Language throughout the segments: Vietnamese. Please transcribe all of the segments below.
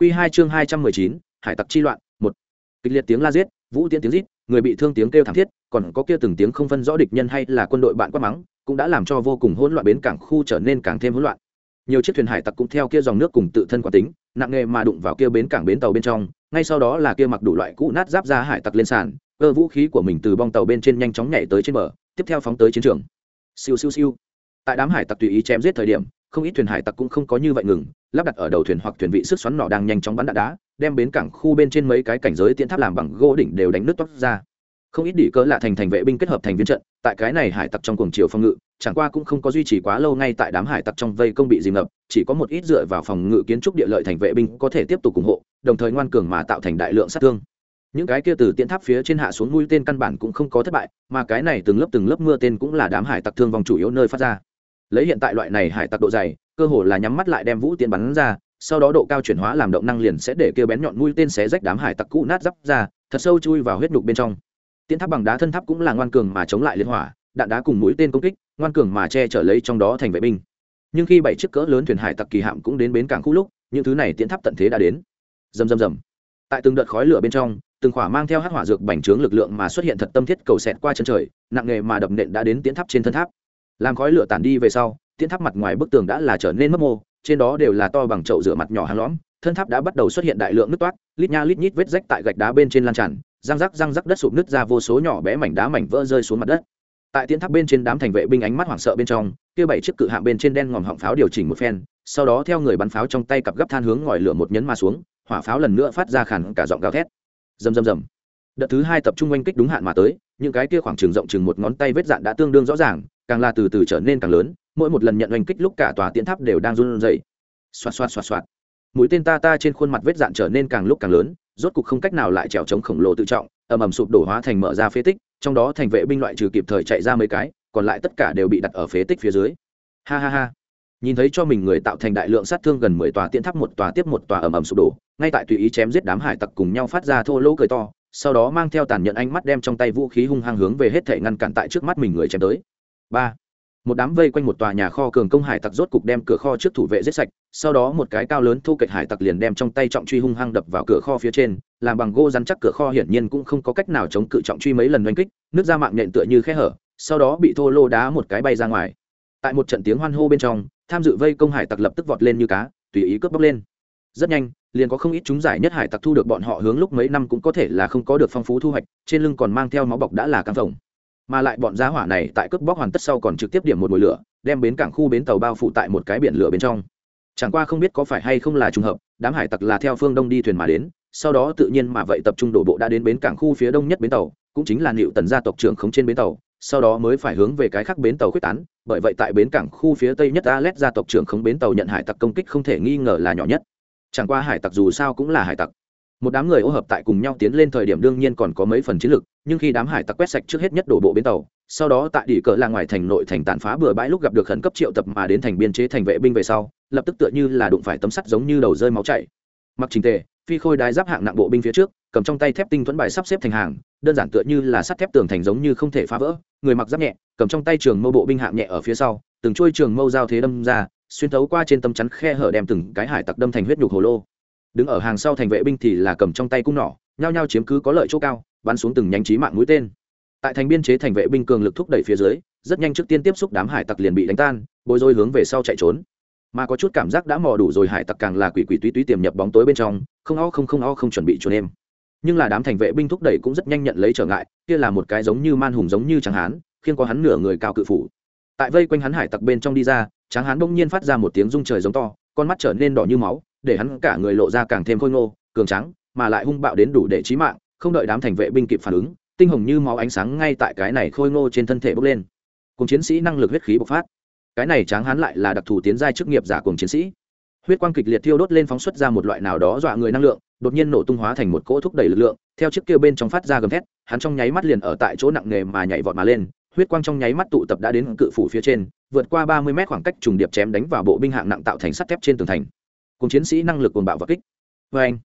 Quy 2 chương hai trăm mười chín, hải tặc chi loạn, một. Kịch liệt tiếng la giết, vũ tiễn tiếng rít, người bị thương tiếng kêu thảm thiết, còn có kia từng tiếng không phân rõ địch nhân hay là quân đội bạn quát mắng, cũng đã làm cho vô cùng hỗn loạn bến cảng khu trở nên càng thêm hỗn loạn. Nhiều chiếc thuyền hải tặc cũng theo kia dòng nước cùng tự thân quán tính, nặng nghề mà đụng vào kia bến cảng bến tàu bên trong, ngay sau đó là kia mặc đủ loại cũ nát giáp ra hải tặc lên sàn, cơ vũ khí của mình từ bong tàu bên trên nhanh chóng nhảy tới trên bờ, tiếp theo phóng tới chiến trường. Siêu siêu siêu. Tại đám hải tặc tùy ý chém giết thời điểm, không ít thuyền hải tặc cũng không có như vậy ngừng lắp đặt ở đầu thuyền hoặc thuyền vị sức xoắn nỏ đang nhanh chóng bắn đạn đá, đem bến cảng khu bên trên mấy cái cảnh giới tiến tháp làm bằng gỗ đỉnh đều đánh nước toát ra. Không ít đỉ cỡ lạ thành thành vệ binh kết hợp thành viên trận, tại cái này hải tặc trong cuồng chiều phòng ngự, chẳng qua cũng không có duy trì quá lâu ngay tại đám hải tặc trong vây công bị dìm ngập, chỉ có một ít dựa vào phòng ngự kiến trúc địa lợi thành vệ binh có thể tiếp tục ủng hộ, đồng thời ngoan cường mà tạo thành đại lượng sát thương. Những cái kia từ tiễn tháp phía trên hạ xuống mũi tên căn bản cũng không có thất bại, mà cái này từng lớp từng lớp mưa tên cũng là đám hải tặc thương vong chủ yếu nơi phát ra. Lấy hiện tại loại này hải tặc độ dày cơ hồ là nhắm mắt lại đem vũ tiến bắn ra, sau đó độ cao chuyển hóa làm động năng liền sẽ để kia bén nhọn mũi tên xé rách đám hải tặc cũ nát giáp ra, thật sâu chui vào huyết nhục bên trong. Tiến tháp bằng đá thân tháp cũng là ngoan cường mà chống lại liên hỏa, đạn đá cùng mũi tên công kích, ngoan cường mà che chở lấy trong đó thành vệ binh. Nhưng khi bảy chiếc cỡ lớn thuyền hải tặc kỳ hạm cũng đến bến cảng khu lúc, những thứ này tiến tháp tận thế đã đến. Rầm rầm rầm. Tại từng đợt khói lửa bên trong, từng khỏa mang theo hắc hỏa dược bành trướng lực lượng mà xuất hiện thật tâm thiết cầu xẹt qua chân trời, nặng nghề mà đập nện đã đến tiến tháp trên thân tháp. Làm khói lửa tản đi về sau tiến tháp mặt ngoài bức tường đã là trở nên mất mô, trên đó đều là to bằng chậu rửa mặt nhỏ hàng lõm, thân tháp đã bắt đầu xuất hiện đại lượng nước toát lít nha lít nhít vết rách tại gạch đá bên trên lan tràn, răng rắc răng rắc đất sụp nứt ra vô số nhỏ bé mảnh đá mảnh vỡ rơi xuống mặt đất. Tại tiến tháp bên trên đám thành vệ binh ánh mắt hoảng sợ bên trong, kia bảy chiếc cự hạm bên trên đen ngòm họng pháo điều chỉnh một phen, sau đó theo người bắn pháo trong tay cặp gấp than hướng ngòi lửa một nhấn mà xuống, hỏa pháo lần nữa phát ra khản cả giọng gào thét. Rầm rầm rầm. Đợt thứ hai tập trung oanh kích đúng hạn mà tới, những cái kia khoảng trường rộng chừng một ngón tay vết dạn đã tương đương rõ ràng càng là từ từ trở nên càng lớn, mỗi một lần nhận oanh kích lúc cả tòa tiến tháp đều đang run rẩy. Xoạt xoạt xoạt xoạt. Mũi tên ta ta trên khuôn mặt vết dạn trở nên càng lúc càng lớn, rốt cục không cách nào lại trèo chống khổng lồ tự trọng, ầm ầm sụp đổ hóa thành mở ra phế tích, trong đó thành vệ binh loại trừ kịp thời chạy ra mấy cái, còn lại tất cả đều bị đặt ở phế tích phía dưới. Ha ha ha. Nhìn thấy cho mình người tạo thành đại lượng sát thương gần mười tòa tiễn tháp một tòa tiếp một tòa ầm ầm sụp đổ, ngay tại tùy ý chém giết đám hải tặc cùng nhau phát ra thô lỗ cười to, sau đó mang theo tàn nhẫn ánh mắt đem trong tay vũ khí hung hăng hướng về hết thể ngăn cản tại trước mắt mình người chém tới ba. Một đám vây quanh một tòa nhà kho cường công hải tặc rốt cục đem cửa kho trước thủ vệ giết sạch, sau đó một cái cao lớn thu kệch hải tặc liền đem trong tay trọng truy hung hăng đập vào cửa kho phía trên, làm bằng gỗ rắn chắc cửa kho hiển nhiên cũng không có cách nào chống cự trọng truy mấy lần oanh kích, nước ra mạng nhện tựa như khe hở, sau đó bị thô lô đá một cái bay ra ngoài. Tại một trận tiếng hoan hô bên trong, tham dự vây công hải tặc lập tức vọt lên như cá, tùy ý cướp bóc lên. Rất nhanh, liền có không ít chúng giải nhất hải tặc thu được bọn họ hướng lúc mấy năm cũng có thể là không có được phong phú thu hoạch, trên lưng còn mang theo máu bọc đã là căng phồng mà lại bọn giá hỏa này tại cướp bóc hoàn tất sau còn trực tiếp điểm một mùi lửa, đem bến cảng khu bến tàu bao phủ tại một cái biển lửa bên trong. Chẳng qua không biết có phải hay không là trùng hợp, đám hải tặc là theo phương đông đi thuyền mà đến, sau đó tự nhiên mà vậy tập trung đổ bộ đã đến bến cảng khu phía đông nhất bến tàu, cũng chính là nịu tần gia tộc trưởng khống trên bến tàu, sau đó mới phải hướng về cái khác bến tàu quyết tán, bởi vậy tại bến cảng khu phía tây nhất alet gia tộc trưởng khống bến tàu nhận hải tặc công kích không thể nghi ngờ là nhỏ nhất. Chẳng qua hải tặc dù sao cũng là hải tặc một đám người ô hợp tại cùng nhau tiến lên thời điểm đương nhiên còn có mấy phần chiến lược nhưng khi đám hải tặc quét sạch trước hết nhất đổ bộ bến tàu, sau đó tại đỉ cờ là ngoài thành nội thành tàn phá bừa bãi lúc gặp được khẩn cấp triệu tập mà đến thành biên chế thành vệ binh về sau, lập tức tựa như là đụng phải tấm sắt giống như đầu rơi máu chảy. Mặc trình tề, phi khôi đái giáp hạng nặng bộ binh phía trước, cầm trong tay thép tinh thuẫn bài sắp xếp thành hàng, đơn giản tựa như là sắt thép tường thành giống như không thể phá vỡ, người mặc giáp nhẹ, cầm trong tay trường mâu bộ binh hạng nhẹ ở phía sau, từng chuôi trường mâu giao thế đâm ra, xuyên thấu qua trên tấm chắn khe hở đem từng cái hải tặc đâm thành huyết nhục hồ lô đứng ở hàng sau thành vệ binh thì là cầm trong tay cung nỏ, nhao nhao chiếm cứ có lợi chỗ cao, bắn xuống từng nhánh trí mạng mũi tên. Tại thành biên chế thành vệ binh cường lực thúc đẩy phía dưới, rất nhanh trước tiên tiếp xúc đám hải tặc liền bị đánh tan, bối rối hướng về sau chạy trốn. Mà có chút cảm giác đã mò đủ rồi, hải tặc càng là quỷ quỷ túy túy tiềm nhập bóng tối bên trong, không o không không o không chuẩn bị chuồn em. Nhưng là đám thành vệ binh thúc đẩy cũng rất nhanh nhận lấy trở ngại, kia là một cái giống như man hùng giống như tráng hán khiên có hắn nửa người cao cự phủ. Tại vây quanh hắn hải tặc bên trong đi ra, tráng hán bỗng nhiên phát ra một tiếng rung trời giống to, con mắt trở nên đỏ như máu để hắn cả người lộ ra càng thêm khôi ngô, cường trắng mà lại hung bạo đến đủ để chí mạng, không đợi đám thành vệ binh kịp phản ứng, tinh hồng như máu ánh sáng ngay tại cái này khôi ngô trên thân thể bốc lên. Cùng chiến sĩ năng lực huyết khí bộc phát. Cái này tráng hắn lại là đặc thù tiến giai chức nghiệp giả cùng chiến sĩ. Huyết quang kịch liệt thiêu đốt lên phóng xuất ra một loại nào đó dọa người năng lượng, đột nhiên nổ tung hóa thành một cỗ thúc đẩy lực lượng, theo chiếc kia bên trong phát ra gầm thét, hắn trong nháy mắt liền ở tại chỗ nặng nề mà nhảy vọt mà lên, huyết quang trong nháy mắt tụ tập đã đến cự phủ phía trên, vượt qua ba mươi mét khoảng cách trùng điệp chém đánh vào bộ binh hạng nặng tạo thành sắt thép trên tường thành cùng chiến sĩ năng lực cuồng bạo và kích. Vê anh,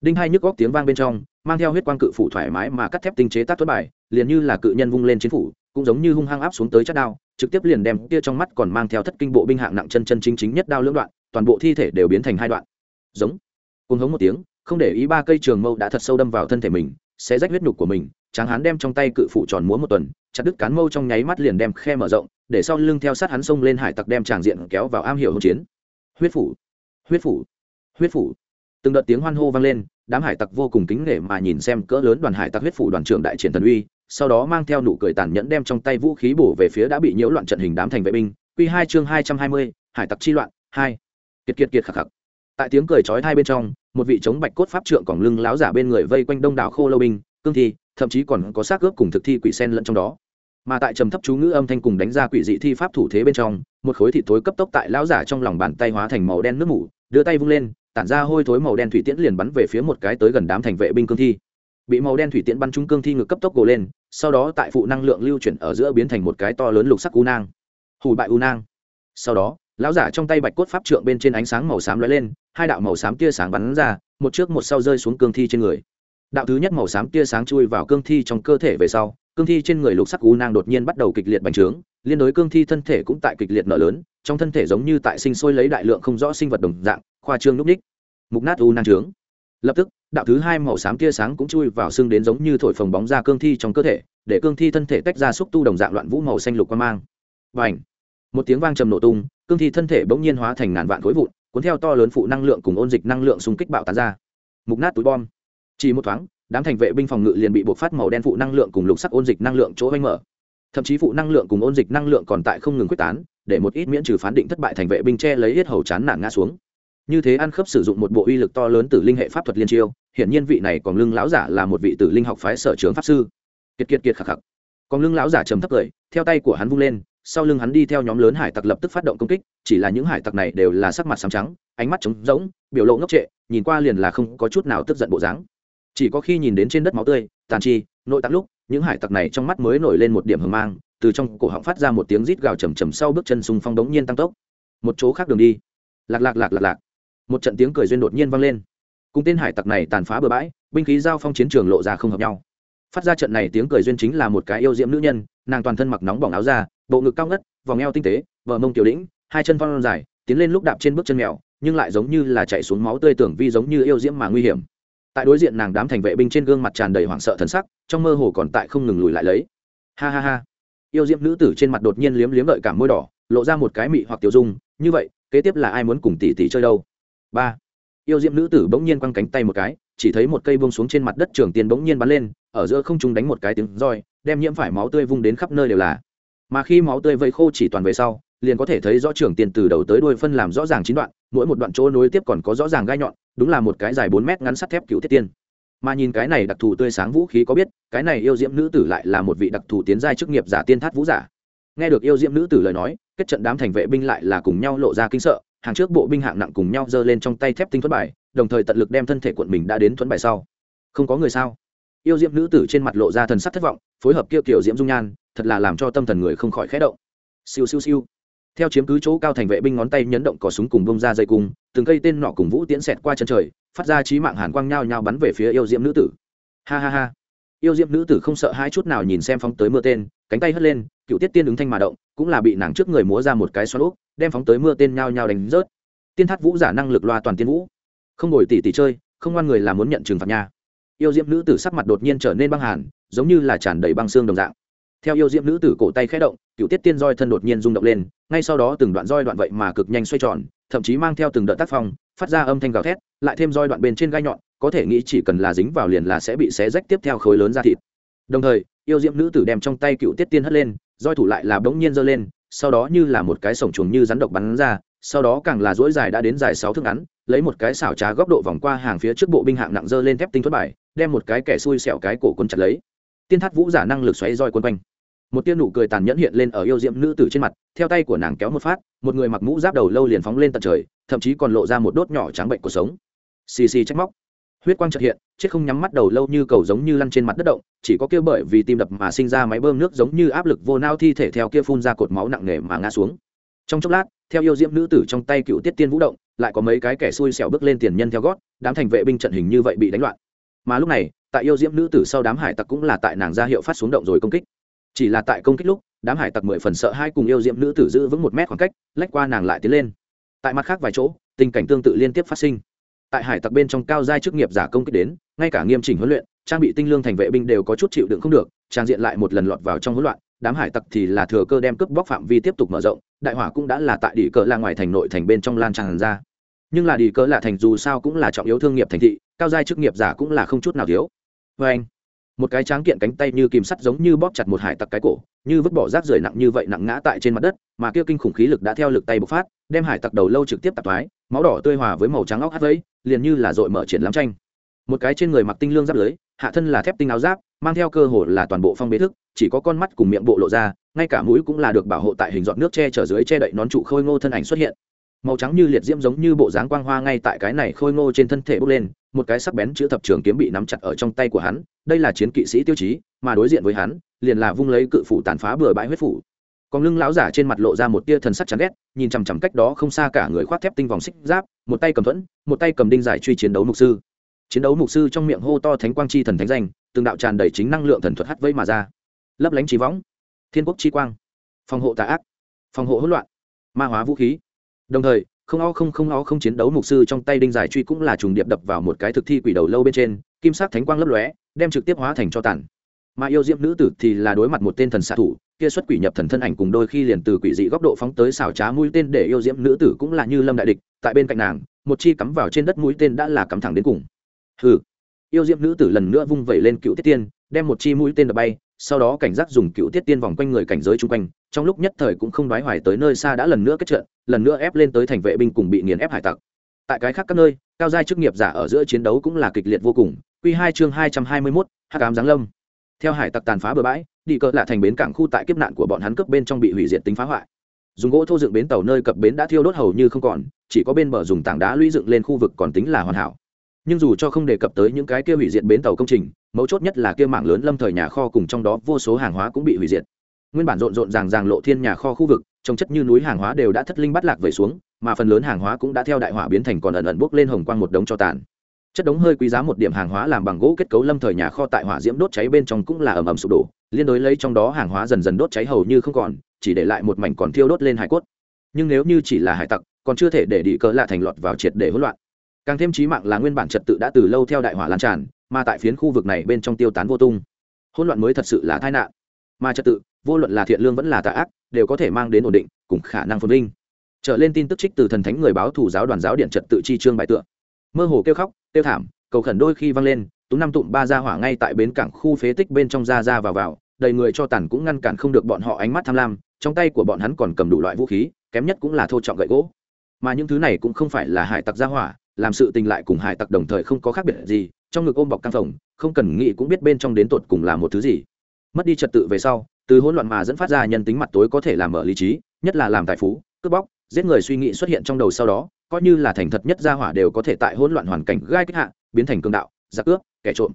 đinh hai nhức góc tiếng vang bên trong, mang theo huyết quang cự phủ thoải mái mà cắt thép tinh chế tác tuất bài, liền như là cự nhân vung lên chiến phủ, cũng giống như hung hăng áp xuống tới chất đao, trực tiếp liền đem kia trong mắt còn mang theo thất kinh bộ binh hạng nặng chân chân chính chính nhất đao lưỡng đoạn, toàn bộ thi thể đều biến thành hai đoạn. Giống cùng hống một tiếng, không để ý ba cây trường mâu đã thật sâu đâm vào thân thể mình sẽ rách huyết nhục của mình, tráng hán đem trong tay cự phủ tròn múa một tuần, chặt đứt cán mâu trong nháy mắt liền đem khe mở rộng, để sau lưng theo sát hắn xông lên hải tặc đem tràng diện kéo vào am hiểu hỗn chiến. Huyết phủ huyết phủ. Huyết phủ. Từng đợt tiếng hoan hô vang lên, đám hải tặc vô cùng kính nể mà nhìn xem cỡ lớn đoàn hải tặc huyết phủ đoàn trưởng đại triển thần uy, sau đó mang theo nụ cười tàn nhẫn đem trong tay vũ khí bổ về phía đã bị nhiễu loạn trận hình đám thành vệ binh. Q hai chương hai trăm hai mươi, hải tặc chi loạn, hai. Kiệt kiệt kiệt khạc khạc tại tiếng cười chói hai bên trong, một vị chống bạch cốt pháp trượng còn lưng láo giả bên người vây quanh đông đảo khô lâu binh, cương thi, thậm chí còn có xác ướp cùng thực thi quỷ sen lẫn trong đó. Mà tại trầm thấp chú ngữ âm thanh cùng đánh ra quỷ dị thi pháp thủ thế bên trong, một khối thịt thối cấp tốc tại lão giả trong lòng bàn tay hóa thành màu đen nước mủ đưa tay vung lên, tản ra hôi thối màu đen thủy tiễn liền bắn về phía một cái tới gần đám thành vệ binh cương thi. Bị màu đen thủy tiễn bắn trúng cương thi ngực cấp tốc gồ lên, sau đó tại phụ năng lượng lưu chuyển ở giữa biến thành một cái to lớn lục sắc u nang. Hủ bại u nang. Sau đó, lão giả trong tay bạch cốt pháp trượng bên trên ánh sáng màu xám lóe lên, hai đạo màu xám tia sáng bắn ra, một trước một sau rơi xuống cương thi trên người. Đạo thứ nhất màu xám tia sáng chui vào cương thi trong cơ thể về sau, cương thi trên người lục sắc u nang đột nhiên bắt đầu kịch liệt bành trướng liên đối cương thi thân thể cũng tại kịch liệt nở lớn, trong thân thể giống như tại sinh sôi lấy đại lượng không rõ sinh vật đồng dạng, khoa trương núp ních mục nát u nang trướng. Lập tức, đạo thứ hai màu xám tia sáng cũng chui vào xương đến giống như thổi phồng bóng ra cương thi trong cơ thể, để cương thi thân thể tách ra xúc tu đồng dạng loạn vũ màu xanh lục quan mang. Và ảnh một tiếng vang trầm nổ tung, cương thi thân thể bỗng nhiên hóa thành ngàn vạn khối vụn, cuốn theo to lớn phụ năng lượng cùng ôn dịch năng lượng xung kích bạo tán ra. Mục nát túi bom. Chỉ một thoáng, đám thành vệ binh phòng ngự liền bị buộc phát màu đen phụ năng lượng cùng lục sắc ôn dịch năng lượng chỗ vanh mở thậm chí phụ năng lượng cùng ôn dịch năng lượng còn tại không ngừng quyết tán, để một ít miễn trừ phán định thất bại thành vệ binh che lấy hết hầu chán nản ngã xuống. Như thế ăn khớp sử dụng một bộ uy lực to lớn từ linh hệ pháp thuật liên chiêu hiện nhiên vị này còn lưng lão giả là một vị tử linh học phái sở trường pháp sư. Kiệt kiệt kiệt khạc khạc còn lưng lão giả trầm thấp cười, theo tay của hắn vung lên, sau lưng hắn đi theo nhóm lớn hải tặc lập tức phát động công kích, chỉ là những hải tặc này đều là sắc mặt sáng trắng, ánh mắt trống rỗng, biểu lộ ngốc trệ, nhìn qua liền là không có chút nào tức giận bộ dáng. Chỉ có khi nhìn đến trên đất máu tươi, tàn chi, nội tạng lúc những hải tặc này trong mắt mới nổi lên một điểm hờ mang, từ trong cổ họng phát ra một tiếng rít gào chầm chầm sau bước chân xung phong đống nhiên tăng tốc. Một chỗ khác đường đi. Lạc lạc lạc lạc lạc. Một trận tiếng cười duyên đột nhiên vang lên. Cùng tên hải tặc này tàn phá bừa bãi, binh khí giao phong chiến trường lộ ra không hợp nhau. Phát ra trận này tiếng cười duyên chính là một cái yêu diễm nữ nhân, nàng toàn thân mặc nóng bỏng áo da, bộ ngực cao ngất, vòng eo tinh tế vợ mông tiểu đĩnh hai chân phong dài, tiến lên lúc đạp trên bước chân mèo, nhưng lại giống như là chạy xuống máu tươi tưởng vi giống như yêu diễm mà nguy hiểm tại đối diện nàng đám thành vệ binh trên gương mặt tràn đầy hoảng sợ thần sắc, trong mơ hồ còn tại không ngừng lùi lại lấy. Ha ha ha. Yêu diễm nữ tử trên mặt đột nhiên liếm liếm lợi cảm môi đỏ, lộ ra một cái mị hoặc tiểu dung, như vậy, kế tiếp là ai muốn cùng tỷ tỷ chơi đâu? Ba. Yêu diễm nữ tử bỗng nhiên quăng cánh tay một cái, chỉ thấy một cây bông xuống trên mặt đất trường tiền bỗng nhiên bắn lên, ở giữa không trung đánh một cái tiếng roi, đem nhiễm phải máu tươi vung đến khắp nơi đều là. Mà khi máu tươi vây khô chỉ toàn về sau, liền có thể thấy rõ trường tiền từ đầu tới đuôi phân làm rõ ràng chín đoạn, mỗi một đoạn chỗ nối tiếp còn có rõ ràng gai nhọn đúng là một cái dài bốn mét ngắn sắt thép cựu thiết tiên. Mà nhìn cái này đặc thù tươi sáng vũ khí có biết, cái này yêu diễm nữ tử lại là một vị đặc thù tiến giai chức nghiệp giả tiên thát vũ giả. Nghe được yêu diễm nữ tử lời nói, kết trận đám thành vệ binh lại là cùng nhau lộ ra kinh sợ, hàng trước bộ binh hạng nặng cùng nhau giơ lên trong tay thép tinh thuẫn bài, đồng thời tận lực đem thân thể quận mình đã đến thuẫn bài sau. Không có người sao? Yêu diễm nữ tử trên mặt lộ ra thần sắc thất vọng, phối hợp kia kiểu diễm dung nhan, thật là làm cho tâm thần người không khỏi khẽ động. Siêu siêu siêu. Theo chiếm cứ chỗ cao thành vệ binh ngón tay nhấn động cò súng cùng bông ra dây cung từng cây tên nọ cùng vũ tiễn xẹt qua chân trời, phát ra trí mạng hàn quang nhao nhao bắn về phía yêu diễm nữ tử. Ha ha ha. Yêu diễm nữ tử không sợ hai chút nào nhìn xem phóng tới mưa tên, cánh tay hất lên, cựu tiết tiên ứng thanh mà động, cũng là bị nàng trước người múa ra một cái xoắn úp, đem phóng tới mưa tên nhao nhao đánh rớt. Tiên thắt vũ giả năng lực loa toàn tiên vũ. Không ngồi tỉ tỉ chơi, không ngoan người là muốn nhận trừng phạt nha. Yêu diễm nữ tử sắc mặt đột nhiên trở nên băng hàn, giống như là tràn đầy băng xương đồng dạng. Theo yêu diễm nữ tử cổ tay khẽ động, cựu tiết tiên roi thân đột nhiên rung động lên, ngay sau đó từng đoạn roi đoạn vậy mà cực nhanh xoay tròn thậm chí mang theo từng đợt tác phong, phát ra âm thanh gào thét, lại thêm roi đoạn bên trên gai nhọn, có thể nghĩ chỉ cần là dính vào liền là sẽ bị xé rách tiếp theo khối lớn ra thịt. Đồng thời, yêu diễm nữ tử đem trong tay cựu tiết tiên hất lên, roi thủ lại là bỗng nhiên giơ lên, sau đó như là một cái sổng chuồng như rắn độc bắn ra, sau đó càng là dỗi dài đã đến dài sáu thước ngắn, lấy một cái xảo trá góc độ vòng qua hàng phía trước bộ binh hạng nặng dơ lên thép tinh thuất bài, đem một cái kẻ xui xẻo cái cổ quân chặt lấy. Tiên thắt vũ giả năng lực xoáy roi quân quanh một tia nụ cười tàn nhẫn hiện lên ở yêu diệm nữ tử trên mặt, theo tay của nàng kéo một phát, một người mặc mũ giáp đầu lâu liền phóng lên tận trời, thậm chí còn lộ ra một đốt nhỏ trắng bệnh cuộc sống. Xì xì trách móc. Huyết quang trật hiện, chết không nhắm mắt đầu lâu như cầu giống như lăn trên mặt đất động, chỉ có kia bởi vì tim đập mà sinh ra máy bơm nước giống như áp lực vô nao thi thể theo kia phun ra cột máu nặng nề mà ngã xuống. Trong chốc lát, theo yêu diễm nữ tử trong tay cựu tiết tiên vũ động, lại có mấy cái kẻ xui xẻo bước lên tiền nhân theo gót, đám thành vệ binh trận hình như vậy bị đánh loạn. Mà lúc này, tại yêu diễm nữ tử sau đám hải tặc cũng là tại nàng ra hiệu phát xuống động rồi công kích chỉ là tại công kích lúc, đám hải tặc mười phần sợ hai cùng yêu diệm nữ tử giữ vững một mét khoảng cách, lách qua nàng lại tiến lên. Tại mặt khác vài chỗ, tình cảnh tương tự liên tiếp phát sinh. Tại hải tặc bên trong cao giai chức nghiệp giả công kích đến, ngay cả nghiêm chỉnh huấn luyện, trang bị tinh lương thành vệ binh đều có chút chịu đựng không được, trang diện lại một lần lọt vào trong hỗn loạn, đám hải tặc thì là thừa cơ đem cướp bóc phạm vi tiếp tục mở rộng, đại hỏa cũng đã là tại địa cờ là ngoài thành nội thành bên trong lan tràn ra. Nhưng là địa cờ là thành dù sao cũng là trọng yếu thương nghiệp thành thị, cao giai chức nghiệp giả cũng là không chút nào thiếu. Vê anh một cái tráng kiện cánh tay như kìm sắt giống như bóp chặt một hải tặc cái cổ, như vứt bỏ rác rưởi nặng như vậy nặng ngã tại trên mặt đất, mà kia kinh khủng khí lực đã theo lực tay bộc phát, đem hải tặc đầu lâu trực tiếp tạp thoái, máu đỏ tươi hòa với màu trắng óc hát vẫy, liền như là dội mở triển lãm tranh. Một cái trên người mặc tinh lương giáp lưới, hạ thân là thép tinh áo giáp, mang theo cơ hồ là toàn bộ phong bế thức, chỉ có con mắt cùng miệng bộ lộ ra, ngay cả mũi cũng là được bảo hộ tại hình dọn nước che chở dưới che đậy nón trụ khôi ngô thân ảnh xuất hiện. Màu trắng như liệt diễm giống như bộ dáng quang hoa ngay tại cái này khôi ngô trên thân thể bốc lên một cái sắc bén chữ thập trường kiếm bị nắm chặt ở trong tay của hắn, đây là chiến kỵ sĩ tiêu chí, mà đối diện với hắn, liền là vung lấy cự phủ tàn phá bừa bãi huyết phủ. Còn lưng lão giả trên mặt lộ ra một tia thần sắc chán ghét, nhìn chằm chằm cách đó không xa cả người khoác thép tinh vòng xích giáp, một tay cầm thuẫn, một tay cầm đinh giải truy chiến đấu mục sư. Chiến đấu mục sư trong miệng hô to thánh quang chi thần thánh danh, từng đạo tràn đầy chính năng lượng thần thuật hắt vây mà ra. Lấp lánh trí võng, thiên quốc chi quang, phòng hộ tà ác, phòng hộ hỗn loạn, ma hóa vũ khí. Đồng thời không o không không o không chiến đấu mục sư trong tay đinh giải truy cũng là trùng điệp đập vào một cái thực thi quỷ đầu lâu bên trên, kim sắc thánh quang lấp lóe, đem trực tiếp hóa thành cho tàn. Mà yêu diễm nữ tử thì là đối mặt một tên thần xạ thủ, kia xuất quỷ nhập thần thân ảnh cùng đôi khi liền từ quỷ dị góc độ phóng tới xảo trá mũi tên để yêu diễm nữ tử cũng là như lâm đại địch, tại bên cạnh nàng, một chi cắm vào trên đất mũi tên đã là cắm thẳng đến cùng. Hừ. Yêu diễm nữ tử lần nữa vung vẩy lên cựu tiết tiên, đem một chi mũi tên đập bay sau đó cảnh giác dùng cựu tiết tiên vòng quanh người cảnh giới chung quanh, trong lúc nhất thời cũng không đoái hoài tới nơi xa đã lần nữa kết trận, lần nữa ép lên tới thành vệ binh cùng bị nghiền ép hải tặc. Tại cái khác các nơi, cao giai chức nghiệp giả ở giữa chiến đấu cũng là kịch liệt vô cùng. Q hai chương hai trăm hai mươi mốt, hắc ám giáng lâm. Theo hải tặc tàn phá bờ bãi, đi cỡ lạ thành bến cảng khu tại kiếp nạn của bọn hắn cướp bên trong bị hủy diệt tính phá hoại. Dùng gỗ thô dựng bến tàu nơi cập bến đã thiêu đốt hầu như không còn, chỉ có bên bờ dùng tảng đá lũy dựng lên khu vực còn tính là hoàn hảo. Nhưng dù cho không đề cập tới những cái kia hủy diệt bến tàu công trình mấu chốt nhất là kia mảng lớn lâm thời nhà kho cùng trong đó vô số hàng hóa cũng bị hủy diệt. Nguyên bản rộn rộn ràng ràng lộ thiên nhà kho khu vực trông chất như núi hàng hóa đều đã thất linh bắt lạc về xuống, mà phần lớn hàng hóa cũng đã theo đại hỏa biến thành còn ẩn ẩn bốc lên hồng quang một đống cho tàn. Chất đống hơi quý giá một điểm hàng hóa làm bằng gỗ kết cấu lâm thời nhà kho tại hỏa diễm đốt cháy bên trong cũng là ầm ầm sụp đổ, liên đối lấy trong đó hàng hóa dần dần đốt cháy hầu như không còn, chỉ để lại một mảnh còn thiêu đốt lên hải cốt. Nhưng nếu như chỉ là hải tặc, còn chưa thể để đi cỡ lạ thành lọt vào triệt để hỗn loạn. Càng thêm chí mạng là nguyên bản trật tự đã từ lâu theo đại hỏa lan tràn mà tại phiến khu vực này bên trong tiêu tán vô tung. Hỗn loạn mới thật sự là tai nạn. Mà trật tự, vô luận là thiện lương vẫn là tà ác, đều có thể mang đến ổn định, cùng khả năng phồn vinh. Trở lên tin tức trích từ thần thánh người báo thủ giáo đoàn giáo điện trật tự chi trương bài tựa. Mơ hồ kêu khóc, kêu thảm, cầu khẩn đôi khi vang lên tú năm tụm ba ra hỏa ngay tại bến cảng khu phế tích bên trong ra ra vào vào, đầy người cho tàn cũng ngăn cản không được bọn họ ánh mắt tham lam, trong tay của bọn hắn còn cầm đủ loại vũ khí, kém nhất cũng là thô trọng gậy gỗ. Mà những thứ này cũng không phải là hải tặc gia hỏa làm sự tình lại cùng hải tặc đồng thời không có khác biệt gì, trong ngực ôm bọc căng phòng không cần nghĩ cũng biết bên trong đến tột cùng là một thứ gì. Mất đi trật tự về sau, từ hỗn loạn mà dẫn phát ra nhân tính mặt tối có thể làm mở lý trí, nhất là làm tài phú, cướp bóc, giết người suy nghĩ xuất hiện trong đầu sau đó, coi như là thành thật nhất gia hỏa đều có thể tại hỗn loạn hoàn cảnh gai kích hạ, biến thành cường đạo, giặc cướp, kẻ trộm.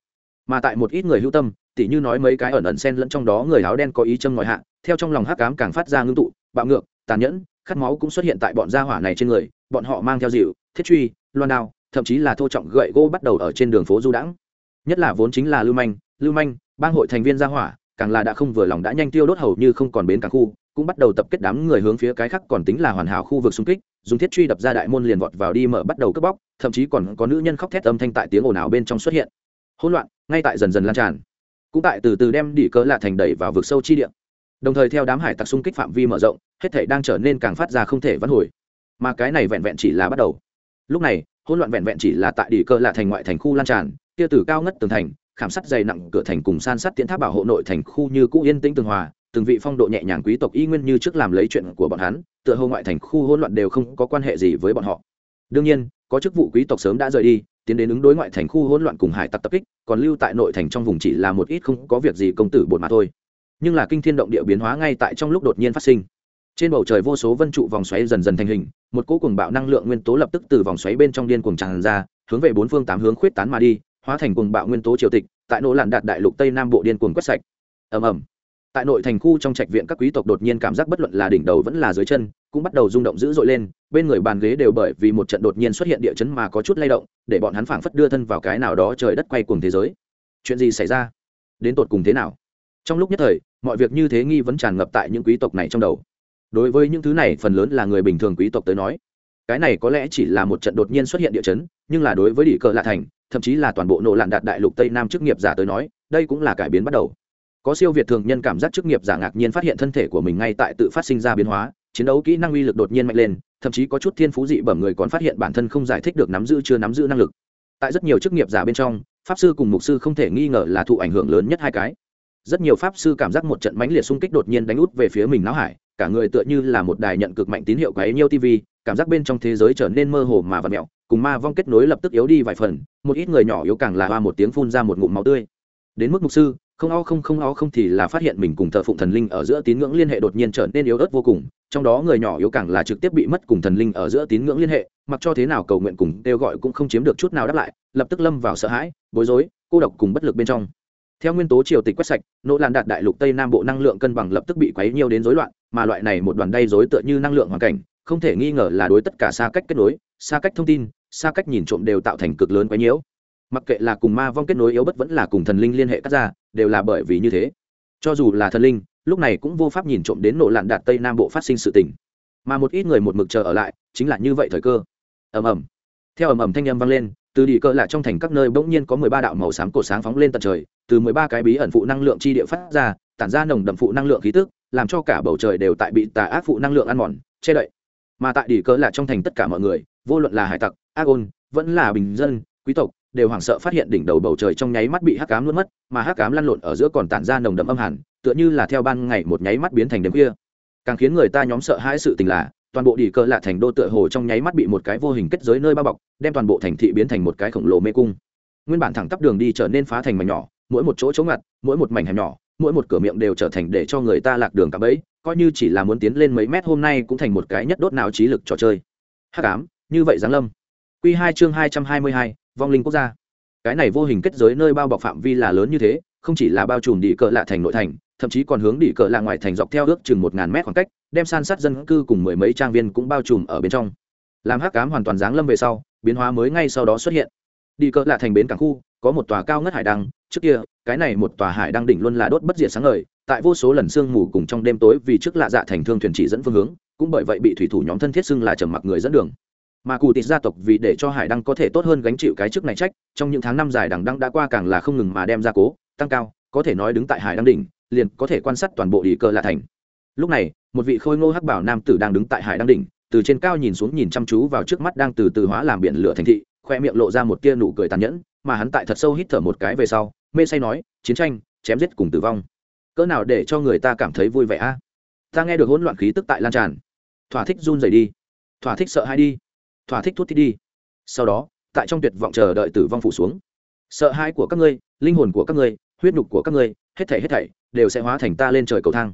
Mà tại một ít người hữu tâm, tỉ như nói mấy cái ẩn ẩn xen lẫn trong đó người áo đen có ý châm ngoại hạ, theo trong lòng hắc cám càng phát ra ngưng tụ, bạo ngược, tàn nhẫn, khát máu cũng xuất hiện tại bọn gia hỏa này trên người, bọn họ mang theo dịu thiết truy, loan đao, thậm chí là thô trọng gậy gỗ bắt đầu ở trên đường phố du đãng. Nhất là vốn chính là lưu manh lưu manh, bang hội thành viên gia hỏa, càng là đã không vừa lòng đã nhanh tiêu đốt hầu như không còn bến cả khu, cũng bắt đầu tập kết đám người hướng phía cái khác còn tính là hoàn hảo khu vực xung kích, dùng thiết truy đập ra đại môn liền vọt vào đi mở bắt đầu cướp bóc, thậm chí còn có nữ nhân khóc thét âm thanh tại tiếng ồn ào bên trong xuất hiện. Hỗn loạn, ngay tại dần dần lan tràn. Cũng tại từ từ đem đỉ cỡ lạ thành đẩy vào vực sâu chi địa. Đồng thời theo đám hải tặc xung kích phạm vi mở rộng, hết thể đang trở nên càng phát ra không thể vãn hồi. Mà cái này vẹn vẹn chỉ là bắt đầu lúc này, hỗn loạn vẹn vẹn chỉ là tại đỉ cơ lạ thành ngoại thành khu lan tràn, kia từ cao ngất tường thành, khảm sắt dày nặng cửa thành cùng san sắt tiến tháp bảo hộ nội thành khu như cũ yên tĩnh tường hòa, từng vị phong độ nhẹ nhàng quý tộc y nguyên như trước làm lấy chuyện của bọn hắn, tựa hồ ngoại thành khu hỗn loạn đều không có quan hệ gì với bọn họ. Đương nhiên, có chức vụ quý tộc sớm đã rời đi, tiến đến ứng đối ngoại thành khu hỗn loạn cùng hải tặc tập kích, còn lưu tại nội thành trong vùng chỉ là một ít không có việc gì công tử bột mà thôi. Nhưng là kinh thiên động địa biến hóa ngay tại trong lúc đột nhiên phát sinh. Trên bầu trời vô số vân trụ vòng xoáy dần dần thành hình một cỗ cuồng bạo năng lượng nguyên tố lập tức từ vòng xoáy bên trong điên cuồng tràn ra, hướng về bốn phương tám hướng khuyết tán mà đi, hóa thành cuồng bạo nguyên tố triều tịch, tại nỗ lạn đạt đại lục tây nam bộ điên cuồng quét sạch. Ầm ầm. Tại nội thành khu trong trạch viện các quý tộc đột nhiên cảm giác bất luận là đỉnh đầu vẫn là dưới chân, cũng bắt đầu rung động dữ dội lên, bên người bàn ghế đều bởi vì một trận đột nhiên xuất hiện địa chấn mà có chút lay động, để bọn hắn phảng phất đưa thân vào cái nào đó trời đất quay cuồng thế giới. Chuyện gì xảy ra? Đến tột cùng thế nào? Trong lúc nhất thời, mọi việc như thế nghi vẫn tràn ngập tại những quý tộc này trong đầu đối với những thứ này, phần lớn là người bình thường quý tộc tới nói. Cái này có lẽ chỉ là một trận đột nhiên xuất hiện địa chấn, nhưng là đối với đỉ cờ lạ thành, thậm chí là toàn bộ nộ lạn đạt đại lục tây nam chức nghiệp giả tới nói, đây cũng là cải biến bắt đầu. Có siêu việt thường nhân cảm giác chức nghiệp giả ngạc nhiên phát hiện thân thể của mình ngay tại tự phát sinh ra biến hóa, chiến đấu kỹ năng uy lực đột nhiên mạnh lên, thậm chí có chút thiên phú dị bẩm người còn phát hiện bản thân không giải thích được nắm giữ chưa nắm giữ năng lực. Tại rất nhiều chức nghiệp giả bên trong, pháp sư cùng mục sư không thể nghi ngờ là thụ ảnh hưởng lớn nhất hai cái. Rất nhiều pháp sư cảm giác một trận mãnh liệt xung kích đột nhiên đánh út về phía mình não hải cả người tựa như là một đài nhận cực mạnh tín hiệu quấy nhiêu tv cảm giác bên trong thế giới trở nên mơ hồ mà vặn mẹo, cùng ma vong kết nối lập tức yếu đi vài phần, một ít người nhỏ yếu càng là hoa một tiếng phun ra một ngụm máu tươi. Đến mức mục sư, không o không không o không thì là phát hiện mình cùng thờ phụng thần linh ở giữa tín ngưỡng liên hệ đột nhiên trở nên yếu ớt vô cùng, trong đó người nhỏ yếu càng là trực tiếp bị mất cùng thần linh ở giữa tín ngưỡng liên hệ, mặc cho thế nào cầu nguyện cùng kêu gọi cũng không chiếm được chút nào đáp lại, lập tức lâm vào sợ hãi, bối rối, cô độc cùng bất lực bên trong theo nguyên tố triều tịch quét sạch, nỗ lan đạt đại lục tây nam bộ năng lượng cân bằng lập tức bị quấy nhiều đến rối loạn, mà loại này một đoàn đay rối tựa như năng lượng hoàn cảnh, không thể nghi ngờ là đối tất cả xa cách kết nối, xa cách thông tin, xa cách nhìn trộm đều tạo thành cực lớn quấy nhiễu. Mặc kệ là cùng ma vong kết nối yếu bất vẫn là cùng thần linh liên hệ cắt ra, đều là bởi vì như thế. Cho dù là thần linh, lúc này cũng vô pháp nhìn trộm đến nổ lạn đạt tây nam bộ phát sinh sự tình. Mà một ít người một mực chờ ở lại, chính là như vậy thời cơ. Ầm ầm. Theo ầm ầm thanh âm vang lên từ đi cơ lạ trong thành các nơi bỗng nhiên có mười ba đạo màu xám cổ sáng phóng lên tận trời, từ mười ba cái bí ẩn phụ năng lượng chi địa phát ra, tản ra nồng đậm phụ năng lượng khí tức, làm cho cả bầu trời đều tại bị tà ác phụ năng lượng ăn mòn, che đậy. Mà tại đi cơ lạ trong thành tất cả mọi người, vô luận là hải tặc, ác ôn, vẫn là bình dân, quý tộc, đều hoảng sợ phát hiện đỉnh đầu bầu trời trong nháy mắt bị hắc cám nuốt mất, mà hắc cám lăn lộn ở giữa còn tản ra nồng đậm âm hẳn tựa như là theo ban ngày một nháy mắt biến thành đêm khuya. Càng khiến người ta nhóm sợ hãi sự tình là toàn bộ đỉ cơ lạ thành đô tựa hồ trong nháy mắt bị một cái vô hình kết giới nơi bao bọc, đem toàn bộ thành thị biến thành một cái khổng lồ mê cung. Nguyên bản thẳng tắp đường đi trở nên phá thành mảnh nhỏ, mỗi một chỗ chống ngặt, mỗi một mảnh hẻm nhỏ, mỗi một cửa miệng đều trở thành để cho người ta lạc đường cả bẫy, coi như chỉ là muốn tiến lên mấy mét hôm nay cũng thành một cái nhất đốt nào trí lực trò chơi. Hắc ám, như vậy giáng lâm. Q hai chương hai trăm hai mươi hai, vong linh quốc gia. Cái này vô hình kết giới nơi bao bọc phạm vi là lớn như thế, không chỉ là bao trùm đi cờ lạ thành nội thành, thậm chí còn hướng đi cờ lạ ngoài thành dọc theo ước chừng một ngàn mét khoảng cách đem san sát dân cư cùng mười mấy trang viên cũng bao trùm ở bên trong. Làm hắc cám hoàn toàn giáng lâm về sau, biến hóa mới ngay sau đó xuất hiện. Đi cỡ lạ thành bến cảng khu, có một tòa cao ngất hải đăng, trước kia, cái này một tòa hải đăng đỉnh luôn là đốt bất diệt sáng ngời, tại vô số lần sương mù cùng trong đêm tối vì trước lạ dạ thành thương thuyền chỉ dẫn phương hướng, cũng bởi vậy bị thủy thủ nhóm thân thiết xưng là trầm mặc người dẫn đường. Mà cụ tịt gia tộc vì để cho hải đăng có thể tốt hơn gánh chịu cái chức này trách, trong những tháng năm dài đằng đăng đã qua càng là không ngừng mà đem ra cố, tăng cao, có thể nói đứng tại hải đăng đỉnh, liền có thể quan sát toàn bộ đi cờ lạ thành lúc này, một vị khôi ngô hắc bảo nam tử đang đứng tại hải đăng đỉnh, từ trên cao nhìn xuống nhìn chăm chú vào trước mắt đang từ từ hóa làm biển lửa thành thị, khoe miệng lộ ra một tia nụ cười tàn nhẫn, mà hắn tại thật sâu hít thở một cái về sau, mê say nói, chiến tranh, chém giết cùng tử vong. Cỡ nào để cho người ta cảm thấy vui vẻ a? Ta nghe được hỗn loạn khí tức tại lan tràn. Thỏa thích run rẩy đi. Thỏa thích sợ hãi đi. Thỏa thích thút thích đi. Sau đó, tại trong tuyệt vọng chờ đợi tử vong phủ xuống. Sợ hãi của các ngươi, linh hồn của các ngươi, huyết nhục của các ngươi, hết thảy hết thảy, đều sẽ hóa thành ta lên trời cầu thang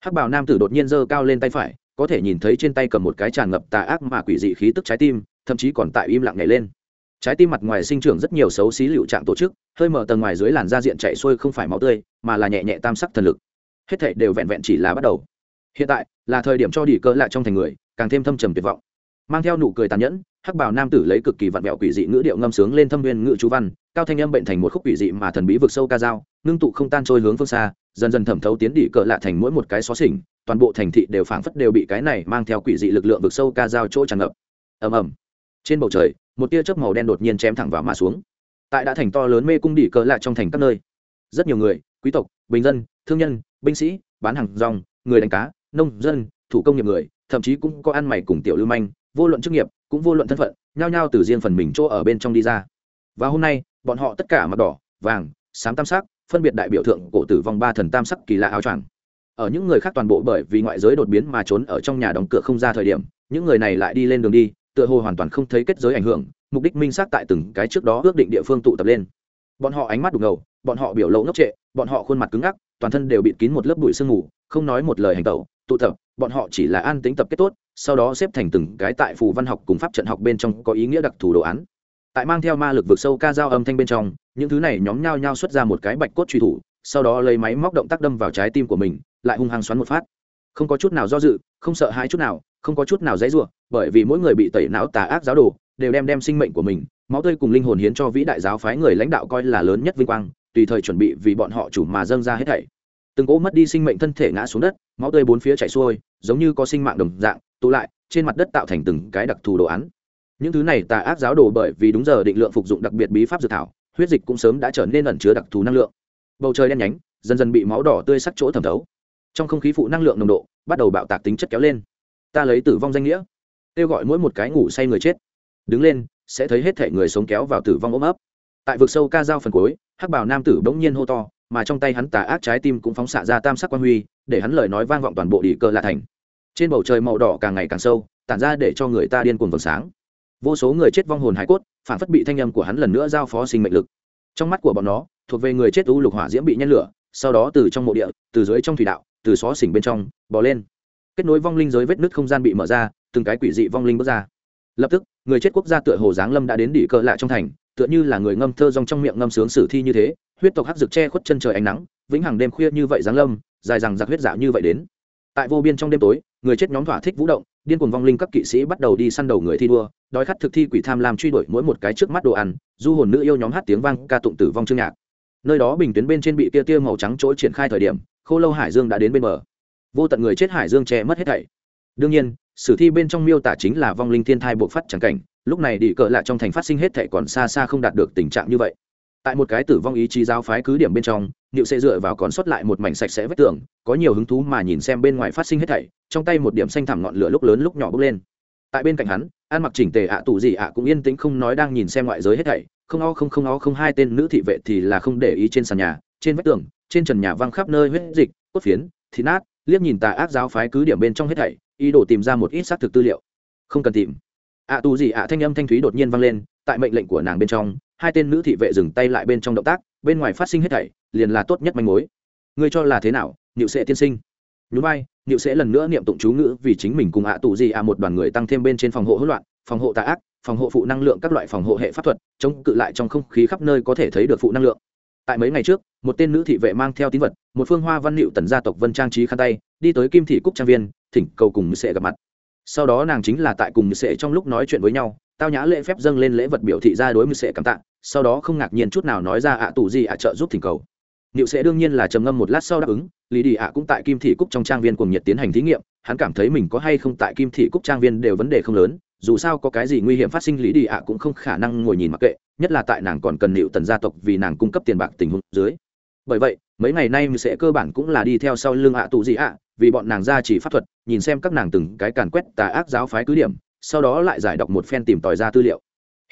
hắc bảo nam tử đột nhiên giơ cao lên tay phải, có thể nhìn thấy trên tay cầm một cái tràn ngập tà ác mà quỷ dị khí tức trái tim, thậm chí còn tại im lặng nhảy lên. Trái tim mặt ngoài sinh trưởng rất nhiều xấu xí liệu trạng tổ chức, hơi mở tầng ngoài dưới làn da diện chạy xuôi không phải máu tươi, mà là nhẹ nhẹ tam sắc thần lực. Hết thảy đều vẹn vẹn chỉ là bắt đầu. Hiện tại, là thời điểm cho đi cơ lại trong thành người, càng thêm thâm trầm tuyệt vọng mang theo nụ cười tàn nhẫn, hắc bảo nam tử lấy cực kỳ vặn vẹo quỷ dị ngữ điệu ngâm sướng lên thâm viên ngữ chú văn, cao thanh âm bệnh thành một khúc quỷ dị mà thần bí vực sâu ca dao, ngưng tụ không tan trôi hướng phương xa, dần dần thẩm thấu tiến đỉ cỡ lạ thành mỗi một cái xó xỉnh, toàn bộ thành thị đều phảng phất đều bị cái này mang theo quỷ dị lực lượng vực sâu ca dao chỗ tràn ngập. Ầm ầm. Trên bầu trời, một tia chớp màu đen đột nhiên chém thẳng vào mà xuống. Tại đã thành to lớn mê cung đỉ cỡ lạ trong thành các nơi, rất nhiều người, quý tộc, bình dân, thương nhân, binh sĩ, bán hàng rong, người đánh cá, nông dân, thủ công nghiệp người, thậm chí cũng có ăn mày cùng tiểu lưu manh vô luận chức nghiệp, cũng vô luận thân phận, nhao nhao từ riêng phần mình chỗ ở bên trong đi ra. Và hôm nay, bọn họ tất cả mặc đỏ, vàng sám tam sắc, phân biệt đại biểu thượng cổ tử vong ba thần tam sắc kỳ lạ áo choàng. Ở những người khác toàn bộ bởi vì ngoại giới đột biến mà trốn ở trong nhà đóng cửa không ra thời điểm, những người này lại đi lên đường đi, tựa hồ hoàn toàn không thấy kết giới ảnh hưởng, mục đích minh xác tại từng cái trước đó ước định địa phương tụ tập lên. Bọn họ ánh mắt đục ngầu, bọn họ biểu lộ ngốc trệ, bọn họ khuôn mặt cứng ngắc, toàn thân đều bịt kín một lớp bụi sương mù, không nói một lời hành tẩu tụ tập, bọn họ chỉ là an tính tập kết tốt, sau đó xếp thành từng cái tại phù văn học cùng pháp trận học bên trong có ý nghĩa đặc thù đồ án. Tại mang theo ma lực vượt sâu ca dao âm thanh bên trong, những thứ này nhóm nhau nhau xuất ra một cái bạch cốt truy thủ, sau đó lấy máy móc động tác đâm vào trái tim của mình, lại hung hăng xoắn một phát. Không có chút nào do dự, không sợ hãi chút nào, không có chút nào dãy rủa, bởi vì mỗi người bị tẩy não tà ác giáo đồ, đều đem đem sinh mệnh của mình, máu tươi cùng linh hồn hiến cho vĩ đại giáo phái người lãnh đạo coi là lớn nhất vinh quang, tùy thời chuẩn bị vì bọn họ chủ mà dâng ra hết thảy từng cỗ mất đi sinh mệnh thân thể ngã xuống đất, máu tươi bốn phía chảy xuôi, giống như có sinh mạng đồng dạng, tụ lại, trên mặt đất tạo thành từng cái đặc thù đồ án. Những thứ này tà ác giáo đồ bởi vì đúng giờ định lượng phục dụng đặc biệt bí pháp dược thảo, huyết dịch cũng sớm đã trở nên ẩn chứa đặc thù năng lượng. Bầu trời đen nhánh, dần dần bị máu đỏ tươi sắc chỗ thẩm thấu. Trong không khí phụ năng lượng nồng độ, bắt đầu bạo tạc tính chất kéo lên. Ta lấy tử vong danh nghĩa. Kêu gọi mỗi một cái ngủ say người chết. Đứng lên, sẽ thấy hết thể người sống kéo vào tử vong ôm ấp. Tại vực sâu ca dao phần cuối, hắc bảo nam tử bỗng nhiên hô to mà trong tay hắn tà ác trái tim cũng phóng xạ ra tam sắc quan huy, để hắn lời nói vang vọng toàn bộ đỉ cơ lạ thành. Trên bầu trời màu đỏ càng ngày càng sâu, tản ra để cho người ta điên cuồng vầng sáng. Vô số người chết vong hồn hải cốt phản phất bị thanh âm của hắn lần nữa giao phó sinh mệnh lực. Trong mắt của bọn nó, thuộc về người chết u lục hỏa diễm bị nhen lửa, sau đó từ trong mộ địa, từ dưới trong thủy đạo, từ xó xỉnh bên trong, bò lên. Kết nối vong linh giới vết nứt không gian bị mở ra, từng cái quỷ dị vong linh bước ra. Lập tức, người chết quốc gia tựa hồ giáng lâm đã đến đỉ cờ lạ trong thành, tựa như là người ngâm thơ rong trong miệng ngâm sướng sử thi như thế huyết tộc hắc rực che khuất chân trời ánh nắng, vĩnh hằng đêm khuya như vậy giáng lâm, dài rằng giặc huyết dạo như vậy đến. Tại vô biên trong đêm tối, người chết nhóm thỏa thích vũ động, điên cuồng vong linh các kỵ sĩ bắt đầu đi săn đầu người thi đua, đói khát thực thi quỷ tham lam truy đuổi mỗi một cái trước mắt đồ ăn, du hồn nữ yêu nhóm hát tiếng vang, ca tụng tử vong chương nhạc. Nơi đó bình tuyến bên trên bị tia tia màu trắng chỗ triển khai thời điểm, khô lâu hải dương đã đến bên bờ. Vô tận người chết hải dương che mất hết thảy. Đương nhiên, sử thi bên trong miêu tả chính là vong linh thiên thai buộc phát chẳng cảnh, lúc này đi cỡ lại trong thành phát sinh hết thảy còn xa xa không đạt được tình trạng như vậy tại một cái tử vong ý chí giáo phái cứ điểm bên trong nịu sẽ dựa vào còn sót lại một mảnh sạch sẽ vách tường, có nhiều hứng thú mà nhìn xem bên ngoài phát sinh hết thảy, trong tay một điểm xanh thẳm ngọn lửa lúc lớn lúc nhỏ bốc lên. Tại bên cạnh hắn ăn mặc chỉnh tề ạ tù gì ạ cũng yên tĩnh không nói đang nhìn xem ngoại giới hết thảy, không o không không o không hai tên nữ thị vệ thì là không để ý trên sàn nhà, trên vách tường, trên trần nhà văng khắp nơi huyết dịch, cốt phiến, thịt nát, liếc nhìn tà ác giáo phái cứ điểm bên trong hết thảy, ý đồ tìm ra một ít xác thực tư liệu. Không cần tìm. ạ tù gì ạ thanh âm thanh thúy đột nhiên vang lên, tại mệnh lệnh của nàng bên trong hai tên nữ thị vệ dừng tay lại bên trong động tác, bên ngoài phát sinh hết thảy, liền là tốt nhất manh mối. Ngươi cho là thế nào nhựu sẽ tiên sinh? Nhú vai nhựu sẽ lần nữa niệm tụng chú ngữ vì chính mình cùng ạ tù gì ạ một đoàn người tăng thêm bên trên phòng hộ hỗn loạn, phòng hộ tà ác, phòng hộ phụ năng lượng các loại phòng hộ hệ pháp thuật, chống cự lại trong không khí khắp nơi có thể thấy được phụ năng lượng. Tại mấy ngày trước, một tên nữ thị vệ mang theo tín vật, một phương hoa văn liệu tần gia tộc vân trang trí khăn tay, đi tới kim thị cúc trang viên, thỉnh cầu cùng sệ gặp mặt. Sau đó nàng chính là tại cùng sệ trong lúc nói chuyện với nhau, tao nhã lễ phép dâng lên lễ vật biểu thị ra đối với sệ cảm tạ sau đó không ngạc nhiên chút nào nói ra ạ tù gì ạ trợ giúp thỉnh cầu Niệu sẽ đương nhiên là trầm ngâm một lát sau đáp ứng, Lý Đi ạ cũng tại Kim Thị Cúc trong trang viên cùng nhiệt tiến hành thí nghiệm, hắn cảm thấy mình có hay không tại Kim Thị Cúc trang viên đều vấn đề không lớn, dù sao có cái gì nguy hiểm phát sinh Lý Đi ạ cũng không khả năng ngồi nhìn mặc kệ, nhất là tại nàng còn cần Niệu Tần gia tộc vì nàng cung cấp tiền bạc tình huống dưới. Bởi vậy, mấy ngày nay mình sẽ cơ bản cũng là đi theo sau lưng ạ tù gì ạ, vì bọn nàng ra chỉ pháp thuật, nhìn xem các nàng từng cái càn quét tà ác giáo phái cứ điểm, sau đó lại giải đọc một phen tìm tòi ra tư liệu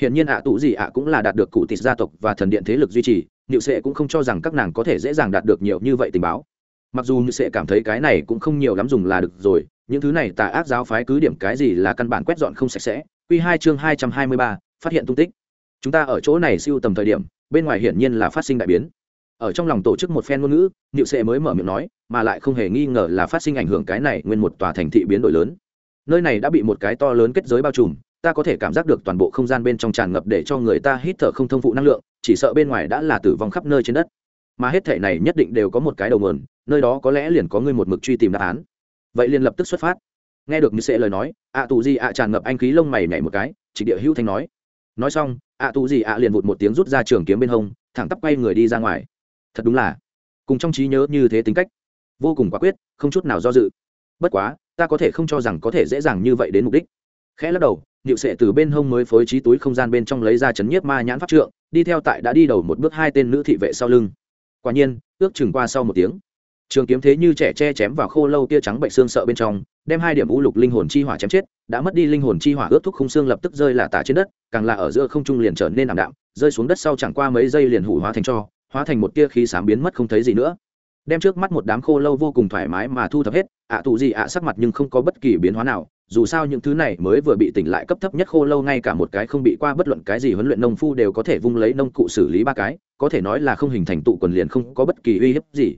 Hiển nhiên ạ tụ gì ạ cũng là đạt được cụ tịt gia tộc và thần điện thế lực duy trì, Niệu Sệ cũng không cho rằng các nàng có thể dễ dàng đạt được nhiều như vậy tình báo. Mặc dù Niệu Sệ cảm thấy cái này cũng không nhiều lắm dùng là được rồi, những thứ này tà ác giáo phái cứ điểm cái gì là căn bản quét dọn không sạch sẽ. Quy hai chương hai trăm hai mươi ba phát hiện tung tích. Chúng ta ở chỗ này siêu tầm thời điểm, bên ngoài hiển nhiên là phát sinh đại biến. Ở trong lòng tổ chức một phen ngôn ngữ, Niệu Sệ mới mở miệng nói, mà lại không hề nghi ngờ là phát sinh ảnh hưởng cái này nguyên một tòa thành thị biến đổi lớn. Nơi này đã bị một cái to lớn kết giới bao trùm, ta có thể cảm giác được toàn bộ không gian bên trong tràn ngập để cho người ta hít thở không thông phụ năng lượng, chỉ sợ bên ngoài đã là tử vong khắp nơi trên đất. Mà hết thể này nhất định đều có một cái đầu nguồn, nơi đó có lẽ liền có người một mực truy tìm đáp án. Vậy liền lập tức xuất phát. Nghe được như sẽ lời nói ạ tù gì ạ tràn ngập anh khí lông mày nhảy một cái, chỉ địa hữu thanh nói. Nói xong ạ tù gì ạ liền vụt một tiếng rút ra trường kiếm bên hông, thẳng tắp quay người đi ra ngoài. Thật đúng là, cùng trong trí nhớ như thế tính cách, vô cùng quả quyết, không chút nào do dự. Bất quá, ta có thể không cho rằng có thể dễ dàng như vậy đến mục đích khẽ lắc đầu Niệu Sệ từ bên hông mới phối trí túi không gian bên trong lấy ra chấn nhiếp ma nhãn pháp trượng, đi theo tại đã đi đầu một bước hai tên nữ thị vệ sau lưng. Quả nhiên, ước chừng qua sau một tiếng, trường kiếm thế như trẻ che chém vào khô lâu tia trắng bệnh xương sợ bên trong, đem hai điểm u lục linh hồn chi hỏa chém chết, đã mất đi linh hồn chi hỏa ướt thúc khung xương lập tức rơi là tả trên đất, càng là ở giữa không trung liền trở nên ảm đạm, rơi xuống đất sau chẳng qua mấy giây liền hủ hóa thành cho, hóa thành một tia khí sám biến mất không thấy gì nữa. Đem trước mắt một đám khô lâu vô cùng thoải mái mà thu thập hết, ạ tụ gì ạ sắc mặt nhưng không có bất kỳ biến hóa nào, dù sao những thứ này mới vừa bị tỉnh lại cấp thấp nhất khô lâu ngay cả một cái không bị qua bất luận cái gì huấn luyện nông phu đều có thể vung lấy nông cụ xử lý ba cái, có thể nói là không hình thành tụ quần liền không có bất kỳ uy hiếp gì.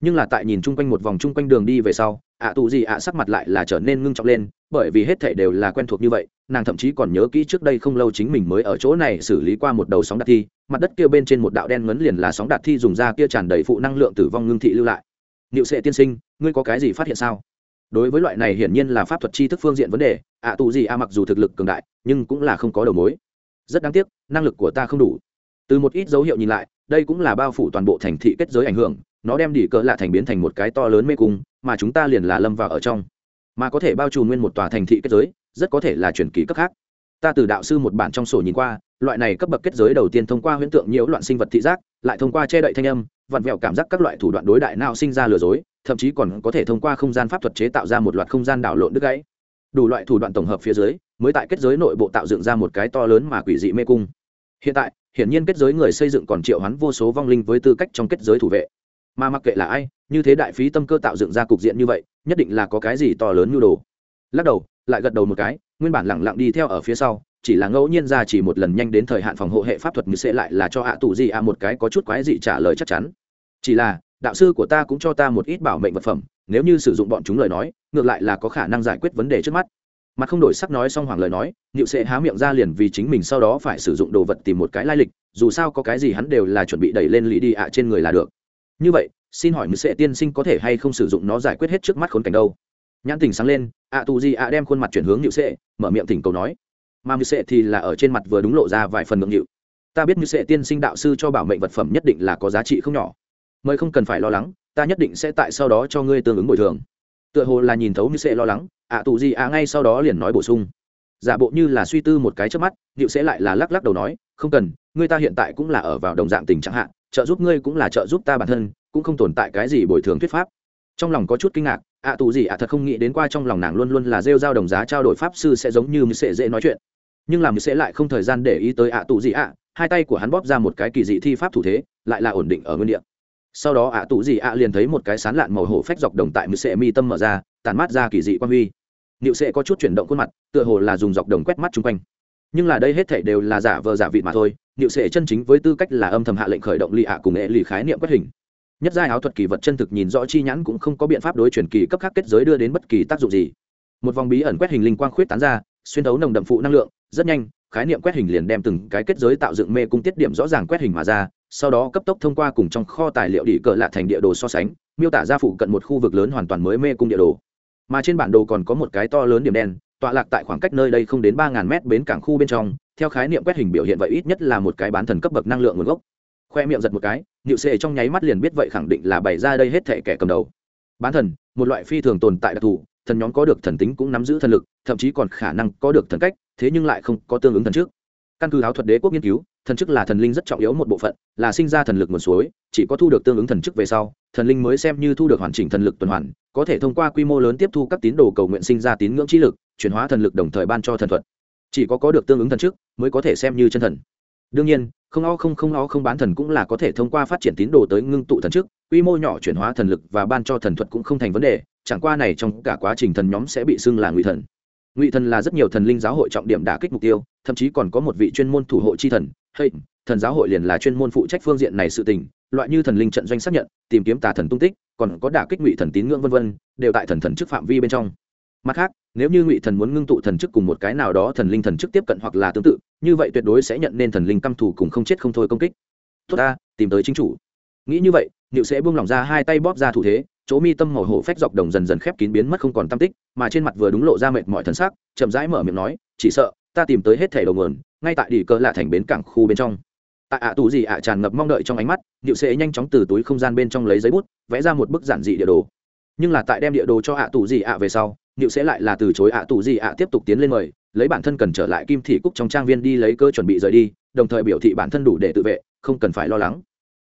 Nhưng là tại nhìn chung quanh một vòng chung quanh đường đi về sau, ạ tụ gì ạ sắc mặt lại là trở nên ngưng trọng lên, bởi vì hết thể đều là quen thuộc như vậy, nàng thậm chí còn nhớ kỹ trước đây không lâu chính mình mới ở chỗ này xử lý qua một đầu sóng đạt thi, mặt đất kia bên trên một đạo đen ngấn liền là sóng đạt thi dùng ra kia tràn đầy phụ năng lượng tử vong ngưng thị lưu lại. Liệu sệ tiên sinh, ngươi có cái gì phát hiện sao? Đối với loại này hiển nhiên là pháp thuật chi thức phương diện vấn đề, ạ tù gì a mặc dù thực lực cường đại, nhưng cũng là không có đầu mối. Rất đáng tiếc, năng lực của ta không đủ. Từ một ít dấu hiệu nhìn lại, đây cũng là bao phủ toàn bộ thành thị kết giới ảnh hưởng, nó đem đỉ cỡ lạ thành biến thành một cái to lớn mê cung, mà chúng ta liền là lâm vào ở trong. Mà có thể bao trùm nguyên một tòa thành thị kết giới, rất có thể là truyền kỳ cấp khác. Ta từ đạo sư một bản trong sổ nhìn qua, loại này cấp bậc kết giới đầu tiên thông qua huyễn tượng nhiễu loạn sinh vật thị giác, lại thông qua che đậy thanh âm vặn vẹo cảm giác các loại thủ đoạn đối đại nào sinh ra lừa dối, thậm chí còn có thể thông qua không gian pháp thuật chế tạo ra một loạt không gian đảo lộn đứt gãy. Đủ loại thủ đoạn tổng hợp phía dưới, mới tại kết giới nội bộ tạo dựng ra một cái to lớn mà quỷ dị mê cung. Hiện tại, hiển nhiên kết giới người xây dựng còn triệu hoán vô số vong linh với tư cách trong kết giới thủ vệ. Mà mặc kệ là ai, như thế đại phí tâm cơ tạo dựng ra cục diện như vậy, nhất định là có cái gì to lớn như đồ. Lắc đầu, lại gật đầu một cái, nguyên bản lẳng lặng đi theo ở phía sau, chỉ là ngẫu nhiên ra chỉ một lần nhanh đến thời hạn phòng hộ hệ pháp thuật như sẽ lại là cho hạ tù gì ạ một cái có chút quái dị trả lời chắc chắn chỉ là, đạo sư của ta cũng cho ta một ít bảo mệnh vật phẩm, nếu như sử dụng bọn chúng lời nói, ngược lại là có khả năng giải quyết vấn đề trước mắt. Mặt không đổi sắc nói xong hoàng lời nói nhịu sẽ há miệng ra liền vì chính mình sau đó phải sử dụng đồ vật tìm một cái lai lịch, dù sao có cái gì hắn đều là chuẩn bị đẩy lên lý đi ạ trên người là được. Như vậy, xin hỏi mười sẽ tiên sinh có thể hay không sử dụng nó giải quyết hết trước mắt khốn cảnh đâu? Nhãn tình sáng lên, ạ tu di ạ đem khuôn mặt chuyển hướng nhịu sệ, mở miệng thỉnh cầu nói. Mà mười sệ thì là ở trên mặt vừa đúng lộ ra vài phần ngượng nhịu ta biết mười sệ tiên sinh đạo sư cho bảo mệnh vật phẩm nhất định là có giá trị không nhỏ mời không cần phải lo lắng, ta nhất định sẽ tại sau đó cho ngươi tương ứng bồi thường. Tựa hồ là nhìn thấu như sẽ lo lắng, ạ tù gì ạ ngay sau đó liền nói bổ sung. Giả bộ như là suy tư một cái trước mắt liệu sẽ lại là lắc lắc đầu nói, không cần, ngươi ta hiện tại cũng là ở vào đồng dạng tình trạng hạn trợ giúp ngươi cũng là trợ giúp ta bản thân, cũng không tồn tại cái gì bồi thường thuyết pháp. Trong lòng có chút kinh ngạc, ạ tù gì ạ thật không nghĩ đến qua trong lòng nàng luôn luôn là rêu giao đồng giá trao đổi pháp sư sẽ giống như mười sẽ dễ nói chuyện. Nhưng làm sẽ lại không thời gian để ý tới ạ tù gì ạ, hai tay của hắn bóp ra một cái kỳ dị thi pháp thủ thế, lại là ổn định ở nguyên địa sau đó ạ tù gì ạ liền thấy một cái sán lạn màu hổ phách dọc đồng tại mười sệ mi tâm mở ra tàn mát ra kỳ dị quan huy. Nịu sẽ có chút chuyển động khuôn mặt, tựa hồ là dùng dọc đồng quét mắt chung quanh. Nhưng là đây hết thể đều là giả vờ giả vị mà thôi, nịu sẽ chân chính với tư cách là âm thầm hạ lệnh khởi động lì ạ cùng nghệ lì khái niệm quét hình. Nhất giai áo thuật kỳ vật chân thực nhìn rõ chi nhãn cũng không có biện pháp đối chuyển kỳ cấp khác kết giới đưa đến bất kỳ tác dụng gì. Một vòng bí ẩn quét hình linh quang khuyết tán ra, xuyên thấu nồng đậm phụ năng lượng, rất nhanh, khái niệm quét hình liền đem từng cái kết giới tạo dựng mê cung tiết điểm rõ ràng quét hình mà ra sau đó cấp tốc thông qua cùng trong kho tài liệu đi cờ lạ thành địa đồ so sánh, miêu tả ra phụ cận một khu vực lớn hoàn toàn mới mê cung địa đồ. Mà trên bản đồ còn có một cái to lớn điểm đen, tọa lạc tại khoảng cách nơi đây không đến ba ngàn mét bến cảng khu bên trong, theo khái niệm quét hình biểu hiện vậy ít nhất là một cái bán thần cấp bậc năng lượng nguồn gốc. Khoe miệng giật một cái nhịu xệ trong nháy mắt liền biết vậy khẳng định là bày ra đây hết thể kẻ cầm đầu. Bán thần, một loại phi thường tồn tại đặc thù, thần nhóm có được thần tính cũng nắm giữ thần lực, thậm chí còn khả năng có được thần cách, thế nhưng lại không có tương ứng thần trước. Căn cứ áo thuật đế quốc nghiên cứu thần chức là thần linh rất trọng yếu một bộ phận, là sinh ra thần lực nguồn suối, chỉ có thu được tương ứng thần chức về sau, thần linh mới xem như thu được hoàn chỉnh thần lực tuần hoàn, có thể thông qua quy mô lớn tiếp thu các tín đồ cầu nguyện sinh ra tín ngưỡng trí lực, chuyển hóa thần lực đồng thời ban cho thần thuật. Chỉ có có được tương ứng thần chức, mới có thể xem như chân thần. Đương nhiên, không o không không o không bán thần cũng là có thể thông qua phát triển tín đồ tới ngưng tụ thần chức, quy mô nhỏ chuyển hóa thần lực và ban cho thần thuật cũng không thành vấn đề, chẳng qua này trong cả quá trình thần nhóm sẽ bị xưng là ngụy thần. Ngụy thần là rất nhiều thần linh giáo hội trọng điểm đả kích mục tiêu, thậm chí còn có một vị chuyên môn thủ hộ chi thần hey, thần giáo hội liền là chuyên môn phụ trách phương diện này sự tình loại như thần linh trận doanh xác nhận tìm kiếm tà thần tung tích còn có đả kích ngụy thần tín ngưỡng vân vân đều tại thần thần chức phạm vi bên trong. Mặt khác nếu như ngụy thần muốn ngưng tụ thần chức cùng một cái nào đó thần linh thần chức tiếp cận hoặc là tương tự như vậy tuyệt đối sẽ nhận nên thần linh căm thù cùng không chết không thôi công kích. Tốt ta tìm tới chính chủ. Nghĩ như vậy Diệu sẽ buông lỏng ra hai tay bóp ra thủ thế chỗ mi tâm màu hổ phách dọc đồng dần dần khép kín biến mất không còn tâm tích mà trên mặt vừa đúng lộ ra mệt mỏi thần sắc chậm rãi mở miệng nói chỉ sợ ta tìm tới hết thẻ đầu nguồn, ngay tại đỉ cơ lạ thành bến cảng khu bên trong. Tại ạ à tù gì ạ tràn ngập mong đợi trong ánh mắt, điệu sẽ nhanh chóng từ túi không gian bên trong lấy giấy bút, vẽ ra một bức giản dị địa đồ. Nhưng là tại đem địa đồ cho ạ à tù gì ạ về sau, điệu sẽ lại là từ chối ạ tù gì ạ tiếp tục tiến lên mời, lấy bản thân cần trở lại kim thị cúc trong trang viên đi lấy cơ chuẩn bị rời đi, đồng thời biểu thị bản thân đủ để tự vệ, không cần phải lo lắng.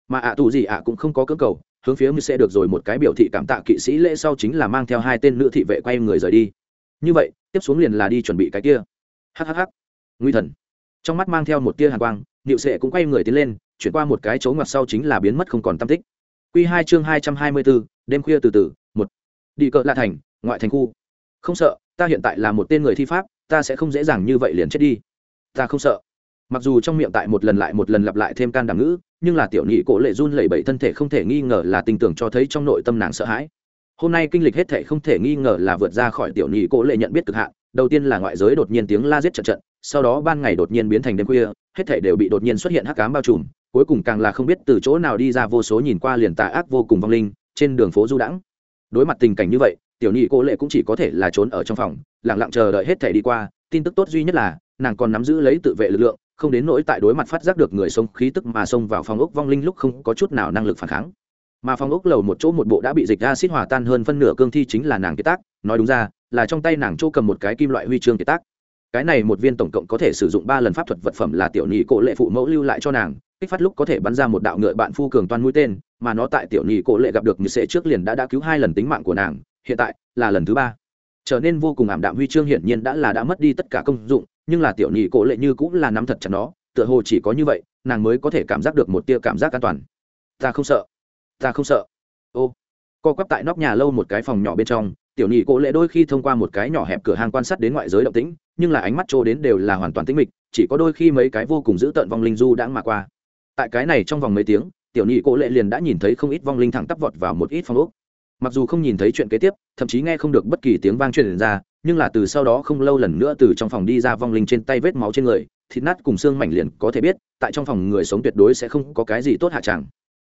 Mà ạ tù gì ạ cũng không có cơ cầu, hướng phía như sẽ được rồi một cái biểu thị cảm tạ kỵ sĩ lễ sau chính là mang theo hai tên nữ thị vệ quay người rời đi. Như vậy, tiếp xuống liền là đi chuẩn bị cái kia hhh nguy thần. Trong mắt mang theo một tia hàn quang, niệu sệ cũng quay người tiến lên, chuyển qua một cái chỗ ngoặt sau chính là biến mất không còn tam tích. Q hai chương hai trăm hai mươi bốn đêm khuya từ từ, một. Đi cỡ lạ thành, ngoại thành khu. Không sợ, ta hiện tại là một tên người thi pháp, ta sẽ không dễ dàng như vậy liền chết đi. Ta không sợ. Mặc dù trong miệng tại một lần lại một lần lặp lại thêm can đảm ngữ, nhưng là tiểu nhị cổ lệ run lẩy bẩy thân thể không thể nghi ngờ là tình tưởng cho thấy trong nội tâm nàng sợ hãi. Hôm nay kinh lịch hết thể không thể nghi ngờ là vượt ra khỏi tiểu nhị cổ lệ nhận biết cực hạn đầu tiên là ngoại giới đột nhiên tiếng la giết trận trận, sau đó ban ngày đột nhiên biến thành đêm khuya, hết thể đều bị đột nhiên xuất hiện hắc cám bao trùm, cuối cùng càng là không biết từ chỗ nào đi ra vô số nhìn qua liền tà ác vô cùng vong linh, trên đường phố du đãng. Đối mặt tình cảnh như vậy, tiểu nhị cô lệ cũng chỉ có thể là trốn ở trong phòng lẳng lặng chờ đợi hết thể đi qua, tin tức tốt duy nhất là, nàng còn nắm giữ lấy tự vệ lực lượng, không đến nỗi tại đối mặt phát giác được người sống khí tức mà xông vào phòng ốc vong linh lúc không có chút nào năng lực phản kháng. Mà phòng ốc lầu một chỗ một bộ đã bị dịch acid hòa tan hơn phân nửa cương thi chính là nàng kế tác, nói đúng ra là trong tay nàng chỗ cầm một cái kim loại huy chương kiệt tác. Cái này một viên tổng cộng có thể sử dụng ba lần pháp thuật vật phẩm là tiểu nhị cổ lệ phụ mẫu lưu lại cho nàng, kích phát lúc có thể bắn ra một đạo ngựa bạn phu cường toan mũi tên, mà nó tại tiểu nhị cổ lệ gặp được như sệ trước liền đã đã cứu hai lần tính mạng của nàng, hiện tại là lần thứ ba. Trở nên vô cùng ảm đạm huy chương hiển nhiên đã là đã mất đi tất cả công dụng, nhưng là tiểu nhị cổ lệ như cũng là nắm thật chặt nó, tựa hồ chỉ có như vậy, nàng mới có thể cảm giác được một tia cảm giác an toàn. Ta không sợ. Ta không sợ. Ô. Co quắp tại nóc nhà lâu một cái phòng nhỏ bên trong tiểu nhị cổ lệ đôi khi thông qua một cái nhỏ hẹp cửa hàng quan sát đến ngoại giới động tĩnh, nhưng là ánh mắt trô đến đều là hoàn toàn tĩnh mịch, chỉ có đôi khi mấy cái vô cùng dữ tợn vong linh du đãng mà qua. Tại cái này trong vòng mấy tiếng, tiểu nhị cổ lệ liền đã nhìn thấy không ít vong linh thẳng tắp vọt vào một ít phong ốc. Mặc dù không nhìn thấy chuyện kế tiếp, thậm chí nghe không được bất kỳ tiếng vang truyền ra, nhưng là từ sau đó không lâu lần nữa từ trong phòng đi ra vong linh trên tay vết máu trên người, thịt nát cùng xương mảnh liền có thể biết, tại trong phòng người sống tuyệt đối sẽ không có cái gì tốt hạ chẳng.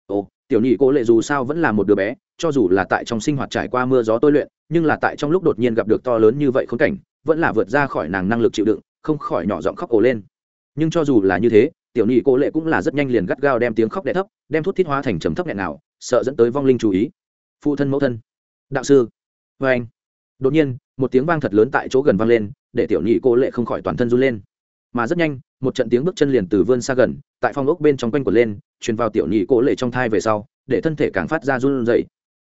Ồ, tiểu nhị cô lệ dù sao vẫn là một đứa bé, cho dù là tại trong sinh hoạt trải qua mưa gió tôi luyện nhưng là tại trong lúc đột nhiên gặp được to lớn như vậy khốn cảnh, vẫn là vượt ra khỏi nàng năng lực chịu đựng, không khỏi nhỏ giọng khóc ồ lên. Nhưng cho dù là như thế, tiểu nhị cô lệ cũng là rất nhanh liền gắt gao đem tiếng khóc đẻ thấp, đem thuốc thiết hóa thành trầm thấp nghẹn nào, sợ dẫn tới vong linh chú ý. Phụ thân mẫu thân. Đạo sư. Vê anh. Đột nhiên, một tiếng vang thật lớn tại chỗ gần vang lên, để tiểu nhị cô lệ không khỏi toàn thân run lên. Mà rất nhanh, một trận tiếng bước chân liền từ vươn xa gần, tại phòng ốc bên trong quanh quần lên, truyền vào tiểu nhị cô lệ trong thai về sau, để thân thể càng phát ra run dậy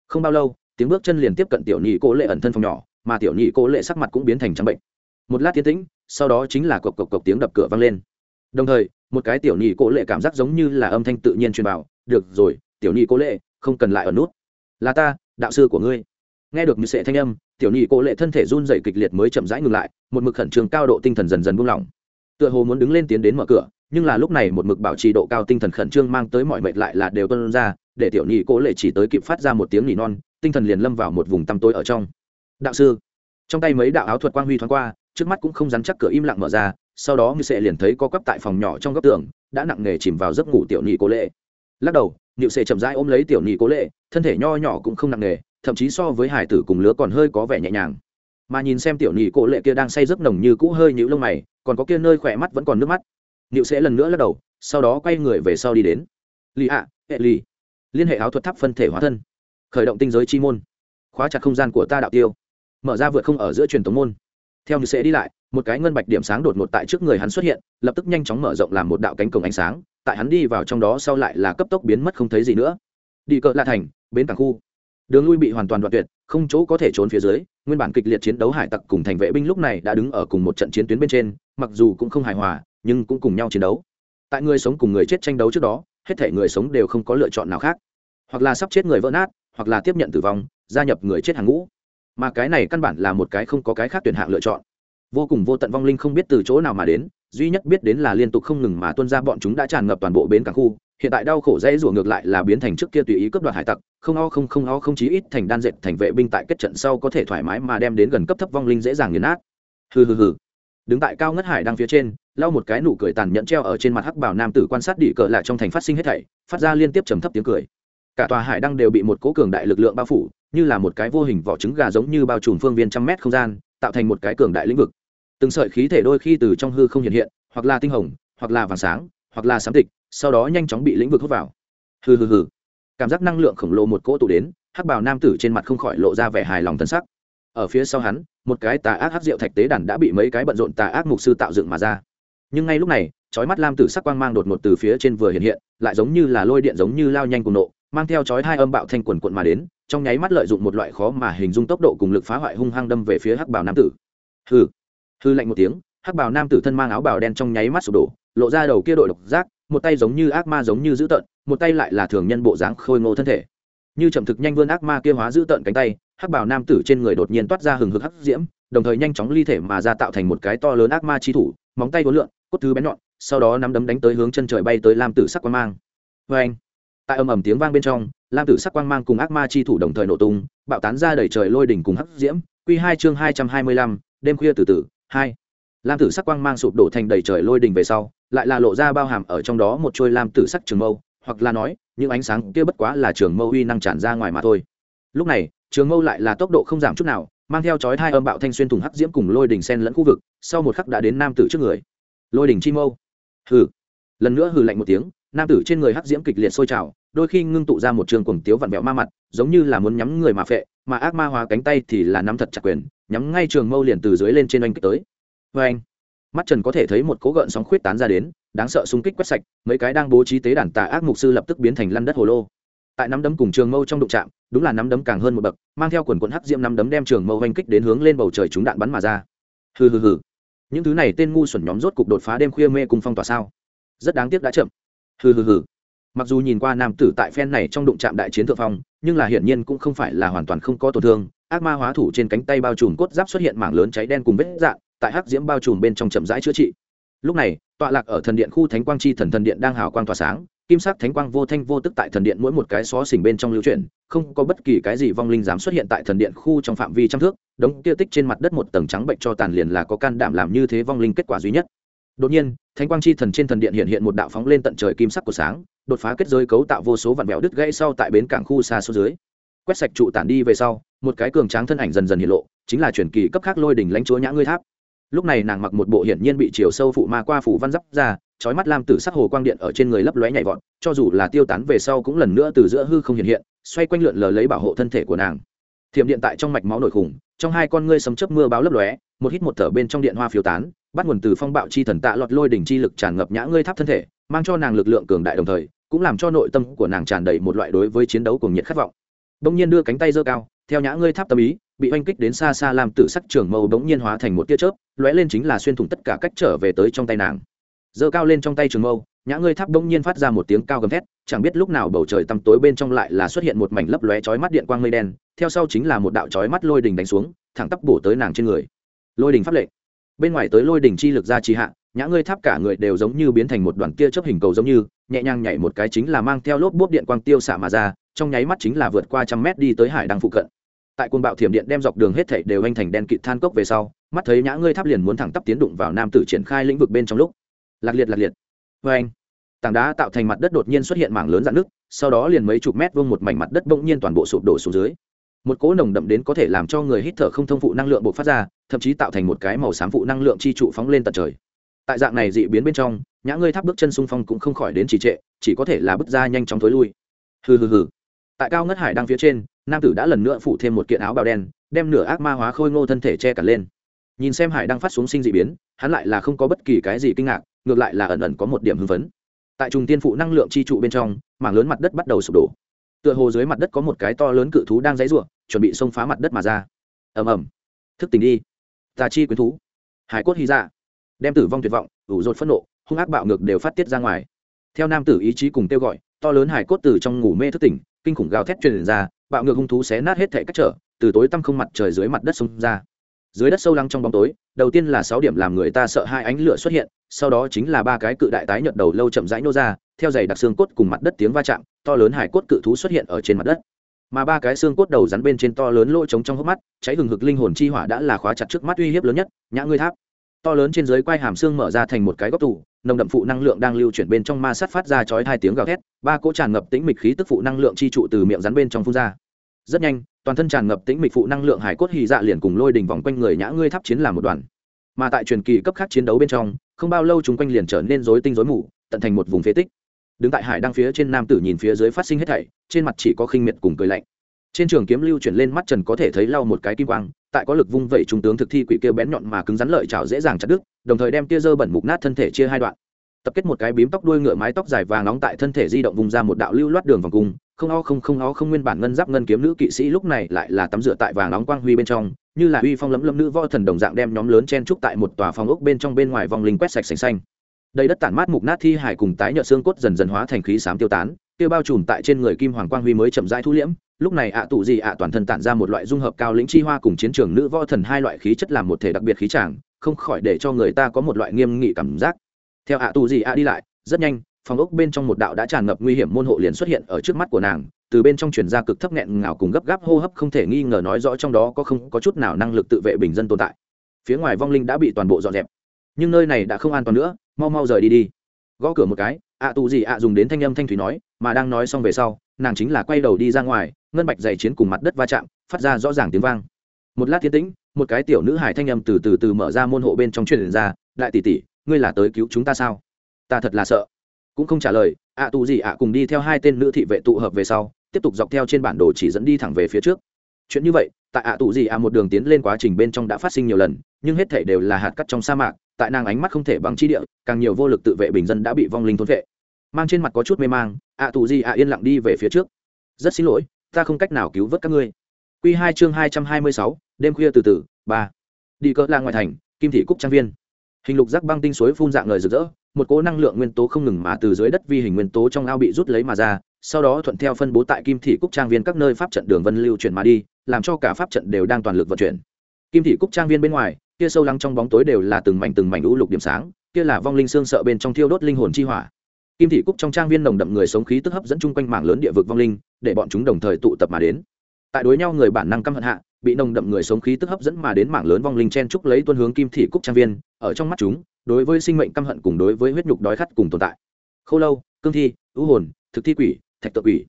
không bao lâu tiếng bước chân liền tiếp cận tiểu nhị cô lệ ẩn thân phòng nhỏ, mà tiểu nhị cô lệ sắc mặt cũng biến thành trắng bệnh. Một lát tiến tĩnh, sau đó chính là cộc cộc cộc tiếng đập cửa vang lên. Đồng thời, một cái tiểu nhị cô lệ cảm giác giống như là âm thanh tự nhiên truyền vào, được rồi, tiểu nhị cô lệ, không cần lại ở nút. Là ta, đạo sư của ngươi. Nghe được như sệ thanh âm, tiểu nhị cô lệ thân thể run dày kịch liệt mới chậm rãi ngừng lại, một mực khẩn trương cao độ tinh thần dần dần buông lỏng. Tựa hồ muốn đứng lên tiến đến mở cửa, nhưng là lúc này một mực bảo trì độ cao tinh thần khẩn trương mang tới mọi mệt lại là đều tuân ra, để tiểu nhị cô lệ chỉ tới kịp phát ra một tiếng nỉ non tinh thần liền lâm vào một vùng tăm tối ở trong. Đạo sư, trong tay mấy đạo áo thuật quang huy thoáng qua, trước mắt cũng không dám chắc cửa im lặng mở ra, sau đó như sệ liền thấy có quắp tại phòng nhỏ trong góc tường, đã nặng nề chìm vào giấc ngủ tiểu nhị cô lệ. Lắc đầu nịu sệ chậm rãi ôm lấy tiểu nhị cố lệ, thân thể nho nhỏ cũng không nặng nề, thậm chí so với hải tử cùng lứa còn hơi có vẻ nhẹ nhàng. Mà nhìn xem tiểu nhị cố lệ kia đang say giấc nồng như cũ hơi nhũ lông mày, còn có kia nơi khỏe mắt vẫn còn nước mắt. Nịu sệ lần nữa lắc đầu, sau đó quay người về sau đi đến. Lì ạ, hệ lì. Liên hệ áo thuật tháp phân thể hóa thân khởi động tinh giới chi môn, khóa chặt không gian của ta đạo tiêu, mở ra vượt không ở giữa truyền tống môn. Theo như sẽ đi lại, một cái ngân bạch điểm sáng đột ngột tại trước người hắn xuất hiện, lập tức nhanh chóng mở rộng làm một đạo cánh cổng ánh sáng, tại hắn đi vào trong đó sau lại là cấp tốc biến mất không thấy gì nữa. Đi cỡ la thành, bến cảng khu. Đường lui bị hoàn toàn đoạn tuyệt, không chỗ có thể trốn phía dưới, nguyên bản kịch liệt chiến đấu hải tặc cùng thành vệ binh lúc này đã đứng ở cùng một trận chiến tuyến bên trên, mặc dù cũng không hài hòa, nhưng cũng cùng nhau chiến đấu. Tại người sống cùng người chết tranh đấu trước đó, hết thể người sống đều không có lựa chọn nào khác. Hoặc là sắp chết người vỡ nát hoặc là tiếp nhận tử vong, gia nhập người chết hàng ngũ. Mà cái này căn bản là một cái không có cái khác tuyển hạng lựa chọn. Vô cùng vô tận vong linh không biết từ chỗ nào mà đến, duy nhất biết đến là liên tục không ngừng mà tuân ra bọn chúng đã tràn ngập toàn bộ bến cảng khu. Hiện tại đau khổ dễ rủa ngược lại là biến thành trước kia tùy ý cướp đoạt hải tặc, không o không không o không chí ít thành đan dệt thành vệ binh tại kết trận sau có thể thoải mái mà đem đến gần cấp thấp vong linh dễ dàng nghiền nát. Hừ hừ hừ. Đứng tại cao ngất hải đang phía trên, lau một cái nụ cười tàn nhẫn treo ở trên mặt hắc bảo nam tử quan sát đỉ cờ lại trong thành phát sinh hết thảy, phát ra liên tiếp trầm thấp tiếng cười cả tòa hải đăng đều bị một cố cường đại lực lượng bao phủ, như là một cái vô hình vỏ trứng gà giống như bao trùm phương viên trăm mét không gian, tạo thành một cái cường đại lĩnh vực. Từng sợi khí thể đôi khi từ trong hư không hiện hiện, hoặc là tinh hồng, hoặc là vàng sáng, hoặc là sám tịch, sau đó nhanh chóng bị lĩnh vực hút vào. Hừ hừ hừ. Cảm giác năng lượng khổng lồ một cỗ tụ đến, hắc bào nam tử trên mặt không khỏi lộ ra vẻ hài lòng thân sắc. Ở phía sau hắn, một cái tà ác hắc rượu thạch tế đàn đã bị mấy cái bận rộn tà ác mục sư tạo dựng mà ra. Nhưng ngay lúc này, chói mắt lam tử sắc quang mang đột ngột từ phía trên vừa hiện hiện, lại giống như là lôi điện giống như lao nhanh cùng nộ mang theo chói hai âm bạo thanh quần quận mà đến, trong nháy mắt lợi dụng một loại khó mà hình dung tốc độ cùng lực phá hoại hung hăng đâm về phía hắc Bảo nam tử. Hừ. Hư lạnh một tiếng, hắc Bảo nam tử thân mang áo bào đen trong nháy mắt sụp đổ, lộ ra đầu kia đội độc giác, một tay giống như ác ma giống như dữ tợn, một tay lại là thường nhân bộ dáng khôi ngô thân thể. Như chậm thực nhanh vươn ác ma kia hóa dữ tợn cánh tay, hắc Bảo nam tử trên người đột nhiên toát ra hừng hực hắc diễm, đồng thời nhanh chóng ly thể mà ra tạo thành một cái to lớn ác ma chi thủ, móng tay vốn lượn, cốt thứ bén nhọn, sau đó nắm đấm đánh tới hướng chân trời bay tới lam tử sắc quang mang. Vê anh tại âm ầm tiếng vang bên trong, lam tử sắc quang mang cùng ác ma chi thủ đồng thời nổ tung, bạo tán ra đầy trời lôi đỉnh cùng hắc diễm. Q hai chương hai trăm hai mươi lăm, đêm khuya từ từ, hai. Lam tử sắc quang mang sụp đổ thành đầy trời lôi đỉnh về sau, lại là lộ ra bao hàm ở trong đó một trôi lam tử sắc trường mâu, hoặc là nói, những ánh sáng kia bất quá là trường mâu uy năng tràn ra ngoài mà thôi. Lúc này, trường mâu lại là tốc độ không giảm chút nào, mang theo chói hai âm bạo thanh xuyên thủng hắc diễm cùng lôi đình sen lẫn khu vực, sau một khắc đã đến nam tử trước người. Lôi đình chi mâu. Hừ. Lần nữa hừ lạnh một tiếng nam tử trên người hắc diễm kịch liệt sôi trào, đôi khi ngưng tụ ra một trường cuồng tiếu vặn vẹo ma mặt, giống như là muốn nhắm người mà phệ, mà ác ma hóa cánh tay thì là nắm thật chặt quyền, nhắm ngay trường mâu liền từ dưới lên trên oanh kích tới. Vê anh mắt trần có thể thấy một cố gợn sóng khuyết tán ra đến, đáng sợ xung kích quét sạch, mấy cái đang bố trí tế đàn tà ác mục sư lập tức biến thành lăn đất hồ lô. Tại nắm đấm cùng trường mâu trong đụng trạm đúng là nắm đấm càng hơn một bậc, mang theo quần quần hắc diễm nắm đấm đem trường mâu oanh kích đến hướng lên bầu trời chúng đạn bắn mà ra. Hừ hừ hừ. Những thứ này tên ngu xuẩn nhóm rốt cục đột phá đêm khuya mê cùng phong tỏa sao? Rất đáng tiếc đã chậm hừ hừ hừ. Mặc dù nhìn qua nam tử tại phen này trong đụng trạm đại chiến thượng phong, nhưng là hiển nhiên cũng không phải là hoàn toàn không có tổn thương. Ác ma hóa thủ trên cánh tay bao trùm cốt giáp xuất hiện mảng lớn cháy đen cùng vết dạn, tại hắc diễm bao trùm bên trong chậm rãi chữa trị. Lúc này, tọa lạc ở thần điện khu thánh quang chi thần thần điện đang hào quang tỏa sáng, kim sắc thánh quang vô thanh vô tức tại thần điện mỗi một cái xó xỉnh bên trong lưu chuyển, không có bất kỳ cái gì vong linh dám xuất hiện tại thần điện khu trong phạm vi trăm thước, đống kia tích trên mặt đất một tầng trắng bệnh cho tàn liền là có can đảm làm như thế vong linh kết quả duy nhất đột nhiên, thánh quang chi thần trên thần điện hiện hiện một đạo phóng lên tận trời kim sắc của sáng, đột phá kết giới cấu tạo vô số vạn mèo đứt gãy sau tại bến cảng khu xa số dưới. Quét sạch trụ tản đi về sau, một cái cường tráng thân ảnh dần dần hiện lộ, chính là truyền kỳ cấp khác lôi đỉnh lãnh chúa nhã ngươi tháp. Lúc này nàng mặc một bộ hiển nhiên bị chiều sâu phụ ma qua phủ văn giáp ra trói mắt lam tử sắc hồ quang điện ở trên người lấp lóe nhảy vọt, cho dù là tiêu tán về sau cũng lần nữa từ giữa hư không hiện hiện, xoay quanh lượn lờ lấy bảo hộ thân thể của nàng. Thiểm điện tại trong mạch máu nổi khủng, trong hai con ngươi sấm chớp mưa báo lấp lóe một hít một thở bên trong điện hoa phiêu tán, bắt nguồn từ phong bạo chi thần tạ lọt lôi đỉnh chi lực tràn ngập nhã ngươi tháp thân thể, mang cho nàng lực lượng cường đại đồng thời, cũng làm cho nội tâm của nàng tràn đầy một loại đối với chiến đấu cùng nhiệt khát vọng. Đông nhiên đưa cánh tay giơ cao, theo nhã ngươi tháp tâm ý, bị oanh kích đến xa xa làm tử sắc trường mâu bỗng nhiên hóa thành một tia chớp, lóe lên chính là xuyên thủng tất cả cách trở về tới trong tay nàng. Giơ cao lên trong tay trường mâu, nhã ngươi tháp bỗng nhiên phát ra một tiếng cao gầm thét, chẳng biết lúc nào bầu trời tăm tối bên trong lại là xuất hiện một mảnh lấp lóe chói mắt điện quang mây đen, theo sau chính là một đạo chói mắt lôi đình đánh xuống, thẳng tắp bổ tới nàng trên người lôi đình pháp lệnh. Bên ngoài tới lôi đình chi lực ra trì hạ, nhã ngươi tháp cả người đều giống như biến thành một đoàn kia chấp hình cầu giống như, nhẹ nhàng nhảy một cái chính là mang theo lốp bốp điện quang tiêu xạ mà ra, trong nháy mắt chính là vượt qua trăm mét đi tới hải đăng phụ cận. Tại cuồng bạo thiểm điện đem dọc đường hết thảy đều anh thành đen kịt than cốc về sau, mắt thấy nhã ngươi tháp liền muốn thẳng tắp tiến đụng vào nam tử triển khai lĩnh vực bên trong lúc. Lạc liệt lạc liệt. Vê anh, tảng đá tạo thành mặt đất đột nhiên xuất hiện mảng lớn dạn nước sau đó liền mấy chục mét vuông một mảnh mặt đất bỗng nhiên toàn bộ sụp đổ xuống dưới một cỗ nồng đậm đến có thể làm cho người hít thở không thông phụ năng lượng bộc phát ra, thậm chí tạo thành một cái màu xám phụ năng lượng chi trụ phóng lên tận trời. Tại dạng này dị biến bên trong, nhã ngươi tháp bước chân xung phong cũng không khỏi đến trì trệ, chỉ có thể là bước ra nhanh chóng thối lui. Hừ hừ hừ. Tại cao ngất hải đang phía trên, nam tử đã lần nữa phủ thêm một kiện áo bào đen, đem nửa ác ma hóa khôi ngô thân thể che cả lên. Nhìn xem hải đang phát xuống sinh dị biến, hắn lại là không có bất kỳ cái gì kinh ngạc, ngược lại là ẩn ẩn có một điểm hưng phấn. Tại trùng tiên phụ năng lượng chi trụ bên trong, mảng lớn mặt đất bắt đầu sụp đổ tựa hồ dưới mặt đất có một cái to lớn cự thú đang dãy rủa, chuẩn bị xông phá mặt đất mà ra. Ầm ầm. Thức tỉnh đi. Tà chi quyến thú. Hải cốt hy dạ. Đem tử vong tuyệt vọng ủ rột phẫn nộ hung ác bạo ngược đều phát tiết ra ngoài. Theo nam tử ý chí cùng kêu gọi to lớn hải cốt từ trong ngủ mê thức tỉnh kinh khủng gào thét truyền ra bạo ngược hung thú xé nát hết thảy các trở từ tối tăm không mặt trời dưới mặt đất xông ra. Dưới đất sâu lắng trong bóng tối đầu tiên là sáu điểm làm người ta sợ hai ánh lửa xuất hiện sau đó chính là ba cái cự đại tái nhợt đầu lâu chậm rãi nô ra theo giày đặc xương cốt cùng mặt đất tiếng va chạm, to lớn hải cốt cự thú xuất hiện ở trên mặt đất. Mà ba cái xương cốt đầu rắn bên trên to lớn lỗ trống trong hốc mắt, cháy hừng hực linh hồn chi hỏa đã là khóa chặt trước mắt uy hiếp lớn nhất, nhã ngươi tháp. To lớn trên dưới quai hàm xương mở ra thành một cái góc tủ, nồng đậm phụ năng lượng đang lưu chuyển bên trong ma sát phát ra chói hai tiếng gào thét, ba cỗ tràn ngập tĩnh mịch khí tức phụ năng lượng chi trụ từ miệng rắn bên trong phun ra. Rất nhanh, toàn thân tràn ngập tĩnh mịch phụ năng lượng hải cốt hì dạ liền cùng lôi đỉnh vòng quanh người nhã ngươi tháp chiến làm một đoàn. Mà tại truyền kỳ cấp khác chiến đấu bên trong, không bao lâu chúng quanh liền trở nên rối tinh rối mù, tận thành một vùng phế tích đứng tại hải đăng phía trên nam tử nhìn phía dưới phát sinh hết thảy, trên mặt chỉ có khinh miệt cùng cười lạnh. Trên trường kiếm lưu chuyển lên mắt trần có thể thấy lau một cái kim quang, tại có lực vung vẩy trung tướng thực thi quỷ kia bén nhọn mà cứng rắn lợi chảo dễ dàng chặt đứt, đồng thời đem tia dơ bẩn mục nát thân thể chia hai đoạn. Tập kết một cái bím tóc đuôi ngựa mái tóc dài vàng nóng tại thân thể di động vùng ra một đạo lưu loát đường vòng cung, không o không không o không nguyên bản ngân giáp ngân kiếm nữ kỵ sĩ lúc này lại là tắm rửa tại vàng nóng quang huy bên trong, như là uy phong lấm lấm nữ võ thần đồng dạng đem nhóm lớn chen trúc tại một tòa phòng ốc bên trong bên ngoài vòng linh quét sạch sành xanh đầy đất tản mát mục nát thi hải cùng tái nhợt xương cốt dần dần hóa thành khí xám tiêu tán kia bao trùm tại trên người kim hoàng quang huy mới chậm rãi thu liễm. Lúc này ạ tụ gì ạ toàn thân tản ra một loại dung hợp cao lĩnh chi hoa cùng chiến trường nữ võ thần hai loại khí chất làm một thể đặc biệt khí tràng, không khỏi để cho người ta có một loại nghiêm nghị cảm giác. Theo ạ tụ gì ạ đi lại, rất nhanh, phòng ốc bên trong một đạo đã tràn ngập nguy hiểm môn hộ liền xuất hiện ở trước mắt của nàng, từ bên trong truyền ra cực thấp nghẹn ngào cùng gấp gáp hô hấp không thể nghi ngờ nói rõ trong đó có không có chút nào năng lực tự vệ bình dân tồn tại. Phía ngoài vong linh đã bị toàn bộ dọn dẹp, nhưng nơi này đã không an toàn nữa mau mau rời đi đi. Gõ cửa một cái, ạ tù gì ạ dùng đến thanh âm thanh thủy nói, mà đang nói xong về sau, nàng chính là quay đầu đi ra ngoài, ngân bạch dày chiến cùng mặt đất va chạm, phát ra rõ ràng tiếng vang. Một lát thiên tĩnh, một cái tiểu nữ hải thanh âm từ từ từ mở ra môn hộ bên trong truyền ra, đại tỷ tỷ, ngươi là tới cứu chúng ta sao? Ta thật là sợ. Cũng không trả lời, ạ tù gì ạ cùng đi theo hai tên nữ thị vệ tụ hợp về sau, tiếp tục dọc theo trên bản đồ chỉ dẫn đi thẳng về phía trước. Chuyện như vậy, tại ạ tù gì ạ một đường tiến lên quá trình bên trong đã phát sinh nhiều lần, nhưng hết thể đều là hạt cắt trong sa mạc tại nàng ánh mắt không thể bằng chi địa, càng nhiều vô lực tự vệ bình dân đã bị vong linh thốn vệ. Mang trên mặt có chút mê mang, ạ tù gì ạ yên lặng đi về phía trước. Rất xin lỗi, ta không cách nào cứu vớt các ngươi. Q hai chương hai trăm hai mươi sáu, đêm khuya từ từ, ba. Đi cỡ la ngoại thành, kim thị cúc trang viên. Hình lục rác băng tinh suối phun dạng lời rực rỡ, một cỗ năng lượng nguyên tố không ngừng mà từ dưới đất vi hình nguyên tố trong ao bị rút lấy mà ra, sau đó thuận theo phân bố tại kim thị cúc trang viên các nơi pháp trận đường vân lưu chuyển mà đi, làm cho cả pháp trận đều đang toàn lực vận chuyển. Kim thị cúc trang viên bên ngoài kia sâu lắng trong bóng tối đều là từng mảnh từng mảnh u lục điểm sáng, kia là vong linh xương sợ bên trong thiêu đốt linh hồn chi hỏa. Kim thị cúc trong trang viên nồng đậm người sống khí tức hấp dẫn chung quanh mảng lớn địa vực vong linh, để bọn chúng đồng thời tụ tập mà đến. Tại đối nhau người bản năng căm hận hạ, bị nồng đậm người sống khí tức hấp dẫn mà đến mảng lớn vong linh chen trúc lấy tuân hướng kim thị cúc trang viên, ở trong mắt chúng, đối với sinh mệnh căm hận cùng đối với huyết nhục đói khát cùng tồn tại. Khô lâu, cương thi, ưu hồn, thực thi quỷ, thạch tự quỷ.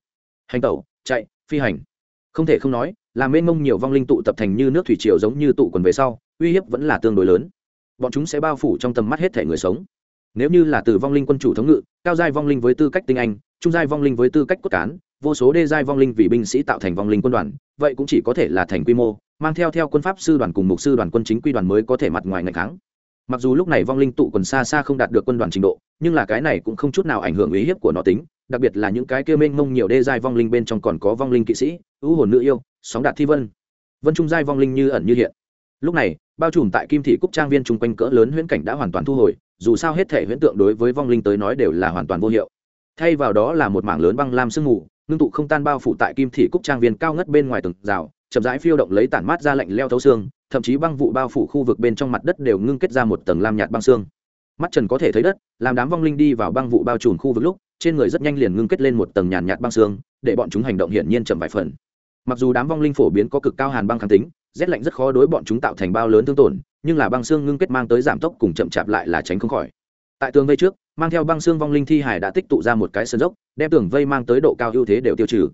Hành tẩu, chạy, phi hành. Không thể không nói làm mênh mông nhiều vong linh tụ tập thành như nước thủy triều giống như tụ quần về sau uy hiếp vẫn là tương đối lớn. Bọn chúng sẽ bao phủ trong tầm mắt hết thể người sống. Nếu như là từ vong linh quân chủ thống ngự, cao giai vong linh với tư cách tinh anh, trung giai vong linh với tư cách cốt cán, vô số đê giai vong linh vì binh sĩ tạo thành vong linh quân đoàn, vậy cũng chỉ có thể là thành quy mô, mang theo theo quân pháp sư đoàn cùng mục sư đoàn quân chính quy đoàn mới có thể mặt ngoài ngày tháng mặc dù lúc này vong linh tụ quần xa xa không đạt được quân đoàn trình độ, nhưng là cái này cũng không chút nào ảnh hưởng ý hiếp của nó tính, đặc biệt là những cái kia mênh mông nhiều đê giai vong linh bên trong còn có vong linh kỵ sĩ, ưu hồn nữ yêu, sóng đạt thi vân. Vân trung giai vong linh như ẩn như hiện. Lúc này bao trùm tại kim thị cúc trang viên chung quanh cỡ lớn huyễn cảnh đã hoàn toàn thu hồi, dù sao hết thể huyễn tượng đối với vong linh tới nói đều là hoàn toàn vô hiệu. Thay vào đó là một mảng lớn băng lam sương mù, ngưng tụ không tan bao phủ tại kim thị cúc trang viên cao ngất bên ngoài tường rào, chậm rãi phiêu động lấy tản mát ra lạnh leo thấu xương, thậm chí băng vụ bao phủ khu vực bên trong mặt đất đều ngưng kết ra một tầng lam nhạt băng xương. Mắt trần có thể thấy đất, làm đám vong linh đi vào băng vụ bao trùm khu vực lúc, trên người rất nhanh liền ngưng kết lên một tầng nhàn nhạt băng xương, để bọn chúng hành động hiển nhiên chậm vài phần. Mặc dù đám vong linh phổ biến có cực cao hàn băng kháng tính rét lạnh rất khó đối bọn chúng tạo thành bao lớn thương tổn, nhưng là băng xương ngưng kết mang tới giảm tốc cùng chậm chạp lại là tránh không khỏi. Tại tường vây trước, mang theo băng xương vong linh thi hải đã tích tụ ra một cái sân dốc, đem tường vây mang tới độ cao ưu thế đều tiêu trừ.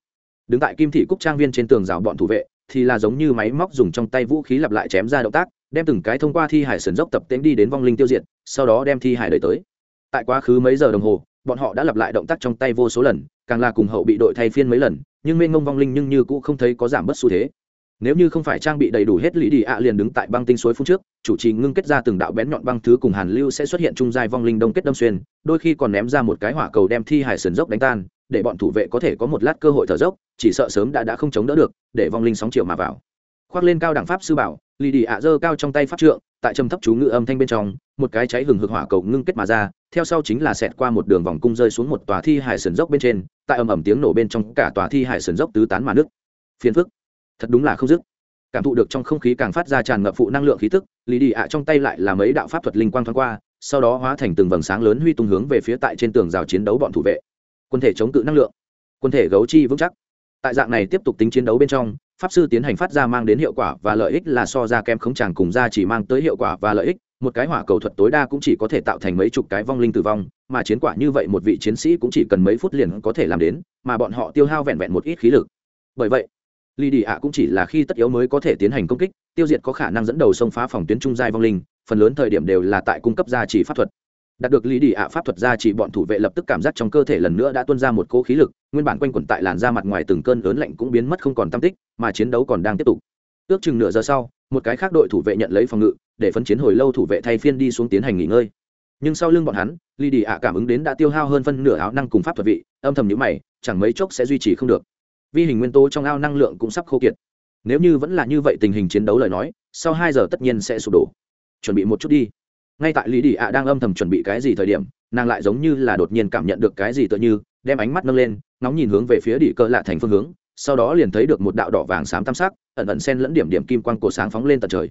Đứng tại kim thị cúc trang viên trên tường rào bọn thủ vệ, thì là giống như máy móc dùng trong tay vũ khí lặp lại chém ra động tác, đem từng cái thông qua thi hải sườn dốc tập tễnh đi đến vong linh tiêu diệt, sau đó đem thi hải đẩy tới. Tại quá khứ mấy giờ đồng hồ, bọn họ đã lặp lại động tác trong tay vô số lần, càng là cùng hậu bị đội thay phiên mấy lần, nhưng mênh ngông vong linh nhưng như cũng không thấy có giảm bớt xu thế nếu như không phải trang bị đầy đủ hết lý đi ạ, liền đứng tại băng tinh suối phun trước, chủ trì ngưng kết ra từng đạo bén nhọn băng thứ cùng hàn lưu sẽ xuất hiện trung giai vong linh đông kết đâm xuyên, đôi khi còn ném ra một cái hỏa cầu đem thi hải sườn dốc đánh tan, để bọn thủ vệ có thể có một lát cơ hội thở dốc, chỉ sợ sớm đã đã không chống đỡ được, để vong linh sóng chiều mà vào. Khoác lên cao đẳng pháp sư bảo lì đi ạ giơ cao trong tay pháp trượng, tại trầm thấp chú ngự âm thanh bên trong, một cái cháy hừng hực hỏa cầu ngưng kết mà ra, theo sau chính là xẹt qua một đường vòng cung rơi xuống một tòa thi hải sườn dốc bên trên, tại ầm ầm tiếng nổ bên trong cả tòa thi hải sườn dốc tứ tán mà nước phiền phức thật đúng là không dứt. Cảm thụ được trong không khí càng phát ra tràn ngập phụ năng lượng khí tức lì đi ạ trong tay lại là mấy đạo pháp thuật linh quang thoáng qua, sau đó hóa thành từng vầng sáng lớn huy tung hướng về phía tại trên tường rào chiến đấu bọn thủ vệ. Quân thể chống cự năng lượng. Quân thể gấu chi vững chắc. Tại dạng này tiếp tục tính chiến đấu bên trong, pháp sư tiến hành phát ra mang đến hiệu quả và lợi ích là so ra kem khống tràng cùng ra chỉ mang tới hiệu quả và lợi ích, một cái hỏa cầu thuật tối đa cũng chỉ có thể tạo thành mấy chục cái vong linh tử vong, mà chiến quả như vậy một vị chiến sĩ cũng chỉ cần mấy phút liền có thể làm đến, mà bọn họ tiêu hao vẹn vẹn một ít khí lực. Bởi vậy lì đi ạ cũng chỉ là khi tất yếu mới có thể tiến hành công kích, tiêu diệt có khả năng dẫn đầu xông phá phòng tuyến trung giai vong linh, phần lớn thời điểm đều là tại cung cấp gia trì pháp thuật. Đạt được lý đi ạ pháp thuật gia trì, bọn thủ vệ lập tức cảm giác trong cơ thể lần nữa đã tuôn ra một cỗ khí lực, nguyên bản quanh quẩn tại làn da mặt ngoài từng cơn lớn lạnh cũng biến mất không còn tam tích, mà chiến đấu còn đang tiếp tục. Ước chừng nửa giờ sau, một cái khác đội thủ vệ nhận lấy phòng ngự, để phấn chiến hồi lâu thủ vệ thay phiên đi xuống tiến hành nghỉ ngơi. Nhưng sau lưng bọn hắn, lý đi ạ cảm ứng đến đã tiêu hao hơn phân nửa áo năng cùng pháp thuật vị, âm thầm nhữ mày, chẳng mấy chốc sẽ duy trì không được vi hình nguyên tố trong ao năng lượng cũng sắp khô kiệt. Nếu như vẫn là như vậy tình hình chiến đấu lời nói, sau hai giờ tất nhiên sẽ sụp đổ. Chuẩn bị một chút đi. Ngay tại lý đi ạ đang âm thầm chuẩn bị cái gì thời điểm, nàng lại giống như là đột nhiên cảm nhận được cái gì tựa như, đem ánh mắt nâng lên nóng nhìn hướng về phía đỉ cơ lạ thành phương hướng, sau đó liền thấy được một đạo đỏ vàng xám tam sắc, ẩn ẩn sen lẫn điểm điểm kim quang cổ sáng phóng lên tận trời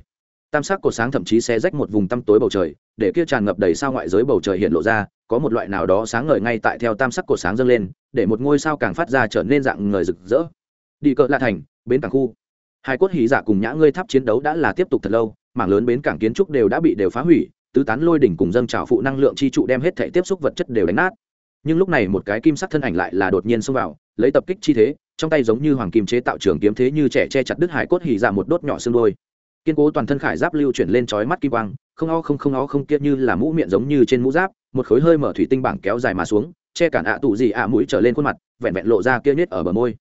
tam sắc cổ sáng thậm chí sẽ rách một vùng tăm tối bầu trời, để kia tràn ngập đầy sao ngoại giới bầu trời hiện lộ ra, có một loại nào đó sáng ngời ngay tại theo tam sắc cổ sáng dâng lên, để một ngôi sao càng phát ra trở nên dạng ngời rực rỡ. Đi cỡ lạ thành, bến cảng khu. Hai cốt hí giả cùng nhã ngươi tháp chiến đấu đã là tiếp tục thật lâu, mảng lớn bến cảng kiến trúc đều đã bị đều phá hủy, tứ tán lôi đỉnh cùng dâng trào phụ năng lượng chi trụ đem hết thể tiếp xúc vật chất đều đánh nát. Nhưng lúc này một cái kim sắc thân ảnh lại là đột nhiên xông vào, lấy tập kích chi thế, trong tay giống như hoàng kim chế tạo trường kiếm thế như trẻ che chặt đứt hải cốt hỉ ra một đốt nhỏ xương đôi kiên cố toàn thân khải giáp lưu chuyển lên trói mắt kim quang, không o không không o không kiệt như là mũ miệng giống như trên mũ giáp, một khối hơi mở thủy tinh bảng kéo dài mà xuống, che cản ạ tụ gì ạ mũi trở lên khuôn mặt, vẹn vẹn lộ ra kia nết ở bờ môi.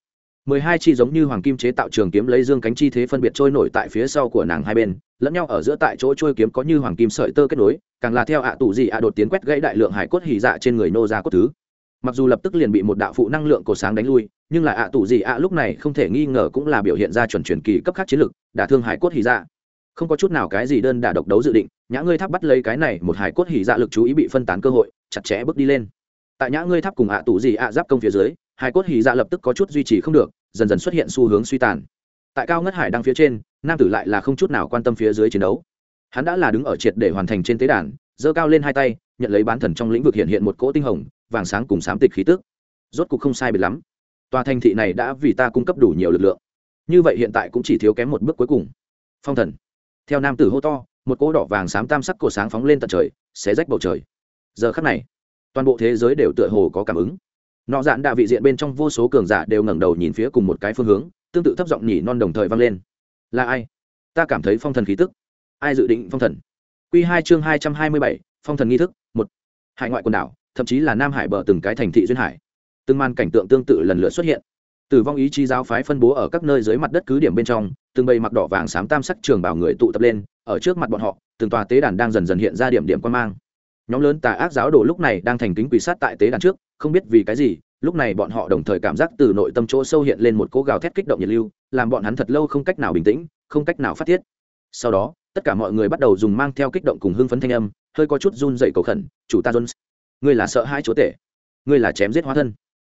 Mười hai chi giống như hoàng kim chế tạo trường kiếm lấy dương cánh chi thế phân biệt trôi nổi tại phía sau của nàng hai bên, lẫn nhau ở giữa tại chỗ trôi kiếm có như hoàng kim sợi tơ kết nối, càng là theo ạ tụ gì ạ đột tiến quét gãy đại lượng hải cốt hỉ dạ trên người nô ra cốt thứ. Mặc dù lập tức liền bị một đạo phụ năng lượng cổ sáng đánh lui, nhưng là ạ tụ gì ạ lúc này không thể nghi ngờ cũng là biểu hiện ra chuẩn truyền kỳ cấp khác chiến lực, đả thương hải cốt hỉ dạ không có chút nào cái gì đơn đả độc đấu dự định, nhã ngươi tháp bắt lấy cái này một hải cốt hỉ dạ lực chú ý bị phân tán cơ hội, chặt chẽ bước đi lên. Tại nhã ngươi tháp cùng ạ tù gì ạ giáp công phía dưới hải cốt hỉ dạ lập tức có chút duy trì không được, dần dần xuất hiện xu hướng suy tàn. Tại cao ngất hải đang phía trên, nam tử lại là không chút nào quan tâm phía dưới chiến đấu. Hắn đã là đứng ở triệt để hoàn thành trên tế đàn, giơ cao lên hai tay, nhận lấy bán thần trong lĩnh vực hiện hiện một cỗ tinh hồng, vàng sáng cùng sám tịch khí tức. Rốt cục không sai biệt lắm. Tòa thành thị này đã vì ta cung cấp đủ nhiều lực lượng. Như vậy hiện tại cũng chỉ thiếu kém một bước cuối cùng. Phong thần theo nam tử hô to, một cỗ đỏ vàng xám tam sắc cổ sáng phóng lên tận trời, xé rách bầu trời. Giờ khắc này, toàn bộ thế giới đều tựa hồ có cảm ứng. Nọ dạn đạ vị diện bên trong vô số cường giả đều ngẩng đầu nhìn phía cùng một cái phương hướng, tương tự thấp giọng nhỉ non đồng thời vang lên. Là ai? Ta cảm thấy phong thần khí tức. Ai dự định phong thần? Q hai chương hai trăm hai mươi bảy, phong thần nghi thức, một. Hải ngoại quần đảo, thậm chí là nam hải bờ từng cái thành thị duyên hải. Từng màn cảnh tượng tương tự lần lượt xuất hiện. Tử vong ý chí giáo phái phân bố ở các nơi dưới mặt đất cứ điểm bên trong từng bầy mặc đỏ vàng xám tam sắc trường bảo người tụ tập lên, ở trước mặt bọn họ, từng tòa tế đàn đang dần dần hiện ra điểm điểm quan mang. Nhóm lớn tà ác giáo đồ lúc này đang thành kính quỷ sát tại tế đàn trước, không biết vì cái gì, lúc này bọn họ đồng thời cảm giác từ nội tâm chỗ sâu hiện lên một cố gào thét kích động nhiệt lưu, làm bọn hắn thật lâu không cách nào bình tĩnh, không cách nào phát thiết sau đó, tất cả mọi người bắt đầu dùng mang theo kích động cùng hưng phấn thanh âm, hơi có chút run dậy cầu khẩn, chủ ta jones, ngươi là sợ hai chúa tể. Ngươi là chém giết hóa thân.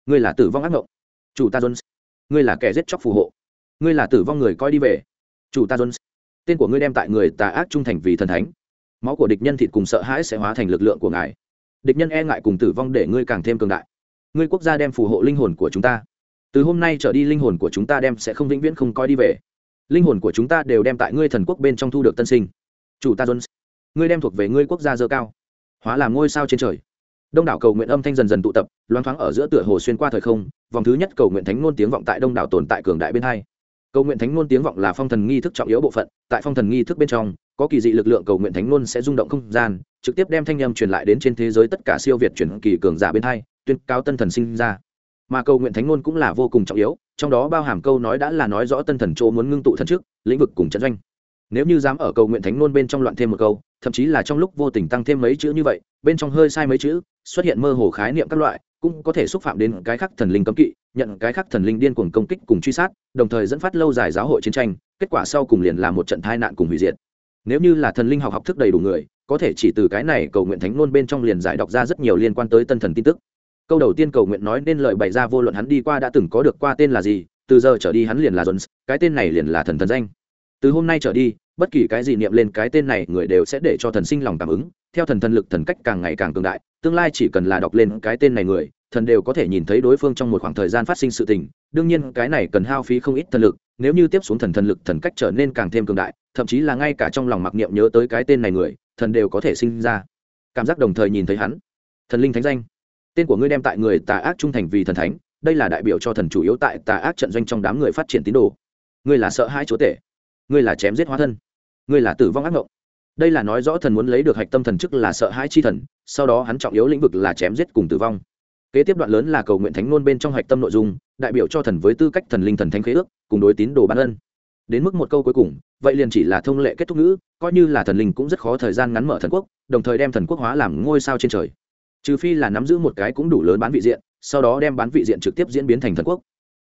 Ngươi là tử vong ác mộng. Chủ ta jones, ngươi là kẻ giết chóc phù hộ ngươi là tử vong người coi đi về. Chủ ta jones, tên của ngươi đem tại người tà ác trung thành vì thần thánh. Máu của địch nhân thịt cùng sợ hãi sẽ hóa thành lực lượng của ngài. Địch nhân e ngại cùng tử vong để ngươi càng thêm cường đại. Ngươi quốc gia đem phù hộ linh hồn của chúng ta. Từ hôm nay trở đi linh hồn của chúng ta đem sẽ không vĩnh viễn không coi đi về. Linh hồn của chúng ta đều đem tại ngươi thần quốc bên trong thu được tân sinh. Chủ ta jones, ngươi đem thuộc về ngươi quốc gia dơ cao. Hóa làm ngôi sao trên trời. Đông đảo cầu nguyện âm thanh dần dần tụ tập, loáng thoáng ở giữa tựa hồ xuyên qua thời không, vòng thứ nhất cầu nguyện thánh ngôn tiếng vọng tại đông đảo tồn tại cường đại bên hai cầu nguyện thánh ngôn tiếng vọng là phong thần nghi thức trọng yếu bộ phận, tại phong thần nghi thức bên trong, có kỳ dị lực lượng cầu nguyện thánh ngôn sẽ rung động không gian, trực tiếp đem thanh â m truyền lại đến trên thế giới tất cả siêu việt chuyển kỳ cường giả bên hai, tuyên cao tân thần sinh ra. Mà cầu nguyện thánh ngôn cũng là vô cùng trọng yếu, trong đó bao hàm câu nói đã là nói rõ tân thần chỗ muốn ngưng tụ thân trước, lĩnh vực cùng trận doanh. Nếu như dám ở cầu nguyện thánh ngôn bên trong loạn thêm một câu, thậm chí là trong lúc vô tình tăng thêm mấy chữ như vậy, bên trong hơi sai mấy chữ, xuất hiện mơ hồ khái niệm các loại cũng có thể xúc phạm đến cái khác thần linh cấm kỵ, nhận cái khác thần linh điên cuồng công kích cùng truy sát, đồng thời dẫn phát lâu dài giáo hội chiến tranh, kết quả sau cùng liền là một trận tai nạn cùng hủy diệt. Nếu như là thần linh học học thức đầy đủ người, có thể chỉ từ cái này cầu nguyện thánh ngôn bên trong liền giải đọc ra rất nhiều liên quan tới tân thần tin tức. Câu đầu tiên cầu nguyện nói nên lời bày ra vô luận hắn đi qua đã từng có được qua tên là gì, từ giờ trở đi hắn liền là jones, cái tên này liền là thần thần danh. Từ hôm nay trở đi, bất kỳ cái gì niệm lên cái tên này, người đều sẽ để cho thần sinh lòng cảm ứng theo thần thần lực thần cách càng ngày càng cường đại, tương lai chỉ cần là đọc lên cái tên này người, thần đều có thể nhìn thấy đối phương trong một khoảng thời gian phát sinh sự tình. Đương nhiên, cái này cần hao phí không ít thần lực, nếu như tiếp xuống thần thần lực thần cách trở nên càng thêm cường đại, thậm chí là ngay cả trong lòng mặc niệm nhớ tới cái tên này người, thần đều có thể sinh ra. Cảm giác đồng thời nhìn thấy hắn. Thần linh thánh danh. Tên của ngươi đem tại người tà ác trung thành vì thần thánh, đây là đại biểu cho thần chủ yếu tại tà ác trận doanh trong đám người phát triển tín đồ. Ngươi là sợ hai chúa tể. Ngươi là chém giết hóa thân. Ngươi là tử vong ác ngộng đây là nói rõ thần muốn lấy được hạch tâm thần chức là sợ hãi chi thần, sau đó hắn trọng yếu lĩnh vực là chém giết cùng tử vong. Kế tiếp đoạn lớn là cầu nguyện thánh nôn bên trong hạch tâm nội dung, đại biểu cho thần với tư cách thần linh thần thánh khế ước, cùng đối tín đồ ban ân. Đến mức một câu cuối cùng, vậy liền chỉ là thông lệ kết thúc ngữ, coi như là thần linh cũng rất khó thời gian ngắn mở thần quốc, đồng thời đem thần quốc hóa làm ngôi sao trên trời. Trừ phi là nắm giữ một cái cũng đủ lớn bán vị diện, sau đó đem bán vị diện trực tiếp diễn biến thành thần quốc.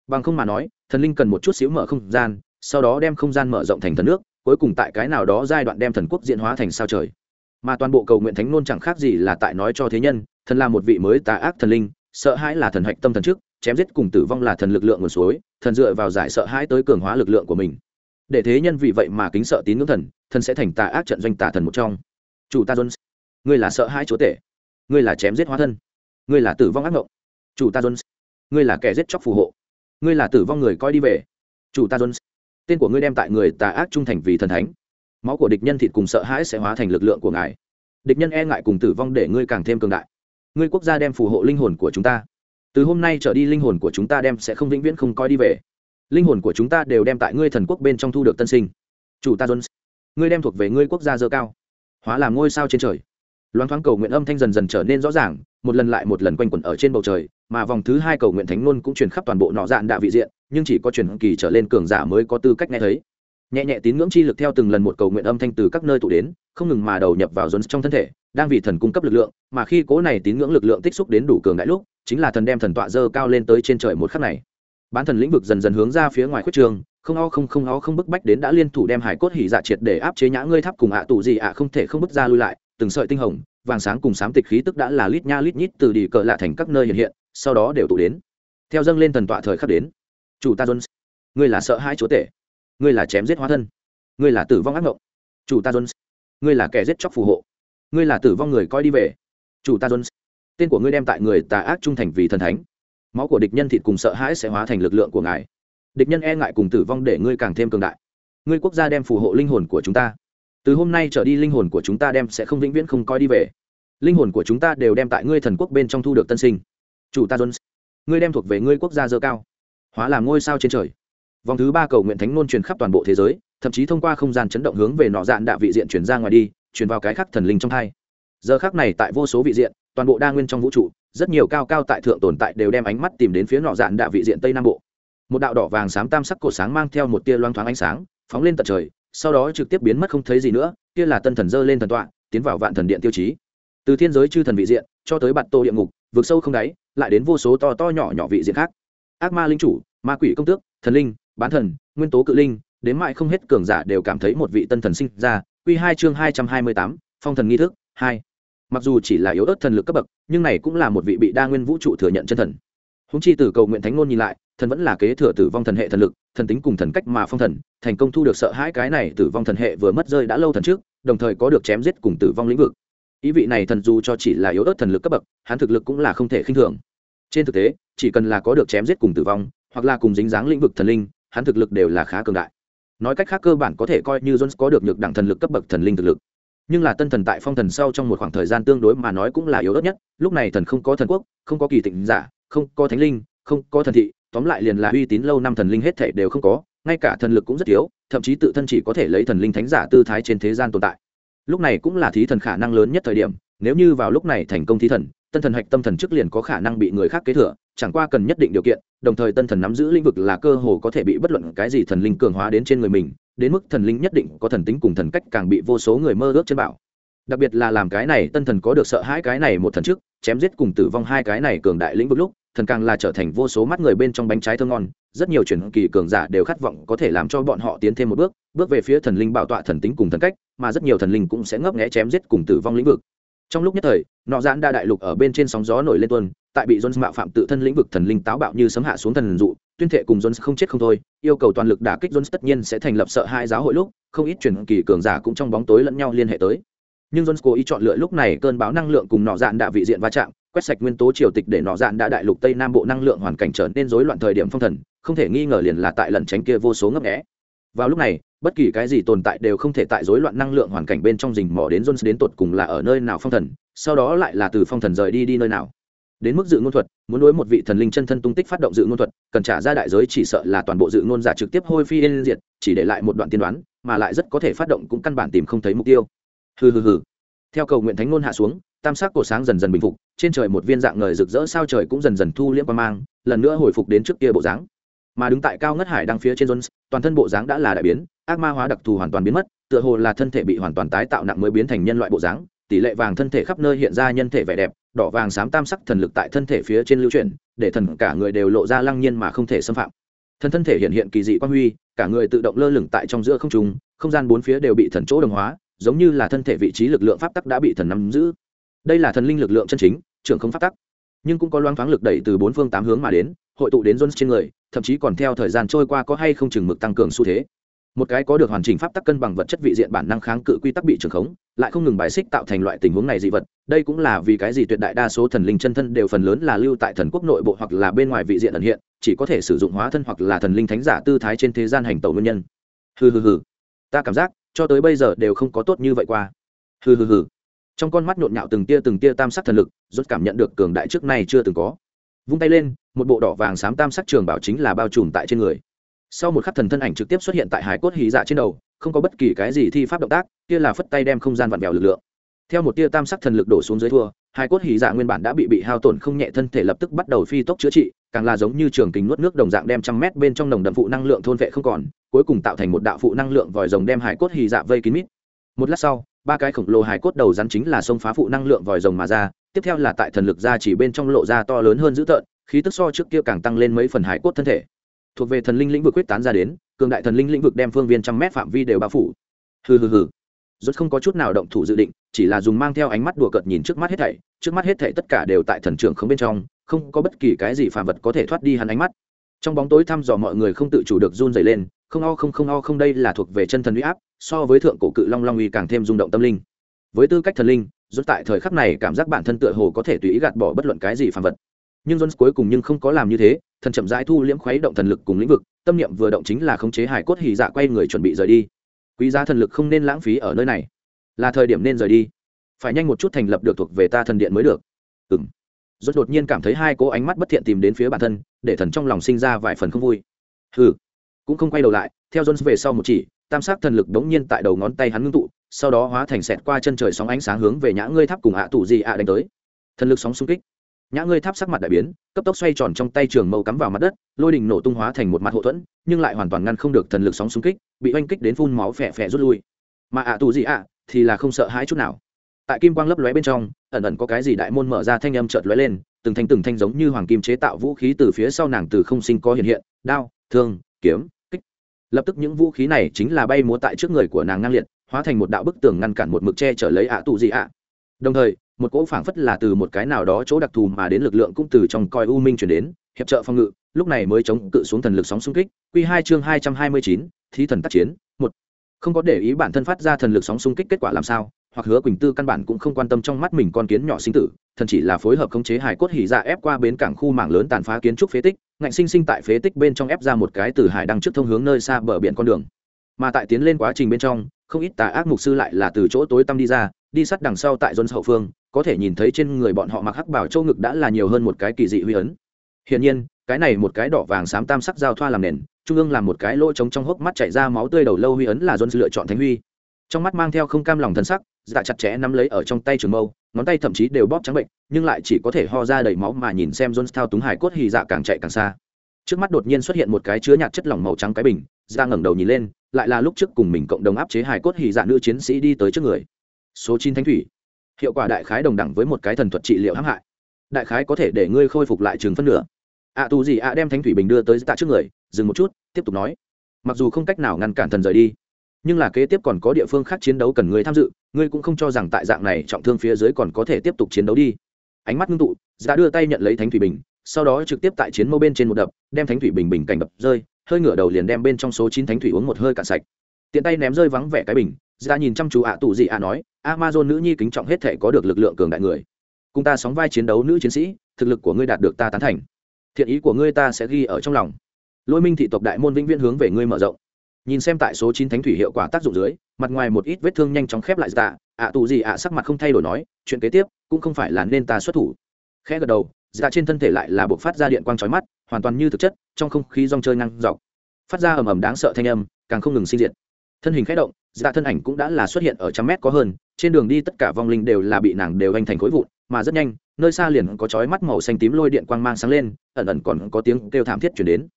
Bằng không mà nói, thần linh cần một chút xíu mở không gian, sau đó đem không gian mở rộng thành thần nước cuối cùng tại cái nào đó giai đoạn đem thần quốc diễn hóa thành sao trời. Mà toàn bộ cầu nguyện thánh nôn chẳng khác gì là tại nói cho thế nhân, thần là một vị mới tà ác thần linh, sợ hãi là thần hạch tâm thần trước, chém giết cùng tử vong là thần lực lượng nguồn suối, thần dựa vào giải sợ hãi tới cường hóa lực lượng của mình. Để thế nhân vì vậy mà kính sợ tín ngưỡng thần thần sẽ thành tà ác trận doanh tà thần một trong. Chủ ta jones, ngươi là sợ hãi chúa tể, ngươi là chém giết hóa thân, ngươi là tử vong ác mộng chủ ta jones, ngươi là kẻ giết chóc phù hộ, ngươi là tử vong người coi đi về. Chủ ta jones tên của ngươi đem tại người tà ác trung thành vì thần thánh. Máu của địch nhân thịt cùng sợ hãi sẽ hóa thành lực lượng của ngài. Địch nhân e ngại cùng tử vong để ngươi càng thêm cường đại. Ngươi quốc gia đem phù hộ linh hồn của chúng ta. Từ hôm nay trở đi linh hồn của chúng ta đem sẽ không vĩnh viễn không coi đi về. Linh hồn của chúng ta đều đem tại ngươi thần quốc bên trong thu được tân sinh. Chủ ta jones, ngươi đem thuộc về ngươi quốc gia dơ cao. Hóa làm ngôi sao trên trời loáng thoáng cầu nguyện âm thanh dần dần trở nên rõ ràng, một lần lại một lần quanh quẩn ở trên bầu trời, mà vòng thứ hai cầu nguyện thánh luôn cũng truyền khắp toàn bộ nọ dạn đạ vị diện, nhưng chỉ có truyền kỳ trở lên cường giả mới có tư cách nghe thấy. Nhẹ nhẹ tín ngưỡng chi lực theo từng lần một cầu nguyện âm thanh từ các nơi tụ đến, không ngừng mà đầu nhập vào dồn trong thân thể, đang vì thần cung cấp lực lượng, mà khi cố này tín ngưỡng lực lượng tích xúc đến đủ cường đại lúc, chính là thần đem thần tọa dơ cao lên tới trên trời một khắc này. Bán thần lĩnh vực dần dần hướng ra phía ngoài khuyết trường, không o không không o không bức bách đến đã liên thủ đem hải cốt hỉ dạ triệt để áp chế nhã ngươi tháp cùng ạ tù gì ạ không thể không bức ra lui lại từng sợi tinh hồng, vàng sáng cùng sám tịch khí tức đã là lít nha lít nhít từ đi cờ lạ thành các nơi hiện hiện, sau đó đều tụ đến. Theo dâng lên thần tọa thời khắc đến. Chủ ta jones, ngươi là sợ hãi chúa tể. Ngươi là chém giết hóa thân. Ngươi là tử vong ác mộng chủ ta jones, ngươi là kẻ giết chóc phù hộ. Ngươi là tử vong người coi đi về. Chủ ta jones, tên của ngươi đem tại người tà ác trung thành vì thần thánh. Máu của địch nhân thịt cùng sợ hãi sẽ hóa thành lực lượng của ngài. Địch nhân e ngại cùng tử vong để ngươi càng thêm cường đại. Ngươi quốc gia đem phù hộ linh hồn của chúng ta từ hôm nay trở đi linh hồn của chúng ta đem sẽ không vĩnh viễn không coi đi về. Linh hồn của chúng ta đều đem tại ngươi thần quốc bên trong thu được tân sinh. Chủ ta jones, ngươi đem thuộc về ngươi quốc gia dơ cao. Hóa làm ngôi sao trên trời. Vòng thứ ba cầu nguyện thánh nôn truyền khắp toàn bộ thế giới, thậm chí thông qua không gian chấn động hướng về nọ dạn đạ vị diện chuyển ra ngoài đi, chuyển vào cái khắc thần linh trong thai giờ khắc này tại vô số vị diện, toàn bộ đa nguyên trong vũ trụ, rất nhiều cao cao tại thượng tồn tại đều đem ánh mắt tìm đến phía nọ dạn đạ vị diện tây nam bộ. Một đạo đỏ vàng xám tam sắc cổ sáng mang theo một tia loang thoáng ánh sáng, phóng lên tận trời sau đó trực tiếp biến mất không thấy gì nữa, kia là tân thần dơ lên thần tọa, tiến vào vạn thần điện tiêu chí. Từ thiên giới chư thần vị diện, cho tới bạt tô địa ngục vượt sâu không đáy, lại đến vô số to to nhỏ nhỏ vị diện khác. Ác ma linh chủ, ma quỷ công tước, thần linh, bán thần, nguyên tố cự linh, đến mãi không hết cường giả đều cảm thấy một vị tân thần sinh ra. Q hai chương hai trăm hai mươi tám, phong thần nghi thức, hai. Mặc dù chỉ là yếu ớt thần lực cấp bậc, nhưng này cũng là một vị bị đa nguyên vũ trụ thừa nhận chân thần. Húng chi từ cầu nguyện thánh ngôn nhìn lại thần vẫn là kế thừa tử vong thần hệ thần lực, thần tính cùng thần cách mà phong thần, thành công thu được sợ hãi cái này tử vong thần hệ vừa mất rơi đã lâu thần trước, đồng thời có được chém giết cùng tử vong lĩnh vực. Ý vị này thần dù cho chỉ là yếu ớt thần lực cấp bậc, hắn thực lực cũng là không thể khinh thường. Trên thực tế, chỉ cần là có được chém giết cùng tử vong, hoặc là cùng dính dáng lĩnh vực thần linh, hắn thực lực đều là khá cường đại. Nói cách khác cơ bản có thể coi như jones có được nhược đẳng thần lực cấp bậc thần linh thực lực. Nhưng là tân thần tại phong thần sau trong một khoảng thời gian tương đối mà nói cũng là yếu ớt nhất, lúc này thần không có thần quốc, không có kỳ tịnh giả, không có thánh linh, không có thần thị tóm lại liền là uy tín lâu năm thần linh hết thể đều không có, ngay cả thần lực cũng rất thiếu thậm chí tự thân chỉ có thể lấy thần linh thánh giả tư thái trên thế gian tồn tại. Lúc này cũng là thí thần khả năng lớn nhất thời điểm, nếu như vào lúc này thành công thí thần, tân thần hạch tâm thần trước liền có khả năng bị người khác kế thừa, chẳng qua cần nhất định điều kiện, đồng thời tân thần nắm giữ lĩnh vực là cơ hồ có thể bị bất luận cái gì thần linh cường hóa đến trên người mình, đến mức thần linh nhất định có thần tính cùng thần cách càng bị vô số người mơ ước chân bảo. Đặc biệt là làm cái này, tân thần có được sợ hãi cái này một thần trước, chém giết cùng tử vong hai cái này cường đại lĩnh vực lúc thần càng là trở thành vô số mắt người bên trong bánh trái thơ ngon, rất nhiều truyền kỳ cường giả đều khát vọng có thể làm cho bọn họ tiến thêm một bước bước về phía thần linh bảo tọa thần tính cùng thần cách, mà rất nhiều thần linh cũng sẽ ngấp nghẽ chém giết cùng tử vong lĩnh vực. Trong lúc nhất thời, nọ giãn đa đại lục ở bên trên sóng gió nổi lên tuần tại bị jones mạo phạm tự thân lĩnh vực thần linh táo bạo như sấm hạ xuống thần dụ, tuyên thệ cùng jones không chết không thôi, yêu cầu toàn lực đả kích jones tất nhiên sẽ thành lập sợ hai giáo hội lúc, không ít truyền kỳ cường giả cũng trong bóng tối lẫn nhau liên hệ tới. Nhưng jones cố ý chọn lựa lúc này cơn báo năng lượng cùng nọ dạn đạ vị diện va chạm quét sạch nguyên tố triều tịch để nọ dạn đã đại lục tây nam bộ năng lượng hoàn cảnh trở nên rối loạn thời điểm phong thần, không thể nghi ngờ liền là tại lần tránh kia vô số ngấp nghẽ vào lúc này, bất kỳ cái gì tồn tại đều không thể tại rối loạn năng lượng hoàn cảnh bên trong rình mò đến jones đến tột cùng là ở nơi nào phong thần, sau đó lại là từ phong thần rời đi đi nơi nào. Đến mức dự ngôn thuật, muốn đối một vị thần linh chân thân tung tích phát động dự ngôn thuật, cần trả ra đại giới chỉ sợ là toàn bộ dự ngôn giả trực tiếp hôi phi yên diệt, chỉ để lại một đoạn tiên đoán, mà lại rất có thể phát động cũng căn bản tìm không thấy mục tiêu. Hừ hừ hừ. Theo cầu nguyện thánh ngôn hạ xuống tam sắc cổ sáng dần dần bình phục, trên trời một viên dạng ngời rực rỡ sao trời cũng dần dần thu liễm qua mang, lần nữa hồi phục đến trước kia bộ dáng. Mà đứng tại cao ngất hải đang phía trên jones, toàn thân bộ dáng đã là đại biến, ác ma hóa đặc thù hoàn toàn biến mất, tựa hồ là thân thể bị hoàn toàn tái tạo nặng mới biến thành nhân loại bộ dáng, tỷ lệ vàng thân thể khắp nơi hiện ra nhân thể vẻ đẹp, đỏ vàng xám tam sắc thần lực tại thân thể phía trên lưu chuyển, để thần cả người đều lộ ra lăng nhiên mà không thể xâm phạm. Thần thân thể hiện hiện kỳ dị quan huy, cả người tự động lơ lửng tại trong giữa không trung, không gian bốn phía đều bị thần chỗ đồng hóa, giống như là thân thể vị trí lực lượng pháp tắc đã bị thần nắm giữ đây là thần linh lực lượng chân chính, trưởng không pháp tắc. Nhưng cũng có loáng thoáng lực đẩy từ bốn phương tám hướng mà đến, hội tụ đến jones trên người, thậm chí còn theo thời gian trôi qua có hay không chừng mực tăng cường xu thế. Một cái có được hoàn chỉnh pháp tắc cân bằng vật chất vị diện bản năng kháng cự quy tắc bị trường khống, lại không ngừng bài xích tạo thành loại tình huống này dị vật. Đây cũng là vì cái gì tuyệt đại đa số thần linh chân thân đều phần lớn là lưu tại thần quốc nội bộ hoặc là bên ngoài vị diện ẩn hiện, chỉ có thể sử dụng hóa thân hoặc là thần linh thánh giả tư thái trên thế gian hành tẩu nguyên nhân. Hừ hừ hừ. Ta cảm giác, cho tới bây giờ đều không có tốt như vậy qua. Hừ hừ hừ trong con mắt nhộn nhạo từng tia từng tia tam sắc thần lực, rốt cảm nhận được cường đại trước nay chưa từng có. Vung tay lên, một bộ đỏ vàng xám tam sắc trường bảo chính là bao trùm tại trên người. Sau một khắc thần thân ảnh trực tiếp xuất hiện tại hải cốt hí dạ trên đầu, không có bất kỳ cái gì thi pháp động tác, kia là phất tay đem không gian vặn vẹo lực lượng. Theo một tia tam sắc thần lực đổ xuống dưới thua hai cốt hỉ dạ nguyên bản đã bị bị hao tổn không nhẹ thân thể lập tức bắt đầu phi tốc chữa trị, càng là giống như trường kính nuốt nước đồng dạng đem trăm mét bên trong nồng đậm phụ năng lượng thôn vệ không còn, cuối cùng tạo thành một đạo phụ năng lượng vòi rồng đem hải cốt hỉ dạ vây kín mít. Một lát sau ba cái khổng lồ hài cốt đầu rắn chính là sông phá phụ năng lượng vòi rồng mà ra, tiếp theo là tại thần lực ra chỉ bên trong lộ ra to lớn hơn dữ tợn, khí tức so trước kia càng tăng lên mấy phần hài cốt thân thể. Thuộc về thần linh lĩnh vực quyết tán ra đến, cường đại thần linh lĩnh vực đem phương viên trăm mét phạm vi đều bao phủ. Hừ hừ hừ. Rốt không có chút nào động thủ dự định, chỉ là dùng mang theo ánh mắt đùa cợt nhìn trước mắt hết thảy, trước mắt hết thảy tất cả đều tại thần trưởng không bên trong, không có bất kỳ cái gì phàm vật có thể thoát đi hắn ánh mắt. Trong bóng tối thăm dò mọi người không tự chủ được run rẩy lên, không o không không o không, đây là thuộc về chân thần uy áp so với thượng cổ cự long long uy càng thêm rung động tâm linh. Với tư cách thần linh rốt tại thời khắc này cảm giác bản thân tựa hồ có thể tùy ý gạt bỏ bất luận cái gì phàm vật. Nhưng jones cuối cùng nhưng không có làm như thế, thần chậm rãi thu liễm khuấy động thần lực cùng lĩnh vực, tâm niệm vừa động chính là khống chế hải cốt hỉ dạ quay người chuẩn bị rời đi. Quý giá thần lực không nên lãng phí ở nơi này. Là thời điểm nên rời đi. Phải nhanh một chút thành lập được thuộc về ta thần điện mới được. Ừ m rốt đột nhiên cảm thấy hai cố ánh mắt bất thiện tìm đến phía bản thân, để thần trong lòng sinh ra vài phần không vui. Ừ cũng không quay đầu lại, theo jones về sau một chỉ tam sắc thần lực đống nhiên tại đầu ngón tay hắn ngưng tụ, sau đó hóa thành sẹt qua chân trời sóng ánh sáng hướng về nhã ngươi tháp cùng ạ tù gì ạ đánh tới. Thần lực sóng xung kích. Nhã ngươi tháp sắc mặt đại biến, cấp tốc xoay tròn trong tay trường mâu cắm vào mặt đất, lôi đình nổ tung hóa thành một mặt hậu thuẫn, nhưng lại hoàn toàn ngăn không được thần lực sóng xung kích, bị oanh kích đến phun máu phẹ phẹ rút lui. Mà ạ tù gì ạ thì là không sợ hãi chút nào. Tại kim quang lấp lóe bên trong, ẩn ẩn có cái gì đại môn mở ra thanh âm chợt lóe lên, từng thanh từng thanh giống như hoàng kim chế tạo vũ khí từ phía sau nàng từ không sinh có hiện hiện, đao, thương, kiếm lập tức những vũ khí này chính là bay múa tại trước người của nàng ngang liệt, hóa thành một đạo bức tường ngăn cản một mực che chở lấy ạ tù gì ạ. Đồng thời, một cỗ phảng phất là từ một cái nào đó chỗ đặc thù mà đến lực lượng cũng từ trong coi u minh chuyển đến, hiệp trợ phòng ngự, lúc này mới chống cự xuống thần lực sóng xung kích. Q hai chương hai trăm hai mươi chín, thí thần tác chiến, một. Không có để ý bản thân phát ra thần lực sóng xung kích kết quả làm sao, hoặc hứa quỳnh tư căn bản cũng không quan tâm trong mắt mình con kiến nhỏ sinh tử, thần chỉ là phối hợp khống chế hải cốt hỉ ra ép qua bến cảng khu mảng lớn tàn phá kiến trúc phế tích ngạnh sinh sinh tại phế tích bên trong ép ra một cái từ hải đăng trước thông hướng nơi xa bờ biển con đường. Mà tại tiến lên quá trình bên trong, không ít tà ác mục sư lại là từ chỗ tối tăm đi ra, đi sát đằng sau tại dân hậu phương, có thể nhìn thấy trên người bọn họ mặc hắc bảo châu ngực đã là nhiều hơn một cái kỳ dị huy ấn. Hiển nhiên, cái này một cái đỏ vàng xám tam sắc giao thoa làm nền, trung ương làm một cái lỗ trống trong hốc mắt chảy ra máu tươi đầu lâu huy ấn là dân lựa chọn thánh huy. Trong mắt mang theo không cam lòng thân sắc dạ chặt chẽ nắm lấy ở trong tay trường mâu ngón tay thậm chí đều bóp trắng bệnh nhưng lại chỉ có thể ho ra đầy máu mà nhìn xem john thao túng hải cốt hì dạ càng chạy càng xa. Trước mắt đột nhiên xuất hiện một cái chứa nhạt chất lỏng màu trắng cái bình ra ngẩng đầu nhìn lên lại là lúc trước cùng mình cộng đồng áp chế hải cốt hì dạ nữ chiến sĩ đi tới trước người. Số chín thánh thủy. Hiệu quả đại khái đồng đẳng với một cái thần thuật trị liệu hãm hại. Đại khái có thể để ngươi khôi phục lại trường phân nửa. Ạ à, tù gì ạ đem thánh thủy bình đưa tới tạ trước người dừng một chút tiếp tục nói. Mặc dù không cách nào ngăn cản thần rời đi nhưng là kế tiếp còn có địa phương khác chiến đấu cần ngươi tham dự, ngươi cũng không cho rằng tại dạng này trọng thương phía dưới còn có thể tiếp tục chiến đấu đi. Ánh mắt ngưng tụ giá đưa tay nhận lấy thánh thủy bình, sau đó trực tiếp tại chiến mâu bên trên một đập, đem thánh thủy bình bình cảnh đập rơi, hơi ngửa đầu liền đem bên trong số chín thánh thủy uống một hơi cạn sạch. Tiện tay ném rơi vắng vẻ cái bình giá nhìn chăm chú ạ tù gì ạ nói, amazon nữ nhi kính trọng hết thể có được lực lượng cường đại người. Cùng ta sóng vai chiến đấu nữ chiến sĩ, thực lực của ngươi đạt được ta tán thành. Thiện ý của ngươi ta sẽ ghi ở trong lòng. Lôi minh thị tộc đại môn vĩnh viễn hướng về ngươi mở rộng nhìn xem tại số chín thánh thủy hiệu quả tác dụng dưới, mặt ngoài một ít vết thương nhanh chóng khép lại tạ ạ tù gì ạ sắc mặt không thay đổi nói, chuyện kế tiếp cũng không phải là nên ta xuất thủ. Khẽ gật đầu dạ trên thân thể lại là buộc phát ra điện quang trói mắt, hoàn toàn như thực chất, trong không khí rong chơi ngang dọc. Phát ra ầm ầm đáng sợ thanh âm, càng không ngừng sinh diệt. Thân hình khẽ động dạ thân ảnh cũng đã là xuất hiện ở trăm mét có hơn, trên đường đi tất cả vong linh đều là bị nàng đều anh thành khối vụn, mà rất nhanh, nơi xa liền có chói mắt màu xanh tím lôi điện quang mang sáng lên, ẩn ẩn còn có tiếng kêu thảm thiết chuyển đến.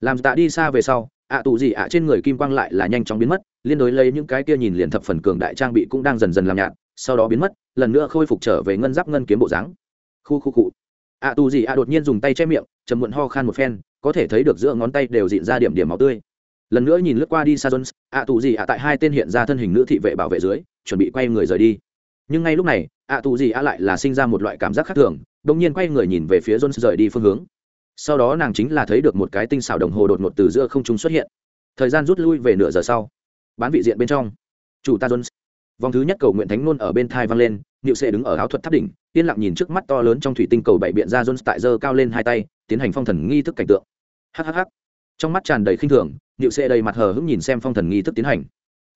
Làm tạ đi xa về sau ạ tù gì ạ trên người kim quang lại là nhanh chóng biến mất, liên đối lấy những cái kia nhìn liền thập phần cường đại trang bị cũng đang dần dần làm nhạt, sau đó biến mất, lần nữa khôi phục trở về ngân giáp ngân kiếm bộ dáng. Khu khu cụ ạ tù gì ạ đột nhiên dùng tay che miệng chầm muộn ho khan một phen, có thể thấy được giữa ngón tay đều dịn ra điểm điểm máu tươi. Lần nữa nhìn lướt qua đi sa jones ạ tù gì ạ tại hai tên hiện ra thân hình nữ thị vệ bảo vệ dưới, chuẩn bị quay người rời đi. Nhưng ngay lúc này, ạ tù gì ạ lại là sinh ra một loại cảm giác khác thường đông nhiên quay người nhìn về phía jones rời đi phương hướng sau đó nàng chính là thấy được một cái tinh xảo đồng hồ đột ngột từ giữa không trung xuất hiện. Thời gian rút lui về nửa giờ sau, bán vị diện bên trong. Chủ ta jones. Vòng thứ nhất cầu nguyện thánh nôn ở bên thai vang lên, niệu sệ đứng ở áo thuật tháp đỉnh, yên lặng nhìn trước mắt to lớn trong thủy tinh cầu bảy biện ra jones tại giơ cao lên hai tay, tiến hành phong thần nghi thức cảnh tượng. Hhh trong mắt tràn đầy khinh thường, niệu sệ đầy mặt hờ hững nhìn xem phong thần nghi thức tiến hành.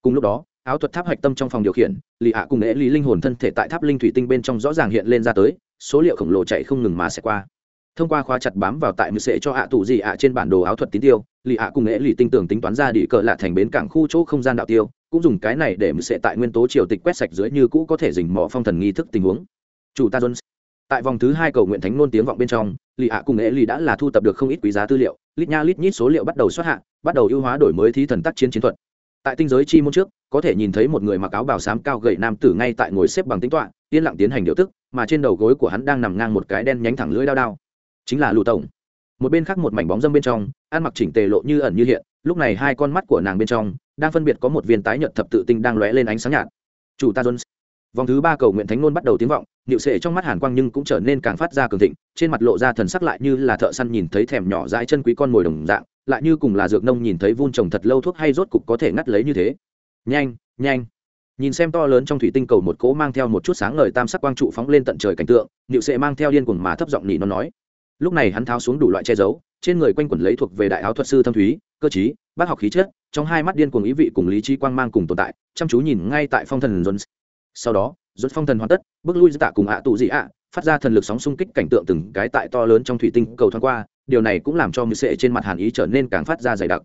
Cùng lúc đó, áo thuật tháp hạch tâm trong phòng điều khiển, lì ạ cùng lễ lý linh hồn thân thể tại tháp linh thủy tinh bên trong rõ ràng hiện lên ra tới, số liệu khổng lồ chạy không ngừng mà sẽ qua thông qua khóa chặt bám vào tại mười sệ cho ạ tù gì ạ trên bản đồ áo thuật tín tiêu, lì ạ cùng nghệ lì tinh tưởng tính toán ra đi cờ lạ thành bến cảng khu chỗ không gian đạo tiêu, cũng dùng cái này để sẽ tại nguyên tố triều tịch quét sạch dưới như cũ có thể dình mỏ phong thần nghi thức tình huống. Chủ ta jones. Tại vòng thứ hai cầu nguyện thánh nôn tiếng vọng bên trong, lì hạ cùng nghệ lì đã là thu tập được không ít quý giá tư liệu, lít nha lít nhít số liệu bắt đầu xuất hạ, bắt đầu ưu hóa đổi mới thí thần tác chiến chiến thuật. Tại tinh giới chi môn trước, có thể nhìn thấy một người mặc áo bào xám cao gậy nam tử ngay tại ngồi xếp bằng tính toạ yên lặng tiến hành điều tức, mà trên đầu gối của hắn đang nằm ngang một cái đen nhánh thẳng lưỡi đao đao chính là lù tổng. Một bên khác một mảnh bóng dâm bên trong ăn mặc chỉnh tề lộ như ẩn như hiện, lúc này hai con mắt của nàng bên trong, đang phân biệt có một viên tái nhợt thập tự tinh đang lóe lên ánh sáng nhạt. Chủ ta jones. Vòng thứ ba cầu nguyện thánh nôn bắt đầu tiếng vọng nịu sệ trong mắt hàn quang nhưng cũng trở nên càng phát ra cường thịnh, trên mặt lộ ra thần sắc lại như là thợ săn nhìn thấy thèm nhỏ dãi chân quý con mồi đồng dạng, lại như cùng là dược nông nhìn thấy vun trồng thật lâu thuốc hay rốt cục có thể ngắt lấy như thế. Nhanh nhanh. Nhìn xem to lớn trong thủy tinh cầu một cỗ mang theo một chút sáng ngời tam sắc quang trụ phóng lên tận trời cảnh tượng nịu sệ mang theo điên cuồng mà thấp giọng nỉ nó nói lúc này hắn tháo xuống đủ loại che giấu, trên người quanh quẩn lấy thuộc về đại áo thuật sư thâm thúy, cơ chí bác học khí chất, trong hai mắt điên cuồng ý vị cùng lý trí quang mang cùng tồn tại, chăm chú nhìn ngay tại phong thần jones. Sau đó rút phong thần hoàn tất, bước lui tạ cùng ạ tụ dị ạ, phát ra thần lực sóng xung kích cảnh tượng từng cái tại to lớn trong thủy tinh cầu thoáng qua, điều này cũng làm cho mưu sệ trên mặt hàn ý trở nên càng phát ra dày đặc.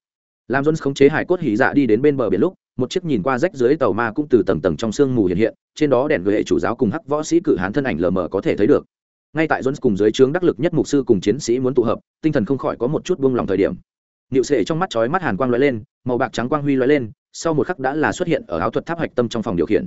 Làm jones khống chế hải cốt hỉ dạ đi đến bên bờ biển lúc, một chiếc nhìn qua rách dưới tàu ma cũng từ tầng tầng trong sương mù hiện hiện, trên đó đèn gợi hệ chủ giáo cùng hắc võ sĩ cự hán thân ảnh lờ mờ có thể thấy được ngay tại jones cùng dưới trướng đắc lực nhất mục sư cùng chiến sĩ muốn tụ hợp, tinh thần không khỏi có một chút buông lòng thời điểm. Niệu sệ trong mắt chói mắt hàn quang lóe lên, màu bạc trắng quang huy lóe lên, sau một khắc đã là xuất hiện ở áo thuật tháp hạch tâm trong phòng điều khiển.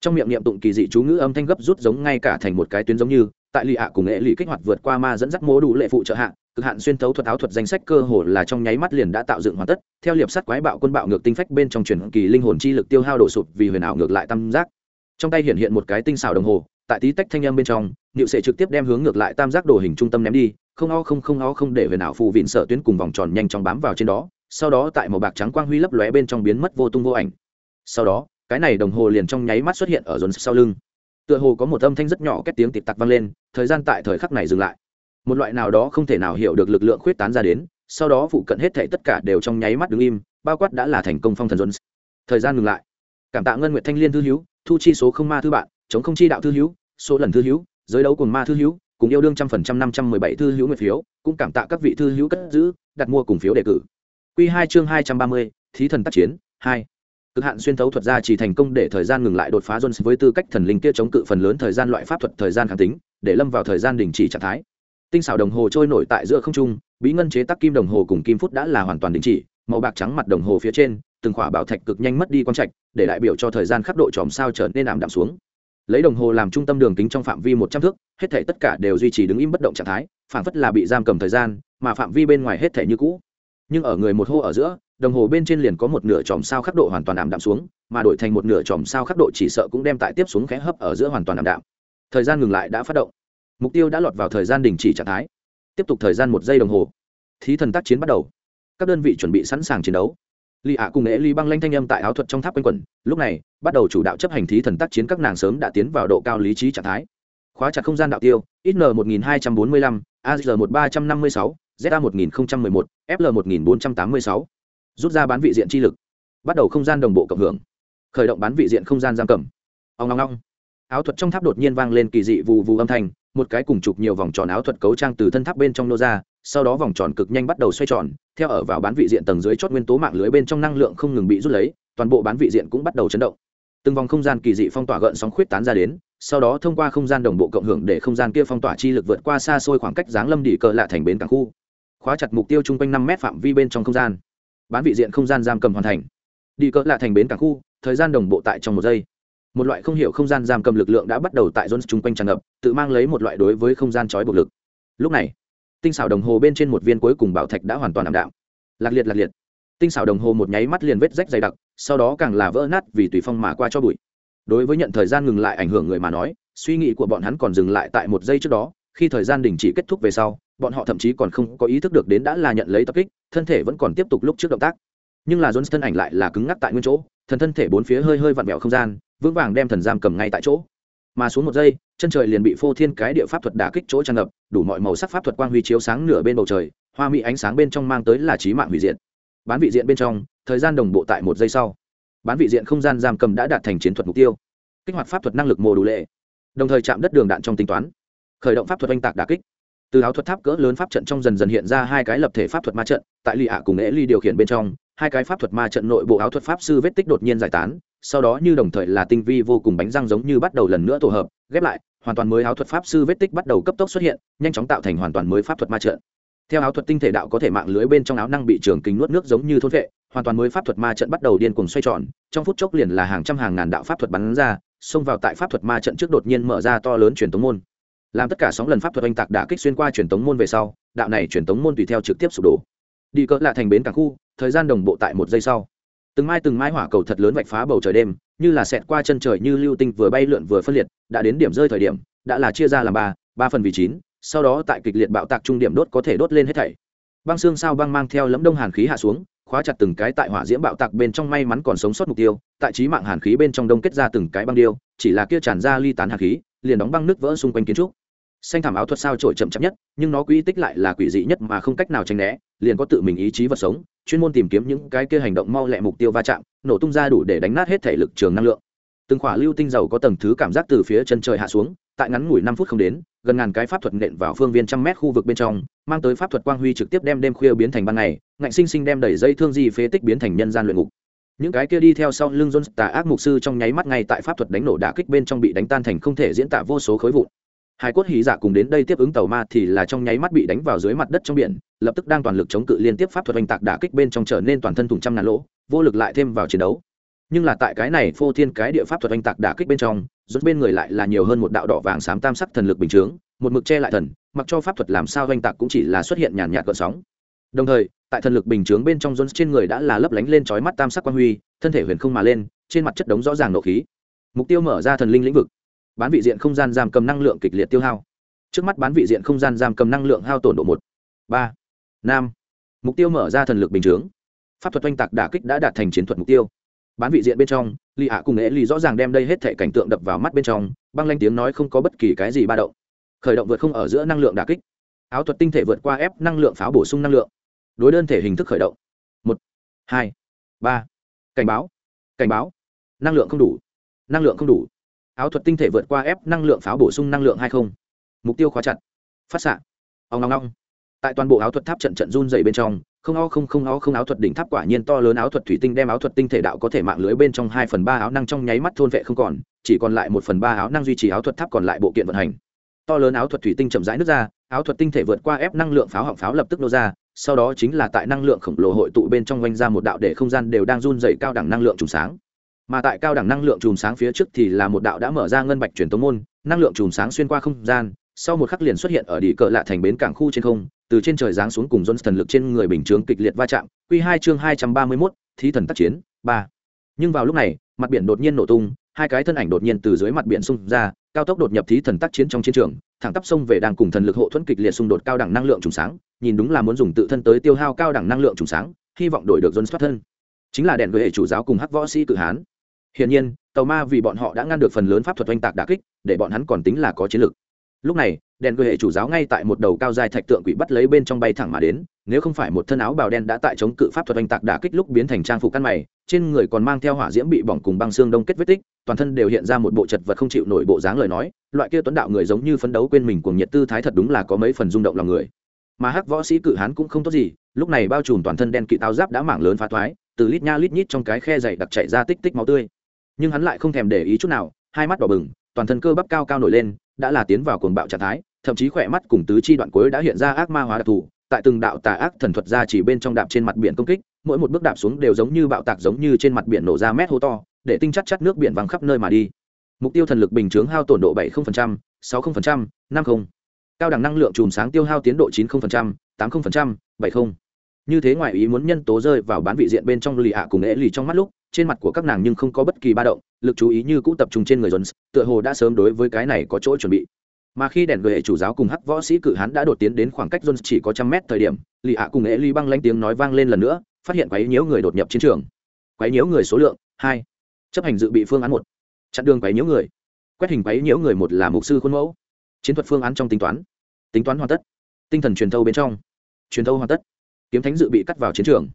Trong miệng niệm tụng kỳ dị chú ngữ âm thanh gấp rút giống ngay cả thành một cái tuyến giống như, tại lì ạ cùng nghệ lì kích hoạt vượt qua ma dẫn dắt mô đủ lệ phụ trợ hạ, cực hạn xuyên thấu thuật áo thuật danh sách cơ hồ là trong nháy mắt liền đã tạo dựng hoàn tất, theo liệp sắt quái bạo quân bạo ngược tinh phách bên trong truyền kỳ linh hồn chi lực tiêu hao đổ sụp vì huyền ảo ngược lại tam giác. Trong tay hiện hiện một cái tinh xảo đồng hồ, tại tí tách thanh âm bên trong niệu sệ trực tiếp đem hướng ngược lại tam giác đồ hình trung tâm ném đi, không o không không o không để về nào phù vịn sợ tuyến cùng vòng tròn nhanh chóng bám vào trên đó, sau đó tại màu bạc trắng quang huy lấp lóe bên trong biến mất vô tung vô ảnh. Sau đó, cái này đồng hồ liền trong nháy mắt xuất hiện ở dồn sau lưng. Tựa hồ có một âm thanh rất nhỏ két tiếng tịp tặc vang lên, thời gian tại thời khắc này dừng lại. Một loại nào đó không thể nào hiểu được lực lượng khuyết tán ra đến, sau đó phụ cận hết thảy tất cả đều trong nháy mắt đứng im, bao quát đã là thành công phong thần rốn. thời gian ngừng lại. Cảm tạ ngân nguyệt thanh liên thư hữu, thu chi số không ma thư bạn, chống không chi đạo thư hữu, số lần thư hữu giới đấu cùng ma thư hữu, cùng yêu đương trăm phần trăm năm trăm mười bảy thư hữu nguyệt phiếu, cũng cảm tạ các vị thư hữu cất giữ, đặt mua cùng phiếu đề cử. Q hai chương hai trăm ba mươi, thí thần tác chiến, hai. Cực hạn xuyên thấu thuật ra chỉ thành công để thời gian ngừng lại đột phá jones với tư cách thần linh kia chống cự phần lớn thời gian loại pháp thuật thời gian kháng tính, để lâm vào thời gian đình chỉ trạng thái. Tinh xảo đồng hồ trôi nổi tại giữa không trung, bí ngân chế tắc kim đồng hồ cùng kim phút đã là hoàn toàn đình chỉ, màu bạc trắng mặt đồng hồ phía trên, từng khỏa bảo thạch cực nhanh mất đi quang trạch, để đại biểu cho thời gian khắc độ chòm sao trở nên ảm đạm xuống lấy đồng hồ làm trung tâm đường kính trong phạm vi một trăm thước, hết thể tất cả đều duy trì đứng im bất động trạng thái phản phất là bị giam cầm thời gian, mà phạm vi bên ngoài hết thể như cũ. Nhưng ở người một hô ở giữa, đồng hồ bên trên liền có một nửa chòm sao khắc độ hoàn toàn ảm đạm xuống, mà đổi thành một nửa chòm sao khắc độ chỉ sợ cũng đem tại tiếp xuống khẽ hấp ở giữa hoàn toàn ảm đạm. Thời gian ngừng lại đã phát động. Mục tiêu đã lọt vào thời gian đình chỉ trạng thái. Tiếp tục thời gian một giây đồng hồ. Thí thần tác chiến bắt đầu. Các đơn vị chuẩn bị sẵn sàng chiến đấu lì ạ cùng nghệ ly băng lanh thanh âm tại áo thuật trong tháp quanh quẩn. Lúc này, bắt đầu chủ đạo chấp hành thí thần tác chiến các nàng sớm đã tiến vào độ cao lý trí trạng thái. Khóa chặt không gian đạo tiêu ít n một nghìn hai trăm bốn mươi lăm az một ba trăm năm mươi sáu za một nghìn một một fl một nghìn bốn trăm tám mươi sáu. Rút ra bán vị diện chi lực. Bắt đầu không gian đồng bộ cộng hưởng. Khởi động bán vị diện không gian giam cầm. Ông ngong ngong áo thuật trong tháp đột nhiên vang lên kỳ dị vù vù âm thanh, một cái cùng chụp nhiều vòng tròn áo thuật cấu trang từ thân tháp bên trong nô ra sau đó vòng tròn cực nhanh bắt đầu xoay tròn, theo ở vào bán vị diện tầng dưới chót nguyên tố mạng lưới bên trong năng lượng không ngừng bị rút lấy, toàn bộ bán vị diện cũng bắt đầu chấn động. Từng vòng không gian kỳ dị phong tỏa gợn sóng khuyết tán ra đến, sau đó thông qua không gian đồng bộ cộng hưởng để không gian kia phong tỏa chi lực vượt qua xa xôi khoảng cách dáng lâm đỉ cờ lạ thành bến cảng khu. Khóa chặt mục tiêu chung quanh năm mét phạm vi bên trong không gian. Bán vị diện không gian giam cầm hoàn thành. Đi cỡ lạ thành bến cảng khu, thời gian đồng bộ tại trong một giây. Một loại không hiểu không gian giam cầm lực lượng đã bắt đầu tại jones chung quanh tràn ngập, tự mang lấy một loại đối với không gian trói buộc lực. Lúc này tinh xảo đồng hồ bên trên một viên cuối cùng bảo thạch đã hoàn toàn ảm đạm. Lạc liệt lạc liệt. Tinh xảo đồng hồ một nháy mắt liền vết rách dày đặc, sau đó càng là vỡ nát vì tùy phong mà qua cho bụi. Đối với nhận thời gian ngừng lại ảnh hưởng người mà nói, suy nghĩ của bọn hắn còn dừng lại tại một giây trước đó, khi thời gian đình chỉ kết thúc về sau, bọn họ thậm chí còn không có ý thức được đến đã là nhận lấy tập kích, thân thể vẫn còn tiếp tục lúc trước động tác. Nhưng là Johnston ảnh lại là cứng ngắc tại nguyên chỗ, thần thân thể bốn phía hơi hơi vặn vẹo không gian, vững vàng đem thần giam cầm ngay tại chỗ. Mà xuống một giây chân trời liền bị phô thiên cái địa pháp thuật đả kích chỗ tràn ngập, đủ mọi màu sắc pháp thuật quang huy chiếu sáng nửa bên bầu trời, hoa mỹ ánh sáng bên trong mang tới là trí mạng hủy diện bán vị diện bên trong, thời gian đồng bộ tại một giây sau. Bán vị diện không gian giam cầm đã đạt thành chiến thuật mục tiêu. Kích hoạt pháp thuật năng lực mồ đủ lệ. Đồng thời chạm đất đường đạn trong tính toán. Khởi động pháp thuật oanh tạc đả kích. Từ áo thuật tháp cỡ lớn pháp trận trong dần dần hiện ra hai cái lập thể pháp thuật ma trận, tại lì ạ cùng ế ly điều khiển bên trong hai cái pháp thuật ma trận nội bộ áo thuật pháp sư vết tích đột nhiên giải tán, sau đó như đồng thời là tinh vi vô cùng bánh răng giống như bắt đầu lần nữa tổ hợp, ghép lại, hoàn toàn mới áo thuật pháp sư vết tích bắt đầu cấp tốc xuất hiện, nhanh chóng tạo thành hoàn toàn mới pháp thuật ma trận. Theo áo thuật tinh thể đạo có thể mạng lưới bên trong áo năng bị trường kính nuốt nước giống như thôn vệ, hoàn toàn mới pháp thuật ma trận bắt đầu điên cuồng xoay tròn, trong phút chốc liền là hàng trăm hàng ngàn đạo pháp thuật bắn ra, xông vào tại pháp thuật ma trận trước đột nhiên mở ra to lớn truyền tống môn. Làm tất cả sóng lần pháp thuật oanh tạc đã kích xuyên qua truyền tống môn về sau, đạo này truyền tống môn tùy theo trực tiếp sụp đổ. Đi cỡ là thành bến cảng khu thời gian đồng bộ tại một giây sau. Từng mai từng mai hỏa cầu thật lớn vạch phá bầu trời đêm, như là xẹt qua chân trời như lưu tinh vừa bay lượn vừa phân liệt, đã đến điểm rơi thời điểm, đã là chia ra làm ba ba phần vì chín, sau đó tại kịch liệt bạo tạc trung điểm đốt có thể đốt lên hết thảy. Băng xương sao băng mang theo lấm đông hàn khí hạ xuống, khóa chặt từng cái tại hỏa diễm bạo tạc bên trong may mắn còn sống sót mục tiêu, tại trí mạng hàn khí bên trong đông kết ra từng cái băng điêu, chỉ là kia tràn ra ly tán hàn khí, liền đóng băng nước vỡ xung quanh kiến trúc xanh thảm áo thuật sao trổi chậm chậm nhất, nhưng nó quỹ tích lại là quỷ dị nhất mà không cách nào tránh né, liền có tự mình ý chí vật sống, chuyên môn tìm kiếm những cái kia hành động mau lẹ mục tiêu va chạm, nổ tung ra đủ để đánh nát hết thể lực trường năng lượng. Từng khỏa lưu tinh dầu có tầng thứ cảm giác từ phía chân trời hạ xuống, tại ngắn ngủi năm phút không đến, gần ngàn cái pháp thuật nện vào phương viên trăm mét khu vực bên trong, mang tới pháp thuật quang huy trực tiếp đem đêm khuya biến thành ban ngày, ngạnh sinh sinh đem đẩy dây thương di phế tích biến thành nhân gian luyện ngục. Những cái kia đi theo sau lưng jones tà ác mục sư trong nháy mắt ngay tại pháp thuật đánh nổ đả kích bên trong bị đánh tan thành không thể diễn tả vô số khối vụn. Hải cốt hí giả cùng đến đây tiếp ứng tàu ma thì là trong nháy mắt bị đánh vào dưới mặt đất trong biển, lập tức đang toàn lực chống cự liên tiếp pháp thuật oanh tạc đả kích bên trong trở nên toàn thân thùng trăm ngàn lỗ, vô lực lại thêm vào chiến đấu. Nhưng là tại cái này phô thiên cái địa pháp thuật oanh tạc đả kích bên trong rút bên người lại là nhiều hơn một đạo đỏ vàng xám tam sắc thần lực bình chướng, một mực che lại thần, mặc cho pháp thuật làm sao oanh tạc cũng chỉ là xuất hiện nhàn nhạt gợn sóng. Đồng thời, tại thần lực bình chướng bên trong jones trên người đã là lấp lánh lên trói mắt tam sắc quan huy, thân thể huyền không mà lên, trên mặt chất đống rõ ràng nộ khí. Mục tiêu mở ra thần linh lĩnh vực bán vị diện không gian giam cầm năng lượng kịch liệt tiêu hao. Trước mắt bán vị diện không gian giam cầm năng lượng hao tổn độ một, ba, năm. Mục tiêu mở ra thần lực bình chướng. Pháp thuật oanh tạc đả kích đã đạt thành chiến thuật mục tiêu. Bán vị diện bên trong lì ạ cùng nghệ lì rõ ràng đem đây hết thể cảnh tượng đập vào mắt bên trong, băng lanh tiếng nói không có bất kỳ cái gì ba động. Khởi động vượt không ở giữa năng lượng đả kích. Áo thuật tinh thể vượt qua ép năng lượng pháo bổ sung năng lượng. Đối đơn thể hình thức khởi động. Một, hai, ba. Cảnh báo. Cảnh báo. Năng lượng không đủ. Năng lượng không đủ áo thuật tinh thể vượt qua ép năng lượng pháo bổ sung năng lượng hay không. Mục tiêu khóa chặt. Phát xạ. Ông ngong ngong tại toàn bộ áo thuật tháp trận trận run dày bên trong, không o không không o không áo thuật đỉnh tháp quả nhiên to lớn áo thuật thủy tinh đem áo thuật tinh thể đạo có thể mạng lưới bên trong hai phần ba áo năng trong nháy mắt thôn vệ không còn, chỉ còn lại một phần ba áo năng duy trì áo thuật tháp còn lại bộ kiện vận hành. To lớn áo thuật thủy tinh chậm rãi nước ra, áo thuật tinh thể vượt qua ép năng lượng pháo họng pháo lập tức nô ra, sau đó chính là tại năng lượng khổng lồ hội tụ bên trong quanh ra một đạo để không gian đều đang run dày cao đẳng năng lượng trùng sáng mà tại cao đẳng năng lượng chùm sáng phía trước thì là một đạo đã mở ra ngân bạch truyền tống môn, năng lượng chùm sáng xuyên qua không gian, sau một khắc liền xuất hiện ở đỉ cờ lạ thành bến cảng khu trên không, từ trên trời giáng xuống cùng Johnson thần lực trên người bình chướng kịch liệt va chạm, quy hai chương hai trăm ba mươi mốt, thí thần tác chiến, ba. Nhưng vào lúc này, mặt biển đột nhiên nổ tung, hai cái thân ảnh đột nhiên từ dưới mặt biển xung ra, cao tốc đột nhập thí thần tác chiến trong chiến trường, thẳng tắp sông về đang cùng thần lực hộ thuẫn kịch liệt xung đột cao đẳng năng lượng trùng sáng, nhìn đúng là muốn dùng tự thân tới tiêu hao cao đẳng năng lượng trùng sáng, hy vọng đổi được Johnson thoát thân. Chính là đèn gợi hệ chủ giáo cùng hắc võ sĩ cử hán. Hiển nhiên, tàu ma vì bọn họ đã ngăn được phần lớn pháp thuật oanh tạc đả kích, để bọn hắn còn tính là có chiến lực. Lúc này, đèn quỷ hệ chủ giáo ngay tại một đầu cao dài thạch tượng quỷ bắt lấy bên trong bay thẳng mà đến, nếu không phải một thân áo bào đen đã tại chống cự pháp thuật oanh tạc đả kích lúc biến thành trang phục căn mày, trên người còn mang theo hỏa diễm bị bỏng cùng băng xương đông kết vết tích, toàn thân đều hiện ra một bộ chật vật không chịu nổi bộ dáng lời nói, loại kia tuấn đạo người giống như phấn đấu quên mình cuồng nhiệt tư thái thật đúng là có mấy phần rung động lòng người. Mà hắc võ sĩ cự hán cũng không tốt gì, lúc này bao trùm toàn thân đen kỵ áo giáp đã mảng lớn phá thoái, từ lít nha lít nhít trong cái khe dày đặc chảy ra tích tích máu tươi nhưng hắn lại không thèm để ý chút nào hai mắt đỏ bừng toàn thân cơ bắp cao cao nổi lên đã là tiến vào cuồng bạo trạng thái thậm chí khỏe mắt cùng tứ chi đoạn cuối đã hiện ra ác ma hóa đặc thù tại từng đạo tà ác thần thuật ra chỉ bên trong đạp trên mặt biển công kích mỗi một bước đạp xuống đều giống như bạo tạc giống như trên mặt biển nổ ra mét hô to để tinh chắc chắc nước biển văng khắp nơi mà đi mục tiêu thần lực bình chướng hao tổn độ 70%, 60%, 50. cao đẳng năng lượng chùm sáng tiêu hao tiến độ 90%, 80%, 70 như thế ngoài ý muốn nhân tố rơi vào bán vị diện bên trong lì hạ cùng ế lì trong mắt lúc, trên mặt của các nàng nhưng không có bất kỳ ba động, lực chú ý như cũ tập trung trên người jones, tựa hồ đã sớm đối với cái này có chỗ chuẩn bị. Mà khi đèn vệ chủ giáo cùng hắc võ sĩ cử hán đã đột tiến đến khoảng cách jones chỉ có trăm mét thời điểm, lì hạ cùng ế lì băng lanh tiếng nói vang lên lần nữa, phát hiện quấy nhiễu người đột nhập chiến trường. Quấy nhiễu người số lượng, hai. Chấp hành dự bị phương án một. Chặn đường quấy nhiễu người. Quét hình quấy nhiễu người một là mục sư khuôn mẫu. Chiến thuật phương án trong tính toán. Tính toán hoàn tất. Tinh thần truyền thâu bên trong. Truyền thâu hoàn tất kiếm thánh dự bị cắt vào chiến trường.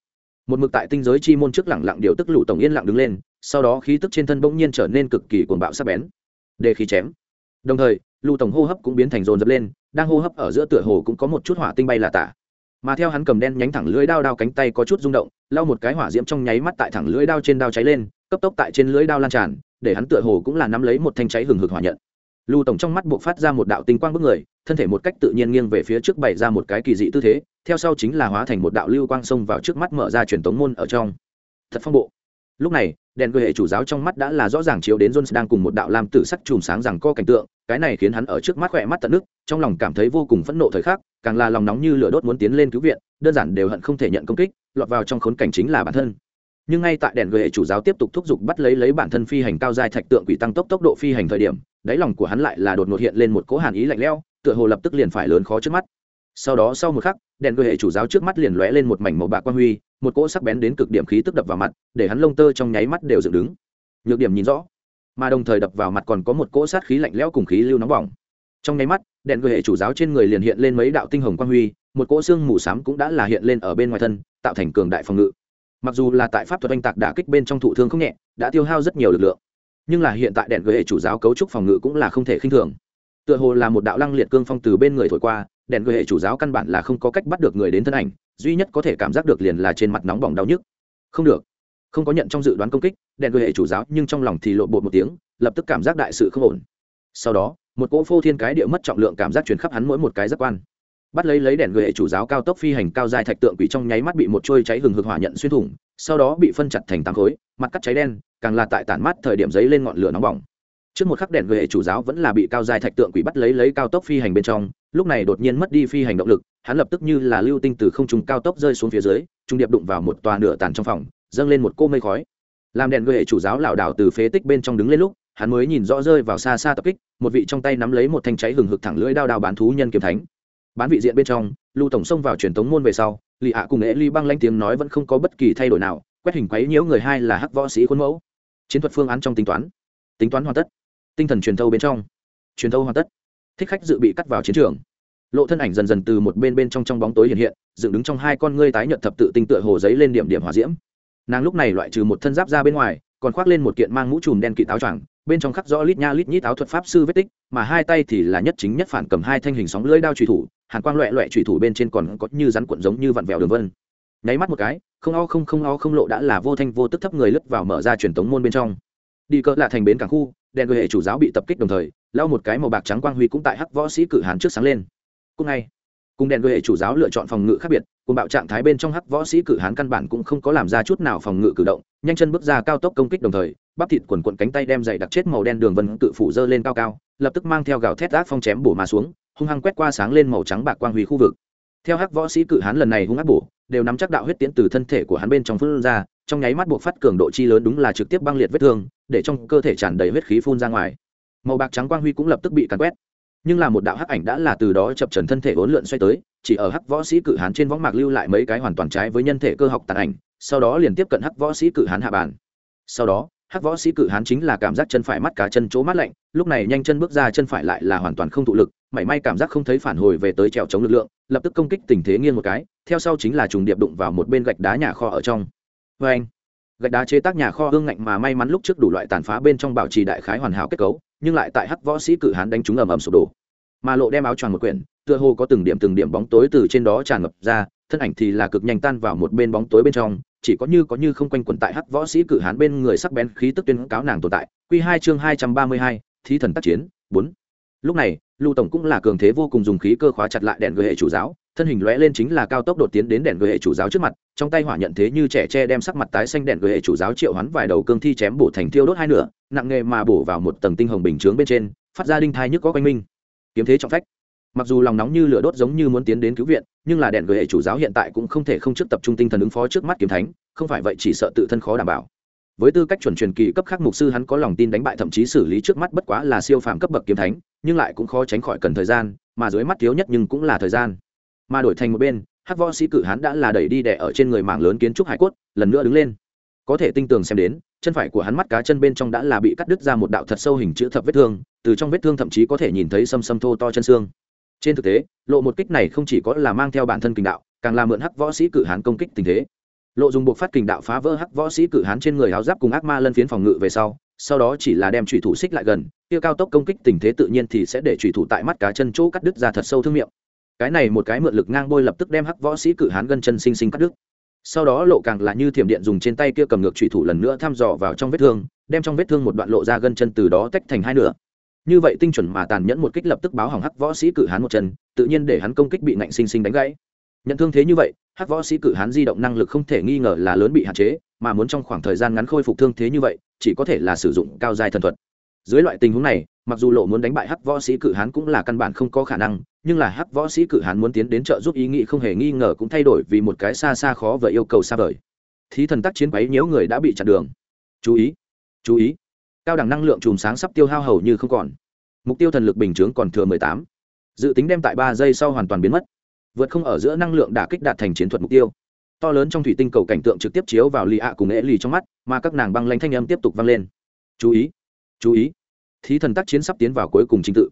Một mực tại tinh giới chi môn trước lẳng lặng điều tức lụ tổng yên lặng đứng lên, sau đó khí tức trên thân bỗng nhiên trở nên cực kỳ cuồng bạo sắc bén. Để khí chém. Đồng thời lụ tổng hô hấp cũng biến thành rồn dập lên, đang hô hấp ở giữa tựa hồ cũng có một chút hỏa tinh bay là tả. Mà theo hắn cầm đen nhánh thẳng lưỡi đao đao cánh tay có chút rung động, lau một cái hỏa diễm trong nháy mắt tại thẳng lưỡi đao trên đao cháy lên, cấp tốc tại trên lưỡi đao lan tràn, để hắn tựa hồ cũng là nắm lấy một thanh cháy hừng hực hỏa nhận. Lưu tổng trong mắt buộc phát ra một đạo tinh quang bức người, thân thể một cách tự nhiên nghiêng về phía trước bày ra một cái kỳ dị tư thế theo sau chính là hóa thành một đạo lưu quang xông vào trước mắt mở ra truyền tống môn ở trong. Thật phong bộ. Lúc này, đèn cơ hệ chủ giáo trong mắt đã là rõ ràng chiếu đến jones đang cùng một đạo lam tử sắc chùm sáng rằng co cảnh tượng, cái này khiến hắn ở trước mắt khỏe mắt tận nước, trong lòng cảm thấy vô cùng phẫn nộ thời khắc, càng là lòng nóng như lửa đốt muốn tiến lên cứu viện, đơn giản đều hận không thể nhận công kích, lọt vào trong khốn cảnh chính là bản thân. Nhưng ngay tại đèn gợi chủ giáo tiếp tục thúc giục bắt lấy lấy bản thân phi hành cao dài thạch tượng quỷ tăng tốc tốc độ phi hành thời điểm, đáy lòng của hắn lại là đột ngột hiện lên một cỗ hàn ý lạnh lẽo, tựa hồ lập tức liền phải lớn khó trước mắt. Sau đó sau một khắc đèn hệ chủ giáo trước mắt liền lóe lên một mảnh màu bạc quan huy, một cỗ sắc bén đến cực điểm khí tức đập vào mặt, để hắn lông tơ trong nháy mắt đều dựng đứng. Nhược điểm nhìn rõ, mà đồng thời đập vào mặt còn có một cỗ sát khí lạnh lẽo cùng khí lưu nóng bỏng. Trong nháy mắt, đèn hệ chủ giáo trên người liền hiện lên mấy đạo tinh hồng quan huy, một cỗ xương mù xám cũng đã là hiện lên ở bên ngoài thân, tạo thành cường đại phòng ngự. Mặc dù là tại pháp thuật oanh tạc đả kích bên trong thụ thương không nhẹ, đã tiêu hao rất nhiều lực lượng, nhưng là hiện tại đèn gợi chủ giáo cấu trúc phòng ngự cũng là không thể khinh thường. Tựa hồ là một đạo lăng liệt cương phong từ bên người thổi qua đèn gợi chủ giáo căn bản là không có cách bắt được người đến thân ảnh, duy nhất có thể cảm giác được liền là trên mặt nóng bỏng đau nhức. Không được. Không có nhận trong dự đoán công kích, đèn gợi chủ giáo nhưng trong lòng thì lộ bột một tiếng, lập tức cảm giác đại sự không ổn. Sau đó, một cỗ phô thiên cái địa mất trọng lượng cảm giác truyền khắp hắn mỗi một cái giác quan. Bắt lấy lấy đèn gợi chủ giáo cao tốc phi hành cao dài thạch tượng quỷ trong nháy mắt bị một trôi cháy hừng hực hỏa nhận xuyên thủng, sau đó bị phân chặt thành tám khối, mặt cắt cháy đen, càng là tại tản mát thời điểm giấy lên ngọn lửa nóng bỏng. Trước một khắc đèn gợi chủ giáo vẫn là bị cao dài thạch tượng quỷ bắt lấy lấy cao tốc phi hành bên trong lúc này đột nhiên mất đi phi hành động lực, hắn lập tức như là lưu tinh từ không trung cao tốc rơi xuống phía dưới, trung điệp đụng vào một tòa nửa tàn trong phòng, dâng lên một cô mây khói. Làm đèn gợi chủ giáo lảo đảo từ phế tích bên trong đứng lên lúc, hắn mới nhìn rõ rơi vào xa xa tập kích, một vị trong tay nắm lấy một thanh cháy hừng hực thẳng lưỡi đao đao bán thú nhân kiếm thánh. Bán vị diện bên trong, lưu tổng xông vào truyền thống môn về sau lì ạ cùng nghệ ly băng lanh tiếng nói vẫn không có bất kỳ thay đổi nào, quét hình quấy nhiễu người hai là hắc võ sĩ khuôn mẫu. Chiến thuật phương án trong tính toán. Tính toán hoàn tất. Tinh thần truyền thâu bên trong. Truyền thâu hoàn tất thích khách dự bị cắt vào chiến trường. Lộ thân ảnh dần dần từ một bên bên trong trong bóng tối hiện hiện, dựng đứng trong hai con ngươi tái nhợt thập tự tinh tựa hồ giấy lên điểm điểm hỏa diễm. Nàng lúc này loại trừ một thân giáp ra bên ngoài, còn khoác lên một kiện mang mũ trùm đen kỵ táo choàng, bên trong khắc rõ lít nha lít nhít áo thuật pháp sư vết tích, mà hai tay thì là nhất chính nhất phản cầm hai thanh hình sóng lưỡi đao trùy thủ hàn quang loẹ loẹ trùy thủ bên trên còn có như rắn cuộn giống như vặn vẹo đường vân. Nháy mắt một cái, không o không không o không lộ đã là vô thanh vô tức thấp người lướt vào mở ra truyền tống môn bên trong. Đi cỡ là thành bến cảng khu, đèn người hệ chủ giáo bị tập kích đồng thời lau một cái màu bạc trắng quang huy cũng tại hắc võ sĩ cử hán trước sáng lên. Cùng ngày cùng đèn người hệ chủ giáo lựa chọn phòng ngự khác biệt, cùng bạo trạng thái bên trong hắc võ sĩ cử hán căn bản cũng không có làm ra chút nào phòng ngự cử động, nhanh chân bước ra cao tốc công kích đồng thời, bắp thịt quần quận cánh tay đem dày đặc chết màu đen đường vân tự phủ dơ lên cao cao, lập tức mang theo gào thét ác phong chém bổ mà xuống, hung hăng quét qua sáng lên màu trắng bạc quang huy khu vực. Theo hắc võ sĩ cử hán lần này hung ác bổ, đều nắm chắc đạo huyết tiễn từ thân thể của hắn bên trong phun ra, trong nháy mắt buộc phát cường độ chi lớn đúng là trực tiếp băng liệt vết thương, để trong cơ thể tràn đầy huyết khí phun ra ngoài màu bạc trắng quang huy cũng lập tức bị cắn quét. Nhưng là một đạo hắc ảnh đã là từ đó chập trần thân thể hỗn lượn xoay tới, chỉ ở hắc võ sĩ cự hán trên võng mạc lưu lại mấy cái hoàn toàn trái với nhân thể cơ học tàn ảnh, sau đó liền tiếp cận hắc võ sĩ cự hán hạ bàn. Sau đó, hắc võ sĩ cự hán chính là cảm giác chân phải mắt cá chân chỗ mát lạnh, lúc này nhanh chân bước ra chân phải lại là hoàn toàn không thụ lực, mảy may cảm giác không thấy phản hồi về tới trèo chống lực lượng, lập tức công kích tình thế nghiêng một cái, theo sau chính là trùng điệp đụng vào một bên gạch đá nhà kho ở trong. Vê anh gạch đá chế tác nhà kho hương ngạnh mà may mắn lúc trước đủ loại tàn phá bên trong bảo trì đại khái hoàn hảo kết cấu nhưng lại tại hắc võ sĩ cự hán đánh trúng ầm ầm sụp đổ. Mà lộ đem áo choàng một quyển, tựa hồ có từng điểm từng điểm bóng tối từ trên đó tràn ngập ra, thân ảnh thì là cực nhanh tan vào một bên bóng tối bên trong, chỉ có như có như không quanh quẩn tại hắc võ sĩ cử hán bên người sắc bén khí tức tuyên cáo nàng tồn tại. Q hai chương hai trăm ba mươi hai, thí thần tác chiến, bốn. Lúc này, lưu tổng cũng là cường thế vô cùng dùng khí cơ khóa chặt lại đèn gợi hệ chủ giáo thân hình lóe lên chính là cao tốc đột tiến đến đèn gửi hệ chủ giáo trước mặt, trong tay hỏa nhận thế như trẻ tre đem sắc mặt tái xanh đèn gửi hệ chủ giáo triệu hoán vài đầu cương thi chém bổ thành thiêu đốt hai nửa, nặng nghề mà bổ vào một tầng tinh hồng bình chướng bên trên, phát ra đinh thai nhức có quanh minh kiếm thế trọng phách. Mặc dù lòng nóng như lửa đốt giống như muốn tiến đến cứu viện, nhưng là đèn gửi hệ chủ giáo hiện tại cũng không thể không trước tập trung tinh thần ứng phó trước mắt kiếm thánh, không phải vậy chỉ sợ tự thân khó đảm bảo. Với tư cách chuẩn truyền kỳ cấp khác mục sư hắn có lòng tin đánh bại thậm chí xử lý trước mắt bất quá là siêu phàm cấp bậc kiếm thánh, nhưng lại cũng khó tránh khỏi cần thời gian, mà dưới mắt thiếu nhất nhưng cũng là thời gian mà đổi thành một bên, hắc võ sĩ cử hắn đã là đẩy đi đẻ ở trên người mảng lớn kiến trúc hải cốt, lần nữa đứng lên. Có thể tinh tường xem đến, chân phải của hắn mắt cá chân bên trong đã là bị cắt đứt ra một đạo thật sâu hình chữ thập vết thương, từ trong vết thương thậm chí có thể nhìn thấy xâm xâm thô to chân xương. Trên thực tế, lộ một kích này không chỉ có là mang theo bản thân kình đạo, càng là mượn hắc võ sĩ cử hán công kích tình thế. Lộ dùng buộc phát kình đạo phá vỡ hắc võ sĩ cử hán trên người áo giáp cùng ác ma lân phiến phòng ngự về sau sau đó chỉ là đem trùy thủ xích lại gần, kia cao tốc công kích tình thế tự nhiên thì sẽ để trùy thủ tại mắt cá chân chỗ cắt đứt ra thật sâu thương miệng cái này một cái mượn lực ngang bôi lập tức đem hắc võ sĩ cự hán gân chân sinh sinh cắt đứt. Sau đó lộ càng là như thiểm điện dùng trên tay kia cầm ngược trụy thủ lần nữa thăm dò vào trong vết thương, đem trong vết thương một đoạn lộ ra gân chân từ đó tách thành hai nửa. Như vậy tinh chuẩn mà tàn nhẫn một kích lập tức báo hỏng hắc võ sĩ cự hán một chân, tự nhiên để hắn công kích bị nạnh sinh sinh đánh gãy. Nhận thương thế như vậy, hắc võ sĩ cự hán di động năng lực không thể nghi ngờ là lớn bị hạn chế, mà muốn trong khoảng thời gian ngắn khôi phục thương thế như vậy, chỉ có thể là sử dụng cao dài thần thuật. Dưới loại tình huống này, mặc dù lộ muốn đánh bại hắc võ sĩ cự hán cũng là căn bản không có khả năng nhưng là hắc võ sĩ cự hán muốn tiến đến trợ giúp ý nghĩ không hề nghi ngờ cũng thay đổi vì một cái xa xa khó và yêu cầu xa vời. Thí thần tác chiến quấy nhiễu người đã bị chặn đường. Chú ý chú ý. Cao đẳng năng lượng chùm sáng sắp tiêu hao hầu như không còn. Mục tiêu thần lực bình chướng còn thừa mười tám. Dự tính đem tại ba giây sau hoàn toàn biến mất. Vượt không ở giữa năng lượng đả kích đạt thành chiến thuật mục tiêu. To lớn trong thủy tinh cầu cảnh tượng trực tiếp chiếu vào lì ạ cùng nghệ lì trong mắt, mà các nàng băng lanh thanh âm tiếp tục vang lên. Chú ý chú ý. Thí thần tác chiến sắp tiến vào cuối cùng trình tự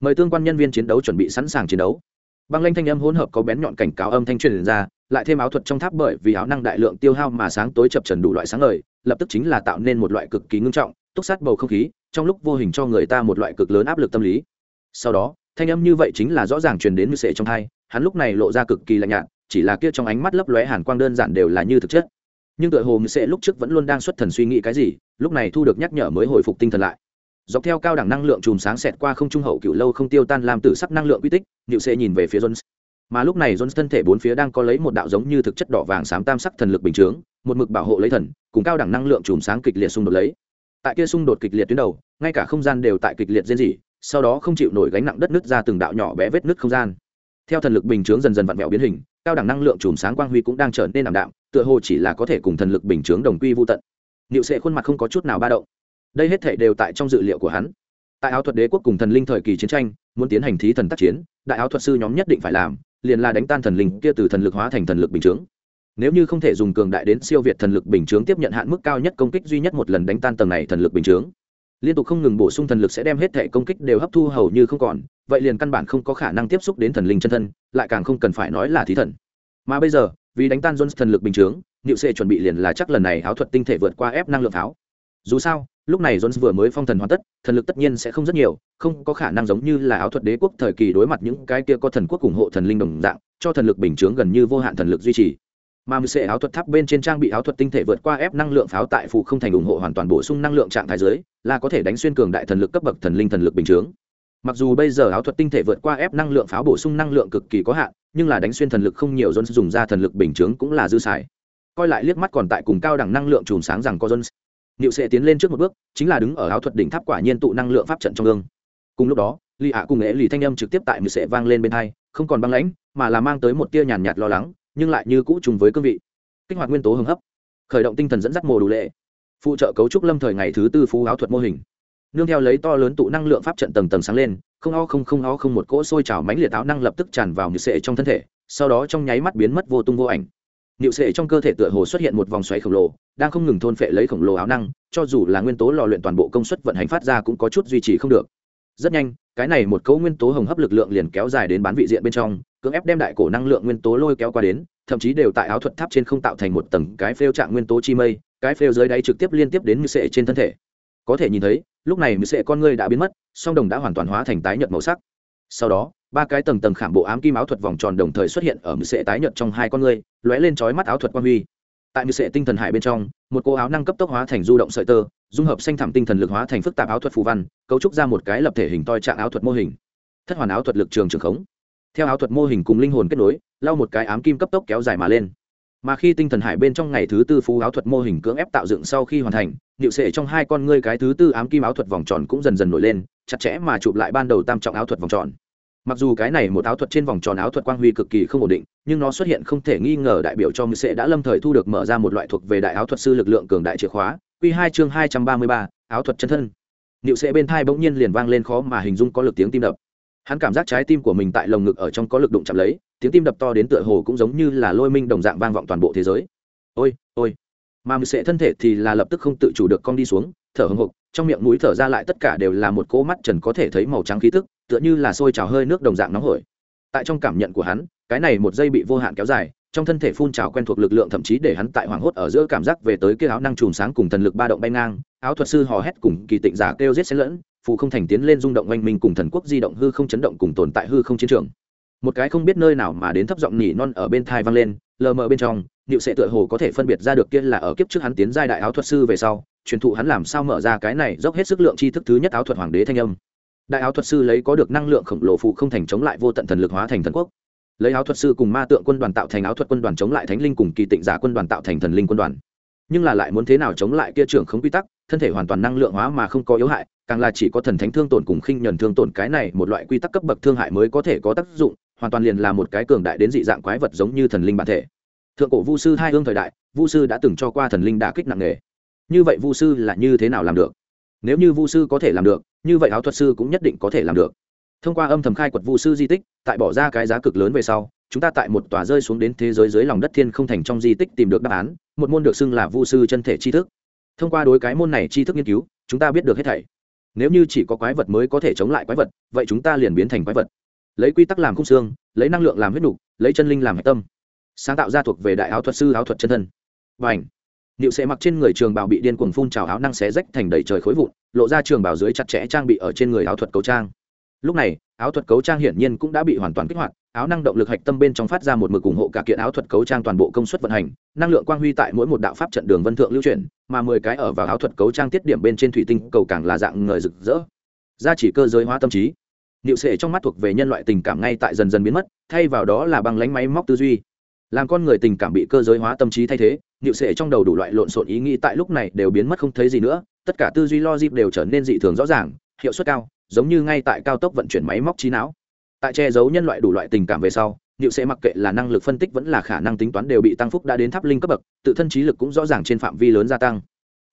mời tương quan nhân viên chiến đấu chuẩn bị sẵn sàng chiến đấu. Băng lanh thanh âm hỗn hợp có bén nhọn cảnh cáo âm thanh truyền ra, lại thêm áo thuật trong tháp bởi vì áo năng đại lượng tiêu hao mà sáng tối chập trần đủ loại sáng ngời, lập tức chính là tạo nên một loại cực kỳ ngưng trọng, túc sát bầu không khí, trong lúc vô hình cho người ta một loại cực lớn áp lực tâm lý. Sau đó, thanh âm như vậy chính là rõ ràng truyền đến như sệ trong thai, hắn lúc này lộ ra cực kỳ lạnh nhạt, chỉ là kia trong ánh mắt lấp lóe hàn quang đơn giản đều là như thực chất. Nhưng tựa hồ như sệ lúc trước vẫn luôn đang xuất thần suy nghĩ cái gì, lúc này thu được nhắc nhở mới hồi phục tinh thần lại dọc theo cao đẳng năng lượng chùm sáng xẹt qua không trung hậu cựu lâu không tiêu tan làm tử sắc năng lượng quy tích nhự sệ nhìn về phía jones. Mà lúc này jones thân thể bốn phía đang có lấy một đạo giống như thực chất đỏ vàng xám tam sắc thần lực bình chướng, một mực bảo hộ lấy thần, cùng cao đẳng năng lượng chùm sáng kịch liệt xung đột lấy. Tại kia xung đột kịch liệt tuyến đầu, ngay cả không gian đều tại kịch liệt diễn dị sau đó không chịu nổi gánh nặng đất nứt ra từng đạo nhỏ bé vết nứt không gian. Theo thần lực bình chướng dần dần vặn vẹo biến hình, cao đẳng năng lượng chùm sáng quang huy cũng đang trở nên ảm đạm, tựa hồ chỉ là có thể cùng thần lực bình chướng đồng quy vô tận. Liệu sẽ khuôn mặt không có chút nào ba động đây hết thể đều tại trong dự liệu của hắn. Tại áo thuật đế quốc cùng thần linh thời kỳ chiến tranh, muốn tiến hành thí thần tác chiến, đại áo thuật sư nhóm nhất định phải làm, liền là đánh tan thần linh kia từ thần lực hóa thành thần lực bình chướng. Nếu như không thể dùng cường đại đến siêu việt thần lực bình chướng tiếp nhận hạn mức cao nhất công kích duy nhất một lần đánh tan tầng này thần lực bình chướng. Liên tục không ngừng bổ sung thần lực sẽ đem hết thể công kích đều hấp thu hầu như không còn, vậy liền căn bản không có khả năng tiếp xúc đến thần linh chân thân, lại càng không cần phải nói là thí thần. Mà bây giờ, vì đánh tan jones thần lực bình chướng niệu sệ chuẩn bị liền là chắc lần này áo thuật tinh thể vượt qua ép năng lượng pháo dù sao, lúc này jones vừa mới phong thần hoàn tất, thần lực tất nhiên sẽ không rất nhiều, không có khả năng giống như là áo thuật đế quốc thời kỳ đối mặt những cái kia có thần quốc ủng hộ thần linh đồng dạng, cho thần lực bình chướng gần như vô hạn thần lực duy trì. Mà mười sệ áo thuật tháp bên trên trang bị áo thuật tinh thể vượt qua ép năng lượng pháo tại phụ không thành ủng hộ hoàn toàn bổ sung năng lượng trạng thái giới là có thể đánh xuyên cường đại thần lực cấp bậc thần linh thần lực bình chướng. Mặc dù bây giờ áo thuật tinh thể vượt qua ép năng lượng pháo bổ sung năng lượng cực kỳ có hạn, nhưng là đánh xuyên thần lực không nhiều jones dùng ra thần lực bình chướng cũng là dư xài. Coi lại liếc mắt còn tại cùng cao đẳng năng lượng chùm sáng rằng có jones niệu sẽ tiến lên trước một bước, chính là đứng ở áo thuật đỉnh tháp quả nhiên tụ năng lượng pháp trận trong gương. Cùng lúc đó, lì ạ cùng nghệ lì thanh âm trực tiếp tại mười sẽ vang lên bên hai, không còn băng lãnh, mà là mang tới một tia nhàn nhạt lo lắng, nhưng lại như cũ trùng với cương vị. Kích hoạt nguyên tố hưng hấp, khởi động tinh thần dẫn dắt mồ đủ lệ, phụ trợ cấu trúc lâm thời ngày thứ tư phú áo thuật mô hình. Nương theo lấy to lớn tụ năng lượng pháp trận tầng tầng sáng lên, không o không không o không một cỗ sôi trào mánh liệt áo năng lập tức tràn vào nhựa sệ trong thân thể, sau đó trong nháy mắt biến mất vô tung vô ảnh. Niệu sệ trong cơ thể tựa hồ xuất hiện một vòng xoáy khổng lồ đang không ngừng thôn phệ lấy khổng lồ áo năng, cho dù là nguyên tố lò luyện toàn bộ công suất vận hành phát ra cũng có chút duy trì không được. Rất nhanh, cái này một cấu nguyên tố hồng hấp lực lượng liền kéo dài đến bán vị diện bên trong, cưỡng ép đem đại cổ năng lượng nguyên tố lôi kéo qua đến, thậm chí đều tại áo thuật tháp trên không tạo thành một tầng cái phêu trạng nguyên tố chi mây, cái phêu dưới đáy trực tiếp liên tiếp đến mưu sệ trên thân thể. Có thể nhìn thấy, lúc này mưu sệ con ngươi đã biến mất, song đồng đã hoàn toàn hóa thành tái nhợt màu sắc. Sau đó, ba cái tầng tầng khảm bộ ám kim áo thuật vòng tròn đồng thời xuất hiện ở mưu sệ tái nhợt trong hai con ngươi, lóe lên chói mắt áo thuật quan huy tại như sệ tinh thần hải bên trong, một cô áo năng cấp tốc hóa thành du động sợi tơ, dung hợp xanh thảm tinh thần lực hóa thành phức tạp áo thuật phù văn, cấu trúc ra một cái lập thể hình toi trạng áo thuật mô hình. Thất hoàn áo thuật lực trường trường khống. Theo áo thuật mô hình cùng linh hồn kết nối, lau một cái ám kim cấp tốc kéo dài mà lên. Mà khi tinh thần hải bên trong ngày thứ tư phú áo thuật mô hình cưỡng ép tạo dựng sau khi hoàn thành nhịu sệ trong hai con ngươi cái thứ tư ám kim áo thuật vòng tròn cũng dần dần nổi lên, chặt chẽ mà chụp lại ban đầu tam trọng áo thuật vòng tròn mặc dù cái này một áo thuật trên vòng tròn áo thuật quang huy cực kỳ không ổn định, nhưng nó xuất hiện không thể nghi ngờ đại biểu cho ngự sệ đã lâm thời thu được mở ra một loại thuộc về đại áo thuật sư lực lượng cường đại chìa khóa q hai chương hai trăm ba mươi ba, áo thuật chân thân. Niệu sệ bên thai bỗng nhiên liền vang lên khó mà hình dung có lực tiếng tim đập. Hắn cảm giác trái tim của mình tại lồng ngực ở trong có lực đụng chạm lấy, tiếng tim đập to đến tựa hồ cũng giống như là lôi minh đồng dạng vang vọng toàn bộ thế giới. Ôi ôi. Mà mười sệ thân thể thì là lập tức không tự chủ được con đi xuống, thở hồng hộc trong miệng mũi thở ra lại tất cả đều là một cỗ mắt trần có thể thấy màu trắng khí tức, tựa như là sôi trào hơi nước đồng dạng nóng hổi. Tại trong cảm nhận của hắn, cái này một giây bị vô hạn kéo dài, trong thân thể phun trào quen thuộc lực lượng thậm chí để hắn tại hoảng hốt ở giữa cảm giác về tới kia áo năng chùm sáng cùng thần lực ba động bay ngang, áo thuật sư hò hét cùng kỳ tịnh giả kêu giết xen lẫn, phù không thành tiến lên rung động oanh minh cùng thần quốc di động hư không chấn động cùng tồn tại hư không chiến trường. Một cái không biết nơi nào mà đến thấp giọng nỉ non ở bên thai vang lên lờ mờ bên trong nịu sẽ tựa hồ có thể phân biệt ra được kia là ở kiếp trước hắn tiến giai đại áo thuật sư về sau, truyền thụ hắn làm sao mở ra cái này dốc hết sức lượng tri thức thứ nhất áo thuật hoàng đế thanh âm. Đại áo thuật sư lấy có được năng lượng khổng lồ phụ không thành chống lại vô tận thần lực hóa thành thần quốc. Lấy áo thuật sư cùng ma tượng quân đoàn tạo thành áo thuật quân đoàn chống lại thánh linh cùng kỳ tịnh giả quân đoàn tạo thành thần linh quân đoàn. Nhưng là lại muốn thế nào chống lại kia trưởng không quy tắc, thân thể hoàn toàn năng lượng hóa mà không có yếu hại, càng là chỉ có thần thánh thương tổn cùng khinh nhuần thương tổn cái này một loại quy tắc cấp bậc thương hại mới có thể có tác dụng hoàn toàn liền là một cái cường đại đến dị dạng quái vật giống như thần linh bản thể. Thượng cổ vu sư hai hương thời đại, vu sư đã từng cho qua thần linh đả kích nặng nề. Như vậy vu sư là như thế nào làm được? Nếu như vu sư có thể làm được, như vậy áo thuật sư cũng nhất định có thể làm được. Thông qua âm thầm khai quật vu sư di tích, tại bỏ ra cái giá cực lớn về sau, chúng ta tại một tòa rơi xuống đến thế giới dưới lòng đất thiên không thành trong di tích tìm được đáp án, một môn được xưng là vu sư chân thể tri thức. Thông qua đối cái môn này tri thức nghiên cứu, chúng ta biết được hết thảy. Nếu như chỉ có quái vật mới có thể chống lại quái vật, vậy chúng ta liền biến thành quái vật lấy quy tắc làm khung xương, lấy năng lượng làm huyết nục, lấy chân linh làm hạch tâm. Sáng tạo ra thuộc về đại áo thuật sư, áo thuật chân thân. Và ảnh niệu sẽ mặc trên người trường bào bị điên cuồng phun trào áo năng xé rách thành đầy trời khối vụn, lộ ra trường bào dưới chặt chẽ trang bị ở trên người áo thuật cấu trang. Lúc này, áo thuật cấu trang hiển nhiên cũng đã bị hoàn toàn kích hoạt, áo năng động lực hạch tâm bên trong phát ra một mực ủng hộ cả kiện áo thuật cấu trang toàn bộ công suất vận hành, năng lượng quang huy tại mỗi một đạo pháp trận đường vân thượng lưu chuyển, mà mười cái ở vào áo thuật cấu trang tiết điểm bên trên thủy tinh cầu càng là dạng ngời rực rỡ. Gia chỉ cơ giới hóa tâm trí niệu sệ trong mắt thuộc về nhân loại tình cảm ngay tại dần dần biến mất, thay vào đó là bằng lánh máy móc tư duy. Làm con người tình cảm bị cơ giới hóa tâm trí thay thế, niệu sệ trong đầu đủ loại lộn xộn ý nghĩ tại lúc này đều biến mất không thấy gì nữa, tất cả tư duy logic đều trở nên dị thường rõ ràng, hiệu suất cao, giống như ngay tại cao tốc vận chuyển máy móc trí não. Tại che giấu nhân loại đủ loại tình cảm về sau, niệu sệ mặc kệ là năng lực phân tích vẫn là khả năng tính toán đều bị tăng phúc đã đến tháp linh cấp bậc, tự thân trí lực cũng rõ ràng trên phạm vi lớn gia tăng.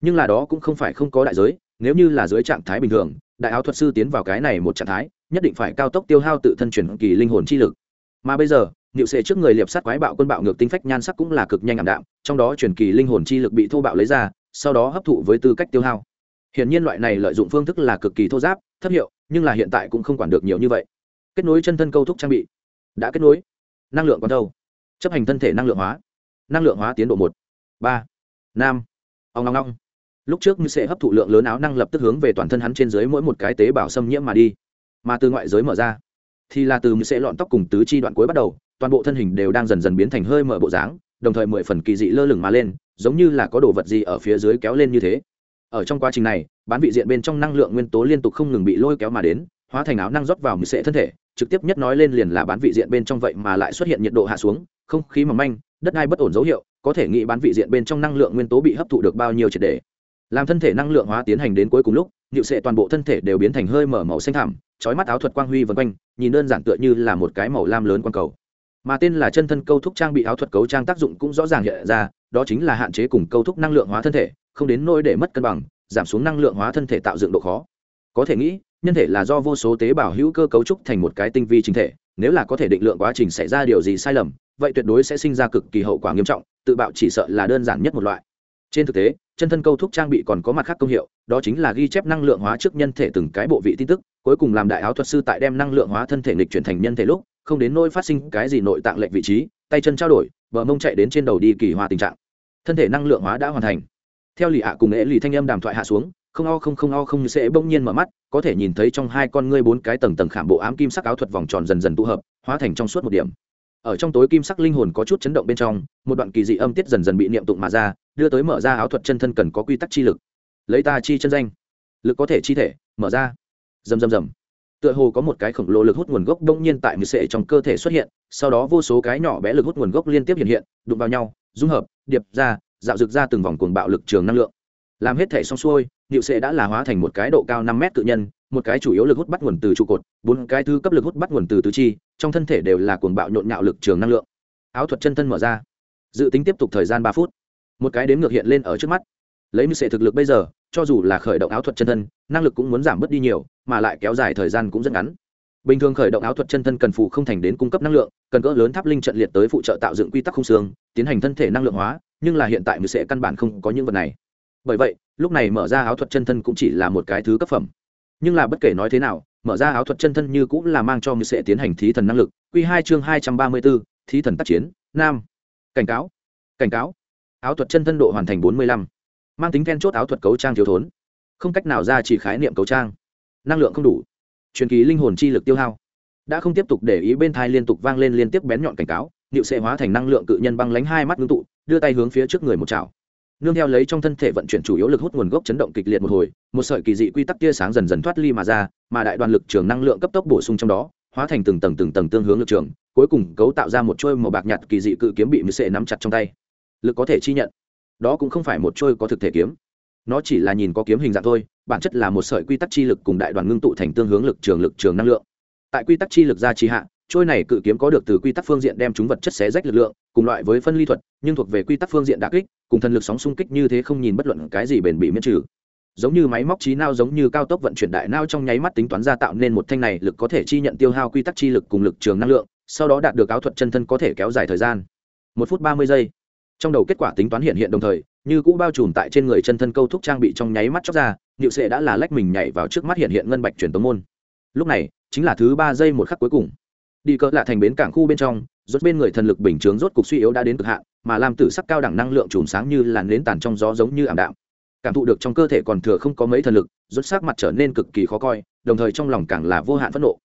Nhưng là đó cũng không phải không có đại giới, nếu như là dưới trạng thái bình thường, đại áo thuật sư tiến vào cái này một trạng thái nhất định phải cao tốc tiêu hao tự thân chuyển kỳ linh hồn chi lực. Mà bây giờ, niệu sệ trước người liệp sát quái bạo quân bạo ngược tinh phách nhan sắc cũng là cực nhanh ảm đạm, trong đó chuyển kỳ linh hồn chi lực bị thô bạo lấy ra, sau đó hấp thụ với tư cách tiêu hao. Hiển nhiên loại này lợi dụng phương thức là cực kỳ thô giáp, thấp hiệu, nhưng là hiện tại cũng không quản được nhiều như vậy. Kết nối chân thân câu thúc trang bị. Đã kết nối. Năng lượng còn đâu? Chấp hành thân thể năng lượng hóa. Năng lượng hóa tiến độ một, ba, năm. Ông long long lúc trước như sẽ hấp thụ lượng lớn áo năng lập tức hướng về toàn thân hắn trên dưới mỗi một cái tế bào xâm nhiễm mà đi mà từ ngoại giới mở ra, thì là từ sẽ lọn tóc cùng tứ chi đoạn cuối bắt đầu, toàn bộ thân hình đều đang dần dần biến thành hơi mở bộ dáng, đồng thời mười phần kỳ dị lơ lửng mà lên, giống như là có đồ vật gì ở phía dưới kéo lên như thế. Ở trong quá trình này, bán vị diện bên trong năng lượng nguyên tố liên tục không ngừng bị lôi kéo mà đến, hóa thành áo năng rót vào mười sệ thân thể, trực tiếp nhất nói lên liền là bán vị diện bên trong vậy mà lại xuất hiện nhiệt độ hạ xuống, không khí mỏng manh, đất đai bất ổn dấu hiệu, có thể nghĩ bán vị diện bên trong năng lượng nguyên tố bị hấp thụ được bao nhiêu triệt đề làm thân thể năng lượng hóa tiến hành đến cuối cùng lúc nhịu sệ toàn bộ thân thể đều biến thành hơi mở màu xanh thảm trói mắt áo thuật quang huy vân quanh, nhìn đơn giản tựa như là một cái màu lam lớn quang cầu. Mà tên là chân thân câu thúc trang bị áo thuật cấu trang tác dụng cũng rõ ràng hiện ra, đó chính là hạn chế cùng câu thúc năng lượng hóa thân thể, không đến nỗi để mất cân bằng, giảm xuống năng lượng hóa thân thể tạo dựng độ khó. Có thể nghĩ, nhân thể là do vô số tế bào hữu cơ cấu trúc thành một cái tinh vi chính thể, nếu là có thể định lượng quá trình xảy ra điều gì sai lầm, vậy tuyệt đối sẽ sinh ra cực kỳ hậu quả nghiêm trọng, tự bạo chỉ sợ là đơn giản nhất một loại. Trên thực tế, chân thân câu thúc trang bị còn có mặt khác công hiệu đó chính là ghi chép năng lượng hóa trước nhân thể từng cái bộ vị tin tức, cuối cùng làm đại áo thuật sư tại đem năng lượng hóa thân thể nghịch chuyển thành nhân thể lúc, không đến nỗi phát sinh cái gì nội tạng lệch vị trí, tay chân trao đổi, bờ mông chạy đến trên đầu đi kỳ hòa tình trạng. Thân thể năng lượng hóa đã hoàn thành. Theo lì ạ cùng nghệ lì thanh âm đàm thoại hạ xuống, không o không không o không sẽ bỗng nhiên mở mắt, có thể nhìn thấy trong hai con ngươi bốn cái tầng tầng khảm bộ ám kim sắc áo thuật vòng tròn dần dần tụ hợp, hóa thành trong suốt một điểm. Ở trong tối kim sắc linh hồn có chút chấn động bên trong, một đoạn kỳ dị âm tiết dần dần bị niệm tụng mà ra, đưa tới mở ra áo thuật chân thân cần có quy tắc chi lực lấy ta chi chân danh. Lực có thể chi thể, mở ra. Rầm rầm rầm. Tựa hồ có một cái khổng lồ lực hút nguồn gốc đông nhiên tại mười sệ trong cơ thể xuất hiện, sau đó vô số cái nhỏ bé lực hút nguồn gốc liên tiếp hiện hiện, đụng vào nhau, dung hợp, điệp ra, dạo rực ra từng vòng cuồng bạo lực trường năng lượng. Làm hết thể xong xuôi niệu sệ đã là hóa thành một cái độ cao năm mét tự nhân, một cái chủ yếu lực hút bắt nguồn từ trụ cột, bốn cái thứ cấp lực hút bắt nguồn từ tứ chi, trong thân thể đều là cuồng bạo nhộn nhạo lực trường năng lượng. Áo thuật chân thân mở ra. Dự tính tiếp tục thời gian ba phút. Một cái đếm ngược hiện lên ở trước mắt lấy như sệ thực lực bây giờ, cho dù là khởi động áo thuật chân thân, năng lực cũng muốn giảm bớt đi nhiều, mà lại kéo dài thời gian cũng rất ngắn. Bình thường khởi động áo thuật chân thân cần phụ không thành đến cung cấp năng lượng, cần cỡ lớn tháp linh trận liệt tới phụ trợ tạo dựng quy tắc không xương, tiến hành thân thể năng lượng hóa, nhưng là hiện tại như sẽ căn bản không có những vật này. Bởi vậy, lúc này mở ra áo thuật chân thân cũng chỉ là một cái thứ cấp phẩm. Nhưng là bất kể nói thế nào, mở ra áo thuật chân thân như cũng là mang cho như sẽ tiến hành thí thần năng lực. Q hai chương hai trăm ba mươi bốn, thí thần tác chiến, nam. Cảnh cáo cảnh cáo. Áo thuật chân thân độ hoàn thành bốn mươi lăm mang tính then chốt áo thuật cấu trang thiếu thốn. Không cách nào ra chỉ khái niệm cấu trang. Năng lượng không đủ. Truyền kỳ linh hồn chi lực tiêu hao. Đã không tiếp tục để ý bên thai liên tục vang lên liên tiếp bén nhọn cảnh cáo nịu sẽ hóa thành năng lượng cự nhân băng lánh hai mắt ngưng tụ, đưa tay hướng phía trước người một chảo. Nương theo lấy trong thân thể vận chuyển chủ yếu lực hút nguồn gốc chấn động kịch liệt một hồi, một sợi kỳ dị quy tắc tia sáng dần dần thoát ly mà ra, mà đại đoàn lực trường năng lượng cấp tốc bổ sung trong đó, hóa thành từng tầng từng tầng tương hướng lực trường, cuối cùng cấu tạo ra một trôi màu bạc nhạt kỳ dị cự kiếm bị mười sệ nắm chặt trong tay. Lực có thể chi nhận đó cũng không phải một trôi có thực thể kiếm. Nó chỉ là nhìn có kiếm hình dạng thôi, bản chất là một sợi quy tắc chi lực cùng đại đoàn ngưng tụ thành tương hướng lực trường lực trường năng lượng. Tại quy tắc chi lực ra trì hạ trôi này cự kiếm có được từ quy tắc phương diện đem chúng vật chất xé rách lực lượng, cùng loại với phân ly thuật, nhưng thuộc về quy tắc phương diện đà kích, cùng thần lực sóng xung kích như thế không nhìn bất luận cái gì bền bị miễn trừ. Giống như máy móc trí nao giống như cao tốc vận chuyển đại nao trong nháy mắt tính toán ra tạo nên một thanh này lực có thể chi nhận tiêu hao quy tắc chi lực cùng lực trường năng lượng, sau đó đạt được áo thuật chân thân có thể kéo dài thời gian. Một phút ba mươi giây trong đầu kết quả tính toán hiện hiện đồng thời, như cũ bao trùm tại trên người chân thân câu thúc trang bị trong nháy mắt chóc ra, niệu sệ đã là lách mình nhảy vào trước mắt hiện hiện ngân bạch truyền tống môn. Lúc này, chính là thứ ba giây một khắc cuối cùng. Đi cỡ lạ thành bến cảng khu bên trong, rốt bên người thần lực bình chướng rốt cục suy yếu đã đến cực hạn, mà làm tử sắc cao đẳng năng lượng chùm sáng như làn nến tàn trong gió giống như ảm đạm. Cảm thụ được trong cơ thể còn thừa không có mấy thần lực, rốt sắc mặt trở nên cực kỳ khó coi, đồng thời trong lòng càng là vô hạn phẫn nộ.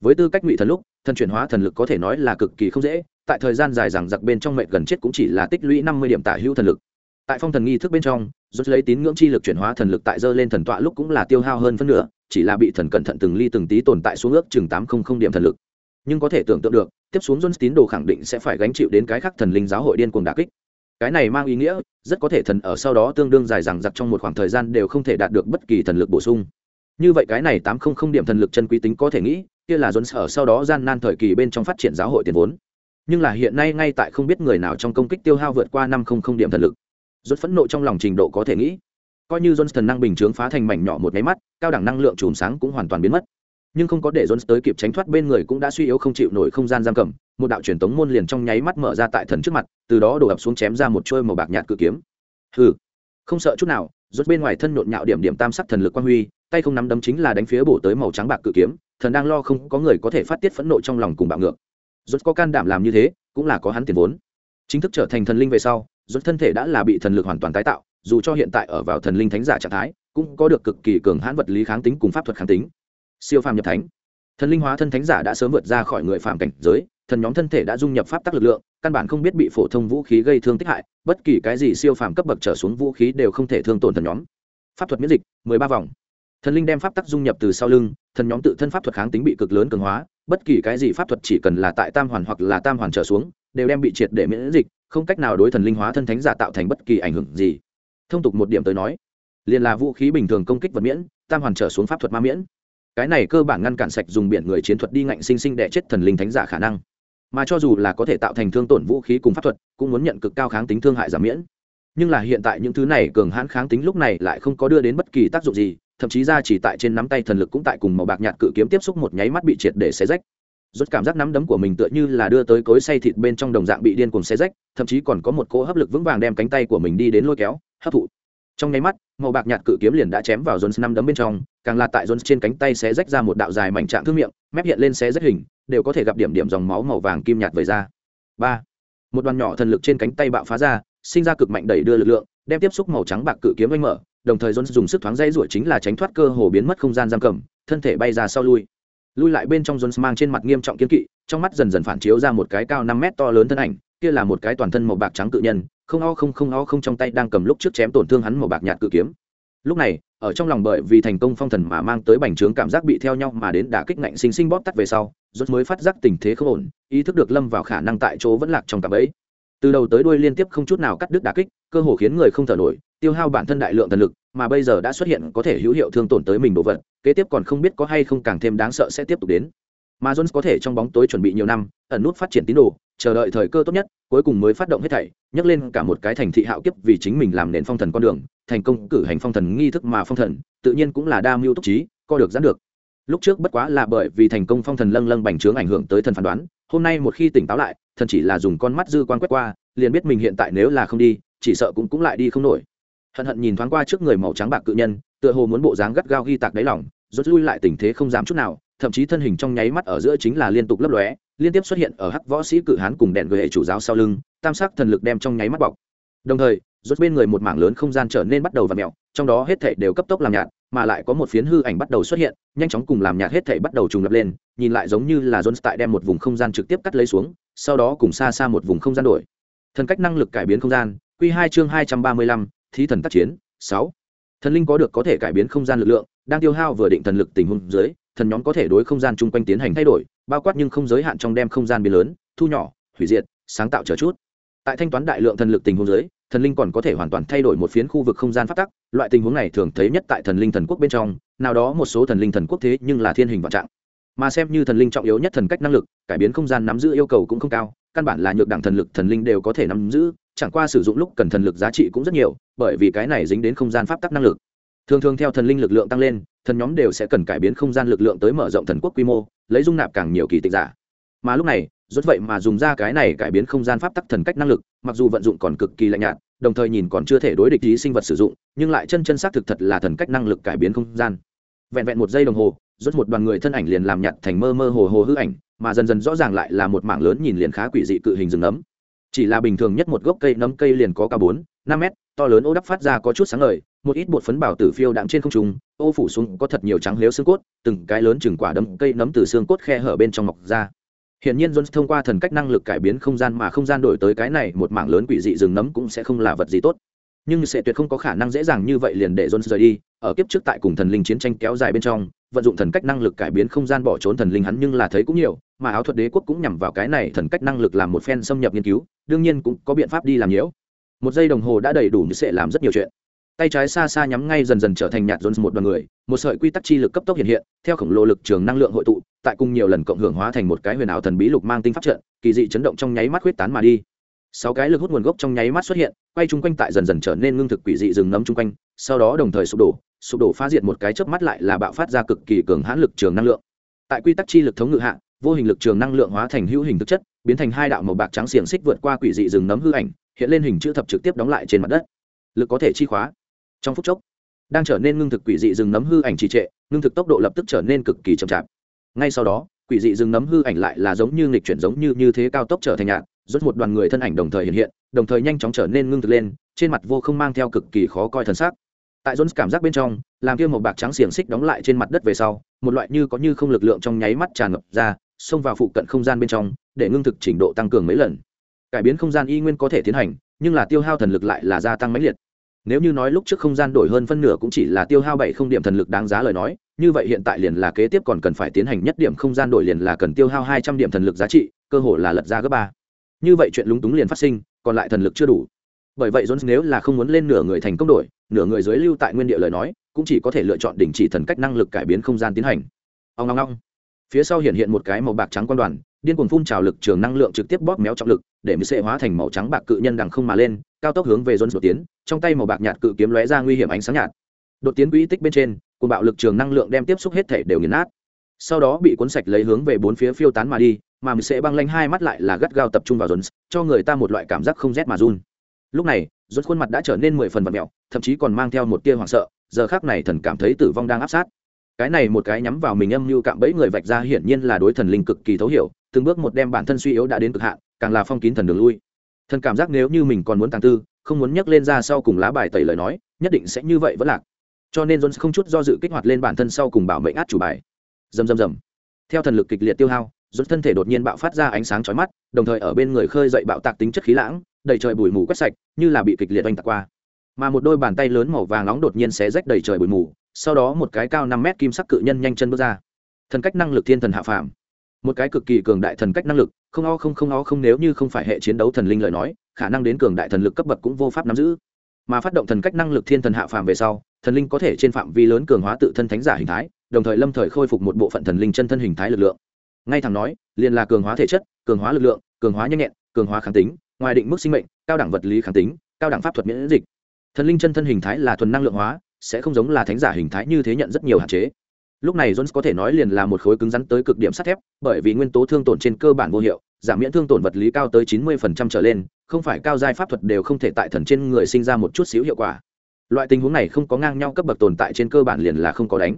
Với tư cách ngụy thần lúc thần chuyển hóa thần lực có thể nói là cực kỳ không dễ, tại thời gian dài rằng giặc bên trong mệnh gần chết cũng chỉ là tích lũy năm mươi điểm tả hữu thần lực. Tại phong thần nghi thức bên trong rút lấy tín ngưỡng chi lực chuyển hóa thần lực tại dơ lên thần tọa lúc cũng là tiêu hao hơn phân nửa, chỉ là bị thần cẩn thận từng ly từng tí tồn tại xuống ước chừng tám không không điểm thần lực. Nhưng có thể tưởng tượng được, tiếp xuống Jones tín đồ khẳng định sẽ phải gánh chịu đến cái khác thần linh giáo hội điên cuồng đả kích. Cái này mang ý nghĩa, rất có thể thần ở sau đó tương đương dài rằng giặc trong một khoảng thời gian đều không thể đạt được bất kỳ thần lực bổ sung. Như vậy cái này tám không không điểm thần lực chân quý tính có thể nghĩ kia là dồn sở sau đó gian nan thời kỳ bên trong phát triển giáo hội tiền vốn. Nhưng là hiện nay ngay tại không biết người nào trong công kích tiêu hao vượt qua năm không không điểm thần lực. Rốt phẫn nộ trong lòng trình độ có thể nghĩ. Coi như Johnson thần năng bình chướng phá thành mảnh nhỏ một máy mắt cao đẳng năng lượng chùm sáng cũng hoàn toàn biến mất. Nhưng không có để Jones tới kịp tránh thoát bên người cũng đã suy yếu không chịu nổi không gian giam cầm, một đạo truyền tống môn liền trong nháy mắt mở ra tại thần trước mặt, từ đó đổ ập xuống chém ra một chuôi màu bạc nhạt cự kiếm. Hừ, không sợ chút nào, rốt bên ngoài thân nhộn nhạo điểm điểm tam sắc thần lực quang huy, tay không nắm đấm chính là đánh phía bổ tới màu trắng bạc cự kiếm, thần đang lo không có người có thể phát tiết phẫn nộ trong lòng cùng bạo ngược. Rốt có can đảm làm như thế, cũng là có hắn tiền vốn. Chính thức trở thành thần linh về sau, rốt thân thể đã là bị thần lực hoàn toàn tái tạo, dù cho hiện tại ở vào thần linh thánh giả trạng thái, cũng có được cực kỳ cường hãn vật lý kháng tính cùng pháp thuật kháng tính siêu phàm nhập thánh thần linh hóa thân thánh giả đã sớm vượt ra khỏi người phàm cảnh giới thần nhóm thân thể đã dung nhập pháp tắc lực lượng căn bản không biết bị phổ thông vũ khí gây thương tích hại bất kỳ cái gì siêu phàm cấp bậc trở xuống vũ khí đều không thể thương tổn thần nhóm pháp thuật miễn dịch mười ba vòng thần linh đem pháp tắc dung nhập từ sau lưng, thần nhóm tự thân pháp thuật kháng tính bị cực lớn cường hóa, bất kỳ cái gì pháp thuật chỉ cần là tại tam hoàn hoặc là tam hoàn trở xuống, đều đem bị triệt để miễn dịch, không cách nào đối thần linh hóa thân thánh giả tạo thành bất kỳ ảnh hưởng gì. Thông tục một điểm tới nói, liền là vũ khí bình thường công kích vật miễn, tam hoàn trở xuống pháp thuật ma miễn. Cái này cơ bản ngăn cản sạch dùng biển người chiến thuật đi ngạnh sinh sinh đẻ chết thần linh thánh giả khả năng. Mà cho dù là có thể tạo thành thương tổn vũ khí cùng pháp thuật, cũng muốn nhận cực cao kháng tính thương hại giảm miễn. Nhưng là hiện tại những thứ này cường hãn kháng tính lúc này lại không có đưa đến bất kỳ tác dụng gì thậm chí ra chỉ tại trên nắm tay thần lực cũng tại cùng màu bạc nhạt cự kiếm tiếp xúc một nháy mắt bị triệt để xé rách. Rốt cảm giác nắm đấm của mình tựa như là đưa tới cối xay thịt bên trong đồng dạng bị điên cuồng xé rách, thậm chí còn có một cỗ hấp lực vững vàng đem cánh tay của mình đi đến lôi kéo, hấp thụ. Trong nháy mắt, màu bạc nhạt cự kiếm liền đã chém vào jones năm đấm bên trong, càng là tại jones trên cánh tay xé rách ra một đạo dài mảnh trạng thương miệng, mép hiện lên xé rách hình, đều có thể gặp điểm điểm dòng máu màu vàng kim nhạt về ra. Ba. Một đoàn nhỏ thần lực trên cánh tay bạo phá ra, sinh ra cực mạnh đẩy đưa lực lượng, đem tiếp xúc màu trắng bạc cự kiếm anh mở đồng thời jones dùng sức thoáng dây rủa chính là tránh thoát cơ hồ biến mất không gian giam cầm, thân thể bay ra sau lui. Lui lại bên trong jones mang trên mặt nghiêm trọng kiên kỵ, trong mắt dần dần phản chiếu ra một cái cao năm mét to lớn thân ảnh, kia là một cái toàn thân màu bạc trắng cự nhân, không o không không o không trong tay đang cầm lúc trước chém tổn thương hắn màu bạc nhạt cự kiếm. Lúc này, ở trong lòng bởi vì thành công phong thần mà mang tới bành trướng cảm giác bị theo nhau mà đến đả kích ngạnh sinh sinh bóp tắt về sau rốt mới phát giác tình thế không ổn, ý thức được lâm vào khả năng tại chỗ vẫn lạc trong cạm ấy từ đầu tới đuôi liên tiếp không chút nào cắt đứt đả kích, cơ hồ khiến người không thở nổi tiêu hao bản thân đại lượng thần lực, mà bây giờ đã xuất hiện có thể hữu hiệu thương tổn tới mình đồ vật, kế tiếp còn không biết có hay không càng thêm đáng sợ sẽ tiếp tục đến. Mà jones có thể trong bóng tối chuẩn bị nhiều năm, ẩn nút phát triển tín đồ, chờ đợi thời cơ tốt nhất, cuối cùng mới phát động hết thảy, nhấc lên cả một cái thành thị hạo kiếp vì chính mình làm nền phong thần con đường, thành công cử hành phong thần nghi thức mà phong thần, tự nhiên cũng là đa mưu túc trí, co được giãn được. Lúc trước bất quá là bởi vì thành công phong thần lâng lâng bành trướng ảnh hưởng tới thần phán đoán, hôm nay một khi tỉnh táo lại, thần chỉ là dùng con mắt dư quan quét qua, liền biết mình hiện tại nếu là không đi, chỉ sợ cũng cũng lại đi không nổi hận hận nhìn thoáng qua trước người màu trắng bạc cự nhân, tựa hồ muốn bộ dáng gắt gao ghi tạc đáy lòng, rút lui lại tình thế không dám chút nào, thậm chí thân hình trong nháy mắt ở giữa chính là liên tục lấp lóe, liên tiếp xuất hiện ở hắc võ sĩ cự hán cùng đèn gợi hệ chủ giáo sau lưng, tam sắc thần lực đem trong nháy mắt bọc. Đồng thời, rút bên người một mảng lớn không gian trở nên bắt đầu và mẹo trong đó hết thảy đều cấp tốc làm nhạt, mà lại có một phiến hư ảnh bắt đầu xuất hiện, nhanh chóng cùng làm nhạt hết thể bắt đầu trùng lập lên, nhìn lại giống như là john tại đem một vùng không gian trực tiếp cắt lấy xuống, sau đó cùng xa xa một vùng không gian đổi. Thần cách năng lực cải biến không gian q hai chương hai trăm ba mươi lăm thí thần tác chiến. Sáu, thần linh có được có thể cải biến không gian lực lượng, đang tiêu hao vừa định thần lực tình huống dưới, thần nhóm có thể đối không gian chung quanh tiến hành thay đổi, bao quát nhưng không giới hạn trong đem không gian biến lớn, thu nhỏ, hủy diệt, sáng tạo chờ chút. Tại thanh toán đại lượng thần lực tình huống dưới, thần linh còn có thể hoàn toàn thay đổi một phiến khu vực không gian phát tắc, loại tình huống này thường thấy nhất tại thần linh thần quốc bên trong, nào đó một số thần linh thần quốc thế nhưng là thiên hình vạn trạng. Mà xem như thần linh trọng yếu nhất thần cách năng lực, cải biến không gian nắm giữ yêu cầu cũng không cao, căn bản là nhược đẳng thần lực thần linh đều có thể nắm giữ, chẳng qua sử dụng lúc cần thần lực giá trị cũng rất nhiều bởi vì cái này dính đến không gian pháp tắc năng lực. Thường thường theo thần linh lực lượng tăng lên, thần nhóm đều sẽ cần cải biến không gian lực lượng tới mở rộng thần quốc quy mô, lấy dung nạp càng nhiều kỳ tịch giả. Mà lúc này, rốt vậy mà dùng ra cái này cải biến không gian pháp tắc thần cách năng lực, mặc dù vận dụng còn cực kỳ lạnh nhạt, đồng thời nhìn còn chưa thể đối địch lý sinh vật sử dụng, nhưng lại chân chân xác thực thật là thần cách năng lực cải biến không gian. Vẹn vẹn một giây đồng hồ, rốt một đoàn người thân ảnh liền làm nhạt thành mơ mơ hồ hồ hư ảnh, mà dần dần rõ ràng lại là một mảng lớn nhìn liền khá quỷ dị cự hình rừng nấm. Chỉ là bình thường nhất một gốc cây nấm cây liền có cả bốn năm mét to lớn ô đắp phát ra có chút sáng ngời một ít bột phấn bảo tử phiêu đạm trên không trung ô phủ xuống có thật nhiều trắng lếu xương cốt từng cái lớn chừng quả đấm cây nấm từ xương cốt khe hở bên trong mọc ra Hiển nhiên Jones thông qua thần cách năng lực cải biến không gian mà không gian đổi tới cái này một mảng lớn quỷ dị rừng nấm cũng sẽ không là vật gì tốt. Nhưng sẽ tuyệt không có khả năng dễ dàng như vậy liền để Jones rời đi, ở kiếp trước tại cùng thần linh chiến tranh kéo dài bên trong, vận dụng thần cách năng lực cải biến không gian bỏ trốn thần linh hắn nhưng là thấy cũng nhiều, mà áo thuật đế quốc cũng nhằm vào cái này thần cách năng lực làm một phen xâm nhập nghiên cứu, đương nhiên cũng có biện pháp đi làm nhiễu. Một giây đồng hồ đã đầy đủ như sẽ làm rất nhiều chuyện. Tay trái xa xa nhắm ngay dần dần trở thành nhạt dồn một đoàn người, một sợi quy tắc chi lực cấp tốc hiện hiện, theo khổng lồ lực trường năng lượng hội tụ, tại cùng nhiều lần cộng hưởng hóa thành một cái huyền ảo thần bí lục mang tinh pháp trận, kỳ dị chấn động trong nháy mắt huyết tán mà đi. Sáu cái lực hút nguồn gốc trong nháy mắt xuất hiện, quay chung quanh tại dần dần trở nên ngưng thực quỷ dị rừng nấm chung quanh, sau đó đồng thời sụp đổ sụp đổ phá diệt một cái chớp mắt lại là bạo phát ra cực kỳ cường hãn lực trường năng lượng. Tại quy tắc chi lực thống ngự hạ, vô hình lực trường năng lượng hóa thành hữu hình thực chất, biến thành hai đạo màu bạc trắng xiềng xích vượt qua quỷ dị rừng nấm hư ảnh hiện lên hình chữ thập trực tiếp đóng lại trên mặt đất. Lực có thể chi khóa. Trong phút chốc, đang trở nên ngưng thực quỷ dị rừng nấm hư ảnh trì trệ, ngưng thực tốc độ lập tức trở nên cực kỳ chậm chạp. Ngay sau đó, quỷ dị rừng nấm hư ảnh lại là giống như nghịch chuyển giống như như thế cao tốc trở thành nhạc rút một đoàn người thân ảnh đồng thời hiện hiện, đồng thời nhanh chóng trở nên ngưng thực lên, trên mặt vô không mang theo cực kỳ khó coi thân xác tại jones cảm giác bên trong, làm kia một bạc trắng xiềng xích đóng lại trên mặt đất về sau, một loại như có như không lực lượng trong nháy mắt tràn ngập ra, xông vào phụ cận không gian bên trong, để ngưng thực trình độ tăng cường mấy lần cải biến không gian y nguyên có thể tiến hành, nhưng là tiêu hao thần lực lại là gia tăng mãnh liệt. Nếu như nói lúc trước không gian đổi hơn phân nửa cũng chỉ là tiêu hao bảy không điểm thần lực đáng giá lời nói, như vậy hiện tại liền là kế tiếp còn cần phải tiến hành nhất điểm không gian đổi liền là cần tiêu hao hai trăm điểm thần lực giá trị, cơ hội là lật ra gấp ba. Như vậy chuyện lúng túng liền phát sinh, còn lại thần lực chưa đủ. Bởi vậy jones nếu là không muốn lên nửa người thành công đổi, nửa người dưới lưu tại nguyên địa lời nói, cũng chỉ có thể lựa chọn đình chỉ thần cách năng lực cải biến không gian tiến hành. Ông ngong ngong phía sau hiện hiện một cái màu bạc trắng quan đoàn, điên cuồng phun trào lực trường năng lượng trực tiếp bóp méo trọng lực để mới sẽ hóa thành màu trắng bạc cự nhân đằng không mà lên, cao tốc hướng về dồn dột tiến, trong tay màu bạc nhạt cự kiếm lóe ra nguy hiểm ánh sáng nhạt. Đột tiến quỹ tích bên trên cùng bạo lực trường năng lượng đem tiếp xúc hết thể đều nghiền nát. Sau đó bị cuốn sạch lấy hướng về bốn phía phiêu tán mà đi, mà mình sẽ băng lanh hai mắt lại là gắt gao tập trung vào dồn cho người ta một loại cảm giác không rét mà run. Lúc này dồn khuôn mặt đã trở nên mười phần vật mẹo, thậm chí còn mang theo một tia hoảng sợ, giờ khác này thần cảm thấy tử vong đang áp sát. Cái này một cái nhắm vào mình âm mưu cạm bẫy người vạch ra hiển nhiên là đối thần linh cực kỳ thấu hiểu, từng bước một đem bản thân suy yếu đã đến cực hạn càng là phong kín thần đường lui. Thần cảm giác nếu như mình còn muốn tàng tư, không muốn nhấc lên ra sau cùng lá bài tẩy lời nói, nhất định sẽ như vậy vẫn lạc. Cho nên john không chút do dự kích hoạt lên bản thân sau cùng bảo mệnh át chủ bài. Dầm dầm dầm theo thần lực kịch liệt tiêu hao john thân thể đột nhiên bạo phát ra ánh sáng chói mắt, đồng thời ở bên người khơi dậy bạo tạc tính chất khí lãng, đầy trời bụi mù quét sạch, như là bị kịch liệt oanh tạc qua. Mà một đôi bàn tay lớn màu vàng nóng đột nhiên xé rách đầy trời bụi mù, sau đó một cái cao năm mét kim sắc cự nhân nhanh chân bước ra. Thần cách năng lực thiên thần hạ phàm một cái cực kỳ cường đại thần cách năng lực, không o không không o không nếu như không phải hệ chiến đấu thần linh lời nói, khả năng đến cường đại thần lực cấp bậc cũng vô pháp nắm giữ. Mà phát động thần cách năng lực thiên thần hạ phàm về sau, thần linh có thể trên phạm vi lớn cường hóa tự thân thánh giả hình thái, đồng thời lâm thời khôi phục một bộ phận thần linh chân thân hình thái lực lượng. Ngay thẳng nói, liền là cường hóa thể chất, cường hóa lực lượng, cường hóa nhanh nhẹn, cường hóa kháng tính, ngoài định mức sinh mệnh, cao đẳng vật lý kháng tính, cao đẳng pháp thuật miễn dịch. Thần linh chân thân hình thái là thuần năng lượng hóa, sẽ không giống là thánh giả hình thái như thế nhận rất nhiều hạn chế lúc này jones có thể nói liền là một khối cứng rắn tới cực điểm sắt thép, bởi vì nguyên tố thương tổn trên cơ bản vô hiệu, giảm miễn thương tổn vật lý cao tới chín mươi phần trăm trở lên, không phải cao giai pháp thuật đều không thể tại thần trên người sinh ra một chút xíu hiệu quả. Loại tình huống này không có ngang nhau cấp bậc tồn tại trên cơ bản liền là không có đánh.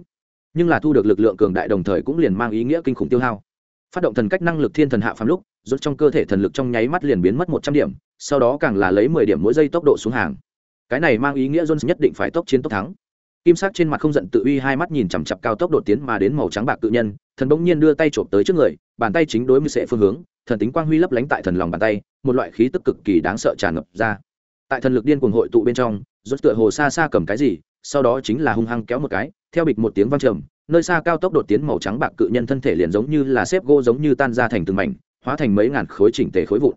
Nhưng là thu được lực lượng cường đại đồng thời cũng liền mang ý nghĩa kinh khủng tiêu hao. Phát động thần cách năng lực thiên thần hạ phàm lúc rút trong cơ thể thần lực trong nháy mắt liền biến mất một trăm điểm, sau đó càng là lấy mười điểm mỗi giây tốc độ xuống hàng. Cái này mang ý nghĩa jones nhất định phải tốc chiến tốc thắng kim sắc trên mặt không giận tự uy hai mắt nhìn chằm chặp cao tốc đột tiến mà đến màu trắng bạc tự nhân, thần bỗng nhiên đưa tay chộp tới trước người, bàn tay chính đối mưu sệ phương hướng, thần tính quang huy lấp lánh tại thần lòng bàn tay, một loại khí tức cực kỳ đáng sợ tràn ngập ra. Tại thần lực điên cuồng hội tụ bên trong, rốt tựa hồ xa xa cầm cái gì, sau đó chính là hung hăng kéo một cái, theo bịch một tiếng vang trầm, nơi xa cao tốc đột tiến màu trắng bạc cự nhân thân thể liền giống như là xếp gỗ giống như tan ra thành từng mảnh, hóa thành mấy ngàn khối chỉnh tề khối vụn.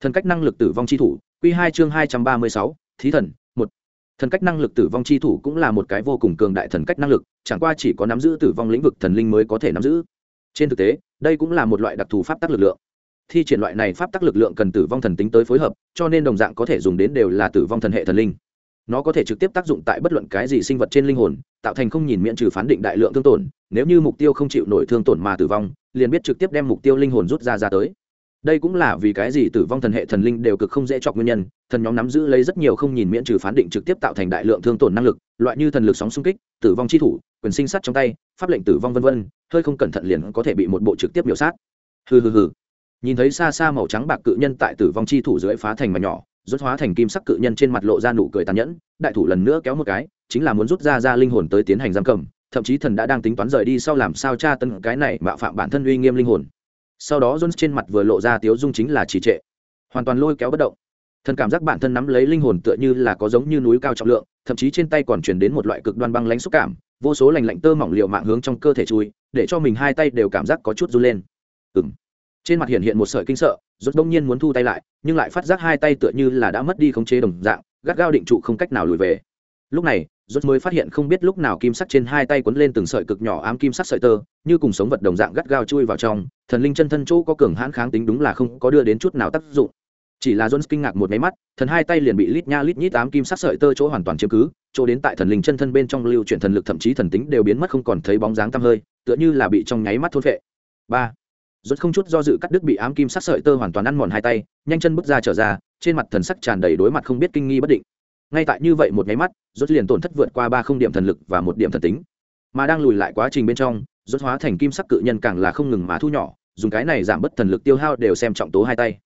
Thần cách năng lực tử vong chi thủ, quy hai chương hai trăm ba mươi sáu, thí thần thần cách năng lực tử vong chi thủ cũng là một cái vô cùng cường đại thần cách năng lực, chẳng qua chỉ có nắm giữ tử vong lĩnh vực thần linh mới có thể nắm giữ. Trên thực tế, đây cũng là một loại đặc thù pháp tắc lực lượng. Thi triển loại này pháp tắc lực lượng cần tử vong thần tính tới phối hợp, cho nên đồng dạng có thể dùng đến đều là tử vong thần hệ thần linh. Nó có thể trực tiếp tác dụng tại bất luận cái gì sinh vật trên linh hồn, tạo thành không nhìn miễn trừ phán định đại lượng thương tổn, nếu như mục tiêu không chịu nổi thương tổn mà tử vong, liền biết trực tiếp đem mục tiêu linh hồn rút ra ra tới đây cũng là vì cái gì tử vong thần hệ thần linh đều cực không dễ chọc nguyên nhân, thần nhóm nắm giữ lấy rất nhiều không nhìn miễn trừ phán định trực tiếp tạo thành đại lượng thương tổn năng lực, loại như thần lực sóng xung kích, tử vong chi thủ, quyền sinh sát trong tay, pháp lệnh tử vong vân vân, hơi không cẩn thận liền có thể bị một bộ trực tiếp biểu sát. Hừ hừ hừ. Nhìn thấy xa xa màu trắng bạc cự nhân tại tử vong chi thủ dưới phá thành mà nhỏ rút hóa thành kim sắc cự nhân trên mặt lộ ra nụ cười tàn nhẫn, đại thủ lần nữa kéo một cái, chính là muốn rút ra ra linh hồn tới tiến hành giam cầm, thậm chí thần đã đang tính toán rời đi sau làm sao tra tân cái này mạo phạm bản thân uy nghiêm linh hồn sau đó jones trên mặt vừa lộ ra tiếu dung chính là trì trệ. Hoàn toàn lôi kéo bất động. Thần cảm giác bản thân nắm lấy linh hồn tựa như là có giống như núi cao trọng lượng, thậm chí trên tay còn chuyển đến một loại cực đoan băng lãnh xúc cảm, vô số lành lạnh tơ mỏng liệu mạng hướng trong cơ thể chui, để cho mình hai tay đều cảm giác có chút run lên. Ừ m trên mặt hiện hiện một sợi kinh sợ rốt đông nhiên muốn thu tay lại, nhưng lại phát giác hai tay tựa như là đã mất đi khống chế đồng dạng, gắt gao định trụ không cách nào lùi về. Lúc này rốt mới phát hiện không biết lúc nào kim sắc trên hai tay quấn lên từng sợi cực nhỏ ám kim sắc sợi tơ như cùng sống vật đồng dạng gắt gao chui vào trong thần linh chân thân chỗ có cường hãn kháng tính đúng là không có đưa đến chút nào tác dụng chỉ là Jones kinh ngạc một mấy mắt, thần hai tay liền bị lít nha lít nhít ám kim sắc sợi tơ chỗ hoàn toàn chiếm cứ, chỗ đến tại thần linh chân thân bên trong lưu chuyển thần lực thậm chí thần tính đều biến mất không còn thấy bóng dáng tăm hơi, tựa như là bị trong nháy mắt thôn phệ. ba Rốt không chút do dự cắt đứt bị ám kim sắc sợi tơ hoàn toàn ăn mòn hai tay, nhanh chân bước ra trở ra, trên mặt thần sắc tràn đầy đối mặt không biết kinh nghi bất định. Ngay tại như vậy một nháy mắt, rốt liền tổn thất vượt qua ba không điểm thần lực và một điểm thần tính. Mà đang lùi lại quá trình bên trong, rốt hóa thành kim sắc cự nhân càng là không ngừng mà thu nhỏ, dùng cái này giảm bớt thần lực tiêu hao đều xem trọng tố hai tay.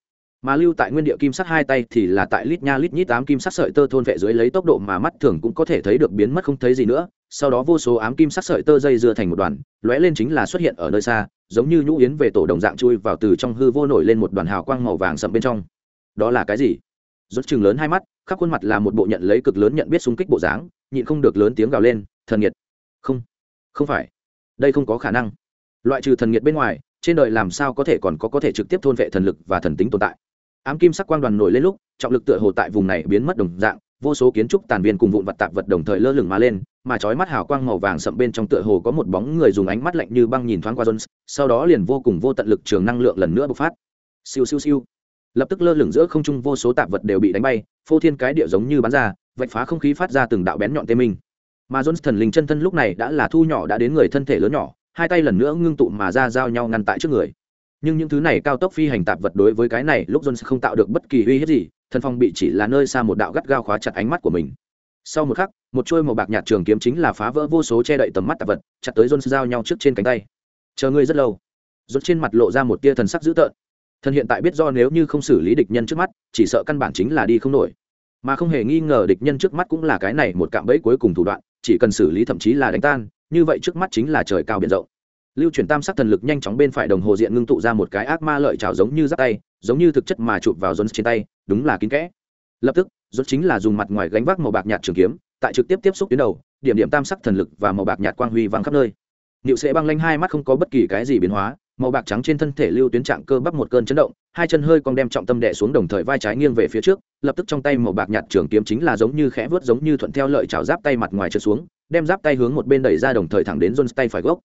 Mà lưu tại nguyên địa kim sắc hai tay thì là tại lít nha lít nhít ám kim sắc sợi tơ thôn vệ dưới lấy tốc độ mà mắt thường cũng có thể thấy được biến mất không thấy gì nữa. Sau đó vô số ám kim sắc sợi tơ dây dưa thành một đoàn lóe lên chính là xuất hiện ở nơi xa giống như nhũ yến về tổ đồng dạng chui vào từ trong hư vô nổi lên một đoàn hào quang màu vàng sậm bên trong. Đó là cái gì? Rốt chừng lớn hai mắt khắp khuôn mặt là một bộ nhận lấy cực lớn nhận biết xung kích bộ dáng nhịn không được lớn tiếng gào lên thần nhiệt không không phải đây không có khả năng loại trừ thần nhiệt bên ngoài trên đời làm sao có thể còn có có thể trực tiếp thôn vệ thần lực và thần tính tồn tại ám kim sắc quang đoàn nổi lên lúc trọng lực tựa hồ tại vùng này biến mất đồng dạng vô số kiến trúc tàn viên cùng vụn vật tạp vật đồng thời lơ lửng mà lên mà chói mắt hào quang màu vàng sậm bên trong tựa hồ có một bóng người dùng ánh mắt lạnh như băng nhìn thoáng qua Jones, sau đó liền vô cùng vô tận lực trường năng lượng lần nữa bộc phát. Siêu siêu siêu. Lập tức lơ lửng giữa không trung vô số tạp vật đều bị đánh bay, phô thiên cái địa giống như bắn ra, vạch phá không khí phát ra từng đạo bén nhọn tê minh. Mà Jones thần linh chân thân lúc này đã là thu nhỏ đã đến người thân thể lớn nhỏ, hai tay lần nữa ngưng tụ mà ra giao nhau ngăn tại trước người. Nhưng những thứ này cao tốc phi hành tạp vật đối với cái này lúc jones không tạo được bất kỳ uy hiếp gì thần phong bị chỉ là nơi xa một đạo gắt gao khóa chặt ánh mắt của mình. Sau một khắc một chuôi màu bạc nhạt trường kiếm chính là phá vỡ vô số che đậy tầm mắt tạp vật chặt tới jones giao nhau trước trên cánh tay. Chờ ngươi rất lâu. Rốt trên mặt lộ ra một tia thần sắc dữ tợn thần hiện tại biết do nếu như không xử lý địch nhân trước mắt chỉ sợ căn bản chính là đi không nổi. Mà không hề nghi ngờ địch nhân trước mắt cũng là cái này một cạm bẫy cuối cùng thủ đoạn chỉ cần xử lý thậm chí là đánh tan như vậy trước mắt chính là trời cao biển rộng. Lưu chuyển tam sắc thần lực nhanh chóng bên phải đồng hồ diện ngưng tụ ra một cái ác ma lợi trào giống như giáp tay giống như thực chất mà chụp vào jones trên tay đúng là kín kẽ. Lập tức rốt chính là dùng mặt ngoài gánh vác màu bạc nhạt trường kiếm tại trực tiếp tiếp xúc tuyến đầu điểm điểm tam sắc thần lực và màu bạc nhạt quang huy vang khắp nơi. Niệu sẽ băng lanh hai mắt không có bất kỳ cái gì biến hóa, màu bạc trắng trên thân thể lưu tuyến trạng cơ bắp một cơn chấn động, hai chân hơi cong đem trọng tâm đệ xuống đồng thời vai trái nghiêng về phía trước, lập tức trong tay màu bạc nhạt trường kiếm chính là giống như khẽ vớt giống như thuận theo lợi chảo giáp tay mặt ngoài trượt xuống, đem giáp tay hướng một bên đẩy ra đồng thời thẳng đến Jones tay phải gốc.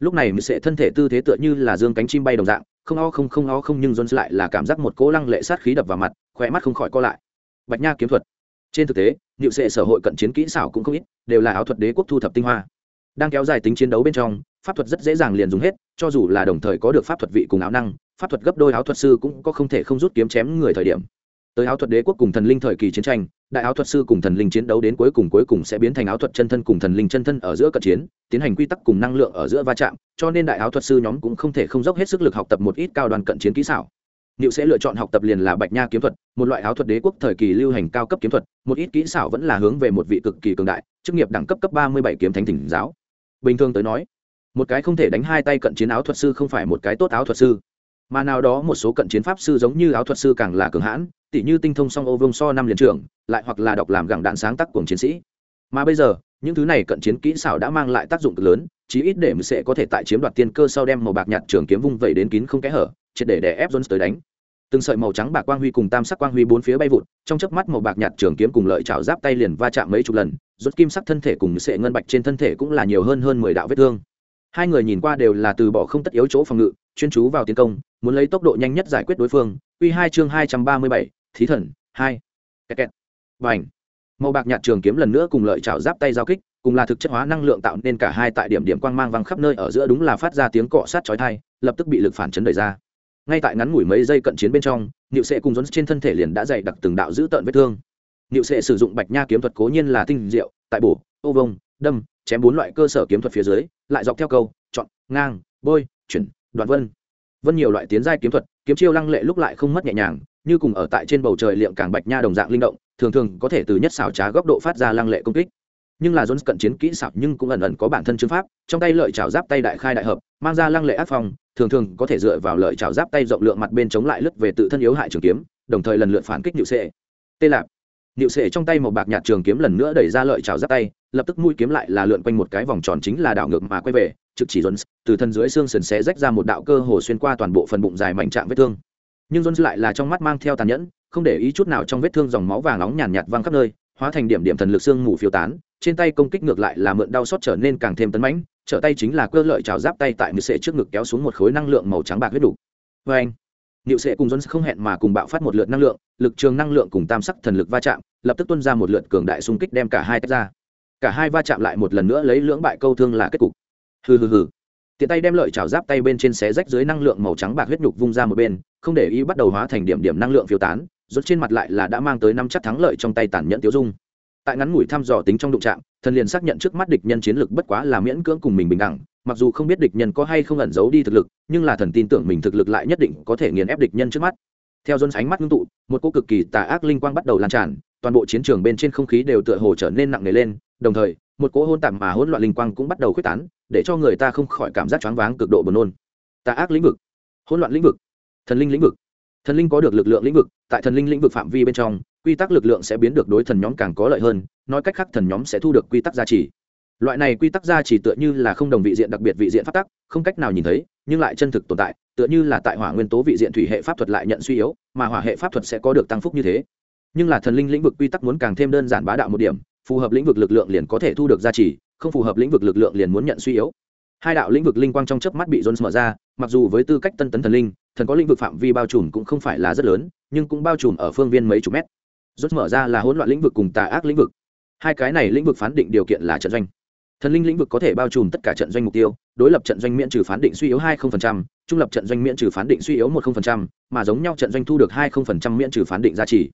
Lúc này sẽ thân thể tư thế tựa như là dương cánh chim bay đồng dạng không o không không o không nhưng jones lại là cảm giác một cỗ lăng lệ sát khí đập vào mặt khỏe mắt không khỏi co lại. Bạch nha kiếm thuật. Trên thực tế niệu sệ sở hội cận chiến kỹ xảo cũng không ít đều là áo thuật đế quốc thu thập tinh hoa. Đang kéo dài tính chiến đấu bên trong pháp thuật rất dễ dàng liền dùng hết cho dù là đồng thời có được pháp thuật vị cùng áo năng pháp thuật gấp đôi áo thuật sư cũng có không thể không rút kiếm chém người thời điểm tới áo thuật đế quốc cùng thần linh thời kỳ chiến tranh đại áo thuật sư cùng thần linh chiến đấu đến cuối cùng cuối cùng sẽ biến thành áo thuật chân thân cùng thần linh chân thân ở giữa cận chiến tiến hành quy tắc cùng năng lượng ở giữa va chạm cho nên đại áo thuật sư nhóm cũng không thể không dốc hết sức lực học tập một ít cao đoàn cận chiến kỹ xảo Niệu sẽ lựa chọn học tập liền là Bạch Nha kiếm thuật, một loại áo thuật đế quốc thời kỳ lưu hành cao cấp kiếm thuật, một ít kỹ xảo vẫn là hướng về một vị cực kỳ cường đại, chức nghiệp đẳng cấp cấp ba mươi bảy kiếm thánh thỉnh giáo. Bình thường tới nói, một cái không thể đánh hai tay cận chiến áo thuật sư không phải một cái tốt áo thuật sư, mà nào đó một số cận chiến pháp sư giống như áo thuật sư càng là cường hãn, tỉ như tinh thông song ô vương so năm liền trưởng, lại hoặc là đọc làm gẳng đạn sáng tác cùng chiến sĩ. Mà bây giờ, những thứ này cận chiến kỹ xảo đã mang lại tác dụng cực lớn, chí ít để sẽ có thể tại chiếm đoạt tiên cơ sau đem màu bạc nhạt trường kiếm vung vẩy đến kín không kẽ hở, triệt để đè ép Jones tới đánh. Từng sợi màu trắng bạc quang huy cùng tam sắc quang huy bốn phía bay vụt trong chớp mắt màu bạc nhạt trường kiếm cùng lợi chảo giáp tay liền va chạm mấy chục lần rốt kim sắc thân thể cùng sệ ngân bạch trên thân thể cũng là nhiều hơn hơn mười đạo vết thương hai người nhìn qua đều là từ bỏ không tất yếu chỗ phòng ngự, chuyên chú vào tiến công, muốn lấy tốc độ nhanh nhất giải quyết đối phương. Quy hai chương hai trăm ba mươi bảy, thí thần, hai. Kẹt kẹt. Vành màu bạc nhạt trường kiếm lần nữa cùng lợi chảo giáp tay giao kích, cùng là thực chất hóa năng lượng tạo nên cả hai tại điểm điểm quang mang văng khắp nơi ở giữa đúng là phát ra tiếng cọ sát chói tai, lập tức bị lực phản chấn đẩy ra. Ngay tại ngắn ngủi mấy giây cận chiến bên trong, niệu sệ cùng dốn trên thân thể liền đã dày đặc từng đạo dữ tợn vết thương. Niệu sệ sử dụng bạch nha kiếm thuật cố nhiên là tinh diệu, tại bổ, ô vông đâm chém bốn loại cơ sở kiếm thuật phía dưới lại dọc theo câu chọn ngang bôi chuyển đoạn vân vân nhiều loại tiến giai kiếm thuật kiếm chiêu lăng lệ lúc lại không mất nhẹ nhàng như cùng ở tại trên bầu trời liệm càng bạch nha đồng dạng linh động thường thường có thể từ nhất xảo trá góc độ phát ra lăng lệ công kích nhưng là Jones cận chiến kỹ xảo nhưng cũng ẩn ẩn có bản thân chương pháp, trong tay lợi chảo giáp tay đại khai đại hợp, mang ra lăng lệ áp phong, thường thường có thể dựa vào lợi chảo giáp tay rộng lượng mặt bên chống lại lướt về tự thân yếu hại trường kiếm, đồng thời lần lượt phản kích nhự sệ. Tê lạp. Niệu sệ trong tay một bạc nhạt trường kiếm lần nữa đẩy ra lợi chảo giáp tay, lập tức mũi kiếm lại là lượn quanh một cái vòng tròn chính là đảo ngược mà quay về, trực chỉ Jones, từ thân dưới xương sườn xé rách ra một đạo cơ hồ xuyên qua toàn bộ phần bụng dài mảnh trạng vết thương. Nhưng Jones lại là trong mắt mang theo tàn nhẫn, không để ý chút nào trong vết thương dòng máu vàng nóng nhàn nhạt văng khắp nơi, hóa thành điểm điểm thần lực xương mù phiêu tán, trên tay công kích ngược lại là mượn đau sót trở nên càng thêm tấn mãnh trở tay chính là cơ lợi chảo giáp tay tại Niệu sệ trước ngực kéo xuống một khối năng lượng màu trắng bạc huyết đủ Vâng anh Niệu sệ cùng Jones không hẹn mà cùng bạo phát một lượt năng lượng, lực trường năng lượng cùng tam sắc thần lực va chạm, lập tức tuôn ra một lượt cường đại xung kích đem cả hai tách ra. Cả hai va chạm lại một lần nữa lấy lưỡng bại câu thương là kết cục. Hừ hừ hừ. Tiện tay đem lợi chảo giáp tay bên trên xé rách dưới năng lượng màu trắng bạc huyết nhục vung ra một bên, không để ý bắt đầu hóa thành điểm điểm năng lượng phiêu tán, rốt trên mặt lại là đã mang tới năm chắc thắng lợi trong tay tàn nhẫn tiêu dung tại ngắn ngủi thăm dò tính trong đụng chạm, thần liền xác nhận trước mắt địch nhân chiến lược bất quá là miễn cưỡng cùng mình bình đẳng mặc dù không biết địch nhân có hay không ẩn giấu đi thực lực, nhưng là thần tin tưởng mình thực lực lại nhất định có thể nghiền ép địch nhân trước mắt. Theo dôn ánh mắt ngưng tụ, một cô cực kỳ tà ác linh quang bắt đầu lan tràn, toàn bộ chiến trường bên trên không khí đều tựa hồ trở nên nặng nề lên, đồng thời, một cỗ hôn tạm mà hỗn loạn linh quang cũng bắt đầu khuếch tán, để cho người ta không khỏi cảm giác choáng váng cực độ buồn nôn. Tà ác lĩnh vực, hỗn loạn lĩnh vực, thần linh lĩnh vực. Thần linh có được lực lượng lĩnh vực, tại thần linh lĩnh vực phạm vi bên trong, quy tắc lực lượng sẽ biến được đối thần nhóm càng có lợi hơn, nói cách khác thần nhóm sẽ thu được quy tắc giá trị loại này quy tắc ra chỉ tựa như là không đồng vị diện đặc biệt vị diện pháp tắc, không cách nào nhìn thấy, nhưng lại chân thực tồn tại, tựa như là tại hỏa nguyên tố vị diện thủy hệ pháp thuật lại nhận suy yếu, mà hỏa hệ pháp thuật sẽ có được tăng phúc như thế. Nhưng là thần linh lĩnh vực quy tắc muốn càng thêm đơn giản bá đạo một điểm, phù hợp lĩnh vực lực lượng liền có thể thu được gia trì, không phù hợp lĩnh vực lực lượng liền muốn nhận suy yếu. Hai đạo lĩnh vực linh quang trong chớp mắt bị jones mở ra, mặc dù với tư cách tân tấn thần linh, thần có lĩnh vực phạm vi bao trùm cũng không phải là rất lớn, nhưng cũng bao trùm ở phương viên mấy chục mét. Jones mở ra là hỗn loạn lĩnh vực cùng tà ác lĩnh vực. Hai cái này lĩnh vực phán định điều kiện là trận doanh thần linh lĩnh vực có thể bao trùm tất cả trận doanh mục tiêu, đối lập trận doanh miễn trừ phán định suy yếu hai trung lập trận doanh miễn trừ phán định suy yếu một mà giống nhau trận doanh thu được hai miễn trừ phán định giá trị.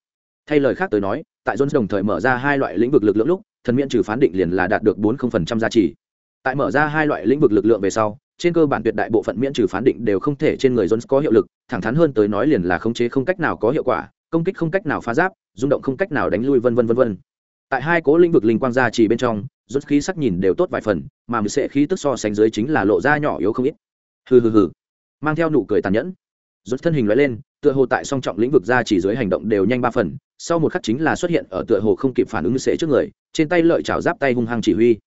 Thay lời khác tới nói, tại jones đồng thời mở ra hai loại lĩnh vực lực lượng lúc, thần miễn trừ phán định liền là đạt được bốn giá trị. Tại mở ra hai loại lĩnh vực lực lượng về sau, trên cơ bản tuyệt đại bộ phận miễn trừ phán định đều không thể trên người jones có hiệu lực, thẳng thắn hơn tới nói liền là khống chế không cách nào có hiệu quả, công kích không cách nào phá giáp, rung động không cách nào đánh lui vân vân vân vân. Tại hai cố lĩnh vực linh quang gia trì bên trong rốt khí sắc nhìn đều tốt vài phần mà mười sẽ khí tức so sánh dưới chính là lộ ra nhỏ yếu không ít. Hừ hừ hừ. Mang theo nụ cười tàn nhẫn. Rốt thân hình lóe lên tựa hồ tại song trọng lĩnh vực ra chỉ dưới hành động đều nhanh ba phần sau một khắc chính là xuất hiện ở tựa hồ không kịp phản ứng sẽ trước người trên tay lợi chảo giáp tay hung hăng chỉ huy.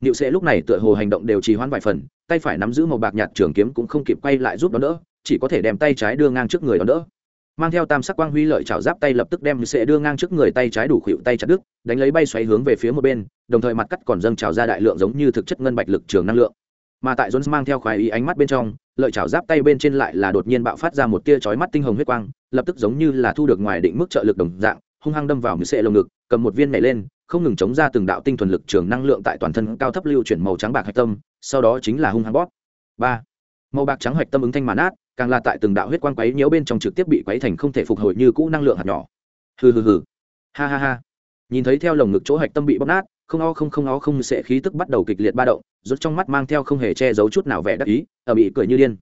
Niệu sẽ lúc này tựa hồ hành động đều trì hoãn vài phần, tay phải nắm giữ màu bạc nhạt trường kiếm cũng không kịp quay lại giúp đón đỡ, chỉ có thể đem tay trái đưa ngang trước người đón đỡ mang theo tam sắc quang huy lợi chảo giáp tay lập tức đem sệ đưa ngang trước người tay trái đủ khuỵu tay chặt đứt, đánh lấy bay xoáy hướng về phía một bên, đồng thời mặt cắt còn dâng trào ra đại lượng giống như thực chất ngân bạch lực trường năng lượng. Mà tại jones mang theo khoái ý ánh mắt bên trong, lợi chảo giáp tay bên trên lại là đột nhiên bạo phát ra một tia chói mắt tinh hồng huyết quang, lập tức giống như là thu được ngoài định mức trợ lực đồng dạng, hung hăng đâm vào mười sệ lồng ngực, cầm một viên này lên, không ngừng chống ra từng đạo tinh thuần lực trường năng lượng tại toàn thân cao thấp lưu chuyển màu trắng bạc hạch tâm, sau đó chính là hung hăng bóp. Ba màu bạc trắng hạch tâm ứng thanh màn át, càng là tại từng đạo huyết quang quấy nhiễu bên trong trực tiếp bị quấy thành không thể phục hồi như cũ năng lượng hạt nhỏ. Hừ hừ hừ. Ha ha ha. Nhìn thấy theo lồng ngực chỗ hạch tâm bị bóp nát, không o không không o không sẽ khí tức bắt đầu kịch liệt ba động rút trong mắt mang theo không hề che giấu chút nào vẻ đắc ý, ở bị cười như điên.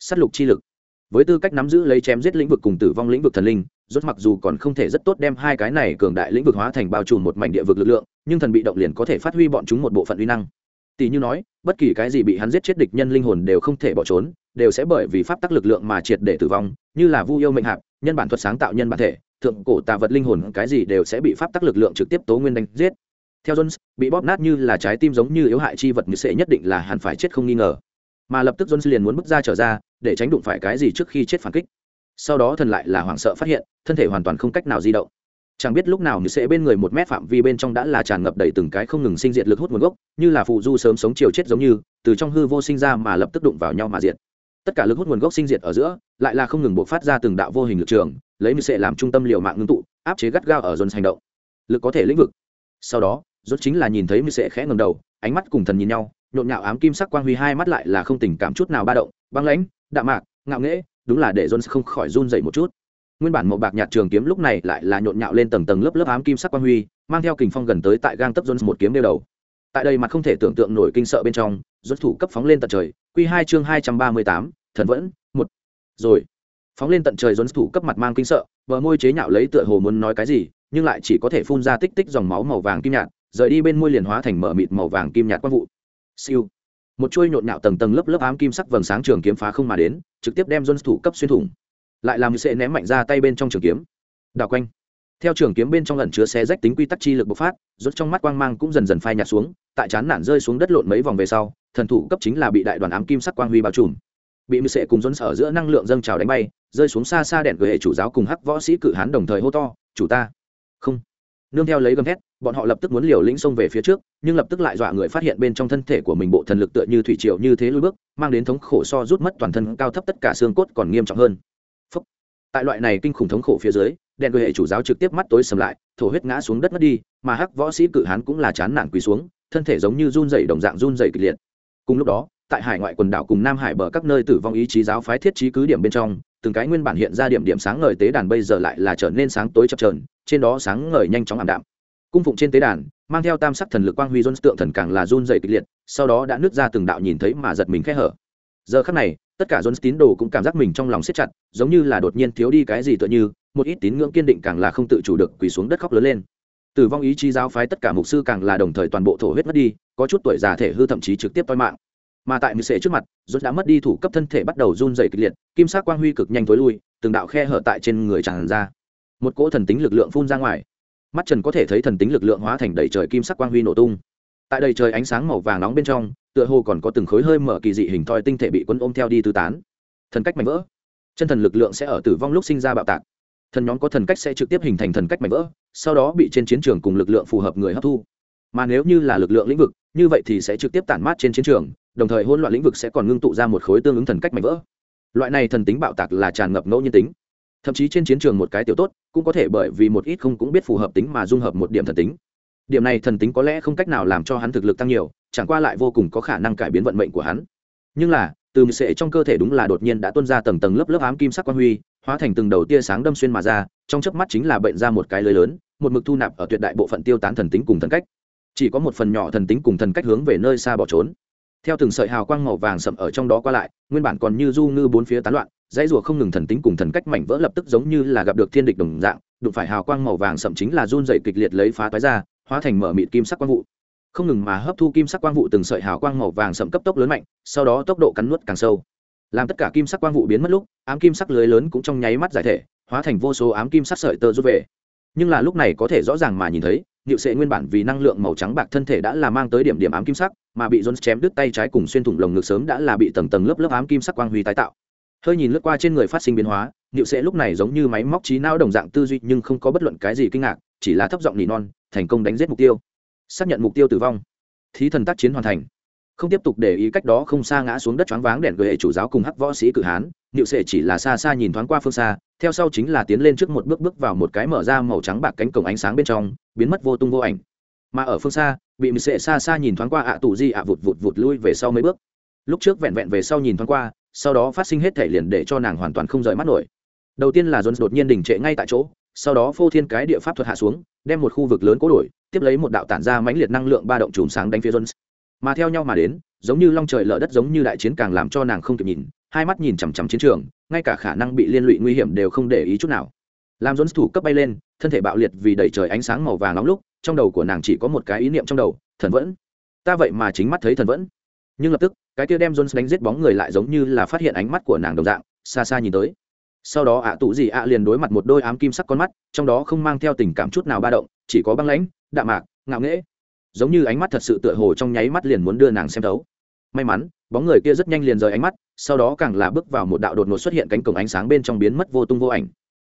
S á t lục chi lực. Với tư cách nắm giữ lấy chém giết lĩnh vực cùng tử vong lĩnh vực thần linh, rốt mặc dù còn không thể rất tốt đem hai cái này cường đại lĩnh vực hóa thành bao trùm một mảnh địa vực lực lượng, nhưng thần bị động liền có thể phát huy bọn chúng một bộ phận uy năng tỷ như nói, bất kỳ cái gì bị hắn giết chết địch nhân linh hồn đều không thể bỏ trốn, đều sẽ bởi vì pháp tắc lực lượng mà triệt để tử vong, như là vu yêu mệnh hạp, nhân bản thuật sáng tạo nhân bản thể, thượng cổ tà vật linh hồn cái gì đều sẽ bị pháp tắc lực lượng trực tiếp tố nguyên đánh giết. Theo jones, bị bóp nát như là trái tim giống như yếu hại chi vật như sẽ nhất định là hắn phải chết không nghi ngờ. Mà lập tức jones liền muốn bước ra trở ra, để tránh đụng phải cái gì trước khi chết phản kích. Sau đó thần lại là hoảng sợ phát hiện, thân thể hoàn toàn không cách nào di động chẳng biết lúc nào như sẽ bên người một mét phạm vi bên trong đã là tràn ngập đầy từng cái không ngừng sinh diệt lực hút nguồn gốc, như là phụ du sớm sống chiều chết giống như, từ trong hư vô sinh ra mà lập tức đụng vào nhau mà diệt. Tất cả lực hút nguồn gốc sinh diệt ở giữa, lại là không ngừng buộc phát ra từng đạo vô hình lực trường, lấy như sẽ làm trung tâm liều mạng ngưng tụ, áp chế gắt gao ở dồn hành động. Lực có thể lĩnh vực. Sau đó rốt chính là nhìn thấy như sẽ khẽ ngầm đầu, ánh mắt cùng thần nhìn nhau, nhộn nhạo ám kim sắc quang huy hai mắt lại là không tình cảm chút nào ba động, băng lãnh, đạm mạc, ngạo nghễ, đúng là để Jones không khỏi run dậy một chút nguyên bản màu bạc nhạt trường kiếm lúc này lại là nhộn nhạo lên tầng tầng lớp lớp ám kim sắc quang huy, mang theo kình phong gần tới tại gang tấp Jones một kiếm đeo đầu. Tại đây mặt không thể tưởng tượng nổi kinh sợ bên trong, Jones thủ cấp phóng lên tận trời, quy hai chương hai trăm ba mươi tám, thần vẫn, một. Rồi, phóng lên tận trời Jones thủ cấp mặt mang kinh sợ, bờ môi chế nhạo lấy tựa hồ muốn nói cái gì, nhưng lại chỉ có thể phun ra tích tích dòng máu màu vàng kim nhạt, rời đi bên môi liền hóa thành mở mịt màu vàng kim nhạt quang vụ. Siêu. Một chuôi nhộn nhạo tầng tầng lớp lớp ám kim sắc vầng sáng trường kiếm phá không mà đến, trực tiếp đem Jones thủ cấp xuyên thủng lại làm sẽ ném mạnh ra tay bên trong trường kiếm. Đào quanh. Theo trường kiếm bên trong lần chứa xé rách tính quy tắc chi lực bộc phát, rốt trong mắt quang mang cũng dần dần phai nhạt xuống, tại chán nản rơi xuống đất lộn mấy vòng về sau, thần thủ cấp chính là bị đại đoàn ám kim sắc quang huy bao trùm. Bị mưu sệ cùng dôn sở giữa năng lượng dâng trào đánh bay, rơi xuống xa xa đèn gửi hệ chủ giáo cùng hắc võ sĩ cự hán đồng thời hô to, chủ ta. Không. Nương theo lấy gầm thét, bọn họ lập tức muốn liều lĩnh xông về phía trước, nhưng lập tức lại dọa người phát hiện bên trong thân thể của mình bộ thần lực tựa như thủy triều như thế lùi bước, mang đến thống khổ so rút mất toàn thân cao thấp tất cả xương cốt còn nghiêm trọng hơn tại loại này kinh khủng thống khổ phía dưới, đèn gửi hệ chủ giáo trực tiếp mắt tối sầm lại, thổ huyết ngã xuống đất mất đi, mà hắc võ sĩ cự hán cũng là chán nản quỳ xuống, thân thể giống như run dày đồng dạng run dày kịch liệt. Cùng lúc đó, tại hải ngoại quần đảo cùng nam hải bờ các nơi tử vong ý chí giáo phái thiết trí cứ điểm bên trong, từng cái nguyên bản hiện ra điểm điểm sáng ngời tế đàn bây giờ lại là trở nên sáng tối chập trờn trên đó sáng ngời nhanh chóng ảm đạm. Cung phụng trên tế đàn, mang theo tam sắc thần lực quang huy dôn tượng thần càng là run dày kịch liệt, sau đó đã nứt ra từng đạo nhìn thấy mà giật mình khẽ hở. Giờ khắc này tất cả dồn tín đồ cũng cảm giác mình trong lòng siết chặt, giống như là đột nhiên thiếu đi cái gì tựa như, một ít tín ngưỡng kiên định càng là không tự chủ được quỳ xuống đất khóc lớn lên. Tử vong ý chí giáo phái tất cả mục sư càng là đồng thời toàn bộ thổ huyết mất đi, có chút tuổi già thể hư thậm chí trực tiếp toi mạng. Mà tại mười sệ trước mặt rốt đã mất đi thủ cấp thân thể bắt đầu run dày kịch liệt, kim sắc quang huy cực nhanh tối lui, từng đạo khe hở tại trên người tràn ra. Một cỗ thần tính lực lượng phun ra ngoài. Mắt trần có thể thấy thần tính lực lượng hóa thành đầy trời kim sắc quang huy nổ tung tại đầy trời ánh sáng màu vàng nóng bên trong, tựa hồ còn có từng khối hơi mở kỳ dị hình thoi tinh thể bị quân ôm theo đi tứ tán. Thần cách mạnh vỡ. Chân thần lực lượng sẽ ở tử vong lúc sinh ra bạo tạc. Thần nhóm có thần cách sẽ trực tiếp hình thành thần cách mạnh vỡ, sau đó bị trên chiến trường cùng lực lượng phù hợp người hấp thu. Mà nếu như là lực lượng lĩnh vực, như vậy thì sẽ trực tiếp tản mát trên chiến trường, đồng thời hỗn loạn lĩnh vực sẽ còn ngưng tụ ra một khối tương ứng thần cách mạnh vỡ. Loại này thần tính bạo tạc là tràn ngập ngẫu nhân tính. Thậm chí trên chiến trường một cái tiểu tốt, cũng có thể bởi vì một ít không cũng biết phù hợp tính mà dung hợp một điểm thần tính điểm này thần tính có lẽ không cách nào làm cho hắn thực lực tăng nhiều, chẳng qua lại vô cùng có khả năng cải biến vận mệnh của hắn. Nhưng là, từ mười sệ trong cơ thể đúng là đột nhiên đã tuôn ra tầng tầng lớp lớp ám kim sắc quan huy, hóa thành từng đầu tia sáng đâm xuyên mà ra, trong chớp mắt chính là bệnh ra một cái lưới lớn, một mực thu nạp ở tuyệt đại bộ phận tiêu tán thần tính cùng thần cách. Chỉ có một phần nhỏ thần tính cùng thần cách hướng về nơi xa bỏ trốn. Theo từng sợi hào quang màu vàng sậm ở trong đó qua lại, nguyên bản còn như du ngư bốn phía tán loạn, dãy rùa không ngừng thần tính cùng thần cách mảnh vỡ lập tức giống như là gặp được thiên địch đồng dạng, đụng phải hào quang màu vàng sậm chính là run dày kịch liệt lấy phá toái ra hóa thành mở mịt kim sắc quang vụ. Không ngừng mà hấp thu kim sắc quang vụ từng sợi hào quang màu vàng sậm cấp tốc lớn mạnh sau đó tốc độ cắn nuốt càng sâu. Làm tất cả kim sắc quang vụ biến mất lúc ám kim sắc lưới lớn cũng trong nháy mắt giải thể hóa thành vô số ám kim sắc sợi tơ rút về. Nhưng là lúc này có thể rõ ràng mà nhìn thấy Niệu Sệ nguyên bản vì năng lượng màu trắng bạc thân thể đã là mang tới điểm điểm ám kim sắc, mà bị Jones chém đứt tay trái cùng xuyên thủng lồng ngực sớm đã là bị tầng tầng lớp lớp ám kim sắc quang huy tái tạo. Hơi nhìn lướt qua trên người phát sinh biến hóa, Niệu Sệ lúc này giống như máy móc trí não đồng dạng tư duy nhưng không có bất luận cái gì kinh ngạc, chỉ là thấp giọng nỉ non, thành công đánh giết mục tiêu. Xác nhận mục tiêu tử vong. Thí thần tác chiến hoàn thành. Không tiếp tục để ý cách đó không xa ngã xuống đất choáng váng đèn gợi hệ chủ giáo cùng hắc võ sĩ cử hán, Niệu Sệ chỉ là xa xa nhìn thoáng qua phương xa, theo sau chính là tiến lên trước một bước bước vào một cái mở ra màu trắng bạc cánh cổng ánh sáng bên trong, biến mất vô tung vô ảnh mà ở phương xa bị mị sệ xa xa nhìn thoáng qua ạ tù di ạ vụt vụt vụt lui về sau mấy bước lúc trước vẹn vẹn về sau nhìn thoáng qua sau đó phát sinh hết thể liền để cho nàng hoàn toàn không rời mắt nổi đầu tiên là dồn đột nhiên đình trệ ngay tại chỗ sau đó phô thiên cái địa pháp thuật hạ xuống, đem một khu vực lớn cố đổi, tiếp lấy một đạo tản ra mãnh liệt năng lượng ba động chùm sáng đánh phía jones. Mà theo nhau mà đến, giống như long trời lở đất giống như đại chiến càng làm cho nàng không kịp nhìn, hai mắt nhìn chằm chằm chiến trường, ngay cả khả năng bị liên lụy nguy hiểm đều không để ý chút nào. Làm jones thủ cấp bay lên, thân thể bạo liệt vì đầy trời ánh sáng màu vàng nóng lúc, trong đầu của nàng chỉ có một cái ý niệm trong đầu, thần vẫn. Ta vậy mà chính mắt thấy thần vẫn. Nhưng lập tức, cái kia đem jones đánh giết bóng người lại giống như là phát hiện ánh mắt của nàng đồng dạng, xa xa nhìn tới sau đó ạ tụ gì ạ liền đối mặt một đôi ám kim sắc con mắt, trong đó không mang theo tình cảm chút nào ba động, chỉ có băng lãnh, đạm mạc, ngạo nghễ. Giống như ánh mắt thật sự tựa hồ trong nháy mắt liền muốn đưa nàng xem thấu. May mắn, bóng người kia rất nhanh liền rời ánh mắt, sau đó càng là bước vào một đạo đột ngột xuất hiện cánh cổng ánh sáng bên trong biến mất vô tung vô ảnh.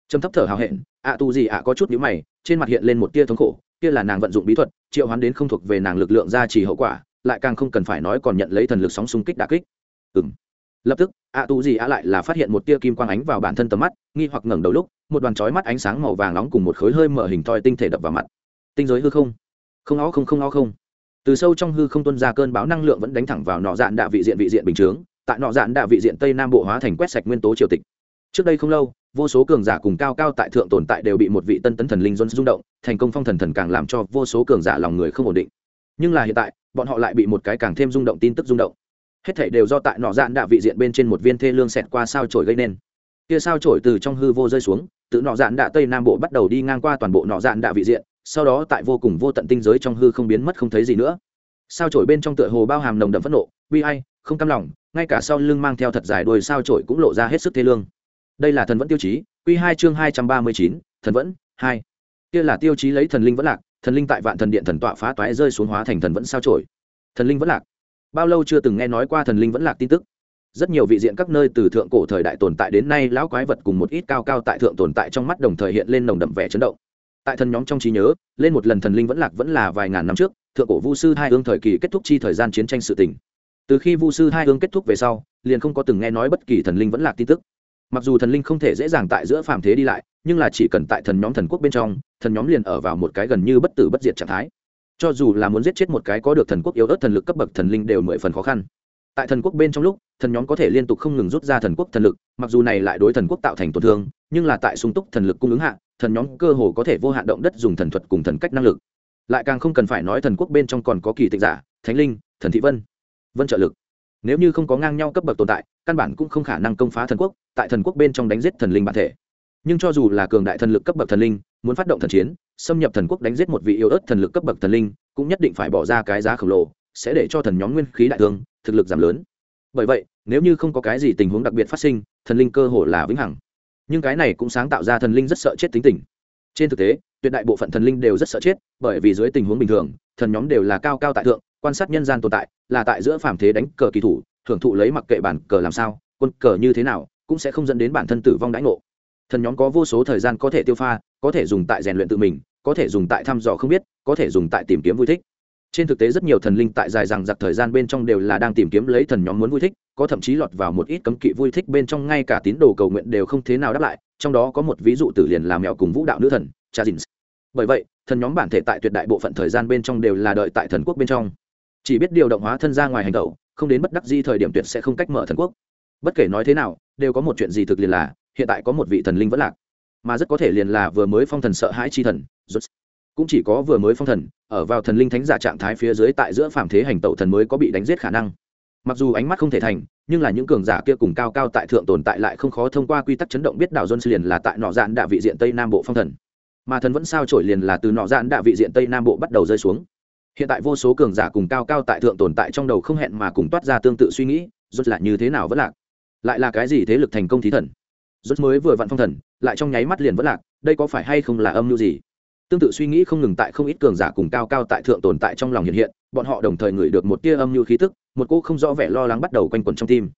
Trầm thấp thở hào hẹn, ạ tù gì ạ có chút nhíu mày, trên mặt hiện lên một tia thống khổ, kia là nàng vận dụng bí thuật, triệu hoán đến không thuộc về nàng lực lượng ra chỉ hậu quả, lại càng không cần phải nói còn nhận lấy thần lực sóng xung kích đà kích. Ừ lập tức ạ tù gì ạ lại là phát hiện một tia kim quang ánh vào bản thân tầm mắt, nghi hoặc ngẩng đầu lúc, một đoàn chói mắt ánh sáng màu vàng nóng cùng một khối hơi mở hình thoi tinh thể đập vào mặt. Tinh giới hư không? Không ó không không ó không. Từ sâu trong hư không tuân ra cơn báo năng lượng vẫn đánh thẳng vào nọ dạn đạ vị diện vị diện bình chướng, tại nọ dạn đạ vị diện tây nam bộ hóa thành quét sạch nguyên tố triều tịch. Trước đây không lâu, vô số cường giả cùng cao cao tại thượng tồn tại đều bị một vị tân tấn thần linh dôn rung động, thành công phong thần thần càng làm cho vô số cường giả lòng người không ổn định. Nhưng là hiện tại, bọn họ lại bị một cái càng thêm rung động tin tức rung động hết thảy đều do tại nọ dạn đạ vị diện bên trên một viên thê lương xẹt qua sao trổi gây nên. Kia sao trổi từ trong hư vô rơi xuống tự nọ dạn đạ tây nam bộ bắt đầu đi ngang qua toàn bộ nọ dạn đạ vị diện, sau đó tại vô cùng vô tận tinh giới trong hư không biến mất không thấy gì nữa. Sao trổi bên trong tựa hồ bao hàm nồng đậm phẫn nộ, bi ai, không cam lòng, ngay cả sau lưng mang theo thật dài đuôi sao trổi cũng lộ ra hết sức thê lương. Đây là thần vẫn tiêu chí q hai chương hai trăm ba mươi chín, thần vẫn, hai. Kia là tiêu chí lấy thần linh vẫn lạc, thần linh tại vạn thần điện thần tọa phá toái rơi xuống hóa thành thần vẫn sao trổi thần linh vẫn lạc bao lâu chưa từng nghe nói qua thần linh vẫn lạc tin tức. Rất nhiều vị diện các nơi từ thượng cổ thời đại tồn tại đến nay lão quái vật cùng một ít cao cao tại thượng tồn tại trong mắt đồng thời hiện lên nồng đậm vẻ chấn động. Tại thần nhóm trong trí nhớ, lên một lần thần linh vẫn lạc vẫn là vài ngàn năm trước, thượng cổ vu sư hai hương thời kỳ kết thúc chi thời gian chiến tranh sự tình. Từ khi vu sư hai hương kết thúc về sau, liền không có từng nghe nói bất kỳ thần linh vẫn lạc tin tức. Mặc dù thần linh không thể dễ dàng tại giữa phàm thế đi lại, nhưng là chỉ cần tại thần nhóm thần quốc bên trong, thần nhóm liền ở vào một cái gần như bất tử bất diệt trạng thái cho dù là muốn giết chết một cái có được thần quốc yếu ớt thần lực cấp bậc thần linh đều mười phần khó khăn. Tại thần quốc bên trong lúc, thần nhóm có thể liên tục không ngừng rút ra thần quốc thần lực, mặc dù này lại đối thần quốc tạo thành tổn thương, nhưng là tại sung túc thần lực cung ứng hạ, thần nhóm cơ hồ có thể vô hạn động đất dùng thần thuật cùng thần cách năng lực. Lại càng không cần phải nói thần quốc bên trong còn có kỳ tịch giả, thánh linh, thần thị vân vân trợ lực. Nếu như không có ngang nhau cấp bậc tồn tại, căn bản cũng không khả năng công phá thần quốc, tại thần quốc bên trong đánh giết thần linh bản thể. Nhưng cho dù là cường đại thần lực cấp bậc thần linh, muốn phát động thần chiến xâm nhập thần quốc đánh giết một vị yêu ớt thần lực cấp bậc thần linh, cũng nhất định phải bỏ ra cái giá khổng lồ, sẽ để cho thần nhóm nguyên khí đại thương, thực lực giảm lớn. Bởi vậy, nếu như không có cái gì tình huống đặc biệt phát sinh, thần linh cơ hồ là vĩnh hằng. Nhưng cái này cũng sáng tạo ra thần linh rất sợ chết tính tình. Trên thực tế, tuyệt đại bộ phận thần linh đều rất sợ chết, bởi vì dưới tình huống bình thường, thần nhóm đều là cao cao tại thượng, quan sát nhân gian tồn tại, là tại giữa phàm thế đánh cờ kỳ thủ, thưởng thụ lấy mặc kệ bản cờ làm sao, quân cờ như thế nào, cũng sẽ không dẫn đến bản thân tử vong đãi ngộ. Thần nhóm có vô số thời gian có thể tiêu pha, có thể dùng tại rèn luyện tự mình có thể dùng tại thăm dò không biết, có thể dùng tại tìm kiếm vui thích. Trên thực tế rất nhiều thần linh tại dài rằng giặc thời gian bên trong đều là đang tìm kiếm lấy thần nhóm muốn vui thích, có thậm chí lọt vào một ít cấm kỵ vui thích bên trong ngay cả tín đồ cầu nguyện đều không thế nào đáp lại, trong đó có một ví dụ tử liền là mèo cùng vũ đạo nữ thần cha dìn bởi vậy, thần nhóm bản thể tại tuyệt đại bộ phận thời gian bên trong đều là đợi tại thần quốc bên trong. Chỉ biết điều động hóa thân ra ngoài hành tẩu, không đến bất đắc di thời điểm tuyệt sẽ không cách mở thần quốc. Bất kể nói thế nào, đều có một chuyện gì thực liền là, hiện tại có một vị thần linh vẫn lạc mà rất có thể liền là vừa mới phong thần sợ hãi chi thần cũng chỉ có vừa mới phong thần, ở vào thần linh thánh giả trạng thái phía dưới tại giữa phạm thế hành tẩu thần mới có bị đánh giết khả năng. Mặc dù ánh mắt không thể thành, nhưng là những cường giả kia cùng cao cao tại thượng tồn tại lại không khó thông qua quy tắc chấn động biết đảo jones liền là tại nọ dạn đạ vị diện tây nam bộ phong thần. Mà thần vẫn sao trổi liền là từ nọ dạn đạ vị diện tây nam bộ bắt đầu rơi xuống. Hiện tại vô số cường giả cùng cao cao tại thượng tồn tại trong đầu không hẹn mà cùng toát ra tương tự suy nghĩ, rốt là như thế nào vẫn lạc? Lại là cái gì thế lực thành công thí thần? Rốt mới vừa vặn phong thần, lại trong nháy mắt liền vẫn lạc, đây có phải hay không là âm mưu gì? Tương tự suy nghĩ không ngừng tại không ít cường giả cùng cao cao tại thượng tồn tại trong lòng hiện hiện, bọn họ đồng thời ngửi được một tia âm mưu khí tức, một cô không rõ vẻ lo lắng bắt đầu quanh quẩn trong tim.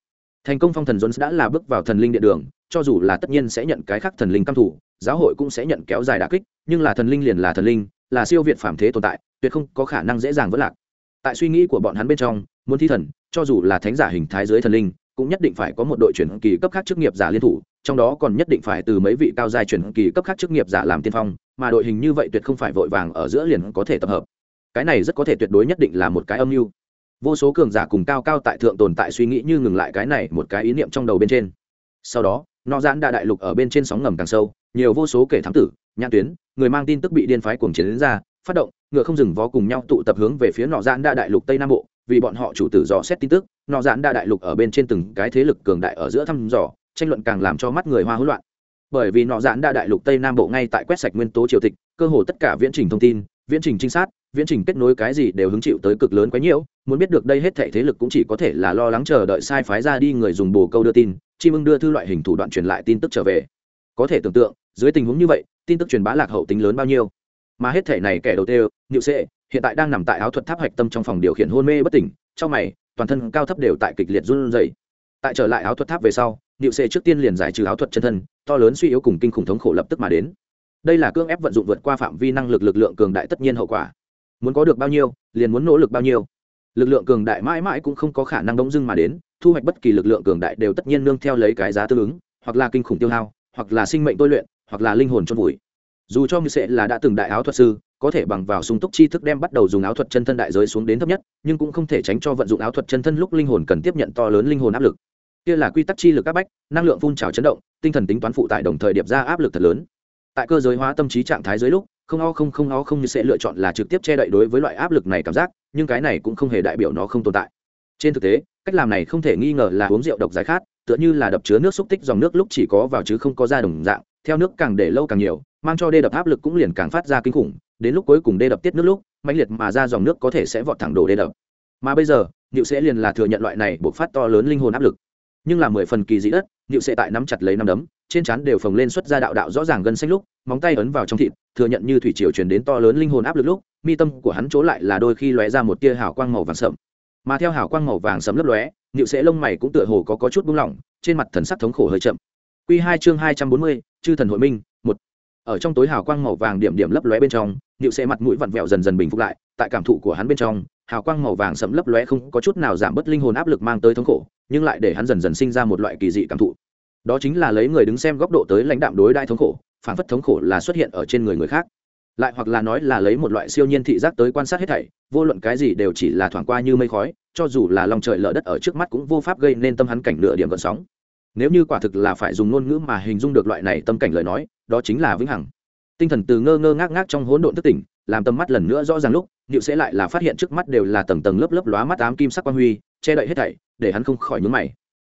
Thành công phong thần jones đã là bước vào thần linh điện đường, cho dù là tất nhiên sẽ nhận cái khác thần linh căm thủ giáo hội cũng sẽ nhận kéo dài đà kích, nhưng là thần linh liền là thần linh, là siêu việt phàm thế tồn tại, tuyệt không có khả năng dễ dàng vỡ lạc. Tại suy nghĩ của bọn hắn bên trong, muốn thi thần, cho dù là thánh giả hình thái dưới thần linh, cũng nhất định phải có một đội chuyển kỳ cấp khác chức nghiệp giả liên thủ trong đó còn nhất định phải từ mấy vị cao giai chuyển kỳ cấp khác chức nghiệp giả làm tiên phong, mà đội hình như vậy tuyệt không phải vội vàng ở giữa liền có thể tập hợp. Cái này rất có thể tuyệt đối nhất định là một cái âm mưu. Vô số cường giả cùng cao cao tại thượng tồn tại suy nghĩ như ngừng lại cái này một cái ý niệm trong đầu bên trên. Sau đó, nọ giãn đa đại lục ở bên trên sóng ngầm càng sâu, nhiều vô số kể thám tử, nhãn tuyến, người mang tin tức bị điên phái cuồng chiến đến ra, phát động, ngựa không dừng vó cùng nhau tụ tập hướng về phía nọ giãn đa đại lục tây nam bộ, vì bọn họ chủ tử dò xét tin tức, nọ giãn đa đại lục ở bên trên từng cái thế lực cường đại ở giữa thăm dò tranh luận càng làm cho mắt người hoa hỗn loạn. Bởi vì nọ giãn đã đại lục tây nam bộ ngay tại quét sạch nguyên tố triều tịch, cơ hồ tất cả viễn trình thông tin, viễn trình trinh sát, viễn trình kết nối cái gì đều hứng chịu tới cực lớn quá nhiễu. muốn biết được đây hết thệ thế lực cũng chỉ có thể là lo lắng chờ đợi sai phái ra đi người dùng bồ câu đưa tin, chim ưng đưa thư loại hình thủ đoạn truyền lại tin tức trở về. Có thể tưởng tượng, dưới tình huống như vậy, tin tức truyền bá lạc hậu tính lớn bao nhiêu. Mà hết thể này kẻ đầu tiên nhựu sệ, hiện tại đang nằm tại áo thuật tháp hạch tâm trong phòng điều khiển hôn mê bất tỉnh, trong mày, toàn thân cao thấp đều tại kịch liệt run rẩy. Tại trở lại áo thuật tháp về sau niệu sệ trước tiên liền giải trừ áo thuật chân thân, to lớn suy yếu cùng kinh khủng thống khổ lập tức mà đến. Đây là cưỡng ép vận dụng vượt qua phạm vi năng lực lực lượng cường đại tất nhiên hậu quả. Muốn có được bao nhiêu, liền muốn nỗ lực bao nhiêu. Lực lượng cường đại mãi mãi cũng không có khả năng đống dưng mà đến, thu hoạch bất kỳ lực lượng cường đại đều tất nhiên nương theo lấy cái giá tương ứng, hoặc là kinh khủng tiêu hao, hoặc là sinh mệnh tôi luyện, hoặc là linh hồn chôn vùi. Dù cho như sẽ là đã từng đại áo thuật sư, có thể bằng vào sung túc chi thức đem bắt đầu dùng áo thuật chân thân đại giới xuống đến thấp nhất, nhưng cũng không thể tránh cho vận dụng áo thuật chân thân lúc linh hồn cần tiếp nhận to lớn linh hồn áp lực kia là quy tắc chi lực áp bách, năng lượng phun trào chấn động, tinh thần tính toán phụ tại đồng thời điệp ra áp lực thật lớn. Tại cơ giới hóa tâm trí trạng thái dưới lúc, không o không không o không như sẽ lựa chọn là trực tiếp che đậy đối với loại áp lực này cảm giác, nhưng cái này cũng không hề đại biểu nó không tồn tại. Trên thực tế, cách làm này không thể nghi ngờ là uống rượu độc giải khát, tựa như là đập chứa nước xúc tích dòng nước lúc chỉ có vào chứ không có ra đồng dạng, theo nước càng để lâu càng nhiều, mang cho đê đập áp lực cũng liền càng phát ra kinh khủng, đến lúc cuối cùng đê đập tiết nước lúc, mãnh liệt mà ra dòng nước có thể sẽ vọt thẳng đổ đê đập. Mà bây giờ nhựu sẽ liền là thừa nhận loại này buộc phát to lớn linh hồn áp lực nhưng là mười phần kỳ dị đất nhựu sẽ tại nắm chặt lấy năm đấm trên trán đều phồng lên xuất ra đạo đạo rõ ràng gân xanh lúc móng tay ấn vào trong thịt thừa nhận như thủy triều truyền đến to lớn linh hồn áp lực lúc mi tâm của hắn chỗ lại là đôi khi lóe ra một tia hào quang màu vàng sậm mà theo hào quang màu vàng sẫm lấp lóe nhựu sẽ lông mày cũng tựa hồ có, có chút buông lỏng trên mặt thần sắc thống khổ hơi chậm. Quy hai chương hai trăm bốn mươi chư thần hội minh một. Ở trong tối hào quang màu vàng điểm điểm lấp lóe bên trong nhựu sẽ mặt mũi vặn vẹo dần dần bình phục lại tại cảm thụ của hắn bên trong hào quang màu vàng sẫm lấp lóe không có chút nào giảm bớt linh hồn áp lực mang tới thống khổ, nhưng lại để hắn dần dần sinh ra một loại kỳ dị cảm thụ. Đó chính là lấy người đứng xem góc độ tới lãnh đạm đối đại thống khổ, phản phất thống khổ là xuất hiện ở trên người người khác. Lại hoặc là nói là lấy một loại siêu nhiên thị giác tới quan sát hết thảy, vô luận cái gì đều chỉ là thoảng qua như mây khói, cho dù là lòng trời lở đất ở trước mắt cũng vô pháp gây nên tâm hắn cảnh nửa điểm gợn sóng. Nếu như quả thực là phải dùng ngôn ngữ mà hình dung được loại này tâm cảnh lời nói, đó chính là vĩnh hằng. Tinh thần từ ngơ ngơ ngác ngác trong hỗn độn thức tỉnh làm tầm mắt lần nữa rõ ràng lúc, Niệu sẽ lại là phát hiện trước mắt đều là tầng tầng lớp lớp lóa mắt ám kim sắc quang huy, che đậy hết thảy, để hắn không khỏi nhướng mày.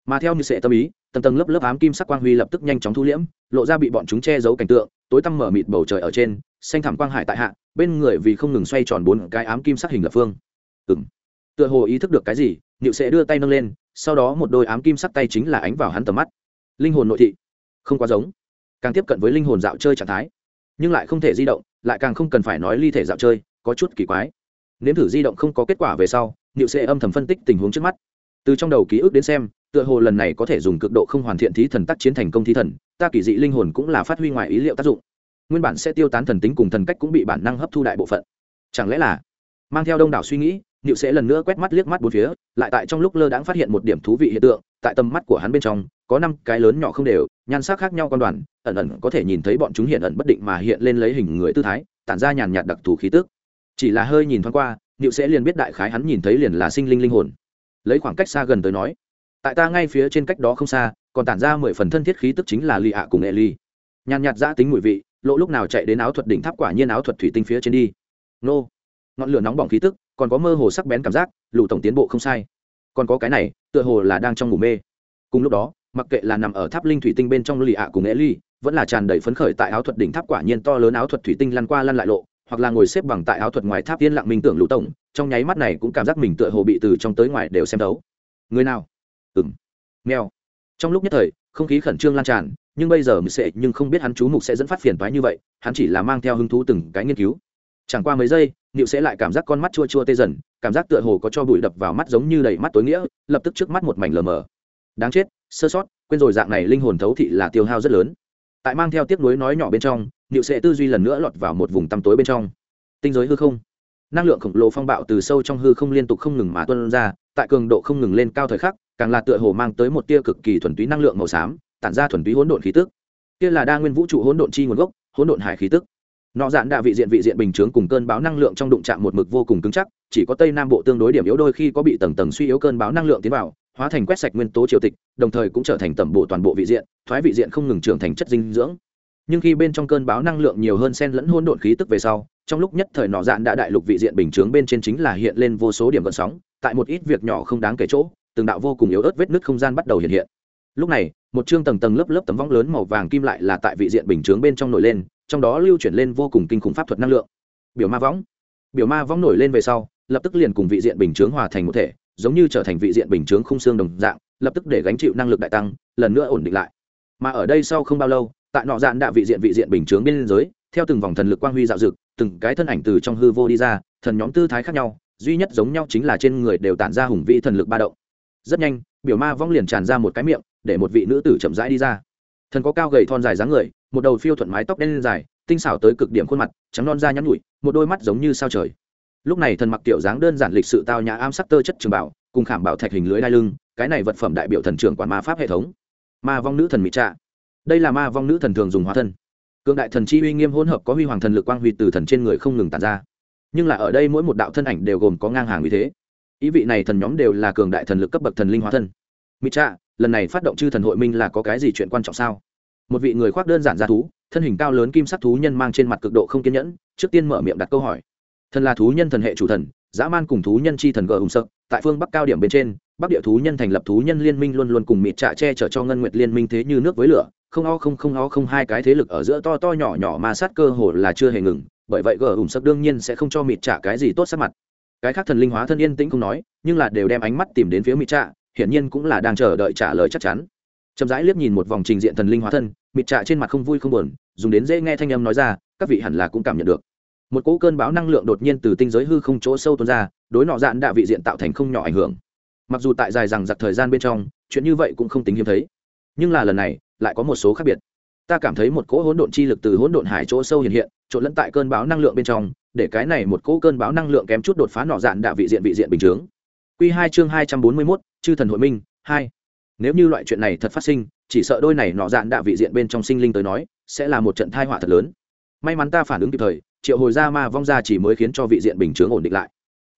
Mà theo như sẽ tâm ý, tầng tầng lớp lớp ám kim sắc quang huy lập tức nhanh chóng thu liễm, lộ ra bị bọn chúng che giấu cảnh tượng, tối tăm mở mịt bầu trời ở trên, xanh thảm quang hải tại hạ, bên người vì không ngừng xoay tròn bốn cái ám kim sắc hình lập phương. Ừ tựa hồ ý thức được cái gì nịu sẽ đưa tay nâng lên, sau đó một đôi ám kim sắc tay chính là ánh vào hắn tầm mắt. Linh hồn nội thị. Không quá giống. Càng tiếp cận với linh hồn dạo chơi trạng thái nhưng lại không thể di động lại càng không cần phải nói ly thể dạo chơi có chút kỳ quái. Nếm thử di động không có kết quả về sau niệu sẽ âm thầm phân tích tình huống trước mắt. Từ trong đầu ký ức đến xem tựa hồ lần này có thể dùng cực độ không hoàn thiện thí thần tác chiến thành công thí thần ta kỳ dị linh hồn cũng là phát huy ngoài ý liệu tác dụng. Nguyên bản sẽ tiêu tán thần tính cùng thần cách cũng bị bản năng hấp thu đại bộ phận. Chẳng lẽ là mang theo đông đảo suy nghĩ Niệu sẽ lần nữa quét mắt liếc mắt bốn phía, lại tại trong lúc lơ đãng phát hiện một điểm thú vị hiện tượng, tại tầm mắt của hắn bên trong, có năm cái lớn nhỏ không đều, nhan sắc khác nhau con đoàn, ẩn ẩn có thể nhìn thấy bọn chúng hiện ẩn bất định mà hiện lên lấy hình người tư thái, tản ra nhàn nhạt đặc thù khí tức. Chỉ là hơi nhìn thoáng qua, Niệu sẽ liền biết đại khái hắn nhìn thấy liền là sinh linh linh hồn. Lấy khoảng cách xa gần tới nói, tại ta ngay phía trên cách đó không xa, còn tản ra mười phần thân thiết khí tức chính là Lì ạ cùng Eli. Nhàn nhạt dã tính mùi vị, lộ lúc nào chạy đến áo thuật đỉnh tháp quả nhiên áo thuật thủy tinh phía trên đi. Nô. Ngọn lửa nóng bỏng khí tức, còn có mơ hồ sắc bén cảm giác lũ tổng tiến bộ không sai còn có cái này tựa hồ là đang trong ngủ mê cùng lúc đó mặc kệ là nằm ở tháp linh thủy tinh bên trong lì ạ cùng nghệ ly, vẫn là tràn đầy phấn khởi tại áo thuật đỉnh tháp quả nhiên to lớn áo thuật thủy tinh lăn qua lăn lại lộ, hoặc là ngồi xếp bằng tại áo thuật ngoài tháp tiên lặng minh tưởng lũ tổng, trong nháy mắt này cũng cảm giác mình tựa hồ bị từ trong tới ngoài đều xem đấu người nào? Ừng nghèo trong lúc nhất thời, không khí khẩn trương lan tràn, nhưng bây giờ mình sẽ nhưng không biết hắn chú mục sẽ dẫn phát phiền toái như vậy, hắn chỉ là mang theo hứng thú từng cái nghiên cứu. Chẳng qua mấy giây nịu sẽ lại cảm giác con mắt chua chua tê dần, cảm giác tựa hồ có cho bụi đập vào mắt giống như đầy mắt tối nghĩa, lập tức trước mắt một mảnh lờ mờ đáng chết, sơ sót, quên rồi dạng này linh hồn thấu thị là tiêu hao rất lớn. Tại mang theo tiếc nuối nói nhỏ bên trong, niệu sẽ tư duy lần nữa lọt vào một vùng tăm tối bên trong. Tinh giới hư không. Năng lượng khổng lồ phong bạo từ sâu trong hư không liên tục không ngừng mà tuân ra, tại cường độ không ngừng lên cao thời khắc, càng là tựa hồ mang tới một tia cực kỳ thuần túy năng lượng màu xám, tản ra thuần túy hỗn độn khí tức. Kia là đa nguyên vũ trụ hỗn độn chi nguồn gốc, hỗn độn hải khí tức. Nọ dạn đạ vị diện vị diện bình chướng cùng cơn báo năng lượng trong đụng chạm một mực vô cùng cứng chắc, chỉ có tây nam bộ tương đối điểm yếu đôi khi có bị tầng tầng suy yếu cơn báo năng lượng tiến vào hóa thành quét sạch nguyên tố triều tịch, đồng thời cũng trở thành tẩm bổ toàn bộ vị diện, thoái vị diện không ngừng trưởng thành chất dinh dưỡng. Nhưng khi bên trong cơn báo năng lượng nhiều hơn sen lẫn hôn độn khí tức về sau, trong lúc nhất thời nọ dạn đã đại lục vị diện bình chướng bên trên chính là hiện lên vô số điểm gợn sóng, tại một ít việc nhỏ không đáng kể chỗ, từng đạo vô cùng yếu ớt vết nứt không gian bắt đầu hiện hiện. Lúc này, một chương tầng tầng lớp lớp tấm vong lớn màu vàng kim lại là tại vị diện bình chướng bên trong nổi lên, trong đó lưu chuyển lên vô cùng kinh khủng pháp thuật năng lượng. Biểu ma võng. Biểu ma võng nổi lên về sau, lập tức liền cùng vị diện bình chướng hòa thành một thể giống như trở thành vị diện bình chướng khung xương đồng dạng, lập tức để gánh chịu năng lực đại tăng, lần nữa ổn định lại. Mà ở đây sau không bao lâu, tại nọ dạn đạ vị diện vị diện bình chướng bên giới theo từng vòng thần lực quang huy dạo dực, từng cái thân ảnh từ trong hư vô đi ra, thần nhóm tư thái khác nhau, duy nhất giống nhau chính là trên người đều tản ra hùng vĩ thần lực ba động. Rất nhanh, biểu ma vong liền tràn ra một cái miệng, để một vị nữ tử chậm rãi đi ra. Thần có cao gầy thon dài dáng người, một đầu phiêu thuận mái tóc đen dài, tinh xảo tới cực điểm khuôn mặt, trắng non da nhắn nhụi một đôi mắt giống như sao trời lúc này thần mặc kiểu dáng đơn giản lịch sự tao nhã am sắc tơ chất trường bảo, cùng khảm bảo thạch hình lưới đai lưng, cái này vật phẩm đại biểu thần trưởng quản ma pháp hệ thống. Ma vong nữ thần mỹ trạ. Đây là ma vong nữ thần thường dùng hóa thân. Cương đại thần chi uy nghiêm hỗn hợp có huy hoàng thần lực quang huy từ thần trên người không ngừng tàn ra. Nhưng là ở đây mỗi một đạo thân ảnh đều gồm có ngang hàng uy thế. Ý vị này thần nhóm đều là cường đại thần lực cấp bậc thần linh hóa thân. Mỹ trạ, lần này phát động chư thần hội minh là có cái gì chuyện quan trọng sao? Một vị người khoác đơn giản ra thú, thân hình cao lớn kim sắc thú nhân mang trên mặt cực độ không kiên nhẫn, trước tiên mở miệng đặt câu hỏi thần là thú nhân thần hệ chủ thần, dã man cùng thú nhân chi thần gờ hùng sợ, tại phương bắc cao điểm bên trên, bắc địa thú nhân thành lập thú nhân liên minh luôn luôn cùng mịt trạ che chở cho ngân nguyệt liên minh thế như nước với lửa, không o không không o không hai cái thế lực ở giữa to to nhỏ nhỏ mà sát cơ hồ là chưa hề ngừng, bởi vậy gờ hùng sắc đương nhiên sẽ không cho mịt trạ cái gì tốt sắc mặt. Cái khác thần linh hóa thân yên tĩnh không nói, nhưng là đều đem ánh mắt tìm đến phía mịt trạ, hiển nhiên cũng là đang chờ đợi trả lời chắc chắn. Chậm rãi liếc nhìn một vòng trình diện thần linh hóa thân, mịt trạ trên mặt không vui không buồn, dùng đến dễ nghe thanh âm nói ra, các vị hẳn là cũng cảm nhận được một cỗ cơn bão năng lượng đột nhiên từ tinh giới hư không chỗ sâu tuôn ra, đối nọ dạn đạ vị diện tạo thành không nhỏ ảnh hưởng. Mặc dù tại dài rằng giặc thời gian bên trong, chuyện như vậy cũng không tính hiếm thấy, nhưng là lần này, lại có một số khác biệt. Ta cảm thấy một cỗ hỗn độn chi lực từ hỗn độn hải chỗ sâu hiện hiện, trộn lẫn tại cơn bão năng lượng bên trong, để cái này một cỗ cơn bão năng lượng kém chút đột phá nọ dạn đạ vị diện vị diện bình chướng Quy hai chương hai trăm bốn mươi mốt, chư thần hội minh, hai. Nếu như loại chuyện này thật phát sinh, chỉ sợ đôi này nọ dạn đạ vị diện bên trong sinh linh tới nói, sẽ là một trận tai họa thật lớn. May mắn ta phản ứng kịp thời triệu hồi ra ma vong ra chỉ mới khiến cho vị diện bình chướng ổn định lại.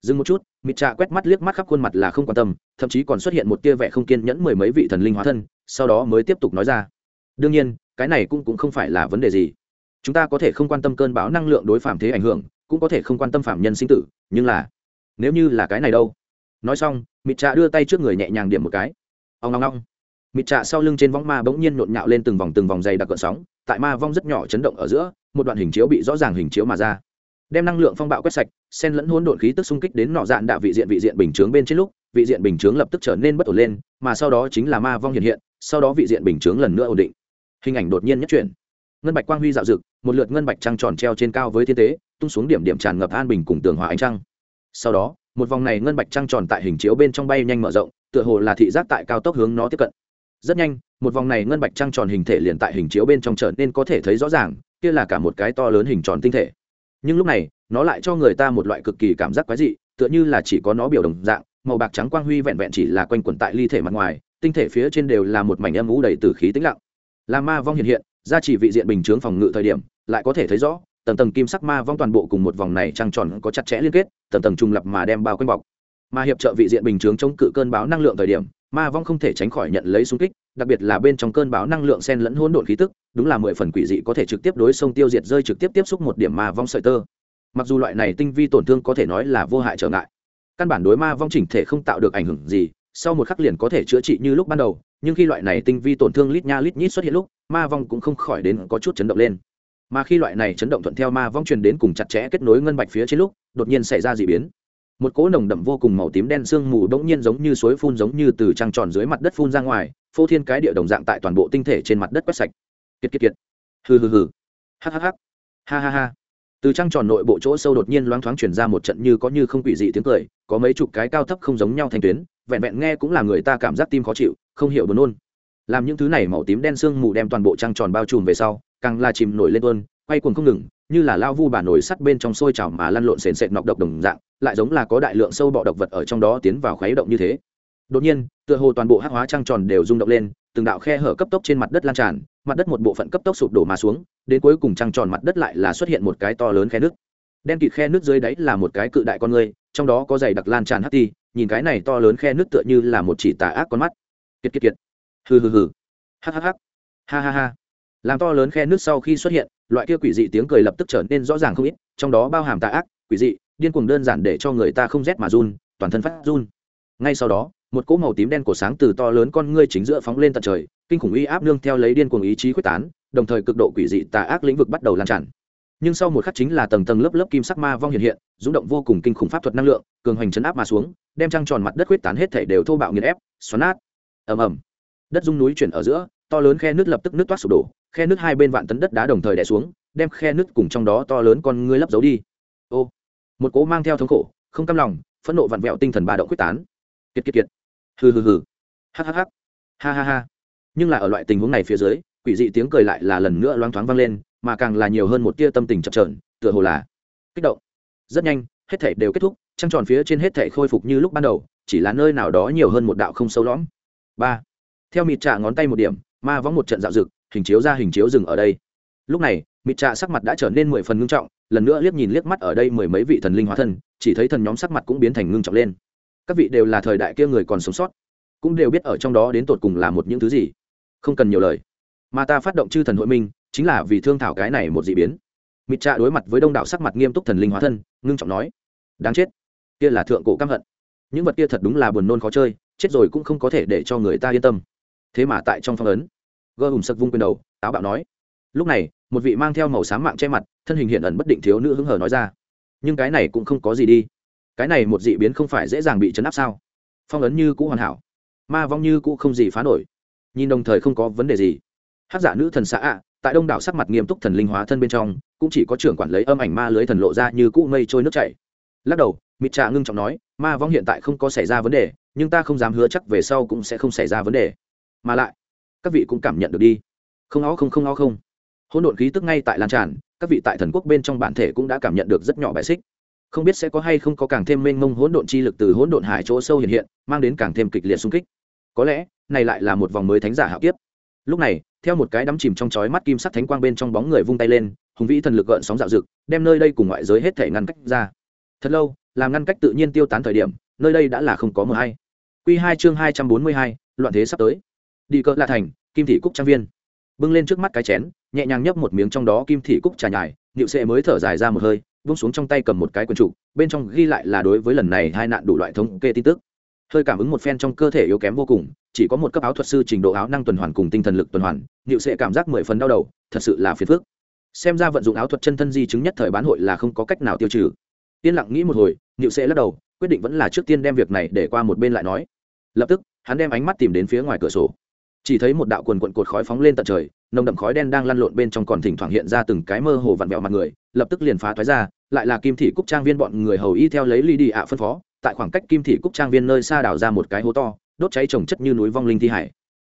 Dừng một chút mịt trạ quét mắt liếc mắt khắp khuôn mặt là không quan tâm thậm chí còn xuất hiện một tia vẻ không kiên nhẫn mười mấy vị thần linh hóa thân sau đó mới tiếp tục nói ra. Đương nhiên cái này cũng, cũng không phải là vấn đề gì. Chúng ta có thể không quan tâm cơn bão năng lượng đối phạm thế ảnh hưởng cũng có thể không quan tâm phạm nhân sinh tử nhưng là nếu như là cái này đâu? Nói xong mịt trạ đưa tay trước người nhẹ nhàng điểm một cái. Ông long long mịt trạ sau lưng trên võng ma bỗng nhiên nhộn nhạo lên từng vòng từng vòng dày đặc cợn sóng, tại ma vong rất nhỏ chấn động ở giữa, một đoạn hình chiếu bị rõ ràng hình chiếu mà ra. Đem năng lượng phong bạo quét sạch sen lẫn hỗn độn khí tức xung kích đến nọ dạn đạo vị diện vị diện bình chướng bên trên lúc, vị diện bình chướng lập tức trở nên bất ổn lên, mà sau đó chính là ma vong hiện hiện, sau đó vị diện bình chướng lần nữa ổn định. Hình ảnh đột nhiên nhất chuyển. Ngân bạch quang huy dạo dực một lượt ngân bạch trăng tròn treo trên cao với thiên tế, tung xuống điểm điểm tràn ngập an bình cùng tường hòa ánh trăng. Sau đó, một vòng này ngân bạch trăng tròn tại hình chiếu bên trong bay nhanh mở rộng, tựa hồ là thị giác tại cao tốc hướng nó tiếp cận rất nhanh, một vòng này ngân bạch trăng tròn hình thể liền tại hình chiếu bên trong trở nên có thể thấy rõ ràng, kia là cả một cái to lớn hình tròn tinh thể. Nhưng lúc này, nó lại cho người ta một loại cực kỳ cảm giác quái dị, tựa như là chỉ có nó biểu đồng dạng, màu bạc trắng quang huy vẹn vẹn chỉ là quanh quẩn tại ly thể mặt ngoài, tinh thể phía trên đều là một mảnh âm ú đầy từ khí tĩnh lặng. Là ma vong hiện hiện, ra chỉ vị diện bình chướng phòng ngự thời điểm, lại có thể thấy rõ, tầng tầng kim sắc ma vong toàn bộ cùng một vòng này trăng tròn có chặt chẽ liên kết, tầng tầng trùng lập mà đem bao quanh bọc mà hiệp trợ vị diện bình chướng chống cự cơn báo năng lượng thời điểm, ma vong không thể tránh khỏi nhận lấy xung kích, đặc biệt là bên trong cơn bão năng lượng sen lẫn hỗn độn khí tức, đúng là mười phần quỷ dị có thể trực tiếp đối sông tiêu diệt rơi trực tiếp tiếp xúc một điểm ma vong sợi tơ. Mặc dù loại này tinh vi tổn thương có thể nói là vô hại trở ngại, căn bản đối ma vong chỉnh thể không tạo được ảnh hưởng gì, sau một khắc liền có thể chữa trị như lúc ban đầu, nhưng khi loại này tinh vi tổn thương lít nha lít nhít xuất hiện lúc, ma vong cũng không khỏi đến có chút chấn động lên. Mà khi loại này chấn động thuận theo ma vong truyền đến cùng chặt chẽ kết nối ngân bạch phía trên lúc, đột nhiên xảy ra d ị biến một cỗ nồng đậm vô cùng màu tím đen sương mù bỗng nhiên giống như suối phun giống như từ trăng tròn dưới mặt đất phun ra ngoài, phô thiên cái địa đồng dạng tại toàn bộ tinh thể trên mặt đất quét sạch. Kiệt kiệt kiệt. Hừ hừ hừ. Hhh ha ha. Ha từ trăng tròn nội bộ chỗ sâu đột nhiên loáng thoáng chuyển ra một trận như có như không quỷ dị tiếng cười, có mấy chục cái cao thấp không giống nhau thành tuyến, vẹn vẹn nghe cũng là người ta cảm giác tim khó chịu, không hiểu buồn nôn. Làm những thứ này màu tím đen sương mù đem toàn bộ trăng tròn bao trùm về sau, càng là chìm nổi lên tuôn, quay cuồng không ngừng như là lao vu bà nổi sắt bên trong sôi trào mà lăn lộn sền sệt nọc độc đồng dạng, lại giống là có đại lượng sâu bọ độc vật ở trong đó tiến vào khuấy động như thế. Đột nhiên, tựa hồ toàn bộ hắc hóa trăng tròn đều rung động lên, từng đạo khe hở cấp tốc trên mặt đất lan tràn, mặt đất một bộ phận cấp tốc sụp đổ mà xuống, đến cuối cùng trăng tròn mặt đất lại là xuất hiện một cái to lớn khe nước đen kịt khe nước dưới đáy là một cái cự đại con người, trong đó có dày đặc lan tràn hắc ti, nhìn cái này to lớn khe nước tựa như là một chỉ tà ác con mắt. Kiệt kiệt kiệt. Hừ hừ hừ. Hắc hắc hắc ha ha ha làm to lớn khe nước sau khi xuất hiện, loại kia quỷ dị tiếng cười lập tức trở nên rõ ràng không ít, trong đó bao hàm tà ác, quỷ dị, điên cuồng đơn giản để cho người ta không rét mà run, toàn thân phát run. Ngay sau đó, một cỗ màu tím đen của sáng từ to lớn con ngươi chính giữa phóng lên tận trời, kinh khủng uy áp nương theo lấy điên cuồng ý chí quyết tán, đồng thời cực độ quỷ dị tà ác lĩnh vực bắt đầu lan tràn. Nhưng sau một khắc chính là tầng tầng lớp lớp kim sắc ma vong hiện hiện, rung động vô cùng kinh khủng pháp thuật năng lượng, cường hoành chấn áp mà xuống, đem trăng tròn mặt đất quyết tán hết thể đều thô bạo nghiền ép, xoắn nát. Ầm ầm. Đất rung núi chuyển ở giữa to lớn khe nước lập tức nước toát sụp đổ, khe nước hai bên vạn tấn đất đá đồng thời đè xuống, đem khe nước cùng trong đó to lớn con ngươi lấp giấu đi. Ô, một cố mang theo thống khổ, không cam lòng, phẫn nộ vặn vẹo tinh thần ba động quyết tán. Kiệt kiệt kiệt. Hừ hừ hừ. Hắc hắc hắc ha ha ha. Nhưng là ở loại tình huống này phía dưới, quỷ dị tiếng cười lại là lần nữa loáng thoáng vang lên, mà càng là nhiều hơn một tia tâm tình chập trờn tựa hồ là kích động. Rất nhanh, hết thể đều kết thúc, trăng tròn phía trên hết thể khôi phục như lúc ban đầu, chỉ là nơi nào đó nhiều hơn một đạo không sâu lõm. Ba theo mịt trạ ngón tay một điểm, ma võng một trận dạo rực hình chiếu ra hình chiếu dừng ở đây. Lúc này, mịt trạ sắc mặt đã trở nên mười phần ngưng trọng, lần nữa liếc nhìn liếc mắt ở đây mười mấy vị thần linh hóa thân, chỉ thấy thần nhóm sắc mặt cũng biến thành ngưng trọng lên. Các vị đều là thời đại kia người còn sống sót, cũng đều biết ở trong đó đến tột cùng là một những thứ gì. Không cần nhiều lời. Mà ta phát động chư thần hội minh, chính là vì thương thảo cái này một d ị biến. Mịt trạ đối mặt với đông đảo sắc mặt nghiêm túc thần linh hóa thân, ngưng trọng nói, đáng chết, kia là thượng cổ căm hận. Những vật kia thật đúng là buồn nôn khó chơi, chết rồi cũng không có thể để cho người ta yên tâm thế mà tại trong phong ấn. Gơ hùm sực vung quyền đầu, táo bạo nói. Lúc này, một vị mang theo màu xám mạng che mặt, thân hình hiện ẩn bất định thiếu nữ hứng hờ nói ra. Nhưng cái này cũng không có gì đi. Cái này một dị biến không phải dễ dàng bị chấn áp sao? Phong ấn như cũ hoàn hảo. Ma vong như cũ không gì phá nổi. Nhìn đồng thời không có vấn đề gì. Hát giả nữ thần xã ạ, tại đông đảo sắc mặt nghiêm túc thần linh hóa thân bên trong, cũng chỉ có trưởng quản lấy âm ảnh ma lưới thần lộ ra như cũ mây trôi nước chảy. Lắc đầu, mịt trà ngưng trọng nói, ma vong hiện tại không có xảy ra vấn đề, nhưng ta không dám hứa chắc về sau cũng sẽ không xảy ra vấn đề mà lại, các vị cũng cảm nhận được đi. Không ó không không ó không. Hỗn độn khí tức ngay tại lan tràn, các vị tại thần quốc bên trong bản thể cũng đã cảm nhận được rất nhỏ bài xích. Không biết sẽ có hay không có càng thêm mênh mông hỗn độn chi lực từ hỗn độn hải chỗ sâu hiện hiện, mang đến càng thêm kịch liệt xung kích. Có lẽ, này lại là một vòng mới thánh giả hạo kiếp. Lúc này, theo một cái đắm chìm trong chói mắt kim sắc thánh quang bên trong bóng người vung tay lên, hùng vĩ thần lực gợn sóng dạo dực, đem nơi đây cùng ngoại giới hết thể ngăn cách ra. Thật lâu, làm ngăn cách tự nhiên tiêu tán thời điểm, nơi đây đã là không có mờ hay. Q hai chương hai trăm bốn mươi hai, loạn thế sắp tới đi cỡ lạ thành, kim thị cúc trang viên. Bưng lên trước mắt cái chén, nhẹ nhàng nhấp một miếng trong đó kim thị cúc trà nhài nịu sệ mới thở dài ra một hơi, vung xuống trong tay cầm một cái quần trụ, bên trong ghi lại là đối với lần này hai nạn đủ loại thống kê tin tức. Hơi cảm ứng một phen trong cơ thể yếu kém vô cùng, chỉ có một cấp áo thuật sư trình độ áo năng tuần hoàn cùng tinh thần lực tuần hoàn nịu sệ cảm giác mười phần đau đầu, thật sự là phiền phức. Xem ra vận dụng áo thuật chân thân di chứng nhất thời bán hội là không có cách nào tiêu trừ. Yên lặng nghĩ một hồi nịu sệ lắc đầu, quyết định vẫn là trước tiên đem việc này để qua một bên lại nói. Lập tức, hắn đem ánh mắt tìm đến phía ngoài cửa sổ chỉ thấy một đạo quần quận cột khói phóng lên tận trời, nồng đậm khói đen đang lăn lộn bên trong còn thỉnh thoảng hiện ra từng cái mơ hồ vặn vẹo mặt người, lập tức liền phá thoái ra, lại là kim thị cúc trang viên bọn người hầu y theo lấy ly đi ạ phân phó, tại khoảng cách kim thị cúc trang viên nơi xa đào ra một cái hố to, đốt cháy trồng chất như núi vong linh thi hải.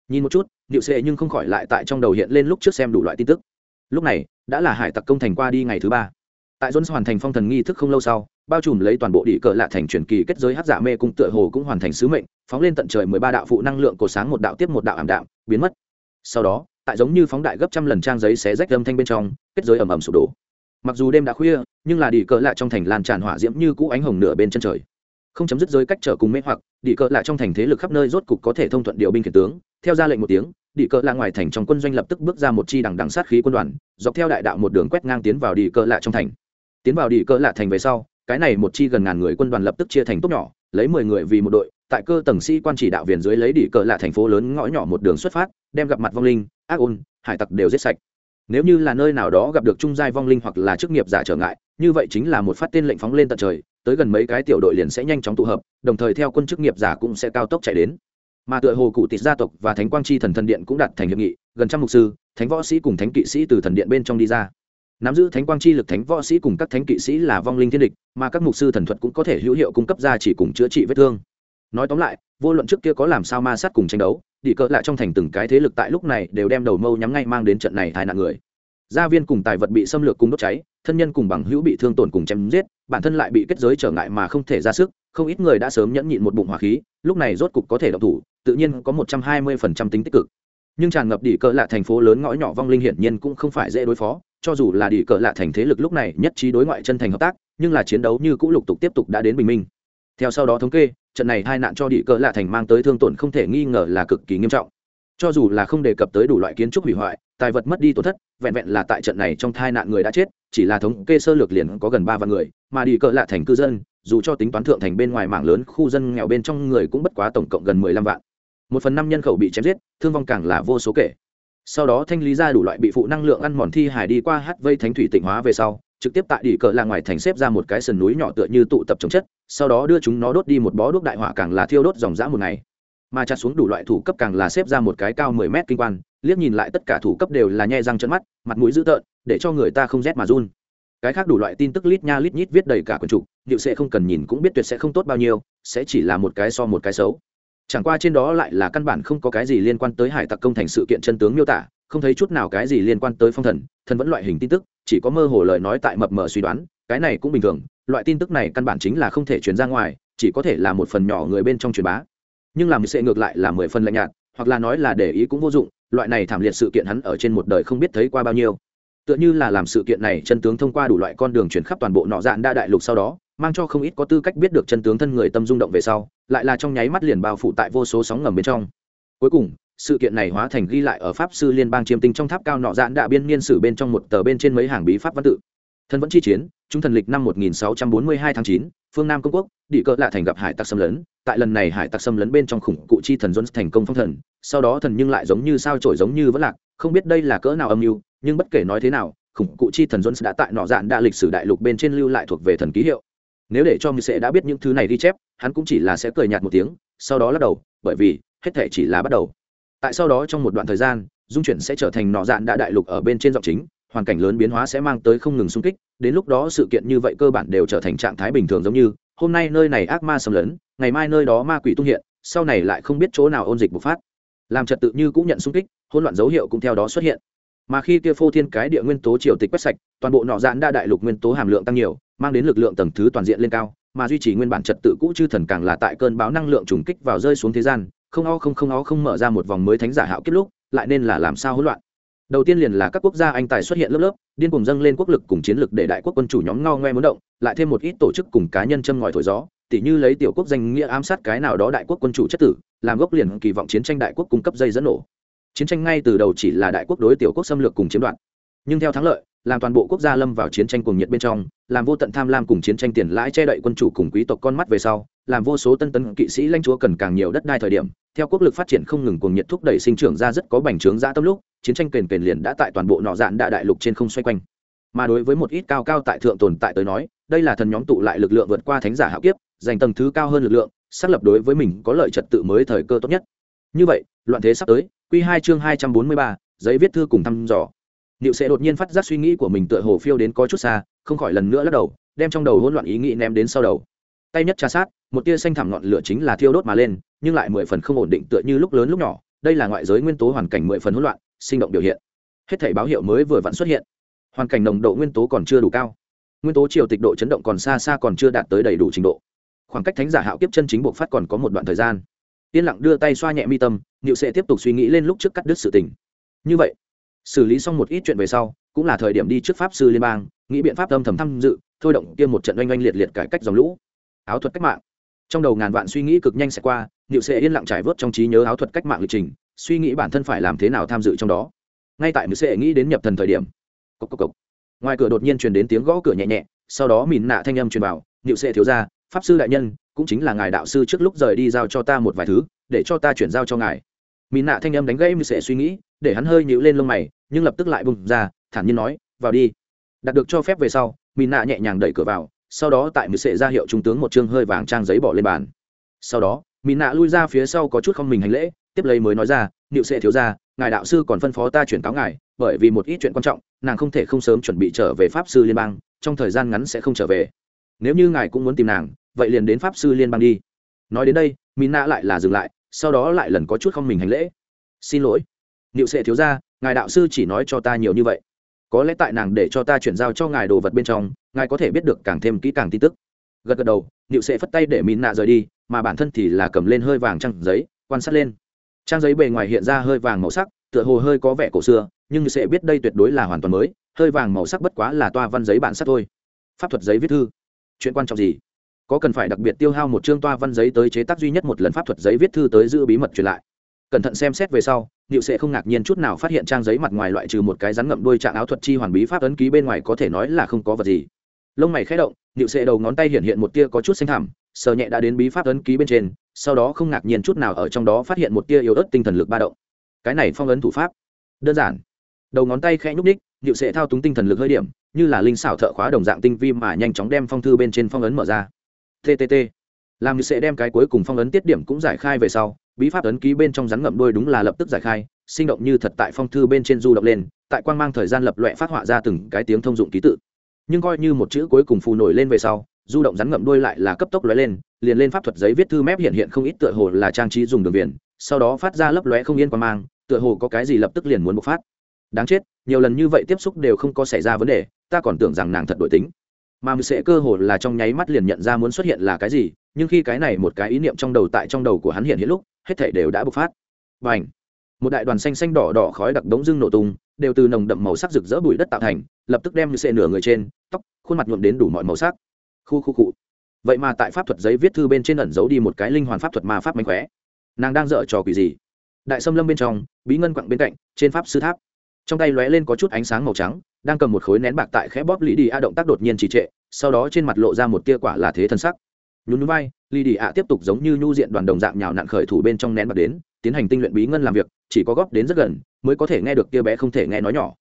Nhìn một chút nịu sệ nhưng không khỏi lại tại trong đầu hiện lên lúc trước xem đủ loại tin tức. Lúc này, đã là hải tặc công thành qua đi ngày thứ ba tại jones hoàn thành phong thần nghi thức không lâu sau, bao trùm lấy toàn bộ địa cờ lạ thành truyền kỳ kết giới hát giả mê cung tựa hồ cũng hoàn thành sứ mệnh, phóng lên tận trời mười ba đạo phụ năng lượng cổ sáng một đạo tiếp một đạo ảm đạm, biến mất. Sau đó, tại giống như phóng đại gấp trăm lần trang giấy xé rách âm thanh bên trong, kết giới ầm ầm sụp đổ. Mặc dù đêm đã khuya, nhưng là địa cờ lạ trong thành lan tràn hỏa diễm như cũ ánh hồng nửa bên chân trời. Không chấm dứt giới cách trở cùng mê hoặc, địa cờ lạ trong thành thế lực khắp nơi rốt cục có thể thông thuận điều binh khiển tướng. Theo ra lệnh một tiếng, địa cờ lạ ngoài thành trong quân doanh lập tức bước ra một chi đằng đằng sát khí quân đoàn, dọc theo đại đạo một đường quét ngang tiến vào địa cờ lạ trong thành tiến vào địa cỡ lạ thành về sau, cái này một chi gần ngàn người quân đoàn lập tức chia thành tốt nhỏ, lấy mười người vì một đội, tại cơ tầng sĩ quan chỉ đạo viền dưới lấy đi cỡ lạ thành phố lớn ngõ nhỏ một đường xuất phát, đem gặp mặt vong linh, ác ôn, hải tặc đều giết sạch. Nếu như là nơi nào đó gặp được trung giai vong linh hoặc là chức nghiệp giả trở ngại, như vậy chính là một phát tên lệnh phóng lên tận trời, tới gần mấy cái tiểu đội liền sẽ nhanh chóng tụ hợp, đồng thời theo quân chức nghiệp giả cũng sẽ cao tốc chạy đến. Mà tựa hồ cụ tịt gia tộc và thánh quang chi thần thần điện cũng đặt thành hiệp nghị, gần trăm mục sư, thánh võ sĩ cùng thánh kỵ sĩ từ thần điện bên trong đi ra nắm giữ thánh quang chi lực thánh võ sĩ cùng các thánh kỵ sĩ là vong linh thiên địch, mà các mục sư thần thuật cũng có thể hữu hiệu cung cấp ra chỉ cùng chữa trị vết thương. Nói tóm lại, vô luận trước kia có làm sao ma sát cùng tranh đấu, đi cỡ lại trong thành từng cái thế lực tại lúc này đều đem đầu mâu nhắm ngay mang đến trận này tai nạn người. Gia viên cùng tài vật bị xâm lược cùng đốt cháy, thân nhân cùng bằng hữu bị thương tổn cùng chém giết, bản thân lại bị kết giới trở ngại mà không thể ra sức, không ít người đã sớm nhẫn nhịn một bụng hỏa khí, lúc này rốt cục có thể động thủ, tự nhiên có một trăm hai mươi phần trăm tính tích cực. Nhưng tràn ngập đi cỡ lạ thành phố lớn ngõ nhỏ vong linh hiển nhiên cũng không phải dễ đối phó cho dù là đi cờ lạ thành thế lực lúc này nhất trí đối ngoại chân thành hợp tác, nhưng là chiến đấu như cũ lục tục tiếp tục đã đến bình minh. Theo sau đó thống kê, trận này hai nạn cho đi cờ lạ thành mang tới thương tổn không thể nghi ngờ là cực kỳ nghiêm trọng. Cho dù là không đề cập tới đủ loại kiến trúc hủy hoại, tài vật mất đi tổn thất, vẹn vẹn là tại trận này trong thai nạn người đã chết, chỉ là thống kê sơ lược liền có gần ba vạn người, mà đi cỡ lạ thành cư dân, dù cho tính toán thượng thành bên ngoài mảng lớn, khu dân nghèo bên trong người cũng bất quá tổng cộng gần mười lăm vạn. Một phần năm nhân khẩu bị chém giết, thương vong càng là vô số kể sau đó thanh lý ra đủ loại bị phụ năng lượng ăn mòn thi hải đi qua hát vây thánh thủy tịnh hóa về sau, trực tiếp tại đỉ cỡ là ngoài thành xếp ra một cái sườn núi nhỏ tựa như tụ tập chống chất, sau đó đưa chúng nó đốt đi một bó đuốc đại hỏa càng là thiêu đốt dòng dã một ngày. Mà chặt xuống đủ loại thủ cấp càng là xếp ra một cái cao mười mét kinh quan, liếc nhìn lại tất cả thủ cấp đều là nhe răng chân mắt, mặt mũi dữ tợn, để cho người ta không rét mà run. Cái khác đủ loại tin tức lít nha lít nhít viết đầy cả quần trục, điệu sẽ không cần nhìn cũng biết tuyệt sẽ không tốt bao nhiêu, sẽ chỉ là một cái so một cái xấu chẳng qua trên đó lại là căn bản không có cái gì liên quan tới hải tặc công thành sự kiện chân tướng miêu tả, không thấy chút nào cái gì liên quan tới phong thần thần vẫn loại hình tin tức, chỉ có mơ hồ lời nói tại mập mờ suy đoán, cái này cũng bình thường, loại tin tức này căn bản chính là không thể truyền ra ngoài, chỉ có thể là một phần nhỏ người bên trong truyền bá. Nhưng làm sẽ ngược lại là mười phần lạnh nhạt, hoặc là nói là để ý cũng vô dụng, loại này thảm liệt sự kiện hắn ở trên một đời không biết thấy qua bao nhiêu. Tựa như là làm sự kiện này chân tướng thông qua đủ loại con đường chuyển khắp toàn bộ nọ dạn đa đại lục sau đó mang cho không ít có tư cách biết được chân tướng thân người tâm rung động về sau lại là trong nháy mắt liền bao phủ tại vô số sóng ngầm bên trong. Cuối cùng sự kiện này hóa thành ghi lại ở pháp sư liên bang chiêm tinh trong tháp cao nọ dạn đạ biên niên sử bên trong một tờ bên trên mấy hàng bí pháp văn tự. Thân vẫn chi chiến chúng thần lịch năm 1642 tháng 9, phương nam công quốc địa cỡ lạ thành gặp hải tặc xâm lấn tại lần này hải tặc xâm lấn bên trong khủng cụ chi thần jones thành công phong thần sau đó thần nhưng lại giống như sao trổi giống như vẫn lạc không biết đây là cỡ nào âm mưu nhưng bất kể nói thế nào khủng cụ chi thần jones đã tại nọ dạn đa lịch sử đại lục bên trên lưu lại thuộc về thần ký hiệu nếu để cho mười sẽ đã biết những thứ này ghi chép, hắn cũng chỉ là sẽ cười nhạt một tiếng, sau đó lắc đầu, bởi vì, hết thể chỉ là bắt đầu. Tại sau đó trong một đoạn thời gian, dung chuyển sẽ trở thành nọ dạn đã đại lục ở bên trên giọng chính, hoàn cảnh lớn biến hóa sẽ mang tới không ngừng xung kích, đến lúc đó sự kiện như vậy cơ bản đều trở thành trạng thái bình thường giống như, hôm nay nơi này ác ma xâm lấn, ngày mai nơi đó ma quỷ tung hiện, sau này lại không biết chỗ nào ôn dịch bùng phát. Làm trật tự như cũng nhận xung kích, hỗn loạn dấu hiệu cũng theo đó xuất hiện mà khi kia phô thiên cái địa nguyên tố triều tịch quét sạch, toàn bộ nọ dạn đa đại lục nguyên tố hàm lượng tăng nhiều, mang đến lực lượng tầng thứ toàn diện lên cao, mà duy trì nguyên bản trật tự cũ chư thần càng là tại cơn báo năng lượng trùng kích vào rơi xuống thế gian, không o không không o không mở ra một vòng mới thánh giả hạo kiếp lúc, lại nên là làm sao hỗn loạn. Đầu tiên liền là các quốc gia anh tài xuất hiện lớp lớp, điên cùng dâng lên quốc lực cùng chiến lực để đại quốc quân chủ nhóm ngao ngoe muốn động, lại thêm một ít tổ chức cùng cá nhân châm ngòi thổi gió, tỉ như lấy tiểu quốc danh nghĩa ám sát cái nào đó đại quốc quân chủ chất tử, làm gốc liền kỳ vọng chiến tranh đại quốc cung cấp dây dẫn nổ chiến tranh ngay từ đầu chỉ là đại quốc đối tiểu quốc xâm lược cùng chiếm đoạt. Nhưng theo thắng lợi, làm toàn bộ quốc gia lâm vào chiến tranh cùng nhiệt bên trong, làm vô tận tham lam cùng chiến tranh tiền lãi che đậy quân chủ cùng quý tộc con mắt về sau, làm vô số tân tân kỵ sĩ lãnh chúa cần càng nhiều đất đai thời điểm, theo quốc lực phát triển không ngừng cùng nhiệt thúc đẩy sinh trưởng ra rất có bành trướng ra tâm lúc, chiến tranh kền kền liền đã tại toàn bộ nọ dạn đại đại lục trên không xoay quanh. Mà đối với một ít cao cao tại thượng tồn tại tới nói, đây là thần nhóm tụ lại lực lượng vượt qua thánh giả hạo kiếp giành tầng thứ cao hơn lực lượng, xác lập đối với mình có lợi trật tự mới thời cơ tốt nhất. Như vậy, loạn thế sắp tới Quy hai chương hai trăm bốn mươi ba giấy viết thư cùng thăm dò Niệu sẽ đột nhiên phát giác suy nghĩ của mình tựa hồ phiêu đến có chút xa, không khỏi lần nữa lắc đầu, đem trong đầu hỗn loạn ý nghĩ ném đến sau đầu. Tay nhất tra sát, một tia xanh thẳm ngọn lửa chính là thiêu đốt mà lên, nhưng lại mười phần không ổn định tựa như lúc lớn lúc nhỏ, đây là ngoại giới nguyên tố hoàn cảnh mười phần hỗn loạn, sinh động biểu hiện. Hết thảy báo hiệu mới vừa vặn xuất hiện. Hoàn cảnh nồng độ nguyên tố còn chưa đủ cao. Nguyên tố chiều tịch độ chấn động còn xa xa còn chưa đạt tới đầy đủ trình độ. Khoảng cách thánh giả hạo kiếp chân chính buộc phát còn có một đoạn thời gian yên lặng đưa tay xoa nhẹ mi tâm, Niệu sẽ tiếp tục suy nghĩ lên lúc trước cắt đứt sự tình. Như vậy, xử lý xong một ít chuyện về sau cũng là thời điểm đi trước pháp sư liên bang nghĩ biện pháp âm thầm tham dự thôi động kia một trận oanh oanh liệt liệt cải cách dòng lũ áo thuật cách mạng trong đầu ngàn vạn suy nghĩ cực nhanh sẽ qua niệu sẽ yên lặng trải vớt trong trí nhớ áo thuật cách mạng lịch trình suy nghĩ bản thân phải làm thế nào tham dự trong đó ngay tại niệu sẽ nghĩ đến nhập thần thời điểm cốc cốc cốc. ngoài cửa đột nhiên truyền đến tiếng gõ cửa nhẹ nhẹ sau đó mìn nạ thanh âm truyền vào niệu sẽ thiếu ra pháp sư đại nhân, cũng chính là ngài đạo sư trước lúc rời đi giao cho ta một vài thứ, để cho ta chuyển giao cho ngài. Mỹ nạ thanh âm đánh gãy niệu sẽ suy nghĩ, để hắn hơi nhíu lên lông mày, nhưng lập tức lại bùng ra, thản nhiên nói, vào đi. Đạt được cho phép về sau mỹ nạ nhẹ nhàng đẩy cửa vào, sau đó tại mỹ sệ ra hiệu trung tướng một chương hơi vàng trang giấy bỏ lên bàn. Sau đó mỹ nạ lui ra phía sau có chút không mình hành lễ, tiếp lấy mới nói ra nịu sệ thiếu ra ngài đạo sư còn phân phó ta chuyển cáo ngài, bởi vì một ít chuyện quan trọng, nàng không thể không sớm chuẩn bị trở về pháp sư liên bang, trong thời gian ngắn sẽ không trở về. Nếu như ngài cũng muốn tìm nàng vậy liền đến pháp sư liên bang đi. Nói đến đây mỹ nạ lại là dừng lại, sau đó lại lần có chút không mình hành lễ. Xin lỗi. Niệu sệ thiếu ra ngài đạo sư chỉ nói cho ta nhiều như vậy. Có lẽ tại nàng để cho ta chuyển giao cho ngài đồ vật bên trong, ngài có thể biết được càng thêm kỹ càng tin tức. Gật gật đầu, niệu sệ phất tay để mìn nạ rời đi, mà bản thân thì là cầm lên hơi vàng trang giấy, quan sát lên. Trang giấy bề ngoài hiện ra hơi vàng màu sắc, tựa hồ hơi có vẻ cổ xưa, nhưng sẽ biết đây tuyệt đối là hoàn toàn mới, hơi vàng màu sắc bất quá là toa văn giấy bản sắc thôi. Pháp thuật giấy viết thư. Chuyện quan trọng gì? Có cần phải đặc biệt tiêu hao một chương toa văn giấy tới chế tác duy nhất một lần pháp thuật giấy viết thư tới giữ bí mật truyền lại. Cẩn thận xem xét về sau, Niệu sẽ không ngạc nhiên chút nào phát hiện trang giấy mặt ngoài loại trừ một cái rắn ngậm đuôi trạng áo thuật chi hoàn bí pháp ấn ký bên ngoài có thể nói là không có vật gì. lông mày khẽ động nịu Sẽ đầu ngón tay hiện hiện một tia có chút xanh thẳm, sờ nhẹ đã đến bí pháp ấn ký bên trên, sau đó không ngạc nhiên chút nào ở trong đó phát hiện một tia yếu ớt tinh thần lực ba động. Cái này phong ấn thủ pháp, đơn giản. Đầu ngón tay khẽ nhúc ních nịu Sẽ thao túng tinh thần lực hơi điểm, như là linh xảo thợ khóa đồng dạng tinh vi mà nhanh chóng đem phong thư bên trên phong ấn mở ra ttt làm như sẽ đem cái cuối cùng phong ấn tiết điểm cũng giải khai về sau, bí pháp ấn ký bên trong rắn ngậm đôi đúng là lập tức giải khai, sinh động như thật tại phong thư bên trên du động lên, tại quang mang thời gian lập loẹ phát họa ra từng cái tiếng thông dụng ký tự. Nhưng coi như một chữ cuối cùng phù nổi lên về sau, du động rắn ngậm đôi lại là cấp tốc lóe lên, liền lên pháp thuật giấy viết thư mép hiện hiện không ít tựa hồ là trang trí dùng đường viền, sau đó phát ra lấp lóe không yên quang mang, tựa hồ có cái gì lập tức liền muốn bộc phát. Đáng chết, nhiều lần như vậy tiếp xúc đều không có xảy ra vấn đề, ta còn tưởng rằng nàng thật đổi tính mà mười sẽ cơ hồ là trong nháy mắt liền nhận ra muốn xuất hiện là cái gì, nhưng khi cái này một cái ý niệm trong đầu tại trong đầu của hắn hiện hiện lúc, hết thảy đều đã bộc phát. Và ảnh một đại đoàn xanh xanh đỏ đỏ khói đặc đống dưng nổ tung, đều từ nồng đậm màu sắc rực rỡ bụi đất tạo thành, lập tức đem như sệ nửa người trên, tóc, khuôn mặt nhuộm đến đủ mọi màu sắc. Khu khu cụ vậy mà tại pháp thuật giấy viết thư bên trên ẩn giấu đi một cái linh hoàn pháp thuật ma pháp mánh khóe. Nàng đang dở trò quỷ gì? Đại xâm lâm bên trong, bí ngân quặng bên cạnh, trên pháp sư tháp trong tay lóe lên có chút ánh sáng màu trắng, đang cầm một khối nén bạc tại khẽ bóp lý đi a, động tác đột nhiên trì trệ, sau đó trên mặt lộ ra một tia quả là thế thân sắc. Nhún núi vai, lý đi a tiếp tục giống như nhu diện đoàn đồng dạng nhào nặn khởi thủ bên trong nén bạc đến, tiến hành tinh luyện bí ngân làm việc, chỉ có góp đến rất gần, mới có thể nghe được tia bé không thể nghe nói nhỏ.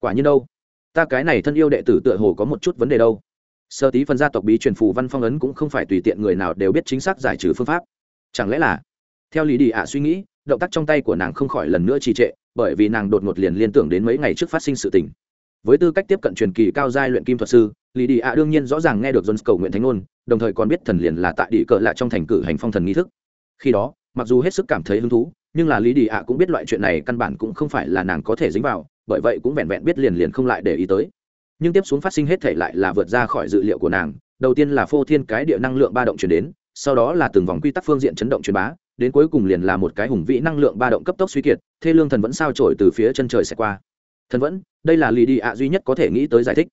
Quả nhiên đâu? Ta cái này thân yêu đệ tử tựa hồ có một chút vấn đề đâu. Sơ tí phần gia tộc bí truyền phù văn phong ấn cũng không phải tùy tiện người nào đều biết chính xác giải trừ phương pháp. Chẳng lẽ là? Theo lý đi ạ suy nghĩ, động tác trong tay của nàng không khỏi lần nữa trì trệ bởi vì nàng đột ngột liền liên tưởng đến mấy ngày trước phát sinh sự tình. Với tư cách tiếp cận truyền kỳ cao giai luyện kim thuật sư, lý đi ạ đương nhiên rõ ràng nghe được jones cầu nguyện thánh ngôn, đồng thời còn biết thần liền là tại địa cờ lại trong thành cử hành phong thần nghi thức. Khi đó, mặc dù hết sức cảm thấy hứng thú, nhưng là lý đi ạ cũng biết loại chuyện này căn bản cũng không phải là nàng có thể dính vào, bởi vậy cũng vẹn vẹn biết liền liền không lại để ý tới. Nhưng tiếp xuống phát sinh hết thể lại là vượt ra khỏi dự liệu của nàng, đầu tiên là phô thiên cái địa năng lượng ba động chuyển đến, sau đó là từng vòng quy tắc phương diện chấn động truyền bá đến cuối cùng liền là một cái hùng vĩ năng lượng ba động cấp tốc suy kiệt, thê lương thần vẫn sao trổi từ phía chân trời sẽ qua. Thần vẫn, đây là lì đi ạ duy nhất có thể nghĩ tới giải thích.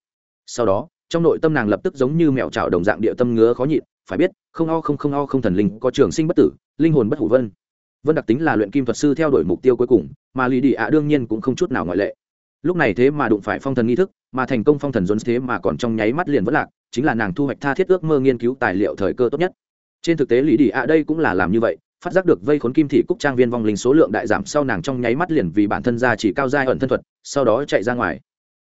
Sau đó, trong nội tâm nàng lập tức giống như mẹo trào đồng dạng địa tâm ngứa khó nhịn, phải biết, không o không không o không thần linh có trường sinh bất tử, linh hồn bất hủ vân. Vân đặc tính là luyện kim thuật sư theo đuổi mục tiêu cuối cùng, mà lì đi ạ đương nhiên cũng không chút nào ngoại lệ. Lúc này thế mà đụng phải phong thần nghi thức, mà thành công phong thần dồn thế mà còn trong nháy mắt liền vẫn lạc, chính là nàng thu hoạch tha thiết ước mơ nghiên cứu tài liệu thời cơ tốt nhất. Trên thực tế lý đi ạ đây cũng là làm như vậy phát giác được vây khốn kim thị cúc trang viên vong linh số lượng đại giảm sau nàng trong nháy mắt liền vì bản thân ra chỉ cao giai ẩn thân thuật, sau đó chạy ra ngoài.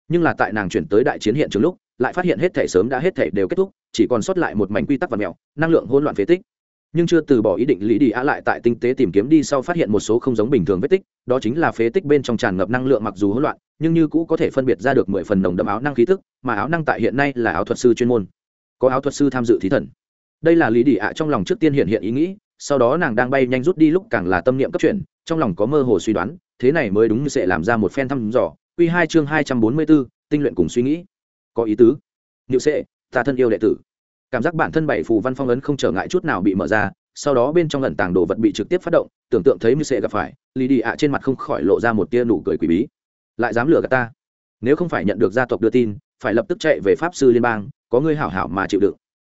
Nhưng là tại nàng chuyển tới đại chiến hiện trường lúc, lại phát hiện hết thể sớm đã hết thể đều kết thúc, chỉ còn sót lại một mảnh quy tắc và mèo năng lượng hỗn loạn phế tích. Nhưng chưa từ bỏ ý định lý đi á lại tại tinh tế tìm kiếm đi sau phát hiện một số không giống bình thường vết tích, đó chính là phế tích bên trong tràn ngập năng lượng mặc dù hỗn loạn, nhưng như cũ có thể phân biệt ra được mười phần nồng đậm áo năng khí thức mà áo năng tại hiện nay là áo thuật sư chuyên môn. Có áo thuật sư tham dự thí thần. Đây là lý đi ạ trong lòng trước tiên hiện hiện ý nghĩ sau đó nàng đang bay nhanh rút đi lúc càng là tâm niệm cấp chuyển, trong lòng có mơ hồ suy đoán, thế này mới đúng như sẽ làm ra một phen thăm dò. Q hai chương hai trăm bốn mươi bốn, tinh luyện cùng suy nghĩ. Có ý tứ. Nhự sệ, ta thân yêu đệ tử. Cảm giác bản thân bảy phù văn phong ấn không trở ngại chút nào bị mở ra, sau đó bên trong lần tàng đồ vật bị trực tiếp phát động, tưởng tượng thấy như sệ gặp phải lì đi ạ trên mặt không khỏi lộ ra một tia nụ cười quỷ bí. Lại dám lừa gạt ta? Nếu không phải nhận được gia tộc đưa tin, phải lập tức chạy về pháp sư liên bang, có người hảo hảo mà chịu đựng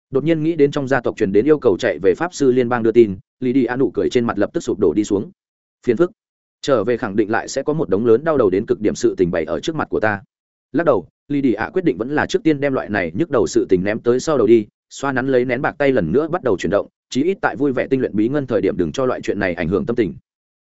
đột nhiên nghĩ đến trong gia tộc truyền đến yêu cầu chạy về pháp sư liên bang đưa tin lì đi a nụ cười trên mặt lập tức sụp đổ đi xuống. Phiền phức. Trở về khẳng định lại sẽ có một đống lớn đau đầu đến cực điểm sự tình bày ở trước mặt của ta. Lắc đầu lì đi a quyết định vẫn là trước tiên đem loại này nhức đầu sự tình ném tới sau đầu đi, xoa nắn lấy nén bạc tay lần nữa bắt đầu chuyển động, chí ít tại vui vẻ tinh luyện bí ngân thời điểm đừng cho loại chuyện này ảnh hưởng tâm tình.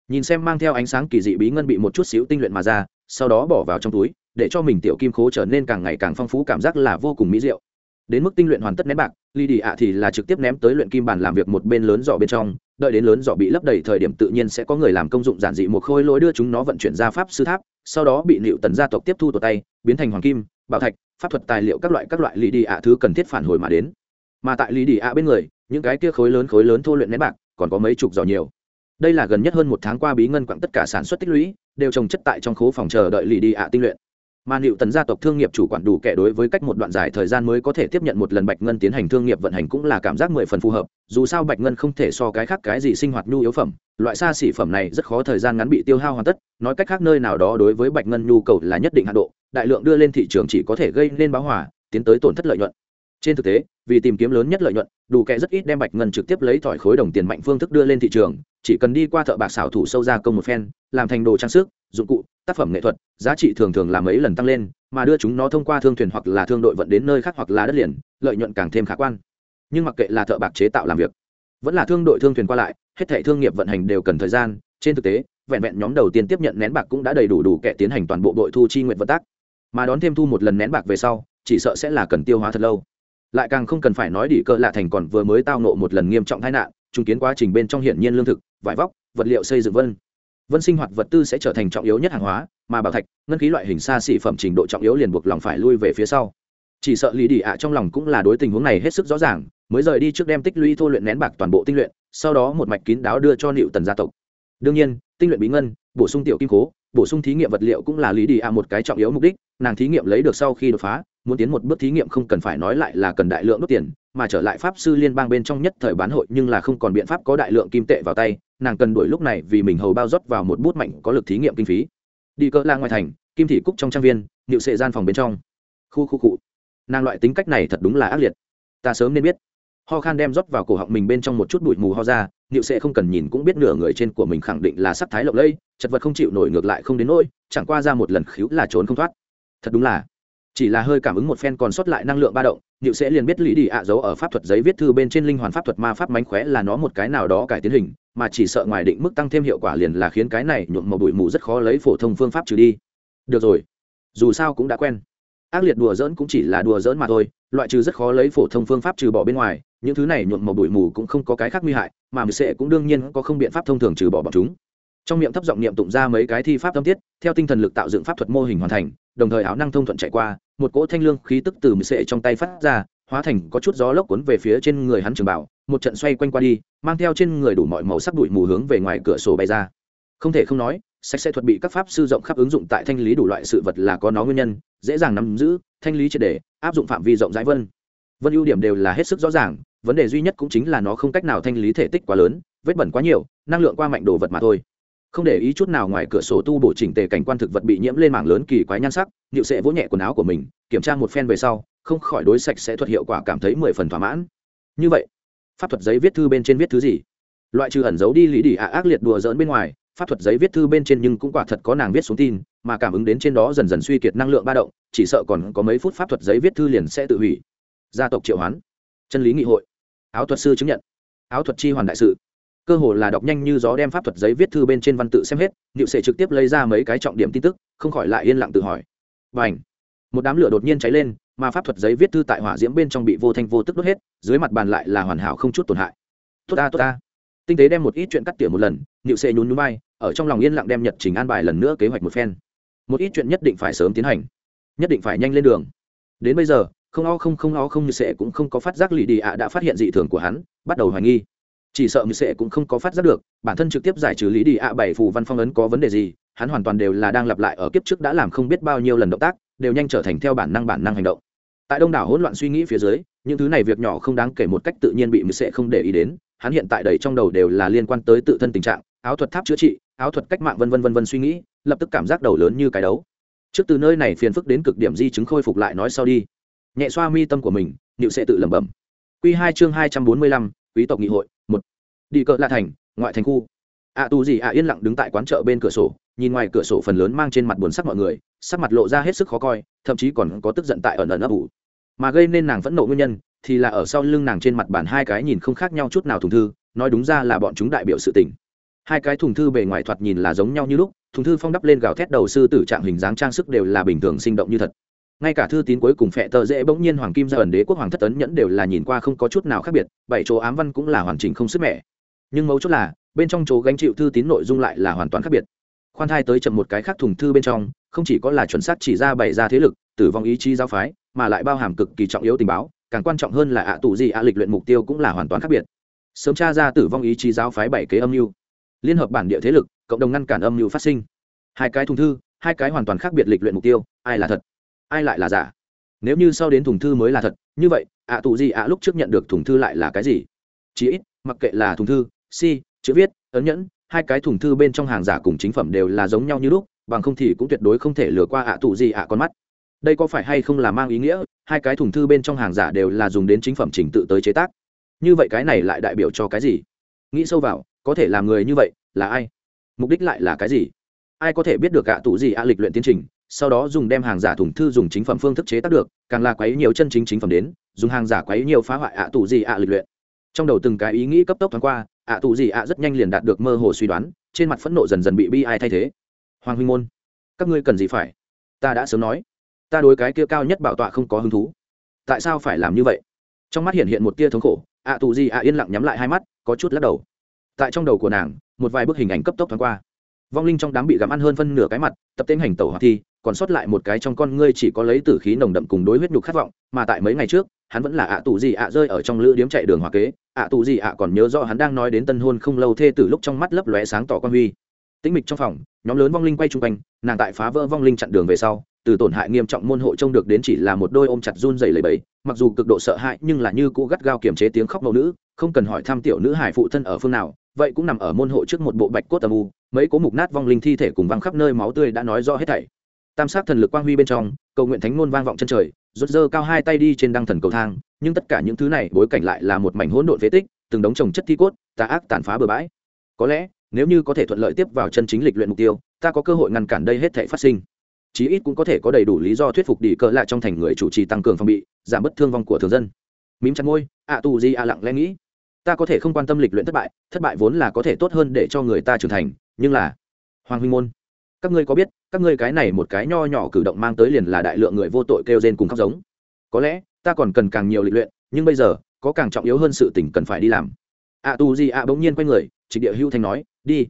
Nhìn xem mang theo ánh sáng kỳ dị bí ngân bị một chút xíu tinh luyện mà ra, sau đó bỏ vào trong túi, để cho mình tiểu kim khố trở nên càng ngày càng phong phú cảm giác là vô cùng mỹ diệu đến mức tinh luyện hoàn tất ném bạc ly đi ạ thì là trực tiếp ném tới luyện kim bàn làm việc một bên lớn giỏ bên trong, đợi đến lớn giỏ bị lấp đầy thời điểm tự nhiên sẽ có người làm công dụng giản dị một khôi lối đưa chúng nó vận chuyển ra pháp sư tháp, sau đó bị liệu tần gia tộc tiếp thu tột tay, biến thành hoàng kim, bảo thạch, pháp thuật tài liệu các loại các loại ly đi ạ thứ cần thiết phản hồi mà đến. Mà tại ly đi ạ bên người, những cái kia khối lớn khối lớn thô luyện nén bạc, còn có mấy chục giỏ nhiều. Đây là gần nhất hơn một tháng qua bí ngân quặng tất cả sản xuất tích lũy, đều trồng chất tại trong khố phòng chờ đợi lì đi ạ tinh luyện mà liệu tần gia tộc thương nghiệp chủ quản đủ kẻ đối với cách một đoạn dài thời gian mới có thể tiếp nhận một lần bạch ngân tiến hành thương nghiệp vận hành cũng là cảm giác mười phần phù hợp, dù sao bạch ngân không thể so cái khác cái gì sinh hoạt nhu yếu phẩm, loại xa xỉ phẩm này rất khó thời gian ngắn bị tiêu hao hoàn tất, nói cách khác nơi nào đó đối với bạch ngân nhu cầu là nhất định hạ độ, đại lượng đưa lên thị trường chỉ có thể gây nên báo hỏa tiến tới tổn thất lợi nhuận. Trên thực tế vì tìm kiếm lớn nhất lợi nhuận, đủ kệ rất ít đem bạch ngân trực tiếp lấy thỏi khối đồng tiền mạnh phương thức đưa lên thị trường, chỉ cần đi qua thợ bạc xảo thủ sâu ra công một phen, làm thành đồ trang sức, dụng cụ, tác phẩm nghệ thuật, giá trị thường thường làm mấy lần tăng lên, mà đưa chúng nó thông qua thương thuyền hoặc là thương đội vận đến nơi khác hoặc là đất liền, lợi nhuận càng thêm khả quan. Nhưng mặc kệ là thợ bạc chế tạo làm việc, vẫn là thương đội thương thuyền qua lại, hết thảy thương nghiệp vận hành đều cần thời gian. Trên thực tế, vẹn vẹn nhóm đầu tiên tiếp nhận nén bạc cũng đã đầy đủ đủ kẻ tiến hành toàn bộ đội thu chi nguyện vận tác. Mà đón thêm thu một lần nén bạc về sau, chỉ sợ sẽ là cần tiêu hóa thật lâu lại càng không cần phải nói đỉ cơ lạ thành còn vừa mới tao nộ một lần nghiêm trọng tai nạn chứng kiến quá trình bên trong hiển nhiên lương thực, vải vóc, vật liệu xây dựng vân. Vân sinh hoạt vật tư sẽ trở thành trọng yếu nhất hàng hóa, mà bảo thạch, ngân khí loại hình xa xỉ phẩm trình độ trọng yếu liền buộc lòng phải lui về phía sau. Chỉ sợ lý đi ạ trong lòng cũng là đối tình huống này hết sức rõ ràng, mới rời đi trước đem tích lũy thô luyện nén bạc toàn bộ tinh luyện, sau đó một mạch kín đáo đưa cho liệu tần gia tộc. Đương nhiên, tinh luyện bí ngân, bổ sung tiểu kim cố, bổ sung thí nghiệm vật liệu cũng là lý đi ạ một cái trọng yếu mục đích, nàng thí nghiệm lấy được sau khi đột phá muốn tiến một bước thí nghiệm không cần phải nói lại là cần đại lượng đốt tiền mà trở lại pháp sư liên bang bên trong nhất thời bán hội nhưng là không còn biện pháp có đại lượng kim tệ vào tay nàng cần đổi lúc này vì mình hầu bao rót vào một bút mạnh có lực thí nghiệm kinh phí. Đi cỡ la ngoài thành kim thị cúc trong trang viên nịu sệ gian phòng bên trong. Khu khu cụ nàng loại tính cách này thật đúng là ác liệt. Ta sớm nên biết. Ho khan đem rót vào cổ họng mình bên trong một chút bụi mù ho ra nịu sệ không cần nhìn cũng biết nửa người trên của mình khẳng định là sắc thái lộng lây, chật vật không chịu nổi ngược lại không đến nỗi chẳng qua ra một lần khíu là trốn không thoát. Thật đúng là chỉ là hơi cảm ứng một phen còn sót lại năng lượng ba động nhựu sẽ liền biết lý đi ạ giấu ở pháp thuật giấy viết thư bên trên linh hoàn pháp thuật ma pháp mánh khóe là nó một cái nào đó cải tiến hình, mà chỉ sợ ngoài định mức tăng thêm hiệu quả liền là khiến cái này nhuộm màu bụi mù rất khó lấy phổ thông phương pháp trừ đi. Được rồi. Dù sao cũng đã quen. Ác liệt đùa dỡn cũng chỉ là đùa dỡn mà thôi, loại trừ rất khó lấy phổ thông phương pháp trừ bỏ bên ngoài, những thứ này nhuộm màu bụi mù cũng không có cái khác nguy hại, mà mười sệ cũng đương nhiên có không biện pháp thông thường trừ bỏ bọn chúng. Trong miệng thấp giọng niệm tụng ra mấy cái thi pháp tâm tiết, theo tinh thần lực tạo dựng pháp thuật mô hình hoàn thành đồng thời áo năng thông thuận chạy qua, một cỗ thanh lương khí tức từ mười sệ trong tay phát ra, hóa thành có chút gió lốc cuốn về phía trên người hắn trường bảo, một trận xoay quanh qua đi, mang theo trên người đủ mọi màu sắc bụi mù hướng về ngoài cửa sổ bay ra. Không thể không nói, sạch sẽ thuật bị các pháp sư rộng khắp ứng dụng tại thanh lý đủ loại sự vật là có nó nguyên nhân, dễ dàng nắm giữ, thanh lý triệt đề áp dụng phạm vi rộng rãi vân. Vân ưu điểm đều là hết sức rõ ràng, vấn đề duy nhất cũng chính là nó không cách nào thanh lý thể tích quá lớn, vết bẩn quá nhiều, năng lượng qua mạnh đồ vật mà thôi không để ý chút nào ngoài cửa sổ tu bổ chỉnh tề cảnh quan thực vật bị nhiễm lên mảng lớn kỳ quái nhan sắc nhịu sệ vỗ nhẹ quần áo của mình, kiểm tra một phen về sau, không khỏi đối sạch sẽ thuật hiệu quả cảm thấy mười phần thỏa mãn. Như vậy, pháp thuật giấy viết thư bên trên viết thứ gì? Loại trừ ẩn giấu đi lý đỉ ạ ác liệt đùa dỡn bên ngoài, pháp thuật giấy viết thư bên trên nhưng cũng quả thật có nàng viết xuống tin, mà cảm ứng đến trên đó dần dần suy kiệt năng lượng ba động, chỉ sợ còn có mấy phút pháp thuật giấy viết thư liền sẽ tự hủy. Gia tộc triệu hoán, chân lý nghị hội. Áo thuật sư chứng nhận. Áo thuật chi hoàn đại sự cơ hồ là đọc nhanh như gió đem pháp thuật giấy viết thư bên trên văn tự xem hết nịu sệ trực tiếp lấy ra mấy cái trọng điểm tin tức, không khỏi lại yên lặng tự hỏi. Và ảnh một đám lửa đột nhiên cháy lên, mà pháp thuật giấy viết thư tại hỏa diễm bên trong bị vô thanh vô tức đốt hết, dưới mặt bàn lại là hoàn hảo không chút tổn hại. Tốt ta tốt ta. Tinh tế đem một ít chuyện cắt tỉa một lần nịu sệ nhún núi bay ở trong lòng yên lặng đem nhật trình an bài lần nữa kế hoạch một phen. Một ít chuyện nhất định phải sớm tiến hành, nhất định phải nhanh lên đường. Đến bây giờ, không o không không o không như sệ cũng không có phát giác lì đi ạ đã phát hiện dị thường của hắn, bắt đầu hoài nghi chỉ sợ như sệ cũng không có phát giác được, bản thân trực tiếp giải trừ lý đi ạ bảy phù văn phong ấn có vấn đề gì, hắn hoàn toàn đều là đang lặp lại ở kiếp trước đã làm không biết bao nhiêu lần động tác, đều nhanh trở thành theo bản năng bản năng hành động. Tại đông đảo hỗn loạn suy nghĩ phía dưới, những thứ này việc nhỏ không đáng kể một cách tự nhiên bị mười sệ không để ý đến, hắn hiện tại đầy trong đầu đều là liên quan tới tự thân tình trạng, áo thuật tháp chữa trị, áo thuật cách mạng vân vân vân vân suy nghĩ, lập tức cảm giác đầu lớn như cái đấu. Trước từ nơi này phiền phức đến cực điểm di chứng khôi phục lại nói sau đi. Nhẹ xoa mi tâm của mình, nịu sẽ tự lẩm bẩm. Q hai chương hai trăm bốn mươi lăm, quý tộc nghị hội đi cỡ la thành ngoại thành khu. Ạ à, tù gì ạ yên lặng đứng tại quán chợ bên cửa sổ nhìn ngoài cửa sổ phần lớn mang trên mặt buồn sắc mọi người sắc mặt lộ ra hết sức khó coi thậm chí còn có tức giận tại ẩn ẩn ấp ủ. Mà gây nên nàng phẫn nộ nguyên nhân thì là ở sau lưng nàng trên mặt bàn hai cái nhìn không khác nhau chút nào thùng thư nói đúng ra là bọn chúng đại biểu sự tình. Hai cái thùng thư bề ngoài thoạt nhìn là giống nhau như lúc thùng thư phong đắp lên gào thét đầu sư tử trạng hình dáng trang sức đều là bình thường sinh động như thật. Ngay cả thư tín cuối cùng phệ tờ dễ bỗng nhiên hoàng kim ra ẩn đế quốc hoàng thất ấn nhẫn đều là nhìn qua không có chút nào khác biệt bảy chỗ ám văn cũng là hoàn chỉnh không sức mẻ nhưng mấu chốt là, bên trong chỗ gánh chịu thư tín nội dung lại là hoàn toàn khác biệt. Khoan thai tới chậm một cái khác thùng thư bên trong, không chỉ có là chuẩn xác chỉ ra bày ra thế lực, tử vong ý chí giáo phái, mà lại bao hàm cực kỳ trọng yếu tình báo, càng quan trọng hơn là ạ tù gì ạ lịch luyện mục tiêu cũng là hoàn toàn khác biệt. Sớm tra ra tử vong ý chí giáo phái bảy kế âm mưu. Liên hợp bản địa thế lực, cộng đồng ngăn cản âm mưu phát sinh. Hai cái thùng thư, hai cái hoàn toàn khác biệt lịch luyện mục tiêu, ai là thật, ai lại là giả? Nếu như sau đến thùng thư mới là thật, như vậy, ạ tù gì ạ lúc trước nhận được thùng thư lại là cái gì? Chỉ ít, mặc kệ là thùng thư si, chữ viết, ấn nhẫn, hai cái thùng thư bên trong hàng giả cùng chính phẩm đều là giống nhau như lúc, bằng không thì cũng tuyệt đối không thể lừa qua ạ tù gì ạ con mắt. Đây có phải hay không là mang ý nghĩa, hai cái thùng thư bên trong hàng giả đều là dùng đến chính phẩm trình tự tới chế tác? Như vậy cái này lại đại biểu cho cái gì? Nghĩ sâu vào, có thể làm người như vậy, là ai? Mục đích lại là cái gì? Ai có thể biết được gạ tủ gì a lịch luyện tiến trình, sau đó dùng đem hàng giả thùng thư dùng chính phẩm phương thức chế tác được, càng là quấy nhiều chân chính chính phẩm đến, dùng hàng giả quấy nhiều phá hoại ạ tủ gì ạ lịch luyện. Trong đầu từng cái ý nghĩ cấp tốc thoáng qua ạ tù gì ạ rất nhanh liền đạt được mơ hồ suy đoán, trên mặt phẫn nộ dần dần bị bi ai thay thế. Hoàng huynh môn, các ngươi cần gì phải? Ta đã sớm nói, ta đối cái kia cao nhất bảo tọa không có hứng thú. Tại sao phải làm như vậy? Trong mắt hiện hiện một tia thống khổ, ạ tù gì ạ yên lặng nhắm lại hai mắt, có chút lắc đầu. Tại trong đầu của nàng, một vài bức hình ảnh cấp tốc thoáng qua. Vong linh trong đám bị gặm ăn hơn phân nửa cái mặt, tập tên hành tẩu hoạt thi, còn sót lại một cái trong con ngươi chỉ có lấy tử khí nồng đậm cùng đối huyết nhục khát vọng, mà tại mấy ngày trước hắn vẫn là ạ tù gì ạ rơi ở trong lữ điếm chạy đường hòa kế. ạ tù gì ạ còn nhớ rõ hắn đang nói đến tân hôn không lâu thê từ lúc trong mắt lấp lóe sáng tỏ quan huy. Tĩnh mịch trong phòng, nhóm lớn vong linh quay chung quanh, nàng tại phá vỡ vong linh chặn đường về sau, từ tổn hại nghiêm trọng môn hộ trông được đến chỉ là một đôi ôm chặt run dày lầy bẫy mặc dù cực độ sợ hãi nhưng là như cũ gắt gao kiềm chế tiếng khóc mẫu nữ, không cần hỏi thăm tiểu nữ hải phụ thân ở phương nào, vậy cũng nằm ở môn hộ trước một bộ bạch cốt âm u, mấy cố mục nát vong linh thi thể cùng văng khắp nơi máu tươi đã nói rõ hết thảy tam sát thần lực quang huy bên trong, cầu nguyện thánh ngôn vang vọng chân trời rút dơ cao hai tay đi trên đăng thần cầu thang, nhưng tất cả những thứ này bối cảnh lại là một mảnh hỗn độn phế tích, từng đống trồng chất thi cốt, tà ác tàn phá bừa bãi. Có lẽ, nếu như có thể thuận lợi tiếp vào chân chính lịch luyện mục tiêu, ta có cơ hội ngăn cản đây hết thể phát sinh. Chí ít cũng có thể có đầy đủ lý do thuyết phục đi cỡ lại trong thành người chủ trì tăng cường phòng bị, giảm bớt thương vong của thường dân. Mím chặt môi, ạ tù gì ạ lặng lẽ nghĩ. Ta có thể không quan tâm lịch luyện thất bại thất bại vốn là có thể tốt hơn để cho người ta trưởng thành, nhưng là, hoàng huynh môn các ngươi có biết, các ngươi cái này một cái nho nhỏ cử động mang tới liền là đại lượng người vô tội kêu rên cùng khóc giống. Có lẽ, ta còn cần càng nhiều lịch luyện, nhưng bây giờ, có càng trọng yếu hơn sự tình cần phải đi làm. Ạ tu gì ạ bỗng nhiên quay người, trịnh địa hưu thanh nói, đi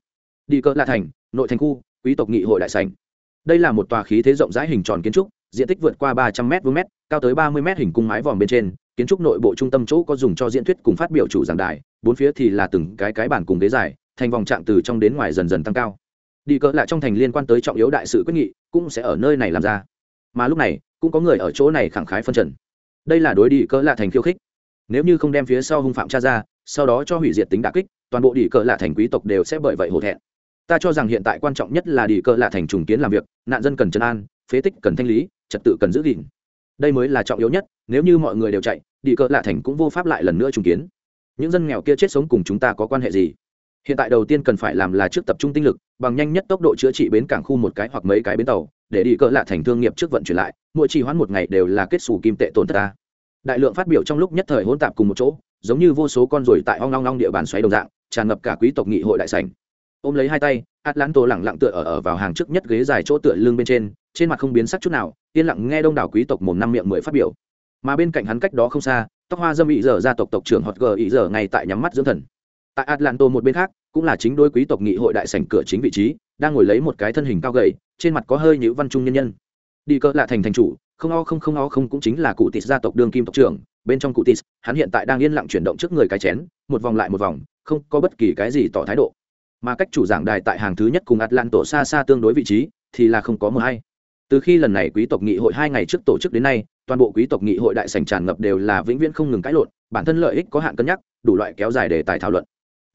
đi cỡ la thành, nội thành khu, quý tộc nghị hội đại sành đây là một tòa khí thế rộng rãi hình tròn kiến trúc, diện tích vượt qua ba trăm m vuông m cao tới ba mươi m hình cung mái vòm bên trên, kiến trúc nội bộ trung tâm chỗ có dùng cho diễn thuyết cùng phát biểu chủ giảng đài, bốn phía thì là từng cái cái bản cùng ghế dài, thành vòng trạng từ trong đến ngoài dần dần tăng cao đi cỡ lại trong thành liên quan tới trọng yếu đại sự quyết nghị, cũng sẽ ở nơi này làm ra. Mà lúc này, cũng có người ở chỗ này khẳng khái phân trần. Đây là đối đi cỡ lạ thành khiêu khích. Nếu như không đem phía sau hung phạm Cha ra, sau đó cho hủy diệt tính đà kích, toàn bộ đi cỡ lạ thành quý tộc đều sẽ bởi vậy hổ thẹn. Ta cho rằng hiện tại quan trọng nhất là đi cỡ lạ thành trùng kiến làm việc, nạn dân cần trấn an, phế tích cần thanh lý, trật tự cần giữ gìn. Đây mới là trọng yếu nhất, nếu như mọi người đều chạy, đi cỡ lạ thành cũng vô pháp lại lần nữa trùng kiến. Những dân nghèo kia chết sống cùng chúng ta có quan hệ gì? Hiện tại đầu tiên cần phải làm là trước tập trung tinh lực bằng nhanh nhất tốc độ chữa trị bến cảng khu một cái hoặc mấy cái bến tàu để đi cỡ lạ thành thương nghiệp trước vận chuyển lại mỗi trì hoãn một ngày đều là kết xù kim tệ tổn thất ta. Đại lượng phát biểu trong lúc nhất thời hỗn tạp cùng một chỗ giống như vô số con ruồi tại hoang long long địa bàn xoáy đồng dạng tràn ngập cả quý tộc nghị hội đại sảnh. Ôm lấy hai tay atlanto lẳng lặng tựa ở, ở vào hàng trước nhất ghế dài chỗ tựa lưng bên trên trên mặt không biến sắc chút nào yên lặng nghe đông đảo quý tộc mồm năm miệng mười phát biểu. Mà bên cạnh hắn cách đó không xa tóc hoa dâm ý giờ gia tộc tộc trưởng hot g ý giờ ngay tại nhắm mắt dưỡng thần tại atlanto một bên khác, cũng là chính đôi quý tộc nghị hội đại sảnh cửa chính vị trí, đang ngồi lấy một cái thân hình cao gầy, trên mặt có hơi nhữ văn trung nhân nhân. Đi cỡ lạ thành thành chủ, không o không không o không cũng chính là cụ tis gia tộc đương kim tộc trưởng, bên trong cụ tis hắn hiện tại đang yên lặng chuyển động trước người cái chén, một vòng lại một vòng, không có bất kỳ cái gì tỏ thái độ. Mà cách chủ giảng đài tại hàng thứ nhất cùng atlanto xa xa tương đối vị trí, thì là không có mờ hay. Từ khi lần này quý tộc nghị hội hai ngày trước tổ chức đến nay, toàn bộ quý tộc nghị hội đại sành tràn ngập đều là vĩnh viễn không ngừng cãi lộn, bản thân lợi ích có hạn cân nhắc, đủ loại kéo dài để tài thảo luận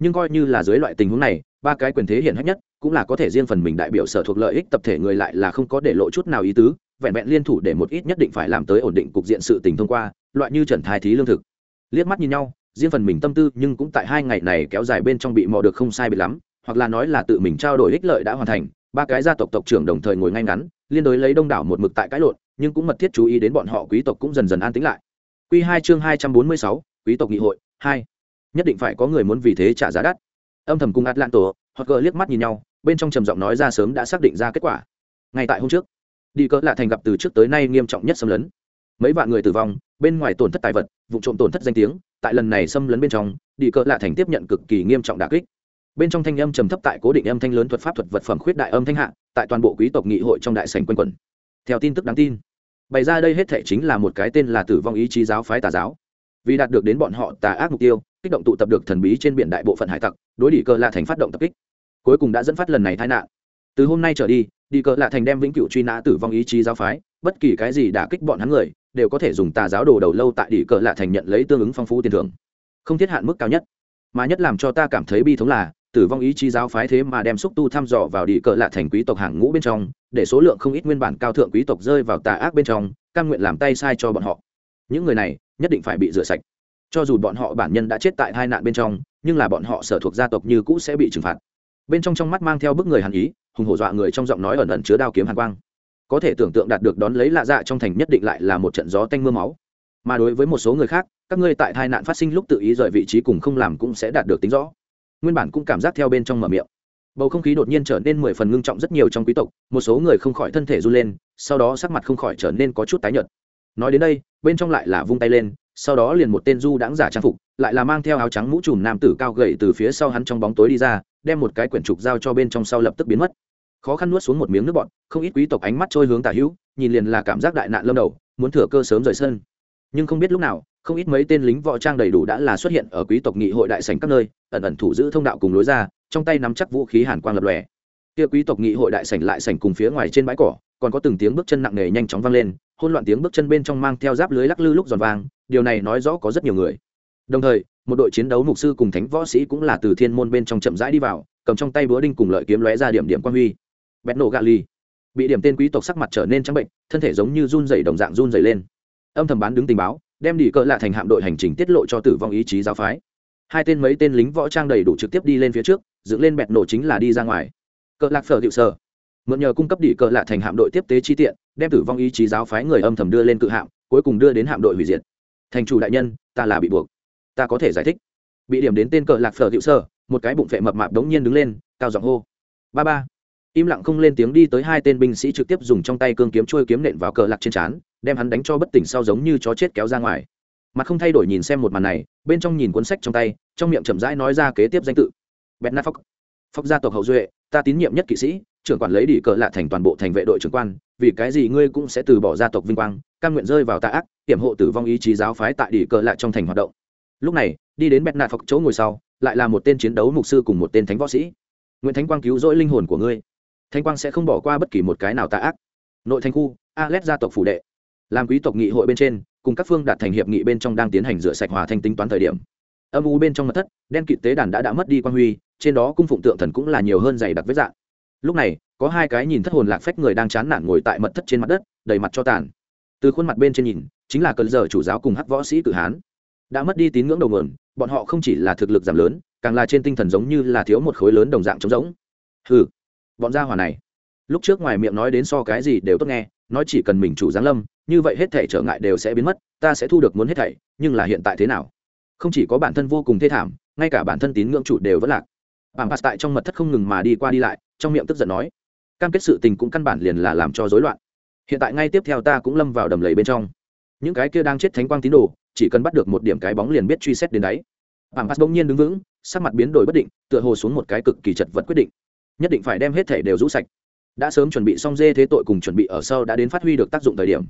nhưng coi như là dưới loại tình huống này, ba cái quyền thế hiện hách nhất cũng là có thể riêng phần mình đại biểu sở thuộc lợi ích tập thể người lại là không có để lộ chút nào ý tứ, vẹn vẹn liên thủ để một ít nhất định phải làm tới ổn định cục diện sự tình thông qua, loại như trần thái thí lương thực. Liếc mắt nhìn nhau, riêng phần mình tâm tư nhưng cũng tại hai ngày này kéo dài bên trong bị mò được không sai biệt lắm, hoặc là nói là tự mình trao đổi ích lợi đã hoàn thành, ba cái gia tộc tộc trưởng đồng thời ngồi ngay ngắn, liên đối lấy đông đảo một mực tại cái lộn, nhưng cũng mật thiết chú ý đến bọn họ quý tộc cũng dần dần an tĩnh lại. Quy hai chương hai trăm bốn mươi sáu, quý tộc nghị hội, hai nhất định phải có người muốn vì thế trả giá đắt. Âm thầm cùng atlanto hoặc gờ liếc mắt nhìn nhau, bên trong trầm giọng nói ra sớm đã xác định ra kết quả. Ngay tại hôm trước, đi cỡ lạ thành gặp từ trước tới nay nghiêm trọng nhất xâm lấn. Mấy vạn người tử vong, bên ngoài tổn thất tài vật, vụ trộm tổn thất danh tiếng, tại lần này xâm lấn bên trong, đi cỡ lạ thành tiếp nhận cực kỳ nghiêm trọng đà kích. Bên trong thanh âm trầm thấp tại cố định âm thanh lớn thuật pháp thuật vật phẩm khuyết đại âm thanh hạ, tại toàn bộ quý tộc nghị hội trong đại sành quân quẩn. Theo tin tức đáng tin, bày ra đây hết thể chính là một cái tên là tử vong ý chí giáo phái tà giáo vì đạt được đến bọn họ tà ác mục tiêu, kích động tụ tập được thần bí trên biển đại bộ phận hải tặc, đối đi cờ lạ thành phát động tập kích. Cuối cùng đã dẫn phát lần này tai nạn. Từ hôm nay trở đi đi cờ lạ thành đem vĩnh cửu truy nã tử vong ý chí giáo phái, bất kỳ cái gì đã kích bọn hắn người, đều có thể dùng tà giáo đồ đầu lâu tại đi cờ lạ thành nhận lấy tương ứng phong phú tiền thưởng. Không thiết hạn mức cao nhất. Mà nhất làm cho ta cảm thấy bi thống là, tử vong ý chí giáo phái thế mà đem xúc tu thăm dò vào đi cờ lạ thành quý tộc hàng ngũ bên trong, để số lượng không ít nguyên bản cao thượng quý tộc rơi vào tà ác bên trong căn nguyện làm tay sai cho bọn họ. Những người này nhất định phải bị rửa sạch. Cho dù bọn họ bản nhân đã chết tại hai nạn bên trong, nhưng là bọn họ sở thuộc gia tộc như cũ sẽ bị trừng phạt. Bên trong trong mắt mang theo bức người hàn ý, hùng hổ dọa người trong giọng nói ẩn ẩn chứa đao kiếm hàn quang. Có thể tưởng tượng đạt được đón lấy lạ dạ trong thành nhất định lại là một trận gió tanh mưa máu. Mà đối với một số người khác, các ngươi tại tai nạn phát sinh lúc tự ý rời vị trí cùng không làm cũng sẽ đạt được tính rõ. Nguyên bản cũng cảm giác theo bên trong mở miệng. Bầu không khí đột nhiên trở nên mười phần ngưng trọng rất nhiều trong quý tộc, một số người không khỏi thân thể run lên, sau đó sắc mặt không khỏi trở nên có chút tái nhợt nói đến đây, bên trong lại là vung tay lên, sau đó liền một tên du đãng giả trang phục, lại là mang theo áo trắng mũ trùm nam tử cao gậy từ phía sau hắn trong bóng tối đi ra, đem một cái quyển trục giao cho bên trong sau lập tức biến mất. Khó khăn nuốt xuống một miếng nước bọn không ít quý tộc ánh mắt trôi hướng tả hữu, nhìn liền là cảm giác đại nạn lâm đầu, muốn thừa cơ sớm rời sân. Nhưng không biết lúc nào, không ít mấy tên lính võ trang đầy đủ đã là xuất hiện ở quý tộc nghị hội đại sảnh các nơi, ẩn ẩn thủ giữ thông đạo cùng lối ra, trong tay nắm chắc vũ khí hàn quang lập lòe. Kia quý tộc nghị hội đại sảnh lại sảnh cùng phía ngoài trên bãi cỏ, còn có từng tiếng bước chân nặng nề nhanh chóng vang lên hôn loạn tiếng bước chân bên trong mang theo giáp lưới lắc lư lúc giòn vang điều này nói rõ có rất nhiều người. Đồng thời, một đội chiến đấu mục sư cùng thánh võ sĩ cũng là từ thiên môn bên trong chậm rãi đi vào, cầm trong tay búa đinh cùng lợi kiếm lóe ra điểm điểm quan huy. Bẹt nổ gà ly bị điểm tên quý tộc sắc mặt trở nên trắng bệnh, thân thể giống như run dày đồng dạng run dày lên. Âm thầm bán đứng tình báo, đem đi cỡ lạ thành hạm đội hành trình tiết lộ cho tử vong ý chí giáo phái. Hai tên mấy tên lính võ trang đầy đủ trực tiếp đi lên phía trước, dựng lên bẹt nổ chính là đi ra ngoài. Cỡ lạc phở hiệu sơ mượn nhờ cung cấp đi cỡ lạ thành hạm đội tiếp tế chi tiện đem tử vong ý chí giáo phái người âm thầm đưa lên cự hạm, cuối cùng đưa đến hạm đội hủy diệt. Thành chủ đại nhân, ta là bị buộc. Ta có thể giải thích. Bị điểm đến tên cờ lạc phở hữu sơ, một cái bụng phệ mập mạp đống nhiên đứng lên, cao giọng hô. Ba ba. Im lặng không lên tiếng đi tới hai tên binh sĩ trực tiếp dùng trong tay cương kiếm trôi kiếm nện vào cờ lạc trên trán, đem hắn đánh cho bất tỉnh sau giống như chó chết kéo ra ngoài. Mặt không thay đổi nhìn xem một màn này, bên trong nhìn cuốn sách trong tay, trong miệng chậm rãi nói ra kế tiếp danh tự. Bét nát phóc. Phóc gia tộc hậu duệ ta tín nhiệm nhất kỵ sĩ, trưởng quản lấy đi cờ lạ thành toàn bộ thành vệ đội trưởng quan, vì cái gì ngươi cũng sẽ từ bỏ gia tộc vinh quang căn nguyện rơi vào tạ ác, hiểm hộ tử vong ý chí giáo phái tại đi cờ lạ trong thành hoạt động. Lúc này, đi đến bẹt nạ phật chỗ ngồi sau, lại là một tên chiến đấu mục sư cùng một tên thánh võ sĩ. Nguyễn thánh quang cứu rỗi linh hồn của ngươi. Thánh quang sẽ không bỏ qua bất kỳ một cái nào tạ ác. Nội thành khu alex gia tộc phủ đệ. Làm quý tộc nghị hội bên trên, cùng các phương đạt thành hiệp nghị bên trong đang tiến hành rửa sạch hòa thanh tính toán thời điểm âm u bên trong mật thất, đen kịt tế đàn đã đã mất đi quan huy, trên đó cung phụng tượng thần cũng là nhiều hơn dày đặc vết dạng. Lúc này, có hai cái nhìn thất hồn lạc phách người đang chán nản ngồi tại mật thất trên mặt đất, đầy mặt cho tàn. Từ khuôn mặt bên trên nhìn, chính là cơn giờ chủ giáo cùng hắc võ sĩ cử hán. Đã mất đi tín ngưỡng đầu nguồn, bọn họ không chỉ là thực lực giảm lớn, càng là trên tinh thần giống như là thiếu một khối lớn đồng dạng trống rỗng. Hừ, bọn gia hỏa này. Lúc trước ngoài miệng nói đến so cái gì đều tốt nghe, nói chỉ cần mình chủ giáng lâm, như vậy hết thể trở ngại đều sẽ biến mất, ta sẽ thu được muốn hết thảy, nhưng là hiện tại thế nào? Không chỉ có bản thân vô cùng thê thảm, ngay cả bản thân tín ngưỡng chủ đều vẫn lạc. Bảng pass tại trong mật thất không ngừng mà đi qua đi lại, trong miệng tức giận nói, cam kết sự tình cũng căn bản liền là làm cho rối loạn. Hiện tại ngay tiếp theo ta cũng lâm vào đầm lầy bên trong. Những cái kia đang chết thánh quang tín đồ, chỉ cần bắt được một điểm cái bóng liền biết truy xét đến đáy. Bảng pass bỗng nhiên đứng vững, sắc mặt biến đổi bất định, tựa hồ xuống một cái cực kỳ chật vật quyết định. Nhất định phải đem hết thể đều rũ sạch. Đã sớm chuẩn bị xong dê thế tội cùng chuẩn bị ở sau đã đến phát huy được tác dụng thời điểm.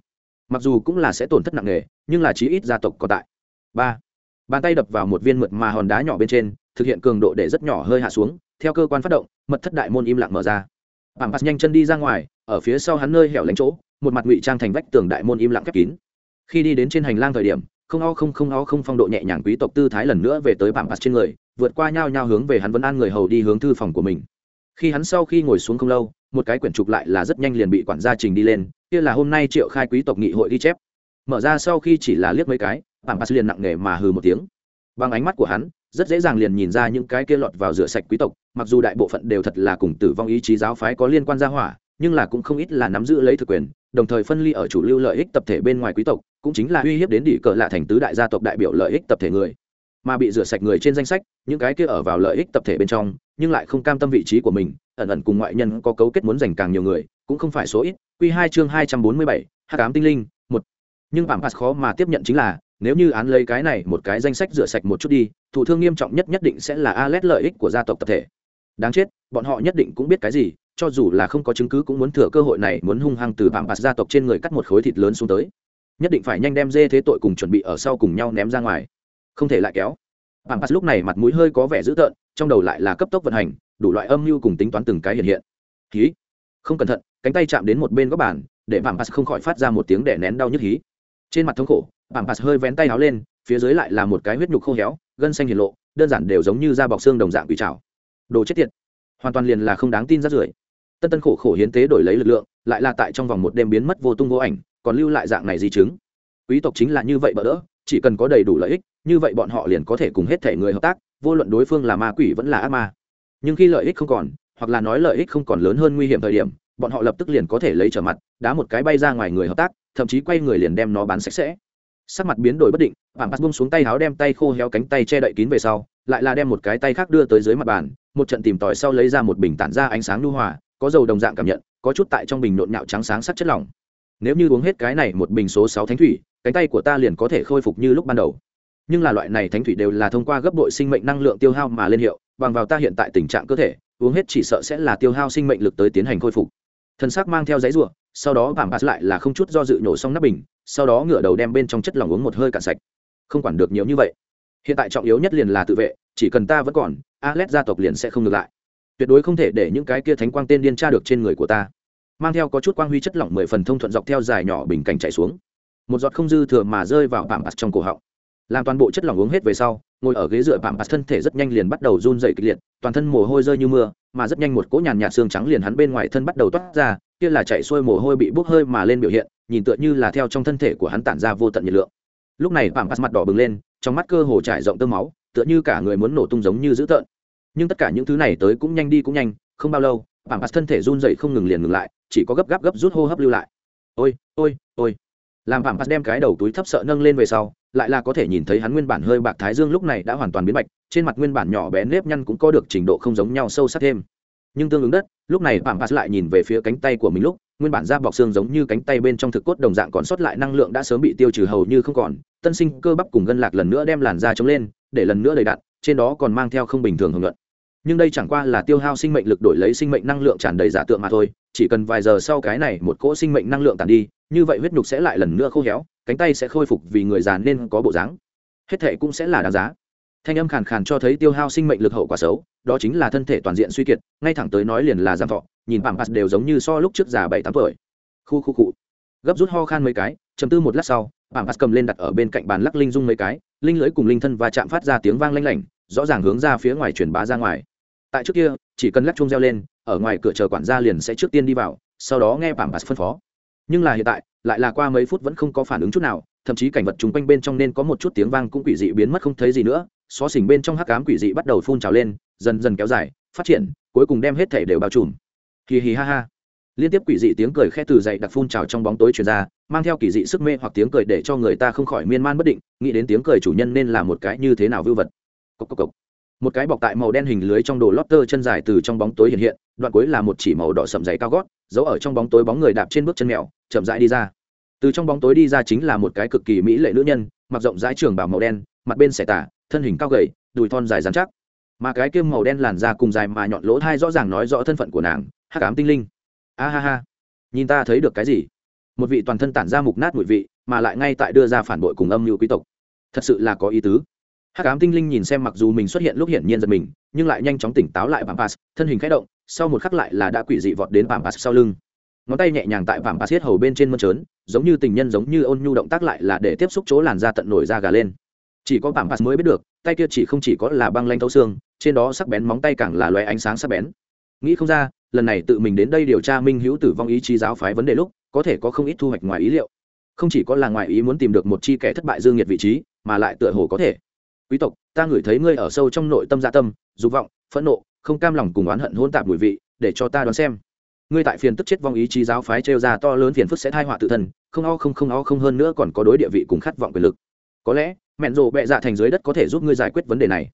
Mặc dù cũng là sẽ tổn thất nặng nề, nhưng là chí ít gia tộc còn tại. Ba bàn tay đập vào một viên mượt mà hòn đá nhỏ bên trên, thực hiện cường độ để rất nhỏ hơi hạ xuống, theo cơ quan phát động, mật thất đại môn im lặng mở ra. Bảng pass nhanh chân đi ra ngoài, ở phía sau hắn nơi hẻo lánh chỗ, một mặt ngụy trang thành vách tường đại môn im lặng khép kín. Khi đi đến trên hành lang thời điểm, không o không không o không phong độ nhẹ nhàng quý tộc tư thái lần nữa về tới bảng pass trên người, vượt qua nhau nhau hướng về hắn vẫn an người hầu đi hướng thư phòng của mình. Khi hắn sau khi ngồi xuống không lâu, một cái quyển trục lại là rất nhanh liền bị quản gia trình đi lên, kia là hôm nay triệu khai quý tộc nghị hội ghi chép. Mở ra sau khi chỉ là liếc mấy cái bảng pass liền nặng nề mà hừ một tiếng. Bằng ánh mắt của hắn, rất dễ dàng liền nhìn ra những cái kia lọt vào rửa sạch quý tộc, mặc dù đại bộ phận đều thật là cùng tử vong ý chí giáo phái có liên quan gia hỏa, nhưng là cũng không ít là nắm giữ lấy thực quyền, đồng thời phân ly ở chủ lưu lợi ích tập thể bên ngoài quý tộc, cũng chính là uy hiếp đến đỉ cờ lạ thành tứ đại gia tộc đại biểu lợi ích tập thể người. Mà bị rửa sạch người trên danh sách, những cái kia ở vào lợi ích tập thể bên trong, nhưng lại không cam tâm vị trí của mình, ẩn ẩn cùng ngoại nhân có cấu kết muốn giành càng nhiều người, cũng không phải số ít. Q hai chương hai trăm bốn mươi bảy h tám tinh linh, một. Nhưng bản pass khó mà tiếp nhận chính là nếu như án lấy cái này một cái danh sách rửa sạch một chút đi thủ thương nghiêm trọng nhất nhất định sẽ là alet lợi ích của gia tộc tập thể. Đáng chết, bọn họ nhất định cũng biết cái gì, cho dù là không có chứng cứ cũng muốn thừa cơ hội này muốn hung hăng từ bạm pass gia tộc trên người cắt một khối thịt lớn xuống tới. Nhất định phải nhanh đem dê thế tội cùng chuẩn bị ở sau cùng nhau ném ra ngoài. Không thể lại kéo. Bạm pass lúc này mặt mũi hơi có vẻ dữ tợn, trong đầu lại là cấp tốc vận hành, đủ loại âm mưu cùng tính toán từng cái hiện hiện. Hí. Không cẩn thận, cánh tay chạm đến một bên góc bàn, để bạm pass không khỏi phát ra một tiếng đẻ nén đau nhức hí. Trên mặt thống khổ bản pass hơi vén tay áo lên, phía dưới lại là một cái huyết nhục khô héo, gân xanh hiển lộ, đơn giản đều giống như da bọc xương đồng dạng quỷ trào. Đồ chết tiệt. Hoàn toàn liền là không đáng tin ra rưởi. Tân tân khổ khổ hiến tế đổi lấy lực lượng, lại là tại trong vòng một đêm biến mất vô tung vô ảnh, còn lưu lại dạng này di chứng. Quý tộc chính là như vậy bỡ đỡ, chỉ cần có đầy đủ lợi ích, như vậy bọn họ liền có thể cùng hết thể người hợp tác, vô luận đối phương là ma quỷ vẫn là ác ma. Nhưng khi lợi ích không còn, hoặc là nói lợi ích không còn lớn hơn nguy hiểm thời điểm, bọn họ lập tức liền có thể lấy trở mặt, đá một cái bay ra ngoài người hợp tác, thậm chí quay người liền đem nó bán sạch sẽ sắc mặt biến đổi bất định bạn bắt bung xuống tay háo đem tay khô héo cánh tay che đậy kín về sau, lại là đem một cái tay khác đưa tới dưới mặt bàn, một trận tìm tòi sau lấy ra một bình tản ra ánh sáng lưu hòa, có dầu đồng dạng cảm nhận, có chút tại trong bình nộn nhạo trắng sáng sắc chất lỏng. Nếu như uống hết cái này một bình số sáu thánh thủy, cánh tay của ta liền có thể khôi phục như lúc ban đầu. Nhưng là loại này thánh thủy đều là thông qua gấp đội sinh mệnh năng lượng tiêu hao mà lên hiệu, bằng vào ta hiện tại tình trạng cơ thể, uống hết chỉ sợ sẽ là tiêu hao sinh mệnh lực tới tiến hành khôi phục. Thân xác mang theo giấy ruộng sau đó vàng bạt lại là không chút do dự nhổ xong nắp bình, sau đó ngửa đầu đem bên trong chất lỏng uống một hơi cạn sạch. Không quản được nhiều như vậy. Hiện tại trọng yếu nhất liền là tự vệ, chỉ cần ta vẫn còn alex gia tộc liền sẽ không ngược lại. Tuyệt đối không thể để những cái kia thánh quang tên điên tra được trên người của ta. Mang theo có chút quang huy chất lỏng mười phần thông thuận dọc theo dài nhỏ bình cảnh chạy xuống. Một giọt không dư thừa mà rơi vào vàng bạt trong cổ họng. Làm toàn bộ chất lỏng uống hết về sau, ngồi ở ghế dựa bạm bạt thân thể rất nhanh liền bắt đầu run dày kịch liệt, toàn thân mồ hôi rơi như mưa, mà rất nhanh một cỗ nhàn nhạt xương trắng liền hắn bên ngoài thân bắt đầu toát ra kia là chạy xuôi mồ hôi bị bốc hơi mà lên biểu hiện, nhìn tựa như là theo trong thân thể của hắn tản ra vô tận nhiệt lượng. Lúc này Phạm bạt mặt đỏ bừng lên, trong mắt cơ hồ trải rộng tơ máu, tựa như cả người muốn nổ tung giống như dữ tợn. Nhưng tất cả những thứ này tới cũng nhanh đi cũng nhanh, không bao lâu, Phạm bạt thân thể run dậy không ngừng liền ngừng lại, chỉ có gấp gáp gấp rút hô hấp lưu lại. Ôi ôi ôi! Làm Phạm bạt đem cái đầu túi thấp sợ nâng lên về sau, lại là có thể nhìn thấy hắn nguyên bản hơi bạc thái dương lúc này đã hoàn toàn biến bạch trên mặt nguyên bản nhỏ bé nếp nhăn cũng có được trình độ không giống nhau sâu sắc thêm nhưng tương ứng đất, lúc này pam pass lại nhìn về phía cánh tay của mình lúc, nguyên bản da bọc xương giống như cánh tay bên trong thực cốt đồng dạng còn sót lại năng lượng đã sớm bị tiêu trừ hầu như không còn, tân sinh cơ bắp cùng gân lạc lần nữa đem làn da chống lên, để lần nữa đầy đạn trên đó còn mang theo không bình thường hưởng luận. Nhưng đây chẳng qua là tiêu hao sinh mệnh lực đổi lấy sinh mệnh năng lượng tràn đầy giả tượng mà thôi, chỉ cần vài giờ sau cái này một cỗ sinh mệnh năng lượng tàn đi, như vậy huyết nhục sẽ lại lần nữa khô héo, cánh tay sẽ khôi phục vì người già nên có bộ dáng. Hết thệ cũng sẽ là đáng giá thanh âm khàn khàn cho thấy tiêu hao sinh mệnh lực hậu quả xấu, đó chính là thân thể toàn diện suy kiệt, ngay thẳng tới nói liền là giam thọ, nhìn bảng bạt đều giống như so lúc trước già bảy tám tuổi. Khu khu cụ gấp rút ho khan mấy cái chầm tư một lát sau bảng bạt cầm lên đặt ở bên cạnh bàn lắc linh dung mấy cái, linh lưỡi cùng linh thân và chạm phát ra tiếng vang lanh lảnh, rõ ràng hướng ra phía ngoài truyền bá ra ngoài. Tại trước kia, chỉ cần lắc chung reo lên, ở ngoài cửa chờ quản gia liền sẽ trước tiên đi vào, sau đó nghe bảng bạt phân phó. Nhưng là hiện tại, lại là qua mấy phút vẫn không có phản ứng chút nào thậm chí cảnh vật chung quanh bên trong nên có một chút tiếng vang cũng quỷ dị biến mất không thấy gì nữa, xó xỉnh bên trong hắc cám quỷ dị bắt đầu phun trào lên, dần dần kéo dài, phát triển, cuối cùng đem hết thể đều bao trùm. Hì hì ha ha. Liên tiếp quỷ dị tiếng cười khe từ dậy đặc phun trào trong bóng tối truyền ra, mang theo kỳ dị sức mê hoặc tiếng cười để cho người ta không khỏi miên man bất định, nghĩ đến tiếng cười chủ nhân nên là một cái như thế nào vưu vật. Cốc cốc cốc. một cái bọc tại màu đen hình lưới trong đồ lót tơ chân dài từ trong bóng tối hiện hiện, đoạn cuối là một chỉ màu đỏ sậm dày cao gót, giấu ở trong bóng tối bóng người đạp trên bước chân mèo, chậm rãi đi ra từ trong bóng tối đi ra chính là một cái cực kỳ mỹ lệ nữ nhân, mặc rộng rãi trường bảo màu đen, mặt bên xẻ tả, thân hình cao gầy, đùi thon dài dán chắc. Mà cái kim màu đen làn da cùng dài mà nhọn lỗ thai rõ ràng nói rõ thân phận của nàng hát cám tinh linh. A ha ha. Nhìn ta thấy được cái gì? Một vị toàn thân tản ra mục nát mùi vị, mà lại ngay tại đưa ra phản bội cùng âm mưu quý tộc. Thật sự là có ý tứ. Hát cám tinh linh nhìn xem mặc dù mình xuất hiện lúc hiển nhiên giật mình, nhưng lại nhanh chóng tỉnh táo lại pampas thân hình k h ẽ động, sau một khắc lại là đã quỷ dị vọt đến pampas sau lưng. Ngón tay nhẹ nhàng tại pampas hết hầu bên trên mơn trớn giống như tình nhân giống như ôn nhu động tác lại là để tiếp xúc chỗ làn da tận nổi da gà lên. Chỉ có pampas mới biết được, tay kia chỉ không chỉ có là băng lanh thấu xương, trên đó sắc bén móng tay càng là loé ánh sáng sắc bén. Nghĩ không ra, lần này tự mình đến đây điều tra minh hữu tử vong ý chí giáo phái vấn đề lúc, có thể có không ít thu hoạch ngoài ý liệu. Không chỉ có là ngoài ý muốn tìm được một chi kẻ thất bại dương nhiệt vị trí, mà lại tựa hồ có thể. Quý tộc, ta ngửi thấy ngươi ở sâu trong nội tâm gia dạ tâm, dục vọng, phẫn nộ, không cam lòng cùng oán hận hôn tạp mùi vị, để cho ta đoán xem ngươi tại phiền tức chết vong ý chí giáo phái trêu ra to lớn phiền phức sẽ thai họa tự thân, không o không không o không hơn nữa còn có đối địa vị cùng khát vọng quyền lực. Có lẽ, mẹn rộ bẹ dạ thành dưới đất có thể giúp ngươi giải quyết vấn đề này.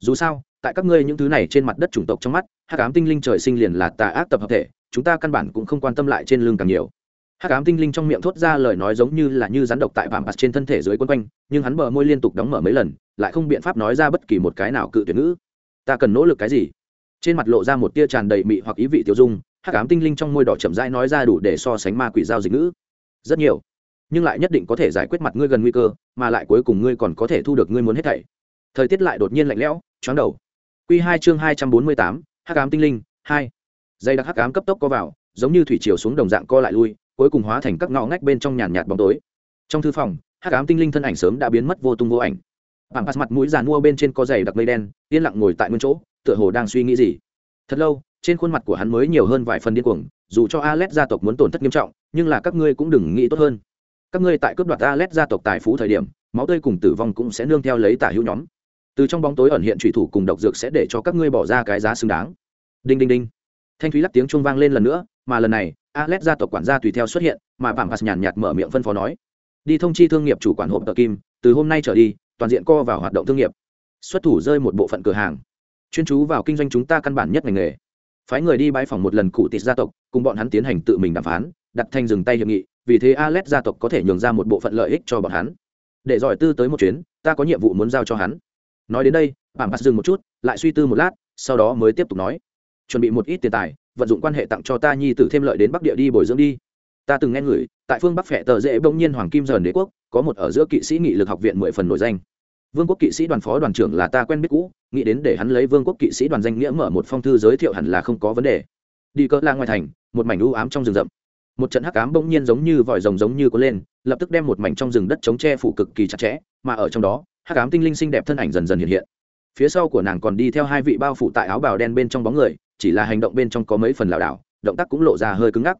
Dù sao, tại các ngươi những thứ này trên mặt đất chủng tộc trong mắt, hắc ám tinh linh trời sinh liền là tà ác tập hợp thể, chúng ta căn bản cũng không quan tâm lại trên lưng càng nhiều. Hắc ám tinh linh trong miệng thốt ra lời nói giống như là như rắn độc tại vạm bạt trên thân thể dưới quân quanh, nhưng hắn bờ môi liên tục đóng mở mấy lần, lại không biện pháp nói ra bất kỳ một cái nào cự tuyệt ngữ. Ta cần nỗ lực cái gì? Trên mặt lộ ra một tia tràn đầy mị hoặc ý vị tiêu dung hắc ám tinh linh trong môi đỏ chậm rãi nói ra đủ để so sánh ma quỷ giao dịch ngữ. Rất nhiều. Nhưng lại nhất định có thể giải quyết mặt ngươi gần nguy cơ, mà lại cuối cùng ngươi còn có thể thu được ngươi muốn hết thảy. Thời tiết lại đột nhiên lạnh lẽo chóng đầu. Q hai chương hai trăm bốn mươi tám, hắc ám tinh linh, hai. Dây đặc hắc ám cấp tốc có vào, giống như thủy chiều xuống đồng dạng co lại lui, cuối cùng hóa thành các ngõ ngách bên trong nhàn nhạt bóng tối. Trong thư phòng, hắc ám tinh linh thân ảnh sớm đã biến mất vô tung vô ảnh. Bảng pass mặt mũi giàn mua bên trên có giày đặc mây đen, yên lặng ngồi tại nguyên chỗ, tựa hồ đang suy nghĩ gì. Thật lâu trên khuôn mặt của hắn mới nhiều hơn vài phần điên cuồng, dù cho Alet gia tộc muốn tổn thất nghiêm trọng, nhưng là các ngươi cũng đừng nghĩ tốt hơn. Các ngươi tại cướp đoạt Alet gia tộc tài phú thời điểm, máu tươi cùng tử vong cũng sẽ nương theo lấy tả hữu nhóm. Từ trong bóng tối ẩn hiện trụy thủ cùng độc dược sẽ để cho các ngươi bỏ ra cái giá xứng đáng. Đinh đinh đinh. Thanh thúy lắc tiếng chuông vang lên lần nữa, mà lần này, Alet gia tộc quản gia tùy theo xuất hiện, mà bảng hạt nhàn nhạt mở miệng phân phó nói. Đi thông chi thương nghiệp chủ quản hộp tờ kim, từ hôm nay trở đi, toàn diện co vào hoạt động thương nghiệp. Xuất thủ rơi một bộ phận cửa hàng. Chuyên chú vào kinh doanh chúng ta căn bản nhất ngành nghề phái người đi bãi phòng một lần cụ tịt gia tộc, cùng bọn hắn tiến hành tự mình đàm phán, đặt thanh dừng tay hiệp nghị, vì thế Alet gia tộc có thể nhường ra một bộ phận lợi ích cho bọn hắn. Để giỏi tư tới một chuyến, ta có nhiệm vụ muốn giao cho hắn. Nói đến đây bảng bắt dừng một chút, lại suy tư một lát, sau đó mới tiếp tục nói. Chuẩn bị một ít tiền tài, vận dụng quan hệ tặng cho ta nhi tử thêm lợi đến bắc địa đi bồi dưỡng đi. Ta từng nghe ngửi tại phương bắc phệ tờ dễ bỗng nhiên hoàng kim dần đế quốc, có một ở giữa kỵ sĩ nghị lực học viện mười phần nổi danh vương quốc kỵ sĩ đoàn phó đoàn trưởng là ta quen biết cũ, nghĩ đến để hắn lấy vương quốc kỵ sĩ đoàn danh nghĩa mở một phong thư giới thiệu hẳn là không có vấn đề. Đi cỡ la ngoài thành, một mảnh u ám trong rừng rậm. Một trận hắc ám bỗng nhiên giống như vòi rồng giống như có lên, lập tức đem một mảnh trong rừng đất chống che phủ cực kỳ chặt chẽ, mà ở trong đó, hắc ám tinh linh xinh đẹp thân ảnh dần dần hiện hiện. Phía sau của nàng còn đi theo hai vị bao phủ tại áo bào đen bên trong bóng người, chỉ là hành động bên trong có mấy phần lảo đảo, động tác cũng lộ ra hơi cứng ngắc.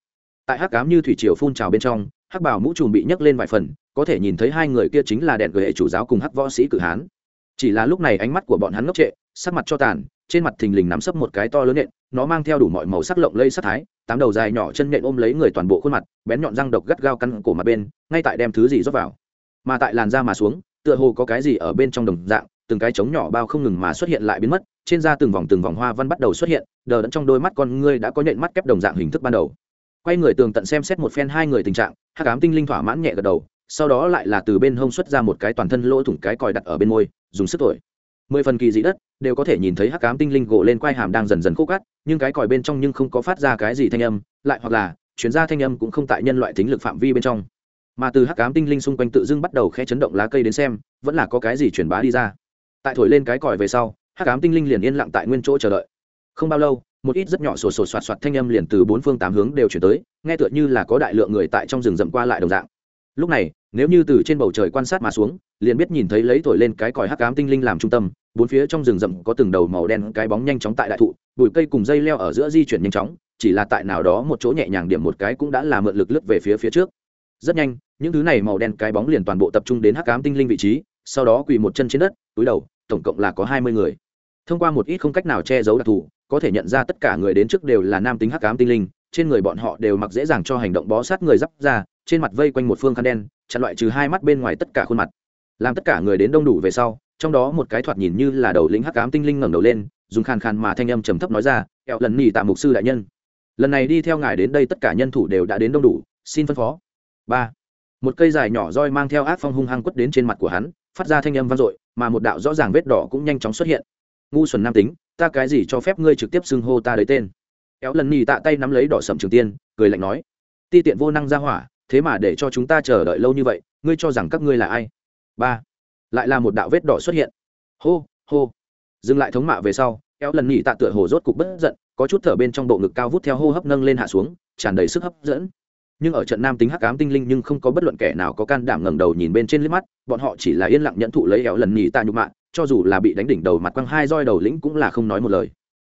Tại hắc ám như thủy triều phun trào bên trong hắc bảo mũ trùm bị nhấc lên vài phần, có thể nhìn thấy hai người kia chính là đèn gửi hệ chủ giáo cùng hắc võ sĩ cử hán. Chỉ là lúc này ánh mắt của bọn hắn ngốc trệ, sắc mặt cho tàn, trên mặt thình lình nắm sấp một cái to lớn nện, nó mang theo đủ mọi màu sắc lộng lây sắc thái, tám đầu dài nhỏ chân nện ôm lấy người toàn bộ khuôn mặt, bén nhọn răng độc gắt gao căn cổ mặt bên, ngay tại đem thứ gì rót vào. Mà tại làn da mà xuống, tựa hồ có cái gì ở bên trong đồng dạng, từng cái trống nhỏ bao không ngừng mà xuất hiện lại biến mất, trên da từng vòng từng vòng hoa văn bắt đầu xuất hiện, đờ đẫn trong đôi mắt con ngươi đã có nhện mắt kép đồng dạng hình thức ban đầu quay người tường tận xem xét một phen hai người tình trạng, hắc ám tinh linh thỏa mãn nhẹ gật đầu, sau đó lại là từ bên hông xuất ra một cái toàn thân lỗ thủng cái còi đặt ở bên môi, dùng sức thổi. Mười phần kỳ dị đất, đều có thể nhìn thấy hắc ám tinh linh gỗ lên quai hàm đang dần dần khô cắt nhưng cái còi bên trong nhưng không có phát ra cái gì thanh âm, lại hoặc là chuyến ra thanh âm cũng không tại nhân loại tính lực phạm vi bên trong. Mà từ hắc ám tinh linh xung quanh tự dưng bắt đầu khẽ chấn động lá cây đến xem, vẫn là có cái gì truyền bá đi ra. Tại thổi lên cái còi về sau, hắc ám tinh linh liền yên lặng tại nguyên chỗ chờ đợi. Không bao lâu một ít rất nhỏ sổ sổ soạt soạt thanh âm liền từ bốn phương tám hướng đều chuyển tới, nghe tựa như là có đại lượng người tại trong rừng rậm qua lại đồng dạng. Lúc này, nếu như từ trên bầu trời quan sát mà xuống, liền biết nhìn thấy lấy thổi lên cái còi hắc ám tinh linh làm trung tâm, bốn phía trong rừng rậm có từng đầu màu đen cái bóng nhanh chóng tại đại thụ, bụi cây cùng dây leo ở giữa di chuyển nhanh chóng, chỉ là tại nào đó một chỗ nhẹ nhàng điểm một cái cũng đã là mượn lực lướt về phía phía trước. Rất nhanh, những thứ này màu đen cái bóng liền toàn bộ tập trung đến hắc ám tinh linh vị trí, sau đó quỳ một chân trên đất, túi đầu, tổng cộng là có hai mươi người thông qua một ít không cách nào che giấu đặc thù, có thể nhận ra tất cả người đến trước đều là nam tính hắc ám tinh linh, trên người bọn họ đều mặc dễ dàng cho hành động bó sát người d ra, trên mặt vây quanh một phương khăn đen, chặn loại trừ hai mắt bên ngoài tất cả khuôn mặt. Làm tất cả người đến đông đủ về sau, trong đó một cái thoạt nhìn như là đầu lĩnh hắc ám tinh linh ngẩng đầu lên, dùng khàn khàn mà thanh âm trầm thấp nói ra, kẹo lần nỉ tạ mục sư đại nhân. Lần này đi theo ngài đến đây tất cả nhân thủ đều đã đến đông đủ, xin phân phó. Ba. Một cây dài nhỏ roi mang theo ác phong hung hăng quất đến trên mặt của hắn, phát ra thanh âm vang dội, mà một đạo rõ ràng vết đỏ cũng nhanh chóng xuất hiện ngu xuẩn nam tính, ta cái gì cho phép ngươi trực tiếp xưng hô ta đấy tên? Éo lần nhì tạ tay nắm lấy đỏ sầm trường tiên, cười lạnh nói, ti tiện vô năng ra hỏa, thế mà để cho chúng ta chờ đợi lâu như vậy, ngươi cho rằng các ngươi là ai? Ba, lại là một đạo vết đỏ xuất hiện. Hô hô. Dừng lại thống mạ về sau Éo lần nhì tạ tựa hồ rốt cục bất giận, có chút thở bên trong bộ ngực cao vút theo hô hấp nâng lên hạ xuống, tràn đầy sức hấp dẫn. Nhưng ở trận nam tính hắc ám tinh linh nhưng không có bất luận kẻ nào có can đảm ngẩng đầu nhìn bên trên liếc mắt, bọn họ chỉ là yên lặng nhận thụ lấy éo lần nhì tạ nhục mạ cho dù là bị đánh đỉnh đầu mặt quăng hai roi đầu lĩnh cũng là không nói một lời.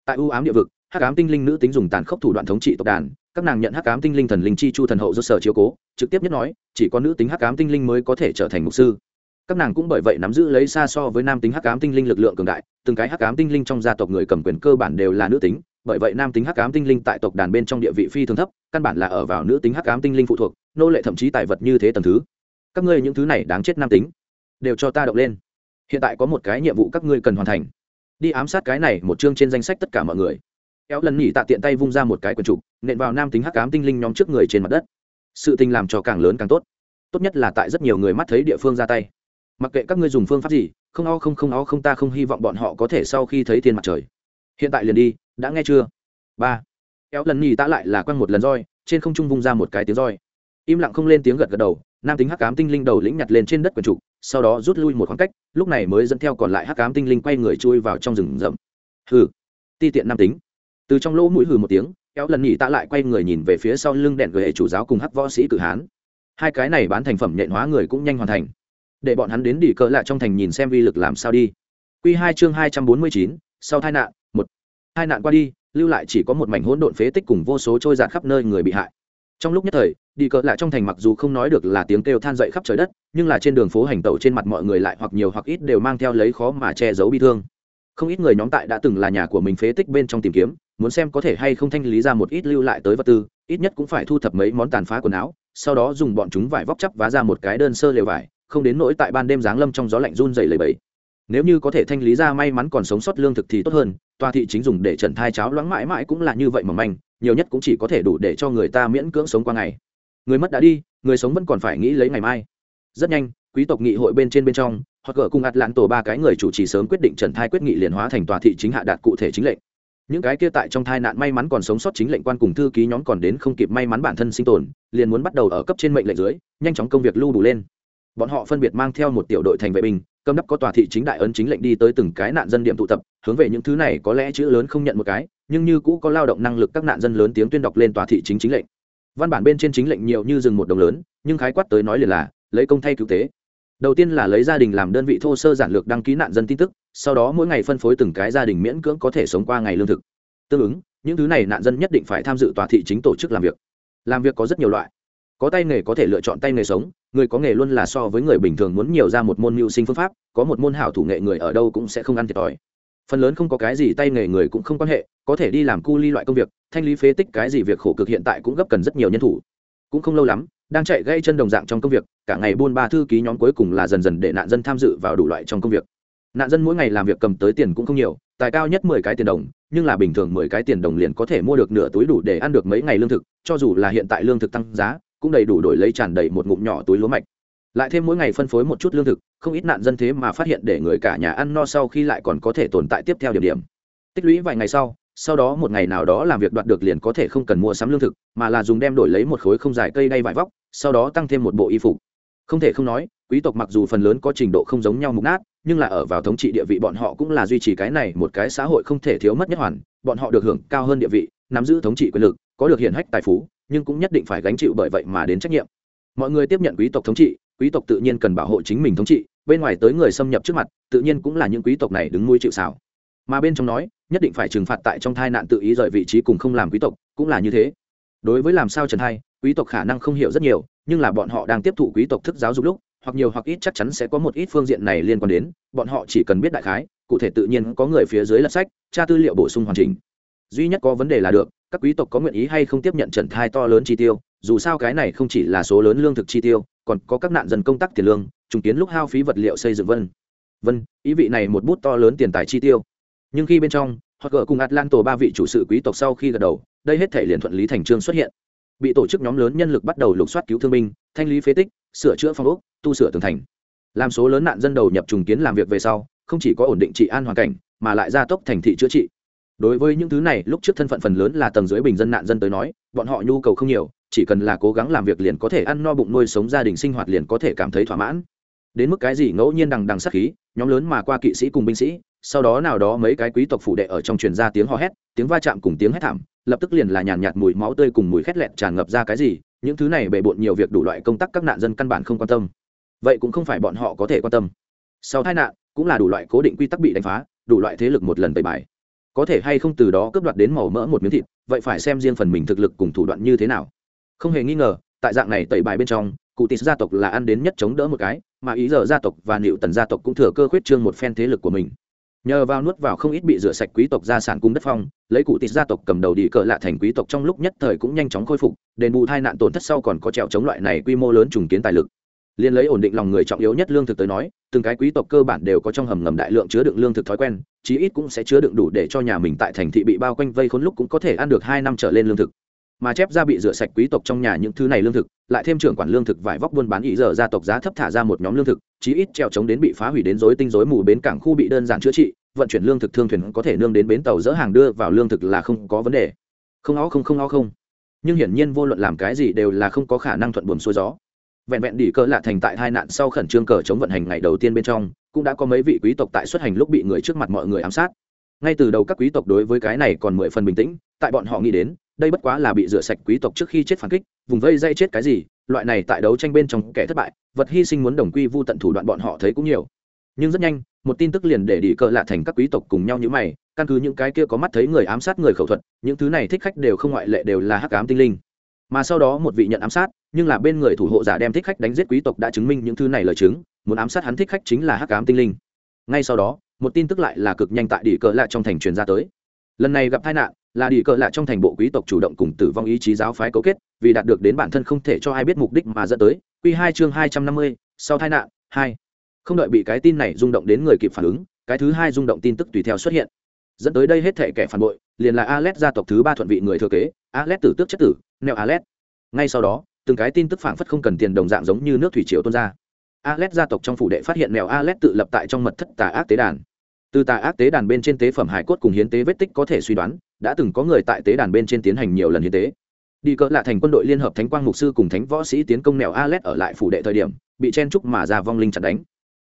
Tại ưu ám địa vực, hắc ám tinh linh nữ tính dùng tàn khốc thủ đoạn thống trị tộc đàn, các nàng nhận hắc ám tinh linh thần linh chi chu thần hậu do sở chiếu cố, trực tiếp nhất nói, chỉ có nữ tính hắc ám tinh linh mới có thể trở thành mục sư. Các nàng cũng bởi vậy nắm giữ lấy xa so với nam tính hắc ám tinh linh lực lượng cường đại, từng cái hắc ám tinh linh trong gia tộc người cầm quyền cơ bản đều là nữ tính, bởi vậy nam tính hắc ám tinh linh tại tộc đàn bên trong địa vị phi thường thấp, căn bản là ở vào nữ tính hắc ám tinh linh phụ thuộc, nô lệ thậm chí tài vật như thế tầm thứ. Các ngươi những thứ này đáng chết nam tính, đều cho ta động lên hiện tại có một cái nhiệm vụ các ngươi cần hoàn thành. Đi ám sát cái này một chương trên danh sách tất cả mọi người. Kéo lần nhỉ tạ tiện tay vung ra một cái quần trục, nện vào nam tính hắc ám tinh linh nhóm trước người trên mặt đất. Sự tình làm cho càng lớn càng tốt. Tốt nhất là tại rất nhiều người mắt thấy địa phương ra tay. Mặc kệ các ngươi dùng phương pháp gì, không o không không o không ta không hy vọng bọn họ có thể sau khi thấy thiên mặt trời. Hiện tại liền đi, đã nghe chưa? Ba. Kéo lần nhì ta lại là quăng một lần roi, trên không trung vung ra một cái tiếng roi. Im lặng không lên tiếng gật gật đầu, nam tính hắc cám tinh linh đầu lĩnh nhặt lên trên đất quần trục sau đó rút lui một khoảng cách, lúc này mới dẫn theo còn lại hắc cám tinh linh quay người chui vào trong rừng rậm. Hừ, ti tiện nam tính. Từ trong lỗ mũi hừ một tiếng, kéo lần nhị ta lại quay người nhìn về phía sau lưng đèn gửi hệ chủ giáo cùng hắc võ sĩ cử hán. Hai cái này bán thành phẩm nhện hóa người cũng nhanh hoàn thành. Để bọn hắn đến đỉ cỡ lại trong thành nhìn xem vi lực làm sao đi. Q hai chương hai trăm bốn mươi chín, sau tai nạn, một. Hai nạn qua đi, lưu lại chỉ có một mảnh hỗn độn phế tích cùng vô số trôi giạt khắp nơi người bị hại. Trong lúc nhất thời đi cỡ lại trong thành mặc dù không nói được là tiếng kêu than dậy khắp trời đất, nhưng là trên đường phố hành tẩu trên mặt mọi người lại hoặc nhiều hoặc ít đều mang theo lấy khó mà che giấu bi thương. Không ít người nhóm tại đã từng là nhà của mình phế tích bên trong tìm kiếm, muốn xem có thể hay không thanh lý ra một ít lưu lại tới vật tư, ít nhất cũng phải thu thập mấy món tàn phá quần áo, sau đó dùng bọn chúng vải vóc chắp vá ra một cái đơn sơ lều vải, không đến nỗi tại ban đêm giáng lâm trong gió lạnh run dày lầy bẫy nếu như có thể thanh lý ra may mắn còn sống sót lương thực thì tốt hơn, tòa thị chính dùng để trần thai cháo loãng mãi mãi cũng là như vậy mà manh, nhiều nhất cũng chỉ có thể đủ để cho người ta miễn cưỡng sống qua ngày người mất đã đi, người sống vẫn còn phải nghĩ lấy ngày mai. Rất nhanh, quý tộc nghị hội bên trên bên trong, hoặc gỡ cùng ạt lãn tổ ba cái người chủ trì sớm quyết định trần thai quyết nghị liền hóa thành tòa thị chính hạ đạt cụ thể chính lệnh. Những cái kia tại trong thai nạn may mắn còn sống sót chính lệnh quan cùng thư ký nhóm còn đến không kịp may mắn bản thân sinh tồn, liền muốn bắt đầu ở cấp trên mệnh lệnh dưới, nhanh chóng công việc lưu đủ lên. Bọn họ phân biệt mang theo một tiểu đội thành vệ binh, cầm đắp có tòa thị chính đại ấn chính lệnh đi tới từng cái nạn dân điểm tụ tập, hướng về những thứ này có lẽ chữ lớn không nhận một cái, nhưng như cũ có lao động năng lực các nạn dân lớn tiếng tuyên đọc lên tòa thị chính chính lệnh văn bản bên trên chính lệnh nhiều như rừng một đồng lớn, nhưng khái quát tới nói liền là, lấy công thay cứu tế. Đầu tiên là lấy gia đình làm đơn vị thô sơ giản lược đăng ký nạn dân tin tức, sau đó mỗi ngày phân phối từng cái gia đình miễn cưỡng có thể sống qua ngày lương thực. Tương ứng, những thứ này nạn dân nhất định phải tham dự tòa thị chính tổ chức làm việc. Làm việc có rất nhiều loại. Có tay nghề có thể lựa chọn tay nghề sống, người có nghề luôn là so với người bình thường muốn nhiều ra một môn mưu sinh phương pháp, có một môn hảo thủ nghệ người ở đâu cũng sẽ không ăn thiệt thòi phần lớn không có cái gì tay nghề người cũng không quan hệ, có thể đi làm cu ly loại công việc, thanh lý phế tích cái gì việc khổ cực hiện tại cũng gấp cần rất nhiều nhân thủ. Cũng không lâu lắm, đang chạy gây chân đồng dạng trong công việc, cả ngày buôn ba thư ký nhóm cuối cùng là dần dần để nạn dân tham dự vào đủ loại trong công việc. Nạn dân mỗi ngày làm việc cầm tới tiền cũng không nhiều, tài cao nhất mười cái tiền đồng, nhưng là bình thường mười cái tiền đồng liền có thể mua được nửa túi đủ để ăn được mấy ngày lương thực, cho dù là hiện tại lương thực tăng giá, cũng đầy đủ đổi lấy tràn đầy một ngụm nhỏ túi lúa mạch lại thêm mỗi ngày phân phối một chút lương thực, không ít nạn dân thế mà phát hiện để người cả nhà ăn no sau khi lại còn có thể tồn tại tiếp theo điểm điểm. Tích lũy vài ngày sau sau đó một ngày nào đó làm việc đoạt được liền có thể không cần mua sắm lương thực, mà là dùng đem đổi lấy một khối không dài cây đay vải vóc, sau đó tăng thêm một bộ y phục. Không thể không nói, quý tộc mặc dù phần lớn có trình độ không giống nhau mục nát, nhưng là ở vào thống trị địa vị bọn họ cũng là duy trì cái này một cái xã hội không thể thiếu mất nhất hoàn, bọn họ được hưởng cao hơn địa vị, nắm giữ thống trị quyền lực, có được hiển hách tài phú, nhưng cũng nhất định phải gánh chịu bởi vậy mà đến trách nhiệm. Mọi người tiếp nhận quý tộc thống trị quý tộc tự nhiên cần bảo hộ chính mình thống trị, bên ngoài tới người xâm nhập trước mặt, tự nhiên cũng là những quý tộc này đứng nuôi chịu xảo mà bên trong nói, nhất định phải trừng phạt tại trong thai nạn tự ý rời vị trí cùng không làm quý tộc, cũng là như thế. Đối với làm sao trần hai, quý tộc khả năng không hiểu rất nhiều, nhưng là bọn họ đang tiếp thụ quý tộc thức giáo dục lúc, hoặc nhiều hoặc ít chắc chắn sẽ có một ít phương diện này liên quan đến, bọn họ chỉ cần biết đại khái, cụ thể tự nhiên có người phía dưới lật sách, tra tư liệu bổ sung hoàn chỉnh. Duy nhất có vấn đề là được, các quý tộc có nguyện ý hay không tiếp nhận trần thai to lớn chi tiêu dù sao cái này không chỉ là số lớn lương thực chi tiêu, còn có các nạn dân công tác tiền lương, trùng kiến lúc hao phí vật liệu xây dựng vân. Vân, ý vị này một bút to lớn tiền tài chi tiêu. Nhưng khi bên trong, hoặc gỡ cùng atlanto ba vị chủ sự quý tộc sau khi gật đầu, đây hết thể liền thuận lý thành trương xuất hiện. Bị tổ chức nhóm lớn nhân lực bắt đầu lục soát cứu thương binh, thanh lý phế tích, sửa chữa phong ốc, tu sửa tường thành. Làm số lớn nạn dân đầu nhập trùng kiến làm việc về sau, không chỉ có ổn định trị an hoàn cảnh, mà lại gia tốc thành thị chữa trị. Đối với những thứ này, lúc trước thân phận phần lớn là tầng dưới bình dân nạn dân tới nói, bọn họ nhu cầu không nhiều chỉ cần là cố gắng làm việc liền có thể ăn no bụng nuôi sống gia đình sinh hoạt liền có thể cảm thấy thỏa mãn. Đến mức cái gì ngẫu nhiên đằng đằng sát khí, nhóm lớn mà qua kỵ sĩ cùng binh sĩ, sau đó nào đó mấy cái quý tộc phủ đệ ở trong truyền ra tiếng hò hét, tiếng va chạm cùng tiếng hét thảm, lập tức liền là nhàn nhạt mùi máu tươi cùng mùi khét lẹt tràn ngập ra cái gì, những thứ này bề bộn nhiều việc đủ loại công tác các nạn dân căn bản không quan tâm. Vậy cũng không phải bọn họ có thể quan tâm. Sau tai nạn, cũng là đủ loại cố định quy tắc bị đánh phá, đủ loại thế lực một lần tẩy bài. Có thể hay không từ đó cướp đoạt đến màu mỡ một miếng thịt, vậy phải xem riêng phần mình thực lực cùng thủ đoạn như thế nào không hề nghi ngờ, tại dạng này tẩy bài bên trong, cụ tịt gia tộc là ăn đến nhất chống đỡ một cái, mà ý giờ gia tộc và liệu tần gia tộc cũng thừa cơ khuyết trương một phen thế lực của mình. Nhờ vào nuốt vào không ít bị rửa sạch quý tộc gia sản cung đất phong, lấy cụ tịt gia tộc cầm đầu đi cờ lạ thành quý tộc trong lúc nhất thời cũng nhanh chóng khôi phục, đền bù tai nạn tổn thất sau còn có trèo chống loại này quy mô lớn trùng kiến tài lực. Liên lấy ổn định lòng người trọng yếu nhất lương thực tới nói, từng cái quý tộc cơ bản đều có trong hầm ngầm đại lượng chứa đựng lương thực thói quen, chí ít cũng sẽ chứa đựng đủ để cho nhà mình tại thành thị bị bao quanh vây khốn lúc cũng có thể ăn được hai năm trở lên lương thực mà chép ra bị rửa sạch quý tộc trong nhà những thứ này lương thực, lại thêm trưởng quản lương thực vải vóc buôn bán ý giờ gia tộc giá thấp thả ra một nhóm lương thực, chí ít treo chống đến bị phá hủy đến rối tinh rối mù bến cảng khu bị đơn giản chữa trị, vận chuyển lương thực thương thuyền có thể nương đến bến tàu dỡ hàng đưa vào lương thực là không có vấn đề. Không ó không không ó không. Nhưng hiển nhiên vô luận làm cái gì đều là không có khả năng thuận buồm xuôi gió. Vẹn vẹn đỉ cỡ lạ thành tại hai nạn sau khẩn trương cờ chống vận hành ngày đầu tiên bên trong, cũng đã có mấy vị quý tộc tại xuất hành lúc bị người trước mặt mọi người ám sát. Ngay từ đầu các quý tộc đối với cái này còn mười phần bình tĩnh, tại bọn họ nghĩ đến đây bất quá là bị rửa sạch quý tộc trước khi chết phản kích, vùng vây dây chết cái gì, loại này tại đấu tranh bên trong kẻ thất bại, vật hy sinh muốn đồng quy vu tận thủ đoạn bọn họ thấy cũng nhiều. Nhưng rất nhanh, một tin tức liền để đi cờ lạ thành các quý tộc cùng nhau như mày, căn cứ những cái kia có mắt thấy người ám sát người khẩu thuật, những thứ này thích khách đều không ngoại lệ đều là hắc ám tinh linh. Mà sau đó một vị nhận ám sát, nhưng là bên người thủ hộ giả đem thích khách đánh giết quý tộc đã chứng minh những thứ này lời chứng, muốn ám sát hắn thích khách chính là hắc ám tinh linh. Ngay sau đó, một tin tức lại là cực nhanh tại đỉ cờ lạ trong thành truyền ra tới. Lần này gặp tai nạn là đi cờ lạ trong thành bộ quý tộc chủ động cùng tử vong ý chí giáo phái cấu kết, vì đạt được đến bản thân không thể cho ai biết mục đích mà dẫn tới. Q hai chương hai trăm năm mươi, sau tai nạn, hai. Không đợi bị cái tin này rung động đến người kịp phản ứng, cái thứ hai rung động tin tức tùy theo xuất hiện. Dẫn tới đây hết thể kẻ phản bội, liền là Alet gia tộc thứ ba thuận vị người thừa kế, Alet tử tước chất tử, neo Alet. Ngay sau đó, từng cái tin tức phảng phất không cần tiền đồng dạng giống như nước thủy triều tuôn ra. Alet gia tộc trong phủ đệ phát hiện mèo Alet tự lập tại trong mật thất tà ác tế đàn từ tà ác tế đàn bên trên tế phẩm hải cốt cùng hiến tế vết tích có thể suy đoán, đã từng có người tại tế đàn bên trên tiến hành nhiều lần hiến tế. Đi cỡ lạ thành quân đội liên hợp thánh quang mục sư cùng thánh võ sĩ tiến công mèo Alet ở lại phủ đệ thời điểm, bị chen trúc mà ra vong linh chặt đánh.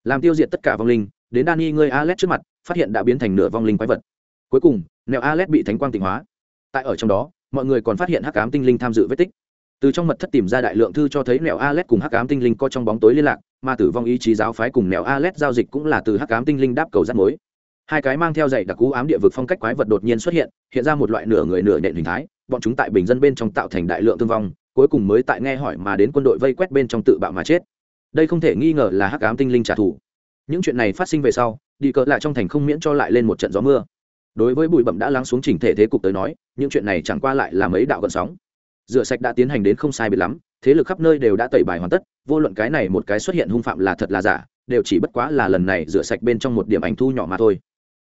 Làm tiêu diệt tất cả vong linh, đến Dani ngươi Alet trước mặt, phát hiện đã biến thành nửa vong linh quái vật. Cuối cùng, nẻo Alet bị thánh quang tịnh hóa. Tại ở trong đó, mọi người còn phát hiện hắc ám tinh linh tham dự vết tích. Từ trong mật thất tìm ra đại lượng thư cho thấy nẻo Alet cùng hắc ám tinh linh có trong bóng tối liên lạc, mà tử vong ý chí giáo phái cùng nẻo Alet giao dịch cũng là từ hắc ám tinh linh đáp cầu rắt mối hai cái mang theo dạy đặc cú ám địa vực phong cách quái vật đột nhiên xuất hiện hiện ra một loại nửa người nửa nện hình thái, bọn chúng tại bình dân bên trong tạo thành đại lượng thương vong, cuối cùng mới tại nghe hỏi mà đến quân đội vây quét bên trong tự bạo mà chết. Đây không thể nghi ngờ là hắc ám tinh linh trả thù. Những chuyện này phát sinh về sau, đi cỡ lại trong thành không miễn cho lại lên một trận gió mưa. Đối với bụi bậm đã lắng xuống chỉnh thể thế cục tới nói, những chuyện này chẳng qua lại là mấy đạo gần sóng. Rửa sạch đã tiến hành đến không sai biệt lắm, thế lực khắp nơi đều đã tẩy bài hoàn tất, vô luận cái này một cái xuất hiện hung phạm là thật là giả, đều chỉ bất quá là lần này rửa sạch bên trong một điểm ảnh thu nhỏ mà thôi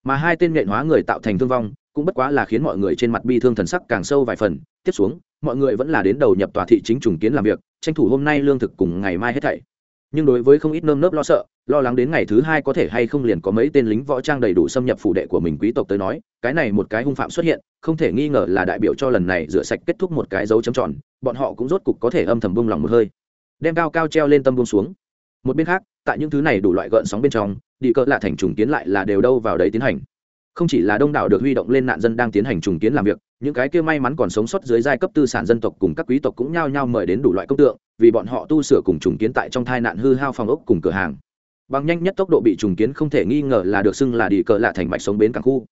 mà hai tên nghệ hóa người tạo thành thương vong, cũng bất quá là khiến mọi người trên mặt bi thương thần sắc càng sâu vài phần. Tiếp xuống, mọi người vẫn là đến đầu nhập tòa thị chính trùng kiến làm việc, tranh thủ hôm nay lương thực cùng ngày mai hết thảy. Nhưng đối với không ít nơm nớp lo sợ, lo lắng đến ngày thứ hai có thể hay không liền có mấy tên lính võ trang đầy đủ xâm nhập phủ đệ của mình quý tộc tới nói, cái này một cái hung phạm xuất hiện, không thể nghi ngờ là đại biểu cho lần này rửa sạch kết thúc một cái dấu chấm tròn, bọn họ cũng rốt cục có thể âm thầm bông lòng một hơi. Đem cao cao treo lên tâm bông xuống. Một bên khác, tại những thứ này đủ loại gợn sóng bên trong đi cỡ lạ thành trùng kiến lại là đều đâu vào đấy tiến hành. Không chỉ là đông đảo được huy động lên nạn dân đang tiến hành trùng kiến làm việc, những cái kia may mắn còn sống sót dưới giai cấp tư sản dân tộc cùng các quý tộc cũng nhao nhao mời đến đủ loại công tượng, vì bọn họ tu sửa cùng trùng kiến tại trong thai nạn hư hao phòng ốc cùng cửa hàng. Bằng nhanh nhất tốc độ bị trùng kiến không thể nghi ngờ là được xưng là đi cờ lạ thành mạch sống bến cảng khu.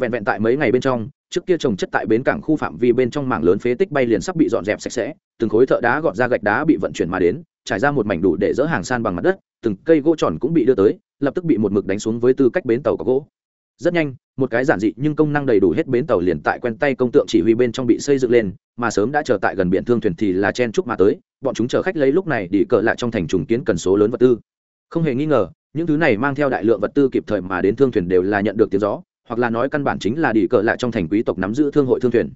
Vẹn vẹn tại mấy ngày bên trong, trước kia trồng chất tại bến cảng khu phạm vi bên trong mảng lớn phế tích bay liền sắp bị dọn dẹp sạch sẽ, từng khối thợ đá gọt ra gạch đá bị vận chuyển mà đến trải ra một mảnh đủ để dỡ hàng san bằng mặt đất, từng cây gỗ tròn cũng bị đưa tới, lập tức bị một mực đánh xuống với tư cách bến tàu có gỗ. Rất nhanh, một cái giản dị nhưng công năng đầy đủ hết bến tàu liền tại quen tay công tượng chỉ huy bên trong bị xây dựng lên, mà sớm đã chờ tại gần biển thương thuyền thì là chen trúc mà tới, bọn chúng chở khách lấy lúc này đi cỡ lại trong thành trùng kiến cần số lớn vật tư. Không hề nghi ngờ, những thứ này mang theo đại lượng vật tư kịp thời mà đến thương thuyền đều là nhận được tiếng gió, hoặc là nói căn bản chính là đi cỡ lại trong thành quý tộc nắm giữ thương hội thương thuyền.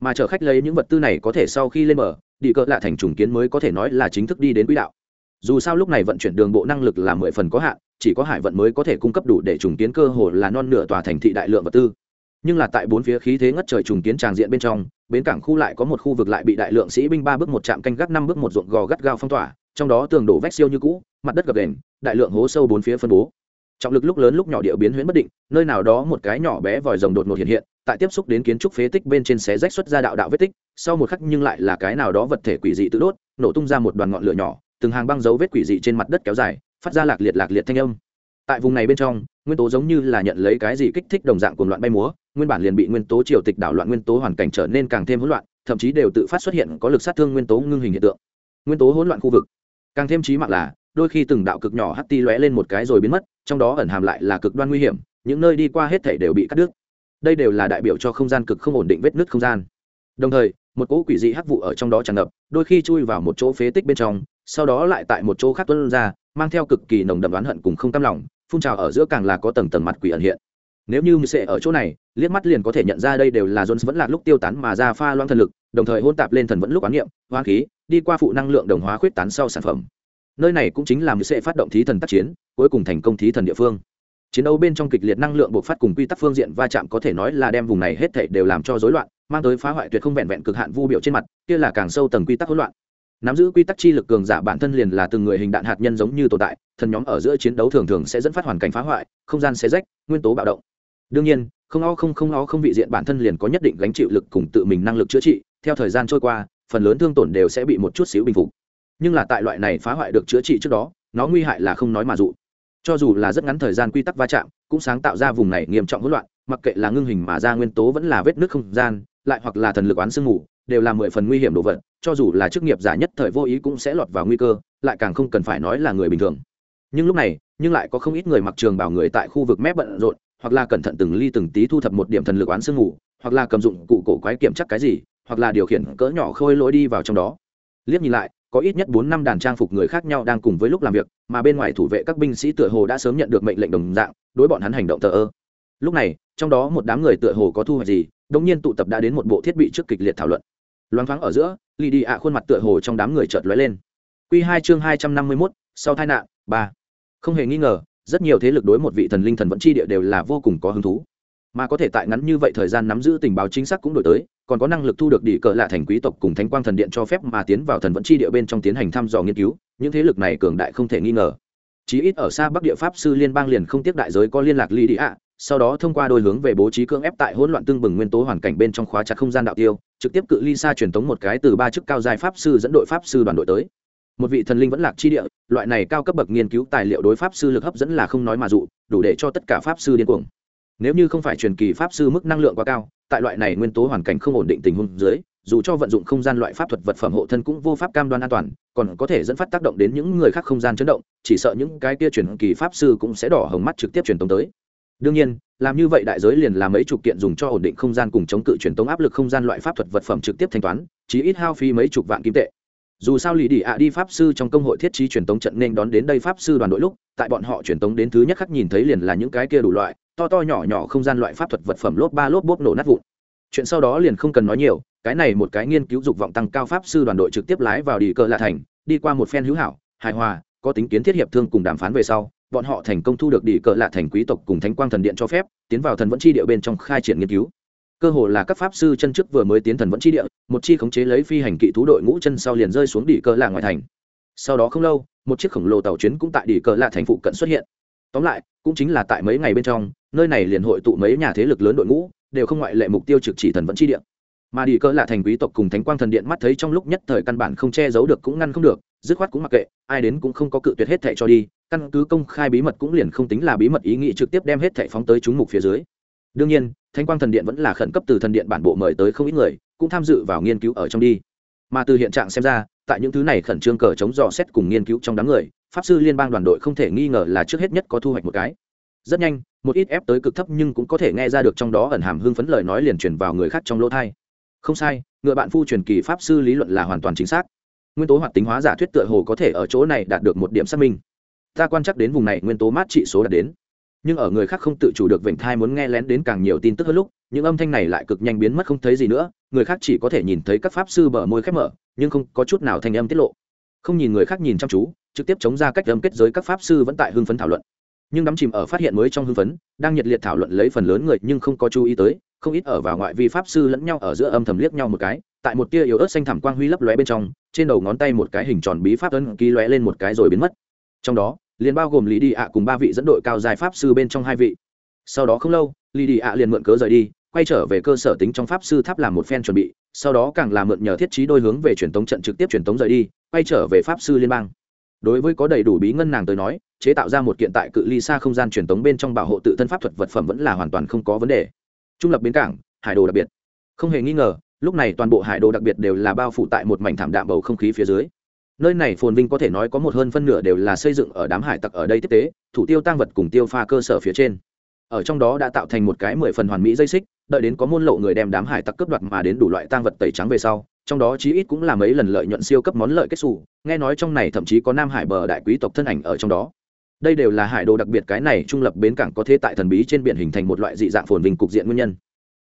Mà chở khách lấy những vật tư này có thể sau khi lên bờ đi cỡ lại thành trùng kiến mới có thể nói là chính thức đi đến quỹ đạo. Dù sao lúc này vận chuyển đường bộ năng lực là mười phần có hạn, chỉ có hải vận mới có thể cung cấp đủ để trùng kiến cơ hồ là non nửa tòa thành thị đại lượng vật tư. Nhưng là tại bốn phía khí thế ngất trời trùng kiến tràng diện bên trong, bến cảng khu lại có một khu vực lại bị đại lượng sĩ binh ba bước một trạm canh gác năm bước một ruộng gò gắt gao phong tỏa, trong đó tường đổ vách siêu như cũ, mặt đất gập đền đại lượng hố sâu bốn phía phân bố trọng lực lúc lớn lúc nhỏ địa biến huyễn bất định, nơi nào đó một cái nhỏ bé vòi rồng đột ngột hiện hiện, tại tiếp xúc đến kiến trúc phế tích bên trên xé rách xuất ra đạo đạo vết tích, sau một khắc nhưng lại là cái nào đó vật thể quỷ dị tự đốt, nổ tung ra một đoàn ngọn lửa nhỏ, từng hàng băng dấu vết quỷ dị trên mặt đất kéo dài, phát ra lạc liệt lạc liệt thanh âm. Tại vùng này bên trong, nguyên tố giống như là nhận lấy cái gì kích thích đồng dạng cuồng loạn bay múa, nguyên bản liền bị nguyên tố triều tịch đảo loạn nguyên tố hoàn cảnh trở nên càng thêm hỗn loạn, thậm chí đều tự phát xuất hiện có lực sát thương nguyên tố ngưng hình hiện tượng. Nguyên tố hỗn loạn khu vực. Càng thêm trí mạng là đôi khi từng đạo cực nhỏ hắt ti lóe lên một cái rồi biến mất, trong đó ẩn hàm lại là cực đoan nguy hiểm, những nơi đi qua hết thể đều bị cắt đứt. Đây đều là đại biểu cho không gian cực không ổn định vết nứt không gian. Đồng thời, một cỗ quỷ dị hắc vụ ở trong đó tràn ngập, đôi khi chui vào một chỗ phế tích bên trong, sau đó lại tại một chỗ khác tuân ra, mang theo cực kỳ nồng đậm oán hận cùng không cam lòng, phun trào ở giữa càng là có tầng tầng mặt quỷ ẩn hiện. Nếu như sẽ ở chỗ này, liếc mắt liền có thể nhận ra đây đều là jones vẫn là lúc tiêu tán mà ra pha loang thần lực, đồng thời hôn tạp lên thần vẫn lúc quán niệm hoa khí, đi qua phụ năng lượng đồng hóa khuyết tán sau sản phẩm nơi này cũng chính là sẽ phát động thí thần tác chiến, cuối cùng thành công thí thần địa phương. Chiến đấu bên trong kịch liệt năng lượng buộc phát cùng quy tắc phương diện va chạm có thể nói là đem vùng này hết thảy đều làm cho rối loạn, mang tới phá hoại tuyệt không vẹn vẹn cực hạn vu biểu trên mặt, kia là càng sâu tầng quy tắc hỗn loạn. Nắm giữ quy tắc chi lực cường giả bản thân liền là từng người hình đạn hạt nhân giống như tồn tại, thần nhóm ở giữa chiến đấu thường thường sẽ dẫn phát hoàn cảnh phá hoại, không gian xé rách, nguyên tố bạo động. Đương nhiên, không o không không o không vị diện bản thân liền có nhất định gánh chịu lực cùng tự mình năng lực chữa trị, theo thời gian trôi qua, phần lớn thương tổn đều sẽ bị một chút xíu bình phục nhưng là tại loại này phá hoại được chữa trị trước đó, nó nguy hại là không nói mà dụ. Cho dù là rất ngắn thời gian quy tắc va chạm, cũng sáng tạo ra vùng này nghiêm trọng hỗn loạn, mặc kệ là ngưng hình mà ra nguyên tố vẫn là vết nước không gian, lại hoặc là thần lực oán sương mù đều là mười phần nguy hiểm đồ vật, cho dù là chức nghiệp giả nhất thời vô ý cũng sẽ lọt vào nguy cơ, lại càng không cần phải nói là người bình thường. Nhưng lúc này, nhưng lại có không ít người mặc trường bảo người tại khu vực mép bận rộn, hoặc là cẩn thận từng ly từng tí thu thập một điểm thần lực oán sương mù hoặc là cầm dụng cụ cổ quái kiểm chắc cái gì, hoặc là điều khiển cỡ nhỏ khôi lỗi đi vào trong đó liếc nhìn lại, có ít nhất bốn năm đàn trang phục người khác nhau đang cùng với lúc làm việc, mà bên ngoài thủ vệ các binh sĩ tựa hồ đã sớm nhận được mệnh lệnh đồng dạng, đối bọn hắn hành động thờ ơ. Lúc này, trong đó một đám người tựa hồ có thu hoạch gì, đống nhiên tụ tập đã đến một bộ thiết bị trước kịch liệt thảo luận. Loáng thoáng ở giữa lì đi ạ khuôn mặt tựa hồ trong đám người chợt lóe lên. Q hai chương hai trăm năm mươi mốt, sau tai nạn, ba. Không hề nghi ngờ, rất nhiều thế lực đối một vị thần linh thần vẫn chi địa đều là vô cùng có hứng thú. Mà có thể tại ngắn như vậy thời gian nắm giữ tình báo chính xác cũng đổi tới còn có năng lực thu được đỉ cờ lạ thành quý tộc cùng thánh quang thần điện cho phép mà tiến vào thần vẫn chi địa bên trong tiến hành thăm dò nghiên cứu, những thế lực này cường đại không thể nghi ngờ. Chí ít ở xa bắc địa pháp sư liên bang liền không tiếp đại giới có liên lạc ly địa ạ, sau đó thông qua đôi hướng về bố trí cưỡng ép tại hỗn loạn tương bừng nguyên tố hoàn cảnh bên trong khóa chặt không gian đạo tiêu, trực tiếp cự ly xa truyền tống một cái từ ba chức cao giai pháp sư dẫn đội pháp sư đoàn đội tới. Một vị thần linh vẫn lạc chi địa, loại này cao cấp bậc nghiên cứu tài liệu đối pháp sư lực hấp dẫn là không nói mà dụ, đủ để cho tất cả pháp sư điên cuồng. Nếu như không phải truyền kỳ pháp sư mức năng lượng quá cao tại loại này nguyên tố hoàn cảnh không ổn định tình huống dưới, dù cho vận dụng không gian loại pháp thuật vật phẩm hộ thân cũng vô pháp cam đoan an toàn, còn có thể dẫn phát tác động đến những người khác không gian chấn động, chỉ sợ những cái kia truyền kỳ pháp sư cũng sẽ đỏ hồng mắt trực tiếp truyền tống tới. Đương nhiên, làm như vậy đại giới liền là mấy chục kiện dùng cho ổn định không gian cùng chống cự truyền tống áp lực không gian loại pháp thuật vật phẩm trực tiếp thanh toán, chí ít hao phí mấy chục vạn kim tệ. Dù sao lì đi ạ đi pháp sư trong công hội thiết trí truyền tống trận nên đón đến đây pháp sư đoàn đội lúc, tại bọn họ truyền tống đến thứ nhất khắc nhìn thấy liền là những cái kia đủ loại to to nhỏ nhỏ không gian loại pháp thuật vật phẩm lốp ba lốp bốp nổ nát vụn. Chuyện sau đó liền không cần nói nhiều, cái này một cái nghiên cứu dục vọng tăng cao pháp sư đoàn đội trực tiếp lái vào đi cờ lạ thành, đi qua một phen hữu hảo, hài hòa, có tính kiến thiết hiệp thương cùng đàm phán về sau, bọn họ thành công thu được đi cờ lạ thành quý tộc cùng thánh quang thần điện cho phép, tiến vào thần vẫn chi địa bên trong khai triển nghiên cứu. Cơ hồ là các pháp sư chân trước vừa mới tiến thần vẫn chi địa, một chi khống chế lấy phi hành kỵ thú đội ngũ chân sau liền rơi xuống đi cờ lạ ngoài thành. Sau đó không lâu, một chiếc khổng lồ tàu chuyến cũng tại đi cờ lạ thành phụ cận xuất hiện tóm lại cũng chính là tại mấy ngày bên trong nơi này liền hội tụ mấy nhà thế lực lớn đội ngũ đều không ngoại lệ mục tiêu trực chỉ thần vẫn chi điện, mà đi cỡ là thành quý tộc cùng thánh quang thần điện mắt thấy trong lúc nhất thời căn bản không che giấu được cũng ngăn không được dứt khoát cũng mặc kệ ai đến cũng không có cự tuyệt hết thệ cho đi căn cứ công khai bí mật cũng liền không tính là bí mật ý nghĩ trực tiếp đem hết thệ phóng tới chúng mục phía dưới. Đương nhiên thánh quang thần điện vẫn là khẩn cấp từ thần điện bản bộ mời tới không ít người cũng tham dự vào nghiên cứu ở trong đi. Mà từ hiện trạng xem ra tại những thứ này khẩn trương cờ chống dò xét cùng nghiên cứu trong đám người pháp sư liên bang đoàn đội không thể nghi ngờ là trước hết nhất có thu hoạch một cái. Rất nhanh, một ít ép tới cực thấp nhưng cũng có thể nghe ra được trong đó ẩn hàm hưng phấn lời nói liền truyền vào người khác trong lỗ thai. Không sai, ngựa bạn phu truyền kỳ pháp sư lý luận là hoàn toàn chính xác. Nguyên tố hoạt tính hóa giả thuyết tựa hồ có thể ở chỗ này đạt được một điểm xác minh. Ta quan chắc đến vùng này nguyên tố mát trị số đạt đến. Nhưng ở người khác không tự chủ được vểnh thai muốn nghe lén đến càng nhiều tin tức hơn lúc, những âm thanh này lại cực nhanh biến mất không thấy gì nữa, người khác chỉ có thể nhìn thấy các pháp sư bờ môi khép mở, nhưng không có chút nào thanh âm tiết lộ không nhìn người khác nhìn chăm chú, trực tiếp chống ra cách đâm kết giới các pháp sư vẫn tại hưng phấn thảo luận. Nhưng đắm chìm ở phát hiện mới trong hưng phấn, đang nhiệt liệt thảo luận lấy phần lớn người nhưng không có chú ý tới, không ít ở vào ngoại vi pháp sư lẫn nhau ở giữa âm thầm liếc nhau một cái, tại một tia yếu ớt xanh thẳm quang huy lấp lóe bên trong, trên đầu ngón tay một cái hình tròn bí pháp ấn ký lóe lên một cái rồi biến mất. Trong đó, liền bao gồm lý đi ạ cùng ba vị dẫn đội cao dài pháp sư bên trong hai vị. Sau đó không lâu lý đi ạ liền mượn cớ rời đi quay trở về cơ sở tính trong pháp sư tháp làm một phen chuẩn bị, sau đó càng làm mượn nhờ thiết trí đôi hướng về truyền tống trận trực tiếp truyền tống rời đi, quay trở về pháp sư liên bang. Đối với có đầy đủ bí ngân nàng tới nói, chế tạo ra một kiện tại cự ly xa không gian truyền tống bên trong bảo hộ tự thân pháp thuật vật phẩm vẫn là hoàn toàn không có vấn đề. Trung lập bến cảng, hải đồ đặc biệt. Không hề nghi ngờ, lúc này toàn bộ hải đồ đặc biệt đều là bao phủ tại một mảnh thảm đạm bầu không khí phía dưới. Nơi này phồn vinh có thể nói có một hơn phân nửa đều là xây dựng ở đám hải tặc ở đây tiếp tế, thủ tiêu tăng vật cùng tiêu pha cơ sở phía trên. Ở trong đó đã tạo thành một cái mười phần hoàn mỹ dây xích đợi đến có môn lộ người đem đám hải tặc cướp đoạt mà đến đủ loại tang vật tẩy trắng về sau, trong đó chí ít cũng là mấy lần lợi nhuận siêu cấp món lợi kết xù, nghe nói trong này thậm chí có nam hải bờ đại quý tộc thân ảnh ở trong đó. Đây đều là hải đồ đặc biệt cái này trung lập bến cảng có thế tại thần bí trên biển hình thành một loại dị dạng phồn vinh cục diện nguyên nhân.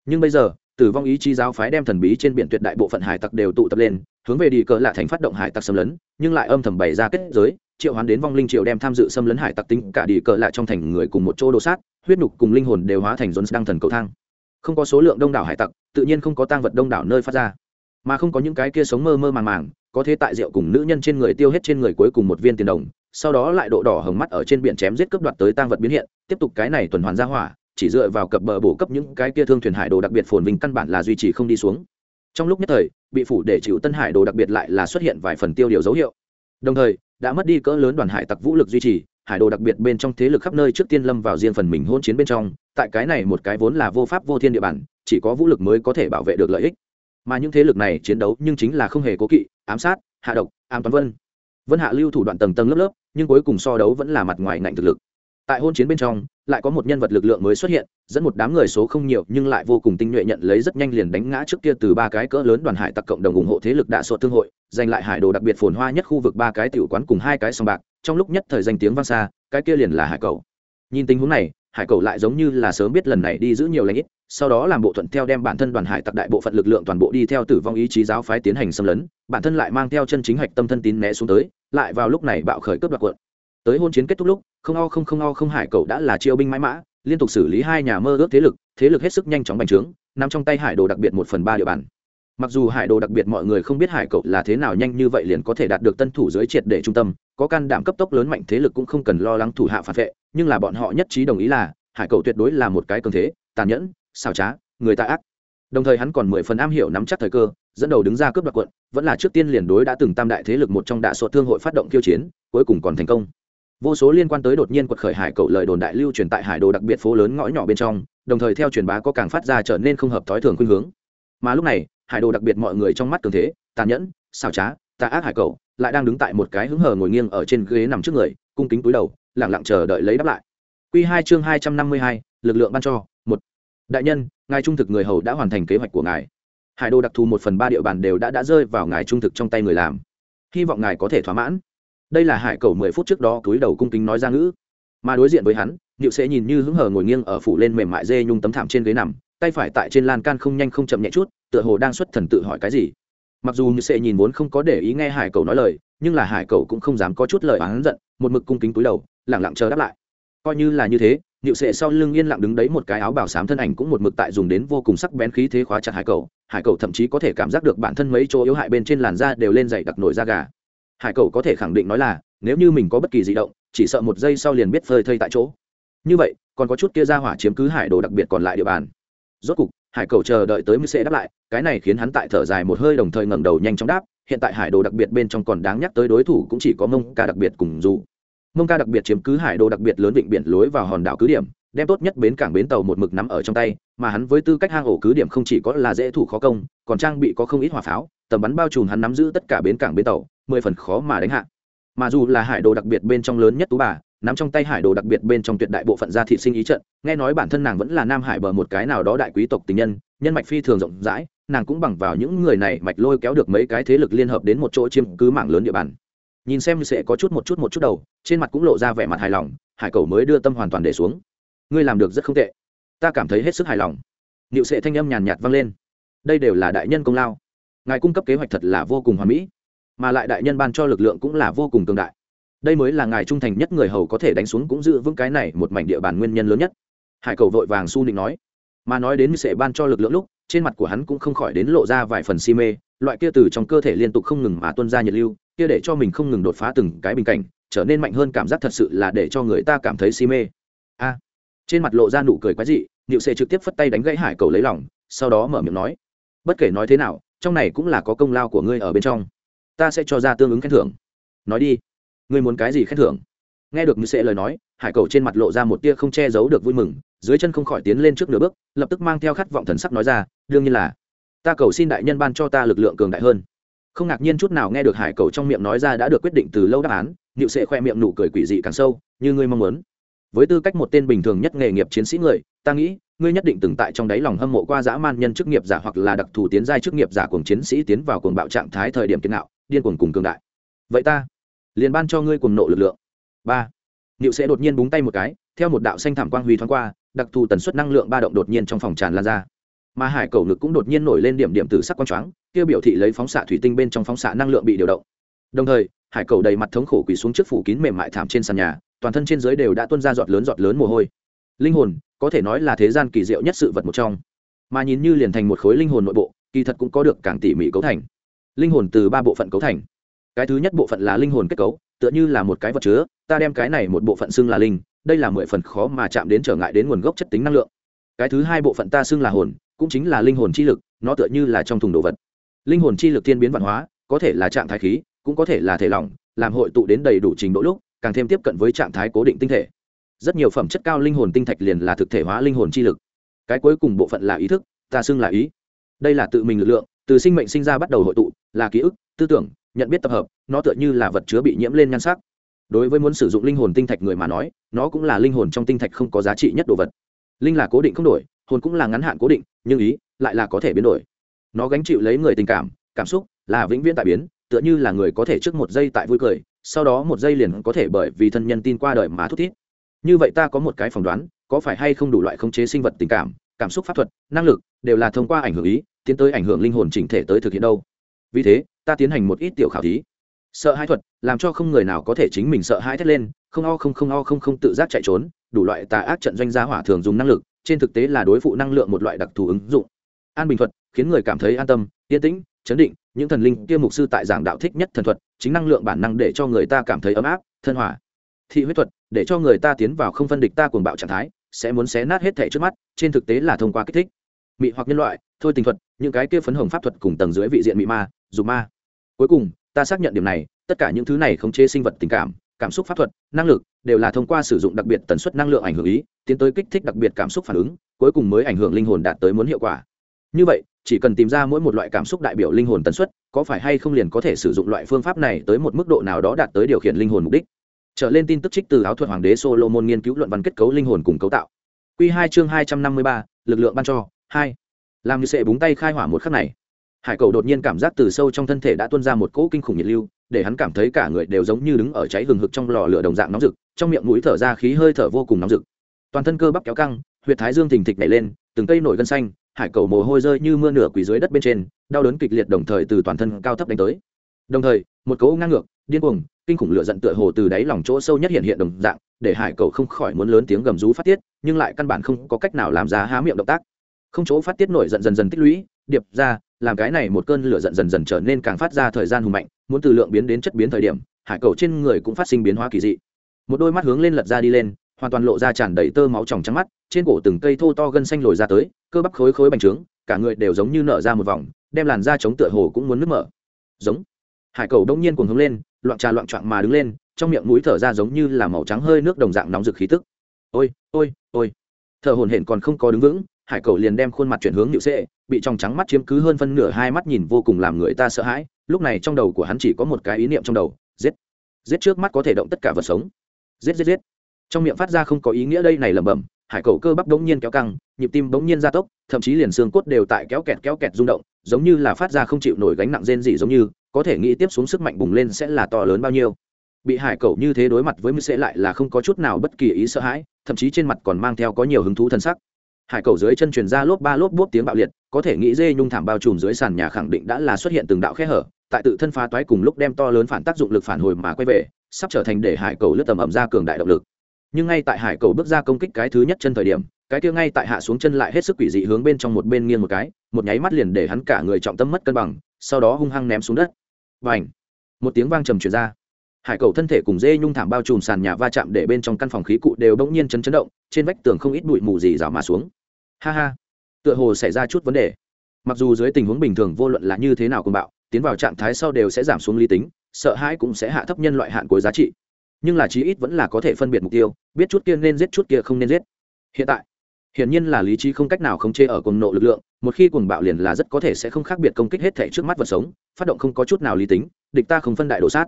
Nhưng bây giờ, tử vong ý chí giáo phái đem thần bí trên biển tuyệt đại bộ phận hải tặc đều tụ tập lên, hướng về đi cờ lạ thành phát động hải tặc xâm lấn, nhưng lại âm thầm bày ra kết giới, triệu hoán đến vong linh triệu đem tham dự xâm lấn hải tặc tính cả đi cờ lạ trong thành người cùng một chỗ đồ sát, huyết nục cùng linh hồn đều hóa thành rốn đăng thần cầu thang không có số lượng đông đảo hải tặc, tự nhiên không có tang vật đông đảo nơi phát ra. Mà không có những cái kia sống mơ mơ màng màng, có thế tại rượu cùng nữ nhân trên người tiêu hết trên người cuối cùng một viên tiền đồng, sau đó lại độ đỏ hồng mắt ở trên biển chém giết cướp đoạt tới tang vật biến hiện, tiếp tục cái này tuần hoàn ra hỏa, chỉ dựa vào cập bờ bổ cấp những cái kia thương thuyền hải đồ đặc biệt phồn vinh căn bản là duy trì không đi xuống. Trong lúc nhất thời, bị phủ để chịu tân hải đồ đặc biệt lại là xuất hiện vài phần tiêu điều dấu hiệu. Đồng thời, đã mất đi cỡ lớn đoàn hải tặc vũ lực duy trì hải đồ đặc biệt bên trong thế lực khắp nơi trước tiên lâm vào riêng phần mình hôn chiến bên trong, tại cái này một cái vốn là vô pháp vô thiên địa bàn, chỉ có vũ lực mới có thể bảo vệ được lợi ích. Mà những thế lực này chiến đấu nhưng chính là không hề cố kỵ, ám sát, hạ độc, ám toán vân. Vân hạ lưu thủ đoạn tầng tầng lớp lớp, nhưng cuối cùng so đấu vẫn là mặt ngoài ngạnh thực lực tại hôn chiến bên trong, lại có một nhân vật lực lượng mới xuất hiện, dẫn một đám người số không nhiều nhưng lại vô cùng tinh nhuệ nhận lấy rất nhanh liền đánh ngã trước kia từ ba cái cỡ lớn đoàn hải tặc cộng đồng ủng hộ thế lực đạ sột thương hội, giành lại hải đồ đặc biệt phồn hoa nhất khu vực ba cái tiểu quán cùng hai cái sòng bạc, trong lúc nhất thời danh tiếng vang xa, cái kia liền là hải cầu. Nhìn tình huống này, hải cầu lại giống như là sớm biết lần này đi giữ nhiều lãnh ít, sau đó làm bộ thuận theo đem bản thân đoàn hải tặc đại bộ phận lực lượng toàn bộ đi theo tử vong ý chí giáo phái tiến hành xâm lấn, bản thân lại mang theo chân chính hạch tâm thân tín né xuống tới, lại vào lúc này bạo khởi cướp đoạt quận tới hôn chiến kết thúc lúc, không o không không o không hải cậu đã là chiêu binh mãi mã, liên tục xử lý hai nhà mơ ước thế lực thế lực hết sức nhanh chóng bành trướng, nằm trong tay hải đồ đặc biệt một phần ba địa bàn. Mặc dù hải đồ đặc biệt mọi người không biết hải cậu là thế nào nhanh như vậy liền có thể đạt được tân thủ dưới triệt để trung tâm, có can đảm cấp tốc lớn mạnh thế lực cũng không cần lo lắng thủ hạ phản vệ, nhưng là bọn họ nhất trí đồng ý là, hải cậu tuyệt đối là một cái cường thế, tàn nhẫn xào trá, người ta ác. Đồng thời hắn còn mười phần am hiểu nắm chắc thời cơ, dẫn đầu đứng ra cướp đoạt quận, vẫn là trước tiên liền đối đã từng tam đại thế lực một trong đạ sột thương hội phát động kiêu chiến, cuối cùng còn thành công vô số liên quan tới đột nhiên quật khởi hải cậu lời đồn đại lưu truyền tại hải đồ đặc biệt phố lớn ngõ nhỏ bên trong, đồng thời theo truyền bá có càng phát ra trở nên không hợp thói thường khuynh hướng. Mà lúc này, hải đồ đặc biệt mọi người trong mắt cường thế, tàn nhẫn xào trá, tà ác hải cậu lại đang đứng tại một cái hứng hờ ngồi nghiêng ở trên ghế nằm trước người, cung kính túi đầu lẳng lặng chờ đợi lấy đáp lại. Q hai chương hai trăm năm mươi hai, lực lượng ban cho, một. Đại nhân, ngài trung thực người hầu đã hoàn thành kế hoạch của ngài. Hải đồ đặc thù một phần ba địa bàn đều đã đã rơi vào ngài trung thực trong tay người làm. Hy vọng ngài có thể thỏa mãn đây là hải cầu mười phút trước đó túi đầu cung kính nói ra ngữ. Mà đối diện với hắn, niệu sẽ nhìn như hứng hờ ngồi nghiêng ở phủ lên mềm mại dê nhung tấm thảm trên ghế nằm, tay phải tại trên lan can không nhanh không chậm nhẹ chút, tựa hồ đang xuất thần tự hỏi cái gì. Mặc dù như sẽ nhìn vốn không có để ý nghe hải cầu nói lời, nhưng là hải cầu cũng không dám có chút lời oán giận, một mực cung kính túi đầu lẳng lặng chờ đáp lại. Coi như là như thế nhịu sệ sau lưng yên lặng đứng đấy một cái áo bảo sám thân ảnh cũng một mực tại dùng đến vô cùng sắc bén khí thế khóa chặt hải cầu hải cầu thậm chí có thể cảm giác được bản thân mấy chỗ yếu hại bên trên làn da đều lên dày đặc nổi da gà hải cầu có thể khẳng định nói là, nếu như mình có bất kỳ di động, chỉ sợ một giây sau liền biết phơi thây tại chỗ. Như vậy, còn có chút kia ra hỏa chiếm cứ hải đồ đặc biệt còn lại địa bàn. Rốt cục, hải cầu chờ đợi tới mới sẽ đáp lại, cái này khiến hắn tại thở dài một hơi đồng thời ngẩng đầu nhanh chóng đáp, hiện tại hải đồ đặc biệt bên trong còn đáng nhắc tới đối thủ cũng chỉ có mông ca đặc biệt cùng dù. Mông ca đặc biệt chiếm cứ hải đồ đặc biệt lớn vịnh biển lối vào hòn đảo cứ điểm, đem tốt nhất bến cảng bến tàu một mực nắm ở trong tay, mà hắn với tư cách hang ổ cứ điểm không chỉ có là dễ thủ khó công, còn trang bị có không ít hỏa pháo, tầm bắn bao trùm hắn nắm giữ tất cả bến cảng bến tàu mười phần khó mà đánh hạ. Mà dù là hải đồ đặc biệt bên trong lớn nhất tú bà, nắm trong tay hải đồ đặc biệt bên trong tuyệt đại bộ phận gia thị sinh ý trận, nghe nói bản thân nàng vẫn là nam hải bờ một cái nào đó đại quý tộc tình nhân nhân mạch phi thường rộng rãi, nàng cũng bằng vào những người này mạch lôi kéo được mấy cái thế lực liên hợp đến một chỗ chiếm cứ mạng lớn địa bàn. Nhìn xem sẽ có chút một chút một chút đầu, trên mặt cũng lộ ra vẻ mặt hài lòng, hải cầu mới đưa tâm hoàn toàn để xuống. Ngươi làm được rất không tệ. Ta cảm thấy hết sức hài lòng. Niệu sệ thanh âm nhàn nhạt vang lên. Đây đều là đại nhân công lao. Ngài cung cấp kế hoạch thật là vô cùng hoàn mỹ mà lại đại nhân ban cho lực lượng cũng là vô cùng cường đại. Đây mới là ngài trung thành nhất người hầu có thể đánh xuống cũng giữ vững cái này một mảnh địa bàn nguyên nhân lớn nhất. Hải cầu vội vàng su định nói. Mà nói đến sẽ ban cho lực lượng lúc, trên mặt của hắn cũng không khỏi đến lộ ra vài phần si mê, loại kia từ trong cơ thể liên tục không ngừng mà tuân ra nhiệt lưu, kia để cho mình không ngừng đột phá từng cái bình cảnh, trở nên mạnh hơn cảm giác thật sự là để cho người ta cảm thấy si mê. A. À, trên mặt lộ ra nụ cười quái dị nịu sẽ trực tiếp phất tay đánh gãy hải cầu lấy lòng, sau đó mở miệng nói, bất kể nói thế nào, trong này cũng là có công lao của ngươi ở bên trong ta sẽ cho ra tương ứng khen thưởng. Nói đi. Ngươi muốn cái gì khen thưởng? Nghe được như sẽ lời nói, hải cầu trên mặt lộ ra một tia không che giấu được vui mừng, dưới chân không khỏi tiến lên trước nửa bước, lập tức mang theo khát vọng thần sắc nói ra, đương nhiên là. Ta cầu xin đại nhân ban cho ta lực lượng cường đại hơn. Không ngạc nhiên chút nào nghe được hải cầu trong miệng nói ra đã được quyết định từ lâu đáp án nịu sẽ khoe miệng nụ cười quỷ dị càng sâu, như ngươi mong muốn. Với tư cách một tên bình thường nhất nghề nghiệp chiến sĩ người, ta nghĩ, ngươi nhất định từng tại trong đáy lòng hâm mộ qua dã man nhân chức nghiệp giả hoặc là đặc thù tiến giai chức nghiệp giả cùng chiến sĩ tiến vào cuồng bạo trạng thái thời điểm kiến nạo điên cuồng cùng cường đại. Vậy ta liền ban cho ngươi cùng nộ lực lượng. Ba. Niệu sẽ đột nhiên búng tay một cái, theo một đạo xanh thảm quang huy thoáng qua, đặc thù tần suất năng lượng ba động đột nhiên trong phòng tràn lan ra. Mà hải cầu ngực cũng đột nhiên nổi lên điểm điểm từ sắc quang choáng kia biểu thị lấy phóng xạ thủy tinh bên trong phóng xạ năng lượng bị điều động. Đồng thời, hải cầu đầy mặt thống khổ quỳ xuống trước phủ kín mềm mại thảm trên sàn nhà, toàn thân trên dưới đều đã tuôn ra giọt lớn giọt lớn mồ hôi. Linh hồn, có thể nói là thế gian kỳ diệu nhất sự vật một trong. Mà nhìn như liền thành một khối linh hồn nội bộ, kỳ thật cũng có được càng tỉ mỉ cấu thành linh hồn từ ba bộ phận cấu thành. Cái thứ nhất bộ phận là linh hồn kết cấu, tựa như là một cái vật chứa, ta đem cái này một bộ phận xưng là linh, đây là mười phần khó mà chạm đến trở ngại đến nguồn gốc chất tính năng lượng. Cái thứ hai bộ phận ta xưng là hồn, cũng chính là linh hồn chi lực, nó tựa như là trong thùng đồ vật. Linh hồn chi lực thiên biến văn hóa, có thể là trạng thái khí, cũng có thể là thể lỏng, làm hội tụ đến đầy đủ trình độ lúc, càng thêm tiếp cận với trạng thái cố định tinh thể. Rất nhiều phẩm chất cao linh hồn tinh thạch liền là thực thể hóa linh hồn chi lực. Cái cuối cùng bộ phận là ý thức, ta xưng là ý. Đây là tự mình lực lượng, từ sinh mệnh sinh ra bắt đầu hội tụ là ký ức, tư tưởng, nhận biết tập hợp, nó tựa như là vật chứa bị nhiễm lên nhan sắc. Đối với muốn sử dụng linh hồn tinh thạch người mà nói, nó cũng là linh hồn trong tinh thạch không có giá trị nhất đồ vật. Linh là cố định không đổi, hồn cũng là ngắn hạn cố định, nhưng ý lại là có thể biến đổi. Nó gánh chịu lấy người tình cảm cảm xúc là vĩnh viễn tại biến, tựa như là người có thể trước một giây tại vui cười, sau đó một giây liền có thể bởi vì thân nhân tin qua đời mà thút thít. Như vậy ta có một cái phỏng đoán, có phải hay không đủ loại khống chế sinh vật tình cảm cảm xúc pháp thuật, năng lực đều là thông qua ảnh hưởng ý, tiến tới ảnh hưởng linh hồn chỉnh thể tới thực hiện đâu? Vì thế, ta tiến hành một ít tiểu khảo thí. Sợ hãi thuật, làm cho không người nào có thể chính mình sợ hãi thét lên, không o không không o không không tự giác chạy trốn, đủ loại tà ác trận doanh gia hỏa thường dùng năng lực, trên thực tế là đối phụ năng lượng một loại đặc thù ứng dụng. An bình thuật, khiến người cảm thấy an tâm, yên tĩnh, chấn định, những thần linh kia mục sư tại giảng đạo thích nhất thần thuật, chính năng lượng bản năng để cho người ta cảm thấy ấm áp, thân hòa. Thị huyết thuật, để cho người ta tiến vào không phân địch ta cuồng bạo trạng thái, sẽ muốn xé nát hết thể trước mắt, trên thực tế là thông qua kích thích. Mị hoặc nhân loại thôi tình thuật, những cái kia phấn hồng pháp thuật cùng tầng dưới vị diện mị ma, dù ma. Cuối cùng, ta xác nhận điểm này, tất cả những thứ này khống chế sinh vật tình cảm cảm xúc pháp thuật, năng lực, đều là thông qua sử dụng đặc biệt tần suất năng lượng ảnh hưởng ý, tiến tới kích thích đặc biệt cảm xúc phản ứng, cuối cùng mới ảnh hưởng linh hồn đạt tới muốn hiệu quả. Như vậy, chỉ cần tìm ra mỗi một loại cảm xúc đại biểu linh hồn tần suất, có phải hay không liền có thể sử dụng loại phương pháp này tới một mức độ nào đó đạt tới điều khiển linh hồn mục đích? Trở lên tin tức trích từ áo thuật hoàng đế solomon nghiên cứu luận văn kết cấu linh hồn cùng cấu tạo. Q hai chương hai trăm năm mươi ba, lực lượng ban cho. Hai làm như sệ búng tay khai hỏa một khắc này. Hải cầu đột nhiên cảm giác từ sâu trong thân thể đã tuôn ra một cỗ kinh khủng nhiệt lưu, để hắn cảm thấy cả người đều giống như đứng ở cháy hừng hực trong lò lửa đồng dạng nóng rực, trong miệng mũi thở ra khí hơi thở vô cùng nóng rực. Toàn thân cơ bắp kéo căng, huyệt thái dương thình thịch nảy lên, từng cây nổi gân xanh, hải cầu mồ hôi rơi như mưa nửa quỳ dưới đất bên trên, đau đớn kịch liệt đồng thời từ toàn thân cao thấp đánh tới. Đồng thời, một cỗ ngang ngược, điên cuồng, kinh khủng lửa giận tựa hồ từ đáy lòng chỗ sâu nhất hiện hiện đồng dạng, để hải cầu không khỏi muốn lớn tiếng gầm rú phát tiết, nhưng lại căn bản không có cách nào làm ra há miệng động tác không chỗ phát tiết nổi giận dần dần tích lũy, điệp ra, làm cái này một cơn lửa giận dần dần trở nên càng phát ra thời gian hùng mạnh, muốn từ lượng biến đến chất biến thời điểm, hải cầu trên người cũng phát sinh biến hóa kỳ dị. Một đôi mắt hướng lên lật ra đi lên, hoàn toàn lộ ra tràn đầy tơ máu tròng trắng mắt, trên cổ từng cây thô to gân xanh lồi ra tới, cơ bắp khối khối bành trướng, cả người đều giống như nở ra một vòng, đem làn da chống tựa hồ cũng muốn nứt mở. Giống. Hải cầu đông nhiên cuồng hướng lên, loạn trà loạn trọng mà đứng lên, trong miệng mũi thở ra giống như là màu trắng hơi nước đồng dạng nóng rực khí tức. Ôi ôi ôi. Thở hồn hển còn không có đứng vững hải cầu liền đem khuôn mặt chuyển hướng nhự sệ, bị trong trắng mắt chiếm cứ hơn phân nửa hai mắt nhìn vô cùng làm người ta sợ hãi. Lúc này trong đầu của hắn chỉ có một cái ý niệm trong đầu, giết. Giết trước mắt có thể động tất cả vật sống. Giết giết giết. Trong miệng phát ra không có ý nghĩa đây này lẩm bẩm, hải cầu cơ bắp đống nhiên kéo căng, nhịp tim đống nhiên gia tốc, thậm chí liền xương cốt đều tại kéo kẹt kéo kẹt rung động, giống như là phát ra không chịu nổi gánh nặng rên gì giống như, có thể nghĩ tiếp xuống sức mạnh bùng lên sẽ là to lớn bao nhiêu. Bị hải cầu như thế đối mặt với mưu sẽ lại là không có chút nào bất kỳ ý sợ hãi, thậm chí trên mặt còn mang theo có nhiều hứng thú thân sắc hải cầu dưới chân truyền ra lốp ba lốp bốp tiếng bạo liệt, có thể nghĩ dê nhung thảm bao trùm dưới sàn nhà khẳng định đã là xuất hiện từng đạo khe hở, tại tự thân phá toái cùng lúc đem to lớn phản tác dụng lực phản hồi mà quay về, sắp trở thành để hải cầu lướt tầm ẩm ra cường đại động lực. Nhưng ngay tại hải cầu bước ra công kích cái thứ nhất chân thời điểm, cái kia ngay tại hạ xuống chân lại hết sức quỷ dị hướng bên trong một bên nghiêng một cái, một nháy mắt liền để hắn cả người trọng tâm mất cân bằng, sau đó hung hăng ném xuống đất. Và ảnh một tiếng vang trầm truyền ra. Hải cầu thân thể cùng dê nhung thảm bao trùm sàn nhà va chạm để bên trong căn phòng khí cụ đều bỗng nhiên chấn chấn động, trên vách tường không ít bụi mù gì rào mà xuống ha ha. Tựa hồ xảy ra chút vấn đề. Mặc dù dưới tình huống bình thường vô luận là như thế nào cùng bạo, tiến vào trạng thái sau đều sẽ giảm xuống lý tính, sợ hãi cũng sẽ hạ thấp nhân loại hạn cuối giá trị. Nhưng là chí ít vẫn là có thể phân biệt mục tiêu, biết chút kia nên giết chút kia không nên giết. Hiện tại, hiển nhiên là lý trí không cách nào khống chế ở cùng nộ lực lượng, một khi cuồng bạo liền là rất có thể sẽ không khác biệt công kích hết thể trước mắt vật sống, phát động không có chút nào lý tính, địch ta không phân đại đồ sát.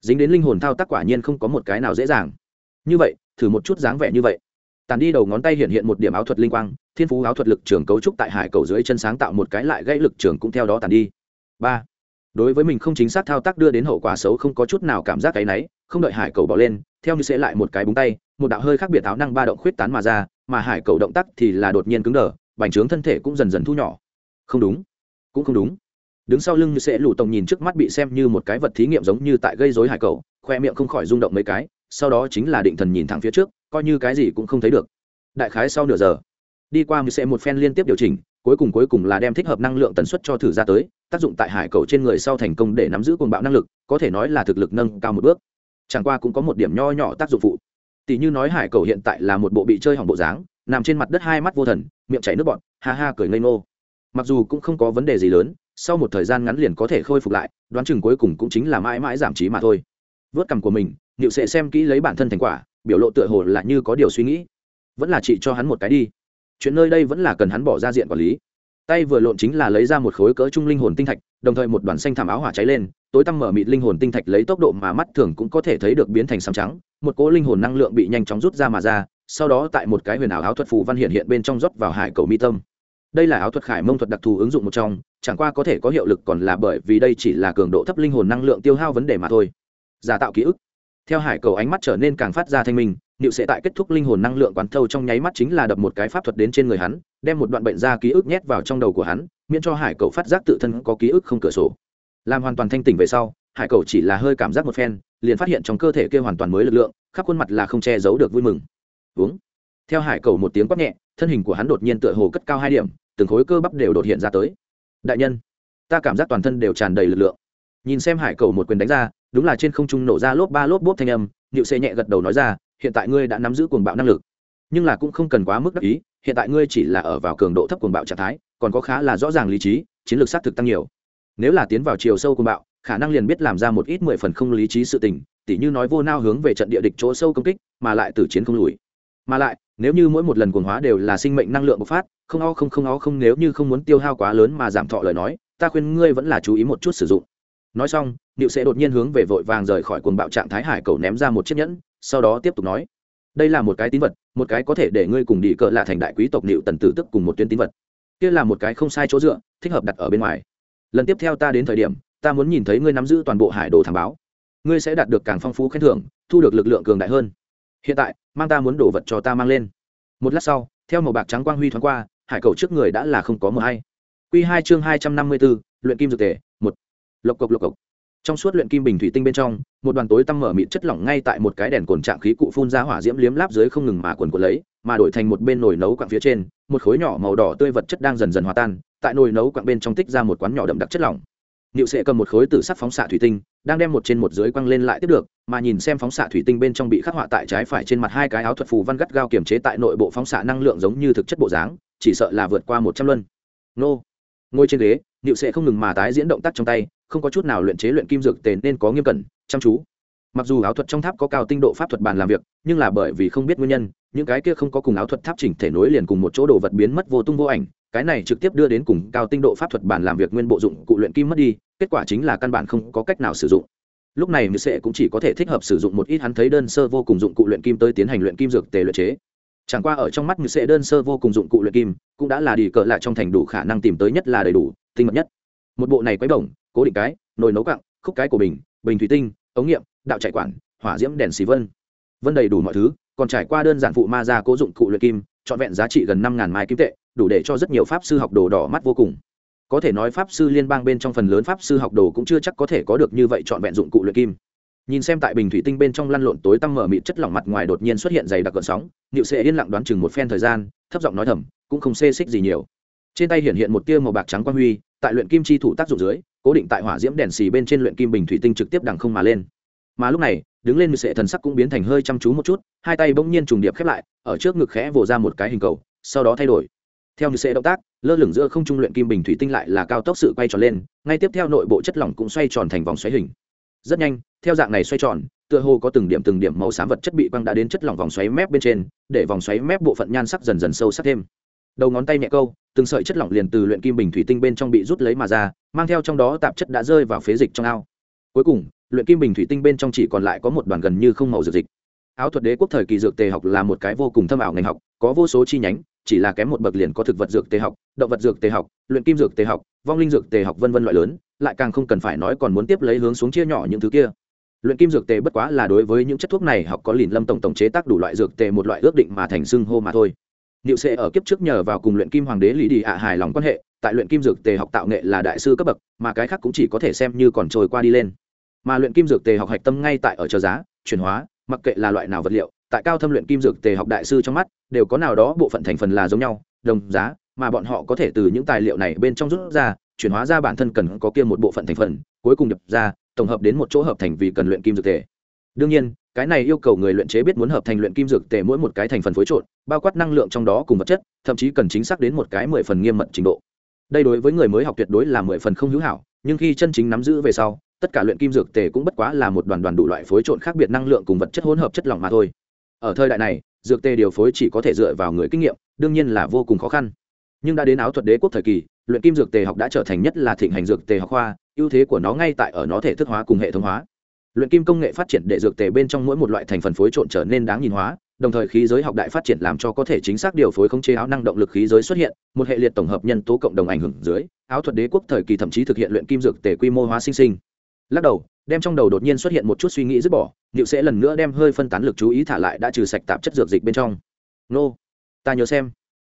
Dính đến linh hồn thao tác quả nhiên không có một cái nào dễ dàng. Như vậy, thử một chút dáng vẻ như vậy. Tàn đi đầu ngón tay hiện hiện một điểm áo thuật linh quang thiên phú áo thuật lực trường cấu trúc tại hải cầu dưới chân sáng tạo một cái lại gãy lực trường cũng theo đó tàn đi. Ba, đối với mình không chính xác thao tác đưa đến hậu quả xấu không có chút nào cảm giác cái náy, không đợi hải cầu bỏ lên, theo như sẽ lại một cái búng tay, một đạo hơi khác biệt áo năng ba động khuyết tán mà ra, mà hải cầu động tác thì là đột nhiên cứng đờ, bành trướng thân thể cũng dần dần thu nhỏ. Không đúng, cũng không đúng. Đứng sau lưng như sẽ lủ tổng nhìn trước mắt bị xem như một cái vật thí nghiệm giống như tại gây dối hải cầu, khoe miệng không khỏi rung động mấy cái, sau đó chính là định thần nhìn thẳng phía trước, coi như cái gì cũng không thấy được. Đại khái sau nửa giờ đi qua như sẽ một phen liên tiếp điều chỉnh, cuối cùng cuối cùng là đem thích hợp năng lượng tần suất cho thử ra tới, tác dụng tại hải cầu trên người sau thành công để nắm giữ cuồng bạo năng lực, có thể nói là thực lực nâng cao một bước. Chẳng qua cũng có một điểm nho nhỏ tác dụng phụ. Tỷ như nói hải cầu hiện tại là một bộ bị chơi hỏng bộ dáng, nằm trên mặt đất hai mắt vô thần, miệng chảy nước bọt, ha ha cười ngây ngô. Mặc dù cũng không có vấn đề gì lớn, sau một thời gian ngắn liền có thể khôi phục lại, đoán chừng cuối cùng cũng chính là mãi mãi giảm trí mà thôi. Vớt cằm của mình liệu sẽ xem kỹ lấy bản thân thành quả, biểu lộ tựa hồ là như có điều suy nghĩ. Vẫn là chị cho hắn một cái đi chuyện nơi đây vẫn là cần hắn bỏ ra diện quản lý. Tay vừa lộn chính là lấy ra một khối cỡ trung linh hồn tinh thạch, đồng thời một đoàn xanh thảm áo hỏa cháy lên, tối tăm mở mịt linh hồn tinh thạch lấy tốc độ mà mắt thường cũng có thể thấy được biến thành xám trắng, một cỗ linh hồn năng lượng bị nhanh chóng rút ra mà ra, sau đó tại một cái huyền ảo áo thuật phù văn hiện hiện bên trong rót vào hải cầu mi tâm. Đây là áo thuật khải mông thuật đặc thù ứng dụng một trong, chẳng qua có thể có hiệu lực còn là bởi vì đây chỉ là cường độ thấp linh hồn năng lượng tiêu hao vấn đề mà thôi. Giả tạo ký ức theo hải cầu ánh mắt trở nên càng phát ra thanh minh nịu sẽ tại kết thúc linh hồn năng lượng quán thâu trong nháy mắt chính là đập một cái pháp thuật đến trên người hắn, đem một đoạn bệnh ra ký ức nhét vào trong đầu của hắn, miễn cho hải cầu phát giác tự thân có ký ức không cửa sổ. Làm hoàn toàn thanh tỉnh về sau, hải cầu chỉ là hơi cảm giác một phen, liền phát hiện trong cơ thể kia hoàn toàn mới lực lượng, khắp khuôn mặt là không che giấu được vui mừng. Uống. Theo hải cầu một tiếng quát nhẹ, thân hình của hắn đột nhiên tựa hồ cất cao hai điểm, từng khối cơ bắp đều đột hiện ra tới. Đại nhân, ta cảm giác toàn thân đều tràn đầy lực lượng. Nhìn xem hải cầu một quyền đánh ra đúng là trên không trung nổ ra lốp ba lốp bốp thanh âm nịu xê nhẹ gật đầu nói ra, hiện tại ngươi đã nắm giữ cuồng bạo năng lực. Nhưng là cũng không cần quá mức đắc ý, hiện tại ngươi chỉ là ở vào cường độ thấp cuồng bạo trạng thái, còn có khá là rõ ràng lý trí, chiến lược xác thực tăng nhiều. Nếu là tiến vào chiều sâu cuồng bạo, khả năng liền biết làm ra một ít mười phần không lý trí sự tình, tỉ như nói vô nao hướng về trận địa địch chỗ sâu công kích, mà lại tử chiến không lùi. Mà lại, nếu như mỗi một lần cuồng hóa đều là sinh mệnh năng lượng bộc phát, không o không không o không nếu như không muốn tiêu hao quá lớn mà giảm thọ lời nói, ta khuyên ngươi vẫn là chú ý một chút sử dụng. Nói xong niệu sẽ đột nhiên hướng về vội vàng rời khỏi cuồng bạo trạng thái hải cầu ném ra một chiếc nhẫn, sau đó tiếp tục nói, đây là một cái tín vật, một cái có thể để ngươi cùng đi cờ là thành đại quý tộc niệu tần tử tức cùng một tuyến tín vật. Kia là một cái không sai chỗ dựa, thích hợp đặt ở bên ngoài. Lần tiếp theo ta đến thời điểm, ta muốn nhìn thấy ngươi nắm giữ toàn bộ hải đồ thảm báo. Ngươi sẽ đạt được càng phong phú khen thưởng, thu được lực lượng cường đại hơn. Hiện tại, mang ta muốn đổ vật cho ta mang lên. Một lát sau, theo màu bạc trắng quang huy thoáng qua, hải cầu trước người đã là không có mờ hay. Q hai chương hai trăm năm mươi b ố luyện kim dược tề, một. Lộc cộc lộc cộc trong suốt luyện kim bình thủy tinh bên trong một đoàn tối tăm mở mịt chất lỏng ngay tại một cái đèn cồn trạng khí cụ phun ra hỏa diễm liếm láp dưới không ngừng mà quần quần lấy mà đổi thành một bên nồi nấu quặng phía trên một khối nhỏ màu đỏ tươi vật chất đang dần dần hòa tan tại nồi nấu quặng bên trong tích ra một quán nhỏ đậm đặc chất lỏng Niệu sẽ cầm một khối tử sắc phóng xạ thủy tinh, đang đem một trên một dưới quăng lên lại tiếp được, mà nhìn xem phóng xạ thủy tinh bên trong bị khắc họa tại trái phải trên mặt hai cái áo thuật phù văn gắt gao kiểm chế tại nội bộ phóng xạ năng lượng giống như thực chất bộ dáng, chỉ sợ là vượt qua một trăm luân. Nô. Ngồi trên ghế, Niệu sẽ không ngừng mà tái diễn động tác trong tay, không có chút nào luyện chế luyện kim dược tề nên có nghiêm cẩn, chăm chú. Mặc dù áo thuật trong tháp có cao tinh độ pháp thuật bàn làm việc, nhưng là bởi vì không biết nguyên nhân, những cái kia không có cùng áo thuật tháp chỉnh thể nối liền cùng một chỗ đồ vật biến mất vô tung vô ảnh, cái này trực tiếp đưa đến cùng cao tinh độ pháp thuật bàn làm việc nguyên bộ dụng cụ luyện kim mất đi kết quả chính là căn bản không có cách nào sử dụng. Lúc này như sẽ cũng chỉ có thể thích hợp sử dụng một ít hắn thấy đơn sơ vô cùng dụng cụ luyện kim tới tiến hành luyện kim dược tề luyện chế. Chẳng qua ở trong mắt như sẽ đơn sơ vô cùng dụng cụ luyện kim cũng đã là đi cỡ lại trong thành đủ khả năng tìm tới nhất là đầy đủ tinh mật nhất một bộ này quấy bổng, cố định cái, nồi nấu cặng khúc cái của bình bình thủy tinh, ống nghiệm, đạo chạy quản, hỏa diễm đèn xì vân. Vân đầy đủ mọi thứ, còn trải qua đơn giản phụ ma ra cố dụng cụ luyện kim, trọn vẹn giá trị gần năm ngàn mai kim tệ, đủ để cho rất nhiều pháp sư học đồ đỏ mắt vô cùng. Có thể nói pháp sư liên bang bên trong phần lớn pháp sư học đồ cũng chưa chắc có thể có được như vậy trọn vẹn dụng cụ luyện kim. Nhìn xem tại bình thủy tinh bên trong lăn lộn tối tăm mở mịt chất lỏng mặt ngoài đột nhiên xuất hiện dày đặc cơn sóng nịu sẽ yên lặng đoán chừng một phen thời gian, thấp giọng nói thầm, cũng không xê xích gì nhiều. Trên tay hiện hiện một tia màu bạc trắng quan huy tại luyện kim chi thủ tác dụng dưới, cố định tại hỏa diễm đèn xì bên trên luyện kim bình thủy tinh trực tiếp đằng không mà lên. Mà lúc này, đứng lên sệ thần sắc cũng biến thành hơi chăm chú một chút, hai tay bỗng nhiên trùng điệp khép lại, ở trước ngực khẽ vồ ra một cái hình cầu, sau đó thay đổi. Theo như sệ động tác, lơ lửng giữa không trung luyện kim bình thủy tinh lại là cao tốc sự quay tròn lên, ngay tiếp theo nội bộ chất lỏng cũng xoay tròn thành vòng xoáy hình. Rất nhanh, theo dạng này xoay tròn, tựa hồ có từng điểm từng điểm màu xám vật chất bị quăng đã đến chất lỏng vòng xoáy mép bên trên, để vòng xoáy mép bộ phận nhan sắc dần dần sâu sắc thêm. Đầu ngón tay nhẹ câu từng sợi chất lỏng liền từ luyện kim bình thủy tinh bên trong bị rút lấy mà ra, mang theo trong đó tạp chất đã rơi vào phế dịch trong ao. Cuối cùng, luyện kim bình thủy tinh bên trong chỉ còn lại có một đoàn gần như không màu dược dịch. Áo thuật đế quốc thời kỳ dược tề học là một cái vô cùng thâm ảo ngành học, có vô số chi nhánh, chỉ là kém một bậc liền có thực vật dược tề học, động vật dược tề học, luyện kim dược tề học, vong linh dược tề học vân vân loại lớn, lại càng không cần phải nói còn muốn tiếp lấy hướng xuống chia nhỏ những thứ kia. Luyện kim dược tề bất quá là đối với những chất thuốc này học có lìn lâm tổng tổng chế tác đủ loại dược tề một loại ước định mà thành xưng hô mà thôi. Niệu Sệ ở kiếp trước nhờ vào cùng luyện kim hoàng đế lý đi ạ hài lòng quan hệ, tại luyện kim dược tề học tạo nghệ là đại sư cấp bậc, mà cái khác cũng chỉ có thể xem như còn trôi qua đi lên. Mà luyện kim dược tề học hạch tâm ngay tại ở chờ giá chuyển hóa mặc kệ là loại nào vật liệu tại cao thâm luyện kim dược tề học đại sư trong mắt đều có nào đó bộ phận thành phần là giống nhau đồng giá mà bọn họ có thể từ những tài liệu này bên trong rút ra chuyển hóa ra bản thân cần có kia một bộ phận thành phần cuối cùng nhập ra tổng hợp đến một chỗ hợp thành vì cần luyện kim dược tề đương nhiên, cái này yêu cầu người luyện chế biết muốn hợp thành luyện kim dược tề mỗi một cái thành phần phối trộn, bao quát năng lượng trong đó cùng vật chất, thậm chí cần chính xác đến một cái mười phần nghiêm mật trình độ. Đây đối với người mới học tuyệt đối là mười phần không hữu hảo, nhưng khi chân chính nắm giữ về sau, tất cả luyện kim dược tề cũng bất quá là một đoàn đoàn đủ loại phối trộn khác biệt năng lượng cùng vật chất hỗn hợp chất lỏng mà thôi. Ở thời đại này, dược tề điều phối chỉ có thể dựa vào người kinh nghiệm, đương nhiên là vô cùng khó khăn. Nhưng đã đến áo thuật đế quốc thời kỳ, luyện kim dược tề học đã trở thành nhất là thịnh hành dược tề học khoa, ưu thế của nó ngay tại ở nó thể thức hóa cùng hệ thống hóa luyện kim công nghệ phát triển để dược tề bên trong mỗi một loại thành phần phối trộn trở nên đáng nhìn hóa, đồng thời khí giới học đại phát triển làm cho có thể chính xác điều phối khống chế áo năng động lực khí giới xuất hiện, một hệ liệt tổng hợp nhân tố cộng đồng ảnh hưởng dưới, áo thuật đế quốc thời kỳ thậm chí thực hiện luyện kim dược tề quy mô hóa sinh sinh. Lắc đầu, đem trong đầu đột nhiên xuất hiện một chút suy nghĩ dứt bỏ liệu sẽ lần nữa đem hơi phân tán lực chú ý thả lại đã trừ sạch tạp chất dược dịch bên trong. Nô, ta nhớ xem.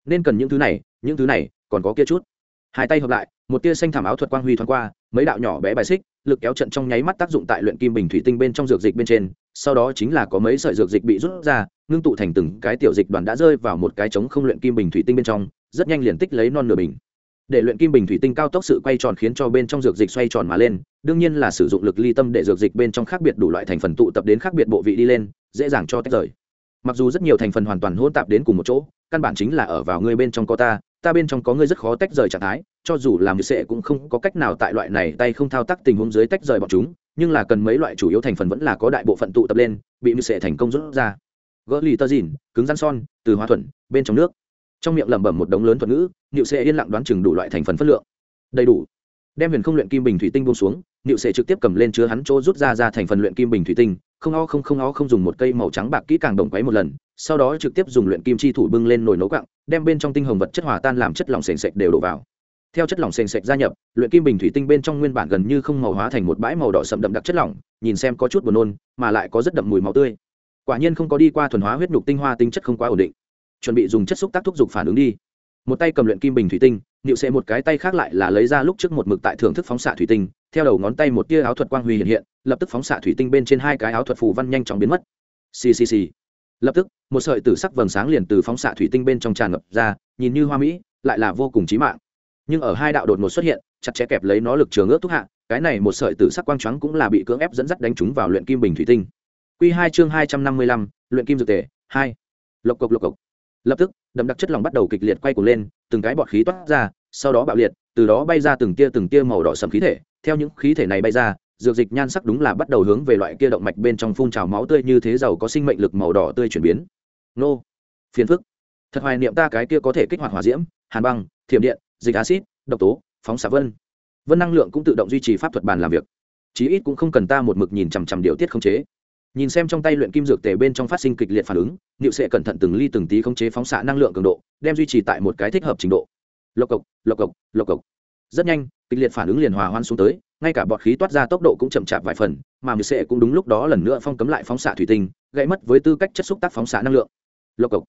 Nên cần những thứ này, những thứ này, còn có kia chút. Hai tay hợp lại, một tia xanh thảm áo thuật quang huy thoáng qua, mấy đạo nhỏ bé bài xích lực kéo trận trong nháy mắt tác dụng tại luyện kim bình thủy tinh bên trong dược dịch bên trên, sau đó chính là có mấy sợi dược dịch bị rút ra, ngưng tụ thành từng cái tiểu dịch đoàn đã rơi vào một cái trống không luyện kim bình thủy tinh bên trong, rất nhanh liền tích lấy non nửa bình. Để luyện kim bình thủy tinh cao tốc sự quay tròn khiến cho bên trong dược dịch xoay tròn mà lên, đương nhiên là sử dụng lực ly tâm để dược dịch bên trong khác biệt đủ loại thành phần tụ tập đến khác biệt bộ vị đi lên, dễ dàng cho tách rời. Mặc dù rất nhiều thành phần hoàn toàn hỗn tạp đến cùng một chỗ, căn bản chính là ở vào ngươi bên trong có ta ta bên trong có ngươi rất khó tách rời trạng thái cho dù làm như sệ cũng không có cách nào tại loại này tay không thao tác tình huống dưới tách rời bọn chúng, nhưng là cần mấy loại chủ yếu thành phần vẫn là có đại bộ phận tụ tập lên, bị như sệ thành công rút ra. Gỡ lì tơ dìn, cứng rắn son, từ hóa thuần, bên trong nước. Trong miệng lẩm bẩm một đống lớn thuật ngữ, niệu sệ yên lặng đoán chừng đủ loại thành phần phất lượng. Đầy đủ. Đem huyền không luyện kim bình thủy tinh buông xuống, niệu sệ trực tiếp cầm lên chứa hắn chỗ rút ra ra thành phần luyện kim bình thủy tinh, không o không không o không dùng một cây màu trắng bạc kỹ càng đồng quấy một lần, sau đó trực tiếp dùng luyện kim chi thủ bưng lên nồi nấu quặng, đem bên trong tinh hồng vật chất hòa tan làm chất lỏng sền sệt đều đổ vào theo chất lỏng sền sệt gia nhập, luyện kim bình thủy tinh bên trong nguyên bản gần như không màu hóa thành một bãi màu đỏ sậm đậm đặc chất lỏng, nhìn xem có chút buồn nôn, mà lại có rất đậm mùi máu tươi. Quả nhiên không có đi qua thuần hóa huyết nhục tinh hoa tinh chất không quá ổn định. Chuẩn bị dùng chất xúc tác thúc giục phản ứng đi. Một tay cầm luyện kim bình thủy tinh nịu sẽ một cái tay khác lại là lấy ra lúc trước một mực tại thưởng thức phóng xạ thủy tinh, theo đầu ngón tay một tia áo thuật quang huy hiện hiện, lập tức phóng xạ thủy tinh bên trên hai cái áo thuật phù văn nhanh chóng biến mất. Ccc lập tức, một sợi tử sắc vầng sáng liền từ phóng xạ thủy tinh bên trong tràn ngập ra, nhìn như hoa mỹ, lại là vô cùng chí mạng nhưng ở hai đạo đột ngột xuất hiện, chặt chẽ kẹp lấy nó lực trường ước thúc hạ, cái này một sợi tử sắc quang trắng cũng là bị cưỡng ép dẫn dắt đánh trúng vào luyện kim bình thủy tinh. Quy hai chương hai trăm năm mươi lăm, luyện kim dược tề, hai. Lộc cộc lộc cộc. Lập tức, đậm đặc chất lỏng bắt đầu kịch liệt quay cuồng lên, từng cái bọt khí toát ra, sau đó bạo liệt, từ đó bay ra từng tia từng tia màu đỏ sầm khí thể. Theo những khí thể này bay ra, dược dịch nhan sắc đúng là bắt đầu hướng về loại kia động mạch bên trong phun trào máu tươi như thế giàu có sinh mệnh lực màu đỏ tươi chuyển biến. Nô. Phiền phức. Thật hoài niệm ta cái kia có thể kích hoạt hỏa diễm, hàn băng, thiểm điện dịch acid, độc tố, phóng xạ vân. Vân năng lượng cũng tự động duy trì pháp thuật bàn làm việc. Chí ít cũng không cần ta một mực nhìn chằm chằm điều tiết khống chế. Nhìn xem trong tay luyện kim dược tề bên trong phát sinh kịch liệt phản ứng, niệu sẽ cẩn thận từng ly từng tí khống chế phóng xạ năng lượng cường độ, đem duy trì tại một cái thích hợp trình độ. Lộc cộc lộc cộc lộc cộc. Rất nhanh, kịch liệt phản ứng liền hòa hoan xuống tới, ngay cả bọt khí toát ra tốc độ cũng chậm chạp vài phần, mà niệu sệ cũng đúng lúc đó lần nữa phong cấm lại phóng xạ thủy tinh, gãy mất với tư cách chất xúc tác phóng xạ năng lượng. Lộc cộc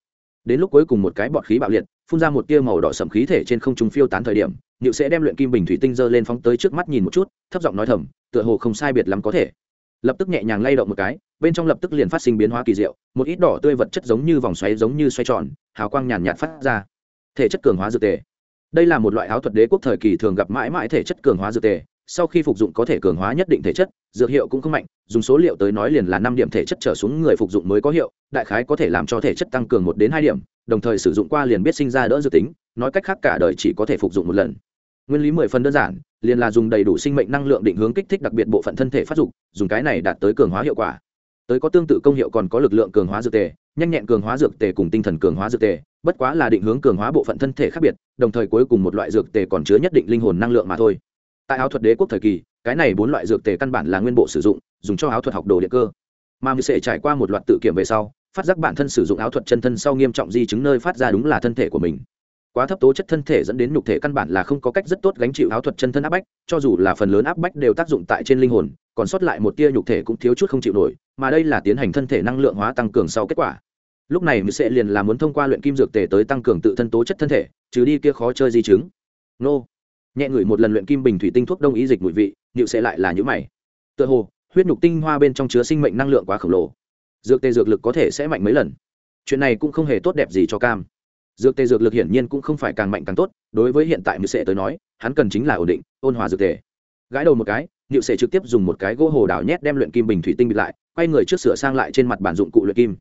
đến lúc cuối cùng một cái bọt khí bạo liệt, phun ra một tia màu đỏ sậm khí thể trên không trung phiêu tán thời điểm, niệu sẽ đem luyện kim bình thủy tinh dơ lên phóng tới trước mắt nhìn một chút, thấp giọng nói thầm, tựa hồ không sai biệt lắm có thể. Lập tức nhẹ nhàng lay động một cái, bên trong lập tức liền phát sinh biến hóa kỳ diệu, một ít đỏ tươi vật chất giống như vòng xoáy giống như xoay tròn, hào quang nhàn nhạt phát ra. Thể chất cường hóa dược tề. Đây là một loại áo thuật đế quốc thời kỳ thường gặp mãi mãi thể chất cường hóa dược tề sau khi phục dụng có thể cường hóa nhất định thể chất, dược hiệu cũng không mạnh, dùng số liệu tới nói liền là năm điểm thể chất trở xuống người phục dụng mới có hiệu, đại khái có thể làm cho thể chất tăng cường một đến hai điểm, đồng thời sử dụng qua liền biết sinh ra đỡ dự tính, nói cách khác cả đời chỉ có thể phục dụng một lần. Nguyên lý mười phần đơn giản, liền là dùng đầy đủ sinh mệnh năng lượng định hướng kích thích đặc biệt bộ phận thân thể phát dục, dùng cái này đạt tới cường hóa hiệu quả. Tới có tương tự công hiệu còn có lực lượng cường hóa dược tề, nhanh nhẹn cường hóa dược tề cùng tinh thần cường hóa dược tề, bất quá là định hướng cường hóa bộ phận thân thể khác biệt, đồng thời cuối cùng một loại dược tề còn chứa nhất định linh hồn năng lượng mà thôi tại áo thuật đế quốc thời kỳ, cái này bốn loại dược tề căn bản là nguyên bộ sử dụng, dùng cho áo thuật học đồ điện cơ. Mà mười sẽ trải qua một loạt tự kiểm về sau, phát giác bản thân sử dụng áo thuật chân thân sau nghiêm trọng di chứng nơi phát ra đúng là thân thể của mình. Quá thấp tố chất thân thể dẫn đến nhục thể căn bản là không có cách rất tốt gánh chịu áo thuật chân thân áp bách, cho dù là phần lớn áp bách đều tác dụng tại trên linh hồn, còn sót lại một tia nhục thể cũng thiếu chút không chịu nổi, mà đây là tiến hành thân thể năng lượng hóa tăng cường sau kết quả. Lúc này mỹ sẽ liền là muốn thông qua luyện kim dược tề tới tăng cường tự thân tố chất thân thể, trừ đi kia khó chơi di chứng. Nô nhẹ ngửi một lần luyện kim bình thủy tinh thuốc đông ý dịch mùi vị nhịu sẽ lại là nhữ mày. Tựa hồ, huyết nhục tinh hoa bên trong chứa sinh mệnh năng lượng quá khổng lồ. Dược tê dược lực có thể sẽ mạnh mấy lần. Chuyện này cũng không hề tốt đẹp gì cho cam. Dược tê dược lực hiển nhiên cũng không phải càng mạnh càng tốt, đối với hiện tại mưu sệ tới nói, hắn cần chính là ổn định, ôn hòa dược tề. Gãi đầu một cái nhịu sệ trực tiếp dùng một cái gỗ hồ đảo nhét đem luyện kim bình thủy tinh bịt lại, quay người trước sửa sang lại trên mặt bản dụng cụ luyện kim.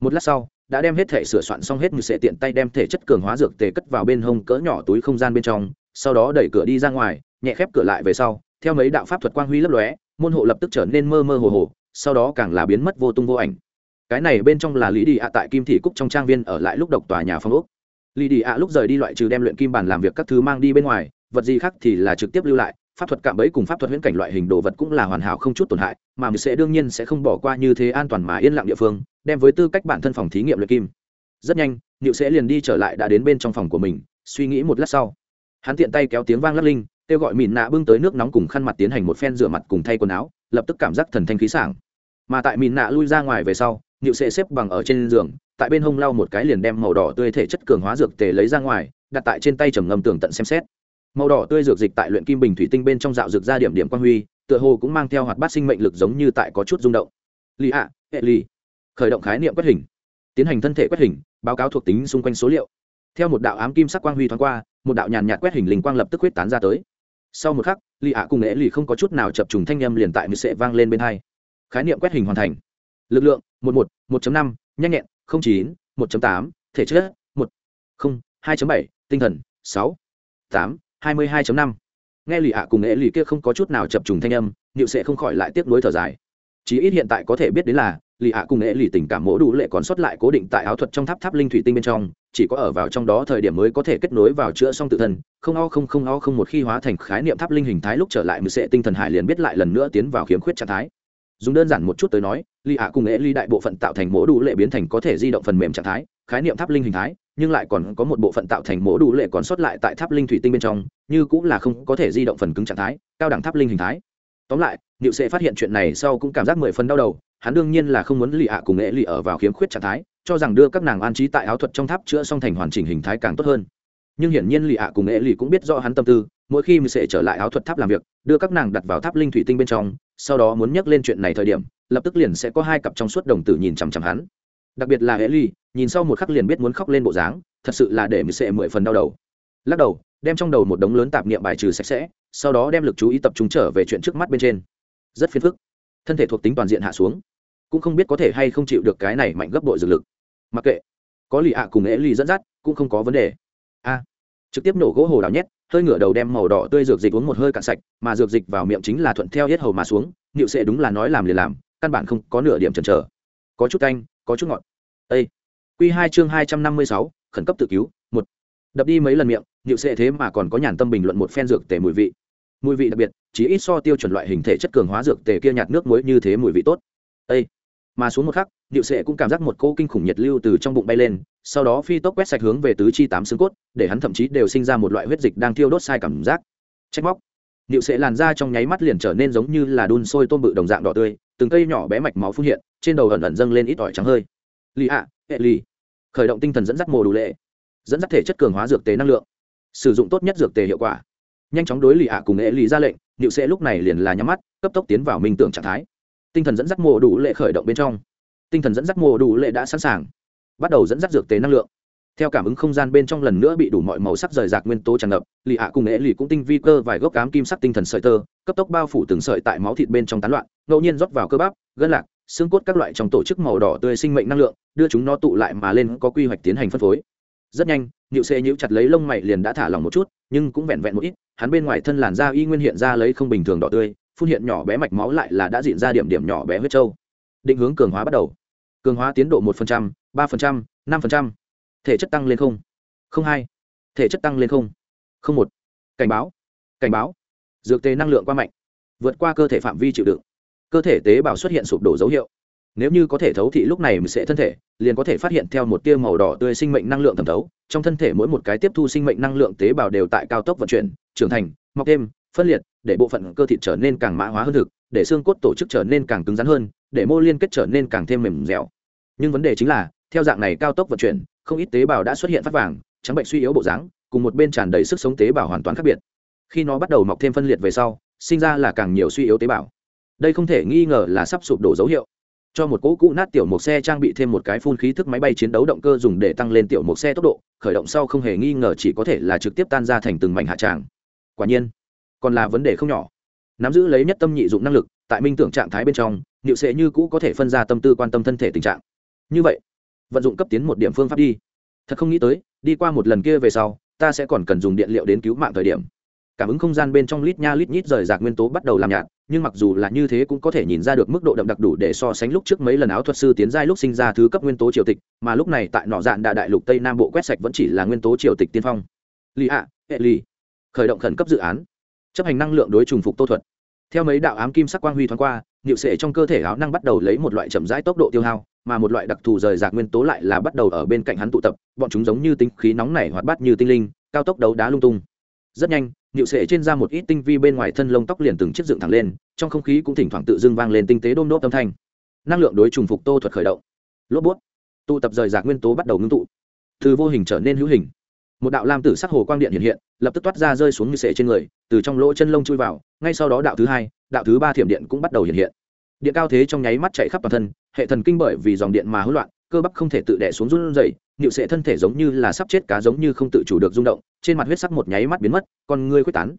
Một lát sau, đã đem hết thể sửa soạn xong hết mưu sệ tiện tay đem thể chất cường hóa dược tề cất vào bên hông cỡ nhỏ túi không gian bên trong sau đó đẩy cửa đi ra ngoài, nhẹ khép cửa lại về sau, theo mấy đạo pháp thuật quang huy lấp lóe, môn hộ lập tức trở nên mơ mơ hồ hồ, sau đó càng là biến mất vô tung vô ảnh. Cái này bên trong là lý đi ạ tại kim thị cúc trong trang viên ở lại lúc độc tòa nhà phong ốc. Lý đi ạ lúc rời đi loại trừ đem luyện kim bản làm việc các thứ mang đi bên ngoài, vật gì khác thì là trực tiếp lưu lại, pháp thuật cạm bẫy cùng pháp thuật huyễn cảnh loại hình đồ vật cũng là hoàn hảo không chút tổn hại, mà mình sẽ đương nhiên sẽ không bỏ qua như thế an toàn mà yên lặng địa phương, đem với tư cách bản thân phòng thí nghiệm luyện kim. Rất nhanh niệu sẽ liền đi trở lại đã đến bên trong phòng của mình, suy nghĩ một lát sau hắn tiện tay kéo tiếng vang lắc linh, kêu gọi mìn nạ bưng tới nước nóng cùng khăn mặt tiến hành một phen rửa mặt cùng thay quần áo, lập tức cảm giác thần thanh khí sảng. Mà tại mìn nạ lui ra ngoài về sau nhựu sệ xếp bằng ở trên giường, tại bên hông lau một cái liền đem màu đỏ tươi thể chất cường hóa dược tề lấy ra ngoài, đặt tại trên tay trầm ngâm tường tận xem xét. Màu đỏ tươi dược dịch tại luyện kim bình thủy tinh bên trong dạo dược ra điểm điểm quang huy, tựa hồ cũng mang theo hoạt bát sinh mệnh lực giống như tại có chút rung động. Lì ạ, hệ lì. Khởi động khái niệm quét hình. Tiến hành thân thể quét hình, báo cáo thuộc tính xung quanh số liệu theo một đạo ám kim sắc quang huy thoáng qua, một đạo nhàn nhạt quét hình linh quang lập tức huyết tán ra tới. Sau một khắc lì ạ cùng nghệ lì không có chút nào chập trùng thanh â m liền tại mười sệ vang lên bên hai. Khái niệm quét hình hoàn thành. Lực lượng, một một một năm, nhanh nhẹn chín, một tám, thể chất, một, không, hai bảy, tinh thần, sáu, tám, hai mươi hai năm. Nghe lì ạ cùng nghệ lì kia không có chút nào chập trùng thanh âm nịu sệ không khỏi lại tiếc nuối thở dài. Chí ít hiện tại có thể biết đến là lì ạ cùng nghệ lì tình cảm mỗ đủ lệ còn sót lại cố định tại áo thuật trong tháp tháp linh thủy tinh bên trong, chỉ có ở vào trong đó thời điểm mới có thể kết nối vào chữa xong tự thân, không o không không o không một khi hóa thành khái niệm tháp linh hình thái lúc trở lại mười Sệ tinh thần hải liền biết lại lần nữa tiến vào khiếm khuyết trạng thái. Dùng đơn giản một chút tới nói, lì ạ cùng nghệ lì đại bộ phận tạo thành mỗ đủ lệ biến thành có thể di động phần mềm trạng thái, khái niệm tháp linh hình thái, nhưng lại còn có một bộ phận tạo thành mỗ đủ lệ còn sót lại tại tháp linh thủy tinh bên trong, như cũng là không có thể di động phần cứng trạng thái, cao đẳng tháp linh hình thái. Tóm lại, niệu sẽ phát hiện chuyện này sau cũng cảm giác mười phần đau đầu hắn đương nhiên là không muốn lì ạ cùng nghệ lì ở vào khiếm khuyết trạng thái, cho rằng đưa các nàng an trí tại áo thuật trong tháp chữa song thành hoàn chỉnh hình thái càng tốt hơn. Nhưng hiển nhiên lì ạ cùng nghệ lì cũng biết rõ hắn tâm tư, mỗi khi mình sẽ trở lại áo thuật tháp làm việc, đưa các nàng đặt vào tháp linh thủy tinh bên trong, sau đó muốn nhắc lên chuyện này thời điểm, lập tức liền sẽ có hai cặp trong suốt đồng tử nhìn chằm chằm hắn. Đặc biệt là hệ ly nhìn sau một khắc liền biết muốn khóc lên bộ dáng, thật sự là để mình sẽ mười phần đau đầu. Lắc đầu, đem trong đầu một đống lớn tạp niệm bài trừ sạch sẽ, sau đó đem lực chú ý tập trung trở về chuyện trước mắt bên trên. Rất phiền phức thân thể thuộc tính toàn diện hạ xuống, cũng không biết có thể hay không chịu được cái này mạnh gấp bội dược lực. Mặc kệ, có lì ạ cùng ế lì dẫn dắt, cũng không có vấn đề. A, trực tiếp nổ gỗ hồ đào nhét, hơi ngửa đầu đem màu đỏ tươi dược dịch uống một hơi cạn sạch, mà dược dịch vào miệng chính là thuận theo hết hầu mà xuống nịu sệ đúng là nói làm liền làm, căn bản không có nửa điểm chần chờ. Có chút canh, có chút ngọt. Ây q hai chương hai trăm năm mươi sáu, khẩn cấp tự cứu, một. Đập đi mấy lần miệng nịu sệ thế mà còn có nhàn tâm bình luận một phen dược tể mùi vị mùi vị đặc biệt chỉ ít so tiêu chuẩn loại hình thể chất cường hóa dược tề kia nhạt nước muối như thế mùi vị tốt. Ây mà xuống một khắc, điệu sẽ cũng cảm giác một cô kinh khủng nhiệt lưu từ trong bụng bay lên, sau đó phi tốc quét sạch hướng về tứ chi tám xương cốt, để hắn thậm chí đều sinh ra một loại huyết dịch đang thiêu đốt sai cảm giác. Trách móc. Điệu sẽ làn ra trong nháy mắt liền trở nên giống như là đun sôi tôm bự đồng dạng đỏ tươi, từng cây nhỏ bé mạch máu phun hiện, trên đầu ẩn ẩn dâng lên ít ỏi trắng hơi. Lì ạ, hệ lì. Khởi động tinh thần dẫn dắt mồ đủ lệ, dẫn dắt thể chất cường hóa dược tế năng lượng. Sử dụng tốt nhất dược tề hiệu quả nhanh chóng đối lì ạ cùng nghệ lì ra lệnh nịu sẽ lúc này liền là nhắm mắt, cấp tốc tiến vào minh tưởng trạng thái. Tinh thần dẫn dắt mồ đủ lệ khởi động bên trong. Tinh thần dẫn dắt mồ đủ lệ đã sẵn sàng, bắt đầu dẫn dắt dược tế năng lượng. Theo cảm ứng không gian bên trong lần nữa bị đủ mọi màu sắc rời rạc nguyên tố tràn ngập, lì ạ cùng nghệ lì cũng tinh vi cơ vài gốc cám kim sắc tinh thần sợi tơ, cấp tốc bao phủ từng sợi tại máu thịt bên trong tán loạn, ngẫu nhiên rót vào cơ bắp, gân lạc, xương cốt các loại trong tổ chức màu đỏ tươi sinh mệnh năng lượng, đưa chúng nó tụ lại mà lên có quy hoạch tiến hành phân phối rất nhanh nhịu xê nhíu chặt lấy lông mày liền đã thả lỏng một chút, nhưng cũng vẹn vẹn một ít, hắn bên ngoài thân làn da y nguyên hiện ra lấy không bình thường đỏ tươi, phun hiện nhỏ bé mạch máu lại là đã diện ra điểm điểm nhỏ bé huyết trâu. Định hướng cường hóa bắt đầu. Cường hóa tiến độ một phần trăm, ba phần trăm, năm phần trăm. Thể chất tăng lên không. Không hai. Thể chất tăng lên không. Không một. Cảnh báo. Cảnh báo. Dược tế năng lượng qua mạnh. Vượt qua cơ thể phạm vi chịu đựng. Cơ thể tế bào xuất hiện sụp đổ dấu hiệu nếu như có thể thấu thị lúc này mình sẽ thân thể, liền có thể phát hiện theo một tia màu đỏ tươi sinh mệnh năng lượng thẩm thấu, trong thân thể mỗi một cái tiếp thu sinh mệnh năng lượng tế bào đều tại cao tốc vận chuyển, trưởng thành, mọc thêm, phân liệt, để bộ phận cơ thịt trở nên càng mã hóa hơn thực, để xương cốt tổ chức trở nên càng cứng rắn hơn, để mô liên kết trở nên càng thêm mềm dẻo. Nhưng vấn đề chính là, theo dạng này cao tốc vận chuyển, không ít tế bào đã xuất hiện phát vàng, trắng bệnh suy yếu bộ dáng, cùng một bên tràn đầy sức sống tế bào hoàn toàn khác biệt. Khi nó bắt đầu mọc thêm phân liệt về sau, sinh ra là càng nhiều suy yếu tế bào. Đây không thể nghi ngờ là sắp sụp đổ dấu hiệu cho một cỗ cũ nát tiểu một xe trang bị thêm một cái phun khí thức máy bay chiến đấu động cơ dùng để tăng lên tiểu một xe tốc độ, khởi động sau không hề nghi ngờ chỉ có thể là trực tiếp tan ra thành từng mảnh hạ tràng. Quả nhiên, còn là vấn đề không nhỏ. Nắm giữ lấy nhất tâm nhị dụng năng lực, tại minh tưởng trạng thái bên trong, niệu sệ như cũ có thể phân ra tâm tư quan tâm thân thể tình trạng. Như vậy, vận dụng cấp tiến một điểm phương pháp đi. Thật không nghĩ tới, đi qua một lần kia về sau, ta sẽ còn cần dùng điện liệu đến cứu mạng thời điểm. Cảm ứng không gian bên trong lít nha lít nhít rời rạc nguyên tố bắt đầu làm nhạt nhưng mặc dù là như thế cũng có thể nhìn ra được mức độ đậm đặc đủ để so sánh lúc trước mấy lần áo thuật sư tiến giai lúc sinh ra thứ cấp nguyên tố triều tịch, mà lúc này tại nọ dạn đà đại lục tây nam bộ quét sạch vẫn chỉ là nguyên tố triều tịch tiên phong. Lì ạ, hệ lì. Khởi động khẩn cấp dự án. Chấp hành năng lượng đối trùng phục tô thuật. Theo mấy đạo ám kim sắc quang huy thoáng qua nhựa sệ trong cơ thể áo năng bắt đầu lấy một loại chậm rãi tốc độ tiêu hao, mà một loại đặc thù rời rạc nguyên tố lại là bắt đầu ở bên cạnh hắn tụ tập, bọn chúng giống như tinh khí nóng nảy hoạt bát như tinh linh, cao tốc đấu đá lung tung. Rất nhanh nhịu sệ trên ra một ít tinh vi bên ngoài thân lông tóc liền từng chiếc dựng thẳng lên, trong không khí cũng thỉnh thoảng tự dưng vang lên tinh tế đôm đốp âm thanh. Năng lượng đối trùng phục tô thuật khởi động. Lốp bút. Tụ tập rời rạc nguyên tố bắt đầu ngưng tụ. Từ vô hình trở nên hữu hình. Một đạo lam tử sắc hồ quang điện hiện hiện, lập tức toát ra rơi xuống như sệ trên người, từ trong lỗ chân lông chui vào, ngay sau đó đạo thứ hai, đạo thứ ba thiểm điện cũng bắt đầu hiện hiện. Điện cao thế trong nháy mắt chạy khắp toàn thân, hệ thần kinh bởi vì dòng điện mà hỗn loạn cơ bắp không thể tự đẻ xuống run rẩy nhịu sệ thân thể giống như là sắp chết cá giống như không tự chủ được rung động, trên mặt huyết sắc một nháy mắt biến mất, con ngươi khuyết tán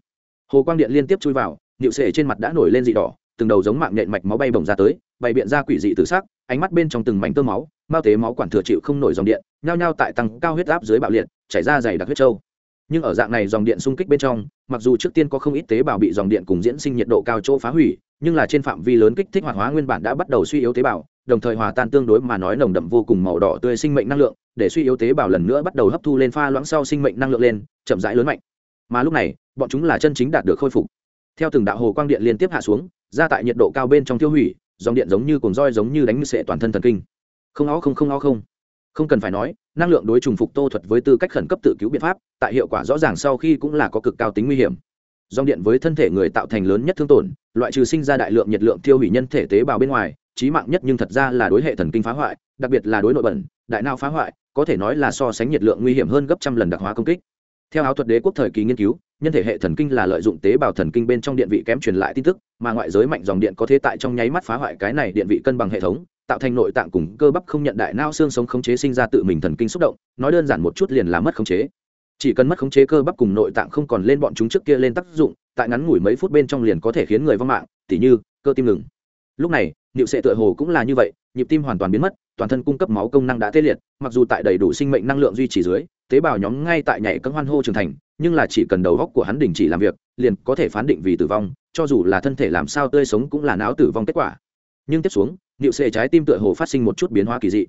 hồ quang điện liên tiếp chui vào nhịu sệ trên mặt đã nổi lên dị đỏ, từng đầu giống mạng nhện mạch máu bay bổng ra tới, bày biện ra quỷ dị tử sắc, ánh mắt bên trong từng mảnh tơ máu bao tế máu quản thừa chịu không nổi dòng điện, nhao nhao tại tăng cao huyết áp dưới bạo liệt, chảy ra dày đặc huyết châu. nhưng ở dạng này dòng điện xung kích bên trong, mặc dù trước tiên có không ít tế bào bị dòng điện cùng diễn sinh nhiệt độ cao chỗ phá hủy, nhưng là trên phạm vi lớn kích thích hoạt hóa nguyên bản đã bắt đầu suy yếu tế bào đồng thời hòa tan tương đối mà nói nồng đậm vô cùng màu đỏ tươi sinh mệnh năng lượng, để suy yếu tế bào lần nữa bắt đầu hấp thu lên pha loãng sau sinh mệnh năng lượng lên, chậm rãi lớn mạnh. Mà lúc này, bọn chúng là chân chính đạt được khôi phục. Theo từng đạo hồ quang điện liên tiếp hạ xuống ra tại nhiệt độ cao bên trong tiêu hủy, dòng điện giống như cồn roi giống như đánh sệ toàn thân thần kinh. Không ó không không ó không. Không cần phải nói, năng lượng đối trùng phục tô thuật với tư cách khẩn cấp tự cứu biện pháp, tại hiệu quả rõ ràng sau khi cũng là có cực cao tính nguy hiểm. Dòng điện với thân thể người tạo thành lớn nhất thương tổn, loại trừ sinh ra đại lượng nhiệt lượng tiêu hủy nhân thể tế bào bên ngoài trí mạng nhất nhưng thật ra là đối hệ thần kinh phá hoại, đặc biệt là đối nội bẩn, đại não phá hoại, có thể nói là so sánh nhiệt lượng nguy hiểm hơn gấp trăm lần đặc hóa công kích. Theo áo thuật đế quốc thời kỳ nghiên cứu, nhân thể hệ thần kinh là lợi dụng tế bào thần kinh bên trong điện vị kém truyền lại tin tức, mà ngoại giới mạnh dòng điện có thế tại trong nháy mắt phá hoại cái này điện vị cân bằng hệ thống, tạo thành nội tạng cùng cơ bắp không nhận đại não xương sống khống chế sinh ra tự mình thần kinh xúc động, nói đơn giản một chút liền là mất khống chế. Chỉ cần mất khống chế cơ bắp cùng nội tạng không còn lên bọn chúng trước kia lên tác dụng, tại ngắn ngủi mấy phút bên trong liền có thể khiến người vong mạng, tỉ như cơ tim ngừng lúc này nhịp sệ tựa hồ cũng là như vậy, nhịp tim hoàn toàn biến mất, toàn thân cung cấp máu công năng đã tê liệt, mặc dù tại đầy đủ sinh mệnh năng lượng duy trì dưới, tế bào nhóm ngay tại nhảy cân hoan hô trưởng thành, nhưng là chỉ cần đầu góc của hắn đình chỉ làm việc, liền có thể phán định vì tử vong, cho dù là thân thể làm sao tươi sống cũng là não tử vong kết quả. Nhưng tiếp xuống, niệu sệ trái tim tựa hồ phát sinh một chút biến hóa kỳ dị.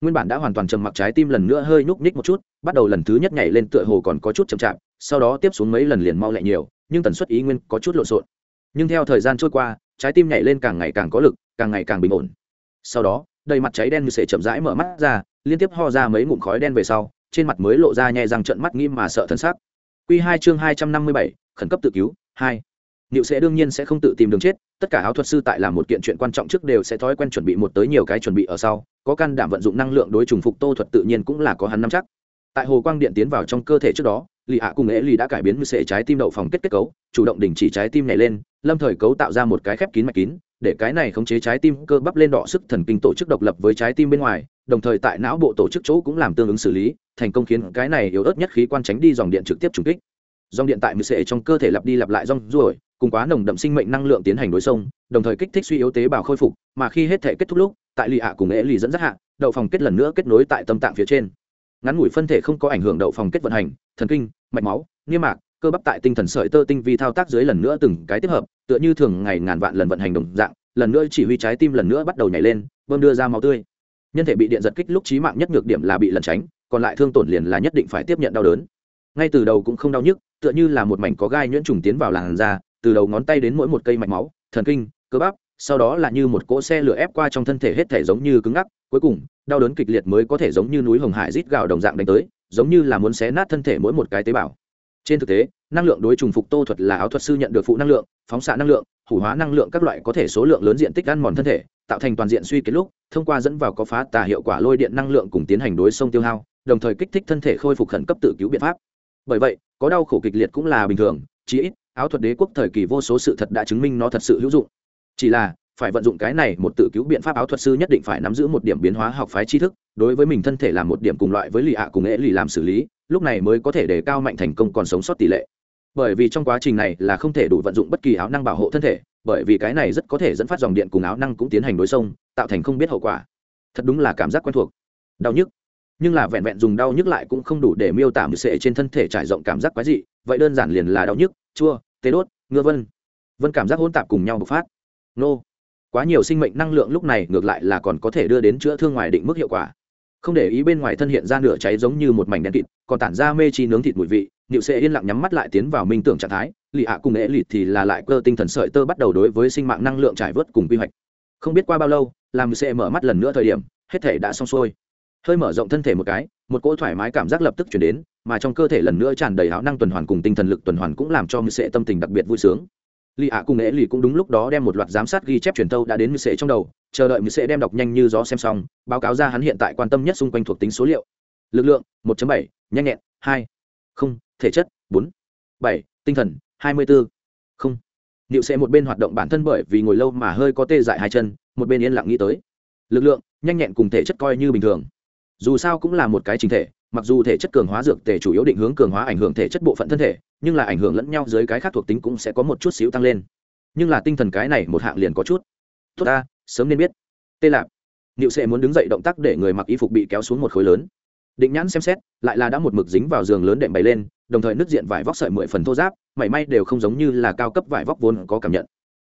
Nguyên bản đã hoàn toàn trầm mặc trái tim lần nữa hơi nhúc nhích một chút, bắt đầu lần thứ nhất nhảy lên tựa hồ còn có chút chậm chạp, sau đó tiếp xuống mấy lần liền mau lại nhiều, nhưng tần suất ý nguyên có chút lộn xộn. Nhưng theo thời gian trôi qua trái tim nhảy lên càng ngày càng có lực càng ngày càng bình ổn. Sau đó đầy mặt cháy đen như sệ chậm rãi mở mắt ra liên tiếp ho ra mấy ngụm khói đen về sau trên mặt mới lộ ra nhẹ răng trận mắt nghiêm mà sợ thần sắc. Q hai chương hai trăm năm mươi bảy khẩn cấp tự cứu hai. Niệu sẽ đương nhiên sẽ không tự tìm đường chết, tất cả áo thuật sư tại làm một kiện chuyện quan trọng trước đều sẽ thói quen chuẩn bị một tới nhiều cái chuẩn bị ở sau, có căn đảm vận dụng năng lượng đối trùng phục tô thuật tự nhiên cũng là có hắn nắm chắc. Tại hồ quang điện tiến vào trong cơ thể trước đó, Lý Hạ cùng Ế Lì đã cải biến như sệ trái tim đậu phòng kết kết cấu, chủ động đình chỉ trái tim nhảy lên, lâm thời cấu tạo ra một cái khép kín mạch kín, để cái này khống chế trái tim cơ bắp lên đọ sức thần kinh tổ chức độc lập với trái tim bên ngoài, đồng thời tại não bộ tổ chức chỗ cũng làm tương ứng xử lý, thành công khiến cái này yếu ớt nhất khí quan tránh đi dòng điện trực tiếp trùng kích. Dòng điện tại mười sệ trong cơ thể lặp đi lặp lại rong ruổi cùng quá nồng đậm sinh mệnh năng lượng tiến hành đối sông đồng thời kích thích suy yếu tế bào khôi phục mà khi hết thể kết thúc lúc tại lì hạ cùng ế lì dẫn dắt hạ đậu phòng kết lần nữa kết nối tại tâm tạng phía trên ngắn ngủi phân thể không có ảnh hưởng đậu phòng kết vận hành, thần kinh, mạch máu, niêm mạc, cơ bắp tại tinh thần sợi tơ tinh vi thao tác dưới lần nữa từng cái tiếp hợp, tựa như thường ngày ngàn vạn lần vận hành đồng dạng, lần nữa chỉ huy trái tim lần nữa bắt đầu nhảy lên, bơm đưa ra máu tươi. Nhân thể bị điện giật kích lúc trí mạng nhất nhược điểm là bị lẩn tránh, còn lại thương tổn liền là nhất định phải tiếp nhận đau đớn. Ngay từ đầu cũng không đau nhức, tựa như là một mảnh có gai nhuyễn trùng tiến vào làn da, từ đầu ngón tay đến mỗi một cây mạch máu, thần kinh, cơ bắp sau đó là như một cỗ xe lửa ép qua trong thân thể hết thể giống như cứng ngắc, cuối cùng, đau đớn kịch liệt mới có thể giống như núi hồng hải rít gạo đồng dạng đánh tới, giống như là muốn xé nát thân thể mỗi một cái tế bào. Trên thực tế, năng lượng đối trùng phục tô thuật là áo thuật sư nhận được phụ năng lượng, phóng xạ năng lượng, hủ hóa năng lượng các loại có thể số lượng lớn diện tích ăn mòn thân thể, tạo thành toàn diện suy kết lúc, thông qua dẫn vào có phá tà hiệu quả lôi điện năng lượng cùng tiến hành đối sông tiêu hao, đồng thời kích thích thân thể khôi phục khẩn cấp tự cứu biện pháp. Bởi vậy, có đau khổ kịch liệt cũng là bình thường, chí ít, áo thuật đế quốc thời kỳ vô số sự thật đã chứng minh nó thật sự hữu dụng chỉ là, phải vận dụng cái này một tự cứu biện pháp áo thuật sư nhất định phải nắm giữ một điểm biến hóa học phái tri thức, đối với mình thân thể làm một điểm cùng loại với lì ạ cùng nghệ lì làm xử lý, lúc này mới có thể đề cao mạnh thành công còn sống sót tỷ lệ. Bởi vì trong quá trình này là không thể đủ vận dụng bất kỳ áo năng bảo hộ thân thể, bởi vì cái này rất có thể dẫn phát dòng điện cùng áo năng cũng tiến hành đối xông, tạo thành không biết hậu quả. Thật đúng là cảm giác quen thuộc. Đau nhức. Nhưng là vẹn vẹn dùng đau nhức lại cũng không đủ để miêu tả mười sệ trên thân thể trải rộng cảm giác quái dị, vậy đơn giản liền là đau nhức, chua, tê đốt ngưa vân. Vân cảm giác hỗn tạp cùng nhau bộc phát nô. Quá nhiều sinh mệnh năng lượng lúc này ngược lại là còn có thể đưa đến chữa thương ngoài định mức hiệu quả. Không để ý bên ngoài thân hiện ra nửa cháy giống như một mảnh đen kịt, còn tản ra mê chi nướng thịt mùi vị nịu sẽ yên lặng nhắm mắt lại tiến vào minh tưởng trạng thái lì ạ cùng ế lịt thì là lại cơ tinh thần sợi tơ bắt đầu đối với sinh mạng năng lượng trải vớt cùng quy hoạch. Không biết qua bao lâu, làm sẽ mở mắt lần nữa thời điểm, hết thể đã xong xuôi. Hơi mở rộng thân thể một cái, một cỗ thoải mái cảm giác lập tức chuyển đến, mà trong cơ thể lần nữa tràn đầy háo năng tuần hoàn cùng tinh thần lực tuần hoàn cũng làm cho mười sệ tâm tình đặc biệt vui sướng lì ạ cùng nghệ lì cũng đúng lúc đó đem một loạt giám sát ghi chép truyền tâu đã đến mười sệ trong đầu chờ đợi mười sệ đem đọc nhanh như gió xem xong báo cáo ra hắn hiện tại quan tâm nhất xung quanh thuộc tính số liệu lực lượng 1 bảy nhanh nhẹn hai không thể chất bốn bảy tinh thần hai mươi bốn không Niệu sẽ một bên hoạt động bản thân bởi vì ngồi lâu mà hơi có tê dại hai chân, một bên yên lặng nghĩ tới. Lực lượng, nhanh nhẹn cùng thể chất coi như bình thường. Dù sao cũng là một cái trình thể, mặc dù thể chất cường hóa dược tề chủ yếu định hướng cường hóa ảnh hưởng thể chất bộ phận thân thể, nhưng là ảnh hưởng lẫn nhau dưới cái khác thuộc tính cũng sẽ có một chút xíu tăng lên. Nhưng là tinh thần cái này một hạng liền có chút. Tốt ta, sớm nên biết. Tê Lạp. Niệu sẽ muốn đứng dậy động tác để người mặc y phục bị kéo xuống một khối lớn. Định nhãn xem xét, lại là đã một mực dính vào giường lớn đệm bày lên, đồng thời nứt diện vải vóc sợi mười phần thô giáp, mảy may đều không giống như là cao cấp vải vóc vốn có cảm nhận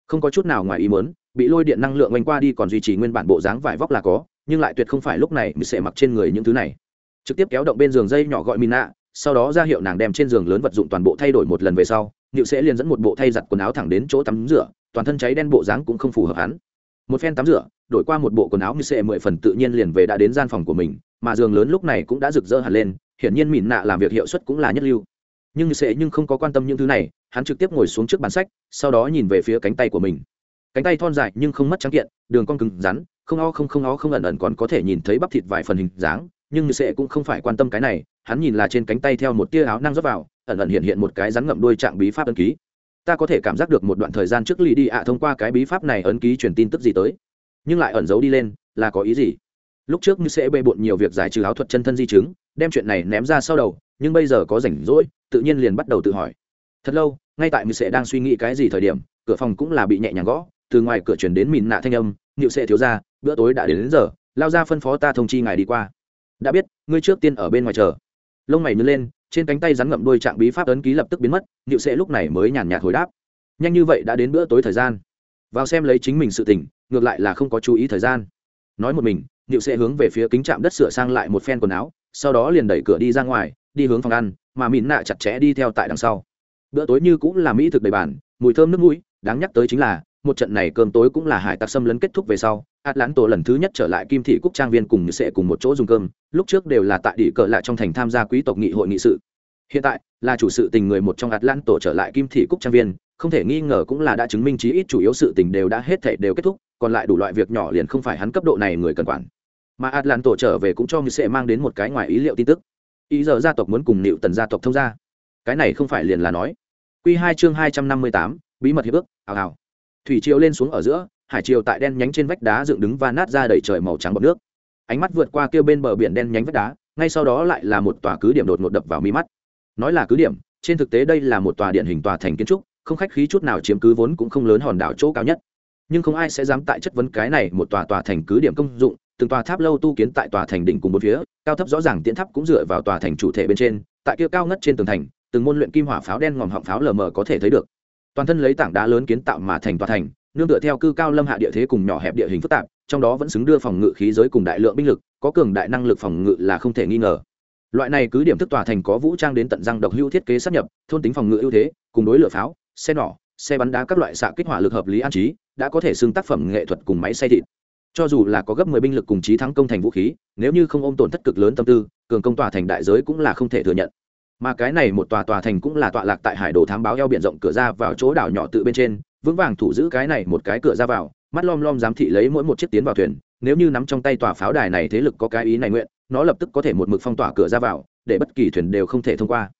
không có chút nào ngoài ý muốn bị lôi điện năng lượng oanh qua đi còn duy trì nguyên bản bộ dáng vải vóc là có nhưng lại tuyệt không phải lúc này mình sẽ mặc trên người những thứ này trực tiếp kéo động bên giường dây nhỏ gọi mina, sau đó ra hiệu nàng đem trên giường lớn vật dụng toàn bộ thay đổi một lần về sau nịu sẽ liền dẫn một bộ thay giặt quần áo thẳng đến chỗ tắm rửa, toàn thân cháy đen bộ dáng cũng không phù hợp hắn. Một phen tắm rửa, đổi qua một bộ quần áo như sẽ mười phần tự nhiên liền về đã đến gian phòng của mình, mà giường lớn lúc này cũng đã rực rỡ hẳn lên, hiển nhiên mìn nạ làm việc hiệu suất cũng là nhất lưu. Nhưng như sẽ nhưng không có quan tâm những thứ này, hắn trực tiếp ngồi xuống trước bàn sách, sau đó nhìn về phía cánh tay của mình. Cánh tay thon dài nhưng không mất trắng kiện, đường con cứng rắn, không o không không o không ẩn ẩn còn có thể nhìn thấy bắp thịt vài phần hình dáng nhưng sệ sẽ cũng không phải quan tâm cái này hắn nhìn là trên cánh tay theo một tia áo năng rớt vào ẩn ẩn hiện hiện một cái rắn ngậm đuôi trạng bí pháp ấn ký. Ta có thể cảm giác được một đoạn thời gian trước lì đi ạ thông qua cái bí pháp này ấn ký truyền tin tức gì tới. Nhưng lại ẩn giấu đi lên là có ý gì? Lúc trước như sẽ bê bộn nhiều việc giải trừ áo thuật chân thân di chứng đem chuyện này ném ra sau đầu nhưng bây giờ có rảnh rỗi tự nhiên liền bắt đầu tự hỏi. Thật lâu ngay tại như sẽ đang suy nghĩ cái gì thời điểm cửa phòng cũng là bị nhẹ nhàng gõ từ ngoài cửa chuyển đến mìn nạ thanh âm nhịu Sẽ thiếu ra bữa tối đã đến, đến giờ lao ra phân phó ta thông chi ngài đi qua đã biết, ngươi trước tiên ở bên ngoài chờ. Lông mày nhớ lên, trên cánh tay rắn ngậm đôi trạng bí pháp ấn ký lập tức biến mất nhịu sệ lúc này mới nhàn nhạt hồi đáp. Nhanh như vậy đã đến bữa tối thời gian. Vào xem lấy chính mình sự tỉnh ngược lại là không có chú ý thời gian. Nói một mình nhịu sệ hướng về phía kính trạm đất sửa sang lại một phen quần áo, sau đó liền đẩy cửa đi ra ngoài, đi hướng phòng ăn, mà mìn nạ chặt chẽ đi theo tại đằng sau. Bữa tối như cũng là mỹ thực đầy bản mùi thơm nước mũi, đáng nhắc tới chính là một trận này cơm tối cũng là hải tặc xâm lấn kết thúc về sau át lãn tổ lần thứ nhất trở lại kim thị cúc trang viên cùng sẽ cùng một chỗ dùng cơm, lúc trước đều là tại địa cờ lại trong thành tham gia quý tộc nghị hội nghị sự. Hiện tại, là chủ sự tình người một trong át lãn tổ trở lại kim thị cúc trang viên, không thể nghi ngờ cũng là đã chứng minh chí ít chủ yếu sự tình đều đã hết thể đều kết thúc, còn lại đủ loại việc nhỏ liền không phải hắn cấp độ này người cần quản. Mà át lãn tổ trở về cũng cho người sẽ mang đến một cái ngoài ý liệu tin tức. Ý giờ gia tộc muốn cùng nịu tần gia tộc thông gia. Cái này không phải liền là nói. Q hai chương hai trăm năm mươi tám, bí mật hiệp ước, hào hào thủy triều lên xuống ở giữa, hải triều tại đen nhánh trên vách đá dựng đứng và nát ra đầy trời màu trắng bọc nước. Ánh mắt vượt qua kêu bên bờ biển đen nhánh vách đá, ngay sau đó lại là một tòa cứ điểm đột ngột đập vào mi mắt. Nói là cứ điểm, trên thực tế đây là một tòa điện hình tòa thành kiến trúc, không khách khí chút nào chiếm cứ vốn cũng không lớn hòn đảo chỗ cao nhất. Nhưng không ai sẽ dám tại chất vấn cái này một tòa tòa thành cứ điểm công dụng, từng tòa tháp lâu tu kiến tại tòa thành đỉnh cùng một phía, cao thấp rõ ràng tiến tháp cũng dựa vào tòa thành chủ thể bên trên, tại kia cao ngất trên tường thành, từng môn luyện kim hỏa pháo đen ngòm họng pháo lờ mờ có thể thấy được toàn thân lấy tảng đá lớn kiến tạo mà thành tòa thành, nương tựa theo cư cao lâm hạ địa thế cùng nhỏ hẹp địa hình phức tạp, trong đó vẫn xứng đưa phòng ngự khí giới cùng đại lượng binh lực, có cường đại năng lực phòng ngự là không thể nghi ngờ. Loại này cứ điểm thức tòa thành có vũ trang đến tận răng độc hưu thiết kế sắp nhập, thôn tính phòng ngự ưu thế, cùng đối lửa pháo, xe nỏ, xe bắn đá các loại xạ kích hỏa lực hợp lý an trí, đã có thể xưng tác phẩm nghệ thuật cùng máy xay thịt. Cho dù là có gấp mười binh lực cùng trí thắng công thành vũ khí, nếu như không ôm tổn thất cực lớn tâm tư, cường công tòa thành đại giới cũng là không thể thừa nhận mà cái này một tòa tòa thành cũng là tọa lạc tại hải đồ thám báo eo biển rộng cửa ra vào chỗ đảo nhỏ tự bên trên, vững vàng thủ giữ cái này một cái cửa ra vào, mắt lom lom giám thị lấy mỗi một chiếc tiến vào thuyền, nếu như nắm trong tay tòa pháo đài này thế lực có cái ý này nguyện, nó lập tức có thể một mực phong tỏa cửa ra vào, để bất kỳ thuyền đều không thể thông qua.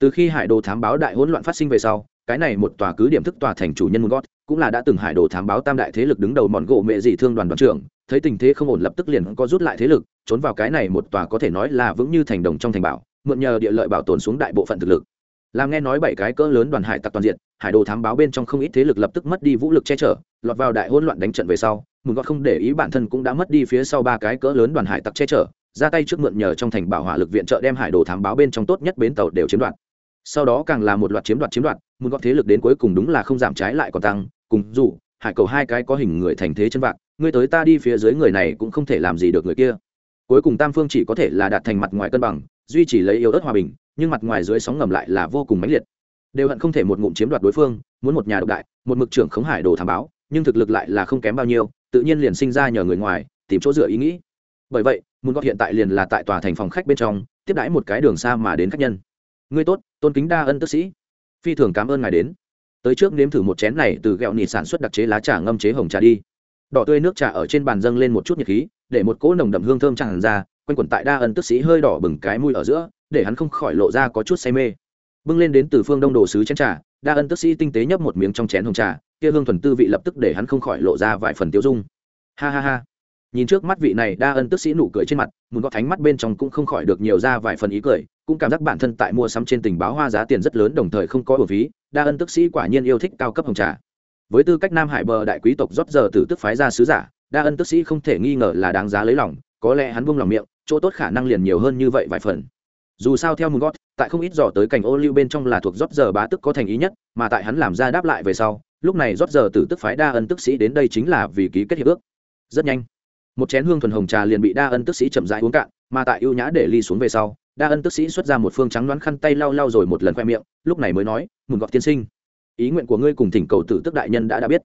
Từ khi hải đồ thám báo đại hỗn loạn phát sinh về sau, cái này một tòa cứ điểm thức tòa thành chủ nhân môn gót cũng là đã từng hải đồ thám báo tam đại thế lực đứng đầu mòn gỗ mẹ dị thương đoàn đoàn trưởng, thấy tình thế không ổn lập tức liền có rút lại thế lực, trốn vào cái này một tòa có thể nói là vững như thành đồng trong thành bảo mượn nhờ địa lợi bảo tồn xuống đại bộ phận thực lực. Làm nghe nói bảy cái cỡ lớn đoàn hải tặc toàn diện, hải đồ thám báo bên trong không ít thế lực lập tức mất đi vũ lực che chở, lọt vào đại hỗn loạn đánh trận về sau, mừng gót không để ý bản thân cũng đã mất đi phía sau ba cái cỡ lớn đoàn hải tặc che chở, ra tay trước mượn nhờ trong thành bảo hỏa lực viện trợ đem hải đồ thám báo bên trong tốt nhất bến tàu đều chiếm đoạt. Sau đó càng là một loạt chiếm đoạt chiếm đoạt, mừng gọt thế lực đến cuối cùng đúng là không giảm trái lại còn tăng, cùng dù, hải cầu hai cái có hình người thành thế chân vạc ngươi tới ta đi phía dưới người này cũng không thể làm gì được người kia. Cuối cùng tam phương chỉ có thể là đạt thành mặt ngoài cân bằng duy trì lấy yếu ớt hòa bình, nhưng mặt ngoài dưới sóng ngầm lại là vô cùng mãnh liệt. Đều hận không thể một ngụm chiếm đoạt đối phương, muốn một nhà độc đại, một mực trưởng khống hải đồ thám báo, nhưng thực lực lại là không kém bao nhiêu, tự nhiên liền sinh ra nhờ người ngoài, tìm chỗ dựa ý nghĩ. Bởi vậy muốn gót hiện tại liền là tại tòa thành phòng khách bên trong, tiếp đãi một cái đường xa mà đến khách nhân. Ngươi tốt, tôn kính đa ân tức sĩ. Phi thường cảm ơn ngài đến. Tới trước nếm thử một chén này từ gẹo nỉ sản xuất đặc chế lá trà ngâm chế hồng trà đi. Đỏ tươi nước trà ở trên bàn dâng lên một chút nhiệt khí, để một cỗ nồng đậm hương thơm tràn ra quanh quẩn tại đa ân tức sĩ hơi đỏ bừng cái mùi ở giữa, để hắn không khỏi lộ ra có chút say mê. Bưng lên đến từ phương đông đồ sứ chén trà, đa ân tức sĩ tinh tế nhấp một miếng trong chén hồng trà, kia hương thuần tư vị lập tức để hắn không khỏi lộ ra vài phần tiêu dung. Ha ha ha. Nhìn trước mắt vị này, đa ân tức sĩ nụ cười trên mặt, muốn có thánh mắt bên trong cũng không khỏi được nhiều ra vài phần ý cười, cũng cảm giác bản thân tại mua sắm trên tình báo hoa giá tiền rất lớn đồng thời không có bổ phí, đa ân tức sĩ quả nhiên yêu thích cao cấp hồng trà. Với tư cách nam hải bờ đại quý tộc rót giờ từ tức phái ra sứ giả, đa ân tức sĩ không thể nghi ngờ là đáng giá lấy lòng, có lẽ hắn buông lòng miệng chỗ tốt khả năng liền nhiều hơn như vậy vài phần. Dù sao theo mùn gót tại không ít dò tới cảnh ô lưu bên trong là thuộc rót giờ bá tức có thành ý nhất, mà tại hắn làm ra đáp lại về sau, lúc này rót giờ từ tức phái đa ân tức sĩ đến đây chính là vì ký kết hiệp ước. Rất nhanh, một chén hương thuần hồng trà liền bị đa ân tức sĩ chậm rãi uống cạn, mà tại ưu nhã để ly xuống về sau, đa ân tức sĩ xuất ra một phương trắng đoán khăn tay lau lau rồi một lần khoe miệng, lúc này mới nói mùn gọt tiên sinh, ý nguyện của ngươi cùng thỉnh cầu tử tức đại nhân đã đã biết.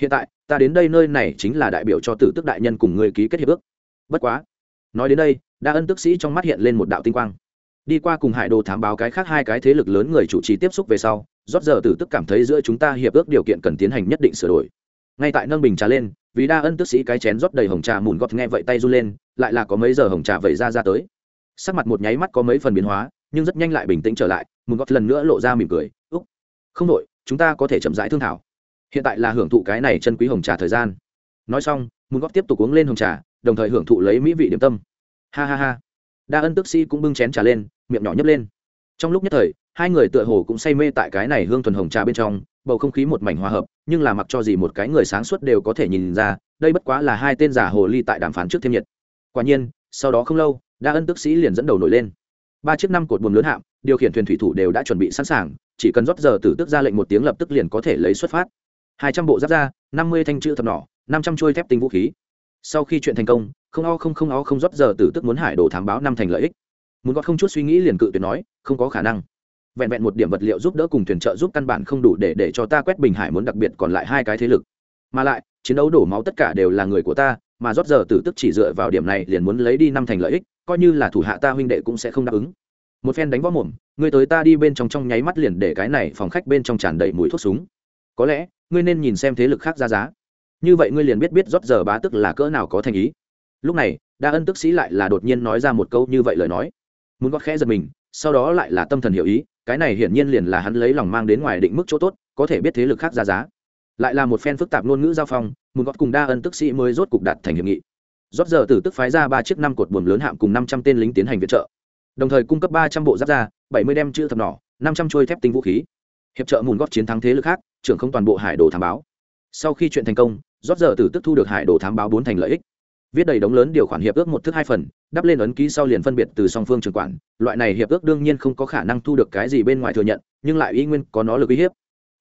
Hiện tại, ta đến đây nơi này chính là đại biểu cho tử tức đại nhân cùng ngươi ký kết hiệp ước. Bất quá nói đến đây, đa ân tức sĩ trong mắt hiện lên một đạo tinh quang. Đi qua cùng hải đồ thám báo cái khác hai cái thế lực lớn người chủ trì tiếp xúc về sau, rót giờ tử tức cảm thấy giữa chúng ta hiệp ước điều kiện cần tiến hành nhất định sửa đổi. Ngay tại nâng bình trà lên, vì đa ân tức sĩ cái chén rót đầy hồng trà mùn gót nghe vậy tay run lên, lại là có mấy giờ hồng trà vẩy ra ra tới. Sắc mặt một nháy mắt có mấy phần biến hóa, nhưng rất nhanh lại bình tĩnh trở lại, mùn gót lần nữa lộ ra mỉm cười, úc, không đội chúng ta có thể chậm rãi thương thảo. Hiện tại là hưởng thụ cái này chân quý hồng trà thời gian. Nói xong, mùn gót tiếp tục uống lên hồng trà đồng thời hưởng thụ lấy mỹ vị điểm tâm. Ha ha ha. Đa ân tức sĩ cũng bưng chén trà lên, miệng nhỏ nhấp lên. Trong lúc nhất thời, hai người tựa hồ cũng say mê tại cái này hương thuần hồng trà bên trong, bầu không khí một mảnh hòa hợp, nhưng là mặc cho gì một cái người sáng suốt đều có thể nhìn ra, đây bất quá là hai tên giả hồ ly tại đàm phán trước thêm nhiệt. Quả nhiên, sau đó không lâu, đa ân tức sĩ liền dẫn đầu nổi lên. Ba chiếc năm cột buồm lớn hạm điều khiển thuyền thủy thủ đều đã chuẩn bị sẵn sàng, chỉ cần rót giờ tử tức ra lệnh một tiếng lập tức liền có thể lấy xuất phát. Hai trăm bộ giáp ra năm mươi thanh chữ thập nỏ năm trăm trôi thép tinh vũ khí sau khi chuyện thành công, không o không không o không rót giờ tử tức muốn hải đồ thám báo năm thành lợi ích. Muốn có không chút suy nghĩ liền cự tuyệt nói, không có khả năng. Vẹn vẹn một điểm vật liệu giúp đỡ cùng thuyền trợ giúp căn bản không đủ để để cho ta quét bình hải muốn đặc biệt còn lại hai cái thế lực. Mà lại, chiến đấu đổ máu tất cả đều là người của ta, mà rót giờ tử tức chỉ dựa vào điểm này liền muốn lấy đi năm thành lợi ích, coi như là thủ hạ ta huynh đệ cũng sẽ không đáp ứng. Một phen đánh võ mồm, ngươi tới ta đi bên trong trong nháy mắt liền để cái này phòng khách bên trong tràn đầy mùi thuốc súng. Có lẽ, ngươi nên nhìn xem thế lực khác ra giá như vậy ngươi liền biết biết rót giờ bá tức là cỡ nào có thành ý. Lúc này, đa ân tức sĩ lại là đột nhiên nói ra một câu như vậy lời nói. Muốn gót khẽ giật mình, sau đó lại là tâm thần hiểu ý, cái này hiển nhiên liền là hắn lấy lòng mang đến ngoài định mức chỗ tốt, có thể biết thế lực khác ra giá. Lại là một phen phức tạp ngôn ngữ giao phong, muốn gót cùng đa ân tức sĩ mới rốt cục đạt thành hiệp nghị. Rót giờ tử tức phái ra ba chiếc năm cột buồm lớn hạm cùng năm trăm tên lính tiến hành viện trợ. Đồng thời cung cấp ba trăm bộ giáp ra bảy mươi đem chữ thập nỏ, năm trăm trôi thép tinh vũ khí. Hiệp trợ mùn gót chiến thắng thế lực khác, trưởng không toàn bộ hải đồ thám báo. Sau khi chuyện thành công rót giờ từ tức thu được hải đồ thám báo bốn thành lợi ích. Viết đầy đống lớn điều khoản hiệp ước một thức hai phần, đắp lên ấn ký sau liền phân biệt từ song phương trường quản. Loại này hiệp ước đương nhiên không có khả năng thu được cái gì bên ngoài thừa nhận, nhưng lại y nguyên có nó lực uy hiếp.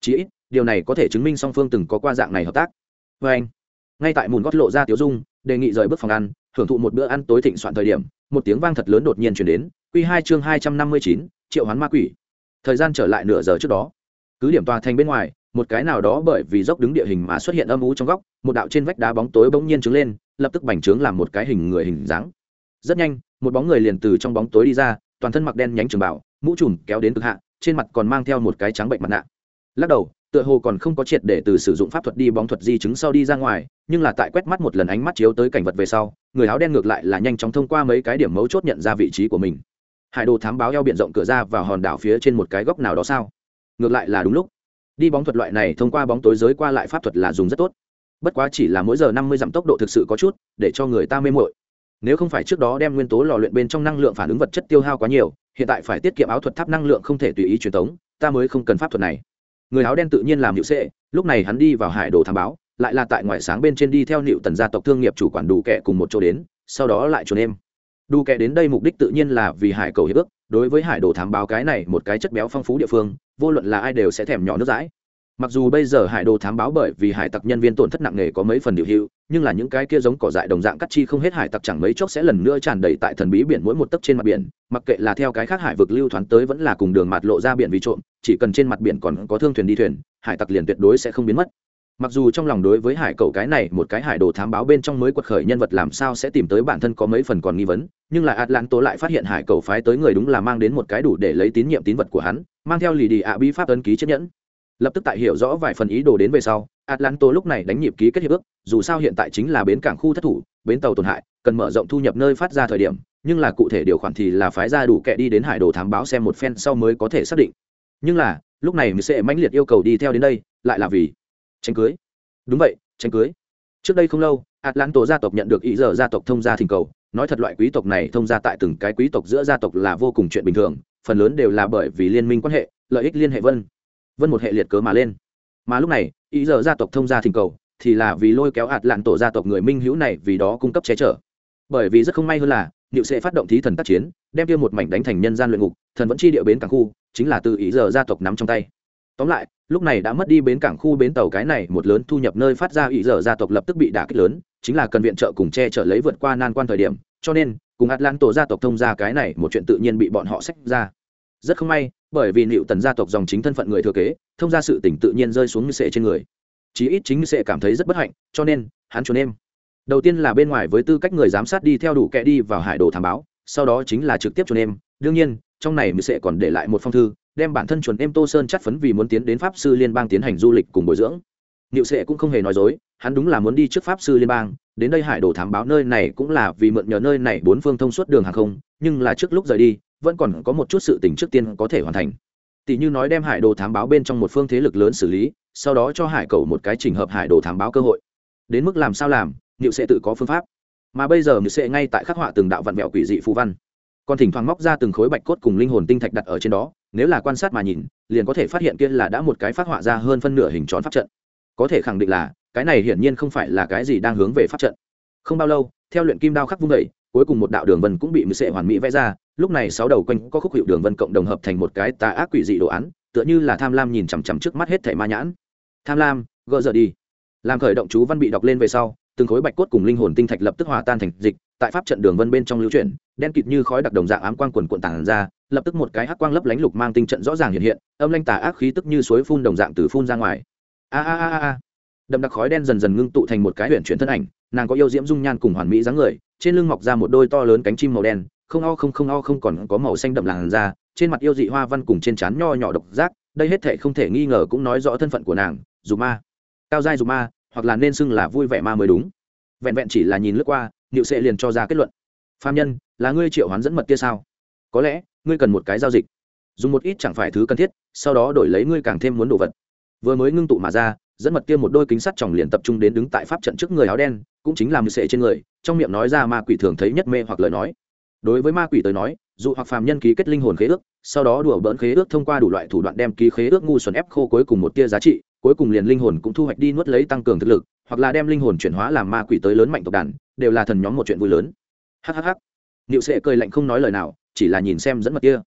Chí ít, điều này có thể chứng minh song phương từng có qua dạng này hợp tác. Vê anh, ngay tại mùn gót lộ ra tiếu dung, đề nghị rời bước phòng ăn, hưởng thụ một bữa ăn tối thịnh soạn thời điểm, một tiếng vang thật lớn đột nhiên chuyển đến. Q hai chương hai trăm năm mươi chín, triệu hoán ma quỷ. Thời gian trở lại nửa giờ trước đó. Cứ điểm tòa thành bên ngoài một cái nào đó bởi vì dốc đứng địa hình mà xuất hiện âm u trong góc, một đạo trên vách đá bóng tối bỗng nhiên trứng lên, lập tức bành trướng làm một cái hình người hình dáng. Rất nhanh, một bóng người liền từ trong bóng tối đi ra, toàn thân mặc đen nhánh trường bảo mũ trùm kéo đến cực hạ, trên mặt còn mang theo một cái trắng bệnh mặt nạ. Lắc đầu, tựa hồ còn không có triệt để từ sử dụng pháp thuật đi bóng thuật di chứng sau đi ra ngoài, nhưng là tại quét mắt một lần ánh mắt chiếu tới cảnh vật về sau, người áo đen ngược lại là nhanh chóng thông qua mấy cái điểm mấu chốt nhận ra vị trí của mình. Hải đồ thám báo eo biển rộng cửa ra vào hòn đảo phía trên một cái góc nào đó sao? Ngược lại là đúng lúc đi bóng thuật loại này thông qua bóng tối giới qua lại pháp thuật là dùng rất tốt. Bất quá chỉ là mỗi giờ năm mươi dặm tốc độ thực sự có chút, để cho người ta mê mội nếu không phải trước đó đem nguyên tố lò luyện bên trong năng lượng phản ứng vật chất tiêu hao quá nhiều, hiện tại phải tiết kiệm áo thuật tháp năng lượng không thể tùy ý truyền tống, ta mới không cần pháp thuật này. Người áo đen tự nhiên làm hiệu sệ lúc này hắn đi vào hải đồ thám báo, lại là tại ngoài sáng bên trên đi theo nịu tần gia tộc thương nghiệp chủ quản đủ kẻ cùng một chỗ đến, sau đó lại trốn em đủ kẻ đến đây mục đích tự nhiên là vì hải cầu hiệp ước, đối với hải đồ thám báo cái này một cái chất béo phong phú địa phương, vô luận là ai đều sẽ thèm nhỏ nước dãi. Mặc dù bây giờ hải đồ thám báo bởi vì hải tặc nhân viên tổn thất nặng nề có mấy phần điều hữu, nhưng là những cái kia giống cỏ dại đồng dạng cắt chi không hết hải tặc chẳng mấy chốc sẽ lần nữa tràn đầy tại thần bí biển mỗi một tấc trên mặt biển, mặc kệ là theo cái khác hải vực lưu thoáng tới vẫn là cùng đường mặt lộ ra biển vì trộm, chỉ cần trên mặt biển còn có thương thuyền đi thuyền, hải tặc liền tuyệt đối sẽ không biến mất mặc dù trong lòng đối với hải cậu cái này một cái hải đồ thám báo bên trong mới quật khởi nhân vật làm sao sẽ tìm tới bản thân có mấy phần còn nghi vấn, nhưng là atlanto lại phát hiện hải cậu phái tới người đúng là mang đến một cái đủ để lấy tín nhiệm tín vật của hắn, mang theo lì đi ạ bi pháp ấn ký chiếc nhẫn. Lập tức tại hiểu rõ vài phần ý đồ đến về sau atlanto lúc này đánh nhịp ký kết hiệp ước, dù sao hiện tại chính là bến cảng khu thất thủ, bến tàu tổn hại, cần mở rộng thu nhập nơi phát ra thời điểm, nhưng là cụ thể điều khoản thì là phái ra đủ kẻ đi đến hải đồ thám báo xem một phen sau mới có thể xác định. Nhưng là, lúc này mình sẽ mãnh liệt yêu cầu đi theo đến đây, lại là vì tranh cưới. Đúng vậy tranh cưới. Trước đây không lâu atlanto gia tộc nhận được ý giờ gia tộc thông gia thỉnh cầu. Nói thật loại quý tộc này thông gia tại từng cái quý tộc giữa gia tộc là vô cùng chuyện bình thường, phần lớn đều là bởi vì liên minh quan hệ, lợi ích liên hệ vân. Vân một hệ liệt cớ mà lên. Mà lúc này, ý giờ gia tộc thông gia thỉnh cầu thì là vì lôi kéo ạt lạn tổ gia tộc người minh hữu này vì đó cung cấp che chở. Bởi vì rất không may hơn là niệu sẽ phát động thí thần tác chiến, đem tiêu một mảnh đánh thành nhân gian luyện ngục, thần vẫn chi địa bến cảng khu, chính là từ ý giờ gia tộc nắm trong tay. Tóm lại lúc này đã mất đi bến cảng khu bến tàu cái này, một lớn thu nhập nơi phát ra ủy dở gia tộc lập tức bị đả kích lớn, chính là cần viện trợ cùng che chở lấy vượt qua nan quan thời điểm, cho nên, cùng atlan tổ gia tộc thông ra cái này, một chuyện tự nhiên bị bọn họ sách ra. Rất không may, bởi vì liệu tần gia tộc dòng chính thân phận người thừa kế, thông ra sự tỉnh tự nhiên rơi xuống như sệ trên người. Chí ít chính sẽ cảm thấy rất bất hạnh, cho nên, hắn trốn em. Đầu tiên là bên ngoài với tư cách người giám sát đi theo đủ kẻ đi vào hải đồ thám báo, sau đó chính là trực tiếp trốn em. Đương nhiên, trong này mình sẽ còn để lại một phong thư đem bản thân chuẩn em tô sơn chất phấn vì muốn tiến đến pháp sư liên bang tiến hành du lịch cùng bồi dưỡng Niệu Sệ cũng không hề nói dối, hắn đúng là muốn đi trước pháp sư liên bang, đến đây Hải Đồ thám báo nơi này cũng là vì mượn nhờ nơi này bốn phương thông suốt đường hàng không, nhưng là trước lúc rời đi, vẫn còn có một chút sự tình trước tiên có thể hoàn thành. Tỷ như nói đem Hải Đồ thám báo bên trong một phương thế lực lớn xử lý, sau đó cho Hải Cầu một cái trình hợp Hải Đồ thám báo cơ hội. Đến mức làm sao làm, Niệu Sệ tự có phương pháp. Mà bây giờ Niệu Sệ ngay tại khắc họa từng đạo vận mẹo quỷ dị phú văn, còn thỉnh thoảng móc ra từng khối bạch cốt cùng linh hồn tinh thạch đặt ở trên đó, nếu là quan sát mà nhìn, liền có thể phát hiện kia là đã một cái phát họa ra hơn phân nửa hình tròn pháp trận. Có thể khẳng định là cái này hiển nhiên không phải là cái gì đang hướng về pháp trận. Không bao lâu theo luyện kim đao khắc vung đẩy, cuối cùng một đạo đường vân cũng bị mười sệ hoàn mỹ vẽ ra lúc này sáu đầu quanh có khúc hiệu đường vân cộng đồng hợp thành một cái tà ác quỷ dị đồ án tựa như là tham lam nhìn chằm chằm trước mắt hết thẻ ma nhãn. Tham lam gỡ giờ đi. Làm khởi động chú văn bị đọc lên về sau từng khối bạch cốt cùng linh hồn tinh thạch lập tức hòa tan thành dịch tại pháp trận đường vân bên trong lưu chuyển đen kịt như khói đặc đồng dạng ám quang quần cuộn tản ra lập tức một cái hắc quang lấp lánh lục mang tinh trận rõ ràng hiện hiện, âm lanh tà ác khí tức như suối phun đồng dạng từ phun ra ngoài. A a a a đậm đặc khói đen dần dần ngưng tụ thành một cái huyện chuyển thân ảnh, nàng có yêu diễm dung nhan cùng hoàn mỹ dáng người, trên lưng mọc ra một đôi to lớn cánh chim màu đen, không o không không o không còn có màu xanh đậm làn da, trên mặt yêu dị hoa văn cùng trên trán nho nhỏ độc giác, đây hết thể không thể nghi ngờ cũng nói rõ thân phận của nàng, dù ma. Cao giai dù ma, hoặc là nên xưng là vui vẻ ma mới đúng. Vẹn vẹn chỉ là nhìn lướt qua, niệu sệ liền cho ra kết luận. Phạm nhân, là ngươi triệu hoán dẫn mật kia sao? Có lẽ ngươi cần một cái giao dịch. Dùng một ít chẳng phải thứ cần thiết, sau đó đổi lấy ngươi càng thêm muốn đồ vật. Vừa mới ngưng tụ mà ra, dẫn mật kia một đôi kính sắt tròng liền tập trung đến đứng tại pháp trận trước người áo đen, cũng chính là mười sệ trên người, trong miệng nói ra ma quỷ thường thấy nhất mê hoặc lời nói. Đối với ma quỷ tới nói dù hoặc phàm nhân ký kết linh hồn khế ước, sau đó đùa bỡn khế ước thông qua đủ loại thủ đoạn đem ký khế ước ngu xuẩn ép khô cuối cùng một tia giá trị, cuối cùng liền linh hồn cũng thu hoạch đi nuốt lấy tăng cường thực lực, hoặc là đem linh hồn chuyển hóa làm ma quỷ tới lớn mạnh tộc đàn, đều là thần nhóm một chuyện vui lớn. Hhh niệu sệ cười lạnh không nói lời nào chỉ là nhìn xem dẫn mật kia.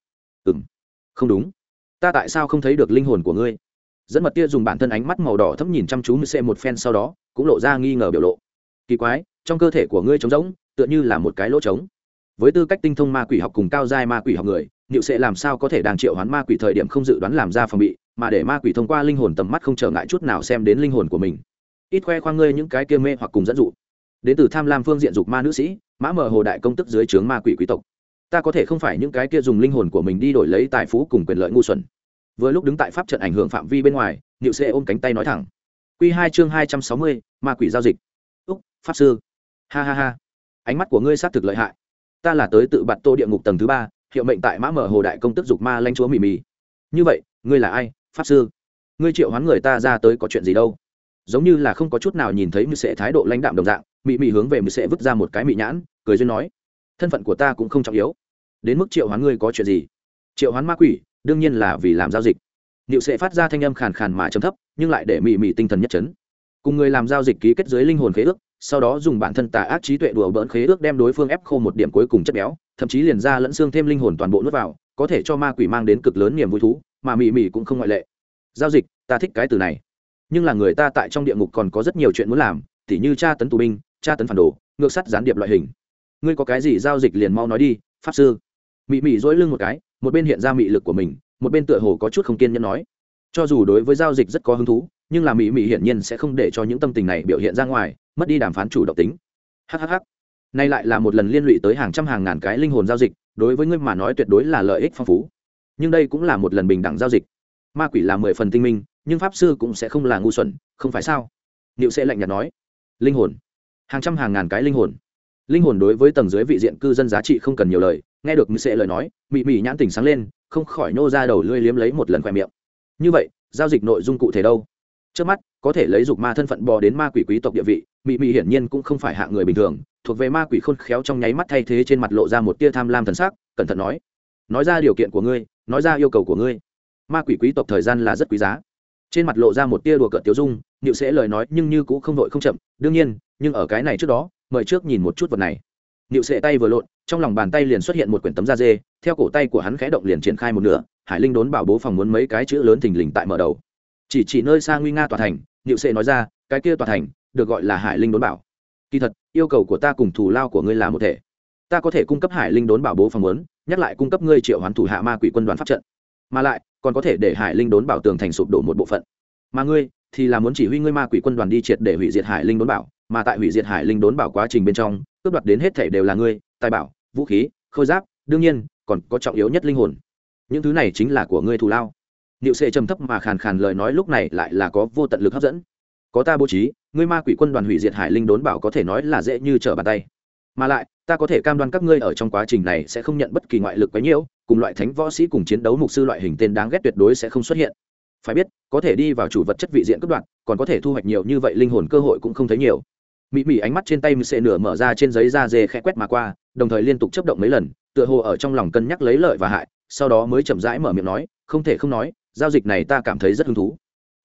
Ừ m không đúng. Ta tại sao không thấy được linh hồn của ngươi? Dẫn mật tia dùng bản thân ánh mắt màu đỏ thấm nhìn chăm chú mười xe một phen sau đó, cũng lộ ra nghi ngờ biểu lộ. Kỳ quái, trong cơ thể của ngươi trống rỗng, tựa như là một cái lỗ trống. Với tư cách tinh thông ma quỷ học cùng cao giai ma quỷ học người liệu sẽ làm sao có thể đàng triệu hoán ma quỷ thời điểm không dự đoán làm ra phòng bị, mà để ma quỷ thông qua linh hồn tầm mắt không trở ngại chút nào xem đến linh hồn của mình. Ít khoe khoang ngươi những cái kia mê hoặc cùng dẫn dụ. Đến từ tham lam phương diện dục ma nữ sĩ, mã mờ hồ đại công tức dưới trướng ma quỷ quý tộc ta có thể không phải những cái kia dùng linh hồn của mình đi đổi lấy tài phú cùng quyền lợi ngu xuẩn. Vừa lúc đứng tại pháp trận ảnh hưởng phạm vi bên ngoài, niệu sẽ ôm cánh tay nói thẳng. Q hai chương hai trăm sáu mươi, ma quỷ giao dịch. Úc, pháp sư. Ha ha ha. Ánh mắt của ngươi xác thực lợi hại. Ta là tới tự bạt tô địa ngục tầng thứ ba, hiệu mệnh tại mã mở hồ đại công tức dục ma lanh chúa mì mì như vậy, ngươi là ai, pháp sư? Ngươi triệu hoán người ta ra tới có chuyện gì đâu? Giống như là không có chút nào nhìn thấy mười sệ thái độ lãnh đạm đồng dạng mị mị hướng về mười sệ vứt ra một cái mị nhãn, cười duyên nói. Thân phận của ta cũng không trọng yếu đến mức triệu hoán ngươi có chuyện gì? Triệu hoán ma quỷ, đương nhiên là vì làm giao dịch. Niệu sẽ phát ra thanh âm khàn khàn mà chấm thấp, nhưng lại để mị mị tinh thần nhất chấn. Cùng người làm giao dịch ký kết dưới linh hồn khế ước, sau đó dùng bản thân tà ác trí tuệ đùa bỡn khế ước đem đối phương ép khô một điểm cuối cùng chất béo, thậm chí liền ra lẫn xương thêm linh hồn toàn bộ nuốt vào, có thể cho ma quỷ mang đến cực lớn niềm vui thú, mà mị mị cũng không ngoại lệ. Giao dịch, ta thích cái từ này. Nhưng là người ta tại trong địa ngục còn có rất nhiều chuyện muốn làm, tỉ như tra tấn tù binh, tra tấn phản đồ, ngược sắt gián điệp loại hình. Ngươi có cái gì giao dịch liền mau nói đi, pháp sư mị mị dỗi lưng một cái, một bên hiện ra mị lực của mình, một bên tựa hồ có chút không kiên nhẫn nói. Cho dù đối với giao dịch rất có hứng thú, nhưng là mỹ mỹ hiển nhiên sẽ không để cho những tâm tình này biểu hiện ra ngoài, mất đi đàm phán chủ động tính. Hhh nay lại là một lần liên lụy tới hàng trăm hàng ngàn cái linh hồn giao dịch, đối với ngươi mà nói tuyệt đối là lợi ích phong phú. Nhưng đây cũng là một lần bình đẳng giao dịch. Ma quỷ là mười phần tinh minh, nhưng pháp sư cũng sẽ không là ngu xuẩn, không phải sao? Niệu sẽ lạnh nhạt nói. Linh hồn. Hàng trăm hàng ngàn cái linh hồn linh hồn đối với tầng dưới vị diện cư dân giá trị không cần nhiều lời, nghe được mị sẽ lời nói, mị mị nhãn tỉnh sáng lên, không khỏi nô ra đầu lưỡi liếm lấy một lần khoe miệng. Như vậy, giao dịch nội dung cụ thể đâu? Trước mắt, có thể lấy dục ma thân phận bò đến ma quỷ quý tộc địa vị, mị mị hiển nhiên cũng không phải hạ người bình thường, thuộc về ma quỷ khôn khéo trong nháy mắt thay thế trên mặt lộ ra một tia tham lam thần sắc, cẩn thận nói. Nói ra điều kiện của ngươi, nói ra yêu cầu của ngươi. Ma quỷ quý tộc thời gian là rất quý giá. Trên mặt lộ ra một tia đùa cợt tiêu dung nịu sẽ lời nói nhưng như cũng không đội không chậm, đương nhiên, nhưng ở cái này trước đó mời trước nhìn một chút vật này. Nịu sệ tay vừa lộn, trong lòng bàn tay liền xuất hiện một quyển tấm da dê, theo cổ tay của hắn khẽ động liền triển khai một nửa, hải linh đốn bảo bố phòng muốn mấy cái chữ lớn thình lình tại mở đầu. Chỉ chỉ nơi xa nguy nga tòa thành nịu sệ nói ra, cái kia tòa thành, được gọi là hải linh đốn bảo. Kỳ thật, yêu cầu của ta cùng thù lao của ngươi là một thể. Ta có thể cung cấp hải linh đốn bảo bố phòng muốn, nhắc lại cung cấp ngươi triệu hoán thủ hạ ma quỷ quân đoàn pháp trận. Mà lại, còn có thể để hải linh đốn bảo tường thành sụp đổ một bộ phận. Mà ngươi, thì là muốn chỉ huy ngươi ma quỷ quân đoàn đi triệt để hủy diệt hải linh đốn bảo mà tại hủy diệt hải linh đốn bảo quá trình bên trong, cướp đoạt đến hết thể đều là ngươi, tài bảo, vũ khí, khôi giáp, đương nhiên, còn có trọng yếu nhất linh hồn. Những thứ này chính là của ngươi thù lao. Niệu sệ trầm thấp mà khàn khàn lời nói lúc này lại là có vô tận lực hấp dẫn. Có ta bố trí, ngươi ma quỷ quân đoàn hủy diệt hải linh đốn bảo có thể nói là dễ như trở bàn tay. Mà lại, ta có thể cam đoan các ngươi ở trong quá trình này sẽ không nhận bất kỳ ngoại lực quấy nhiễu cùng loại thánh võ sĩ cùng chiến đấu mục sư loại hình tên đáng ghét tuyệt đối sẽ không xuất hiện. Phải biết, có thể đi vào chủ vật chất vị diện cấp đoạn còn có thể thu hoạch nhiều như vậy linh hồn cơ hội cũng không thấy nhiều mị mị ánh mắt trên tay sẽ nửa mở ra trên giấy da dê khẽ quét mà qua, đồng thời liên tục chấp động mấy lần, tựa hồ ở trong lòng cân nhắc lấy lợi và hại, sau đó mới chậm rãi mở miệng nói, không thể không nói, giao dịch này ta cảm thấy rất hứng thú.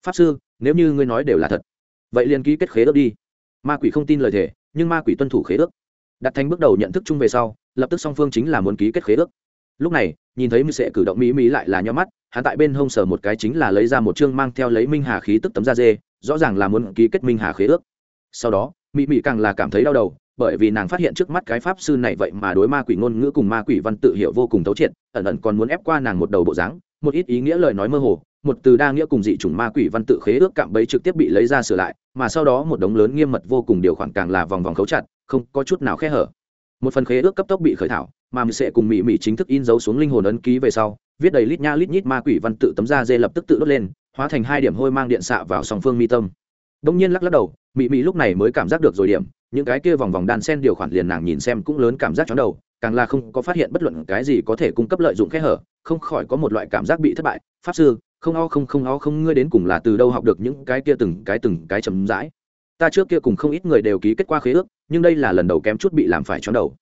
Pháp sư, nếu như ngươi nói đều là thật, vậy liền ký kết khế ước đi. Ma quỷ không tin lời thề, nhưng ma quỷ tuân thủ khế ước. Đặt thành bước đầu nhận thức chung về sau, lập tức song phương chính là muốn ký kết khế ước. Lúc này, nhìn thấy mị sệ cử động mỹ mỹ lại là nhau mắt, hắn tại bên hông sở một cái chính là lấy ra một chương mang theo lấy minh hà khí tức tấm da dê, rõ ràng là muốn ký kết minh hà khế ước. Sau đó Mị mị càng là cảm thấy đau đầu, bởi vì nàng phát hiện trước mắt cái pháp sư này vậy mà đối ma quỷ ngôn ngữ cùng ma quỷ văn tự hiệu vô cùng thấu triệt, ẩn ẩn còn muốn ép qua nàng một đầu bộ dáng, một ít ý nghĩa lời nói mơ hồ, một từ đa nghĩa cùng dị chủng ma quỷ văn tự khế ước cạm bẫy trực tiếp bị lấy ra sửa lại, mà sau đó một đống lớn nghiêm mật vô cùng điều khoản càng là vòng vòng khấu chặt, không có chút nào khe hở. Một phần khế ước cấp tốc bị khởi thảo, mà mị sẽ cùng Mị mị chính thức in dấu xuống linh hồn ấn ký về sau, viết đầy lít nha lít nhít ma quỷ văn tự tấm da dê lập tức tự đốt lên, hóa thành hai điểm hôi mang điện xạ vào song phương mi tâm. Đông nhiên lắc lắc đầu mỹ mỹ lúc này mới cảm giác được rồi điểm, những cái kia vòng vòng đan sen điều khoản liền nàng nhìn xem cũng lớn cảm giác chóng đầu, càng là không có phát hiện bất luận cái gì có thể cung cấp lợi dụng kẽ hở, không khỏi có một loại cảm giác bị thất bại. Pháp sư, không o không không o không, ngươi đến cùng là từ đâu học được những cái kia từng cái từng cái chấm dãi ta trước kia cùng không ít người đều ký kết qua khế ước, nhưng đây là lần đầu kém chút bị làm phải chóng đầu.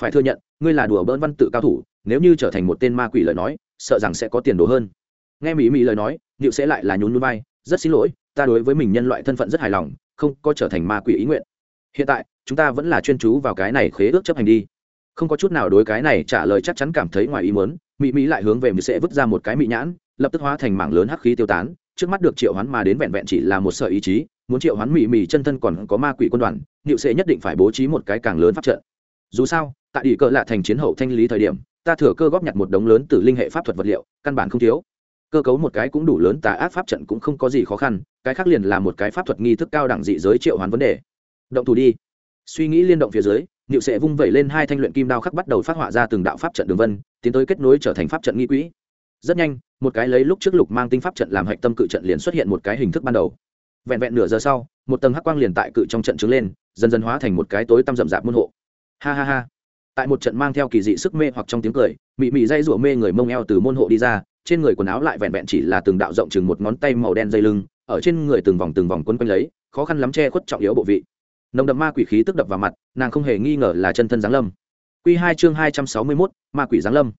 Phải thừa nhận, ngươi là đùa bỡn văn tự cao thủ, nếu như trở thành một tên ma quỷ lời nói, sợ rằng sẽ có tiền đồ hơn. Nghe mỹ mỹ lời nói liệu sẽ lại là nhún núi bay rất xin lỗi, ta đối với mình nhân loại thân phận rất hài lòng không có trở thành ma quỷ ý nguyện. Hiện tại, chúng ta vẫn là chuyên chú vào cái này khế ước chấp hành đi. Không có chút nào đối cái này trả lời chắc chắn cảm thấy ngoài ý muốn mỹ mỹ lại hướng về mỹ sẽ vứt ra một cái mỹ nhãn, lập tức hóa thành mảng lớn hắc khí tiêu tán, trước mắt được triệu hoán mà đến vẹn vẹn chỉ là một sợi ý chí, muốn triệu hoán mỹ mỹ chân thân còn có ma quỷ quân đoàn liệu sẽ nhất định phải bố trí một cái càng lớn pháp trận. Dù sao, tại địa cờ lạ thành chiến hậu thanh lý thời điểm, ta thừa cơ góp nhặt một đống lớn từ linh hệ pháp thuật vật liệu, căn bản không thiếu cơ cấu một cái cũng đủ lớn, tà ác pháp trận cũng không có gì khó khăn, cái khác liền là một cái pháp thuật nghi thức cao đẳng dị giới triệu hoán vấn đề. Động thủ đi. Suy nghĩ liên động phía dưới, niệu sệ vung vẩy lên hai thanh luyện kim đao khắc bắt đầu phát họa ra từng đạo pháp trận đường vân, tiến tới kết nối trở thành pháp trận nghi quỹ. Rất nhanh, một cái lấy lúc trước lục mang tinh pháp trận làm hạch tâm cự trận liền xuất hiện một cái hình thức ban đầu. Vẹn vẹn nửa giờ sau, một tầng hắc quang liền tại cự trong trận trứng lên, dần dần hóa thành một cái tối tăm rậm rạp môn hộ. Ha ha ha. Tại một trận mang theo kỳ dị sức mê hoặc trong tiếng cười, mị mị dây rủa mê người mông eo từ môn hộ đi ra trên người quần áo lại vẹn vẹn chỉ là từng đạo rộng chừng một ngón tay màu đen dây lưng, ở trên người từng vòng từng vòng quấn quanh lấy, khó khăn lắm che khuất trọng yếu bộ vị. Nồng đậm ma quỷ khí tức đập vào mặt, nàng không hề nghi ngờ là chân thân giáng lâm. Q hai chương hai trăm sáu mươi mốt, ma quỷ giáng lâm.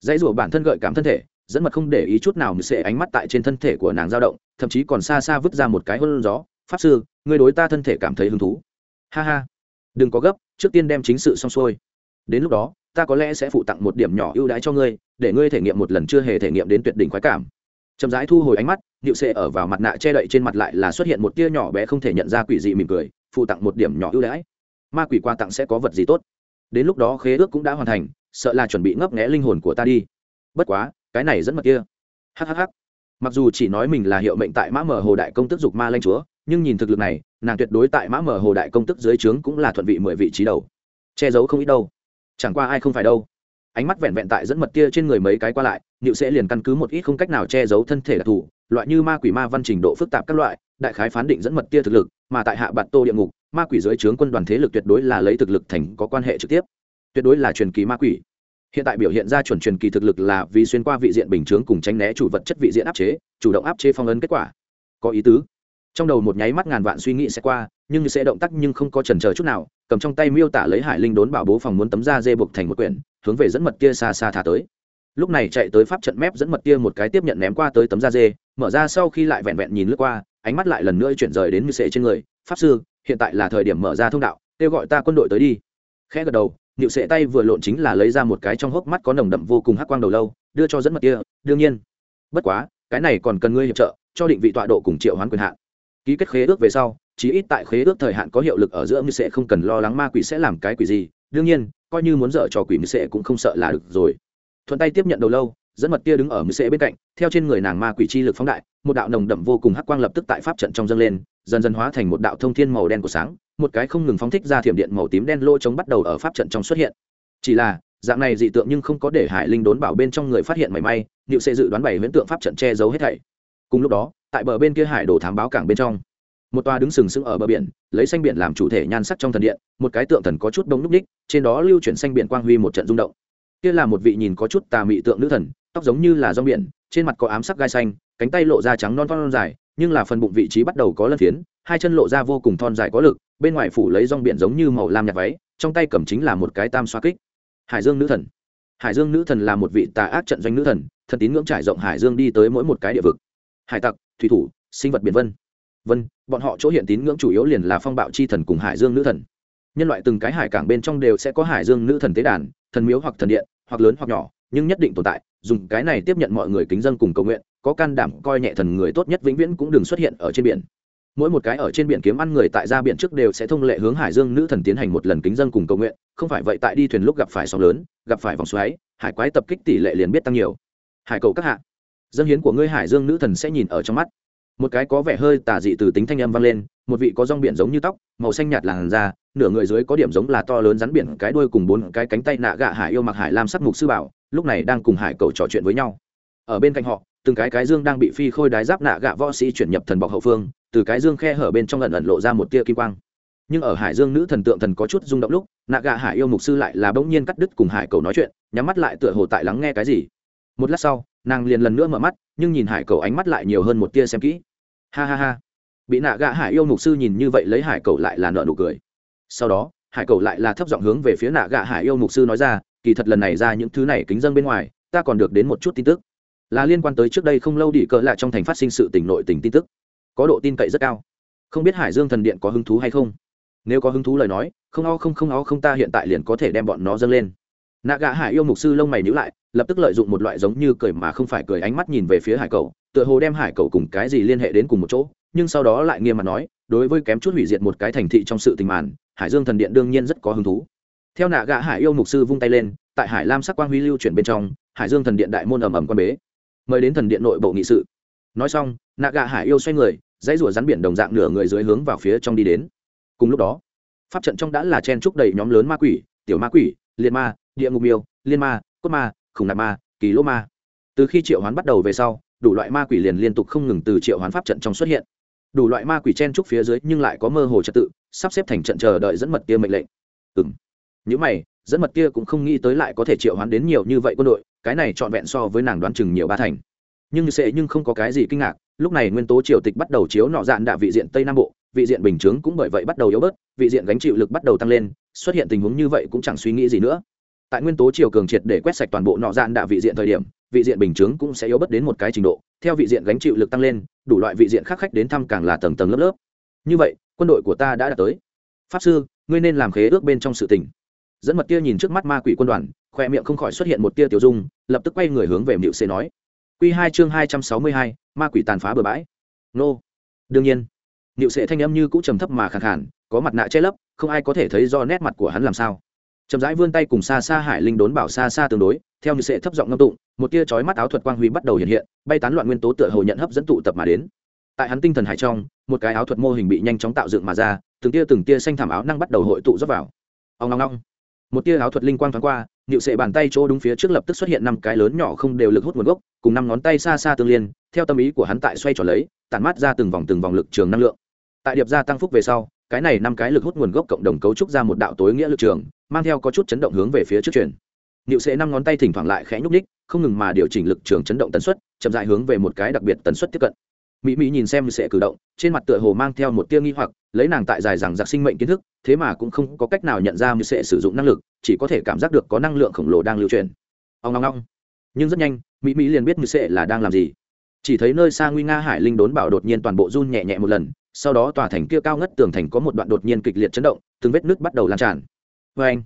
Dãy rủa bản thân gợi cảm thân thể, dẫn mật không để ý chút nào sẽ ánh mắt tại trên thân thể của nàng dao động, thậm chí còn xa xa vứt ra một cái hôn gió. Pháp sư, người đối ta thân thể cảm thấy hứng thú. Ha ha. Đừng có gấp, trước tiên đem chính sự xong xuôi. Đến lúc đó ta có lẽ sẽ phụ tặng một điểm nhỏ ưu đãi cho ngươi, để ngươi thể nghiệm một lần chưa hề thể nghiệm đến tuyệt đỉnh khoái cảm. Chậm rãi thu hồi ánh mắt nịu sệ ở vào mặt nạ che đậy trên mặt lại là xuất hiện một tia nhỏ bé không thể nhận ra quỷ dị mỉm cười, phụ tặng một điểm nhỏ ưu đãi? Ma quỷ qua tặng sẽ có vật gì tốt? Đến lúc đó khế ước cũng đã hoàn thành, sợ là chuẩn bị ngấp nghẽ linh hồn của ta đi. Bất quá, cái này dẫn mật kia. Hhh mặc dù chỉ nói mình là hiệu mệnh tại mã mở hồ đại công tức dục ma lanh chúa, nhưng nhìn thực lực này, nàng tuyệt đối tại mã mở hồ đại công tức dưới trướng cũng là thuận vị mười vị trí đầu. Che giấu không ít đâu chẳng qua ai không phải đâu. Ánh mắt vẹn vẹn tại dẫn mật tia trên người mấy cái qua lại nịu sẽ liền căn cứ một ít không cách nào che giấu thân thể đặc thù, loại như ma quỷ ma văn trình độ phức tạp các loại, đại khái phán định dẫn mật tia thực lực, mà tại hạ bạt tô địa ngục, ma quỷ dưới trướng quân đoàn thế lực tuyệt đối là lấy thực lực thành có quan hệ trực tiếp. Tuyệt đối là truyền kỳ ma quỷ. Hiện tại biểu hiện ra chuẩn truyền kỳ thực lực là vì xuyên qua vị diện bình chướng cùng tránh né chủ vật chất vị diện áp chế, chủ động áp chế phong ấn kết quả. Có ý tứ. Trong đầu một nháy mắt ngàn vạn suy nghĩ sẽ qua nhưng sẽ động tác nhưng không có chần chờ chút nào, cầm trong tay miêu tả lấy hải linh đốn bảo bố phòng muốn tấm da dê buộc thành một quyển, hướng về dẫn mật kia xa xa thả tới. Lúc này chạy tới pháp trận mép dẫn mật kia một cái tiếp nhận ném qua tới tấm da dê, mở ra sau khi lại vẹn vẹn nhìn lướt qua, ánh mắt lại lần nữa chuyển rời đến như sệ trên người, pháp sư, hiện tại là thời điểm mở ra thông đạo, kêu gọi ta quân đội tới đi. Khẽ gật đầu nhịu sệ tay vừa lộn chính là lấy ra một cái trong hốc mắt có nồng đậm vô cùng hắc quang đầu lâu, đưa cho dẫn mật kia, đương nhiên. Bất quá, cái này còn cần ngươi hiệp trợ, cho định vị tọa độ cùng triệu hoán quyền hạn. Ký kết khế ước về sau chí ít tại khế ước thời hạn có hiệu lực ở giữa như sẽ không cần lo lắng ma quỷ sẽ làm cái quỷ gì. Đương nhiên, coi như muốn dở trò quỷ như sẽ cũng không sợ là được rồi. Thuận tay tiếp nhận đầu lâu, dẫn mật tia đứng ở mười sẽ bên cạnh, theo trên người nàng ma quỷ chi lực phóng đại, một đạo nồng đậm vô cùng hắc quang lập tức tại pháp trận trong dâng lên, dần dần hóa thành một đạo thông thiên màu đen của sáng, một cái không ngừng phóng thích ra thiểm điện màu tím đen lôi trống bắt đầu ở pháp trận trong xuất hiện. Chỉ là, dạng này dị tượng nhưng không có để hải linh đốn bảo bên trong người phát hiện mảy may liệu sẽ dự đoán bảy huyễn tượng pháp trận che giấu hết thảy. Cùng lúc đó, tại bờ bên kia hải đồ thám báo cảng bên trong một tòa đứng sừng sững ở bờ biển, lấy xanh biển làm chủ thể nhan sắc trong thần điện, một cái tượng thần có chút đông núc ních trên đó lưu chuyển xanh biển quang huy một trận rung động. Kia là một vị nhìn có chút tà mị tượng nữ thần, tóc giống như là rong biển, trên mặt có ám sắc gai xanh, cánh tay lộ ra trắng non thon dài, nhưng là phần bụng vị trí bắt đầu có lân phiến, hai chân lộ ra vô cùng thon dài có lực, bên ngoài phủ lấy rong biển giống như màu lam nhạt váy, trong tay cầm chính là một cái tam xoa kích. Hải dương nữ thần. Hải dương nữ thần là một vị tà ác trận doanh nữ thần thần tín ngưỡng trải rộng hải dương đi tới mỗi một cái địa vực. Hải tặc, thủy thủ, sinh vật biển vân. Vân bọn họ chỗ hiện tín ngưỡng chủ yếu liền là phong bạo chi thần cùng hải dương nữ thần. Nhân loại từng cái hải cảng bên trong đều sẽ có hải dương nữ thần tế đàn, thần miếu hoặc thần điện, hoặc lớn hoặc nhỏ, nhưng nhất định tồn tại, dùng cái này tiếp nhận mọi người kính dân cùng cầu nguyện, có can đảm coi nhẹ thần người tốt nhất vĩnh viễn cũng đừng xuất hiện ở trên biển. Mỗi một cái ở trên biển kiếm ăn người tại ra biển trước đều sẽ thông lệ hướng hải dương nữ thần tiến hành một lần kính dân cùng cầu nguyện, không phải vậy tại đi thuyền lúc gặp phải sóng lớn, gặp phải vòng xoáy, hải quái tập kích tỷ lệ liền biết tăng nhiều. Hải cầu các hạ, dân hiến của ngươi hải dương nữ thần sẽ nhìn ở trong mắt một cái có vẻ hơi tà dị từ tính thanh âm vang lên, một vị có rong biển giống như tóc, màu xanh nhạt làn da, nửa người dưới có điểm giống là to lớn rắn biển, cái đuôi cùng bốn cái cánh tay nạ gạ hải yêu mặc hải lam sắc mục sư bảo, lúc này đang cùng hải cầu trò chuyện với nhau. Ở bên cạnh họ, từng cái cái dương đang bị phi khôi đái giáp nạ gạ võ sĩ chuyển nhập thần bọc hậu phương, từ cái dương khe hở bên trong lần ẩn lộ ra một tia kim quang. Nhưng ở hải dương nữ thần tượng thần có chút rung động lúc, nạ gạ hải yêu mục sư lại là bỗng nhiên cắt đứt cùng hải cầu nói chuyện, nhắm mắt lại tựa hồ tại lắng nghe cái gì một lát sau, nàng liền lần nữa mở mắt, nhưng nhìn hải cầu ánh mắt lại nhiều hơn một tia xem kỹ. Ha ha ha. Bị nạ gạ hải yêu mục sư nhìn như vậy lấy hải cầu lại là nợ nụ cười. Sau đó, hải cầu lại là thấp giọng hướng về phía nạ gạ hải yêu mục sư nói ra, kỳ thật lần này ra những thứ này kính dân bên ngoài, ta còn được đến một chút tin tức. Là liên quan tới trước đây không lâu đỉ cỡ lại trong thành phát sinh sự tỉnh nội tình tin tức. Có độ tin cậy rất cao. Không biết hải dương thần điện có hứng thú hay không? Nếu có hứng thú lời nói, không o không không o không ta hiện tại liền có thể đem bọn nó dâng lên nạ gạ hải yêu mục sư lông mày nhữ lại, lập tức lợi dụng một loại giống như cười mà không phải cười ánh mắt nhìn về phía hải cầu, tựa hồ đem hải cầu cùng cái gì liên hệ đến cùng một chỗ, nhưng sau đó lại nghiêm mặt nói, đối với kém chút hủy diệt một cái thành thị trong sự tình màn, hải dương thần điện đương nhiên rất có hứng thú. Theo nạ gạ hải yêu mục sư vung tay lên, tại hải lam sắc quang huy lưu chuyển bên trong, hải dương thần điện đại môn ầm ầm quan bế. Mời đến thần điện nội bộ nghị sự. Nói xong, nạ gạ hải yêu xoay người, dãy rủa rắn biển đồng dạng nửa người dưới hướng vào phía trong đi đến. Cùng lúc đó, pháp trận trong đã là chen trúc đầy nhóm lớn ma quỷ, tiểu ma quỷ liên ma địa ngục miêu, liên ma, cốt ma, khủng nạp ma, kỳ lô ma. Từ khi triệu hoán bắt đầu về sau, đủ loại ma quỷ liền liên tục không ngừng từ triệu hoán pháp trận trong xuất hiện. Đủ loại ma quỷ chen trúc phía dưới nhưng lại có mơ hồ trật tự, sắp xếp thành trận chờ đợi dẫn mật tia mệnh lệnh. Ừ những mày, dẫn mật tia cũng không nghĩ tới lại có thể triệu hoán đến nhiều như vậy quân đội, cái này trọn vẹn so với nàng đoán chừng nhiều ba thành. Nhưng sẽ nhưng không có cái gì kinh ngạc, lúc này nguyên tố triều tịch bắt đầu chiếu nọ dạn đạ vị diện tây nam bộ, vị diện bình chướng cũng bởi vậy bắt đầu yếu bớt, vị diện gánh chịu lực bắt đầu tăng lên, xuất hiện tình huống như vậy cũng chẳng suy nghĩ gì nữa tại nguyên tố chiều cường triệt để quét sạch toàn bộ nọ dạn đạ vị diện thời điểm, vị diện bình chướng cũng sẽ yếu bớt đến một cái trình độ, theo vị diện gánh chịu lực tăng lên, đủ loại vị diện khác khách đến thăm càng là tầng tầng lớp lớp. Như vậy, quân đội của ta đã đạt tới. Pháp sư, ngươi nên làm khế ước bên trong sự tình. Dẫn mật kia nhìn trước mắt ma quỷ quân đoàn, khoe miệng không khỏi xuất hiện một tia tiểu dung, lập tức quay người hướng về mịu xê nói. Q hai chương hai trăm sáu mươi hai, ma quỷ tàn phá bừa bãi. Nô. Đương nhiên. Mịu xê thanh âm như cũ trầm thấp mà khẳng khản có mặt nạ che lấp, không ai có thể thấy do nét mặt của hắn làm sao chậm rãi vươn tay cùng xa xa hải linh đốn bảo xa xa tương đối, theo như sệ thấp giọng ngâm tụng, một tia chói mắt áo thuật quang huy bắt đầu hiện hiện, bay tán loạn nguyên tố tựa hồ nhận hấp dẫn tụ tập mà đến. Tại hắn tinh thần hải trong, một cái áo thuật mô hình bị nhanh chóng tạo dựng mà ra, từng tia từng tia xanh thảm áo năng bắt đầu hội tụ dốc vào. Ông long long một tia áo thuật linh quang thoáng qua nhịu sệ bàn tay chỗ đúng phía trước lập tức xuất hiện năm cái lớn nhỏ không đều lực hút nguồn gốc, cùng năm ngón tay xa xa tương liên, theo tâm ý của hắn tại xoay tròn lấy, tản mát ra từng vòng từng vòng lực trường năng lượng. Tại điệp gia tăng phúc về sau cái này năm cái lực hút nguồn gốc cộng đồng cấu trúc ra một đạo tối nghĩa lực trường mang theo có chút chấn động hướng về phía trước chuyển Niệu sẽ năm ngón tay thỉnh thoảng lại khẽ nhúc nhích, không ngừng mà điều chỉnh lực trường chấn động tần suất, chậm rãi hướng về một cái đặc biệt tần suất tiếp cận. Mỹ Mỹ nhìn xem sẽ cử động, trên mặt tựa hồ mang theo một tia nghi hoặc, lấy nàng tại dài rằng giặc sinh mệnh kiến thức, thế mà cũng không có cách nào nhận ra Mỹ sẽ sử dụng năng lực, chỉ có thể cảm giác được có năng lượng khổng lồ đang lưu truyền. Ong ong ong. Nhưng rất nhanh, Mỹ Mỹ liền biết Mỹ sẽ là đang làm gì. Chỉ thấy nơi xa nguy nga hải linh đốn bảo đột nhiên toàn bộ run nhẹ nhẹ một lần, sau đó tòa thành kia cao ngất tường thành có một đoạn đột nhiên kịch liệt chấn động, từng vết nước bắt đầu lan tràn. vê anh,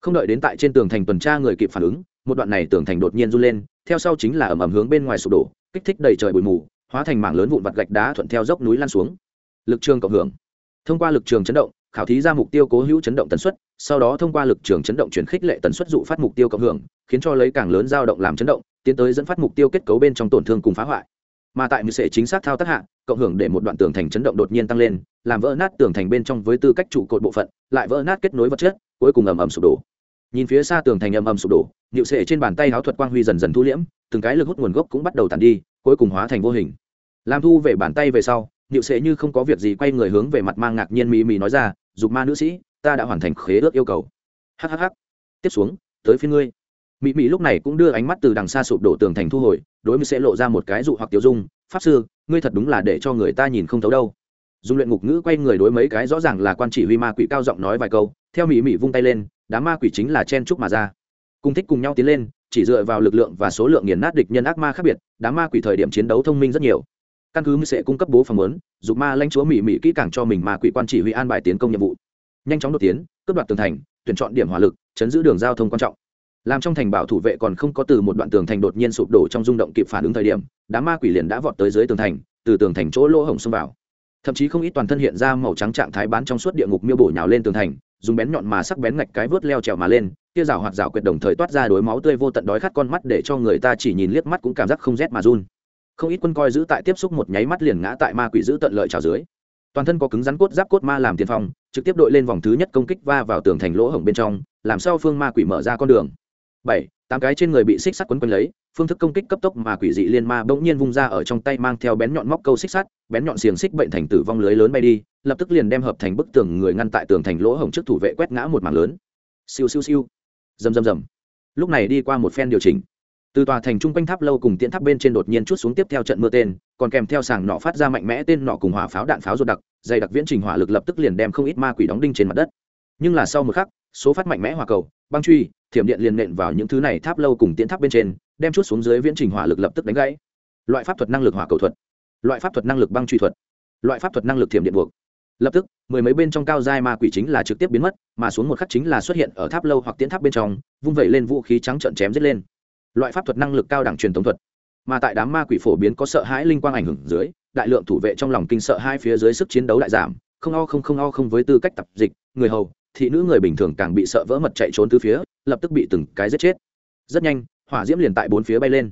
không đợi đến tại trên tường thành tuần tra người kịp phản ứng, một đoạn này tường thành đột nhiên run lên, theo sau chính là ầm ầm hướng bên ngoài sụp đổ, kích thích đầy trời bụi mù, hóa thành mảng lớn vụn vặt gạch đá thuận theo dốc núi lan xuống. Lực trường cộng hưởng. Thông qua lực trường chấn động, khảo thí ra mục tiêu cố hữu chấn động tần suất, sau đó thông qua lực trường chấn động chuyển khích lệ tần suất dụ phát mục tiêu cộng hưởng, khiến cho lấy càng lớn dao động làm chấn động, tiến tới dẫn phát mục tiêu kết cấu bên trong tổn thương cùng phá hoại mà tại mười sệ chính xác thao tác hạ, cộng hưởng để một đoạn tường thành chấn động đột nhiên tăng lên, làm vỡ nát tường thành bên trong với tư cách trụ cột bộ phận, lại vỡ nát kết nối vật chất, cuối cùng ầm ầm sụp đổ. Nhìn phía xa tường thành ầm ầm sụp đổ nhịu sệ trên bàn tay áo thuật quang huy dần dần thu liễm, từng cái lực hút nguồn gốc cũng bắt đầu tàn đi, cuối cùng hóa thành vô hình. Làm thu về bàn tay về sau nhịu sệ như không có việc gì quay người hướng về mặt mang ngạc nhiên mì mì nói ra, dục ma nữ sĩ, ta đã hoàn thành khế ước yêu cầu. Hhh tiếp xuống, tới phía ngươi mỹ mỹ lúc này cũng đưa ánh mắt từ đằng xa sụp đổ tường thành thu hồi, đối với sẽ lộ ra một cái dụ hoặc tiêu dung, pháp sư, ngươi thật đúng là để cho người ta nhìn không thấu đâu. Dùng luyện ngục ngữ quay người đối mấy cái rõ ràng là quan chỉ huy ma quỷ cao giọng nói vài câu, theo mỹ mỹ vung tay lên, đám ma quỷ chính là chen trúc mà ra. Cùng thích cùng nhau tiến lên, chỉ dựa vào lực lượng và số lượng nghiền nát địch nhân ác ma khác biệt, đám ma quỷ thời điểm chiến đấu thông minh rất nhiều. Căn cứ sẽ cung cấp bố phòng lớn dùng ma lãnh chúa mỹ mỹ kỹ càng cho mình ma quỷ quan chỉ huy an bài tiến công nhiệm vụ. Nhanh chóng đột tiến, cướp đoạt tường thành, tuyển chọn điểm hỏa lực, chấn giữ đường giao thông quan trọng làm trong thành bảo thủ vệ còn không có từ một đoạn tường thành đột nhiên sụp đổ trong rung động kịp phản ứng thời điểm, đám ma quỷ liền đã vọt tới dưới tường thành, từ tường thành chỗ lỗ hổng xông vào. Thậm chí không ít toàn thân hiện ra màu trắng trạng thái bán trong suốt địa ngục miêu bổ nhào lên tường thành, dùng bén nhọn mà sắc bén ngạch cái vớt leo trèo mà lên kia rào hoạt rào quyệt đồng thời toát ra đối máu tươi vô tận đói khát con mắt để cho người ta chỉ nhìn liếc mắt cũng cảm giác không rét mà run. Không ít quân coi giữ tại tiếp xúc một nháy mắt liền ngã tại ma quỷ giữ tận lợi trào dưới. Toàn thân có cứng rắn cốt giáp cốt ma làm tiền phong, trực tiếp đội lên vòng thứ nhất công kích va vào tường thành lỗ hổng bên trong, làm sao phương ma quỷ mở ra con đường bảy, tám cái trên người bị xích sắt quấn quanh lấy, phương thức công kích cấp tốc mà quỷ dị liên ma bỗng nhiên vung ra ở trong tay mang theo bén nhọn móc câu xích sắt, bén nhọn xiềng xích bệnh thành tử vong lưới lớn bay đi, lập tức liền đem hợp thành bức tường người ngăn tại tường thành lỗ hổng trước thủ vệ quét ngã một mảng lớn. Siêu siêu siêu. Rầm rầm rầm. Lúc này đi qua một phen điều chỉnh. Từ tòa thành trung quanh tháp lâu cùng tiễn tháp bên trên đột nhiên chút xuống tiếp theo trận mưa tên, còn kèm theo sàng nọ phát ra mạnh mẽ tên nọ cùng hỏa pháo đạn pháo ruột đặc, dày đặc viễn trình hỏa lực lập tức liền đem không ít ma quỷ đóng đinh trên mặt đất. Nhưng là sau một khắc, số phát mạnh mẽ hỏa cầu băng truy, thiểm điện liền nện vào những thứ này tháp lâu cùng tiến tháp bên trên, đem chút xuống dưới viễn trình hỏa lực lập tức đánh gãy. Loại pháp thuật năng lực hỏa cầu thuật, loại pháp thuật năng lực băng truy thuật, loại pháp thuật năng lực thiểm điện buộc. Lập tức, mười mấy bên trong cao giai ma quỷ chính là trực tiếp biến mất, mà xuống một khắc chính là xuất hiện ở tháp lâu hoặc tiến tháp bên trong, vung vẩy lên vũ khí trắng trợn chém giết lên. Loại pháp thuật năng lực cao đẳng truyền thống thuật. Mà tại đám ma quỷ phổ biến có sợ hãi linh quang ảnh hưởng dưới, đại lượng thủ vệ trong lòng kinh sợ hai phía dưới sức chiến đấu đại giảm, không o không không o không với tư cách tập dịch, người hầu thị nữ người bình thường càng bị sợ vỡ mật chạy trốn từ phía, lập tức bị từng cái giết chết. Rất nhanh, hỏa diễm liền tại bốn phía bay lên.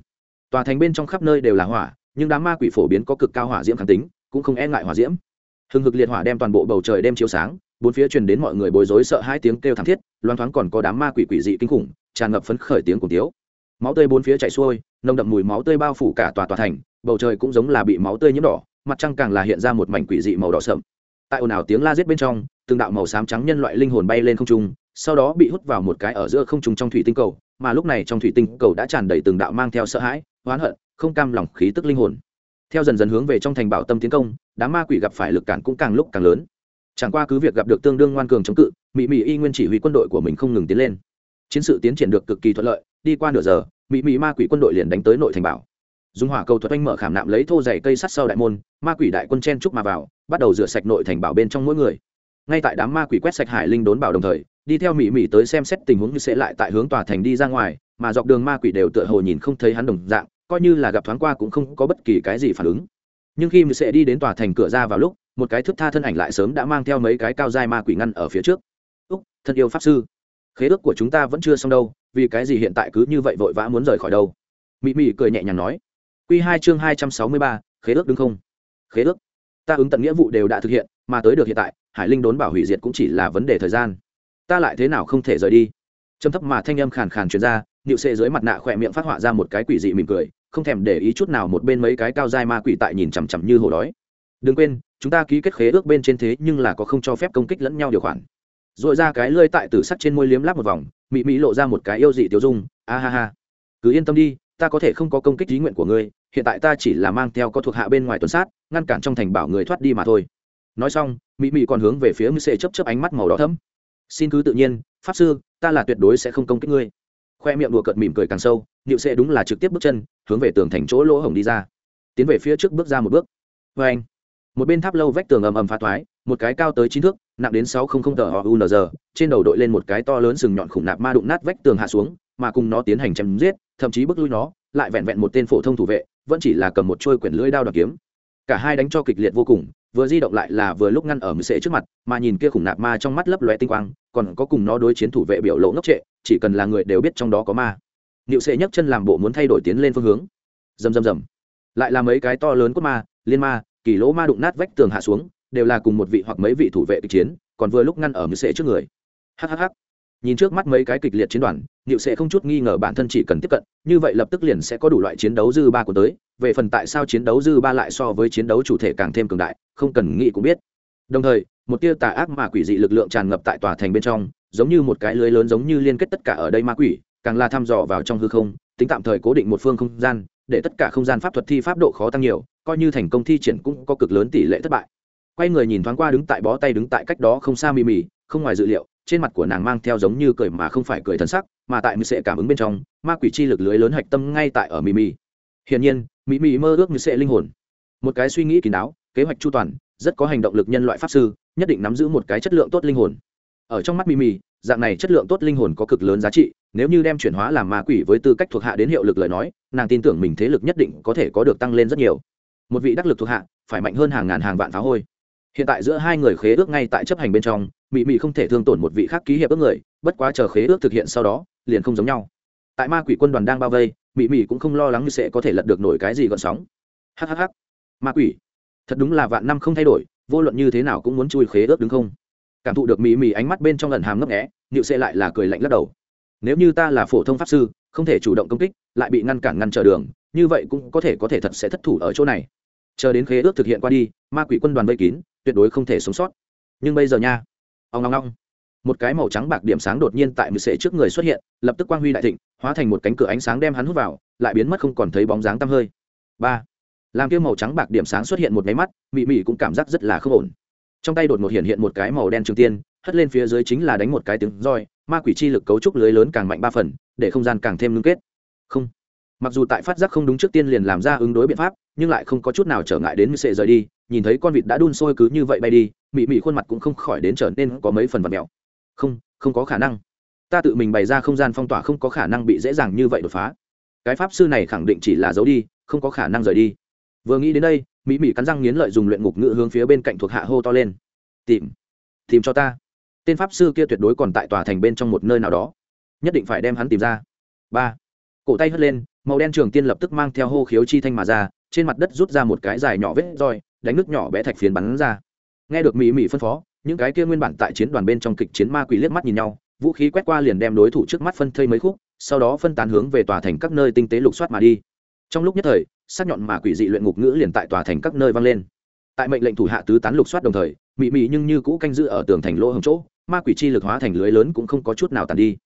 Tòa thành bên trong khắp nơi đều là hỏa, nhưng đám ma quỷ phổ biến có cực cao hỏa diễm kháng tính, cũng không e ngại hỏa diễm. Hừng hực liệt hỏa đem toàn bộ bầu trời đem chiếu sáng, bốn phía truyền đến mọi người bối rối sợ hai tiếng kêu thảm thiết loan thoáng còn có đám ma quỷ quỷ dị kinh khủng, tràn ngập phấn khởi tiếng cùng tiếu. Máu tươi bốn phía chảy xuôi, nồng đậm mùi máu tươi bao phủ cả tòa tòa thành, bầu trời cũng giống là bị máu tươi nhiễm đỏ, mặt trăng càng là hiện ra một mảnh quỷ dị màu đỏ sậm tại ồn ào tiếng la giết bên trong, từng đạo màu xám trắng nhân loại linh hồn bay lên không trung, sau đó bị hút vào một cái ở giữa không trung trong thủy tinh cầu, mà lúc này trong thủy tinh cầu đã tràn đầy từng đạo mang theo sợ hãi, oán hận, không cam lòng khí tức linh hồn. Theo dần dần hướng về trong thành bảo tâm tiến công, đám ma quỷ gặp phải lực cản cũng càng lúc càng lớn. Chẳng qua cứ việc gặp được tương đương ngoan cường chống cự mỹ mỹ y nguyên chỉ huy quân đội của mình không ngừng tiến lên. Chiến sự tiến triển được cực kỳ thuận lợi, đi qua nửa giờ mỹ mỹ ma quỷ quân đội liền đánh tới nội thành bảo dùng hỏa cầu thuật anh mở khảm nạm lấy thô dày cây sắt sau đại môn, ma quỷ đại quân chen trúc mà vào, bắt đầu rửa sạch nội thành bảo bên trong mỗi người. Ngay tại đám ma quỷ quét sạch hải linh đốn bảo đồng thời, đi theo mỹ mỹ tới xem xét tình huống như sẽ lại tại hướng tòa thành đi ra ngoài, mà dọc đường ma quỷ đều tựa hồ nhìn không thấy hắn đồng dạng, coi như là gặp thoáng qua cũng không có bất kỳ cái gì phản ứng. Nhưng khi sẽ đi đến tòa thành cửa ra vào lúc, một cái thước tha thân ảnh lại sớm đã mang theo mấy cái cao dai ma quỷ ngăn ở phía trước. Úc, thân yêu pháp sư, khế ước của chúng ta vẫn chưa xong đâu, vì cái gì hiện tại cứ như vậy vội vã muốn rời khỏi đâu? Mỹ mỹ cười nhẹ nhàng nói. Quy hai chương hai trăm sáu mươi ba, khế ước đúng không? Khế ước. Ta ứng tận nghĩa vụ đều đã thực hiện, mà tới được hiện tại, hải linh đốn bảo hủy diệt cũng chỉ là vấn đề thời gian. Ta lại thế nào không thể rời đi? Trầm thấp mà thanh âm khàn khàn truyền ra, Niệu xệ dưới mặt nạ khỏe miệng phát họa ra một cái quỷ dị mỉm cười, không thèm để ý chút nào một bên mấy cái cao giai ma quỷ tại nhìn chằm chằm như hồ đói. Đừng quên, chúng ta ký kết khế ước bên trên thế nhưng là có không cho phép công kích lẫn nhau điều khoản. Rồi ra cái lưỡi tại tử sắt trên môi liếm láp một vòng, mị mị lộ ra một cái yêu dị tiêu dung, a ha ha. Cứ yên tâm đi ta có thể không có công kích ý nguyện của ngươi, hiện tại ta chỉ là mang theo có thuộc hạ bên ngoài tuần sát, ngăn cản trong thành bảo người thoát đi mà thôi. Nói xong Mỹ Mỹ còn hướng về phía ngư sệ chấp chấp ánh mắt màu đỏ thấm xin cứ tự nhiên, pháp sư, ta là tuyệt đối sẽ không công kích ngươi. Khoe miệng đùa cợt mỉm cười càng sâu nịu sệ đúng là trực tiếp bước chân, hướng về tường thành chỗ lỗ hổng đi ra. Tiến về phía trước bước ra một bước. Vê anh một bên tháp lâu vách tường ầm ầm phá thoái, một cái cao tới chín thước, nặng đến sáu không không tờ họ unz trên đầu đội lên một cái to lớn sừng nhọn khủng nạp ma đụng nát vách tường hạ xuống mà cùng nó tiến hành chém giết, thậm chí bức lui nó, lại vẹn vẹn một tên phổ thông thủ vệ, vẫn chỉ là cầm một trôi quyển lưỡi đao đoạt kiếm. Cả hai đánh cho kịch liệt vô cùng, vừa di động lại là vừa lúc ngăn ở mười sệ trước mặt, mà nhìn kia khủng nạp ma trong mắt lấp lóe tinh quang, còn có cùng nó đối chiến thủ vệ biểu lộ ngốc trệ, chỉ cần là người đều biết trong đó có ma. Niệu sệ nhấc chân làm bộ muốn thay đổi tiến lên phương hướng. Rầm rầm rầm. Lại là mấy cái to lớn cốt ma, liên ma, kỳ lỗ ma đụng nát vách tường hạ xuống, đều là cùng một vị hoặc mấy vị thủ vệ kịch chiến, còn vừa lúc ngăn ở mười sệ trước người. Hhh nhìn trước mắt mấy cái kịch liệt chiến đoàn, niệu sẽ không chút nghi ngờ bản thân chỉ cần tiếp cận, như vậy lập tức liền sẽ có đủ loại chiến đấu dư ba của tới. Về phần tại sao chiến đấu dư ba lại so với chiến đấu chủ thể càng thêm cường đại, không cần nghĩ cũng biết. Đồng thời, một tia tà ác mà quỷ dị lực lượng tràn ngập tại tòa thành bên trong, giống như một cái lưới lớn giống như liên kết tất cả ở đây ma quỷ, càng là thăm dò vào trong hư không, tính tạm thời cố định một phương không gian, để tất cả không gian pháp thuật thi pháp độ khó tăng nhiều, coi như thành công thi triển cũng có cực lớn tỷ lệ thất bại. Quay người nhìn thoáng qua đứng tại bó tay đứng tại cách đó không xa mì mì, không ngoài dự liệu trên mặt của nàng mang theo giống như cười mà không phải cười thân sắc, mà tại mười sệ cảm ứng bên trong, ma quỷ chi lực lưới lớn hạch tâm ngay tại ở mì mì hiển nhiên mỹ mì mơ ước như sệ linh hồn. Một cái suy nghĩ kín đáo, kế hoạch chu toàn, rất có hành động lực nhân loại pháp sư, nhất định nắm giữ một cái chất lượng tốt linh hồn. Ở trong mắt mỹ mì dạng này chất lượng tốt linh hồn có cực lớn giá trị, nếu như đem chuyển hóa làm ma quỷ với tư cách thuộc hạ đến hiệu lực lời nói, nàng tin tưởng mình thế lực nhất định có thể có được tăng lên rất nhiều. Một vị đắc lực thuộc hạ, phải mạnh hơn hàng ngàn hàng vạn phá hôi. Hiện tại giữa hai người khế ước ngay tại chấp hành bên trong Mị Mị không thể thương tổn một vị khác ký hiệp ước người, bất quá chờ khế ước thực hiện sau đó, liền không giống nhau. Tại ma quỷ quân đoàn đang bao vây, Mị Mị cũng không lo lắng như sẽ có thể lật được nổi cái gì gọn sóng. Hhh ma quỷ. Thật đúng là vạn năm không thay đổi, vô luận như thế nào cũng muốn chui khế ước đứng không. Cảm thụ được Mị Mị ánh mắt bên trong lần hàm ngấp nghẽ nịu sẽ lại là cười lạnh lắc đầu. Nếu như ta là phổ thông pháp sư, không thể chủ động công kích, lại bị ngăn cản ngăn trở đường, như vậy cũng có thể có thể thật sẽ thất thủ ở chỗ này. Chờ đến khế ước thực hiện qua đi, ma quỷ quân đoàn vây kín, tuyệt đối không thể sống sót. Nhưng bây giờ nha ông ngong ngong một cái màu trắng bạc điểm sáng đột nhiên tại mười sệ trước người xuất hiện, lập tức quang huy đại thịnh, hóa thành một cánh cửa ánh sáng đem hắn hút vào, lại biến mất không còn thấy bóng dáng tăm hơi. Ba. Làm kia màu trắng bạc điểm sáng xuất hiện một máy mắt, mị mị cũng cảm giác rất là không ổn. Trong tay đột ngột hiện hiện một cái màu đen trường tiên, hất lên phía dưới chính là đánh một cái tiếng roi, ma quỷ chi lực cấu trúc lưới lớn càng mạnh ba phần, để không gian càng thêm ngưng kết. Không. Mặc dù tại phát giác không đúng trước tiên liền làm ra ứng đối biện pháp, nhưng lại không có chút nào trở ngại đến mười sệ rời đi, nhìn thấy con vịt đã đun sôi cứ như vậy bay đi mị mị khuôn mặt cũng không khỏi đến trở nên có mấy phần vật mèo không không có khả năng. Ta tự mình bày ra không gian phong tỏa không có khả năng bị dễ dàng như vậy đột phá. Cái pháp sư này khẳng định chỉ là giấu đi, không có khả năng rời đi. Vừa nghĩ đến đây mỹ mỹ cắn răng nghiến lợi dùng luyện ngục ngữ hướng phía bên cạnh thuộc hạ hô to lên. Tìm tìm cho ta. Tên pháp sư kia tuyệt đối còn tại tòa thành bên trong một nơi nào đó. Nhất định phải đem hắn tìm ra. Ba, cổ tay hất lên, màu đen trường tiên lập tức mang theo hô khiếu chi thanh mà ra, trên mặt đất rút ra một cái dài nhỏ vết roi, đánh nước nhỏ bé thạch phiến bắn ra nghe được mỹ mỹ phân phó, những cái kia nguyên bản tại chiến đoàn bên trong kịch chiến ma quỷ liếc mắt nhìn nhau, vũ khí quét qua liền đem đối thủ trước mắt phân thây mấy khúc, sau đó phân tán hướng về tòa thành các nơi tinh tế lục soát mà đi. Trong lúc nhất thời, sắc nhọn mà quỷ dị luyện ngục ngữ liền tại tòa thành các nơi vang lên. Tại mệnh lệnh thủ hạ tứ tán lục soát đồng thời, mị mị nhưng như cũ canh giữ ở tường thành lỗ hồng chỗ, ma quỷ chi lực hóa thành lưới lớn cũng không có chút nào tàn đi.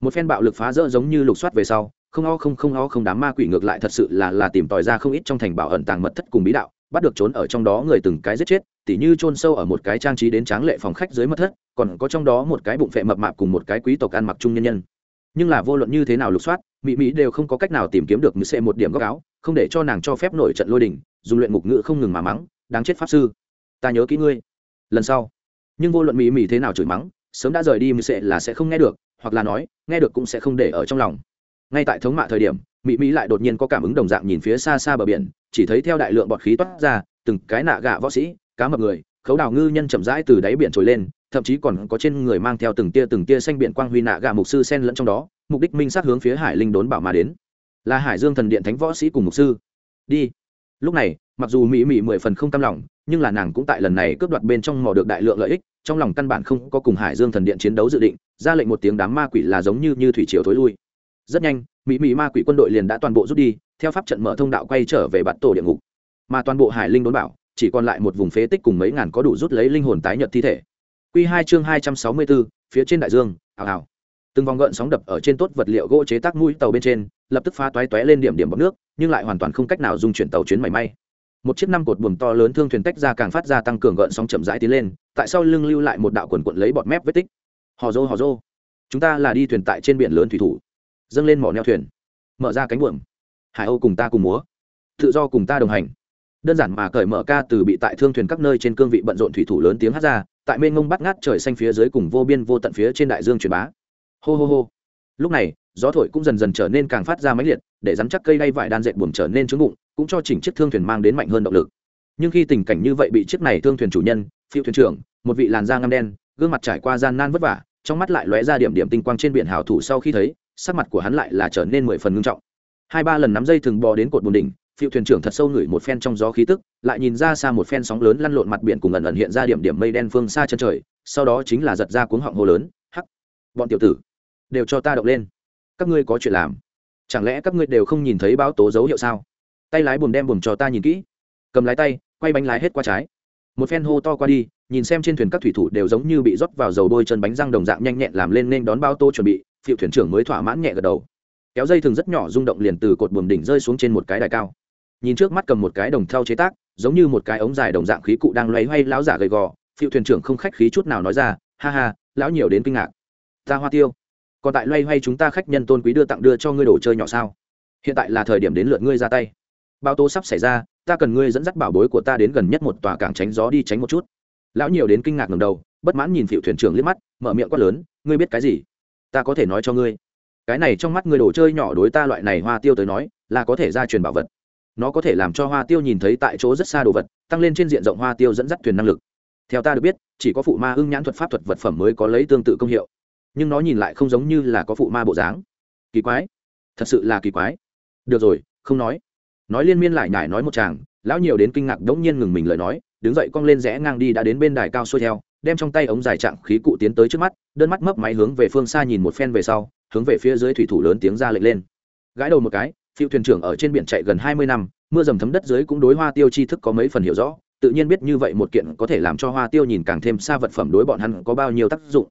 Một phen bạo lực phá rỡ giống như lục soát về sau, không o không không o không đám ma quỷ ngược lại thật sự là là tìm tòi ra không ít trong thành bảo ẩn tàng mật thất cùng bí đạo bắt được trốn ở trong đó người từng cái giết chết, tỉ như chôn sâu ở một cái trang trí đến tráng lệ phòng khách dưới mật thất, còn có trong đó một cái bụng phệ mập mạp cùng một cái quý tộc ăn mặc trung nhân nhân. Nhưng là vô luận như thế nào lục soát, mỹ mỹ đều không có cách nào tìm kiếm được mười xệ một điểm góc áo, không để cho nàng cho phép nổi trận lôi đình, dùng luyện ngục ngữ không ngừng mà mắng, đáng chết pháp sư, ta nhớ kỹ ngươi. Lần sau, nhưng vô luận mỹ mỹ thế nào chửi mắng, sớm đã rời đi mười sẽ là sẽ không nghe được, hoặc là nói, nghe được cũng sẽ không để ở trong lòng. Ngay tại thống mạ thời điểm mỹ mỹ lại đột nhiên có cảm ứng đồng dạng nhìn phía xa xa bờ biển, chỉ thấy theo đại lượng bọt khí toát ra, từng cái nạ gạ võ sĩ, cá mập người, khấu đào ngư nhân chậm rãi từ đáy biển trồi lên, thậm chí còn có trên người mang theo từng tia từng tia xanh biển quang huy nạ gạ mục sư sen lẫn trong đó, mục đích minh sát hướng phía hải linh đốn bảo mà đến. Là hải dương thần điện thánh võ sĩ cùng mục sư. Đi. Lúc này, mặc dù mỹ mỹ mười phần không tâm lòng, nhưng là nàng cũng tại lần này cướp đoạt bên trong mò được đại lượng lợi ích, trong lòng căn bản không có cùng hải dương thần điện chiến đấu dự định, ra lệnh một tiếng đám ma quỷ là giống như như thủy triều thối lui rất nhanh, mỹ mỹ ma quỷ quân đội liền đã toàn bộ rút đi, theo pháp trận mở thông đạo quay trở về bạt tổ địa ngục. Mà toàn bộ hải linh đốn bảo, chỉ còn lại một vùng phế tích cùng mấy ngàn có đủ rút lấy linh hồn tái nhật thi thể. Q hai chương hai trăm sáu mươi bốn, phía trên đại dương, hào hào. Từng vòng gợn sóng đập ở trên tốt vật liệu gỗ chế tác mũi tàu bên trên, lập tức phá toái toé lên điểm điểm bọc nước, nhưng lại hoàn toàn không cách nào dung chuyển tàu chuyến mảy may. Một chiếc năm cột buồm to lớn thương thuyền tách ra càng phát ra tăng cường gợn sóng chậm rãi tiến lên, tại sau lưng lưu lại một đạo quần quận lấy bọt mép vết tích. Hò rô hò rô. Chúng ta là đi thuyền tại trên biển lớn thủy thủ dâng lên mỏ neo thuyền, mở ra cánh buồm. Hải âu cùng ta cùng múa, tự do cùng ta đồng hành. Đơn giản mà cởi mở ca từ bị tại thương thuyền các nơi trên cương vị bận rộn thủy thủ lớn tiếng hát ra, tại mênh ngông bắt ngát trời xanh phía dưới cùng vô biên vô tận phía trên đại dương truyền bá. Hô hô hô. Lúc này, gió thổi cũng dần dần trở nên càng phát ra máy liệt, để rắn chắc cây đay vải đan dệt buồm trở nên trứng bụng, cũng cho chỉnh chiếc thương thuyền mang đến mạnh hơn động lực. Nhưng khi tình cảnh như vậy bị chiếc này thương thuyền chủ nhân, phiêu thuyền trưởng, một vị làn da ngăm đen, gương mặt trải qua gian nan vất vả, trong mắt lại lóe ra điểm điểm tinh quang trên biển hào thủ sau khi thấy sắc mặt của hắn lại là trở nên mười phần ngưng trọng. Hai ba lần nắm dây thường bò đến cột bùn đỉnh, phiêu thuyền trưởng thật sâu ngửi một phen trong gió khí tức, lại nhìn ra xa một phen sóng lớn lăn lộn mặt biển cùng ẩn ẩn hiện ra điểm điểm mây đen phương xa chân trời, sau đó chính là giật ra cuống họng hồ lớn, hắc, bọn tiểu tử, đều cho ta động lên. Các ngươi có chuyện làm. Chẳng lẽ các ngươi đều không nhìn thấy báo tố dấu hiệu sao? Tay lái buồm đem buồm cho ta nhìn kỹ. Cầm lái tay, quay bánh lái hết qua trái. Một phen hô to qua đi, nhìn xem trên thuyền các thủy thủ đều giống như bị rót vào dầu đôi chân bánh răng đồng dạng nhanh nhẹn làm lên nên đón bao tô chuẩn bị phiệu thuyền trưởng mới thỏa mãn nhẹ gật đầu. Kéo dây thường rất nhỏ rung động liền từ cột buồm đỉnh rơi xuống trên một cái đài cao. Nhìn trước mắt cầm một cái đồng thau chế tác, giống như một cái ống dài đồng dạng khí cụ đang loay hoay lão giả gầy gò phiệu thuyền trưởng không khách khí chút nào nói ra, ha ha, lão nhiều đến kinh ngạc. Ta hoa tiêu, còn tại loay hoay chúng ta khách nhân tôn quý đưa tặng đưa cho ngươi đồ chơi nhỏ sao? Hiện tại là thời điểm đến lượt ngươi ra tay. Bao tố sắp xảy ra, ta cần ngươi dẫn dắt bảo bối của ta đến gần nhất một tòa cảng tránh gió đi tránh một chút. Lão nhiều đến kinh ngạc ngầm đầu, bất mãn nhìn phiệu thuyền trưởng liếc mắt, mở miệng quát lớn, ngươi biết cái gì? Ta có thể nói cho ngươi. Cái này trong mắt ngươi đồ chơi nhỏ đối ta loại này hoa tiêu tới nói, là có thể ra truyền bảo vật. Nó có thể làm cho hoa tiêu nhìn thấy tại chỗ rất xa đồ vật, tăng lên trên diện rộng hoa tiêu dẫn dắt thuyền năng lực. Theo ta được biết, chỉ có phụ ma ưng nhãn thuật pháp thuật vật phẩm mới có lấy tương tự công hiệu. Nhưng nó nhìn lại không giống như là có phụ ma bộ dáng. Kỳ quái. Thật sự là kỳ quái. Được rồi, không nói. Nói liên miên lại nhải nói một chàng, lão nhiều đến kinh ngạc đống nhiên ngừng mình lời nói, đứng dậy cong lên rẽ ngang đi đã đến bên đài cao xuôi theo đem trong tay ống dài trạng khí cụ tiến tới trước mắt, đơn mắt mấp máy hướng về phương xa nhìn một phen về sau, hướng về phía dưới thủy thủ lớn tiếng ra lệnh lên. Gãi đầu một cái, phiêu thuyền trưởng ở trên biển chạy gần hai mươi năm, mưa dầm thấm đất dưới cũng đối hoa tiêu chi thức có mấy phần hiểu rõ, tự nhiên biết như vậy một kiện có thể làm cho hoa tiêu nhìn càng thêm xa vật phẩm đối bọn hắn có bao nhiêu tác dụng.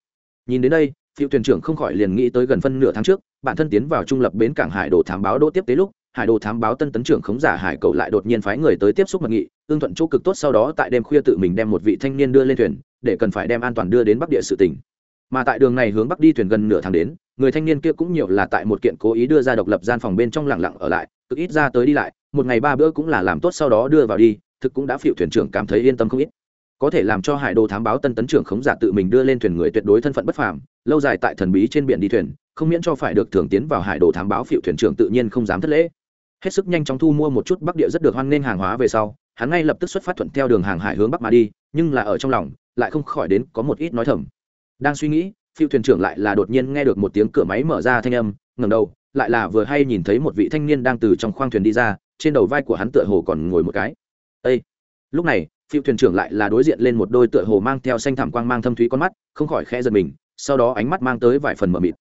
Nhìn đến đây, phiêu thuyền trưởng không khỏi liền nghĩ tới gần phân nửa tháng trước, bản thân tiến vào trung lập bến cảng hải đồ thám báo đỗ tiếp tế lúc, hải đồ thám báo tân tấn trưởng khống giả hải cậu lại đột nhiên phái người tới tiếp xúc mật nghị ương thuận chỗ cực tốt sau đó tại đêm khuya tự mình đem một vị thanh niên đưa lên thuyền để cần phải đem an toàn đưa đến bắc địa sự tỉnh mà tại đường này hướng bắc đi thuyền gần nửa tháng đến, người thanh niên kia cũng nhiều là tại một kiện cố ý đưa ra độc lập gian phòng bên trong lặng lặng ở lại, cực ít ra tới đi lại, một ngày ba bữa cũng là làm tốt sau đó đưa vào đi, thực cũng đã phiệu thuyền trưởng cảm thấy yên tâm không ít. Có thể làm cho hải đồ thám báo tân tấn trưởng khống giả tự mình đưa lên thuyền người tuyệt đối thân phận bất phàm, lâu dài tại thần bí trên biển đi thuyền, không miễn cho phải được thường tiến vào hải đồ thám báo phiệu thuyền trưởng tự nhiên không dám thất lễ. Hết sức nhanh chóng thu mua một chút bắc địa rất được hoan nghênh hàng hóa về sau, hắn ngay lập tức xuất phát thuận theo đường hàng hải hướng bắc mà đi, nhưng là ở trong lòng lại không khỏi đến có một ít nói thầm. Đang suy nghĩ phiêu thuyền trưởng lại là đột nhiên nghe được một tiếng cửa máy mở ra thanh âm ngầm đầu lại là vừa hay nhìn thấy một vị thanh niên đang từ trong khoang thuyền đi ra trên đầu vai của hắn tựa hồ còn ngồi một cái. Ê, lúc này phiêu thuyền trưởng lại là đối diện lên một đôi tựa hồ mang theo xanh thảm quang mang thâm thúy con mắt không khỏi khẽ giật mình sau đó ánh mắt mang tới vài phần mờ mịt.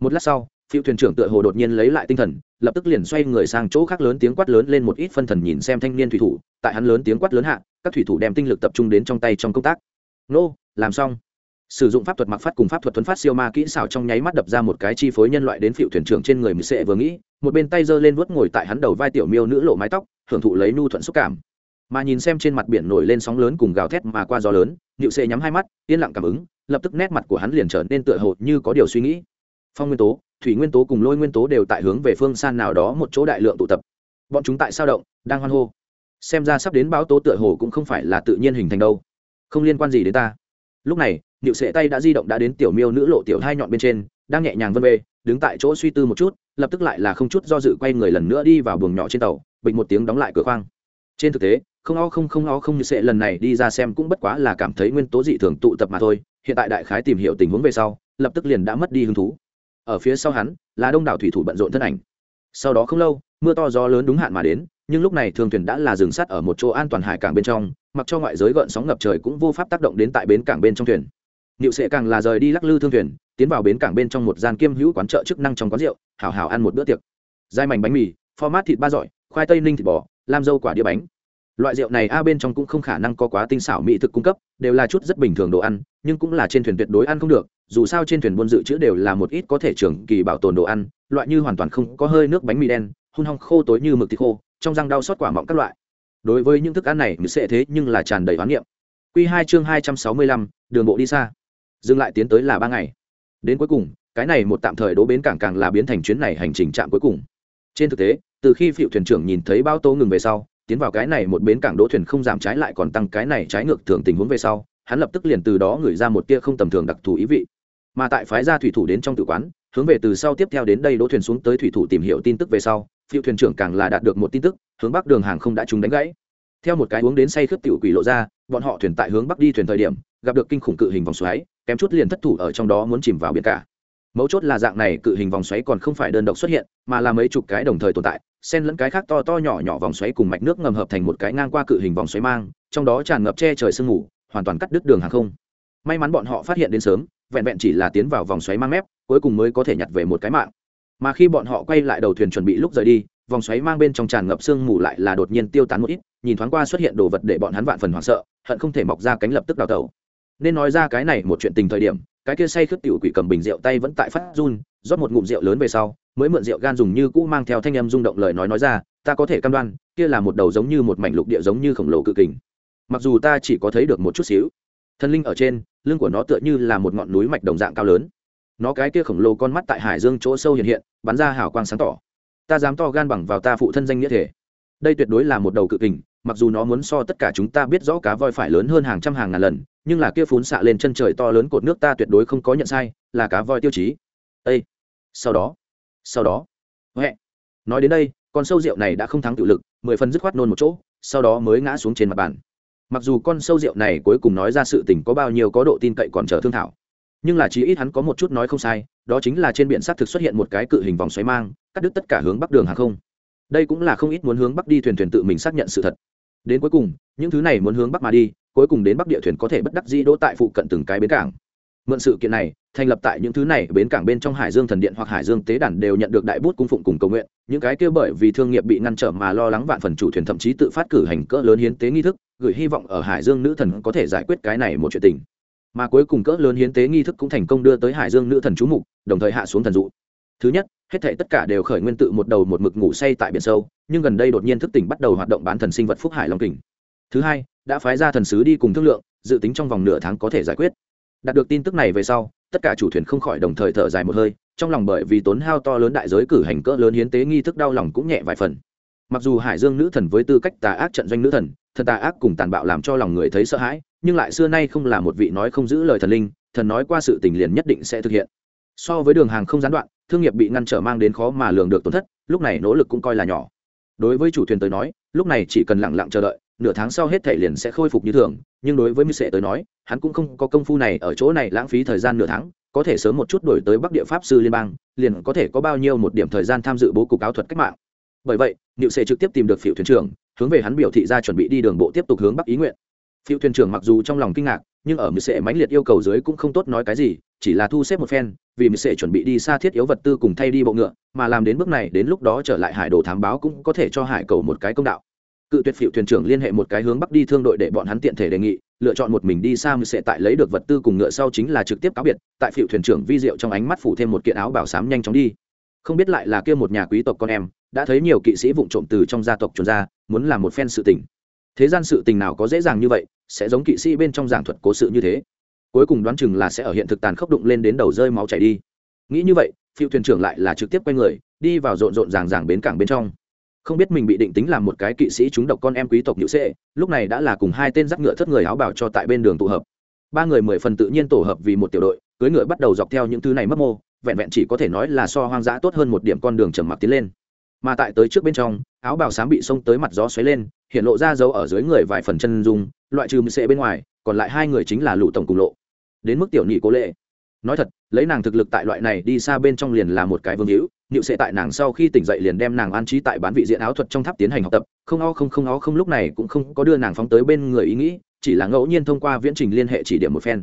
Một lát sau phiêu thuyền trưởng tựa hồ đột nhiên lấy lại tinh thần lập tức liền xoay người sang chỗ khác lớn tiếng quát lớn lên một ít phân thần nhìn xem thanh niên thủy thủ tại hắn lớn tiếng quát lớn hạ các thủy thủ đem tinh lực tập trung đến trong tay trong công tác nô, làm xong. Sử dụng pháp thuật mặc phát cùng pháp thuật thuấn phát siêu ma kỹ xảo trong nháy mắt đập ra một cái chi phối nhân loại đến phiệu thuyền trưởng trên người mười sệ vừa nghĩ, một bên tay giơ lên vuốt ngồi tại hắn đầu vai tiểu miêu nữ lộ mái tóc, hưởng thụ lấy nu thuận xúc cảm. Mà nhìn xem trên mặt biển nổi lên sóng lớn cùng gào thét mà qua gió lớn nịu sệ nhắm hai mắt, yên lặng cảm ứng, lập tức nét mặt của hắn liền trở nên tựa hồ như có điều suy nghĩ. Phong nguyên tố, thủy nguyên tố cùng lôi nguyên tố đều tại hướng về phương san nào đó một chỗ đại lượng tụ tập. Bọn chúng tại sao động, đang hoan hô. Xem ra sắp đến báo tố tựa hồ cũng không phải là tự nhiên hình thành đâu không liên quan gì đến ta. Lúc này nịu sệ tay đã di động đã đến tiểu miêu nữ lộ tiểu hai nhọn bên trên, đang nhẹ nhàng vân vê, đứng tại chỗ suy tư một chút, lập tức lại là không chút do dự quay người lần nữa đi vào buồng nhỏ trên tàu bịch một tiếng đóng lại cửa khoang. Trên thực tế, không o không không o không như sệ lần này đi ra xem cũng bất quá là cảm thấy nguyên tố dị thường tụ tập mà thôi, hiện tại đại khái tìm hiểu tình huống về sau, lập tức liền đã mất đi hứng thú. Ở phía sau hắn, là đông đảo thủy thủ bận rộn thân ảnh. Sau đó không lâu, mưa to gió lớn đúng hạn mà đến, nhưng lúc này thương thuyền đã là dừng sắt ở một chỗ an toàn hải cảng bên trong mặc cho ngoại giới gợn sóng ngập trời cũng vô pháp tác động đến tại bến cảng bên trong thuyền Niệu Sệ càng là rời đi lắc lư thương thuyền, tiến vào bến cảng bên trong một gian kiêm hữu quán chợ chức năng trong quán rượu, hảo hảo ăn một bữa tiệc. Dai mảnh bánh mì, format thịt ba giỏi, khoai tây ninh thịt bò, lam dâu quả đĩa bánh. Loại rượu này a bên trong cũng không khả năng có quá tinh xảo mỹ thực cung cấp, đều là chút rất bình thường đồ ăn, nhưng cũng là trên thuyền tuyệt đối ăn không được, dù sao trên thuyền buôn dự trữ đều là một ít có thể trưởng kỳ bảo tồn đồ ăn, loại như hoàn toàn không có hơi nước bánh mì đen, hun hong khô tối như mực thịt khô, trong răng đau xót quả mọng các loại. Đối với những thức ăn này, như sẽ thế nhưng là tràn đầy hoán niệm. Quy 2 chương 265, đường bộ đi xa. Dừng lại tiến tới là ba ngày. Đến cuối cùng cái này một tạm thời đỗ bến cảng càng là biến thành chuyến này hành trình trạm cuối cùng. Trên thực tế từ khi phiệu thuyền trưởng nhìn thấy bao tô ngừng về sau tiến vào cái này một bến cảng đỗ thuyền không giảm trái lại còn tăng cái này trái ngược thường tình huống về sau hắn lập tức liền từ đó gửi ra một tia không tầm thường đặc thù ý vị. Mà tại phái gia thủy thủ đến trong tự quán hướng về từ sau tiếp theo đến đây đỗ thuyền xuống tới thủy thủ tìm hiểu tin tức về sau phiêu thuyền trưởng càng là đạt được một tin tức, hướng bắc đường hàng không đã trúng đánh gãy. Theo một cái uống đến say khướp tiểu quỷ lộ ra, bọn họ thuyền tại hướng bắc đi thuyền thời điểm, gặp được kinh khủng cự hình vòng xoáy, kém chút liền thất thủ ở trong đó muốn chìm vào biển cả. Mấu chốt là dạng này cự hình vòng xoáy còn không phải đơn độc xuất hiện, mà là mấy chục cái đồng thời tồn tại, xen lẫn cái khác to to nhỏ nhỏ vòng xoáy cùng mạch nước ngầm hợp thành một cái ngang qua cự hình vòng xoáy mang, trong đó tràn ngập che trời sương mù, hoàn toàn cắt đứt đường hàng không. May mắn bọn họ phát hiện đến sớm, vẹn vẹn chỉ là tiến vào vòng xoáy mang mép, cuối cùng mới có thể nhặt về một cái mạng mà khi bọn họ quay lại đầu thuyền chuẩn bị lúc rời đi, vòng xoáy mang bên trong tràn ngập sương mù lại là đột nhiên tiêu tán một ít, nhìn thoáng qua xuất hiện đồ vật để bọn hắn vạn phần hoảng sợ, hận không thể mọc ra cánh lập tức đào tẩu. Nên nói ra cái này một chuyện tình thời điểm, cái kia say khướt tiểu quỷ cầm bình rượu tay vẫn tại phát run, rót một ngụm rượu lớn về sau, mới mượn rượu gan dùng như cũ mang theo thanh âm rung động lời nói nói ra, ta có thể cam đoan, kia là một đầu giống như một mảnh lục địa giống như khổng lồ cự kình. Mặc dù ta chỉ có thấy được một chút xíu, thần linh ở trên, lưng của nó tựa như là một ngọn núi mạch đồng dạng cao lớn nó cái kia khổng lồ con mắt tại hải dương chỗ sâu hiện hiện, bắn ra hào quang sáng tỏ. Ta dám to gan bằng vào ta phụ thân danh nghĩa thể. Đây tuyệt đối là một đầu cự kình, mặc dù nó muốn so tất cả chúng ta biết rõ cá voi phải lớn hơn hàng trăm hàng ngàn lần, nhưng là kia phún xạ lên chân trời to lớn cột nước ta tuyệt đối không có nhận sai, là cá voi tiêu chí. Ây sau đó sau đó, huệ! Nói đến đây, con sâu rượu này đã không thắng tự lực, mười phần dứt khoát nôn một chỗ, sau đó mới ngã xuống trên mặt bàn. Mặc dù con sâu rượu này cuối cùng nói ra sự tình có bao nhiêu có độ tin cậy còn chờ thương thảo nhưng là chí ít hắn có một chút nói không sai, đó chính là trên biển s á t thực xuất hiện một cái cự hình vòng xoáy mang, cắt đứt tất cả hướng bắc đường hàng không. Đây cũng là không ít muốn hướng bắc đi thuyền thuyền tự mình xác nhận sự thật. Đến cuối cùng, những thứ này muốn hướng bắc mà đi, cuối cùng đến bắc địa thuyền có thể bất đắc dĩ đỗ tại phụ cận từng cái bến cảng. Mượn sự kiện này, thành lập tại những thứ này bến cảng bên trong hải dương thần điện hoặc hải dương tế đàn đều nhận được đại bút cung phụng cùng cầu nguyện, những cái kia bởi vì thương nghiệp bị ngăn trở mà lo lắng vạn phần chủ thuyền thậm chí tự phát cử hành cỡ lớn hiến tế nghi thức, gửi hy vọng ở hải dương nữ thần có thể giải quyết cái này một chuyện tình mà cuối cùng cỡ lớn hiến tế nghi thức cũng thành công đưa tới hải dương nữ thần chú mục, đồng thời hạ xuống thần dụ. Thứ nhất, hết thể tất cả đều khởi nguyên tự một đầu một mực ngủ say tại biển sâu, nhưng gần đây đột nhiên thức tỉnh bắt đầu hoạt động bán thần sinh vật phúc hải long kình. Thứ hai, đã phái ra thần sứ đi cùng thương lượng, dự tính trong vòng nửa tháng có thể giải quyết. Đạt được tin tức này về sau, tất cả chủ thuyền không khỏi đồng thời thở dài một hơi, trong lòng bởi vì tốn hao to lớn đại giới cử hành cỡ lớn hiến tế nghi thức đau lòng cũng nhẹ vài phần. Mặc dù hải dương nữ thần với tư cách tà ác trận doanh nữ thần thần tà ác cùng tàn bạo làm cho lòng người thấy sợ hãi nhưng lại xưa nay không là một vị nói không giữ lời thần linh, thần nói qua sự tình liền nhất định sẽ thực hiện. So với đường hàng không gián đoạn, thương nghiệp bị ngăn trở mang đến khó mà lường được tổn thất, lúc này nỗ lực cũng coi là nhỏ. Đối với chủ thuyền tới nói, lúc này chỉ cần lặng lặng chờ đợi, nửa tháng sau hết thể liền sẽ khôi phục như thường, nhưng đối với mưu sệ tới nói, hắn cũng không có công phu này ở chỗ này lãng phí thời gian nửa tháng, có thể sớm một chút đổi tới bắc địa pháp sư liên bang, liền có thể có bao nhiêu một điểm thời gian tham dự bố cục áo thuật cách mạng. Bởi vậy, niệu sệ trực tiếp tìm được phiệu thuyền trưởng, hướng về hắn biểu thị ra chuẩn bị đi đường bộ tiếp tục hướng bắc ý nguyện phiêu thuyền trưởng mặc dù trong lòng kinh ngạc, nhưng ở mười sệ mãnh liệt yêu cầu dưới cũng không tốt nói cái gì, chỉ là thu xếp một phen, vì mười sệ chuẩn bị đi xa thiết yếu vật tư cùng thay đi bộ ngựa, mà làm đến bước này, đến lúc đó trở lại hải đồ thám báo cũng có thể cho hải cầu một cái công đạo. Cự tuyệt phiệu thuyền trưởng liên hệ một cái hướng bắc đi thương đội để bọn hắn tiện thể đề nghị, lựa chọn một mình đi xa mười sệ tại lấy được vật tư cùng ngựa sau chính là trực tiếp cáo biệt, tại phiệu thuyền trưởng vi diệu trong ánh mắt phủ thêm một kiện áo bảo sám nhanh chóng đi. Không biết lại là kia một nhà quý tộc con em, đã thấy nhiều kỵ sĩ vụng trộm từ trong gia tộc trốn ra, muốn làm một phen sự tình. Thế gian sự tình nào có dễ dàng như vậy sẽ giống kỵ sĩ bên trong giảng thuật cố sự như thế. Cuối cùng đoán chừng là sẽ ở hiện thực tàn khốc đụng lên đến đầu rơi máu chảy đi. Nghĩ như vậy, phiêu thuyền trưởng lại là trực tiếp quay người, đi vào rộn rộn ràng ràng bến cảng bên trong. Không biết mình bị định tính làm một cái kỵ sĩ chúng độc con em quý tộc nhữ sệ lúc này đã là cùng hai tên dắt ngựa thất người áo bảo cho tại bên đường tụ hợp. Ba người mười phần tự nhiên tổ hợp vì một tiểu đội cưới ngựa bắt đầu dọc theo những thứ này mất mô, vẹn vẹn chỉ có thể nói là so hoang dã tốt hơn một điểm con đường trầm mặc tiến lên. Mà tại tới trước bên trong áo bào xám bị xông tới mặt gió xoáy lên, hiện lộ ra dấu ở dưới người vài phần chân dung, loại trừ sệ bên ngoài, còn lại hai người chính là lụ tổng cùng lộ. Đến mức tiểu nhị cố lệ. Nói thật, lấy nàng thực lực tại loại này đi xa bên trong liền là một cái vương hữu nịu sệ tại nàng sau khi tỉnh dậy liền đem nàng an trí tại bán vị diện áo thuật trong tháp tiến hành học tập, không o không không o không lúc này cũng không có đưa nàng phóng tới bên người ý nghĩ, chỉ là ngẫu nhiên thông qua viễn trình liên hệ chỉ điểm một phen.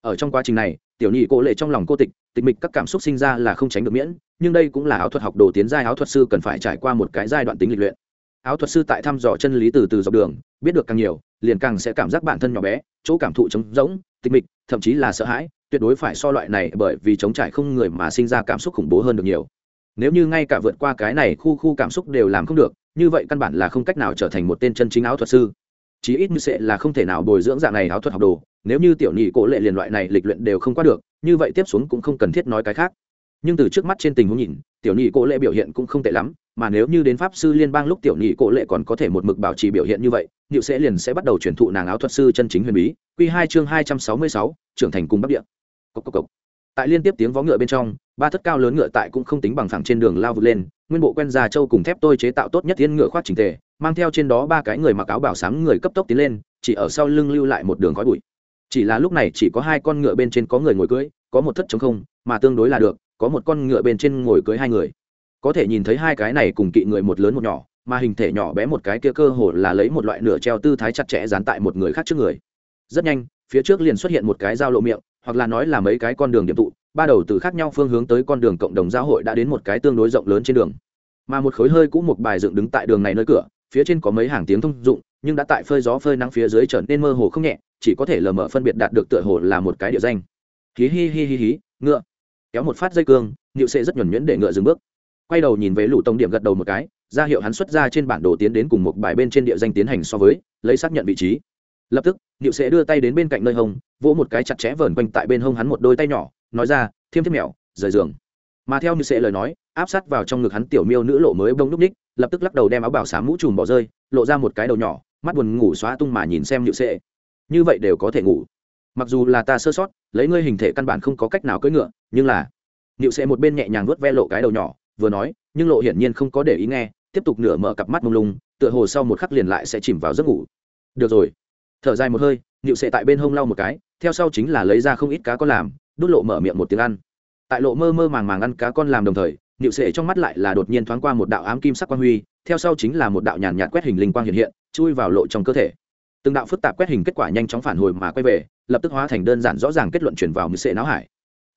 Ở trong quá trình này tiểu nhị cố lệ trong lòng cô tịch tịch mịch các cảm xúc sinh ra là không tránh được miễn, nhưng đây cũng là áo thuật học đồ tiến giai áo thuật sư cần phải trải qua một cái giai đoạn tính lịch luyện. Áo thuật sư tại thăm dò chân lý từ từ dọc đường, biết được càng nhiều, liền càng sẽ cảm giác bản thân nhỏ bé, chỗ cảm thụ trống rỗng, tịch mịch, thậm chí là sợ hãi, tuyệt đối phải so loại này bởi vì chống trải không người mà sinh ra cảm xúc khủng bố hơn được nhiều. Nếu như ngay cả vượt qua cái này khu khu cảm xúc đều làm không được, như vậy căn bản là không cách nào trở thành một tên chân chính áo thuật sư. Chí ít như sẽ là không thể nào bồi dưỡng dạng này áo thuật học đồ nếu như tiểu nhị cổ lệ liền loại này lịch luyện đều không qua được, như vậy tiếp xuống cũng không cần thiết nói cái khác. Nhưng từ trước mắt trên tình huống nhìn, tiểu nhị cổ lệ biểu hiện cũng không tệ lắm, mà nếu như đến pháp sư liên bang lúc tiểu nhị cổ lệ còn có thể một mực bảo trì biểu hiện như vậy nhịu sẽ liền sẽ bắt đầu truyền thụ nàng áo thuật sư chân chính huyền bí q hai chương hai trăm sáu mươi sáu, trưởng thành cùng bắc địa. Cốc cốc cốc. tại liên tiếp tiếng vó ngựa bên trong, ba thất cao lớn ngựa tại cũng không tính bằng thẳng trên đường lao vượt lên, nguyên bộ quen già châu cùng thép tôi chế tạo tốt nhất tiên ngựa khoác trình tề, mang theo trên đó ba cái người mặc áo bảo sáng người cấp tốc tiến lên, chỉ ở sau lưng lưu lại một đường khói bụi chỉ là lúc này chỉ có hai con ngựa bên trên có người ngồi cưới có một thất chống không, mà tương đối là được, có một con ngựa bên trên ngồi cưới hai người. Có thể nhìn thấy hai cái này cùng kỵ người một lớn một nhỏ, mà hình thể nhỏ bé một cái kia cơ hồ là lấy một loại nửa treo tư thái chặt chẽ dán tại một người khác trước người. Rất nhanh, phía trước liền xuất hiện một cái dao lộ miệng, hoặc là nói là mấy cái con đường điểm tụ, ba đầu từ khác nhau phương hướng tới con đường cộng đồng giáo hội đã đến một cái tương đối rộng lớn trên đường. Mà một khối hơi cũ một bài dựng đứng tại đường này nơi cửa, phía trên có mấy hàng tiếng thông dụng nhưng đã tại phơi gió phơi nắng phía dưới trở nên mơ hồ không nhẹ, chỉ có thể lờ mờ phân biệt đạt được tựa hồ là một cái địa danh. Hí hi hi hi hí, ngựa. Kéo một phát dây cương nhịu sẽ rất nhuẩn nhuyễn để ngựa dừng bước. Quay đầu nhìn về lũ tông điểm gật đầu một cái, ra hiệu hắn xuất ra trên bản đồ tiến đến cùng một bài bên trên địa danh tiến hành so với, lấy xác nhận vị trí. Lập tức nhịu sẽ đưa tay đến bên cạnh nơi hông, vỗ một cái chặt chẽ vờn quanh tại bên hông hắn một đôi tay nhỏ, nói ra, thiêm thiếp mèo, rời giường. Mà theo như sẽ lời nói, áp sát vào trong ngực hắn tiểu miêu nữ lộ mới bông núp ních, lập tức lắc đầu đem áo bảo xám mũ trùm bỏ rơi, lộ ra một cái đầu nhỏ mắt buồn ngủ xóa tung mà nhìn xem nhự sệ. Như vậy đều có thể ngủ. Mặc dù là ta sơ sót, lấy ngươi hình thể căn bản không có cách nào cưỡi ngựa, nhưng là nhự sệ một bên nhẹ nhàng vớt ve lộ cái đầu nhỏ, vừa nói, nhưng lộ hiển nhiên không có để ý nghe, tiếp tục nửa mở cặp mắt mông lung, tựa hồ sau một khắc liền lại sẽ chìm vào giấc ngủ. Được rồi. Thở dài một hơi nhự sệ tại bên hông lau một cái, theo sau chính là lấy ra không ít cá con làm, đút lộ mở miệng một tiếng ăn. Tại lộ mơ mơ màng màng ăn cá con làm đồng thời nhự sệ trong mắt lại là đột nhiên thoáng qua một đạo ám kim sắc quang huy, theo sau chính là một đạo nhàn nhạt quét hình linh quang hiện hiện chui vào lộ trong cơ thể. Từng đạo phức tạp quét hình kết quả nhanh chóng phản hồi mà quay về, lập tức hóa thành đơn giản rõ ràng kết luận chuyển vào mười sệ não hải.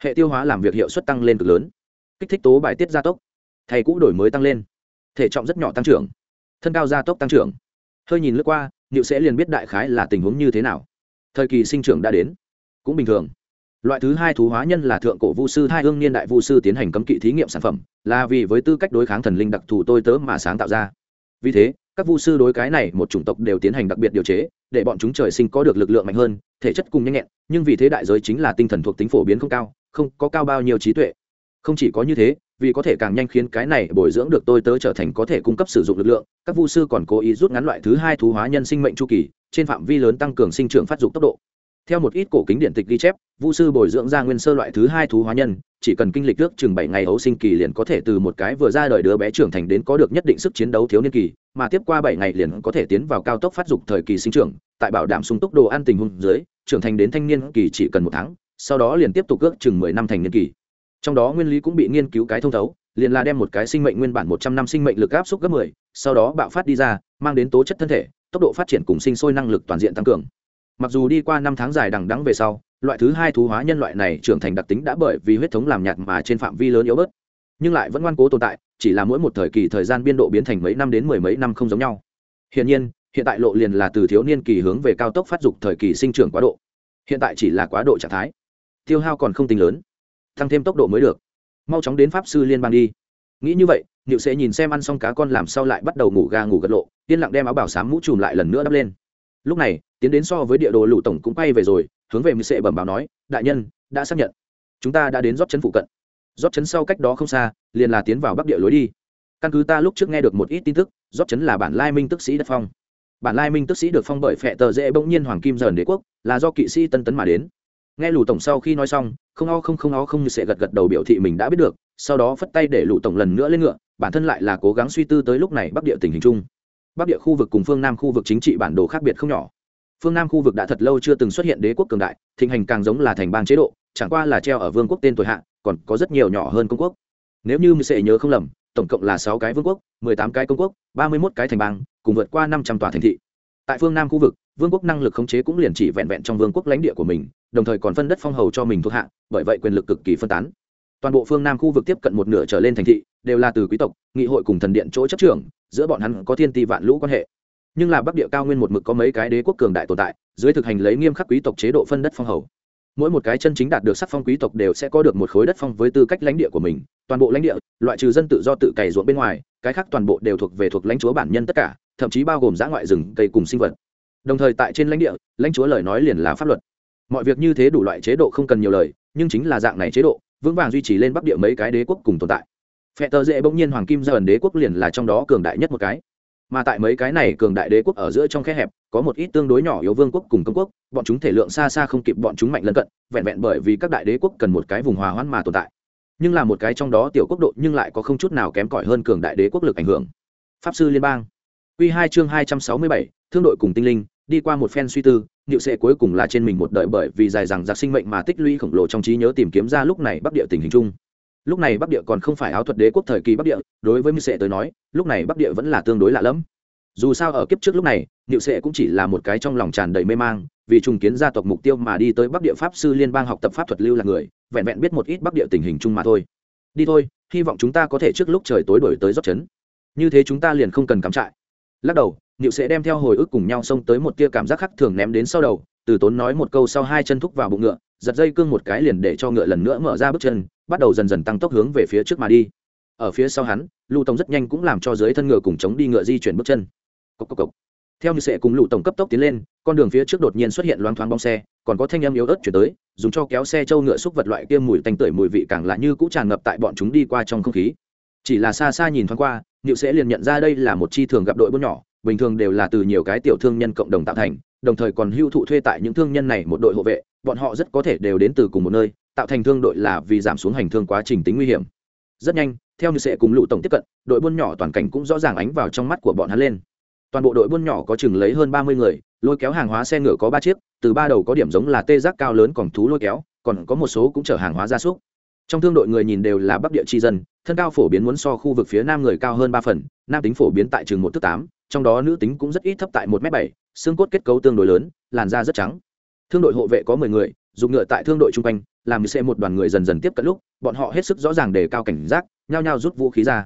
Hệ tiêu hóa làm việc hiệu suất tăng lên cực lớn. Kích thích tố bài tiết gia tốc. Thầy cũ đổi mới tăng lên. Thể trọng rất nhỏ tăng trưởng. Thân cao gia tốc tăng trưởng. Hơi nhìn lướt qua nhự sẽ liền biết đại khái là tình huống như thế nào. Thời kỳ sinh trưởng đã đến. Cũng bình thường. Loại thứ hai thú hóa nhân là thượng cổ vu sư hai hương niên đại vu sư tiến hành cấm kỵ thí nghiệm sản phẩm, là vì với tư cách đối kháng thần linh đặc thù tôi tớ mà sáng tạo ra. Vì thế các vu sư đối cái này một chủng tộc đều tiến hành đặc biệt điều chế, để bọn chúng trời sinh có được lực lượng mạnh hơn, thể chất cùng nhanh nhẹn, nhưng vì thế đại giới chính là tinh thần thuộc tính phổ biến không cao, không có cao bao nhiêu trí tuệ. Không chỉ có như thế, vì có thể càng nhanh khiến cái này bồi dưỡng được tôi tớ trở thành có thể cung cấp sử dụng lực lượng, các vu sư còn cố ý rút ngắn loại thứ hai thú hóa nhân sinh mệnh chu kỳ, trên phạm vi lớn tăng cường sinh trưởng phát dục tốc độ theo một ít cổ kính điện tịch ghi chép, vu sư bồi dưỡng ra nguyên sơ loại thứ hai thú hóa nhân, chỉ cần kinh lịch ước chừng bảy ngày ấu sinh kỳ liền có thể từ một cái vừa ra đời đứa bé trưởng thành đến có được nhất định sức chiến đấu thiếu niên kỳ, mà tiếp qua bảy ngày liền có thể tiến vào cao tốc phát dục thời kỳ sinh trưởng, tại bảo đảm sung túc đồ ăn tình huống dưới, trưởng thành đến thanh niên kỳ chỉ cần một tháng, sau đó liền tiếp tục ước chừng mười năm thành niên kỳ. Trong đó nguyên lý cũng bị nghiên cứu cái thông thấu, liền là đem một cái sinh mệnh nguyên bản một trăm năm sinh mệnh lực áp suất gấp mười, sau đó bạo phát đi ra, mang đến tố chất thân thể, tốc độ phát triển cùng sinh sôi năng lực toàn diện tăng cường mặc dù đi qua năm tháng dài đằng đắng về sau, loại thứ hai thú hóa nhân loại này trưởng thành đặc tính đã bởi vì huyết thống làm nhạt mà trên phạm vi lớn yếu bớt, nhưng lại vẫn ngoan cố tồn tại, chỉ là mỗi một thời kỳ thời gian biên độ biến thành mấy năm đến mười mấy năm không giống nhau. Hiện nhiên, hiện tại lộ liền là từ thiếu niên kỳ hướng về cao tốc phát dục thời kỳ sinh trưởng quá độ. Hiện tại chỉ là quá độ trạng thái. Tiêu hao còn không tính lớn. Tăng thêm tốc độ mới được. Mau chóng đến pháp sư liên bang đi. Nghĩ như vậy nhự sẽ nhìn xem ăn xong cá con làm sao lại bắt đầu ngủ ga ngủ gật lộ, yên lặng đem áo bảo sám mũ chùm lại lần nữa đắp lên lúc này, tiến đến so với địa đồ lụ tổng cũng quay về rồi, hướng về mười sệ bẩm báo nói, đại nhân, đã xác nhận. Chúng ta đã đến rót chấn phụ cận. Rót chấn sau cách đó không xa, liền là tiến vào bắc địa lối đi. Căn cứ ta lúc trước nghe được một ít tin tức, rót chấn là bản lai minh tức sĩ đất phong. Bản lai minh tức sĩ được phong bởi phệ tờ dễ bỗng nhiên hoàng kim dần đế quốc, là do kỵ sĩ tân tấn mà đến. Nghe lù tổng sau khi nói xong, không o không không o không như sẽ gật gật đầu biểu thị mình đã biết được, sau đó phất tay để lù tổng lần nữa lên ngựa, bản thân lại là cố gắng suy tư tới lúc này bắc địa tình hình chung bắc địa khu vực cùng phương nam khu vực chính trị bản đồ khác biệt không nhỏ. Phương nam khu vực đã thật lâu chưa từng xuất hiện đế quốc cường đại, thịnh hành càng giống là thành bang chế độ, chẳng qua là treo ở vương quốc tên tuổi hạ, còn có rất nhiều nhỏ hơn công quốc. Nếu như mình sẽ nhớ không lầm, tổng cộng là sáu cái vương quốc, mười tám cái công quốc, ba mươi mốt cái thành bang, cùng vượt qua năm trăm tòa thành thị. Tại phương nam khu vực, vương quốc năng lực khống chế cũng liền chỉ vẹn vẹn trong vương quốc lãnh địa của mình, đồng thời còn phân đất phong hầu cho mình thuộc hạ, bởi vậy quyền lực cực kỳ phân tán toàn bộ phương nam khu vực tiếp cận một nửa trở lên thành thị, đều là từ quý tộc, nghị hội cùng thần điện chỗ chấp trưởng, giữa bọn hắn có thiên ti vạn lũ quan hệ. Nhưng là bắc địa cao nguyên một mực có mấy cái đế quốc cường đại tồn tại, dưới thực hành lấy nghiêm khắc quý tộc chế độ phân đất phong hầu. Mỗi một cái chân chính đạt được sắc phong quý tộc đều sẽ có được một khối đất phong với tư cách lãnh địa của mình, toàn bộ lãnh địa, loại trừ dân tự do tự cày ruộng bên ngoài, cái khác toàn bộ đều thuộc về thuộc lãnh chúa bản nhân tất cả, thậm chí bao gồm giã ngoại rừng, cây cùng sinh vật. Đồng thời tại trên lãnh địa, lãnh chúa lời nói liền là pháp luật. Mọi việc như thế đủ loại chế độ không cần nhiều lời, nhưng chính là dạng này chế độ vững vàng duy trì lên bắc địa mấy cái đế quốc cùng tồn tại. Phe tờ dễ bỗng nhiên hoàng kim gia ẩn đế quốc liền là trong đó cường đại nhất một cái. Mà tại mấy cái này cường đại đế quốc ở giữa trong khe hẹp có một ít tương đối nhỏ yếu vương quốc cùng công quốc bọn chúng thể lượng xa xa không kịp bọn chúng mạnh lân cận vẹn vẹn bởi vì các đại đế quốc cần một cái vùng hòa hoãn mà tồn tại. Nhưng là một cái trong đó tiểu quốc độ nhưng lại có không chút nào kém cỏi hơn cường đại đế quốc lực ảnh hưởng. Pháp sư liên bang. Quy hai chương 267, thương đội cùng tinh linh, đi qua một phen suy tư, Niệu Sệ cuối cùng là trên mình một đợi bởi vì dài rằng giặc sinh mệnh mà tích lũy khổng lồ trong trí nhớ tìm kiếm ra lúc này Bắc Địa tình hình chung. Lúc này Bắc Địa còn không phải áo thuật đế quốc thời kỳ Bắc Địa, đối với Niệu Sệ tới nói, lúc này Bắc Địa vẫn là tương đối lạ lẫm. Dù sao ở kiếp trước lúc này, Niệu Sệ cũng chỉ là một cái trong lòng tràn đầy mê mang, vì trùng kiến gia tộc mục tiêu mà đi tới Bắc Địa pháp sư liên bang học tập pháp thuật lưu là người, vẹn vẹn biết một ít Bắc Địa tình hình chung mà thôi. Đi thôi, hy vọng chúng ta có thể trước lúc trời tối đổi tới dốc chấn. Như thế chúng ta liền không cần cắm trại lắc đầu nịu sẽ đem theo hồi ức cùng nhau xông tới một tia cảm giác khác thường ném đến sau đầu từ tốn nói một câu sau hai chân thúc vào bụng ngựa giật dây cương một cái liền để cho ngựa lần nữa mở ra bước chân bắt đầu dần dần tăng tốc hướng về phía trước mà đi. Ở phía sau hắn lưu tổng rất nhanh cũng làm cho dưới thân ngựa cùng chống đi ngựa di chuyển bước chân. Cốc cốc cốc. theo như sẽ cùng lũ tổng cấp tốc tiến lên con đường phía trước đột nhiên xuất hiện loáng thoáng bóng xe còn có thanh âm yếu ớt chuyển tới dùng cho kéo xe trâu ngựa xúc vật loại kia mùi tanh tưởi mùi vị càng là như cũ tràn ngập tại bọn chúng đi qua trong không khí. Chỉ là xa xa nhìn thoáng qua Niệu sẽ liền nhận ra đây là một chi thường gặp đội buôn nhỏ, bình thường đều là từ nhiều cái tiểu thương nhân cộng đồng tạo thành, đồng thời còn hưu thụ thuê tại những thương nhân này một đội hộ vệ, bọn họ rất có thể đều đến từ cùng một nơi, tạo thành thương đội là vì giảm xuống hành thương quá trình tính nguy hiểm. Rất nhanh, theo như sẽ cùng lũ tổng tiếp cận, đội buôn nhỏ toàn cảnh cũng rõ ràng ánh vào trong mắt của bọn hắn lên. Toàn bộ đội buôn nhỏ có chừng lấy hơn ba mươi người, lôi kéo hàng hóa xe ngựa có ba chiếc, từ ba đầu có điểm giống là tê giác cao lớn còn thú lôi kéo, còn có một số cũng chở hàng hóa gia súc trong thương đội người nhìn đều là bắc địa tri dân thân cao phổ biến muốn so khu vực phía nam người cao hơn ba phần nam tính phổ biến tại chừng một thước tám trong đó nữ tính cũng rất ít thấp tại một m bảy, xương cốt kết cấu tương đối lớn, làn da rất trắng. Thương đội hộ vệ có mười người, dùng ngựa tại thương đội chung quanh, làm xe một đoàn người dần dần tiếp cận lúc, bọn họ hết sức rõ ràng đề cao cảnh giác, nhao nhao rút vũ khí ra.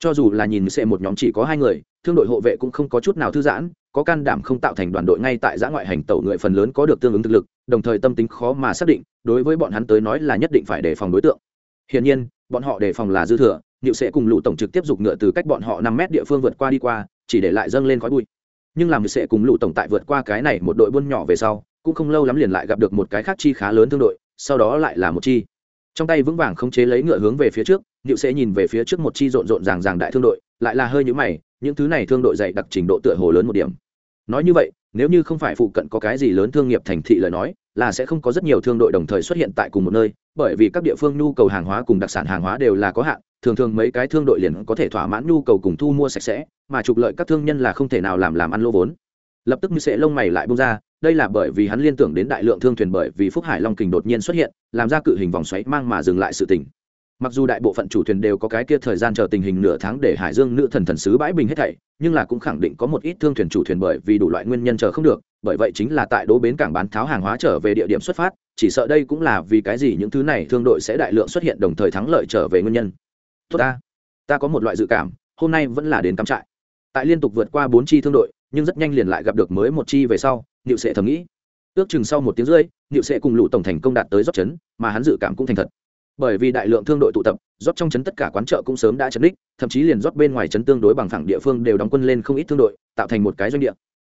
Cho dù là nhìn xe một nhóm chỉ có hai người, thương đội hộ vệ cũng không có chút nào thư giãn, có can đảm không tạo thành đoàn đội ngay tại giã ngoại hành tẩu người phần lớn có được tương ứng thực lực, đồng thời tâm tính khó mà xác định, đối với bọn hắn tới nói là nhất định phải đề phòng đối tượng. Hiển nhiên, bọn họ đề phòng là dư thừa Niệu sẽ cùng lũ tổng trực tiếp dục ngựa từ cách bọn họ năm mét địa phương vượt qua đi qua, chỉ để lại dâng lên khói bụi. Nhưng làm Niệu sẽ cùng lũ tổng tại vượt qua cái này một đội buôn nhỏ về sau, cũng không lâu lắm liền lại gặp được một cái khác chi khá lớn thương đội, sau đó lại là một chi. Trong tay vững vàng không chế lấy ngựa hướng về phía trước, Niệu sẽ nhìn về phía trước một chi rộn rộn ràng ràng đại thương đội, lại là hơi nhũ mày, những thứ này thương đội dày đặc trình độ tựa hồ lớn một điểm. Nói như vậy, nếu như không phải phụ cận có cái gì lớn thương nghiệp thành thị lời nói, là sẽ không có rất nhiều thương đội đồng thời xuất hiện tại cùng một nơi, bởi vì các địa phương nhu cầu hàng hóa cùng đặc sản hàng hóa đều là có hạn thường thường mấy cái thương đội liền có thể thỏa mãn nhu cầu cùng thu mua sạch sẽ, mà trục lợi các thương nhân là không thể nào làm làm ăn lô vốn. Lập tức như sẽ lông mày lại bông ra, đây là bởi vì hắn liên tưởng đến đại lượng thương thuyền bởi vì phúc hải long kình đột nhiên xuất hiện, làm ra cự hình vòng xoáy mang mà dừng lại sự tỉnh mặc dù đại bộ phận chủ thuyền đều có cái kia thời gian chờ tình hình nửa tháng để hải dương nữ thần thần sứ bãi bình hết thảy, nhưng là cũng khẳng định có một ít thương thuyền chủ thuyền bởi vì đủ loại nguyên nhân chờ không được, bởi vậy chính là tại đỗ bến cảng bán tháo hàng hóa trở về địa điểm xuất phát, chỉ sợ đây cũng là vì cái gì những thứ này thương đội sẽ đại lượng xuất hiện đồng thời thắng lợi trở về nguyên nhân tốt ta. Ta có một loại dự cảm, hôm nay vẫn là đến cắm trại. Tại liên tục vượt qua bốn chi thương đội, nhưng rất nhanh liền lại gặp được mới một chi về sau, niệu sệ thầm nghĩ. Ước chừng sau một tiếng rưỡi, niệu sệ cùng lũ tổng thành công đạt tới dốc chấn, mà hắn dự cảm cũng thành thật. Bởi vì đại lượng thương đội tụ tập, rót trong chấn tất cả quán chợ cũng sớm đã chấn đích thậm chí liền rót bên ngoài chấn tương đối bằng phẳng địa phương đều đóng quân lên không ít thương đội, tạo thành một cái doanh địa.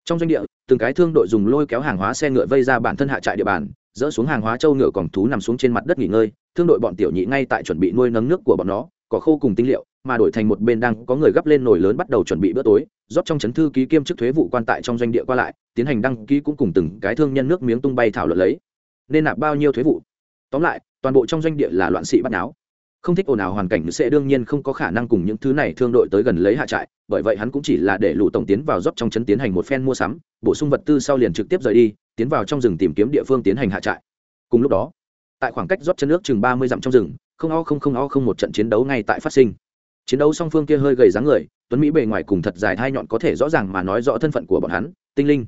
Trong doanh địa, từng cái thương đội dùng lôi kéo hàng hóa xe ngựa vây ra bản thân hạ trại địa bàn, dỡ xuống hàng hóa châu ngựa còn thú nằm xuống trên mặt đất nghỉ ngơi, thương đội bọn tiểu nhị ngay tại chuẩn bị nuôi nấng nước của bọn nó cỏ khô cùng tinh liệu, mà đổi thành một bên đang có người gấp lên nồi lớn bắt đầu chuẩn bị bữa tối, rót trong chấn thư ký kiêm chức thuế vụ quan tại trong doanh địa qua lại, tiến hành đăng ký cũng cùng từng cái thương nhân nước miếng tung bay thảo luận lấy. Nên nạp bao nhiêu thuế vụ? Tóm lại, toàn bộ trong doanh địa là loạn sĩ bắt náo. Không thích ồn ào hoàn cảnh sẽ đương nhiên không có khả năng cùng những thứ này thương đội tới gần lấy hạ trại, bởi vậy hắn cũng chỉ là để lũ tổng tiến vào dốc trong chấn tiến hành một phen mua sắm, bổ sung vật tư sau liền trực tiếp rời đi, tiến vào trong rừng tìm kiếm địa phương tiến hành hạ trại. Cùng lúc đó tại khoảng cách rót chân nước chừng ba mươi dặm trong rừng, không o không không o không một trận chiến đấu ngay tại phát sinh. Chiến đấu song phương kia hơi gầy dáng người, tuấn mỹ bề ngoài cùng thật dài hai nhọn có thể rõ ràng mà nói rõ thân phận của bọn hắn, tinh linh.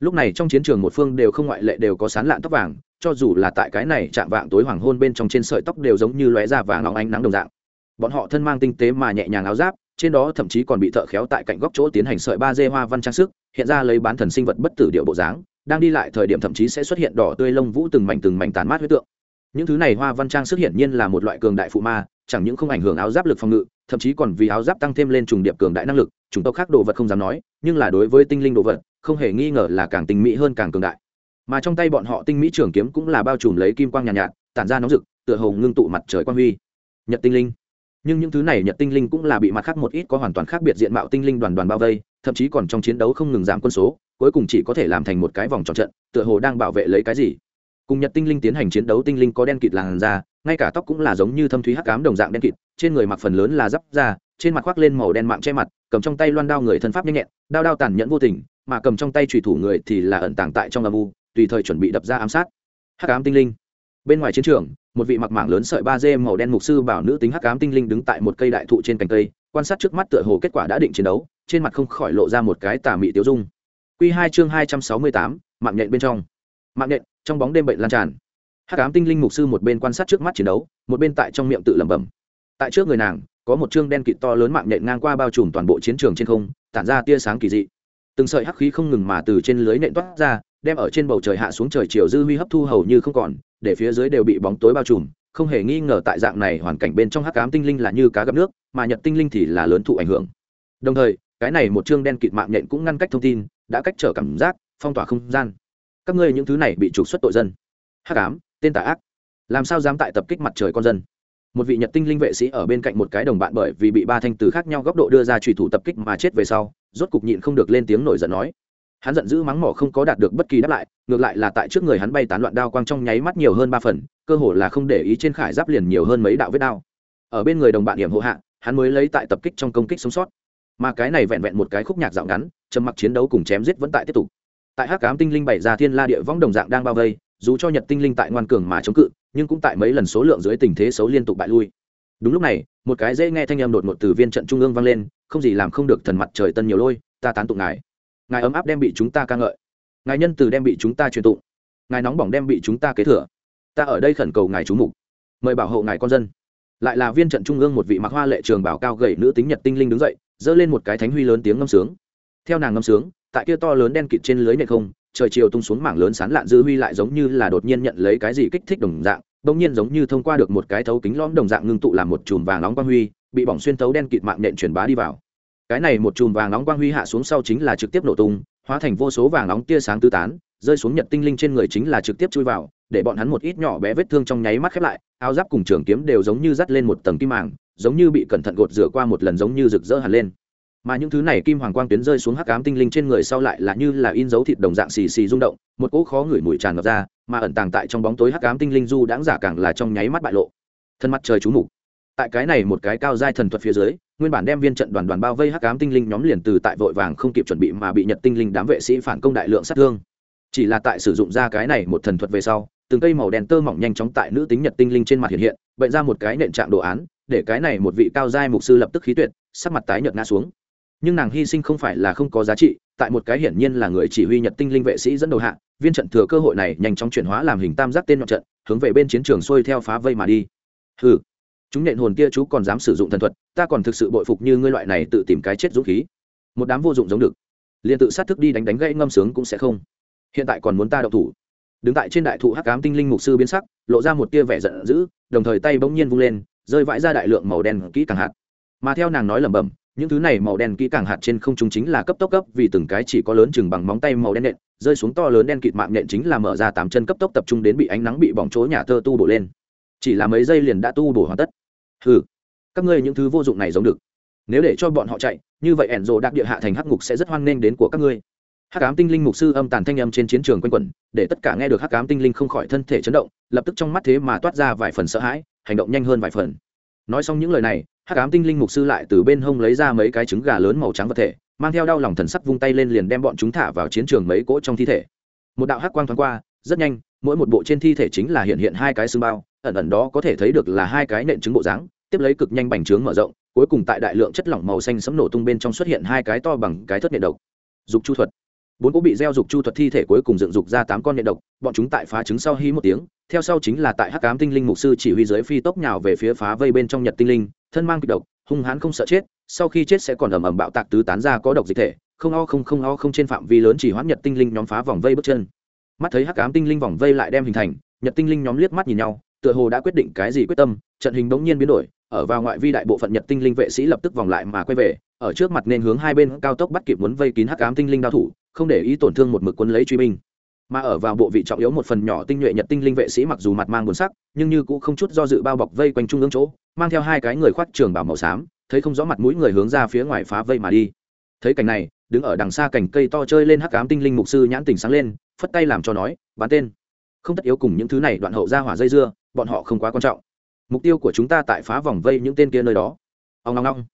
Lúc này trong chiến trường một phương đều không ngoại lệ đều có sán lạn tóc vàng, cho dù là tại cái này chạm vạng tối hoàng hôn bên trong trên sợi tóc đều giống như lóe ra vàng óng ánh nắng đồng dạng. Bọn họ thân mang tinh tế mà nhẹ nhàng áo giáp, trên đó thậm chí còn bị thợ khéo tại cạnh góc chỗ tiến hành sợi ba dê hoa văn trang sức, hiện ra lấy bán thần sinh vật bất tử điệu bộ dáng, đang đi lại thời điểm thậm chí sẽ xuất hiện đỏ tươi lông vũ từng mảnh từng mảnh tán mát huyết tượng những thứ này hoa văn trang sức hiển nhiên là một loại cường đại phụ ma chẳng những không ảnh hưởng áo giáp lực phòng ngự thậm chí còn vì áo giáp tăng thêm lên trùng điệp cường đại năng lực Chúng tộc khác đồ vật không dám nói nhưng là đối với tinh linh đồ vật không hề nghi ngờ là càng tinh mỹ hơn càng cường đại. Mà trong tay bọn họ tinh mỹ trường kiếm cũng là bao trùm lấy kim quang nhàn nhạt, nhạt tản ra nóng rực tựa hồ ngưng tụ mặt trời quang huy. Nhật tinh linh. Nhưng những thứ này nhật tinh linh cũng là bị mặt khác một ít có hoàn toàn khác biệt diện mạo tinh linh đoàn đoàn bao vây thậm chí còn trong chiến đấu không ngừng giảm quân số cuối cùng chỉ có thể làm thành một cái vòng tròn trận tựa hồ đang bảo vệ lấy cái gì cùng nhật tinh linh tiến hành chiến đấu, tinh linh có đen kịt làn da, ngay cả tóc cũng là giống như thâm thúy hắc cám đồng dạng đen kịt, trên người mặc phần lớn là giáp da, trên mặt khoác lên màu đen mạng che mặt, cầm trong tay loan đao người thân pháp nhanh nhẹn, đao đao tàn nhẫn vô tình, mà cầm trong tay trùy thủ người thì là ẩn tàng tại trong âm u, tùy thời chuẩn bị đập ra ám sát. Hắc ám tinh linh. Bên ngoài chiến trường, một vị mặc mảng lớn sợi ba d màu đen mục sư bảo nữ tính hắc ám tinh linh đứng tại một cây đại thụ trên cành cây, quan sát trước mắt tựa hồ kết quả đã định chiến đấu, trên mặt không khỏi lộ ra một cái tà mị tiêu dung. Q hai chương hai trăm sáu mươi tám, mạng nhện bên trong. Mạng nhện trong bóng đêm bệnh lan tràn. Hắc ám tinh linh mục sư một bên quan sát trước mắt chiến đấu, một bên tại trong miệng tự lẩm bẩm. Tại trước người nàng, có một chương đen kịt to lớn mạng nhện ngang qua bao trùm toàn bộ chiến trường trên không, tản ra tia sáng kỳ dị. Từng sợi hắc khí không ngừng mà từ trên lưới nện toát ra, đem ở trên bầu trời hạ xuống trời chiều dư huy hấp thu hầu như không còn, để phía dưới đều bị bóng tối bao trùm, không hề nghi ngờ tại dạng này hoàn cảnh bên trong hắc ám tinh linh là như cá gặp nước, mà nhật tinh linh thì là lớn thụ ảnh hưởng. Đồng thời, cái này một chương đen kịt mạng nhện cũng ngăn cách thông tin, đã cách trở cảm giác, phong tỏa không gian các ngươi những thứ này bị trục xuất tội dân. Hắc ám, tên tà ác. Làm sao dám tại tập kích mặt trời con dân? Một vị nhật tinh linh vệ sĩ ở bên cạnh một cái đồng bạn bởi vì bị ba thanh từ khác nhau góc độ đưa ra trùy thủ tập kích mà chết về sau, rốt cục nhịn không được lên tiếng nổi giận nói. Hắn giận dữ mắng mỏ không có đạt được bất kỳ đáp lại, ngược lại là tại trước người hắn bay tán loạn đao quang trong nháy mắt nhiều hơn ba phần, cơ hồ là không để ý trên khải giáp liền nhiều hơn mấy đạo vết đao. Ở bên người đồng bạn điểm hộ hạ, hắn mới lấy tại tập kích trong công kích sống sót. Mà cái này vẹn vẹn một cái khúc nhạc dạo ngắn, trầm mặc chiến đấu cùng chém giết vẫn tại tiếp tục tại hắc cám tinh linh bảy ra thiên la địa võng đồng dạng đang bao vây, dù cho nhật tinh linh tại ngoan cường mà chống cự, nhưng cũng tại mấy lần số lượng dưới tình thế xấu liên tục bại lui. Đúng lúc này, một cái dễ nghe thanh âm đột ngột từ viên trận trung ương vang lên, không gì làm không được thần mặt trời tân nhiều lôi, ta tán tụng ngài. Ngài ấm áp đem bị chúng ta ca ngợi. Ngài nhân từ đem bị chúng ta truyền tụng. Ngài nóng bỏng đem bị chúng ta kế thừa. Ta ở đây khẩn cầu ngài chú mục. Mời bảo hộ ngài con dân. Lại là viên trận trung ương một vị mặc hoa lệ trường bảo cao gầy nữ tính nhật tinh linh đứng dậy, giơ lên một cái thánh huy lớn tiếng ngâm sướng. Theo nàng ngâm sướng tại kia to lớn đen kịt trên lưới nền không, trời chiều tung xuống mảng lớn sán lạn dư huy lại giống như là đột nhiên nhận lấy cái gì kích thích đồng dạng, bỗng nhiên giống như thông qua được một cái thấu kính lõm đồng dạng ngưng tụ làm một chùm vàng nóng quang huy, bị bỏng xuyên thấu đen kịt mạng nện truyền bá đi vào. Cái này một chùm vàng nóng quang huy hạ xuống sau chính là trực tiếp nổ tung, hóa thành vô số vàng nóng tia sáng tứ tán, rơi xuống nhật tinh linh trên người chính là trực tiếp chui vào, để bọn hắn một ít nhỏ bé vết thương trong nháy mắt khép lại, áo giáp cùng trường kiếm đều giống như dắt lên một tầng kim màng, giống như bị cẩn thận gột rửa qua một lần giống như rực rỡ hẳn lên mà những thứ này kim hoàng quang tuyến rơi xuống hắc ám tinh linh trên người sau lại là như là in dấu thịt đồng dạng xì xì rung động, một cỗ khó ngửi mùi tràn ngập ra, mà ẩn tàng tại trong bóng tối hắc ám tinh linh du đãng giả càng là trong nháy mắt bại lộ. Thân mắt trời chú mục. Tại cái này một cái cao giai thần thuật phía dưới, nguyên bản đem viên trận đoàn đoàn bao vây hắc ám tinh linh nhóm liền từ tại vội vàng không kịp chuẩn bị mà bị nhật tinh linh đám vệ sĩ phản công đại lượng sát thương. Chỉ là tại sử dụng ra cái này một thần thuật về sau, từng cây màu đen tơ mỏng nhanh chóng tại nữ tính nhật tinh linh trên mặt hiện hiện bệnh ra một cái nện trạng đồ án, để cái này một vị cao giai mục sư lập tức khí tuyệt, sắc mặt tái nhợt ngã xuống nhưng nàng hy sinh không phải là không có giá trị, tại một cái hiển nhiên là người chỉ huy nhật tinh linh vệ sĩ dẫn đầu hạ, viên trận thừa cơ hội này nhanh chóng chuyển hóa làm hình tam giác tên nhọn trận, hướng về bên chiến trường xuôi theo phá vây mà đi. Ừ chúng nện hồn kia chú còn dám sử dụng thần thuật, ta còn thực sự bội phục như ngươi loại này tự tìm cái chết dũng khí. Một đám vô dụng giống được. Liền tự sát thức đi đánh đánh gãy ngâm sướng cũng sẽ không. Hiện tại còn muốn ta đậu thủ. Đứng tại trên đại thụ hắc cám tinh linh mục sư biến sắc, lộ ra một tia vẻ giận dữ, đồng thời tay bỗng nhiên vung lên, rơi vãi ra đại lượng màu đen kỹ càng hạt. Mà theo nàng nói lẩm bẩm những thứ này màu đen kỹ càng hạt trên không trung chính là cấp tốc cấp vì từng cái chỉ có lớn chừng bằng móng tay màu đen nện, rơi xuống to lớn đen kịt mạng nện chính là mở ra tám chân cấp tốc tập trung đến bị ánh nắng bị bỏng chỗ nhà thơ tu bổ lên. Chỉ là mấy giây liền đã tu bổ hoàn tất. Hừ, các ngươi những thứ vô dụng này giống được. Nếu để cho bọn họ chạy, như vậy ẻn rộ đặc địa hạ thành hắc ngục sẽ rất hoan nghênh đến của các ngươi. Hắc ám tinh linh mục sư âm tàn thanh âm trên chiến trường quanh quẩn, để tất cả nghe được hắc ám tinh linh không khỏi thân thể chấn động, lập tức trong mắt thế mà toát ra vài phần sợ hãi, hành động nhanh hơn vài phần. Nói xong những lời này hắc ám tinh linh mục sư lại từ bên hông lấy ra mấy cái trứng gà lớn màu trắng vật thể, mang theo đau lòng thần sắc vung tay lên liền đem bọn chúng thả vào chiến trường mấy cỗ trong thi thể. Một đạo hắc quang thoáng qua, rất nhanh, mỗi một bộ trên thi thể chính là hiện hiện hai cái xương bao, ẩn ẩn đó có thể thấy được là hai cái nện trứng bộ dáng, tiếp lấy cực nhanh bành trướng mở rộng, cuối cùng tại đại lượng chất lỏng màu xanh sấm nổ tung bên trong xuất hiện hai cái to bằng cái thất nện độc. Dục chu thuật. Bốn cỗ bị gieo dục chu thuật thi thể cuối cùng dựng dục ra tám con nện độc, bọn chúng tại phá trứng sau hí một tiếng theo sau chính là tại hắc cám tinh linh mục sư chỉ huy dưới phi tốc nhào về phía phá vây bên trong nhật tinh linh, thân mang kịch độc, hung hãn không sợ chết, sau khi chết sẽ còn ầm ầm bạo tạc tứ tán ra có độc dịch thể, không o không không o không trên phạm vi lớn chỉ hoãn nhật tinh linh nhóm phá vòng vây bước chân. Mắt thấy hắc ám tinh linh vòng vây lại đem hình thành, nhật tinh linh nhóm liếc mắt nhìn nhau, tựa hồ đã quyết định cái gì quyết tâm, trận hình bỗng nhiên biến đổi, ở vào ngoại vi đại bộ phận nhật tinh linh vệ sĩ lập tức vòng lại mà quay về, ở trước mặt nên hướng hai bên cao tốc bắt kịp muốn vây kín hắc ám tinh linh đao thủ, không để ý tổn thương một mực quân lấy truy binh mà ở vào bộ vị trọng yếu một phần nhỏ tinh nhuệ nhật tinh linh vệ sĩ mặc dù mặt mang buồn sắc, nhưng như cũng không chút do dự bao bọc vây quanh trung ương chỗ, mang theo hai cái người khoác trường bảo màu xám, thấy không rõ mặt mũi người hướng ra phía ngoài phá vây mà đi. Thấy cảnh này, đứng ở đằng xa cành cây to chơi lên hắc ám tinh linh mục sư nhãn tình sáng lên, phất tay làm cho nói, bán tên. Không tất yếu cùng những thứ này đoạn hậu ra hỏa dây dưa, bọn họ không quá quan trọng. Mục tiêu của chúng ta tại phá vòng vây những tên kia nơi đó. Ông ngong ngong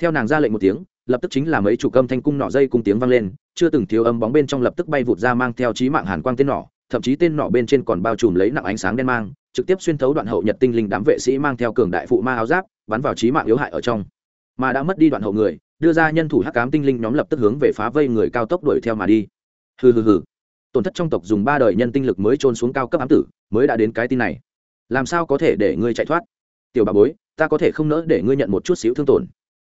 theo nàng ra lệnh một tiếng lập tức chính là mấy chủ âm thanh cung nỏ dây cung tiếng vang lên chưa từng thiếu âm bóng bên trong lập tức bay vụt ra mang theo trí mạng hàn quang tên nỏ, thậm chí tên nỏ bên trên còn bao trùm lấy nặng ánh sáng đen mang trực tiếp xuyên thấu đoạn hậu nhật tinh linh đám vệ sĩ mang theo cường đại phụ ma áo giáp bắn vào trí mạng yếu hại ở trong. Mà đã mất đi đoạn hậu người đưa ra nhân thủ hắc cám tinh linh nhóm lập tức hướng về phá vây người cao tốc đuổi theo mà đi. Hừ hừ hừ. Tổn thất trong tộc dùng ba đời nhân tinh lực mới trôn xuống cao cấp ám tử mới đã đến cái tin này. Làm sao có thể để ngươi chạy thoát? Tiểu bà bối ta có thể không nỡ để ngươi nhận một chút xíu thương tổn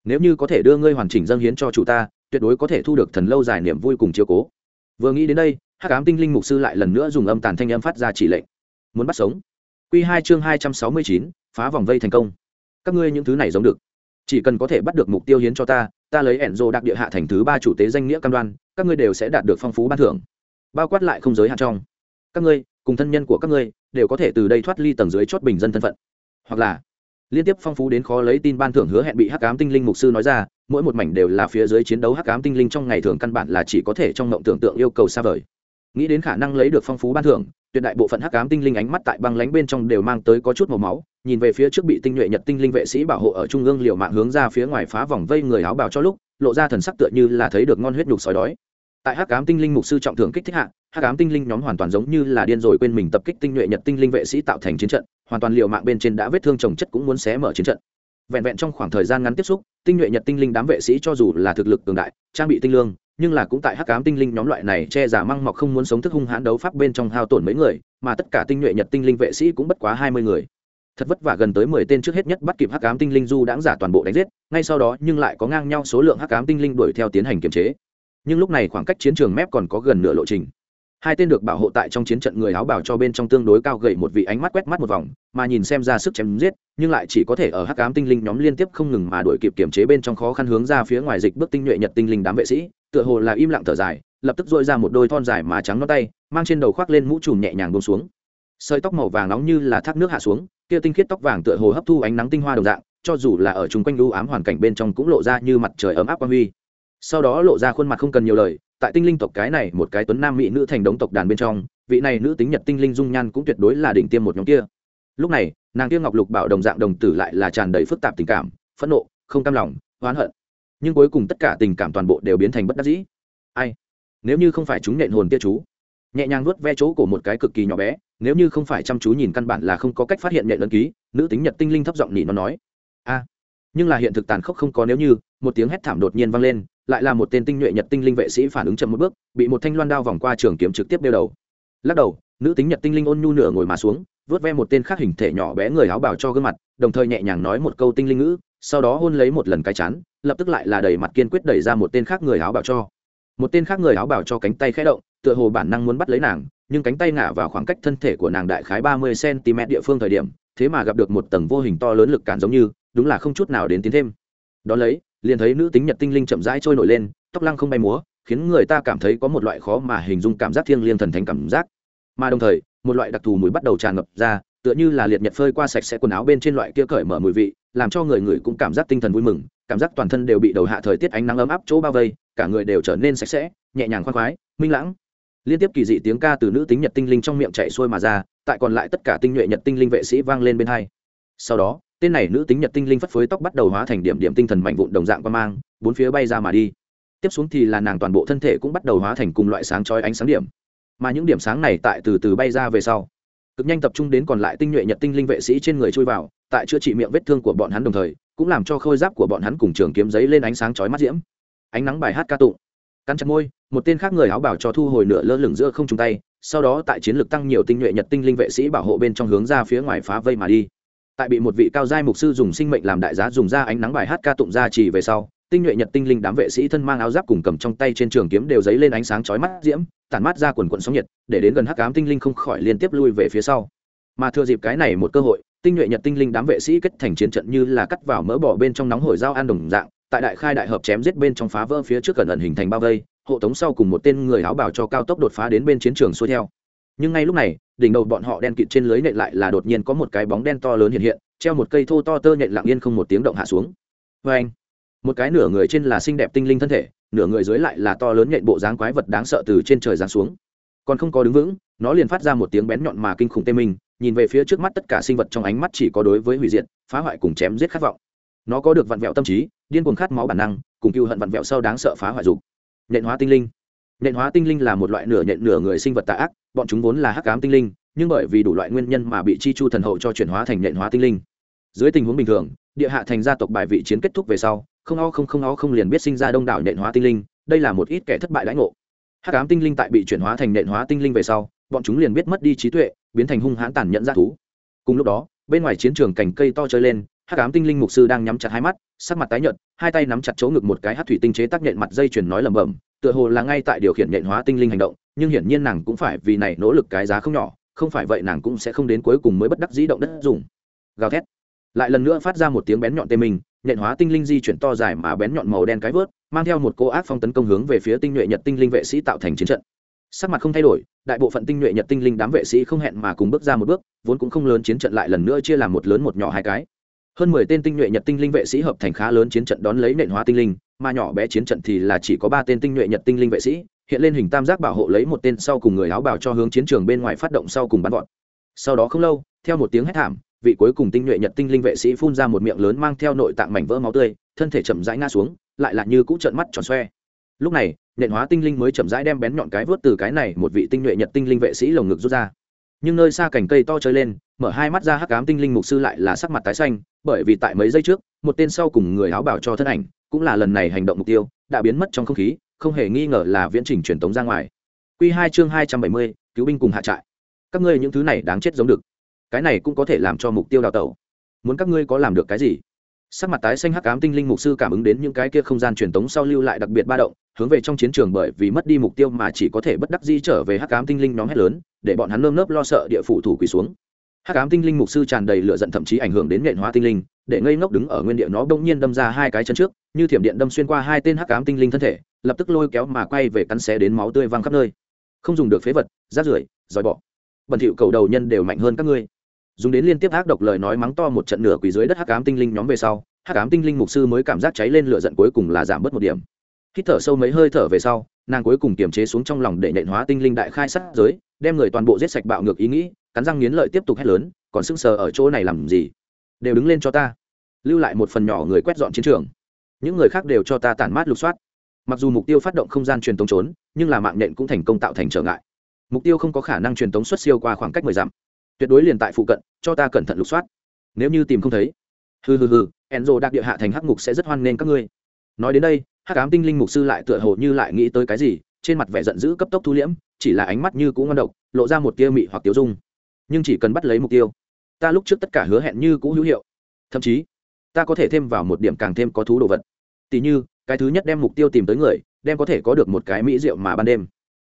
nếu như có thể đưa ngươi hoàn chỉnh dâng hiến cho chủ ta, tuyệt đối có thể thu được thần lâu dài niềm vui cùng chiếu cố. Vừa nghĩ đến đây, hắc ám tinh linh mục sư lại lần nữa dùng âm tàn thanh âm phát ra chỉ lệnh. Muốn bắt sống. Q hai chương hai trăm sáu mươi chín, phá vòng vây thành công. Các ngươi những thứ này giống được. Chỉ cần có thể bắt được mục tiêu hiến cho ta ta lấy ẻn rô đặc địa hạ thành thứ ba chủ tế danh nghĩa cam đoan, các ngươi đều sẽ đạt được phong phú ban thưởng. Bao quát lại không giới hạn trong. Các ngươi, cùng thân nhân của các ngươi, đều có thể từ đây thoát ly tầng dưới chót bình dân thân phận. Hoặc là liên tiếp phong phú đến khó lấy tin ban thưởng hứa hẹn bị hắc ám tinh linh mục sư nói ra, mỗi một mảnh đều là phía dưới chiến đấu hắc ám tinh linh trong ngày thường căn bản là chỉ có thể trong mộng tưởng tượng yêu cầu xa vời. Nghĩ đến khả năng lấy được phong phú ban thưởng, tuyệt đại bộ phận hắc ám tinh linh ánh mắt tại băng lánh bên trong đều mang tới có chút màu máu, nhìn về phía trước bị tinh nhuệ nhật tinh linh vệ sĩ bảo hộ ở trung ương liều mạng hướng ra phía ngoài phá vòng vây người áo bào cho lúc, lộ ra thần sắc tựa như là thấy được ngon huyết nhục sói đói tại hắc ám tinh linh mục sư trọng thưởng kích thích hạ, hắc ám tinh linh nhóm hoàn toàn giống như là điên rồi quên mình tập kích tinh nhuệ nhật tinh linh vệ sĩ tạo thành chiến trận, hoàn toàn liều mạng bên trên đã vết thương trồng chất cũng muốn xé mở chiến trận. Vẹn vẹn trong khoảng thời gian ngắn tiếp xúc, tinh nhuệ nhật tinh linh đám vệ sĩ cho dù là thực lực cường đại, trang bị tinh lương, nhưng là cũng tại hắc ám tinh linh nhóm loại này che giả măng mọc không muốn sống thức hung hãn đấu pháp bên trong hao tổn mấy người, mà tất cả tinh nhuệ nhật tinh linh vệ sĩ cũng bất quá hai mươi người. Thật vất vả gần tới mười tên trước hết nhất bắt kịp hắc ám tinh linh du đãng giả toàn bộ đánh giết, ngay sau đó nhưng lại có ngang nhau số lượng hắc ám tinh linh đuổi theo tiến hành kiềm chế nhưng lúc này khoảng cách chiến trường mép còn có gần nửa lộ trình. Hai tên được bảo hộ tại trong chiến trận người áo bảo cho bên trong tương đối cao gậy một vị ánh mắt quét mắt một vòng, mà nhìn xem ra sức chém giết, nhưng lại chỉ có thể ở hắc ám tinh linh nhóm liên tiếp không ngừng mà đuổi kịp kiểm chế bên trong khó khăn hướng ra phía ngoài dịch bước tinh nhuệ nhật tinh linh đám vệ sĩ, tựa hồ là im lặng thở dài, lập tức dội ra một đôi thon dài mà trắng nó tay, mang trên đầu khoác lên mũ trùm nhẹ nhàng bông xuống. Sợi tóc màu vàng nóng như là thác nước hạ xuống, kia tinh khiết tóc vàng tựa hồ hấp thu ánh nắng tinh hoa đồng dạng, cho dù là ở chung quanh lũ ám hoàn cảnh bên trong cũng lộ ra như mặt trời ấm áp quang huy sau đó lộ ra khuôn mặt không cần nhiều lời, tại tinh linh tộc cái này một cái tuấn nam mỹ nữ thành đống tộc đàn bên trong, vị này nữ tính nhật tinh linh dung nhan cũng tuyệt đối là đỉnh tiêm một nhóm kia. Lúc này, nàng kia ngọc lục bảo đồng dạng đồng tử lại là tràn đầy phức tạp tình cảm, phẫn nộ, không cam lòng, oán hận. Nhưng cuối cùng tất cả tình cảm toàn bộ đều biến thành bất đắc dĩ. Ai? Nếu như không phải chúng nện hồn kia chú, nhẹ nhàng nuốt ve chỗ của một cái cực kỳ nhỏ bé, nếu như không phải chăm chú nhìn căn bản là không có cách phát hiện nhện ấn ký, nữ tính nhật tinh linh thấp giọng nhị nó nói. A. Nhưng là hiện thực tàn khốc không có nếu như một tiếng hét thảm đột nhiên vang lên, lại là một tên tinh nhuệ nhật tinh linh vệ sĩ phản ứng chậm một bước, bị một thanh loan đao vòng qua trường kiếm trực tiếp đeo đầu. Lắc đầu, nữ tính nhật tinh linh ôn nhu nửa ngồi mà xuống, vớt ve một tên khác hình thể nhỏ bé người áo bảo cho gương mặt, đồng thời nhẹ nhàng nói một câu tinh linh ngữ, sau đó hôn lấy một lần cái chán, lập tức lại là đầy mặt kiên quyết đẩy ra một tên khác người áo bảo cho. Một tên khác người áo bảo cho cánh tay khẽ động, tựa hồ bản năng muốn bắt lấy nàng, nhưng cánh tay ngả vào khoảng cách thân thể của nàng đại khái ba mươi cm địa phương thời điểm, thế mà gặp được một tầng vô hình to lớn lực cản giống như, đúng là không chút nào đến tiến thêm. Đón lấy liền thấy nữ tính nhật tinh linh chậm rãi trôi nổi lên, tóc lăng không bay múa, khiến người ta cảm thấy có một loại khó mà hình dung cảm giác thiêng liêng thần thánh cảm giác. Mà đồng thời, một loại đặc thù mùi bắt đầu tràn ngập ra, tựa như là liệt nhật phơi qua sạch sẽ quần áo bên trên loại kia cởi mở mùi vị, làm cho người người cũng cảm giác tinh thần vui mừng, cảm giác toàn thân đều bị đầu hạ thời tiết ánh nắng ấm áp chỗ bao vây, cả người đều trở nên sạch sẽ, nhẹ nhàng khoan khoái, minh lãng. Liên tiếp kỳ dị tiếng ca từ nữ tính nhật tinh linh trong miệng chạy xuôi mà ra, tại còn lại tất cả tinh nhuệ nhật tinh linh vệ sĩ vang lên bên hai. Sau đó tên này nữ tính nhật tinh linh phất phới tóc bắt đầu hóa thành điểm điểm tinh thần mạnh vụn đồng dạng qua mang, bốn phía bay ra mà đi. Tiếp xuống thì là nàng toàn bộ thân thể cũng bắt đầu hóa thành cùng loại sáng chói ánh sáng điểm. Mà những điểm sáng này tại từ từ bay ra về sau. Cực nhanh tập trung đến còn lại tinh nhuệ nhật tinh linh vệ sĩ trên người chui vào, tại chữa trị miệng vết thương của bọn hắn đồng thời, cũng làm cho khôi giáp của bọn hắn cùng trường kiếm giấy lên ánh sáng chói mắt diễm. Ánh nắng bài hát ca tụng. Cắn chặt môi, một tên khác người áo bảo cho thu hồi nửa lơ lửng giữa không chung tay, sau đó tại chiến lược tăng nhiều tinh nhuệ nhật tinh linh vệ sĩ bảo hộ bên trong hướng ra phía ngoài phá vây mà đi tại bị một vị cao giai mục sư dùng sinh mệnh làm đại giá dùng ra ánh nắng bài hát ca tụng ra chỉ về sau, tinh nhuệ nhật tinh linh đám vệ sĩ thân mang áo giáp cùng cầm trong tay trên trường kiếm đều dấy lên ánh sáng chói mắt diễm, tản mát ra quần quận sóng nhiệt, để đến gần hắc ám tinh linh không khỏi liên tiếp lui về phía sau. Mà thừa dịp cái này một cơ hội, tinh nhuệ nhật tinh linh đám vệ sĩ kết thành chiến trận như là cắt vào mỡ bỏ bên trong nóng hổi dao ăn đồng dạng, tại đại khai đại hợp chém giết bên trong phá vỡ phía trước gần ẩn hình thành bao vây, hộ tống sau cùng một tên người áo bảo cho cao tốc đột phá đến bên chiến trường xuôi theo nhưng ngay lúc này, đỉnh đầu bọn họ đen kịt trên lưới nện lại là đột nhiên có một cái bóng đen to lớn hiện hiện, treo một cây thô to tơ nhện lặng yên không một tiếng động hạ xuống. Vê anh, một cái nửa người trên là xinh đẹp tinh linh thân thể, nửa người dưới lại là to lớn nhện bộ dáng quái vật đáng sợ từ trên trời giáng xuống. Còn không có đứng vững, nó liền phát ra một tiếng bén nhọn mà kinh khủng tê mình nhìn về phía trước mắt tất cả sinh vật trong ánh mắt chỉ có đối với hủy diệt, phá hoại cùng chém giết khát vọng. Nó có được vặn vẹo tâm trí, điên cuồng khát máu bản năng, cùng cựu hận vặn vẹo sâu đáng sợ phá hoại dục. Nhện hóa tinh linh. Nện hóa tinh linh là một loại nửa nhện nửa người sinh vật tà ác, bọn chúng vốn là hắc ám tinh linh, nhưng bởi vì đủ loại nguyên nhân mà bị chi chu thần hậu cho chuyển hóa thành nện hóa tinh linh. Dưới tình huống bình thường, địa hạ thành gia tộc bài vị chiến kết thúc về sau, không o không không o không liền biết sinh ra đông đảo nện hóa tinh linh, đây là một ít kẻ thất bại lãnh ngộ. Hắc ám tinh linh tại bị chuyển hóa thành nện hóa tinh linh về sau, bọn chúng liền biết mất đi trí tuệ, biến thành hung hãn tàn nhẫn ra thú. Cùng lúc đó, bên ngoài chiến trường cành cây to chơi lên, hắc ám tinh linh mục sư đang nhắm chặt hai mắt, sắc mặt tái nhợt, hai tay nắm chặt chỗ ngực một cái hát thủy tinh chế tác nhện mặt dây chuyền nói lẩm bẩm tựa hồ là ngay tại điều khiển nhện hóa tinh linh hành động, nhưng hiển nhiên nàng cũng phải vì này nỗ lực cái giá không nhỏ, không phải vậy nàng cũng sẽ không đến cuối cùng mới bất đắc dĩ động đất dùng. Gào thét. Lại lần nữa phát ra một tiếng bén nhọn tê mình nhện hóa tinh linh di chuyển to dài mà bén nhọn màu đen cái vớt, mang theo một cô ác phong tấn công hướng về phía tinh nhuệ nhật tinh linh vệ sĩ tạo thành chiến trận. Sắc mặt không thay đổi, đại bộ phận tinh nhuệ nhật tinh linh đám vệ sĩ không hẹn mà cùng bước ra một bước, vốn cũng không lớn chiến trận lại lần nữa chia làm một lớn một nhỏ hai cái hơn mười tên tinh nhuệ nhật tinh linh vệ sĩ hợp thành khá lớn chiến trận đón lấy nện hóa tinh linh, mà nhỏ bé chiến trận thì là chỉ có ba tên tinh nhuệ nhật tinh linh vệ sĩ, hiện lên hình tam giác bảo hộ lấy một tên sau cùng người áo bảo cho hướng chiến trường bên ngoài phát động sau cùng bắn gọn sau đó không lâu, theo một tiếng hét thảm, vị cuối cùng tinh nhuệ nhật tinh linh vệ sĩ phun ra một miệng lớn mang theo nội tạng mảnh vỡ máu tươi, thân thể chậm rãi ngã xuống, lại là như cũ trợn mắt tròn xoe. Lúc này, nện hóa tinh linh mới chậm rãi đem bén nhọn cái vớt từ cái này một vị tinh nhuệ nhật tinh linh vệ sĩ lồng ngực rút ra. Nhưng nơi xa cành cây to chơi lên, mở hai mắt ra hắc cám tinh linh mục sư lại là sắc mặt tái xanh bởi vì tại mấy giây trước, một tên sau cùng người áo bảo cho thân ảnh, cũng là lần này hành động mục tiêu, đã biến mất trong không khí, không hề nghi ngờ là viễn trình truyền tống ra ngoài. Q hai chương hai trăm bảy mươi, cứu binh cùng hạ trại. Các ngươi những thứ này đáng chết giống được. Cái này cũng có thể làm cho mục tiêu đào tẩu. Muốn các ngươi có làm được cái gì? Sắc mặt tái xanh hắc ám tinh linh mục sư cảm ứng đến những cái kia không gian truyền tống sau lưu lại đặc biệt ba động, hướng về trong chiến trường bởi vì mất đi mục tiêu mà chỉ có thể bất đắc di trở về hắc ám tinh linh nhóm hét lớn, để bọn hắn lơm lớp lo sợ địa phủ thủ quỳ xuống hắc ám tinh linh mục sư tràn đầy lửa giận thậm chí ảnh hưởng đến nghệ hóa tinh linh, để ngây ngốc đứng ở nguyên địa nó bỗng nhiên đâm ra hai cái chân trước, như thiểm điện đâm xuyên qua hai tên hắc ám tinh linh thân thể, lập tức lôi kéo mà quay về cắn xé đến máu tươi văng khắp nơi. Không dùng được phế vật, rác rưởi, dòi bỏ bẩn thỉu cầu đầu nhân đều mạnh hơn các ngươi. Dùng đến liên tiếp ác độc lời nói mắng to một trận nửa quỳ dưới đất hắc ám tinh linh nhóm về sau, hắc ám tinh linh mục sư mới cảm giác cháy lên lửa giận cuối cùng là giảm bớt một điểm. Hít thở sâu mấy hơi thở về sau, nàng cuối cùng kiềm chế xuống trong lòng để nện hóa tinh linh đại khai sát giới, đem người toàn bộ giết sạch bạo ngược ý nghĩ cắn răng nghiến lợi tiếp tục hét lớn, còn sững sờ ở chỗ này làm gì? Đều đứng lên cho ta. Lưu lại một phần nhỏ người quét dọn chiến trường. Những người khác đều cho ta tản mát lục soát. Mặc dù mục tiêu phát động không gian truyền tống trốn, nhưng là mạng nhện cũng thành công tạo thành trở ngại. Mục tiêu không có khả năng truyền tống xuất siêu qua khoảng cách mười dặm. Tuyệt đối liền tại phụ cận, cho ta cẩn thận lục soát. Nếu như tìm không thấy, hừ hừ hừ, enzo đặc địa hạ thành hắc ngục sẽ rất hoan nghênh các ngươi. Nói đến đây, hắc ám tinh linh mục sư lại tựa hồ như lại nghĩ tới cái gì, trên mặt vẻ giận dữ cấp tốc thu liễm, chỉ là ánh mắt như cũ ngon độc, lộ ra một tia mị hoặc tiêu dung nhưng chỉ cần bắt lấy mục tiêu, ta lúc trước tất cả hứa hẹn như cũ hữu hiệu. Thậm chí, ta có thể thêm vào một điểm càng thêm có thú đồ vật. Tỉ như, cái thứ nhất đem mục tiêu tìm tới người, đem có thể có được một cái mỹ rượu mà ban đêm.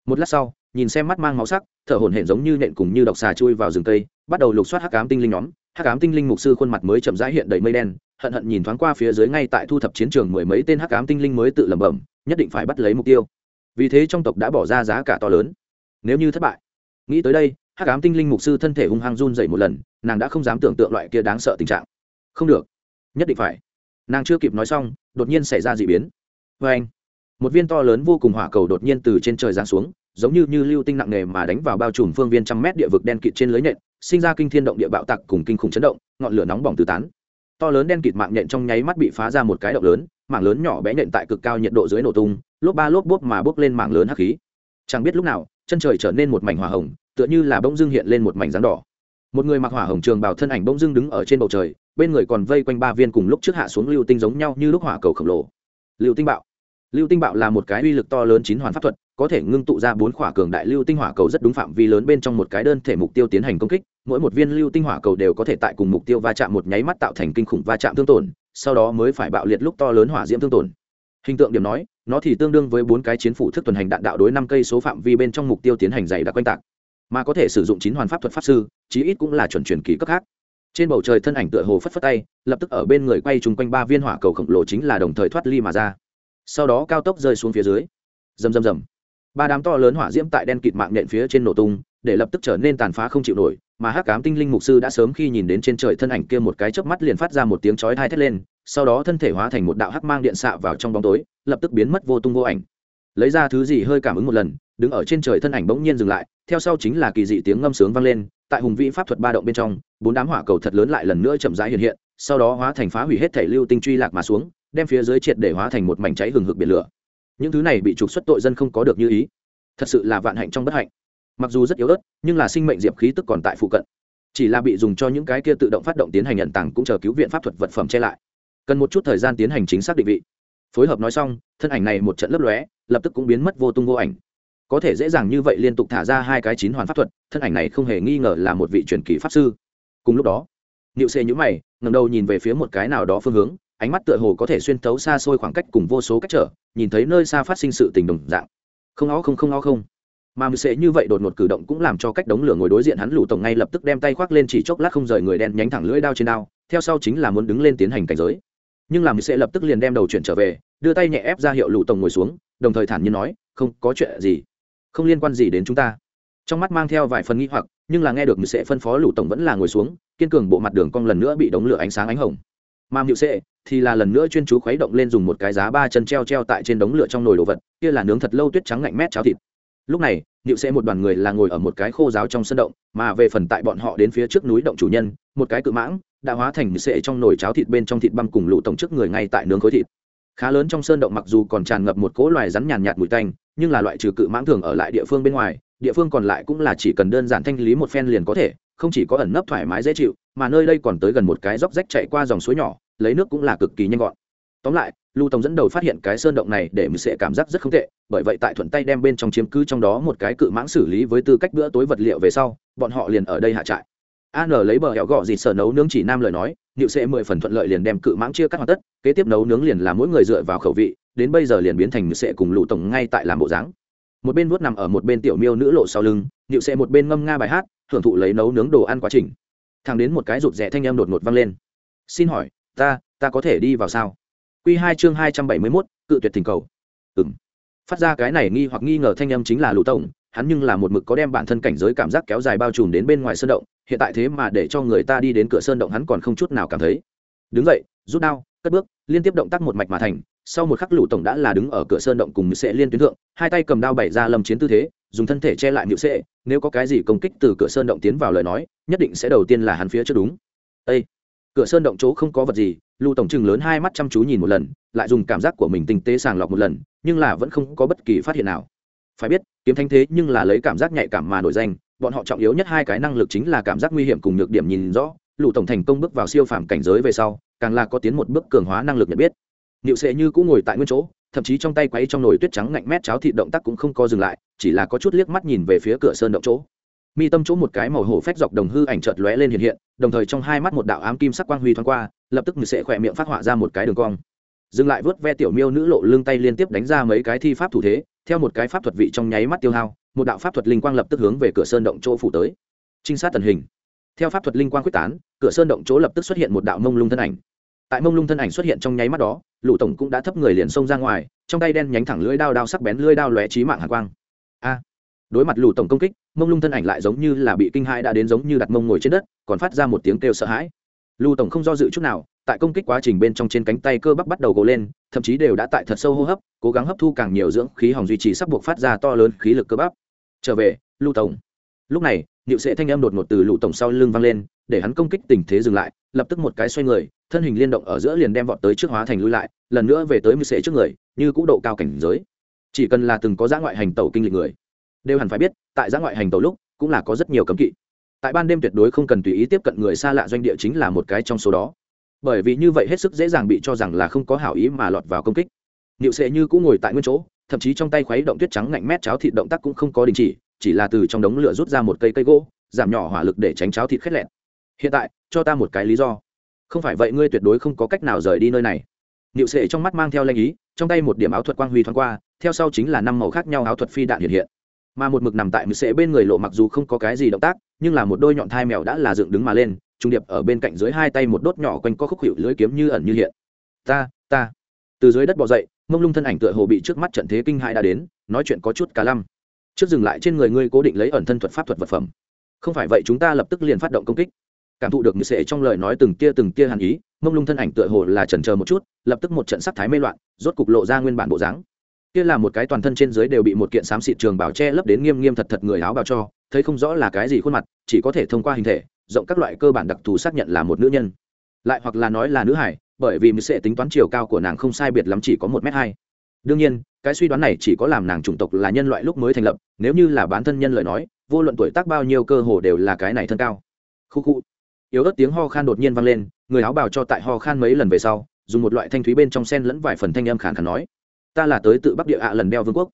Một lát sau, nhìn xem mắt mang máu sắc, thở hổn hển giống như nện cùng như độc xà chui vào rừng cây, bắt đầu lục soát hắc ám tinh linh nhóm. Hắc ám tinh linh mục sư khuôn mặt mới chậm rãi hiện đầy mây đen, hận hận nhìn thoáng qua phía dưới ngay tại thu thập chiến trường mười mấy tên hắc ám tinh linh mới tự lẩm bẩm, nhất định phải bắt lấy mục tiêu. Vì thế trong tộc đã bỏ ra giá cả to lớn. Nếu như thất bại, nghĩ tới đây hắc ám tinh linh mục sư thân thể hung hăng run dậy một lần, nàng đã không dám tưởng tượng loại kia đáng sợ tình trạng. Không được. Nhất định phải. Nàng chưa kịp nói xong, đột nhiên xảy ra d ị biến. Vê anh, một viên to lớn vô cùng hỏa cầu đột nhiên từ trên trời giáng xuống, giống như như lưu tinh nặng nề mà đánh vào bao trùm phương viên trăm mét địa vực đen kịt trên lưới nhện sinh ra kinh thiên động địa bạo tặc cùng kinh khủng chấn động, ngọn lửa nóng bỏng từ tán. To lớn đen kịt mạng nhện trong nháy mắt bị phá ra một cái động lớn, mảng lớn nhỏ bé nhện tại cực cao nhiệt độ dưới nổ tung, lốp ba lốp bốp mà bốc lên mảng lớn hắc khí. Chẳng biết lúc nào, chân trời trở nên một mảnh hỏa hồng tựa như là bỗng dưng hiện lên một mảnh rắn đỏ. Một người mặc hỏa hồng trường bào thân ảnh bỗng dưng đứng ở trên bầu trời, bên người còn vây quanh ba viên cùng lúc trước hạ xuống lưu tinh giống nhau như lúc hỏa cầu khổng lồ. Lưu tinh bạo. Lưu tinh bạo là một cái uy lực to lớn chín hoàn pháp thuật, có thể ngưng tụ ra bốn khỏa cường đại lưu tinh hỏa cầu rất đúng phạm vi lớn bên trong một cái đơn thể mục tiêu tiến hành công kích, mỗi một viên lưu tinh hỏa cầu đều có thể tại cùng mục tiêu va chạm một nháy mắt tạo thành kinh khủng va chạm thương tổn, sau đó mới phải bạo liệt lúc to lớn hỏa diễm thương tổn. Hình tượng điểm nói, nó thì tương đương với bốn cái chiến phủ thức tuần hành đạn đạo đối năm cây số phạm vi bên trong mục tiêu tiến hành dày đặc quanh tạc mà có thể sử dụng chín hoàn pháp thuật pháp sư, chí ít cũng là chuẩn truyền kỳ cấp khác. Trên bầu trời thân ảnh tựa hồ phất phất tay, lập tức ở bên người quay chung quanh ba viên hỏa cầu khổng lồ chính là đồng thời thoát ly mà ra. Sau đó cao tốc rơi xuống phía dưới. Rầm rầm rầm. Ba đám to lớn hỏa diễm tại đen kịt mạng nện phía trên nổ tung, để lập tức trở nên tàn phá không chịu nổi, mà hắc cám tinh linh mục sư đã sớm khi nhìn đến trên trời thân ảnh kia một cái chớp mắt liền phát ra một tiếng chói thai thét lên, sau đó thân thể hóa thành một đạo hắc mang điện xạ vào trong bóng tối, lập tức biến mất vô tung vô ảnh. Lấy ra thứ gì hơi cảm ứng một lần, đứng ở trên trời thân ảnh bỗng nhiên dừng lại theo sau chính là kỳ dị tiếng ngâm sướng vang lên, tại hùng vĩ pháp thuật ba động bên trong, bốn đám hỏa cầu thật lớn lại lần nữa chậm rãi hiện hiện, sau đó hóa thành phá hủy hết thể lưu tinh truy lạc mà xuống, đem phía dưới triệt để hóa thành một mảnh cháy hừng hực biển lửa. Những thứ này bị trục xuất tội dân không có được như ý. Thật sự là vạn hạnh trong bất hạnh. Mặc dù rất yếu ớt, nhưng là sinh mệnh diệp khí tức còn tại phụ cận. Chỉ là bị dùng cho những cái kia tự động phát động tiến hành nhận tặng cũng chờ cứu viện pháp thuật vật phẩm che lại. Cần một chút thời gian tiến hành chính xác định vị. Phối hợp nói xong, thân ảnh này một trận lấp lóe, lập tức cũng biến mất vô tung vô ảnh có thể dễ dàng như vậy liên tục thả ra hai cái chín hoàn pháp thuật, thân ảnh này không hề nghi ngờ là một vị truyền kỳ pháp sư. Cùng lúc đó, niệu xê nhữ mày ngầm đầu nhìn về phía một cái nào đó phương hướng, ánh mắt tựa hồ có thể xuyên tấu xa xôi khoảng cách cùng vô số cách trở, nhìn thấy nơi xa phát sinh sự tình đồng dạng. Không ó không không ó không. Mà mười sệ như vậy đột ngột cử động cũng làm cho cách đống lửa ngồi đối diện hắn lù tổng ngay lập tức đem tay khoác lên chỉ chốc lát không rời người đen nhánh thẳng lưỡi đao trên đao, theo sau chính là muốn đứng lên tiến hành cảnh giới. Nhưng làm sẽ lập tức liền đem đầu chuyển trở về, đưa tay nhẹ ép ra hiệu lụ tổng ngồi xuống, đồng thời thản nhiên nói, không có chuyện gì không liên quan gì đến chúng ta. Trong mắt mang theo vài phần nghi hoặc, nhưng là nghe được mười sẽ phân phó lũ tổng vẫn là ngồi xuống, kiên cường bộ mặt đường cong lần nữa bị đống lửa ánh sáng ánh hồng. Mà mịu sệ thì là lần nữa chuyên chú khuấy động lên dùng một cái giá ba chân treo treo tại trên đống lửa trong nồi đồ vật, kia là nướng thật lâu tuyết trắng ngạnh mét cháo thịt. Lúc này nịu sẽ một đoàn người là ngồi ở một cái khô giáo trong sân động, mà về phần tại bọn họ đến phía trước núi động chủ nhân, một cái cự mãng, đã hóa thành sệ trong nồi cháo thịt bên trong thịt băm cùng lũ tổng trước người ngay tại nướng khối thịt khá lớn trong sơn động mặc dù còn tràn ngập một cỗ loài rắn nhàn nhạt mùi tanh, nhưng là loại trừ cự mãng thường ở lại địa phương bên ngoài, địa phương còn lại cũng là chỉ cần đơn giản thanh lý một phen liền có thể, không chỉ có ẩn nấp thoải mái dễ chịu, mà nơi đây còn tới gần một cái dốc rách chạy qua dòng suối nhỏ, lấy nước cũng là cực kỳ nhanh gọn. Tóm lại, lưu tổng dẫn đầu phát hiện cái sơn động này để mình sẽ cảm giác rất không tệ, bởi vậy tại thuận tay đem bên trong chiếm cứ trong đó một cái cự mãng xử lý với tư cách bữa tối vật liệu về sau, bọn họ liền ở đây hạ trại. An lấy bờ hẹo gọ gì sở nấu nướng chỉ nam lời nói niệu sẽ mười phần thuận lợi liền đem cự mãng chia cắt hoàn tất, kế tiếp nấu nướng liền là mỗi người dựa vào khẩu vị, đến bây giờ liền biến thành niệu sẽ cùng lụ tổng ngay tại làm bộ dáng. Một bên vuốt nằm ở một bên tiểu miêu nữ lộ sau lưng, niệu sẽ một bên ngâm nga bài hát, thưởng thụ lấy nấu nướng đồ ăn quá trình. Thằng đến một cái rụt rẽ thanh em đột ngột vang lên. Xin hỏi, ta ta có thể đi vào sao? Q hai chương hai trăm bảy mươi mốt, cự tuyệt thỉnh cầu. Ừ m phát ra cái này nghi hoặc nghi ngờ thanh âm chính là lụ tổng hắn nhưng là một mực có đem bản thân cảnh giới cảm giác kéo dài bao trùm đến bên ngoài sơn động, hiện tại thế mà để cho người ta đi đến cửa sơn động hắn còn không chút nào cảm thấy. Đứng dậy, rút đao, cất bước, liên tiếp động tác một mạch mà thành, sau một khắc lũ tổng đã là đứng ở cửa sơn động cùng sệ liên tuyến thượng, hai tay cầm đao bày ra lâm chiến tư thế, dùng thân thể che lại nhự sệ, nếu có cái gì công kích từ cửa sơn động tiến vào lời nói, nhất định sẽ đầu tiên là hắn phía trước đúng. Ê! cửa sơn động chỗ không có vật gì, lũ tổng chừng lớn hai mắt chăm chú nhìn một lần, lại dùng cảm giác của mình tinh tế sàng lọc một lần, nhưng là vẫn không có bất kỳ phát hiện nào phải biết, kiếm thanh thế nhưng là lấy cảm giác nhạy cảm mà nổi danh, bọn họ trọng yếu nhất hai cái năng lực chính là cảm giác nguy hiểm cùng nhược điểm nhìn rõ, lũ tổng thành công bước vào siêu phàm cảnh giới về sau, càng là có tiến một bước cường hóa năng lực nhận biết. Niệu sệ như cũng ngồi tại nguyên chỗ, thậm chí trong tay quấy trong nồi tuyết trắng ngạnh mét cháo thịt động tác cũng không co dừng lại, chỉ là có chút liếc mắt nhìn về phía cửa sơn động chỗ. Mi tâm chỗ một cái màu hổ phách dọc đồng hư ảnh chợt lóe lên hiện hiện, đồng thời trong hai mắt một đạo ám kim sắc quang huy thoáng qua, lập tức người sẽ khỏe miệng phát họa ra một cái đường cong. Dừng lại vớt ve tiểu miêu nữ lộ lưng tay liên tiếp đánh ra mấy cái thi pháp thủ thế theo một cái pháp thuật vị trong nháy mắt tiêu hao, một đạo pháp thuật linh quang lập tức hướng về cửa sơn động chỗ phủ tới. Trinh sát tần hình. Theo pháp thuật linh quang quyết tán, cửa sơn động chỗ lập tức xuất hiện một đạo mông lung thân ảnh. Tại mông lung thân ảnh xuất hiện trong nháy mắt đó, lũ tổng cũng đã thấp người liền xông ra ngoài, trong tay đen nhánh thẳng lưỡi đao đao sắc bén lưỡi đao lóe trí mạng hạ quang. A! Đối mặt lũ tổng công kích, mông lung thân ảnh lại giống như là bị kinh hãi đã đến giống như đặt mông ngồi trên đất, còn phát ra một tiếng kêu sợ hãi. Lù tổng không do dự chút nào tại công kích quá trình bên trong trên cánh tay cơ bắp bắt đầu gồ lên, thậm chí đều đã tại thật sâu hô hấp, cố gắng hấp thu càng nhiều dưỡng khí hòng duy trì sắp buộc phát ra to lớn khí lực cơ bắp. Trở về lưu tổng. Lúc này, niệu sệ thanh âm đột ngột từ lũ tổng sau lưng vang lên, để hắn công kích tình thế dừng lại, lập tức một cái xoay người, thân hình liên động ở giữa liền đem vọt tới trước hóa thành lui lại, lần nữa về tới niệu sệ trước người, như cũ độ cao cảnh giới. Chỉ cần là từng có giã ngoại hành tàu kinh lịch người, đều hẳn phải biết, tại giã ngoại hành tàu lúc, cũng là có rất nhiều cấm kỵ. Tại ban đêm tuyệt đối không cần tùy ý tiếp cận người xa lạ doanh địa chính là một cái trong số đó bởi vì như vậy hết sức dễ dàng bị cho rằng là không có hảo ý mà lọt vào công kích. Niệu sệ như cũng ngồi tại nguyên chỗ, thậm chí trong tay khuấy động tuyết trắng ngạnh mét cháo thịt động tác cũng không có đình chỉ chỉ là từ trong đống lửa rút ra một cây cây gỗ, giảm nhỏ hỏa lực để tránh cháo thịt khét lẹn hiện tại, cho ta một cái lý do. Không phải vậy ngươi tuyệt đối không có cách nào rời đi nơi này. Niệu sệ trong mắt mang theo lanh ý, trong tay một điểm áo thuật quang huy thoáng qua, theo sau chính là năm màu khác nhau áo thuật phi đạn hiện hiện. Mà một mực nằm tại mực sệ bên người lộ mặc dù không có cái gì động tác, nhưng là một đôi nhọn thai mèo đã là dựng đứng mà lên trung điệp ở bên cạnh dưới hai tay một đốt nhỏ quanh có khúc hiệu lưới kiếm như ẩn như hiện. Ta ta. Từ dưới đất bỏ dậy, mông lung thân ảnh tựa hồ bị trước mắt trận thế kinh hại đã đến, nói chuyện có chút cả lăm. Trước dừng lại trên người ngươi cố định lấy ẩn thân thuật pháp thuật vật phẩm. Không phải vậy chúng ta lập tức liền phát động công kích. Cảm thụ được như sệ trong lời nói từng tia từng tia hàn ý, mông lung thân ảnh tựa hồ là chần chờ một chút, lập tức một trận sắc thái mê loạn, rốt cục lộ ra nguyên bản bộ dáng. Kia là một cái toàn thân trên dưới đều bị một kiện xám xịt trường bảo che lấp đến nghiêm nghiêm thật thật người áo bào cho, thấy không rõ là cái gì khuôn mặt, chỉ có thể thông qua hình thể rộng các loại cơ bản đặc thù xác nhận là một nữ nhân. Lại hoặc là nói là nữ hải, bởi vì mình sẽ tính toán chiều cao của nàng không sai biệt lắm chỉ có một m hai. Đương nhiên, cái suy đoán này chỉ có làm nàng chủng tộc là nhân loại lúc mới thành lập, nếu như là bán thân nhân lời nói, vô luận tuổi tác bao nhiêu cơ hồ đều là cái này thân cao. Khu khu. Yếu ớt tiếng ho khan đột nhiên vang lên, người áo bào cho tại ho khan mấy lần về sau, dùng một loại thanh thúy bên trong sen lẫn vài phần thanh âm khàn khàn nói, ta là tới tự bắc địa ạ lần đeo vương quốc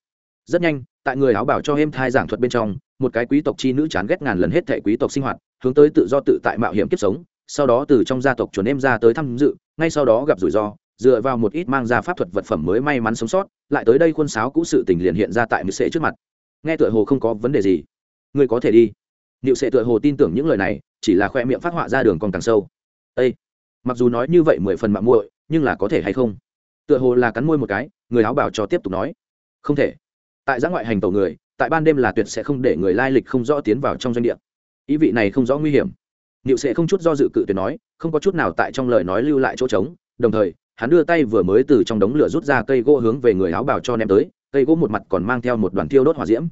rất nhanh, tại người áo bảo cho êm thai giảng thuật bên trong, một cái quý tộc chi nữ chán ghét ngàn lần hết thệ quý tộc sinh hoạt, hướng tới tự do tự tại mạo hiểm kiếp sống, sau đó từ trong gia tộc chuẩn em ra tới tham dự, ngay sau đó gặp rủi ro, dựa vào một ít mang ra pháp thuật vật phẩm mới may mắn sống sót, lại tới đây khuôn sáo cũ sự tình liền hiện ra tại mười sệ trước mặt. Nghe tựa hồ không có vấn đề gì. Ngươi có thể đi. Liệu sệ tựa hồ tin tưởng những lời này, chỉ là khoe miệng phát họa ra đường còn càng sâu. Ây mặc dù nói như vậy mười phần mạng muội, nhưng là có thể hay không? Tựa hồ là cắn môi một cái, người áo bảo cho tiếp tục nói. Không thể tại giã ngoại hành tàu người, tại ban đêm là tuyệt sẽ không để người lai lịch không rõ tiến vào trong doanh địa. Ý vị này không rõ nguy hiểm. Niệu sẽ không chút do dự cự tuyệt nói, không có chút nào tại trong lời nói lưu lại chỗ trống, đồng thời, hắn đưa tay vừa mới từ trong đống lửa rút ra cây gỗ hướng về người áo bào cho ném tới, cây gỗ một mặt còn mang theo một đoàn thiêu đốt hỏa diễm.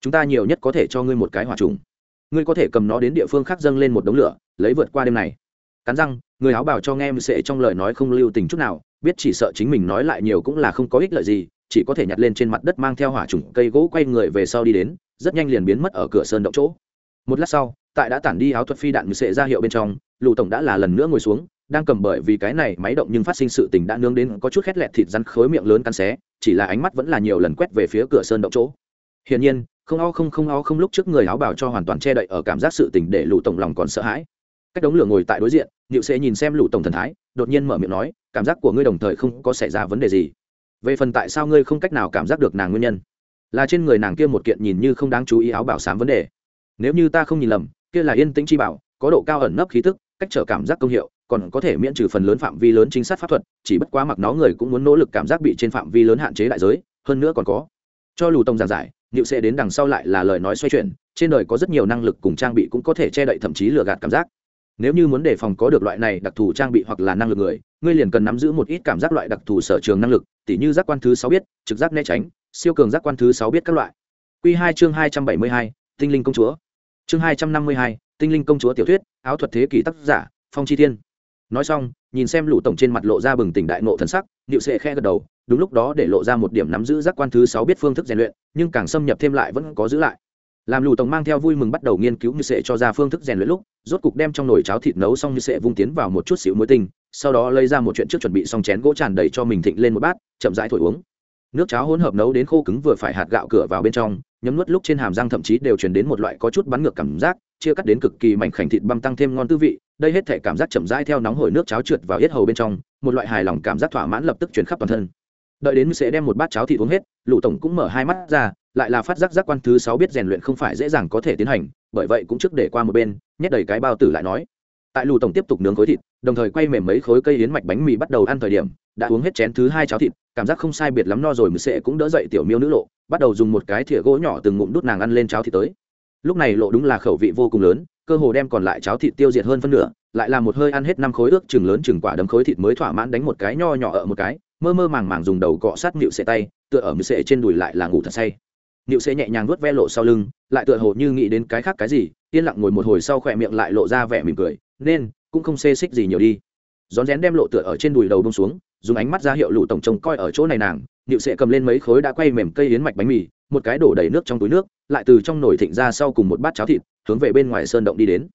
Chúng ta nhiều nhất có thể cho ngươi một cái hỏa trùng. Ngươi có thể cầm nó đến địa phương khác dâng lên một đống lửa, lấy vượt qua đêm này. Cắn răng, người áo bào cho nghe sẽ trong lời nói không lưu tình chút nào, biết chỉ sợ chính mình nói lại nhiều cũng là không có ích lợi gì chỉ có thể nhặt lên trên mặt đất mang theo hỏa trùng cây gỗ quay người về sau đi đến, rất nhanh liền biến mất ở cửa sơn động chỗ. Một lát sau, tại đã tản đi áo thuật phi đạn mười sệ ra hiệu bên trong, lù tổng đã là lần nữa ngồi xuống, đang cầm bởi vì cái này máy động nhưng phát sinh sự tình đã nướng đến có chút khét lẹt thịt rắn khối miệng lớn cắn xé, chỉ là ánh mắt vẫn là nhiều lần quét về phía cửa sơn động chỗ. Hiển nhiên, không o không không o không lúc trước người áo bảo cho hoàn toàn che đậy ở cảm giác sự tình để lù tổng lòng còn sợ hãi. Cách đống lửa ngồi tại đối diện nhịu sẽ nhìn xem lù tổng thần thái, đột nhiên mở miệng nói, cảm giác của ngươi đồng thời không có xảy ra vấn đề gì về phần tại sao ngươi không cách nào cảm giác được nàng nguyên nhân? Là trên người nàng kia một kiện nhìn như không đáng chú ý áo bảo sám vấn đề. Nếu như ta không nhìn lầm, kia là yên tĩnh chi bảo, có độ cao ẩn nấp khí tức, cách trở cảm giác công hiệu, còn có thể miễn trừ phần lớn phạm vi lớn chính xác pháp thuật, chỉ bất quá mặc nó người cũng muốn nỗ lực cảm giác bị trên phạm vi lớn hạn chế đại giới, hơn nữa còn có. Cho lù tông giảng giải liệu sẽ đến đằng sau lại là lời nói xoay chuyển, trên đời có rất nhiều năng lực cùng trang bị cũng có thể che đậy thậm chí lừa gạt cảm giác nếu như muốn đề phòng có được loại này đặc thù trang bị hoặc là năng lực người, ngươi liền cần nắm giữ một ít cảm giác loại đặc thù sở trường năng lực, tỉ như giác quan thứ sáu biết, trực giác né tránh, siêu cường giác quan thứ sáu biết các loại. Q hai chương hai trăm bảy mươi hai, tinh linh công chúa. Chương hai trăm năm mươi hai, tinh linh công chúa tiểu thuyết, áo thuật thế kỷ tác giả, phong chi thiên. Nói xong, nhìn xem lũ tổng trên mặt lộ ra bừng tỉnh đại nộ thần sắc nịu sệ khe gật đầu, đúng lúc đó để lộ ra một điểm nắm giữ giác quan thứ sáu biết phương thức rèn luyện, nhưng càng xâm nhập thêm lại vẫn có giữ lại làm lù tổng mang theo vui mừng bắt đầu nghiên cứu như sệ cho ra phương thức rèn luyện lúc, rốt cục đem trong nồi cháo thịt nấu xong như sệ vung tiến vào một chút xíu muối tinh, sau đó lấy ra một chuyện trước chuẩn bị xong chén gỗ tràn đầy cho mình thịnh lên một bát, chậm rãi thổi uống. Nước cháo hỗn hợp nấu đến khô cứng vừa phải hạt gạo cửa vào bên trong, nhấm nuốt lúc trên hàm răng thậm chí đều truyền đến một loại có chút bắn ngược cảm giác, chia cắt đến cực kỳ mảnh khảnh thịt băm tăng thêm ngon tư vị, đây hết thể cảm giác chậm rãi theo nóng hổi nước cháo trượt vào hết hầu bên trong, một loại hài lòng cảm giác thỏa mãn lập tức chuyển khắp toàn thân. Đợi đến sẽ đem một bát cháo thịt uống hết lũ tổng cũng mở hai mắt ra lại là phát giác giác quan thứ sáu biết rèn luyện không phải dễ dàng có thể tiến hành, bởi vậy cũng trước để qua một bên, nhét đầy cái bao tử lại nói. Tại lù tổng tiếp tục nướng khối thịt, đồng thời quay mềm mấy khối cây yến mạch bánh mì bắt đầu ăn thời điểm, đã uống hết chén thứ hai cháo thịt, cảm giác không sai biệt lắm no rồi mười sệ cũng đỡ dậy tiểu miêu nữ lộ, bắt đầu dùng một cái thìa gỗ nhỏ từng ngụm đút nàng ăn lên cháo thịt tới. Lúc này lộ đúng là khẩu vị vô cùng lớn, cơ hồ đem còn lại cháo thịt tiêu diệt hơn phân nửa, lại là một hơi ăn hết năm khối ước chừng lớn chừng quả đấm khối thịt mới thỏa mãn đánh một cái nho nhỏ ở một cái, mơ mơ màng màng dùng đầu cọ sát nhịu sệ tay, tựa ở mịu sệ trên đùi lại là ngủ thật say nịu sẽ nhẹ nhàng vuốt ve lộ sau lưng, lại tựa hồ như nghĩ đến cái khác cái gì, yên lặng ngồi một hồi sau khỏe miệng lại lộ ra vẻ mỉm cười, nên, cũng không xê xích gì nhiều đi. Rón rén đem lộ tựa ở trên đùi đầu bông xuống, dùng ánh mắt ra hiệu lụ tổng trông coi ở chỗ này nàng nịu sẽ cầm lên mấy khối đã quay mềm cây yến mạch bánh mì, một cái đổ đầy nước trong túi nước, lại từ trong nồi thịnh ra sau cùng một bát cháo thịt, hướng về bên ngoài sơn động đi đến.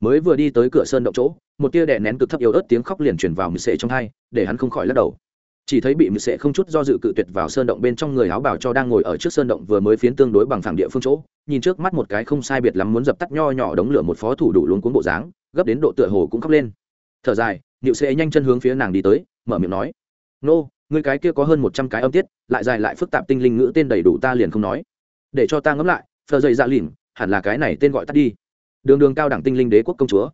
Mới vừa đi tới cửa sơn động chỗ, một tia đè nén cực thấp yếu ớt tiếng khóc liền truyền vào mười sệ trong hai, để hắn không khỏi lắc đầu chỉ thấy bị mười sệ không chút do dự cự tuyệt vào sơn động bên trong người áo bảo cho đang ngồi ở trước sơn động vừa mới phiến tương đối bằng phẳng địa phương chỗ, nhìn trước mắt một cái không sai biệt lắm muốn dập tắt nho nhỏ đống lửa một phó thủ đủ luống cuốn bộ dáng, gấp đến độ tựa hồ cũng khóc lên. Thở dài nịu sệ nhanh chân hướng phía nàng đi tới, mở miệng nói, nô người cái kia có hơn một trăm cái âm tiết, lại dài lại phức tạp tinh linh ngữ tên đầy đủ ta liền không nói. Để cho ta ngẫm lại phờ dậy dạ lỉm hẳn là cái này tên gọi tắt đi. Đường đường cao đẳng tinh linh đế quốc công chúa.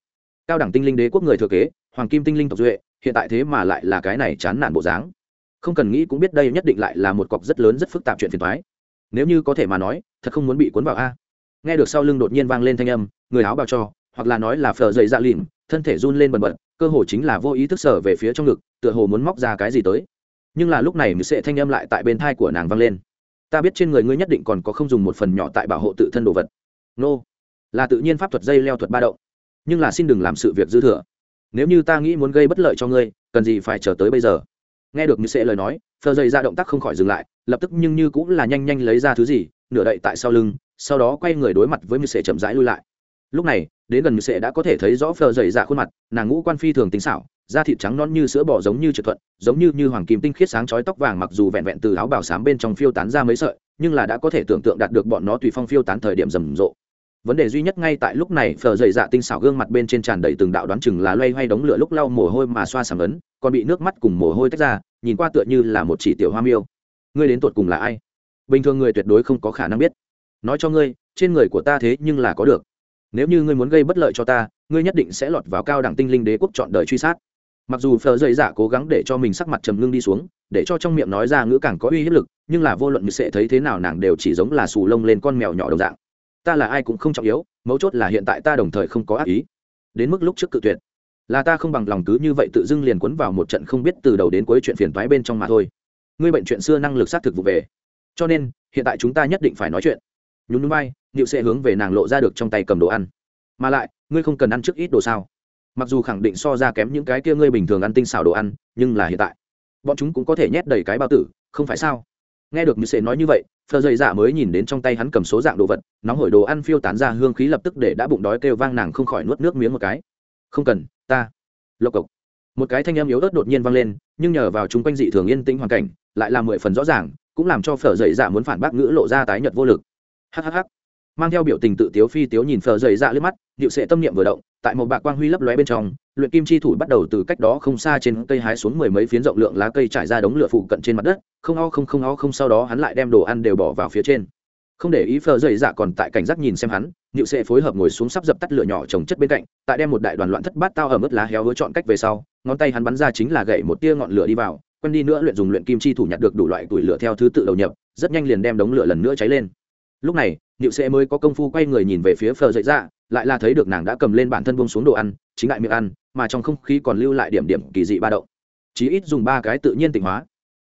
Cao đẳng tinh linh đế quốc người thừa kế, hoàng kim tinh linh tộc duệ, hiện tại thế mà lại là cái này chán nản bộ dáng không cần nghĩ cũng biết đây nhất định lại là một cọc rất lớn rất phức tạp chuyện phiền thoái nếu như có thể mà nói, thật không muốn bị cuốn vào a. Nghe được sau lưng đột nhiên vang lên thanh âm, người áo bào cho, hoặc là nói là phờ dậy dạ lỉm thân thể run lên bần bật, cơ hồ chính là vô ý thức sở về phía trong ngực, tựa hồ muốn móc ra cái gì tới. Nhưng là lúc này mười sệ thanh âm lại tại bên thai của nàng vang lên. Ta biết trên người ngươi nhất định còn có không dùng một phần nhỏ tại bảo hộ tự thân đồ vật. Nô. Là tự nhiên pháp thuật dây leo thuật ba động. Nhưng là xin đừng làm sự việc dư thừa. Nếu như ta nghĩ muốn gây bất lợi cho ngươi, cần gì phải chờ tới bây giờ? Nghe được như sẽ lời nói, phờ dây ra dạ động tác không khỏi dừng lại, lập tức nhưng như cũng là nhanh nhanh lấy ra thứ gì, nửa đậy tại sau lưng, sau đó quay người đối mặt với như sẽ chậm rãi lui lại. Lúc này, đến gần như sẽ đã có thể thấy rõ phờ dày ra khuôn mặt, nàng ngũ quan phi thường tính xảo, da thịt trắng non như sữa bò giống như trượt thuận, giống như như hoàng kim tinh khiết sáng chói tóc vàng mặc dù vẹn vẹn từ áo bào xám bên trong phiêu tán ra mấy sợi, nhưng là đã có thể tưởng tượng đạt được bọn nó tùy phong phiêu tán thời điểm rầm rộ vấn đề duy nhất ngay tại lúc này phở dày dạ tinh xảo gương mặt bên trên tràn đầy từng đạo đoán chừng là loay hoay đống lửa lúc lau mồ hôi mà xoa sàm ấn, còn bị nước mắt cùng mồ hôi tách ra, nhìn qua tựa như là một chỉ tiểu hoa miêu. Ngươi đến tột cùng là ai? Bình thường người tuyệt đối không có khả năng biết. Nói cho ngươi, trên người của ta thế nhưng là có được. Nếu như ngươi muốn gây bất lợi cho ta, ngươi nhất định sẽ lọt vào cao đẳng tinh linh đế quốc chọn đời truy sát. Mặc dù phờ dày dạ cố gắng để cho mình sắc mặt trầm ngưng đi xuống, để cho trong miệng nói ra ngữ càng có uy hiếp lực, nhưng là vô luận như sẽ thấy thế nào nàng đều chỉ giống là xù lông lên con mèo nhỏ đồng dạng ta là ai cũng không trọng yếu, mấu chốt là hiện tại ta đồng thời không có ác ý. Đến mức lúc trước cự tuyệt, là ta không bằng lòng cứ như vậy tự dưng liền quấn vào một trận không biết từ đầu đến cuối chuyện phiền toái bên trong mà thôi. Ngươi bệnh chuyện xưa năng lực xác thực vụ về. Cho nên, hiện tại chúng ta nhất định phải nói chuyện. Nhún núi bay nịu sẽ hướng về nàng lộ ra được trong tay cầm đồ ăn. Mà lại, ngươi không cần ăn trước ít đồ sao? Mặc dù khẳng định so ra kém những cái kia ngươi bình thường ăn tinh xảo đồ ăn, nhưng là hiện tại, bọn chúng cũng có thể nhét đầy cái bao tử, không phải sao? Nghe được như sẽ nói như vậy, phờ dày dạ mới nhìn đến trong tay hắn cầm số dạng đồ vật, nóng hổi đồ ăn phiêu tán ra hương khí lập tức để đã bụng đói kêu vang nàng không khỏi nuốt nước miếng một cái. Không cần, ta. Lộc cộc. Một cái thanh âm yếu ớt đột nhiên vang lên, nhưng nhờ vào chúng quanh dị thường yên tĩnh hoàn cảnh, lại là mười phần rõ ràng, cũng làm cho phở dậy dạ muốn phản bác ngữ lộ ra tái nhật vô lực. Hhh mang theo biểu tình tự tiếu phi tiếu nhìn phở dậy dạ lướt mắt, điệu sệ tâm niệm vừa động, tại một bạc quang huy lấp lóe bên trong luyện kim chi thủ bắt đầu từ cách đó không xa trên cây hái xuống mười mấy phiến rộng lượng lá cây trải ra đống lửa phụ cận trên mặt đất, không o không không o không sau đó hắn lại đem đồ ăn đều bỏ vào phía trên. Không để ý phờ dày dạ còn tại cảnh giác nhìn xem hắn nịu sệ phối hợp ngồi xuống sắp dập tắt lửa nhỏ trồng chất bên cạnh, tại đem một đại đoàn loạn thất bát tao ở mức lá héo hứa chọn cách về sau, ngón tay hắn bắn ra chính là gậy một tia ngọn lửa đi vào, quen đi nữa luyện dùng luyện kim chi thủ nhặt được đủ loại tuổi lửa theo thứ tự đầu nhập, rất nhanh liền đem đống lửa lần nữa cháy lên. Lúc này nịu sệ mới có công phu quay người nhìn về phía phờ dậy dạ lại là thấy được nàng đã cầm lên bản thân buông xuống đồ ăn, chính lại miệng ăn mà trong không khí còn lưu lại điểm điểm kỳ dị ba động. Chí ít dùng ba cái tự nhiên tịnh hóa.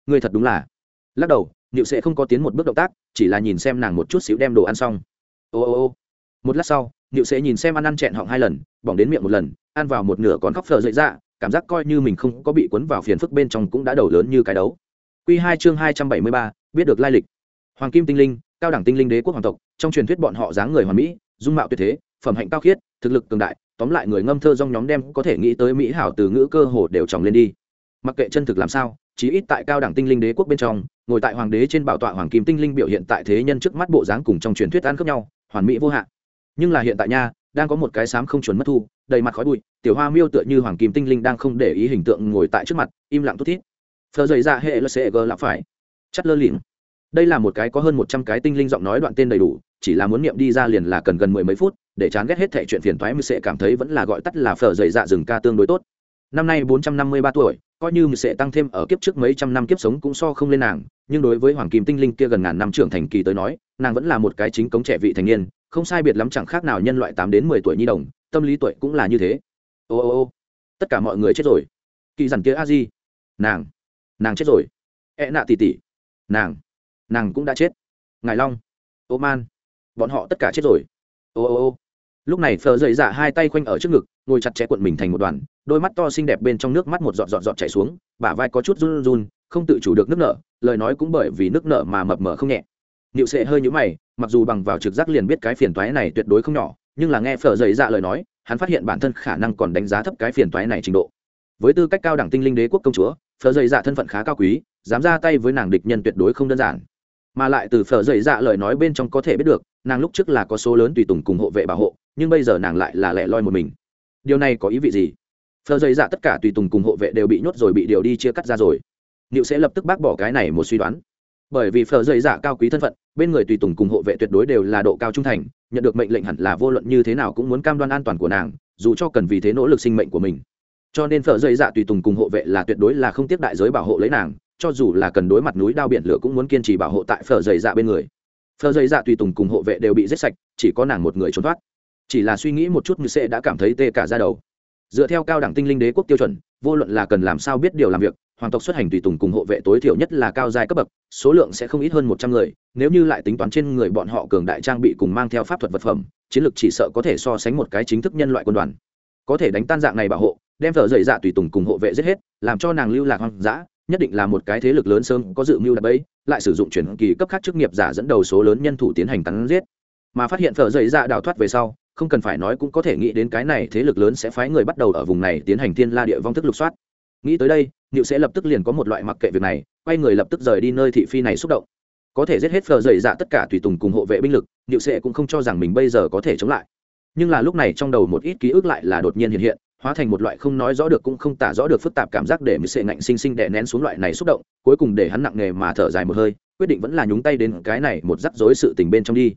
Người thật đúng là. Lắc đầu nịu sẽ không có tiến một bước động tác, chỉ là nhìn xem nàng một chút xíu đem đồ ăn xong. Ô ô ô. Một lát sau nịu sẽ nhìn xem ăn ăn chẹn họng hai lần, bỏng đến miệng một lần, ăn vào một nửa còn khóc phờ dậy ra, cảm giác coi như mình không có bị cuốn vào phiền phức bên trong cũng đã đầu lớn như cái đấu. Q hai chương hai trăm bảy mươi ba, biết được lai lịch. Hoàng kim tinh linh, cao đẳng tinh linh đế quốc hoàng tộc, trong truyền thuyết bọn họ dáng người hoàn mỹ, dung mạo tuyệt thế, phẩm hạnh cao khiết, thực lực cường đại tóm lại người ngâm thơ dong nhóm đem có thể nghĩ tới mỹ hảo từ ngữ cơ hồ đều trồng lên đi. Mặc kệ chân thực làm sao, chí ít tại cao đẳng tinh linh đế quốc bên trong, ngồi tại hoàng đế trên bảo tọa hoàng kim tinh linh biểu hiện tại thế nhân trước mắt bộ dáng cùng trong truyền thuyết ăn khớp nhau, hoàn mỹ vô hạn. Nhưng là hiện tại nha, đang có một cái sám không chuẩn mất thu, đầy mặt khói bụi, tiểu hoa miêu tựa như hoàng kim tinh linh đang không để ý hình tượng ngồi tại trước mặt, im lặng thút thít. Thờ dày ra hệ lơ là phải. Chất lơ lịm đây là một cái có hơn một trăm cái tinh linh giọng nói đoạn tên đầy đủ chỉ là muốn niệm đi ra liền là cần gần mười mấy phút, để chán ghét hết thệ chuyện phiền thoái mười sẽ cảm thấy vẫn là gọi tắt là phở dày dạ rừng ca tương đối tốt. Năm nay bốn trăm năm mươi ba tuổi, coi như mười sẽ tăng thêm ở kiếp trước mấy trăm năm kiếp sống cũng so không lên nàng, nhưng đối với hoàng kim tinh linh kia gần ngàn năm trưởng thành kỳ tới nói, nàng vẫn là một cái chính cống trẻ vị thành niên, không sai biệt lắm chẳng khác nào nhân loại tám đến mười tuổi nhi đồng, tâm lý tuổi cũng là như thế. Ô ô ô, tất cả mọi người chết rồi. Kỳ dằn kia a di. Nàng nàng chết rồi. E nạ tỉ tỉ. Nàng nàng cũng đã chết. Ngài long, ô man bọn họ tất cả chết rồi. Ô ô ô. Lúc này phờ dậy dạ hai tay khoanh ở trước ngực, ngồi chặt chẽ cuộn mình thành một đoàn, đôi mắt to xinh đẹp bên trong nước mắt một giọt giọt giọt chảy xuống, bả vai có chút run run, không tự chủ được nước nở, lời nói cũng bởi vì nước nở mà mập mờ không nhẹ. Nịu sệ hơi nhũ mày, mặc dù bằng vào trực giác liền biết cái phiền toái này tuyệt đối không nhỏ, nhưng là nghe phở dậy dạ lời nói, hắn phát hiện bản thân khả năng còn đánh giá thấp cái phiền toái này trình độ. Với tư cách cao đẳng tinh linh đế quốc công chúa, phở dậy dạ thân phận khá cao quý, dám ra tay với nàng địch nhân tuyệt đối không đơn giản. Mà lại từ phở dậy dạ lời nói bên trong có thể biết được nàng lúc trước là có số lớn tùy tùng cùng hộ vệ bảo hộ, nhưng bây giờ nàng lại là lẻ loi một mình. Điều này có ý vị gì? Phở dậy dạ tất cả tùy tùng cùng hộ vệ đều bị nhốt rồi bị điều đi chia cắt ra rồi. Liệu sẽ lập tức bác bỏ cái này một suy đoán. Bởi vì phở dậy dạ cao quý thân phận, bên người tùy tùng cùng hộ vệ tuyệt đối đều là độ cao trung thành, nhận được mệnh lệnh hẳn là vô luận như thế nào cũng muốn cam đoan an toàn của nàng, dù cho cần vì thế nỗ lực sinh mệnh của mình. Cho nên phở dây dạ tùy tùng cùng hộ vệ là tuyệt đối là không tiếp đại giới bảo hộ lấy nàng, cho dù là cần đối mặt núi đao biển lửa cũng muốn kiên trì bảo hộ tại phở dậy dạ bên người phờ dây dạ tùy tùng cùng hộ vệ đều bị giết sạch, chỉ có nàng một người trốn thoát. Chỉ là suy nghĩ một chút như sẽ đã cảm thấy tê cả ra đầu. Dựa theo cao đẳng tinh linh đế quốc tiêu chuẩn, vô luận là cần làm sao biết điều làm việc, hoàng tộc xuất hành tùy tùng cùng hộ vệ tối thiểu nhất là cao giai cấp bậc, số lượng sẽ không ít hơn một trăm người, nếu như lại tính toán trên người bọn họ cường đại trang bị cùng mang theo pháp thuật vật phẩm, chiến lược chỉ sợ có thể so sánh một cái chính thức nhân loại quân đoàn. Có thể đánh tan dạng này bảo hộ, đem thợ dày dạ tùy tùng cùng hộ vệ giết hết, làm cho nàng lưu lạc hoang dã nhất định là một cái thế lực lớn sớm có dự mưu đập bẫy lại sử dụng chuyển kỳ cấp khác chức nghiệp giả dẫn đầu số lớn nhân thủ tiến hành cắn giết mà phát hiện phở dậy dạ đào thoát về sau không cần phải nói cũng có thể nghĩ đến cái này thế lực lớn sẽ phái người bắt đầu ở vùng này tiến hành thiên la địa vong thức lục soát nghĩ tới đây Niệu sẽ lập tức liền có một loại mặc kệ việc này, quay người lập tức rời đi nơi thị phi này xúc động. Có thể giết hết phờ dày dạ tất cả tùy tùng cùng hộ vệ binh lực, Niệu sẽ cũng không cho rằng mình bây giờ có thể chống lại. Nhưng là lúc này trong đầu một ít ký ức lại là đột nhiên hiện hiện, hóa thành một loại không nói rõ được cũng không tả rõ được phức tạp cảm giác để Niệu sệ ngạnh sinh sinh đè nén xuống loại này xúc động, cuối cùng để hắn nặng nề mà thở dài một hơi, quyết định vẫn là nhúng tay đến cái này một rắc rối sự tình bên trong đi.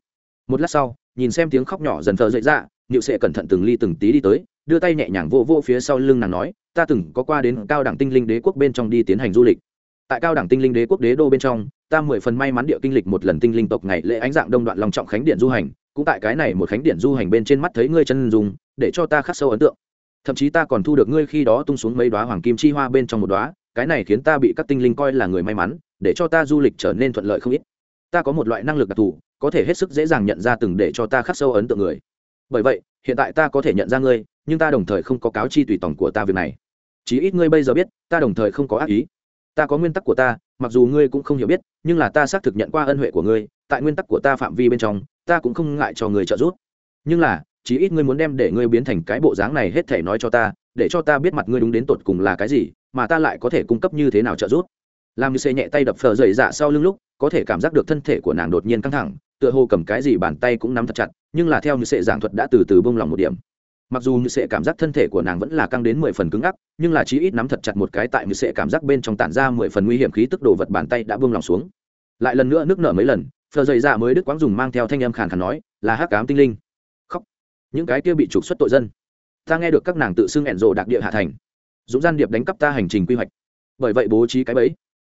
Một lát sau, nhìn xem tiếng khóc nhỏ dần thờ dậy ra, Niệu Sệ cẩn thận từng ly từng tí đi tới, đưa tay nhẹ nhàng vô vô phía sau lưng nàng nói ta từng có qua đến cao đẳng tinh linh đế quốc bên trong đi tiến hành du lịch tại cao đẳng tinh linh đế quốc đế đô bên trong ta mười phần may mắn địa kinh lịch một lần tinh linh tộc ngày lễ ánh dạng đông đoạn lòng trọng khánh điện du hành cũng tại cái này một khánh điện du hành bên trên mắt thấy ngươi chân dùng để cho ta khắc sâu ấn tượng thậm chí ta còn thu được ngươi khi đó tung xuống mấy đoá hoàng kim chi hoa bên trong một đoá, cái này khiến ta bị các tinh linh coi là người may mắn, để cho ta du lịch trở nên thuận lợi không ít. Ta có một loại năng lực đặc thù, có thể hết sức dễ dàng nhận ra từng để cho ta khắc sâu ấn tượng người. Bởi vậy, hiện tại ta có thể nhận ra ngươi, nhưng ta đồng thời không có cáo chi tùy tổng của ta việc này. Chí ít ngươi bây giờ biết, ta đồng thời không có ác ý. Ta có nguyên tắc của ta, mặc dù ngươi cũng không hiểu biết, nhưng là ta xác thực nhận qua ân huệ của ngươi, tại nguyên tắc của ta phạm vi bên trong, ta cũng không ngại cho người trợ giúp. Nhưng là chí ít ngươi muốn đem để ngươi biến thành cái bộ dáng này hết thể nói cho ta, để cho ta biết mặt ngươi đúng đến tột cùng là cái gì, mà ta lại có thể cung cấp như thế nào trợ giúp. Làm như xê nhẹ tay đập phờ dày dạ sau lưng lúc, có thể cảm giác được thân thể của nàng đột nhiên căng thẳng, tựa hồ cầm cái gì bàn tay cũng nắm thật chặt, nhưng là theo như sệ giảng thuật đã từ từ bông lòng một điểm. Mặc dù như sệ cảm giác thân thể của nàng vẫn là căng đến mười phần cứng ngắc, nhưng là chí ít nắm thật chặt một cái tại như sệ cảm giác bên trong tản ra mười phần nguy hiểm khí tức đồ vật bàn tay đã bông lòng xuống. Lại lần nữa nước nở mấy lần, phờ dày dạ mới đức quáng dùng mang theo thanh âm khàn khàn nói, là hắc cám tinh linh những cái kia bị trục xuất tội dân. Ta nghe được các nàng tự xưng ẹn rộ đặc địa hạ thành. Dũng gian điệp đánh cắp ta hành trình quy hoạch. Bởi vậy bố trí cái bẫy.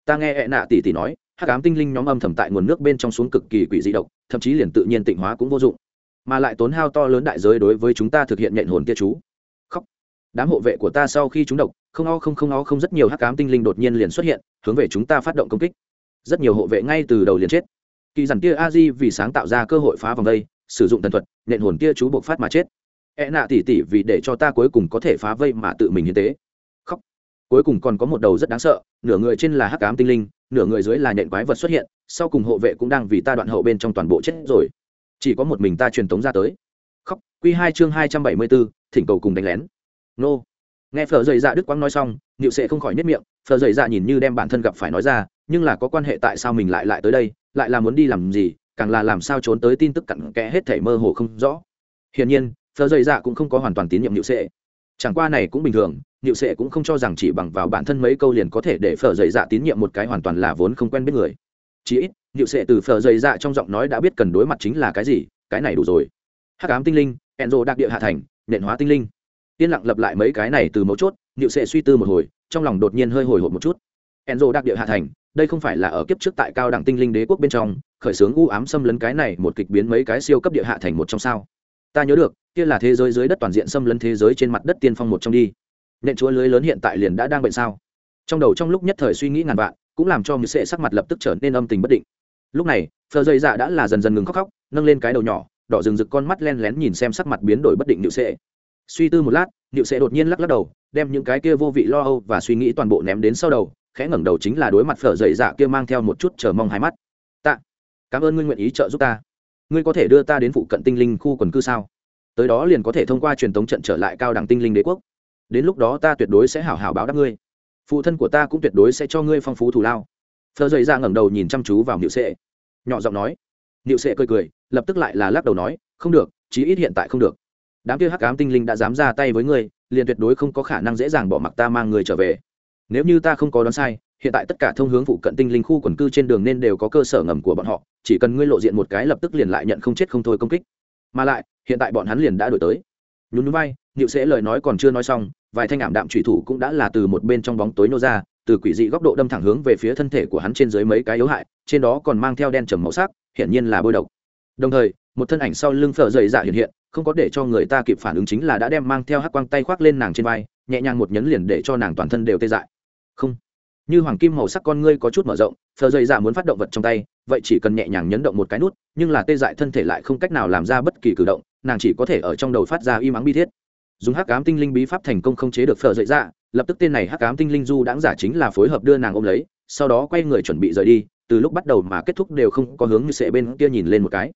Ta nghe ẹ nạ tỷ tỷ nói, hắc ám tinh linh nhóm âm thầm tại nguồn nước bên trong xuống cực kỳ quỷ dị độc, thậm chí liền tự nhiên tịnh hóa cũng vô dụng. Mà lại tốn hao to lớn đại giới đối với chúng ta thực hiện nhện hồn kia chú. Khóc. Đám hộ vệ của ta sau khi chúng độc, không o không không o không rất nhiều hắc ám tinh linh đột nhiên liền xuất hiện, hướng về chúng ta phát động công kích. Rất nhiều hộ vệ ngay từ đầu liền chết. Kỳ dằn tia a di vì sáng tạo ra cơ hội phá vòng đây sử dụng thần thuật nện hồn kia chú buộc phát mà chết. E nạ tỉ tỉ vì để cho ta cuối cùng có thể phá vây mà tự mình hiến tế. Khóc. Cuối cùng còn có một đầu rất đáng sợ, nửa người trên là hắc ám tinh linh, nửa người dưới là nện quái vật xuất hiện, sau cùng hộ vệ cũng đang vì ta đoạn hậu bên trong toàn bộ chết rồi. Chỉ có một mình ta truyền tống ra tới. Khóc. Q hai chương hai trăm bảy mươi bốn, thỉnh cầu cùng đánh lén. Nô. Nghe phở dày dạ đức quang nói xong nịu sệ không khỏi nếp miệng, phở dày dạ nhìn như đem bản thân gặp phải nói ra, nhưng là có quan hệ tại sao mình lại lại tới đây, lại là muốn đi làm gì càng là làm sao trốn tới tin tức cặn kẽ hết thể mơ hồ không rõ. Hiển nhiên, phở dày dạ cũng không có hoàn toàn tín nhiệm nhự sệ. Chẳng qua này cũng bình thường nhự sệ cũng không cho rằng chỉ bằng vào bản thân mấy câu liền có thể để phở dày dạ tín nhiệm một cái hoàn toàn là vốn không quen biết người. Chí ít nhự sệ từ phở dày dạ trong giọng nói đã biết cần đối mặt chính là cái gì, cái này đủ rồi. Hắc ám tinh linh ẹn rộ đặc địa hạ thành, nện hóa tinh linh. Yên lặng lập lại mấy cái này từ mấu chốt nhự sệ suy tư một hồi, trong lòng đột nhiên hơi hồi hộp một chút. Ẹn rộ đặc địa hạ thành đây không phải là ở kiếp trước tại cao đẳng tinh linh đế quốc bên trong, khởi xướng u ám xâm lấn cái này một kịch biến mấy cái siêu cấp địa hạ thành một trong sao. Ta nhớ được, kia là thế giới dưới đất toàn diện xâm lấn thế giới trên mặt đất tiên phong một trong đi. Nện chúa lưới lớn hiện tại liền đã đang bệnh sao? Trong đầu trong lúc nhất thời suy nghĩ ngàn vạn, cũng làm cho mười sệ sắc mặt lập tức trở nên âm tình bất định. Lúc này, phờ dây dạ đã là dần dần ngừng khóc khóc, nâng lên cái đầu nhỏ, đỏ rừng rực con mắt len lén nhìn xem sắc mặt biến đổi bất định nhự sệ. Suy tư một lát nhự sệ đột nhiên lắc lắc đầu, đem những cái kia vô vị lo âu và suy nghĩ toàn bộ ném đến sau đầu khẽ ngẩng đầu chính là đối mặt phở dậy dạ kia mang theo một chút chờ mong hai mắt. Tạ, cảm ơn ngươi nguyện ý trợ giúp ta. Ngươi có thể đưa ta đến phụ cận tinh linh khu quần cư sao? Tới đó liền có thể thông qua truyền thống trận trở lại cao đẳng tinh linh đế quốc. Đến lúc đó ta tuyệt đối sẽ hảo hảo báo đáp ngươi. Phụ thân của ta cũng tuyệt đối sẽ cho ngươi phong phú thù lao. Phờ dậy ra dạ ngẩng đầu nhìn chăm chú vào Niệu sệ. Nhỏ giọng nói. Niệu sệ cười cười, lập tức lại là lắc đầu nói, không được, chí ít hiện tại không được. Đám kia hắc ám tinh linh đã dám ra tay với ngươi, liền tuyệt đối không có khả năng dễ dàng bỏ mặc ta mang người trở về nếu như ta không có đoán sai, hiện tại tất cả thông hướng phụ cận tinh linh khu quần cư trên đường nên đều có cơ sở ngầm của bọn họ, chỉ cần ngươi lộ diện một cái lập tức liền lại nhận không chết không thôi công kích. Mà lại, hiện tại bọn hắn liền đã đổi tới. Nhún núi bay nhịu sẽ lời nói còn chưa nói xong, vài thanh ảm đạm trùy thủ cũng đã là từ một bên trong bóng tối nô ra, từ quỷ dị góc độ đâm thẳng hướng về phía thân thể của hắn trên dưới mấy cái yếu hại, trên đó còn mang theo đen trầm màu sắc, hiển nhiên là bôi độc. Đồng thời, một thân ảnh sau lưng phở dày dạ hiện hiện, không có để cho người ta kịp phản ứng chính là đã đem mang theo hắc quang tay khoác lên nàng trên vai, nhẹ nhàng một nhấn liền để cho nàng toàn thân đều tê dại không. Như hoàng kim màu sắc con ngươi có chút mở rộng, thờ dây dạ muốn phát động vật trong tay, vậy chỉ cần nhẹ nhàng nhấn động một cái nút, nhưng là tê dại thân thể lại không cách nào làm ra bất kỳ cử động, nàng chỉ có thể ở trong đầu phát ra y mắng bi thiết. Dùng hắc cám tinh linh bí pháp thành công không chế được phờ dậy dạ lập tức tên này hắc cám tinh linh du đáng giả chính là phối hợp đưa nàng ôm lấy, sau đó quay người chuẩn bị rời đi, từ lúc bắt đầu mà kết thúc đều không có hướng như sệ bên kia nhìn lên một cái.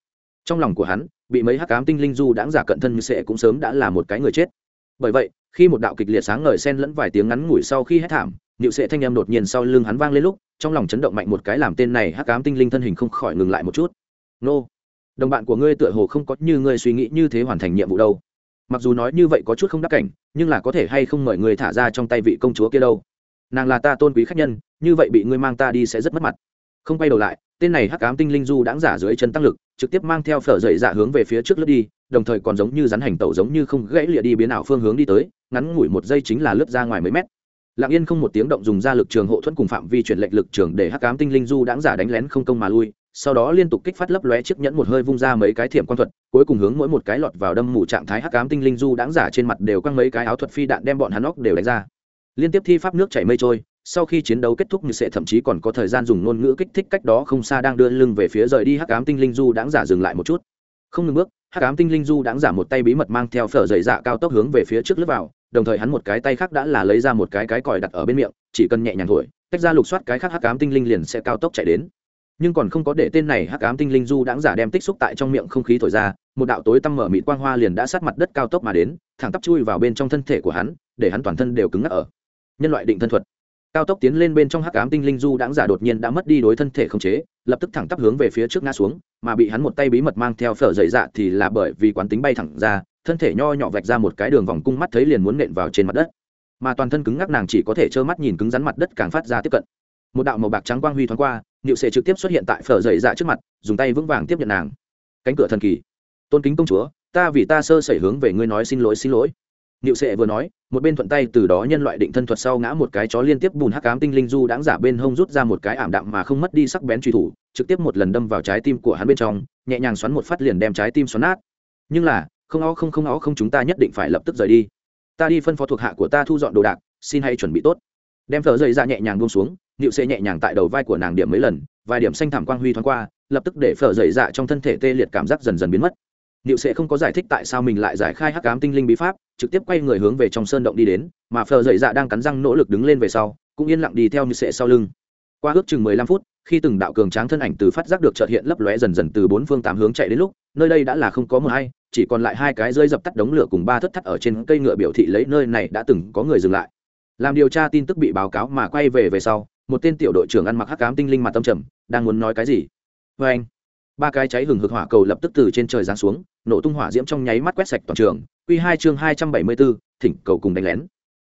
Trong lòng của hắn, bị mấy hắc cám tinh linh du đáng giả cận thân như sệ cũng sớm đã là một cái người chết. Bởi vậy, khi một đạo kịch liệt sáng ngời sen lẫn vài tiếng ngắn ngủi sau khi hết thảm nịu sệ thanh âm đột nhiên sau lưng hắn vang lên lúc, trong lòng chấn động mạnh một cái làm tên này hắc cám tinh linh thân hình không khỏi ngừng lại một chút. Nô, đồng bạn của ngươi tựa hồ không có như ngươi suy nghĩ như thế hoàn thành nhiệm vụ đâu. Mặc dù nói như vậy có chút không đắc cảnh, nhưng là có thể hay không mời người thả ra trong tay vị công chúa kia đâu. Nàng là ta tôn quý khách nhân, như vậy bị ngươi mang ta đi sẽ rất mất mặt. Không quay đầu lại, tên này hắc ám tinh linh du đãng giả dưới chân tăng lực, trực tiếp mang theo phở dậy dạ hướng về phía trước lướt đi, đồng thời còn giống như rắn hành tẩu giống như không gãy lịa đi biến ảo phương hướng đi tới, ngắn ngủi một giây chính là lướt ra ngoài mấy mét lặng yên không một tiếng động dùng ra lực trường hộ thuẫn cùng phạm vi chuyển lệnh lực trường để hắc ám tinh linh du đãng giả đánh lén không công mà lui, sau đó liên tục kích phát lấp lóe chiếc nhẫn một hơi vung ra mấy cái thiểm quan thuật, cuối cùng hướng mỗi một cái lọt vào đâm mù trạng thái hắc ám tinh linh du đáng giả trên mặt đều căng mấy cái áo thuật phi đạn đem bọn hắn óc đều đánh ra. Liên tiếp thi pháp nước chảy mây trôi, sau khi chiến đấu kết thúc như sẽ thậm chí còn có thời gian dùng ngôn ngữ kích thích cách đó không xa đang đưa lưng về phía rời đi hắc ám tinh linh du đáng giả dừng lại một chút không ngừng bước, hắc ám tinh linh du đáng giả một tay bí mật mang theo phở dày dạ cao tốc hướng về phía trước lướt vào, đồng thời hắn một cái tay khác đã là lấy ra một cái cái còi đặt ở bên miệng, chỉ cần nhẹ nhàng thổi, tách ra lục soát cái khác hắc ám tinh linh liền sẽ cao tốc chạy đến. Nhưng còn không có để tên này hắc ám tinh linh du đãng giả đem tích xúc tại trong miệng không khí thổi ra, một đạo tối tăm mở mịt quang hoa liền đã sát mặt đất cao tốc mà đến, thẳng tắp chui vào bên trong thân thể của hắn, để hắn toàn thân đều cứng ngắc ở. Nhân loại định thân thuật cao tốc tiến lên bên trong hắc ám tinh linh du đãng giả đột nhiên đã mất đi đối thân thể không chế, lập tức thẳng tắp hướng về phía trước ngã xuống, mà bị hắn một tay bí mật mang theo phở dậy dạ thì là bởi vì quán tính bay thẳng ra, thân thể nho nhỏ vạch ra một cái đường vòng cung mắt thấy liền muốn nện vào trên mặt đất. Mà toàn thân cứng ngắc nàng chỉ có thể trơ mắt nhìn cứng rắn mặt đất càng phát ra tiếp cận. Một đạo màu bạc trắng quang huy thoáng qua, niệu sệ trực tiếp xuất hiện tại phở dậy dạ trước mặt, dùng tay vững vàng tiếp nhận nàng. Cánh cửa thần kỳ, tôn kính công chúa, ta vì ta sơ sẩy hướng về ngươi nói xin lỗi xin lỗi niệu sệ vừa nói, một bên thuận tay từ đó nhân loại định thân thuật sau ngã một cái chó liên tiếp bùn hắc ám tinh linh du đáng giả bên hông rút ra một cái ảm đạm mà không mất đi sắc bén truy thủ, trực tiếp một lần đâm vào trái tim của hắn bên trong, nhẹ nhàng xoắn một phát liền đem trái tim xoắn nát. Nhưng là, không ó không không ó không chúng ta nhất định phải lập tức rời đi. Ta đi phân phó thuộc hạ của ta thu dọn đồ đạc, xin hãy chuẩn bị tốt. Đem phở dậy ra nhẹ nhàng buông xuống, Niệu Sệ nhẹ nhàng tại đầu vai của nàng điểm mấy lần, vài điểm xanh thảm quang huy thoáng qua, lập tức để phở dậy dạ trong thân thể tê liệt cảm giác dần dần biến mất. Niệu sẽ không có giải thích tại sao mình lại giải khai hắc ám tinh linh bí pháp, trực tiếp quay người hướng về trong sơn động đi đến, mà phở dậy dạ đang cắn răng nỗ lực đứng lên về sau, cũng yên lặng đi theo Niệu sẽ sau lưng. Qua ước chừng mười lăm phút, khi từng đạo cường tráng thân ảnh từ phát giác được chợt hiện lấp lóe dần dần từ bốn phương tám hướng chạy đến lúc, nơi đây đã là không có mưa hay, chỉ còn lại hai cái rơi dập tắt đống lửa cùng ba thất thắt ở trên cây ngựa biểu thị lấy nơi này đã từng có người dừng lại. Làm điều tra tin tức bị báo cáo mà quay về về sau, một tên tiểu đội trưởng ăn mặc hắc ám tinh linh mặt tâm trầm, đang muốn nói cái gì? Vê anh ba cái cháy hừng hực hỏa cầu lập tức từ trên trời giáng xuống, nổ tung hỏa diễm trong nháy mắt quét sạch toàn trường. Q hai chương hai trăm bảy mươi bốn, thỉnh cầu cùng đánh lén.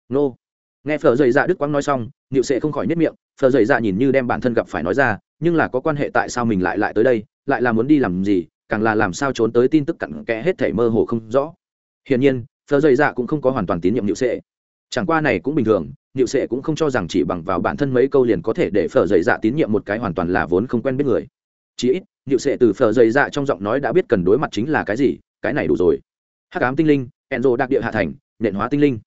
Nô. Nghe phở dày dạ đức quang nói xong, niệu sệ không khỏi nhất miệng, phở dày dạ nhìn như đem bản thân gặp phải nói ra, nhưng là có quan hệ tại sao mình lại lại tới đây, lại là muốn đi làm gì, càng là làm sao trốn tới tin tức cặn kẽ hết thể mơ hồ không rõ. Hiển nhiên, phở dày dạ cũng không có hoàn toàn tín nhiệm niệu sệ. Chẳng qua này cũng bình thường, niệu sệ cũng không cho rằng chỉ bằng vào bản thân mấy câu liền có thể để phở dày dạ tín nhiệm một cái hoàn toàn là vốn không quen biết người. Chí ít nhịu sệ từ phở dày dạ trong giọng nói đã biết cần đối mặt chính là cái gì, cái này đủ rồi. Hắc ám tinh linh, enzo đặc địa hạ thành, nện hóa tinh linh.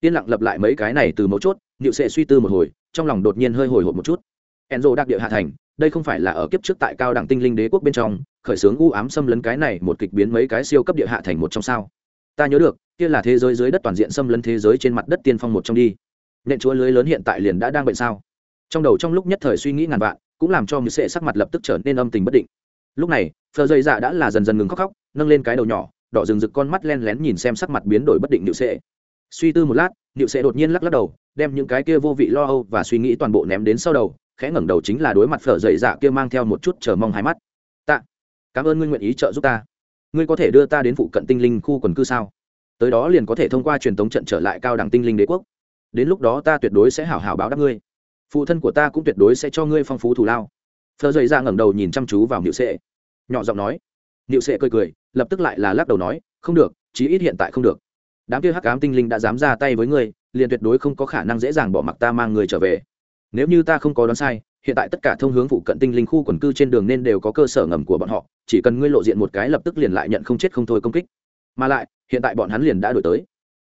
Yên lặng lập lại mấy cái này từ mấu chốt nhịu sệ suy tư một hồi, trong lòng đột nhiên hơi hồi hộp một chút. Enzo đặc địa hạ thành, đây không phải là ở kiếp trước tại cao đẳng tinh linh đế quốc bên trong, khởi xướng u ám xâm lấn cái này một kịch biến mấy cái siêu cấp địa hạ thành một trong sao. Ta nhớ được, kia là thế giới dưới đất toàn diện xâm lấn thế giới trên mặt đất tiên phong một trong đi. Nện chúa lưới lớn hiện tại liền đã đang bệnh sao? Trong đầu trong lúc nhất thời suy nghĩ ngàn vạn, cũng làm cho người sệ sắc mặt lập tức trở nên âm tình bất định lúc này, phờ dây dạ đã là dần dần ngừng khóc khóc, nâng lên cái đầu nhỏ, đỏ rừng rực con mắt len lén nhìn xem sắc mặt biến đổi bất định nhự sệ. Suy tư một lát nhự sệ đột nhiên lắc lắc đầu, đem những cái kia vô vị lo âu và suy nghĩ toàn bộ ném đến sau đầu, khẽ ngẩng đầu chính là đối mặt phở dậy dạ kia mang theo một chút chờ mong hai mắt. Tạ, cảm ơn ngươi nguyện ý trợ giúp ta. Ngươi có thể đưa ta đến phụ cận tinh linh khu quần cư sao? Tới đó liền có thể thông qua truyền thống trận trở lại cao đẳng tinh linh đế quốc. Đến lúc đó ta tuyệt đối sẽ hảo hảo báo đáp ngươi. Phụ thân của ta cũng tuyệt đối sẽ cho ngươi phong phú thù lao phờ dậy ra ngẩng đầu nhìn chăm chú vào niệu sệ. Nhỏ giọng nói. Niệu sệ cười cười, lập tức lại là lắc đầu nói, không được, chí ít hiện tại không được. Đám kia hắc ám tinh linh đã dám ra tay với ngươi, liền tuyệt đối không có khả năng dễ dàng bỏ mặc ta mang người trở về. Nếu như ta không có đoán sai, hiện tại tất cả thông hướng phụ cận tinh linh khu quần cư trên đường nên đều có cơ sở ngầm của bọn họ, chỉ cần ngươi lộ diện một cái lập tức liền lại nhận không chết không thôi công kích. Mà lại, hiện tại bọn hắn liền đã đổi tới.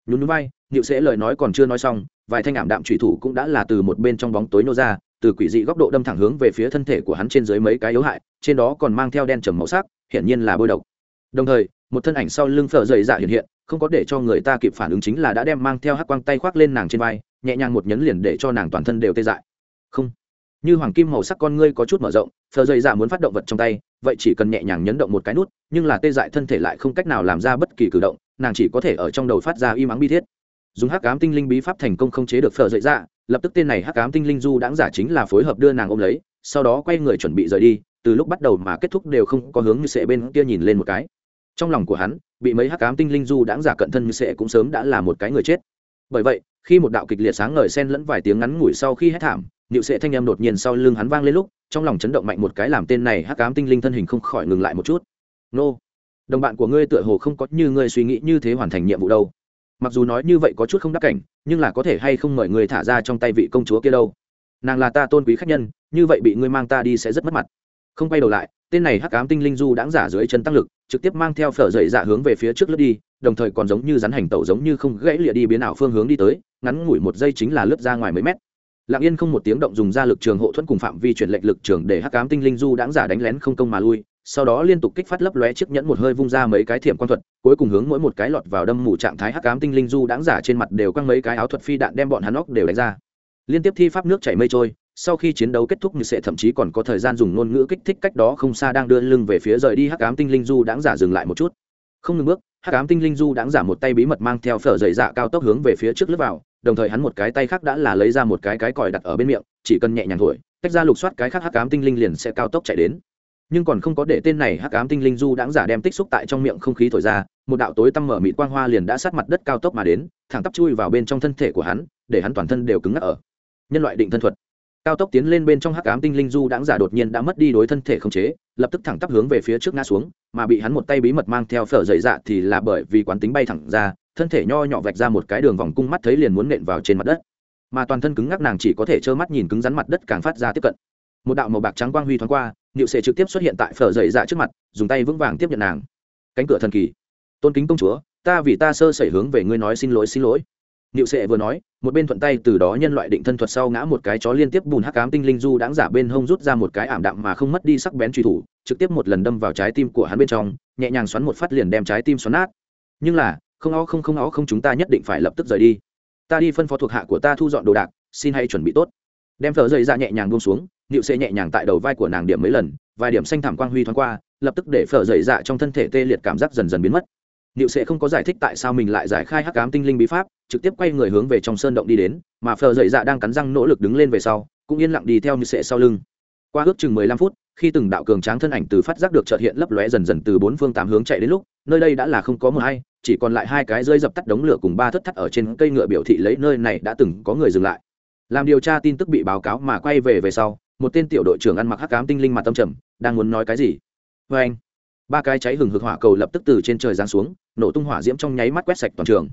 Nhún núi bay nhịu sẽ lời nói còn chưa nói xong, vài thanh ảm đạm thủy thủ cũng đã là từ một bên trong bóng tối nô ra từ quỷ dị góc độ đâm thẳng hướng về phía thân thể của hắn trên dưới mấy cái yếu hại, trên đó còn mang theo đen trầm màu sắc, hiển nhiên là bôi độc. Đồng thời, một thân ảnh sau lưng phở dày dạ hiện hiện, không có để cho người ta kịp phản ứng chính là đã đem mang theo hắc quang tay khoác lên nàng trên vai, nhẹ nhàng một nhấn liền để cho nàng toàn thân đều tê dại. Không. Như hoàng kim màu sắc con ngươi có chút mở rộng phờ dây dạ muốn phát động vật trong tay, vậy chỉ cần nhẹ nhàng nhấn động một cái nút, nhưng là tê dại thân thể lại không cách nào làm ra bất kỳ cử động, nàng chỉ có thể ở trong đầu phát ra y mắng bi thiết. Dùng hắc ám tinh linh bí pháp thành công không chế được phờ dậy dạ lập tức tên này hắc ám tinh linh du đãng giả chính là phối hợp đưa nàng ôm lấy, sau đó quay người chuẩn bị rời đi, từ lúc bắt đầu mà kết thúc đều không có hướng như sệ bên kia nhìn lên một cái. Trong lòng của hắn, bị mấy hắc ám tinh linh du đãng giả cận thân như sệ cũng sớm đã là một cái người chết. Bởi vậy, khi một đạo kịch liệt sáng ngời sen lẫn vài tiếng ngắn ngủi sau khi hét thảm nịu sệ thanh em đột nhiên sau lưng hắn vang lên lúc, trong lòng chấn động mạnh một cái làm tên này hắc ám tinh linh thân hình không khỏi ngừng lại một chút. Nô, đồng bạn của ngươi tựa hồ không có như ngươi suy nghĩ như thế hoàn thành nhiệm vụ đâu mặc dù nói như vậy có chút không đắc cảnh, nhưng là có thể hay không mời người thả ra trong tay vị công chúa kia đâu? Nàng là ta tôn quý khách nhân, như vậy bị ngươi mang ta đi sẽ rất mất mặt. Không quay đầu lại, tên này hắc ám tinh linh du đãng giả dưới chân tăng lực, trực tiếp mang theo phở dậy dạ hướng về phía trước lướt đi, đồng thời còn giống như rắn hành tẩu giống như không gãy lịa đi biến ảo phương hướng đi tới, ngắn ngủi một giây chính là lướt ra ngoài mấy mét. Lặng yên không một tiếng động dùng ra lực trường hộ thuẫn cùng phạm vi chuyển lệnh lực trường để hắc ám tinh linh du đãng giả đánh lén không công mà lui sau đó liên tục kích phát lấp lóe chiếc nhẫn một hơi vung ra mấy cái thiểm quan thuật, cuối cùng hướng mỗi một cái lọt vào đâm mù trạng thái hắc ám tinh linh du đãng giả trên mặt đều quăng mấy cái áo thuật phi đạn đem bọn hắn óc đều đánh ra. Liên tiếp thi pháp nước chảy mây trôi, sau khi chiến đấu kết thúc như sẽ thậm chí còn có thời gian dùng ngôn ngữ kích thích cách đó không xa đang đưa lưng về phía rời đi hắc ám tinh linh du đãng giả dừng lại một chút. Không ngừng bước, hắc ám tinh linh du đãng giả một tay bí mật mang theo phở dày dạ cao tốc hướng về phía trước lướt vào, đồng thời hắn một cái tay khác đã là lấy ra một cái cái còi đặt ở bên miệng, chỉ cần nhẹ nhàng thổi, tách ra lục soát cái khác hắc ám tinh linh liền sẽ cao tốc chạy đến nhưng còn không có để tên này hắc ám tinh linh du đãng giả đem tích xúc tại trong miệng không khí thổi ra, một đạo tối tăm mở mịt quang hoa liền đã sát mặt đất cao tốc mà đến, thẳng tắp chui vào bên trong thân thể của hắn, để hắn toàn thân đều cứng ngắc ở. Nhân loại định thân thuật. Cao tốc tiến lên bên trong hắc ám tinh linh du đãng giả đột nhiên đã mất đi đối thân thể không chế, lập tức thẳng tắp hướng về phía trước ngã xuống, mà bị hắn một tay bí mật mang theo phở dày dạ thì là bởi vì quán tính bay thẳng ra, thân thể nho nhỏ vạch ra một cái đường vòng cung mắt thấy liền muốn nện vào trên mặt đất. Mà toàn thân cứng ngắc nàng chỉ có thể trơ mắt nhìn cứng rắn mặt đất càng phát ra tiếp cận. Một đạo màu bạc trắng quang huy thoáng qua nịu sệ trực tiếp xuất hiện tại phở dậy dạ trước mặt, dùng tay vững vàng tiếp nhận nàng. Cánh cửa thần kỳ. Tôn kính công chúa, ta vì ta sơ sẩy hướng về ngươi nói xin lỗi xin lỗi. Nịu sệ vừa nói, một bên thuận tay từ đó nhân loại định thân thuật sau ngã một cái chó liên tiếp bùn hắc cám tinh linh du đáng giả bên hông rút ra một cái ảm đạm mà không mất đi sắc bén truy thủ, trực tiếp một lần đâm vào trái tim của hắn bên trong, nhẹ nhàng xoắn một phát liền đem trái tim xoắn nát. Nhưng là, không ó, không không ó, không chúng ta nhất định phải lập tức rời đi. Ta đi phân phó thuộc hạ của ta thu dọn đồ đạc, xin hãy chuẩn bị tốt. Đem thợ dây ra nhẹ nhàng buông xuống nịu xê nhẹ nhàng tại đầu vai của nàng điểm mấy lần, vài điểm xanh thảm quang huy thoáng qua, lập tức để phở dậy dạ trong thân thể tê liệt cảm giác dần dần biến mất. Nịu xê không có giải thích tại sao mình lại giải khai hắc cám tinh linh bí pháp, trực tiếp quay người hướng về trong sơn động đi đến, mà phở dậy dạ đang cắn răng nỗ lực đứng lên về sau, cũng yên lặng đi theo nịu xê sau lưng. Qua ước chừng mười lăm phút, khi từng đạo cường tráng thân ảnh từ phát giác được trợt hiện lấp lóe dần dần từ bốn phương tám hướng chạy đến lúc, nơi đây đã là không có mờ hay, chỉ còn lại hai cái rơi dập tắt đống lửa cùng ba thất thắt ở trên cây ngựa biểu thị lấy nơi này đã từng có người dừng lại. Làm điều tra tin tức bị báo cáo mà quay về về sau một tên tiểu đội trưởng ăn mặc hắc cám tinh linh mặt tâm trầm, đang muốn nói cái gì? Vê anh ba cái cháy hừng hực hỏa cầu lập tức từ trên trời giáng xuống, nổ tung hỏa diễm trong nháy mắt quét sạch toàn trường.